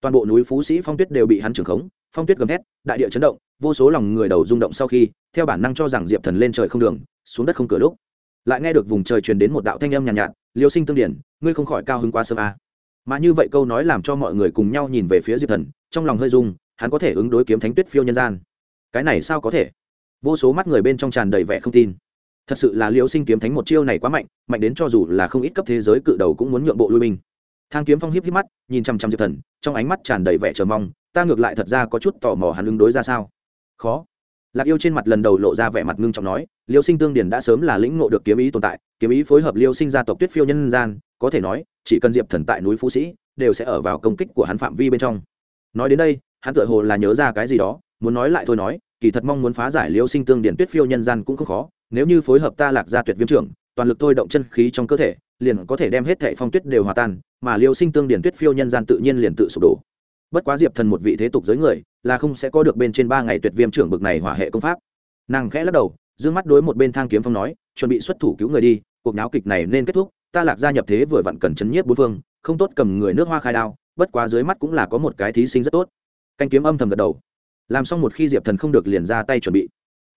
toàn bộ núi phú sĩ phong tuyết đều bị hắn trưởng khống phong tuyết gầm thét đại địa chấn động vô số lòng người đầu rung động sau khi theo bản năng cho rằng diệp thần lên trời không đường xuống đất không cửa lúc lại nghe được vùng trời truyền đến một đạo thanh âm nhàn nhạt, nhạt liêu sinh tương điển ngươi không khỏi cao hứng quá sớm à mà như vậy câu nói làm cho mọi người cùng nhau nhìn về phía diệp thần, trong lòng hơi rung, hắn có thể ứng đối kiếm thánh tuyết phiêu nhân gian. Cái này sao có thể? Vô số mắt người bên trong tràn đầy vẻ không tin. Thật sự là liễu sinh kiếm thánh một chiêu này quá mạnh mạnh đến cho dù là không ít cấp thế giới cự đầu cũng muốn nhượng bộ lui binh. Thang kiếm phong hiếp hiếp mắt, nhìn chăm chăm diệp thần, trong ánh mắt tràn đầy vẻ chờ mong, ta ngược lại thật ra có chút tò mò hắn ứng đối ra sao. Khó. Lạc yêu trên mặt lần đầu lộ ra vẻ mặt ngưng trọng nói liêu sinh tương điển đã sớm là lĩnh ngộ được kiếm ý tồn tại, kiếm ý phối hợp liêu sinh gia tộc tuyết phiêu nhân gian có thể nói, chỉ cần diệp thần tại núi phú sĩ, đều sẽ ở vào công kích của hắn phạm vi bên trong. Nói đến đây, hắn tựa hồ là nhớ ra cái gì đó, muốn nói lại thôi nói, kỳ thật mong muốn phá giải liêu sinh tương điển tuyết phiêu nhân gian cũng không khó, nếu như phối hợp ta lạc gia tuyệt viêm trưởng, toàn lực thôi động chân khí trong cơ thể, liền có thể đem hết thệ phong tuyết đều hòa tan, mà liêu sinh tương điển tuyết phiêu nhân gian tự nhiên liền tự sụp đổ. Bất quá diệp thần một vị thế tục giới người, là không sẽ có được bên trên ba ngày tuyệt viêm trưởng bực này hỏa hệ công pháp. Nàng khẽ lắc đầu d ư ơ n g mắt đối một bên thang kiếm phong nói, chuẩn bị xuất thủ cứu người đi, cuộc náo kịch này nên kết thúc ta lạc gia nhập thế vừa vặn cần chấn nhiếp bốn phương, không tốt cầm người nước hoa khai đao, bất quá dưới mắt cũng là có một cái thí sinh rất tốt. Canh kiếm âm thầm gật đầu. Làm xong một khi diệp thần không được liền ra tay chuẩn bị.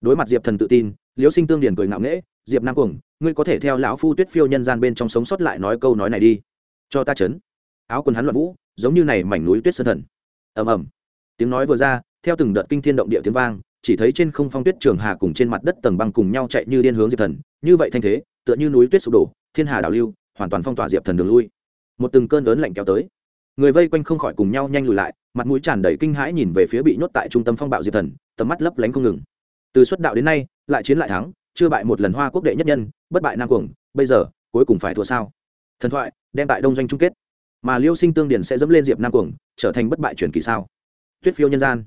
Đối mặt diệp thần tự tin, liễu sinh tương điền cười ngạo nghễ, diệp nam cuồng, ngươi có thể theo lão phu tuyết phiêu nhân gian bên trong sống sót lại nói câu nói này đi. Cho ta chấn. Áo quần hắn loạn vũ, giống như này mảnh núi tuyết sơn thần. Ầm ầm. Tiếng nói vừa ra, theo từng đợt kinh thiên động địa tiếng vang, chỉ thấy trên không phong tuyết trường hà cùng trên mặt đất tầng băng cùng nhau chạy như điên hướng diệp thần. Như vậy thanh thế, tựa như núi tuyết sụp đổ thiên hà đảo lưu, hoàn toàn phong tỏa diệp thần đường lui. Một từng cơn lớn lạnh kéo tới. Người vây quanh không khỏi cùng nhau nhanh lùi lại, mặt mũi tràn đầy kinh hãi nhìn về phía bị nhốt tại trung tâm phong bạo diệp thần, tầm mắt lấp lánh không ngừng. Từ xuất đạo đến nay, lại chiến lại thắng, chưa bại một lần hoa quốc đệ nhất nhân, bất bại nam cuồng, bây giờ, cuối cùng phải thua sao? Thần thoại, đem tại đông doanh chung kết. Mà liêu sinh tương điển sẽ dẫm lên diệp nam cuồng, trở thành bất bại truyền kỳ sao? Tuyết phiêu nhân gian.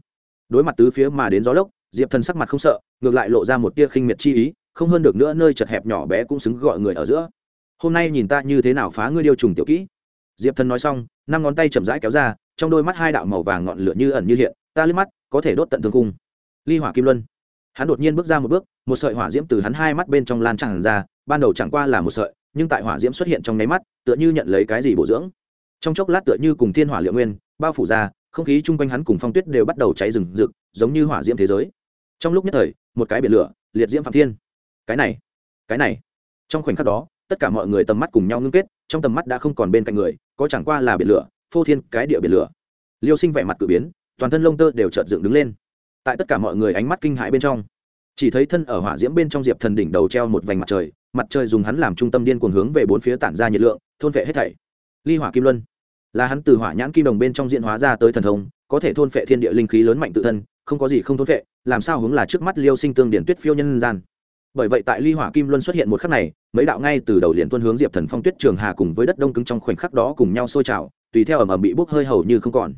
Đối mặt tứ phía mà đến gió lốc, diệp thần sắc mặt không sợ, ngược lại lộ ra một tia khinh miệt chi ý, không hơn được nữa, nơi chật hẹp nhỏ bé cũng xứng gọi người ở giữa hôm nay nhìn ta như thế nào phá ngươi điêu trùng tiểu kỹ. Diệp thần nói xong, năm ngón tay chậm rãi kéo ra, trong đôi mắt hai đạo màu vàng ngọn lửa như ẩn như hiện, ta liếc mắt, có thể đốt tận thương cung ly hỏa kim luân. Hắn đột nhiên bước ra một bước, một sợi hỏa diễm từ hắn hai mắt bên trong lan tràn ra, ban đầu chẳng qua là một sợi, nhưng tại hỏa diễm xuất hiện trong nháy mắt, tựa như nhận lấy cái gì bổ dưỡng. Trong chốc lát tựa như cùng thiên hỏa liệu nguyên, bao phủ ra, không khí chung quanh hắn cùng phong tuyết đều bắt đầu cháy rừng rực, giống như hỏa diễm thế giới. Trong lúc nhất thời, một cái biển lửa, liệt diễm phạm thiên. Cái này cái này. Trong khoảnh khắc đó tất cả mọi người tầm mắt cùng nhau ngưng kết, trong tầm mắt đã không còn bên cạnh người, có chẳng qua là biển lửa, phô thiên cái địa biển lửa. Liêu sinh vẻ mặt cử biến, toàn thân lông tơ đều chợt dựng đứng lên. Tại tất cả mọi người ánh mắt kinh hãi bên trong, chỉ thấy thân ở hỏa diễm bên trong diệp thần đỉnh đầu treo một vành mặt trời mặt trời dùng hắn làm trung tâm điên cuồng hướng về bốn phía tản ra nhiệt lượng, thôn vệ hết thảy. Ly hỏa kim luân, là hắn từ hỏa nhãn kim đồng bên trong diễn hóa ra tới thần thông, có thể thôn phệ thiên địa linh khí lớn mạnh tự thân, không có gì không thôn phệ, làm sao hướng là trước mắt liêu sinh tương điển tuyết phiêu nhân gian bởi vậy tại ly hỏa kim luân xuất hiện một khắc này, mấy đạo ngay từ đầu liền tuân hướng diệp thần phong tuyết trường hà cùng với đất đông cứng trong khoảnh khắc đó cùng nhau sôi trào, tùy theo ẩm ẩm bị bốc hơi hầu như không còn.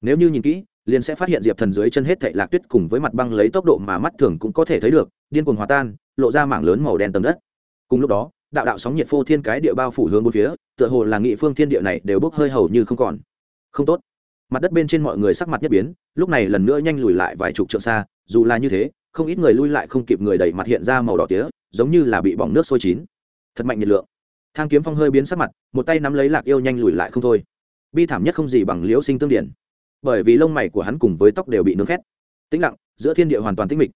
Nếu như nhìn kỹ, liền sẽ phát hiện diệp thần dưới chân hết thệ lạc tuyết cùng với mặt băng lấy tốc độ mà mắt thường cũng có thể thấy được, điên cuồng hòa tan, lộ ra mảng lớn màu đen tầng đất. Cùng lúc đó, đạo đạo sóng nhiệt phô thiên cái địa bao phủ hướng bốn phía, tựa hồ là nghị phương thiên địa này đều bốc hơi hầu như không còn. Không tốt. Mặt đất bên trên mọi người sắc mặt nhất biến, lúc này lần nữa nhanh lùi lại vài chục trượng xa, dù là như thế không ít người lui lại không kịp người đẩy mặt hiện ra màu đỏ tía, giống như là bị bỏng nước sôi chín. Thật mạnh nhiệt lượng. Thang kiếm phong hơi biến sắc mặt, một tay nắm lấy lạc yêu nhanh lùi lại không thôi. Bi thảm nhất không gì bằng liễu sinh tương điển. Bởi vì lông mày của hắn cùng với tóc đều bị nướng khét. Tĩnh lặng, giữa thiên địa hoàn toàn tĩnh mịch.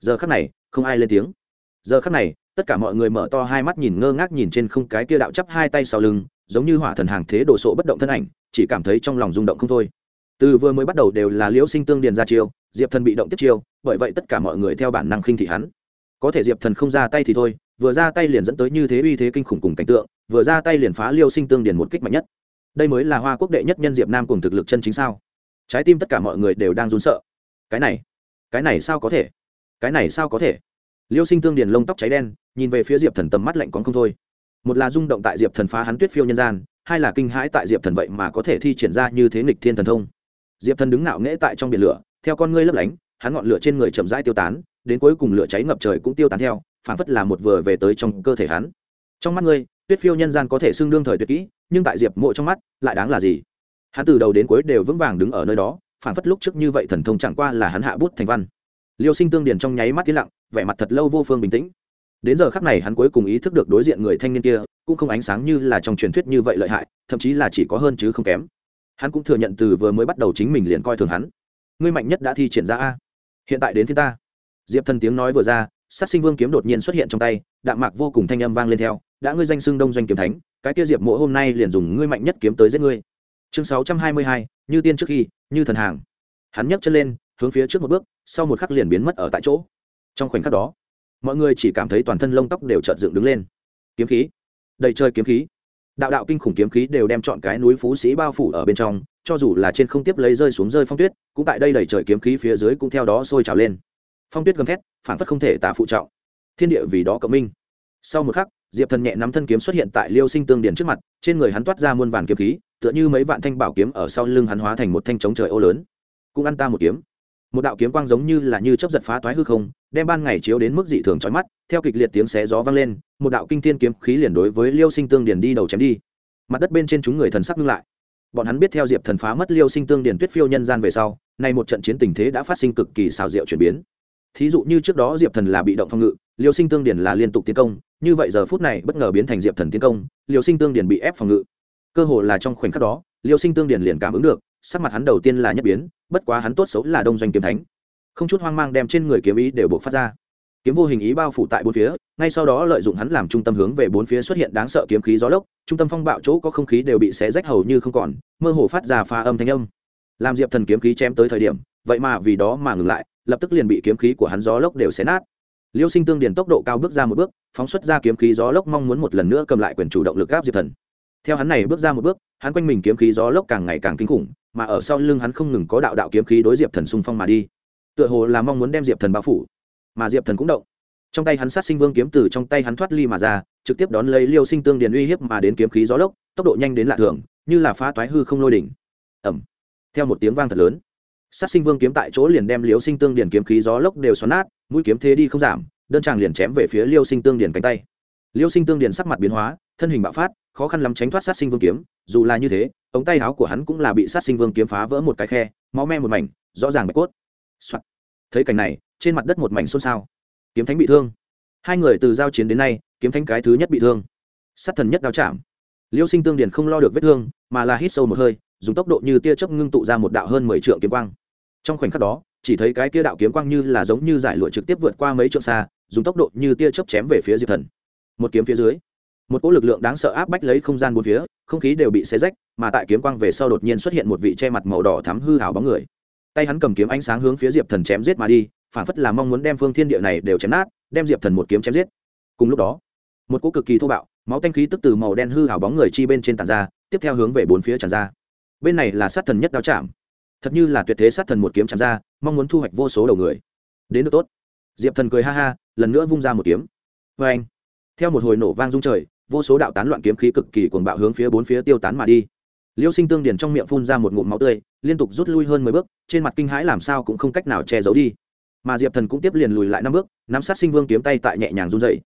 Giờ khắc này, không ai lên tiếng. Giờ khắc này, tất cả mọi người mở to hai mắt nhìn ngơ ngác nhìn trên không cái kia đạo chắp hai tay sau lưng, giống như hỏa thần hàng thế đồ sộ bất động thân ảnh, chỉ cảm thấy trong lòng rung động không thôi từ vừa mới bắt đầu đều là liễu sinh tương điền ra chiêu, diệp thần bị động tiếp chiêu, bởi vậy tất cả mọi người theo bản năng khinh thị hắn. Có thể diệp thần không ra tay thì thôi, vừa ra tay liền dẫn tới như thế uy thế kinh khủng cùng cảnh tượng, vừa ra tay liền phá liêu sinh tương điền một kích mạnh nhất. Đây mới là hoa quốc đệ nhất nhân diệp nam cùng thực lực chân chính sao? Trái tim tất cả mọi người đều đang run sợ. Cái này cái này sao có thể? Cái này sao có thể? Liêu sinh tương điền lông tóc cháy đen, nhìn về phía diệp thần tầm mắt lạnh còn không thôi. Một là rung động tại diệp thần phá hắn tuyết phiêu nhân gian, hai là kinh hãi tại diệp thần vậy mà có thể thi triển ra như thế nghịch thiên thần thông diệp thần đứng ngạo nghễ tại trong biển lửa, theo con ngươi lấp lánh, hắn ngọn lửa trên người chậm rãi tiêu tán, đến cuối cùng lửa cháy ngập trời cũng tiêu tán theo phản phất là một vừa về tới trong cơ thể hắn. Trong mắt ngươi, tuyết phiêu nhân gian có thể xưng đương thời tuyệt kỹ, nhưng tại diệp mộ trong mắt, lại đáng là gì? Hắn từ đầu đến cuối đều vững vàng đứng ở nơi đó phản phất lúc trước như vậy thần thông chẳng qua là hắn hạ bút thành văn. Liêu sinh tương điền trong nháy mắt tiến lặng, vẻ mặt thật lâu vô phương bình tĩnh. Đến giờ khắc này hắn cuối cùng ý thức được đối diện người thanh niên kia, cũng không ánh sáng như là trong truyền thuyết như vậy lợi hại, thậm chí là chỉ có hơn chứ không kém hắn cũng thừa nhận từ vừa mới bắt đầu chính mình liền coi thường hắn. Ngươi mạnh nhất đã thi triển ra a. Hiện tại đến phía ta. Diệp thần tiếng nói vừa ra, sát sinh vương kiếm đột nhiên xuất hiện trong tay, đạm mạc vô cùng thanh âm vang lên theo, đã ngươi danh xưng đông doanh kiếm thánh, cái kia diệp mộ hôm nay liền dùng ngươi mạnh nhất kiếm tới giết ngươi. Chương sáu trăm hai mươi hai, như tiên trước khi, như thần hàng. Hắn nhấc chân lên, hướng phía trước một bước, sau một khắc liền biến mất ở tại chỗ. Trong khoảnh khắc đó, mọi người chỉ cảm thấy toàn thân lông tóc đều trợt dựng đứng lên. Kiếm khí. Đầy trời kiếm khí đạo đạo kinh khủng kiếm khí đều đem chọn cái núi phú sĩ bao phủ ở bên trong, cho dù là trên không tiếp lấy rơi xuống rơi phong tuyết, cũng tại đây đẩy trời kiếm khí phía dưới cũng theo đó sôi trào lên. Phong tuyết gầm thét, phản phất không thể tả phụ trọng. Thiên địa vì đó cộng minh. Sau một khắc, diệp thần nhẹ nắm thân kiếm xuất hiện tại liêu sinh tương điển trước mặt, trên người hắn toát ra muôn vàn kiếm khí, tựa như mấy vạn thanh bảo kiếm ở sau lưng hắn hóa thành một thanh chống trời ô lớn. Cũng ăn ta một kiếm. Một đạo kiếm quang giống như là như chấp giật phá toái hư không, đem ban ngày chiếu đến mức dị thường trói mắt theo kịch liệt tiếng xé gió vang lên, một đạo kinh thiên kiếm khí liền đối với liêu sinh tương Điền đi đầu chém đi. Mặt đất bên trên chúng người thần sắc ngưng lại. Bọn hắn biết theo diệp thần phá mất liêu sinh tương Điền tuyết phiêu nhân gian về sau, nay một trận chiến tình thế đã phát sinh cực kỳ xào rượu chuyển biến. Thí dụ như trước đó diệp thần là bị động phòng ngự, liêu sinh tương Điền là liên tục tiến công, như vậy giờ phút này bất ngờ biến thành diệp thần tiến công, liêu sinh tương Điền bị ép phòng ngự. Cơ hồ là trong khoảnh khắc đó, liêu sinh tương Điền liền cảm ứng được, sắc mặt hắn đầu tiên là nhất biến, bất quá hắn tốt xấu là đông doanh kiếm thánh. Không chút hoang mang đem trên người kiếm ý đều buộc phát ra kiếm vô hình ý bao phủ tại bốn phía, ngay sau đó lợi dụng hắn làm trung tâm hướng về bốn phía xuất hiện đáng sợ kiếm khí gió lốc, trung tâm phong bạo chỗ có không khí đều bị xé rách hầu như không còn, mơ hồ phát ra pha âm thanh âm. Làm diệp thần kiếm khí chém tới thời điểm, vậy mà vì đó mà ngừng lại, lập tức liền bị kiếm khí của hắn gió lốc đều xé nát. Liêu sinh tương điền tốc độ cao bước ra một bước, phóng xuất ra kiếm khí gió lốc mong muốn một lần nữa cầm lại quyền chủ động lực gáp diệp thần. Theo hắn này bước ra một bước, hắn quanh mình kiếm khí gió lốc càng ngày càng kinh khủng, mà ở sau lưng hắn không ngừng có đạo đạo kiếm khí đối diệp thần xung phong mà đi. Tựa hồ là mong muốn đem diệp thần bao phủ mà diệp thần cũng động. Trong tay hắn sát sinh vương kiếm từ trong tay hắn thoát ly mà ra, trực tiếp đón lấy liêu sinh tương điền uy hiếp mà đến kiếm khí gió lốc, tốc độ nhanh đến lạ thường, như là phá toái hư không lôi đỉnh. Ẩm theo một tiếng vang thật lớn, sát sinh vương kiếm tại chỗ liền đem liêu sinh tương điền kiếm khí gió lốc đều xoắn nát, mũi kiếm thế đi không giảm, đơn tràng liền chém về phía liêu sinh tương điền cánh tay. Liêu sinh tương điền sắc mặt biến hóa, thân hình bạo phát, khó khăn lắm tránh thoát sát sinh vương kiếm, dù là như thế, ống tay áo của hắn cũng là bị sát sinh vương kiếm phá vỡ một cái khe, máu me một mảnh, rõ ràng bạch cốt、Soạn. thấy cảnh này trên mặt đất một mảnh xôn xao. Kiếm thánh bị thương. Hai người từ giao chiến đến nay, kiếm thánh cái thứ nhất bị thương. Sát thần nhất đao chạm. Liêu sinh tương điền không lo được vết thương, mà là hít sâu một hơi, dùng tốc độ như tia chớp ngưng tụ ra một đạo hơn mười trượng kiếm quang. Trong khoảnh khắc đó, chỉ thấy cái tia đạo kiếm quang như là giống như giải lụa trực tiếp vượt qua mấy trượng xa, dùng tốc độ như tia chớp chém về phía diệp thần. Một kiếm phía dưới, một cỗ lực lượng đáng sợ áp bách lấy không gian bốn phía, không khí đều bị xé rách, mà tại kiếm quang về sau đột nhiên xuất hiện một vị che mặt màu đỏ thắm hư hào bóng người. Tay hắn cầm kiếm ánh sáng hướng phía diệp thần chém giết mà đi phản phất là mong muốn đem phương thiên địa này đều chém nát, đem diệp thần một kiếm chém giết. Cùng lúc đó, một cỗ cực kỳ thô bạo, máu tanh khí tức từ màu đen hư hào bóng người chi bên trên tàn ra, tiếp theo hướng về bốn phía tràn ra. Bên này là sát thần nhất đao chạm. Thật như là tuyệt thế sát thần một kiếm chạm ra, mong muốn thu hoạch vô số đầu người. Đến được tốt. Diệp thần cười ha ha, lần nữa vung ra một kiếm. Vê anh theo một hồi nổ vang rung trời, vô số đạo tán loạn kiếm khí cực kỳ cuồng bạo hướng phía bốn phía tiêu tán mà đi. Liêu sinh tương điền trong miệng phun ra một ngụm máu tươi, liên tục rút lui hơn mười bước, trên mặt kinh hãi làm sao cũng không cách nào che giấu đi mà diệp thần cũng tiếp liền lùi lại năm bước nắm sát sinh vương kiếm tay tại nhẹ nhàng run dậy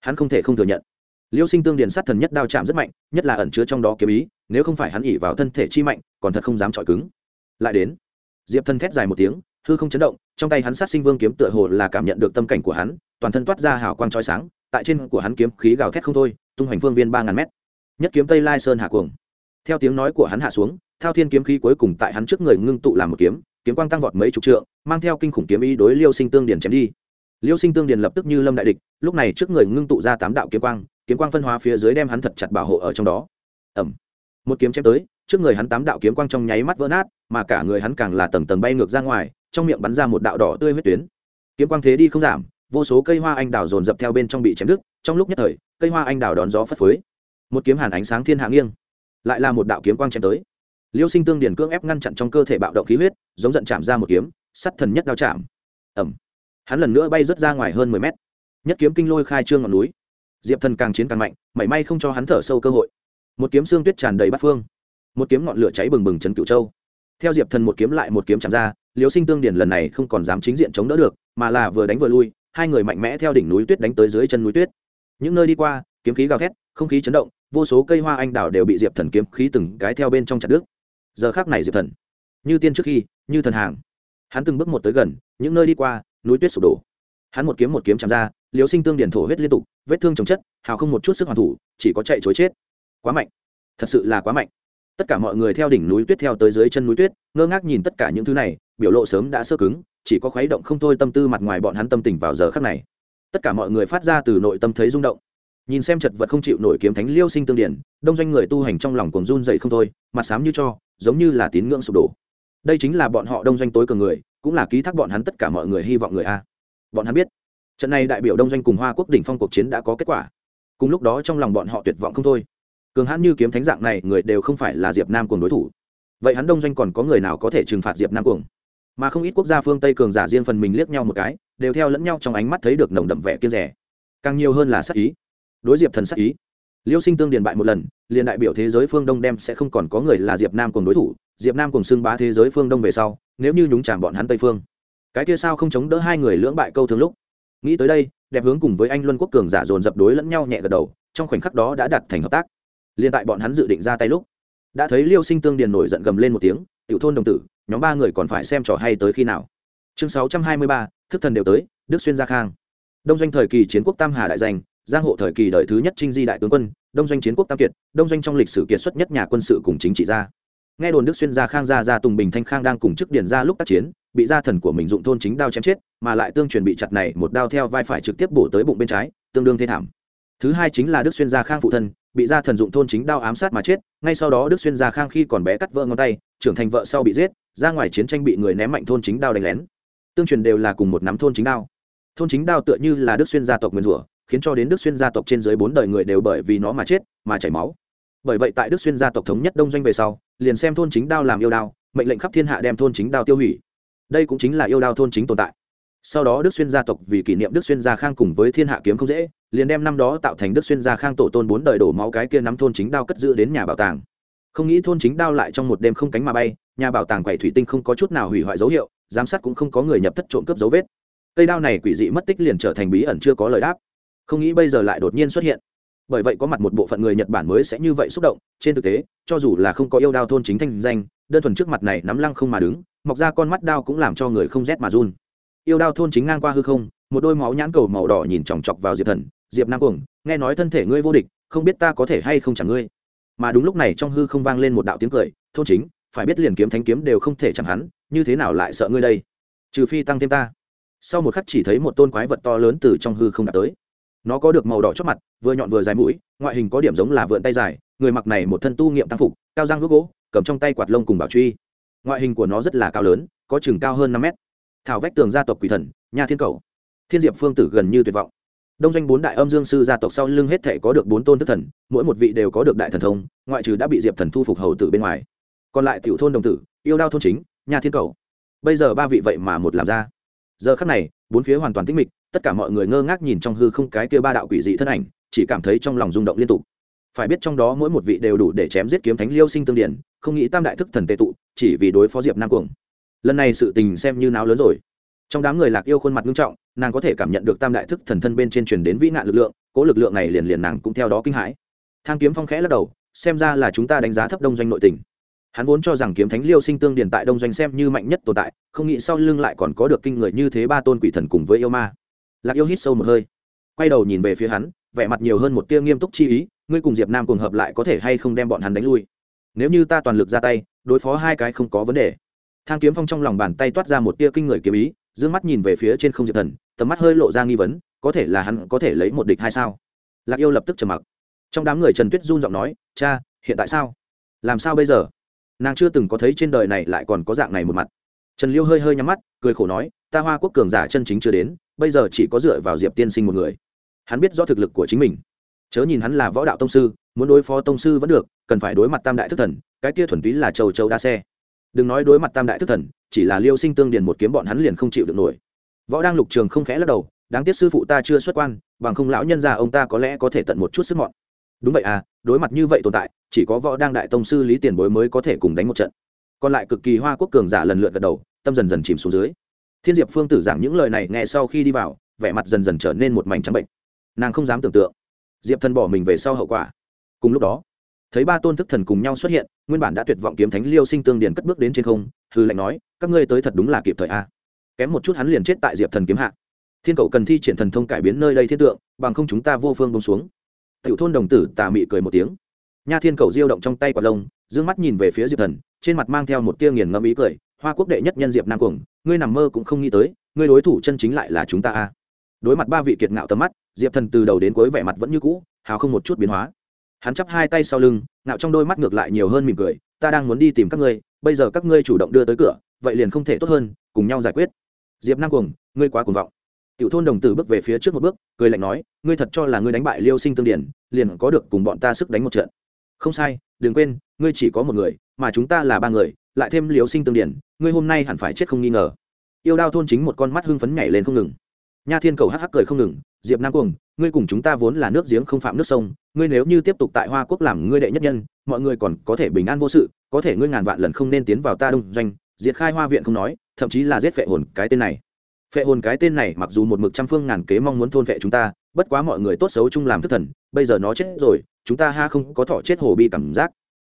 hắn không thể không thừa nhận liêu sinh tương điền sát thần nhất đao chạm rất mạnh nhất là ẩn chứa trong đó kiếm ý nếu không phải hắn ỉ vào thân thể chi mạnh còn thật không dám chọi cứng lại đến diệp thần thét dài một tiếng hư không chấn động trong tay hắn sát sinh vương kiếm tựa hồ là cảm nhận được tâm cảnh của hắn toàn thân toát ra hào quang trói sáng tại trên của hắn kiếm khí gào thét không thôi tung hoành phương viên ba ngàn mét nhất kiếm tây lai sơn hạ cuồng theo tiếng nói của hắn hạ xuống thao thiên kiếm khí cuối cùng tại hắn trước người ngưng tụ làm một kiếm kiếm quang tăng vọt mấy chục trượng, mang theo kinh khủng kiếm ý đối liêu sinh tương điền chém đi. Liêu sinh tương điền lập tức như lâm đại địch, lúc này trước người ngưng tụ ra tám đạo kiếm quang kiếm quang phân hóa phía dưới đem hắn thật chặt bảo hộ ở trong đó. Ẩm một kiếm chém tới, trước người hắn tám đạo kiếm quang trong nháy mắt vỡ nát, mà cả người hắn càng là tầng tầng bay ngược ra ngoài, trong miệng bắn ra một đạo đỏ tươi huyết tuyến. Kiếm quang thế đi không giảm, vô số cây hoa anh đào dồn dập theo bên trong bị chém đứt, trong lúc nhất thời, cây hoa anh đào đón gió phất phới. Một kiếm hàn ánh sáng thiên hạ nghiêng, lại là một đạo kiếm quang chém tới liêu sinh tương điển cưỡng ép ngăn chặn trong cơ thể bạo động khí huyết, giống giận chạm ra một kiếm, sắt thần nhất đao chạm. Ẩm hắn lần nữa bay rớt ra ngoài hơn mười mét. Nhất kiếm kinh lôi khai trương ngọn núi. Diệp thần càng chiến càng mạnh, mảy may không cho hắn thở sâu cơ hội. Một kiếm xương tuyết tràn đầy bát phương. Một kiếm ngọn lửa cháy bừng bừng trấn cửu châu. Theo diệp thần một kiếm lại một kiếm chạm ra, liêu sinh tương điển lần này không còn dám chính diện chống đỡ được, mà là vừa đánh vừa lui, hai người mạnh mẽ theo đỉnh núi tuyết đánh tới dưới chân núi tuyết. Những nơi đi qua, kiếm khí gào thét, không khí chấn động, vô số cây hoa anh đào đều bị diệp thần kiếm khí từng cái theo bên trong chặt đứt giờ khác này diệp thần. Như tiên trước khi, như thần hàng. Hắn từng bước một tới gần, những nơi đi qua, núi tuyết sụp đổ. Hắn một kiếm một kiếm chạm ra liều sinh tương điển thổ huyết liên tục, vết thương chồng chất, hào không một chút sức hoàn thủ, chỉ có chạy chối chết. Quá mạnh. Thật sự là quá mạnh. Tất cả mọi người theo đỉnh núi tuyết theo tới dưới chân núi tuyết, ngơ ngác nhìn tất cả những thứ này, biểu lộ sớm đã sơ cứng, chỉ có khuấy động không thôi tâm tư mặt ngoài bọn hắn tâm tình vào giờ khắc này. Tất cả mọi người phát ra từ nội tâm thấy rung động. Nhìn xem chật vật không chịu nổi kiếm thánh liêu sinh tương điển, đông doanh người tu hành trong lòng còn run dậy không thôi, mặt sám như cho giống như là tín ngưỡng sụp đổ. Đây chính là bọn họ đông doanh tối cường người, cũng là ký thác bọn hắn tất cả mọi người hy vọng người a. Bọn hắn biết, trận này đại biểu đông doanh cùng hoa quốc đỉnh phong cuộc chiến đã có kết quả. Cùng lúc đó trong lòng bọn họ tuyệt vọng không thôi. Cường hãn như kiếm thánh dạng này, người đều không phải là diệp nam cùng đối thủ. Vậy hắn đông doanh còn có người nào có thể trừng phạt diệp nam cuồng? Mà không ít quốc gia phương tây cường giả riêng phần mình liếc nhau một cái, đều theo lẫn nhau trong ánh mắt thấy được nồng đậm vẻ kiên rẻ. Càng nhiều hơn là sắc ý. Đối diệp thần sắc ý liêu sinh tương điền bại một lần, liền đại biểu thế giới phương đông đem sẽ không còn có người là diệp nam cùng đối thủ, diệp nam cùng xưng bá thế giới phương đông về sau, nếu như nhúng chàng bọn hắn tây phương. Cái kia sao không chống đỡ hai người lưỡng bại câu thương lúc? Nghĩ tới đây, đẹp hướng cùng với anh luân quốc cường giả dồn dập đối lẫn nhau nhẹ gật đầu, trong khoảnh khắc đó đã đặt thành hợp tác. Liền tại bọn hắn dự định ra tay lúc, đã thấy liêu sinh tương điền nổi giận gầm lên một tiếng, tiểu thôn đồng tử, nhóm ba người còn phải xem trò hay tới khi nào? Chương sáu trăm hai mươi ba, thức thần đều tới, đức xuyên gia khang. Đông doanh thời kỳ chiến quốc tam hà đại danh giang hộ thời kỳ đời thứ nhất trinh di đại tướng quân, đông doanh chiến quốc tam kiệt, đông doanh trong lịch sử kiệt xuất nhất nhà quân sự cùng chính trị gia. Nghe đồn đức xuyên gia khang gia gia tùng bình thanh khang đang cùng chức điền gia lúc tác chiến, bị gia thần của mình dụng thôn chính đao chém chết, mà lại tương truyền bị chặt này một đao theo vai phải trực tiếp bổ tới bụng bên trái, tương đương thế thảm. Thứ hai chính là đức xuyên gia khang phụ thân, bị gia thần dụng thôn chính đao ám sát mà chết, ngay sau đó đức xuyên gia khang khi còn bé cắt vỡ ngón tay, trưởng thành vợ sau bị giết, ra ngoài chiến tranh bị người ném mạnh thôn chính đao đánh lén. Tương truyền đều là cùng một nắm thôn chính đao. Thôn chính đao tựa như là đức xuyên gia tộc nguyên rủa khiến cho đến đức xuyên gia tộc trên dưới bốn đời người đều bởi vì nó mà chết, mà chảy máu. Bởi vậy tại đức xuyên gia tộc thống nhất đông doanh về sau, liền xem thôn chính đao làm yêu đao, mệnh lệnh khắp thiên hạ đem thôn chính đao tiêu hủy. Đây cũng chính là yêu đao thôn chính tồn tại. Sau đó đức xuyên gia tộc vì kỷ niệm đức xuyên gia khang cùng với thiên hạ kiếm không dễ, liền đem năm đó tạo thành đức xuyên gia khang tổ tôn bốn đời đổ máu cái kia nắm thôn chính đao cất giữ đến nhà bảo tàng. Không nghĩ thôn chính đao lại trong một đêm không cánh mà bay, nhà bảo tàng quầy thủy tinh không có chút nào hủy hoại dấu hiệu, giám sát cũng không có người nhập thất trộm cướp dấu vết. Cây đao này quỷ dị mất tích liền trở thành bí ẩn chưa có lời đáp không nghĩ bây giờ lại đột nhiên xuất hiện. Bởi vậy có mặt một bộ phận người nhật bản mới sẽ như vậy xúc động, trên thực tế, cho dù là không có yêu đao thôn chính thanh danh, đơn thuần trước mặt này nắm lăng không mà đứng, mọc ra con mắt đao cũng làm cho người không rét mà run. Yêu đao thôn chính ngang qua hư không, một đôi máu nhãn cầu màu đỏ nhìn chòng chọc vào diệp thần, diệp nam cuồng, nghe nói thân thể ngươi vô địch, không biết ta có thể hay không chẳng ngươi? Mà đúng lúc này trong hư không vang lên một đạo tiếng cười, thôn chính, phải biết liền kiếm thánh kiếm đều không thể chẳng hắn, như thế nào lại sợ ngươi đây? Trừ phi tăng thêm ta. Sau một khắc chỉ thấy một tôn quái vật to lớn từ trong hư không đã tới nó có được màu đỏ chót mặt, vừa nhọn vừa dài mũi, ngoại hình có điểm giống là vượn tay dài, người mặc này một thân tu nghiệm tăng phục, cao răng gốc gỗ, cầm trong tay quạt lông cùng bảo truy. Ngoại hình của nó rất là cao lớn, có chừng cao hơn năm mét. Thảo vách tường gia tộc quỷ thần nhà thiên cầu. Thiên diệp phương tử gần như tuyệt vọng. Đông doanh bốn đại âm dương sư gia tộc sau lưng hết thể có được bốn tôn tức thần, mỗi một vị đều có được đại thần thông, ngoại trừ đã bị diệp thần thu phục hầu tử bên ngoài. Còn lại tiểu thôn đồng tử, yêu đao thôn chính nhà thiên cầu. Bây giờ ba vị vậy mà một làm ra giờ khắc này, bốn phía hoàn toàn tĩnh mịch, tất cả mọi người ngơ ngác nhìn trong hư không cái kia ba đạo quỷ dị thân ảnh, chỉ cảm thấy trong lòng rung động liên tục. Phải biết trong đó mỗi một vị đều đủ để chém giết kiếm thánh liêu sinh tương điển, không nghĩ tam đại thức thần tệ tụ, chỉ vì đối phó diệp nam cuồng. Lần này sự tình xem như náo lớn rồi. Trong đám người lạc yêu khuôn mặt nghiêm trọng, nàng có thể cảm nhận được tam đại thức thần thân bên trên truyền đến vĩ nạn lực lượng, cố lực lượng này liền liền nàng cũng theo đó kinh hãi. Thang kiếm phong khẽ lắc đầu, xem ra là chúng ta đánh giá thấp đông doanh nội tình hắn vốn cho rằng kiếm thánh liêu sinh tương điền tại đông doanh xem như mạnh nhất tồn tại, không nghĩ sau lưng lại còn có được kinh người như thế ba tôn quỷ thần cùng với yêu ma. Lạc yêu hít sâu một hơi, quay đầu nhìn về phía hắn, vẻ mặt nhiều hơn một tia nghiêm túc chi ý, ngươi cùng diệp nam cùng hợp lại có thể hay không đem bọn hắn đánh lui? Nếu như ta toàn lực ra tay, đối phó hai cái không có vấn đề. Thang kiếm phong trong lòng bàn tay toát ra một tia kinh người kiếm ý d ư ơ n g mắt nhìn về phía trên không diệp thần, tầm mắt hơi lộ ra nghi vấn, có thể là hắn có thể lấy một địch hay sao? Lạc yêu lập tức trầm mặc. Trong đám người trần tuyết run giọng nói, cha, hiện tại sao? Làm sao bây giờ? Nàng chưa từng có thấy trên đời này lại còn có dạng này một mặt. Trần liêu hơi hơi nhắm mắt, cười khổ nói, ta hoa quốc cường giả chân chính chưa đến, bây giờ chỉ có dựa vào diệp tiên sinh một người. Hắn biết rõ thực lực của chính mình. Chớ nhìn hắn là võ đạo tông sư, muốn đối phó tông sư vẫn được, cần phải đối mặt tam đại thức thần, cái kia thuần túy là châu châu đa xe. Đừng nói đối mặt tam đại thức thần, chỉ là liêu sinh tương điền một kiếm bọn hắn liền không chịu được nổi. Võ đang lục trường không khẽ lắc đầu, đáng tiếc sư phụ ta chưa xuất quan, bằng không lão nhân già ông ta có lẽ có thể tận một chút sức mọn. Đúng vậy à đối mặt như vậy tồn tại chỉ có võ đang đại tông sư lý tiền bối mới có thể cùng đánh một trận. Còn lại cực kỳ hoa quốc cường giả lần lượt gật đầu, tâm dần dần chìm xuống dưới. Thiên diệp phương tử giảng những lời này nghe sau khi đi vào, vẻ mặt dần dần trở nên một mảnh trắng bệnh. Nàng không dám tưởng tượng, diệp thần bỏ mình về sau hậu quả. Cùng lúc đó, thấy ba tôn thức thần cùng nhau xuất hiện, nguyên bản đã tuyệt vọng kiếm thánh liêu sinh tương điền cất bước đến trên không hư lệnh nói, các ngươi tới thật đúng là kịp thời a. Kém một chút hắn liền chết tại diệp thần kiếm hạ. Thiên cậu cần thi triển thần thông cải biến nơi đây thiên tượng, bằng không chúng ta vô phương bông xuống. Tiểu thôn đồng tử tà mị cười một tiếng nha thiên cầu diêu động trong tay quả lông d mắt nhìn về phía diệp thần, trên mặt mang theo một tia nghiền ngẫm ý cười, hoa quốc đệ nhất nhân diệp nam cuồng, ngươi nằm mơ cũng không nghĩ tới, ngươi đối thủ chân chính lại là chúng ta a. Đối mặt ba vị kiệt ngạo tầm mắt, diệp thần từ đầu đến cuối vẻ mặt vẫn như cũ, hào không một chút biến hóa. Hắn chắp hai tay sau lưng, ngạo trong đôi mắt ngược lại nhiều hơn mỉm cười, ta đang muốn đi tìm các ngươi, bây giờ các ngươi chủ động đưa tới cửa, vậy liền không thể tốt hơn, cùng nhau giải quyết. Diệp nam cuồng, ngươi quá cuồng vọng. Tiểu thôn đồng tử bước về phía trước một bước, cười lạnh nói, ngươi thật cho là ngươi đánh bại liêu sinh tương điển, liền có được cùng bọn ta sức đánh một trận không sai, đừng quên, ngươi chỉ có một người, mà chúng ta là ba người, lại thêm liều sinh tương điển, ngươi hôm nay hẳn phải chết không nghi ngờ. Yêu đao thôn chính một con mắt hưng phấn nhảy lên không ngừng. Nha thiên cầu hắc hắc cười không ngừng, diệp nam cuồng, ngươi cùng chúng ta vốn là nước giếng không phạm nước sông, ngươi nếu như tiếp tục tại hoa quốc làm ngươi đệ nhất nhân, mọi người còn có thể bình an vô sự, có thể ngươi ngàn vạn lần không nên tiến vào ta đông doanh, diệt khai hoa viện không nói, thậm chí là giết phệ hồn cái tên này. Phệ hồn cái tên này mặc dù một mực trăm phương ngàn kế mong muốn thôn phệ chúng ta, bất quá mọi người tốt xấu chung làm thức thần, bây giờ nó chết rồi chúng ta ha không có thọ chết hồ bi cảm giác.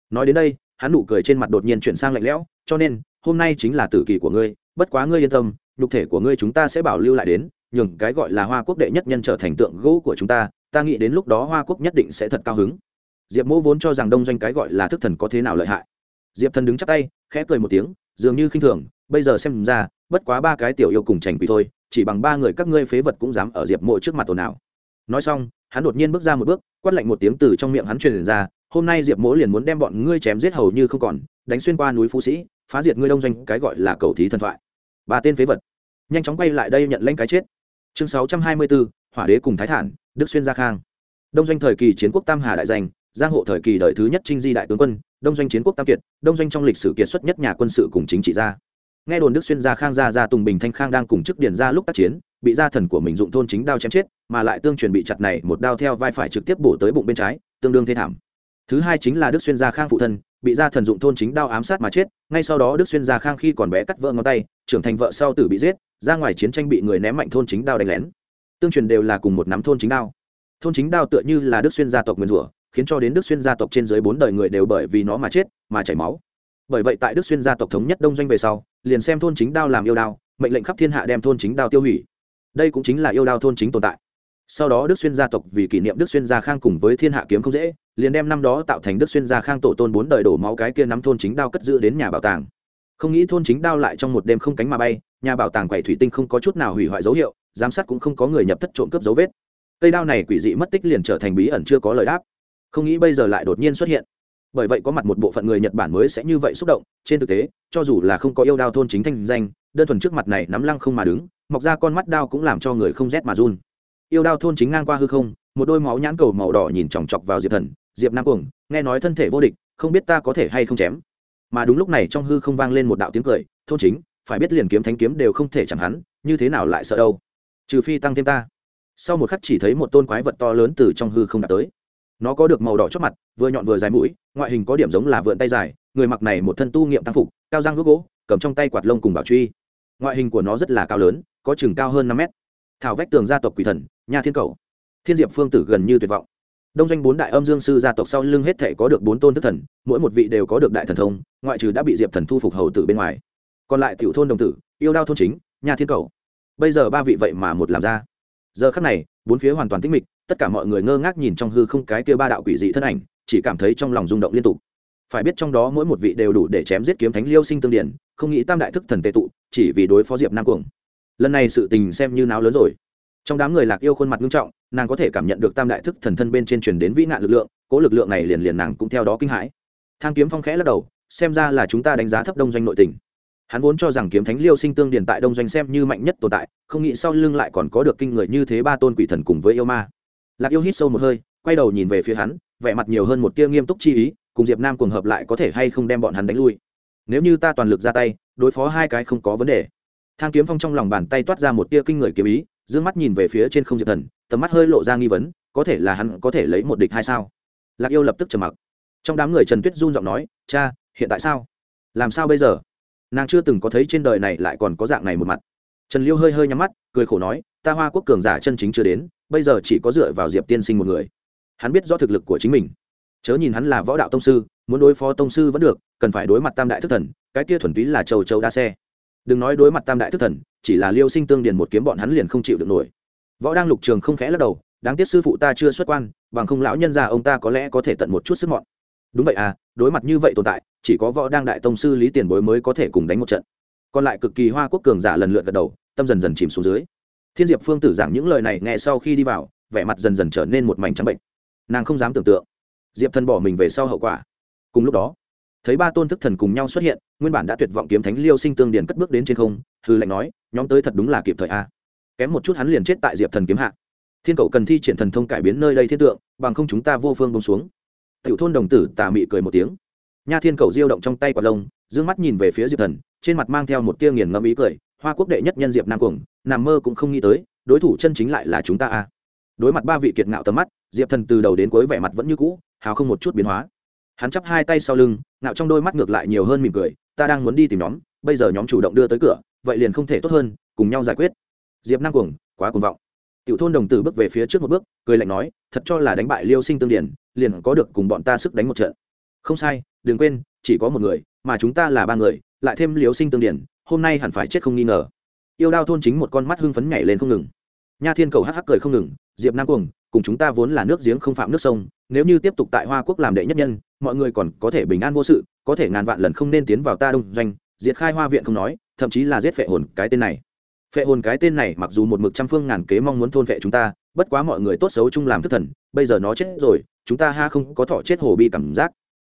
Nói đến đây, hắn nụ cười trên mặt đột nhiên chuyển sang lạnh lẽo, cho nên, hôm nay chính là tử kỳ của ngươi, bất quá ngươi yên tâm, nhục thể của ngươi chúng ta sẽ bảo lưu lại đến, nhường cái gọi là hoa quốc đệ nhất nhân trở thành tượng gỗ của chúng ta ta nghĩ đến lúc đó hoa quốc nhất định sẽ thật cao hứng. Diệp mỗ vốn cho rằng đông doanh cái gọi là thức thần có thế nào lợi hại. Diệp thần đứng chắc tay, khẽ cười một tiếng, dường như khinh thường, bây giờ xem ra, bất quá ba cái tiểu yêu cùng trành quỷ thôi, chỉ bằng ba người các ngươi phế vật cũng dám ở diệp mộ trước mặt ồn ào. Nói xong hắn đột nhiên bước ra một bước, quát lạnh một tiếng từ trong miệng hắn truyền ra, hôm nay diệp mỗ liền muốn đem bọn ngươi chém giết hầu như không còn, đánh xuyên qua núi phú sĩ, phá diệt ngươi đông doanh, cái gọi là cầu thí thần thoại. Ba tên phế vật nhanh chóng quay lại đây nhận lãnh cái chết. Chương sáu trăm hai mươi bốn hỏa đế cùng thái thản, đức xuyên gia khang. Đông doanh thời kỳ chiến quốc tam hà đại danh, giang hộ thời kỳ đời thứ nhất trinh di đại tướng quân, đông doanh chiến quốc tam kiệt, đông doanh trong lịch sử kiệt xuất nhất nhà quân sự cùng chính trị gia nghe đồn đức xuyên gia khang gia gia tùng bình thanh khang đang cùng chức điền ra lúc tác chiến, bị gia thần của mình dụng thôn chính đao chém chết, mà lại tương truyền bị chặt này một đao theo vai phải trực tiếp bổ tới bụng bên trái, tương đương thê thảm. Thứ hai chính là đức xuyên gia khang phụ thân, bị gia thần dụng thôn chính đao ám sát mà chết, ngay sau đó đức xuyên gia khang khi còn bé cắt vỡ ngón tay, trưởng thành vợ sau tử bị giết, ra ngoài chiến tranh bị người ném mạnh thôn chính đao đánh lén. Tương truyền đều là cùng một nắm thôn chính đao. Thôn chính đao tựa như là đức xuyên gia tộc nguyên rủa, khiến cho đến đức xuyên gia tộc trên dưới bốn đời người đều bởi vì nó mà chết, mà chảy máu. Bởi vậy tại đức xuyên gia tộc thống nhất đông doanh về sau liền xem thôn chính đao làm yêu đao, mệnh lệnh khắp thiên hạ đem thôn chính đao tiêu hủy. Đây cũng chính là yêu đao thôn chính tồn tại. Sau đó đức xuyên gia tộc vì kỷ niệm đức xuyên gia khang cùng với thiên hạ kiếm không dễ, liền đem năm đó tạo thành đức xuyên gia khang tổ tôn bốn đời đổ máu cái kia nắm thôn chính đao cất giữ đến nhà bảo tàng. Không nghĩ thôn chính đao lại trong một đêm không cánh mà bay, nhà bảo tàng quầy thủy tinh không có chút nào hủy hoại dấu hiệu, giám sát cũng không có người nhập thất trộm cướp dấu vết. Cây đao này quỷ dị mất tích liền trở thành bí ẩn chưa có lời đáp. Không nghĩ bây giờ lại đột nhiên xuất hiện bởi vậy có mặt một bộ phận người nhật bản mới sẽ như vậy xúc động, trên thực tế, cho dù là không có yêu đao thôn chính thanh danh, đơn thuần trước mặt này nắm lăng không mà đứng, mọc ra con mắt đao cũng làm cho người không rét mà run. Yêu đao thôn chính ngang qua hư không, một đôi máu nhãn cầu màu đỏ nhìn chòng chọc vào diệp thần, diệp nam cuồng, nghe nói thân thể vô địch, không biết ta có thể hay không chém. Mà đúng lúc này trong hư không vang lên một đạo tiếng cười, thôn chính, phải biết liền kiếm thánh kiếm đều không thể chẳng hắn, như thế nào lại sợ đâu? Trừ phi tăng thêm ta. Sau một khắc chỉ thấy một tôn quái vật to lớn từ trong hư không đã tới nó có được màu đỏ chót mặt, vừa nhọn vừa dài mũi, ngoại hình có điểm giống là vượn tay dài, người mặc này một thân tu nghiệm tăng phục, cao răng gốc gỗ, cầm trong tay quạt lông cùng bảo truy. Ngoại hình của nó rất là cao lớn, có chừng cao hơn năm mét. Thảo vách tường gia tộc quỷ thần, nha thiên cầu. Thiên diệp phương tử gần như tuyệt vọng. Đông doanh bốn đại âm dương sư gia tộc sau lưng hết thể có được bốn tôn thức thần, mỗi một vị đều có được đại thần thông, ngoại trừ đã bị diệp thần thu phục hầu tử bên ngoài. Còn lại tiểu thôn đồng tử, yêu đao thôn chính nhà thiên cầu. Bây giờ ba vị vậy mà một làm ra. Giờ khắc này, bốn phía hoàn toàn tĩnh mịch tất cả mọi người ngơ ngác nhìn trong hư không cái kia ba đạo quỷ dị thân ảnh, chỉ cảm thấy trong lòng rung động liên tục. Phải biết trong đó mỗi một vị đều đủ để chém giết kiếm thánh liêu sinh tương điển, không nghĩ tam đại thức thần tệ tụ, chỉ vì đối phó diệp nam cuồng. Lần này sự tình xem như náo lớn rồi. Trong đám người lạc yêu khuôn mặt nghiêm trọng, nàng có thể cảm nhận được tam đại thức thần thân bên trên truyền đến vĩ nạn lực lượng, cố lực lượng này liền liền nàng cũng theo đó kinh hãi. Thang kiếm phong khẽ lắc đầu, xem ra là chúng ta đánh giá thấp đông doanh nội tình. Hắn vốn cho rằng kiếm thánh liêu sinh tương điền tại đông doanh xem như mạnh nhất tồn tại, không nghĩ sau lưng lại còn có được kinh người như thế ba tôn quỷ thần cùng với yêu ma lạc yêu hít sâu một hơi, quay đầu nhìn về phía hắn, vẻ mặt nhiều hơn một tia nghiêm túc chi ý, cùng diệp nam cùng hợp lại có thể hay không đem bọn hắn đánh lui. Nếu như ta toàn lực ra tay, đối phó hai cái không có vấn đề. Thang kiếm phong trong lòng bàn tay toát ra một tia kinh người kiếm ý d ư ơ n g mắt nhìn về phía trên không diệp thần, tầm mắt hơi lộ ra nghi vấn, có thể là hắn có thể lấy một địch hay sao? Lạc yêu lập tức trầm mặc. Trong đám người trần tuyết run giọng nói, cha, hiện tại sao? Làm sao bây giờ? Nàng chưa từng có thấy trên đời này lại còn có dạng này một mặt trần liêu hơi hơi nhắm mắt, cười khổ nói, ta hoa quốc cường giả chân chính chưa đến, bây giờ chỉ có dựa vào diệp tiên sinh một người. Hắn biết rõ thực lực của chính mình. Chớ nhìn hắn là võ đạo tông sư, muốn đối phó tông sư vẫn được, cần phải đối mặt tam đại thức thần, cái kia thuần túy là châu châu đa xe. Đừng nói đối mặt tam đại thức thần, chỉ là liêu sinh tương điền một kiếm bọn hắn liền không chịu được nổi. Võ đang lục trường không khẽ lắc đầu, đáng tiếc sư phụ ta chưa xuất quan, bằng không lão nhân già ông ta có lẽ có thể tận một chút sức mọn. Đúng vậy à đối mặt như vậy tồn tại, chỉ có võ đang đại tông sư lý tiền bối mới có thể cùng đánh một trận còn lại cực kỳ hoa quốc cường giả lần lượt gật đầu, tâm dần dần chìm xuống dưới. Thiên diệp phương tử giảng những lời này nghe sau khi đi vào, vẻ mặt dần dần trở nên một mảnh trắng bệnh. Nàng không dám tưởng tượng, diệp thần bỏ mình về sau hậu quả. Cùng lúc đó, thấy ba tôn thức thần cùng nhau xuất hiện, nguyên bản đã tuyệt vọng kiếm thánh liêu sinh tương điền cất bước đến trên không, hư lệnh nói, nhóm tới thật đúng là kịp thời a. Kém một chút hắn liền chết tại diệp thần kiếm hạ. Thiên cầu cần thi triển thần thông cải biến nơi đây thiên tượng, bằng không chúng ta vô phương bông xuống. Tiểu thôn đồng tử tà mị cười một tiếng. Nha thiên cầu diêu động trong tay quả lông d mắt nhìn về phía diệp thần, trên mặt mang theo một tia nghiền ngẫm ý cười, hoa quốc đệ nhất nhân diệp nam cuồng, nằm mơ cũng không nghĩ tới, đối thủ chân chính lại là chúng ta a. Đối mặt ba vị kiệt ngạo tầm mắt, diệp thần từ đầu đến cuối vẻ mặt vẫn như cũ, hào không một chút biến hóa. Hắn chắp hai tay sau lưng, ngạo trong đôi mắt ngược lại nhiều hơn mỉm cười, ta đang muốn đi tìm nhóm, bây giờ nhóm chủ động đưa tới cửa, vậy liền không thể tốt hơn, cùng nhau giải quyết. Diệp năng cuồng, quá cuồng vọng. Tiểu thôn đồng tử bước về phía trước một bước, cười lạnh nói, thật cho là đánh bại liêu sinh tương điển liền có được cùng bọn ta sức đánh một trận. Không sai, đừng quên, chỉ có một người mà chúng ta là ba người, lại thêm liếu sinh tương điển, hôm nay hẳn phải chết không nghi ngờ. Yêu đao thôn chính một con mắt hưng phấn nhảy lên không ngừng. Nha thiên cầu hắc hắc cười không ngừng, diệp nam cuồng, cùng chúng ta vốn là nước giếng không phạm nước sông, nếu như tiếp tục tại hoa quốc làm đệ nhất nhân, mọi người còn có thể bình an vô sự, có thể ngàn vạn lần không nên tiến vào ta đông doanh, diệt khai hoa viện không nói, thậm chí là giết phệ hồn cái tên này. Phệ hồn cái tên này mặc dù một mực trăm phương ngàn kế mong muốn thôn phệ chúng ta, bất quá mọi người tốt xấu chung làm thức thần, bây giờ nó chết rồi, chúng ta ha không có thọ chết hồ bi cảm giác.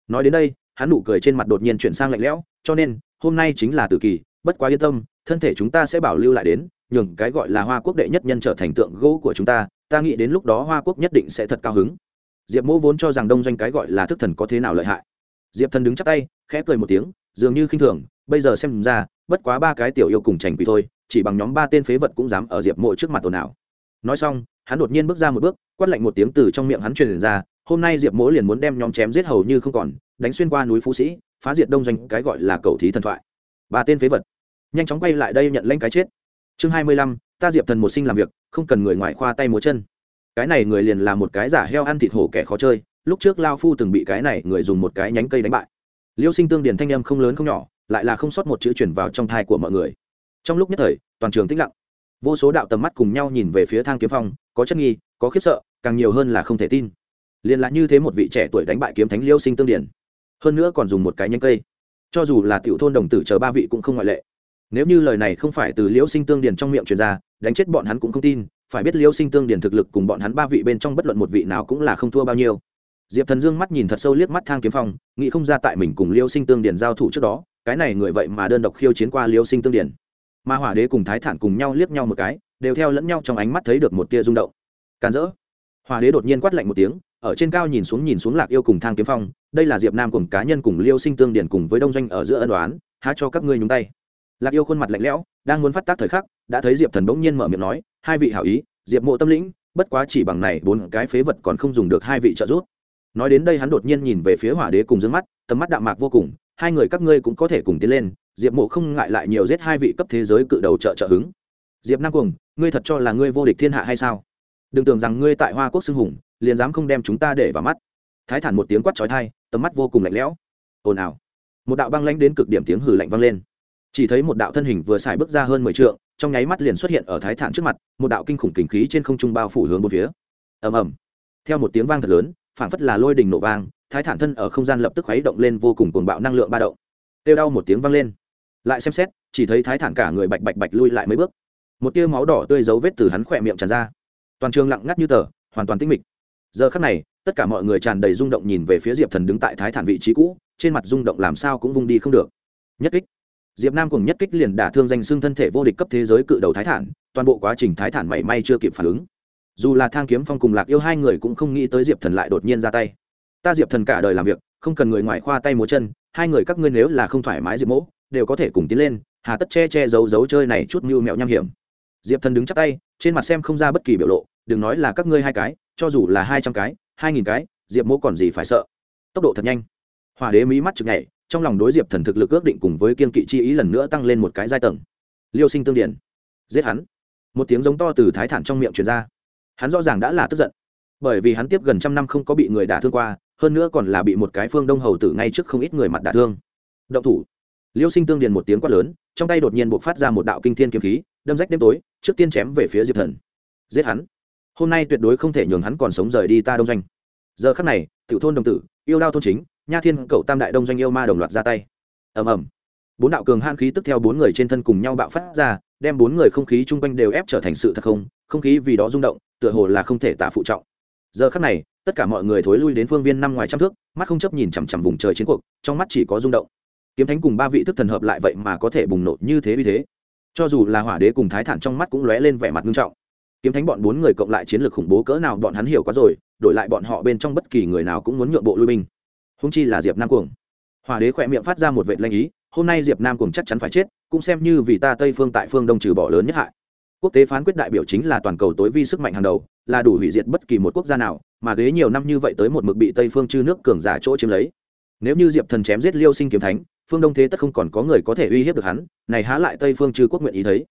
Nói đến đây hắn nụ cười trên mặt đột nhiên chuyển sang lạnh lẽo, cho nên, hôm nay chính là tử kỳ, bất quá yên tâm, thân thể chúng ta sẽ bảo lưu lại đến, nhường cái gọi là hoa quốc đệ nhất nhân trở thành tượng gỗ của chúng ta ta nghĩ đến lúc đó hoa quốc nhất định sẽ thật cao hứng. Diệp mỗ vốn cho rằng đông doanh cái gọi là thức thần có thế nào lợi hại. Diệp thần đứng chắp tay, khẽ cười một tiếng, dường như khinh thường, bây giờ xem ra, bất quá ba cái tiểu yêu cùng trành quỷ thôi, chỉ bằng nhóm ba tên phế vật cũng dám ở diệp mộ trước mặt ồn ào. Nói xong, hắn đột nhiên bước ra một bước, quát lạnh một tiếng từ trong miệng hắn truyền ra hôm nay diệp mỗ liền muốn đem nhóm chém giết hầu như không còn, đánh xuyên qua núi phú sĩ, phá diệt đông doanh, cái gọi là cầu thí thần thoại. Ba tên phế vật. Nhanh chóng quay lại đây nhận lãnh cái chết. Chương hai mươi lăm, ta diệp thần một sinh làm việc, không cần người ngoài khoa tay múa chân. Cái này người liền là một cái giả heo ăn thịt hổ kẻ khó chơi, lúc trước lao phu từng bị cái này người dùng một cái nhánh cây đánh bại. Liêu sinh tương điền thanh em không lớn không nhỏ, lại là không sót một chữ chuyển vào trong thai của mọi người. Trong lúc nhất thời, toàn trường tĩnh lặng. Vô số đạo tầm mắt cùng nhau nhìn về phía thang kiếm phong, có chất nghi, có khiếp sợ, càng nhiều hơn là không thể tin liền là như thế một vị trẻ tuổi đánh bại kiếm thánh liêu sinh tương điển hơn nữa còn dùng một cái nhanh cây. Cho dù là tiểu thôn đồng tử chờ ba vị cũng không ngoại lệ. Nếu như lời này không phải từ liễu sinh tương điển trong miệng truyền ra, đánh chết bọn hắn cũng không tin. Phải biết liêu sinh tương điển thực lực cùng bọn hắn ba vị bên trong bất luận một vị nào cũng là không thua bao nhiêu. Diệp thần dương mắt nhìn thật sâu liếc mắt thang kiếm phong, nghĩ không ra tại mình cùng liêu sinh tương điển giao thủ trước đó, cái này người vậy mà đơn độc khiêu chiến qua liêu sinh tương điển mà hỏa đế cùng thái thản cùng nhau liếc nhau một cái, đều theo lẫn nhau trong ánh mắt thấy được một tia rung động. Càn rỡ. Hỏa đế đột nhiên quát lạnh một tiếng ở trên cao nhìn xuống nhìn xuống lạc yêu cùng thang kiếm phong, đây là diệp nam cùng cá nhân cùng liêu sinh tương điển cùng với đông doanh ở giữa ân đoán há cho các ngươi nhúng tay. Lạc yêu khuôn mặt lạnh lẽo, đang muốn phát tác thời khắc, đã thấy diệp thần bỗng nhiên mở miệng nói, hai vị hảo ý, diệp mộ tâm lĩnh, bất quá chỉ bằng này bốn cái phế vật còn không dùng được hai vị trợ giúp. Nói đến đây hắn đột nhiên nhìn về phía hỏa đế cùng dương mắt, tầm mắt đạm mạc vô cùng, hai người các ngươi cũng có thể cùng tiến lên, diệp mộ không ngại lại nhiều giết hai vị cấp thế giới cự đầu trợ trợ hứng. Diệp nam cùng, ngươi thật cho là ngươi vô địch thiên hạ hay sao? Đừng tưởng rằng ngươi tại hoa quốc xưng hùng liền dám không đem chúng ta để vào mắt. Thái thản một tiếng quát trói thai tầm mắt vô cùng lạnh lẽo. Ồn ào. Một đạo băng lãnh đến cực điểm tiếng hử lạnh vang lên. Chỉ thấy một đạo thân hình vừa xài bước ra hơn mười t trong nháy mắt liền xuất hiện ở thái thản trước mặt, một đạo kinh khủng kinh khí trên không trung bao phủ hướng một phía. Ầm ầm. Theo một tiếng vang thật lớn, phảng phất là lôi đình nổ vang, thái thản thân ở không gian lập tức khuấy động lên vô cùng cuồng bạo năng lượng ba động. Tiêu đau một tiếng vang lên. Lại xem xét, chỉ thấy thái thản cả người bạch bạch bạch lui lại mấy bước. Một tia máu đỏ tươi dấu vết từ hắn khỏe miệng tràn ra. Toàn trường lặng ngắt như tờ, hoàn toàn tĩnh mịch giờ khắc này, tất cả mọi người tràn đầy rung động nhìn về phía diệp thần đứng tại thái thản vị trí cũ, trên mặt rung động làm sao cũng vung đi không được. Nhất kích. Diệp nam cùng nhất kích liền đả thương danh xưng thân thể vô địch cấp thế giới cự đầu thái thản, toàn bộ quá trình thái thản mảy may chưa kịp phản ứng. Dù là thang kiếm phong cùng lạc yêu hai người cũng không nghĩ tới diệp thần lại đột nhiên ra tay. Ta diệp thần cả đời làm việc, không cần người ngoài khoa tay múa chân, hai người các ngươi nếu là không thoải mái diệp mỗ, đều có thể cùng tiến lên, hà tất che che giấu giấu chơi này chút mưu mẹo nham hiểm. Diệp thần đứng chắc tay, trên mặt xem không ra bất kỳ biểu lộ, đừng nói là các ngươi hai cái cho dù là hai trăm cái, hai nghìn cái, diệp mỗ còn gì phải sợ. Tốc độ thật nhanh. Hỏa đế mỹ mắt chực nhảy, trong lòng đối diệp thần thực lực ước định cùng với kiên kỵ chi ý lần nữa tăng lên một cái giai tầng. Liêu sinh tương điển giết hắn. Một tiếng giống to từ thái thản trong miệng truyền ra. Hắn rõ ràng đã là tức giận. Bởi vì hắn tiếp gần trăm năm không có bị người đả thương qua, hơn nữa còn là bị một cái phương đông hầu tử ngay trước không ít người mặt đả thương. Động thủ. Liêu sinh tương điền một tiếng quát lớn, trong tay đột nhiên buộc phát ra một đạo kinh thiên kiếm khí, đâm rách đêm tối, trước tiên chém về phía diệp thần. Giết hắn hôm nay tuyệt đối không thể nhường hắn còn sống rời đi ta đông doanh. Giờ khắc này, tiểu thôn đồng tử, yêu đao thôn chính, nha thiên cậu tam đại đông doanh yêu ma đồng loạt ra tay. Ầm ầm. Bốn đạo cường han khí tức theo bốn người trên thân cùng nhau bạo phát ra, đem bốn người không khí chung quanh đều ép trở thành sự thật không không khí vì đó rung động, tựa hồ là không thể tả phụ trọng. Giờ khắc này, tất cả mọi người thối lui đến phương viên năm ngoài trăm thước, mắt không chấp nhìn chằm chằm vùng trời chiến cuộc, trong mắt chỉ có rung động. Kiếm thánh cùng ba vị thức thần hợp lại vậy mà có thể bùng nổ như thế vì thế. Cho dù là hỏa đế cùng thái thản trong mắt cũng lóe lên vẻ mặt nghiêm trọng kiếm thánh bọn bốn người cộng lại chiến lược khủng bố cỡ nào bọn hắn hiểu quá rồi, đổi lại bọn họ bên trong bất kỳ người nào cũng muốn nhượng bộ lui binh. Húng chi là diệp nam cuồng. Hòa đế khỏe miệng phát ra một vệ lanh ý, hôm nay diệp nam cuồng chắc chắn phải chết, cũng xem như vì ta tây phương tại phương đông trừ bỏ lớn nhất hại. Quốc tế phán quyết đại biểu chính là toàn cầu tối vi sức mạnh hàng đầu, là đủ hủy diệt bất kỳ một quốc gia nào, mà ghế nhiều năm như vậy tới một mực bị tây phương chư nước cường giả chỗ chiếm lấy. Nếu như diệp thần chém giết liêu sinh kiếm thánh, phương đông thế tất không còn có người có thể uy hiếp được hắn, này há lại tây phương chư quốc nguyện ý thấy.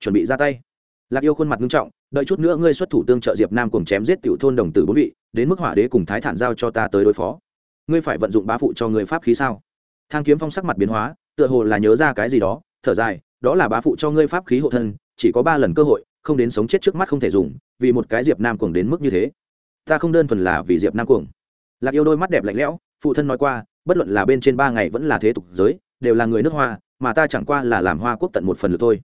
Chuẩn bị ra tay lạc yêu khuôn mặt nghiêm trọng, đợi chút nữa ngươi xuất thủ tương trợ diệp nam cùng chém giết tiểu thôn đồng tử bốn vị, đến mức hỏa đế cùng thái thản giao cho ta tới đối phó. Ngươi phải vận dụng bá phụ cho người pháp khí sao? Thang kiếm phong sắc mặt biến hóa, tựa hồ là nhớ ra cái gì đó, thở dài, đó là bá phụ cho ngươi pháp khí hộ thân, chỉ có ba lần cơ hội, không đến sống chết trước mắt không thể dùng, vì một cái diệp nam cuồng đến mức như thế. Ta không đơn thuần là vì diệp nam cuồng. Lạc yêu đôi mắt đẹp lạnh lẽo, phụ thân nói qua, bất luận là bên trên ba ngày vẫn là thế tục giới, đều là người nước hoa, mà ta chẳng qua là làm hoa quốc tận một phần được thôi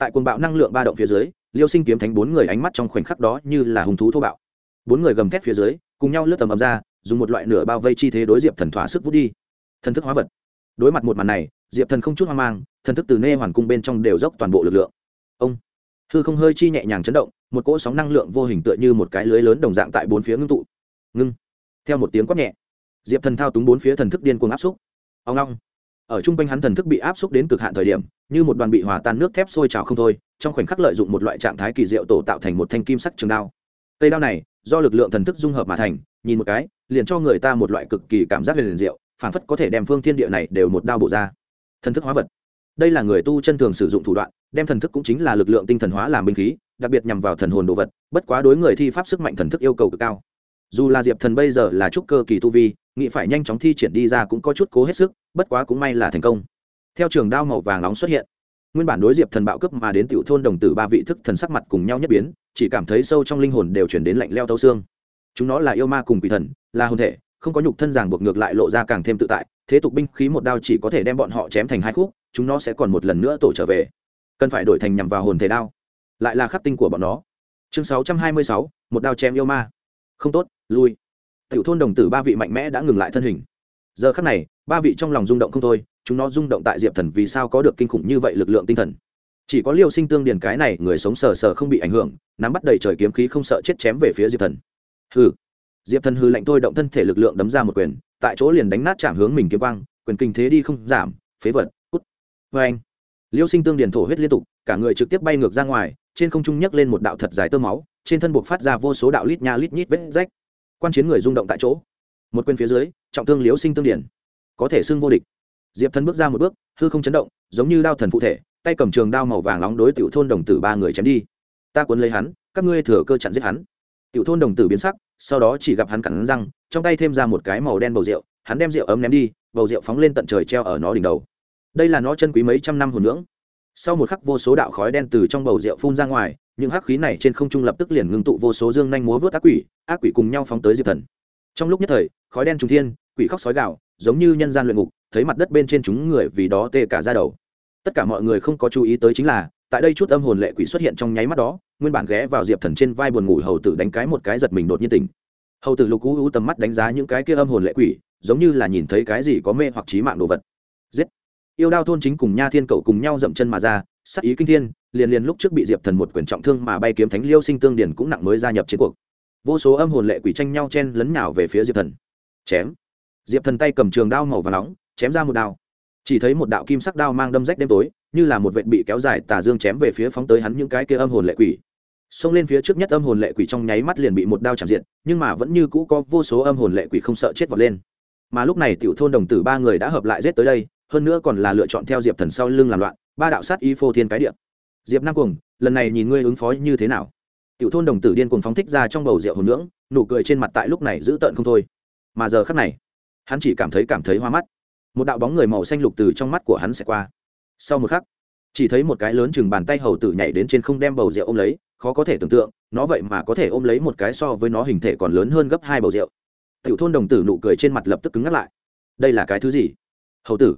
tại cuồng bạo năng lượng ba động phía dưới, liêu sinh kiếm thánh bốn người ánh mắt trong khoảnh khắc đó như là hung thú thô bạo. Bốn người gầm thét phía dưới, cùng nhau lướt tầm ầm ra, dùng một loại nửa bao vây chi thế đối diệp thần thỏa sức vút đi. Thần thức hóa vật. Đối mặt một màn này, diệp thần không chút hoang mang, thần thức từ nê hoàn cung bên trong đều dốc toàn bộ lực lượng. Ông. Hư không hơi chi nhẹ nhàng chấn động, một cỗ sóng năng lượng vô hình tựa như một cái lưới lớn đồng dạng tại bốn phía ngưng tụ. Ngưng. Theo một tiếng quát nhẹ, diệp thần thao túng bốn phía thần thức điên cuồng áp xúc. Ông long ở chung quanh hắn thần thức bị áp xúc đến cực hạn thời điểm, như một đoàn bị hòa tan nước thép sôi trào không thôi, trong khoảnh khắc lợi dụng một loại trạng thái kỳ diệu tổ tạo thành một thanh kim sắc trường đao. Cây đao này, do lực lượng thần thức dung hợp mà thành, nhìn một cái, liền cho người ta một loại cực kỳ cảm giác liền diệu phản phất có thể đem phương thiên địa này đều một đao bổ ra. Thần thức hóa vật. Đây là người tu chân thường sử dụng thủ đoạn, đem thần thức cũng chính là lực lượng tinh thần hóa làm binh khí, đặc biệt nhằm vào thần hồn đồ vật, bất quá đối người thi pháp sức mạnh thần thức yêu cầu cực cao dù là diệp thần bây giờ là trúc cơ kỳ tu vi nghị phải nhanh chóng thi triển đi ra cũng có chút cố hết sức, bất quá cũng may là thành công. Theo trường đao màu vàng nóng xuất hiện, nguyên bản đối diệp thần bạo cấp mà đến tiểu thôn đồng tử ba vị thức thần sắc mặt cùng nhau nhất biến, chỉ cảm thấy sâu trong linh hồn đều chuyển đến lạnh leo tấu xương. Chúng nó là yêu ma cùng quỷ thần, là hồn thể, không có nhục thân ràng buộc ngược lại lộ ra càng thêm tự tại, thế tục binh khí một đao chỉ có thể đem bọn họ chém thành hai khúc, chúng nó sẽ còn một lần nữa tổ trở về. Cần phải đổi thành nhằm vào hồn thể đao. Lại là khắc tinh của bọn nó. Chương sáu trăm hai mươi sáu, một đao chém yêu ma. Không tốt lui. Tiểu thôn đồng tử ba vị mạnh mẽ đã ngừng lại thân hình. Giờ khắc này, ba vị trong lòng rung động không thôi, chúng nó rung động tại diệp thần vì sao có được kinh khủng như vậy lực lượng tinh thần. Chỉ có liêu sinh tương điền cái này người sống sờ sờ không bị ảnh hưởng, nắm bắt đầy trời kiếm khí không sợ chết chém về phía diệp thần. Hừ. Diệp thần hư lạnh thôi động thân thể lực lượng đấm ra một quyền, tại chỗ liền đánh nát chạm hướng mình kiếm quang, quyền kinh thế đi không giảm, phế vật, cút. Vê anh, liêu sinh tương điền thổ huyết liên tục, cả người trực tiếp bay ngược ra ngoài, trên không trung nhấc lên một đạo thật dài tơ máu, trên thân buộc phát ra vô số đạo lít nha lít nhít vết rách quan chiến người rung động tại chỗ. Một quyền phía dưới, trọng thương liếu sinh tương điển. Có thể xưng vô địch. Diệp thần bước ra một bước, hư không chấn động, giống như đao thần phụ thể, tay cầm trường đao màu vàng nóng đối tiểu thôn đồng tử ba người chém đi. Ta cuốn lấy hắn, các ngươi thừa cơ chặn giết hắn. Tiểu thôn đồng tử biến sắc, sau đó chỉ gặp hắn cắn răng, trong tay thêm ra một cái màu đen bầu rượu, hắn đem rượu ấm ném đi, bầu rượu phóng lên tận trời treo ở nó đỉnh đầu. Đây là nó chân quý mấy trăm năm hồn nưỡng sau một khắc vô số đạo khói đen từ trong bầu rượu phun ra ngoài những hắc khí này trên không trung lập tức liền ngưng tụ vô số dương nhanh múa vớt ác quỷ ác quỷ cùng nhau phóng tới diệp thần. Trong lúc nhất thời, khói đen trùng thiên, quỷ khóc sói gạo giống như nhân gian luyện ngục, thấy mặt đất bên trên chúng người vì đó tê cả ra đầu. Tất cả mọi người không có chú ý tới chính là, tại đây chút âm hồn lệ quỷ xuất hiện trong nháy mắt đó, nguyên bản ghé vào diệp thần trên vai buồn ngủ hầu tử đánh cái một cái giật mình đột nhiên tỉnh. Hầu tử lục cú u tầm mắt đánh giá những cái kia âm hồn lệ quỷ, giống như là nhìn thấy cái gì có mê hoặc trí mạng đồ vật. Giết! Yêu đao thôn chính cùng nha thiên cậu cùng nhau dậm chân mà ra sắc ý kinh thiên, liền liền lúc trước bị diệp thần một quyền trọng thương mà bay kiếm thánh liêu sinh tương điển cũng nặng mới gia nhập chiến cuộc. Vô số âm hồn lệ quỷ tranh nhau chen lấn nhào về phía diệp thần. Chém. Diệp thần tay cầm trường đao màu và nóng, chém ra một đao. Chỉ thấy một đạo kim sắc đao mang đâm rách đêm tối, như là một vệt bị kéo dài tà dương chém về phía phóng tới hắn những cái kia âm hồn lệ quỷ. Xông lên phía trước nhất âm hồn lệ quỷ trong nháy mắt liền bị một đao chạm diện, nhưng mà vẫn như cũ có vô số âm hồn lệ quỷ không sợ chết vọt lên. Mà lúc này tiểu thôn đồng tử ba người đã hợp lại giết tới đây, hơn nữa còn là lựa chọn theo diệp thần sau lưng làm loạn ba đạo sát y phô thiên cái điệp diệp nam cuồng, lần này nhìn ngươi ứng phó như thế nào? Tiểu thôn đồng tử điên cuồng phóng thích ra trong bầu rượu hồn nưỡng nụ cười trên mặt tại lúc này giữ tợn không thôi. Mà giờ khắc này, hắn chỉ cảm thấy cảm thấy hoa mắt. Một đạo bóng người màu xanh lục từ trong mắt của hắn sẽ qua. Sau một khắc, chỉ thấy một cái lớn chừng bàn tay hầu tử nhảy đến trên không đem bầu rượu ôm lấy, khó có thể tưởng tượng, nó vậy mà có thể ôm lấy một cái so với nó hình thể còn lớn hơn gấp hai bầu rượu. Tiểu thôn đồng tử nụ cười trên mặt lập tức cứng ngắt lại. Đây là cái thứ gì? Hầu tử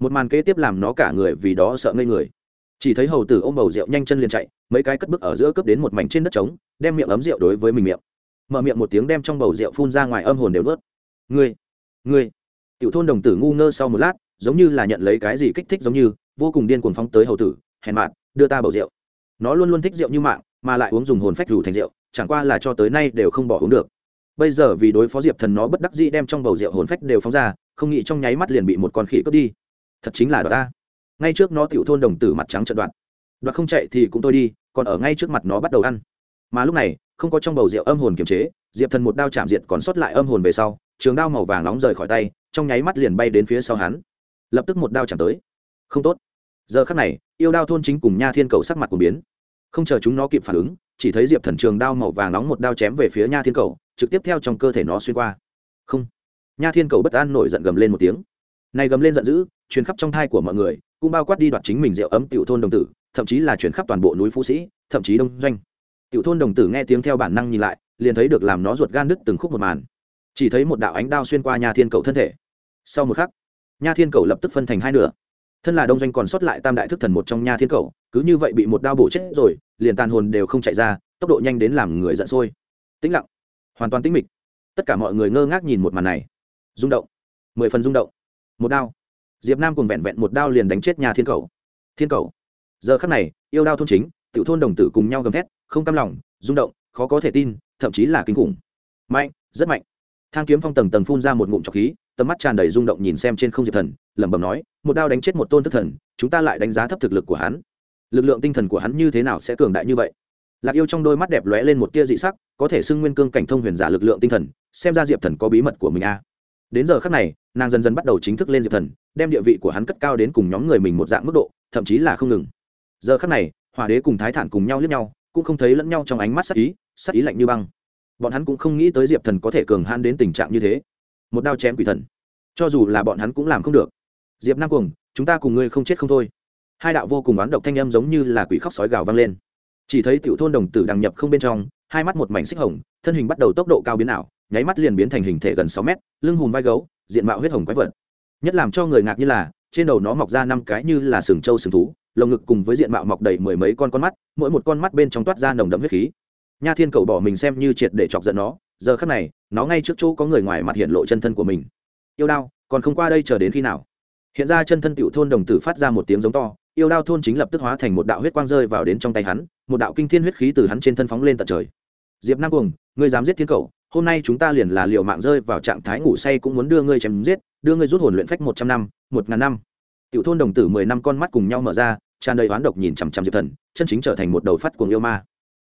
một màn kế tiếp làm nó cả người vì đó sợ ngây người. Chỉ thấy hầu tử ôm bầu rượu nhanh chân liền chạy, mấy cái cất bước ở giữa cướp đến một mảnh trên đất trống, đem miệng ấm rượu đối với mình miệng. Mở miệng một tiếng đem trong bầu rượu phun ra ngoài âm hồn đều nuốt. Ngươi ngươi. Tiểu thôn đồng tử ngu ngơ sau một lát, giống như là nhận lấy cái gì kích thích giống như, vô cùng điên cuồng phóng tới hầu tử, hèn mạn đưa ta bầu rượu. Nó luôn luôn thích rượu như mạng, mà lại uống dùng hồn phách rủ thành rượu, chẳng qua là cho tới nay đều không bỏ uống được. Bây giờ vì đối phó diệp thần nó bất đắc dĩ đem trong bầu rượu hồn phách đều phóng ra, không nghĩ trong nháy mắt liền bị một con khỉ cướp đi thật chính là đoạt ta. Ngay trước nó tiểu thôn đồng tử mặt trắng trận đoạn đoạt không chạy thì cũng tôi đi, còn ở ngay trước mặt nó bắt đầu ăn. Mà lúc này, không có trong bầu rượu âm hồn kiềm chế, diệp thần một đao chạm diệt còn sót lại âm hồn về sau, trường đao màu vàng nóng rời khỏi tay, trong nháy mắt liền bay đến phía sau hắn. Lập tức một đao chạm tới. Không tốt. Giờ khắc này, yêu đao thôn chính cùng nha thiên cầu sắc mặt của biến. Không chờ chúng nó kịp phản ứng, chỉ thấy diệp thần trường đao màu vàng nóng một đao chém về phía nha thiên cầu, trực tiếp theo trong cơ thể nó xuyên qua. Không. Nha thiên cầu bất an nổi giận gầm lên một tiếng. Này gầm lên giận dữ truyền khắp trong thai của mọi người, cũng bao quát đi đoạt chính mình rượu ấm tiểu thôn đồng tử, thậm chí là truyền khắp toàn bộ núi phú sĩ, thậm chí đông doanh. Tiểu thôn đồng tử nghe tiếng theo bản năng nhìn lại, liền thấy được làm nó ruột gan đứt từng khúc một màn. Chỉ thấy một đạo ánh đao xuyên qua nha thiên cầu thân thể. Sau một khắc, nha thiên cầu lập tức phân thành hai nửa. Thân là đông doanh còn sót lại tam đại thức thần một trong nha thiên cầu, cứ như vậy bị một đao bổ chết rồi, liền tàn hồn đều không chạy ra, tốc độ nhanh đến làm người giận sôi. Tĩnh lặng, hoàn toàn tĩnh mịch. Tất cả mọi người ngơ ngác nhìn một màn này. Rung động, mười phần rung động. Một đao diệp nam cùng vẹn vẹn một đao liền đánh chết nhà thiên cầu. Thiên cầu. Giờ khắc này, yêu đao thôn chính, tiểu thôn đồng tử cùng nhau gầm thét, không cam lòng, rung động, khó có thể tin, thậm chí là kinh khủng. Mạnh, rất mạnh. Thang kiếm phong tầng tầng phun ra một ngụm trọc khí, tầm mắt tràn đầy rung động nhìn xem trên không diệp thần, lẩm bẩm nói, một đao đánh chết một tôn thức thần, chúng ta lại đánh giá thấp thực lực của hắn. Lực lượng tinh thần của hắn như thế nào sẽ cường đại như vậy? Lạc yêu trong đôi mắt đẹp lóe lên một tia dị sắc, có thể xưng nguyên cương cảnh thông huyền giả lực lượng tinh thần, xem ra diệp thần có bí mật của mình a. À. đến giờ khắc này nàng dần dần bắt đầu chính thức lên diệp thần, đem địa vị của hắn cất cao đến cùng nhóm người mình một dạng mức độ, thậm chí là không ngừng. Giờ khắc này, hỏa đế cùng thái thản cùng nhau lướt nhau, cũng không thấy lẫn nhau trong ánh mắt sắc ý sắc ý lạnh như băng. Bọn hắn cũng không nghĩ tới diệp thần có thể cường han đến tình trạng như thế. Một đao chém quỷ thần. Cho dù là bọn hắn cũng làm không được. Diệp nam cuồng, chúng ta cùng ngươi không chết không thôi. Hai đạo vô cùng oán độc thanh âm giống như là quỷ khóc sói gào vang lên. Chỉ thấy tiểu thôn đồng tử đằng nhập không bên trong, hai mắt một mảnh xích hồng, thân hình bắt đầu tốc độ cao biến ảo, nháy mắt liền biến thành hình thể gần sáu mét, lưng hùm vai gấu diện mạo huyết hồng quái vật. Nhất làm cho người ngạc như là, trên đầu nó mọc ra năm cái như là sừng trâu sừng thú, lồng ngực cùng với diện mạo mọc đầy mười mấy con con mắt, mỗi một con mắt bên trong toát ra nồng đậm huyết khí. Nha thiên cầu bỏ mình xem như triệt để chọc giận nó, giờ khắc này, nó ngay trước chỗ có người ngoài mặt hiện lộ chân thân của mình. Yêu đao, còn không qua đây chờ đến khi nào? Hiện ra chân thân tiểu thôn đồng tử phát ra một tiếng giống to, yêu đao thôn chính lập tức hóa thành một đạo huyết quang rơi vào đến trong tay hắn, một đạo kinh thiên huyết khí từ hắn trên thân phóng lên tận trời. Diệp nam cuồng, ngươi dám giết thiên cầu hôm nay chúng ta liền là liệu mạng rơi vào trạng thái ngủ say cũng muốn đưa ngươi chém giết, đưa ngươi rút hồn luyện phách một trăm năm, một ngàn năm. Tiểu thôn đồng tử mười năm con mắt cùng nhau mở ra, tràn đầy oán độc nhìn chằm chằm diệp thần, chân chính trở thành một đầu phát cuồng yêu ma.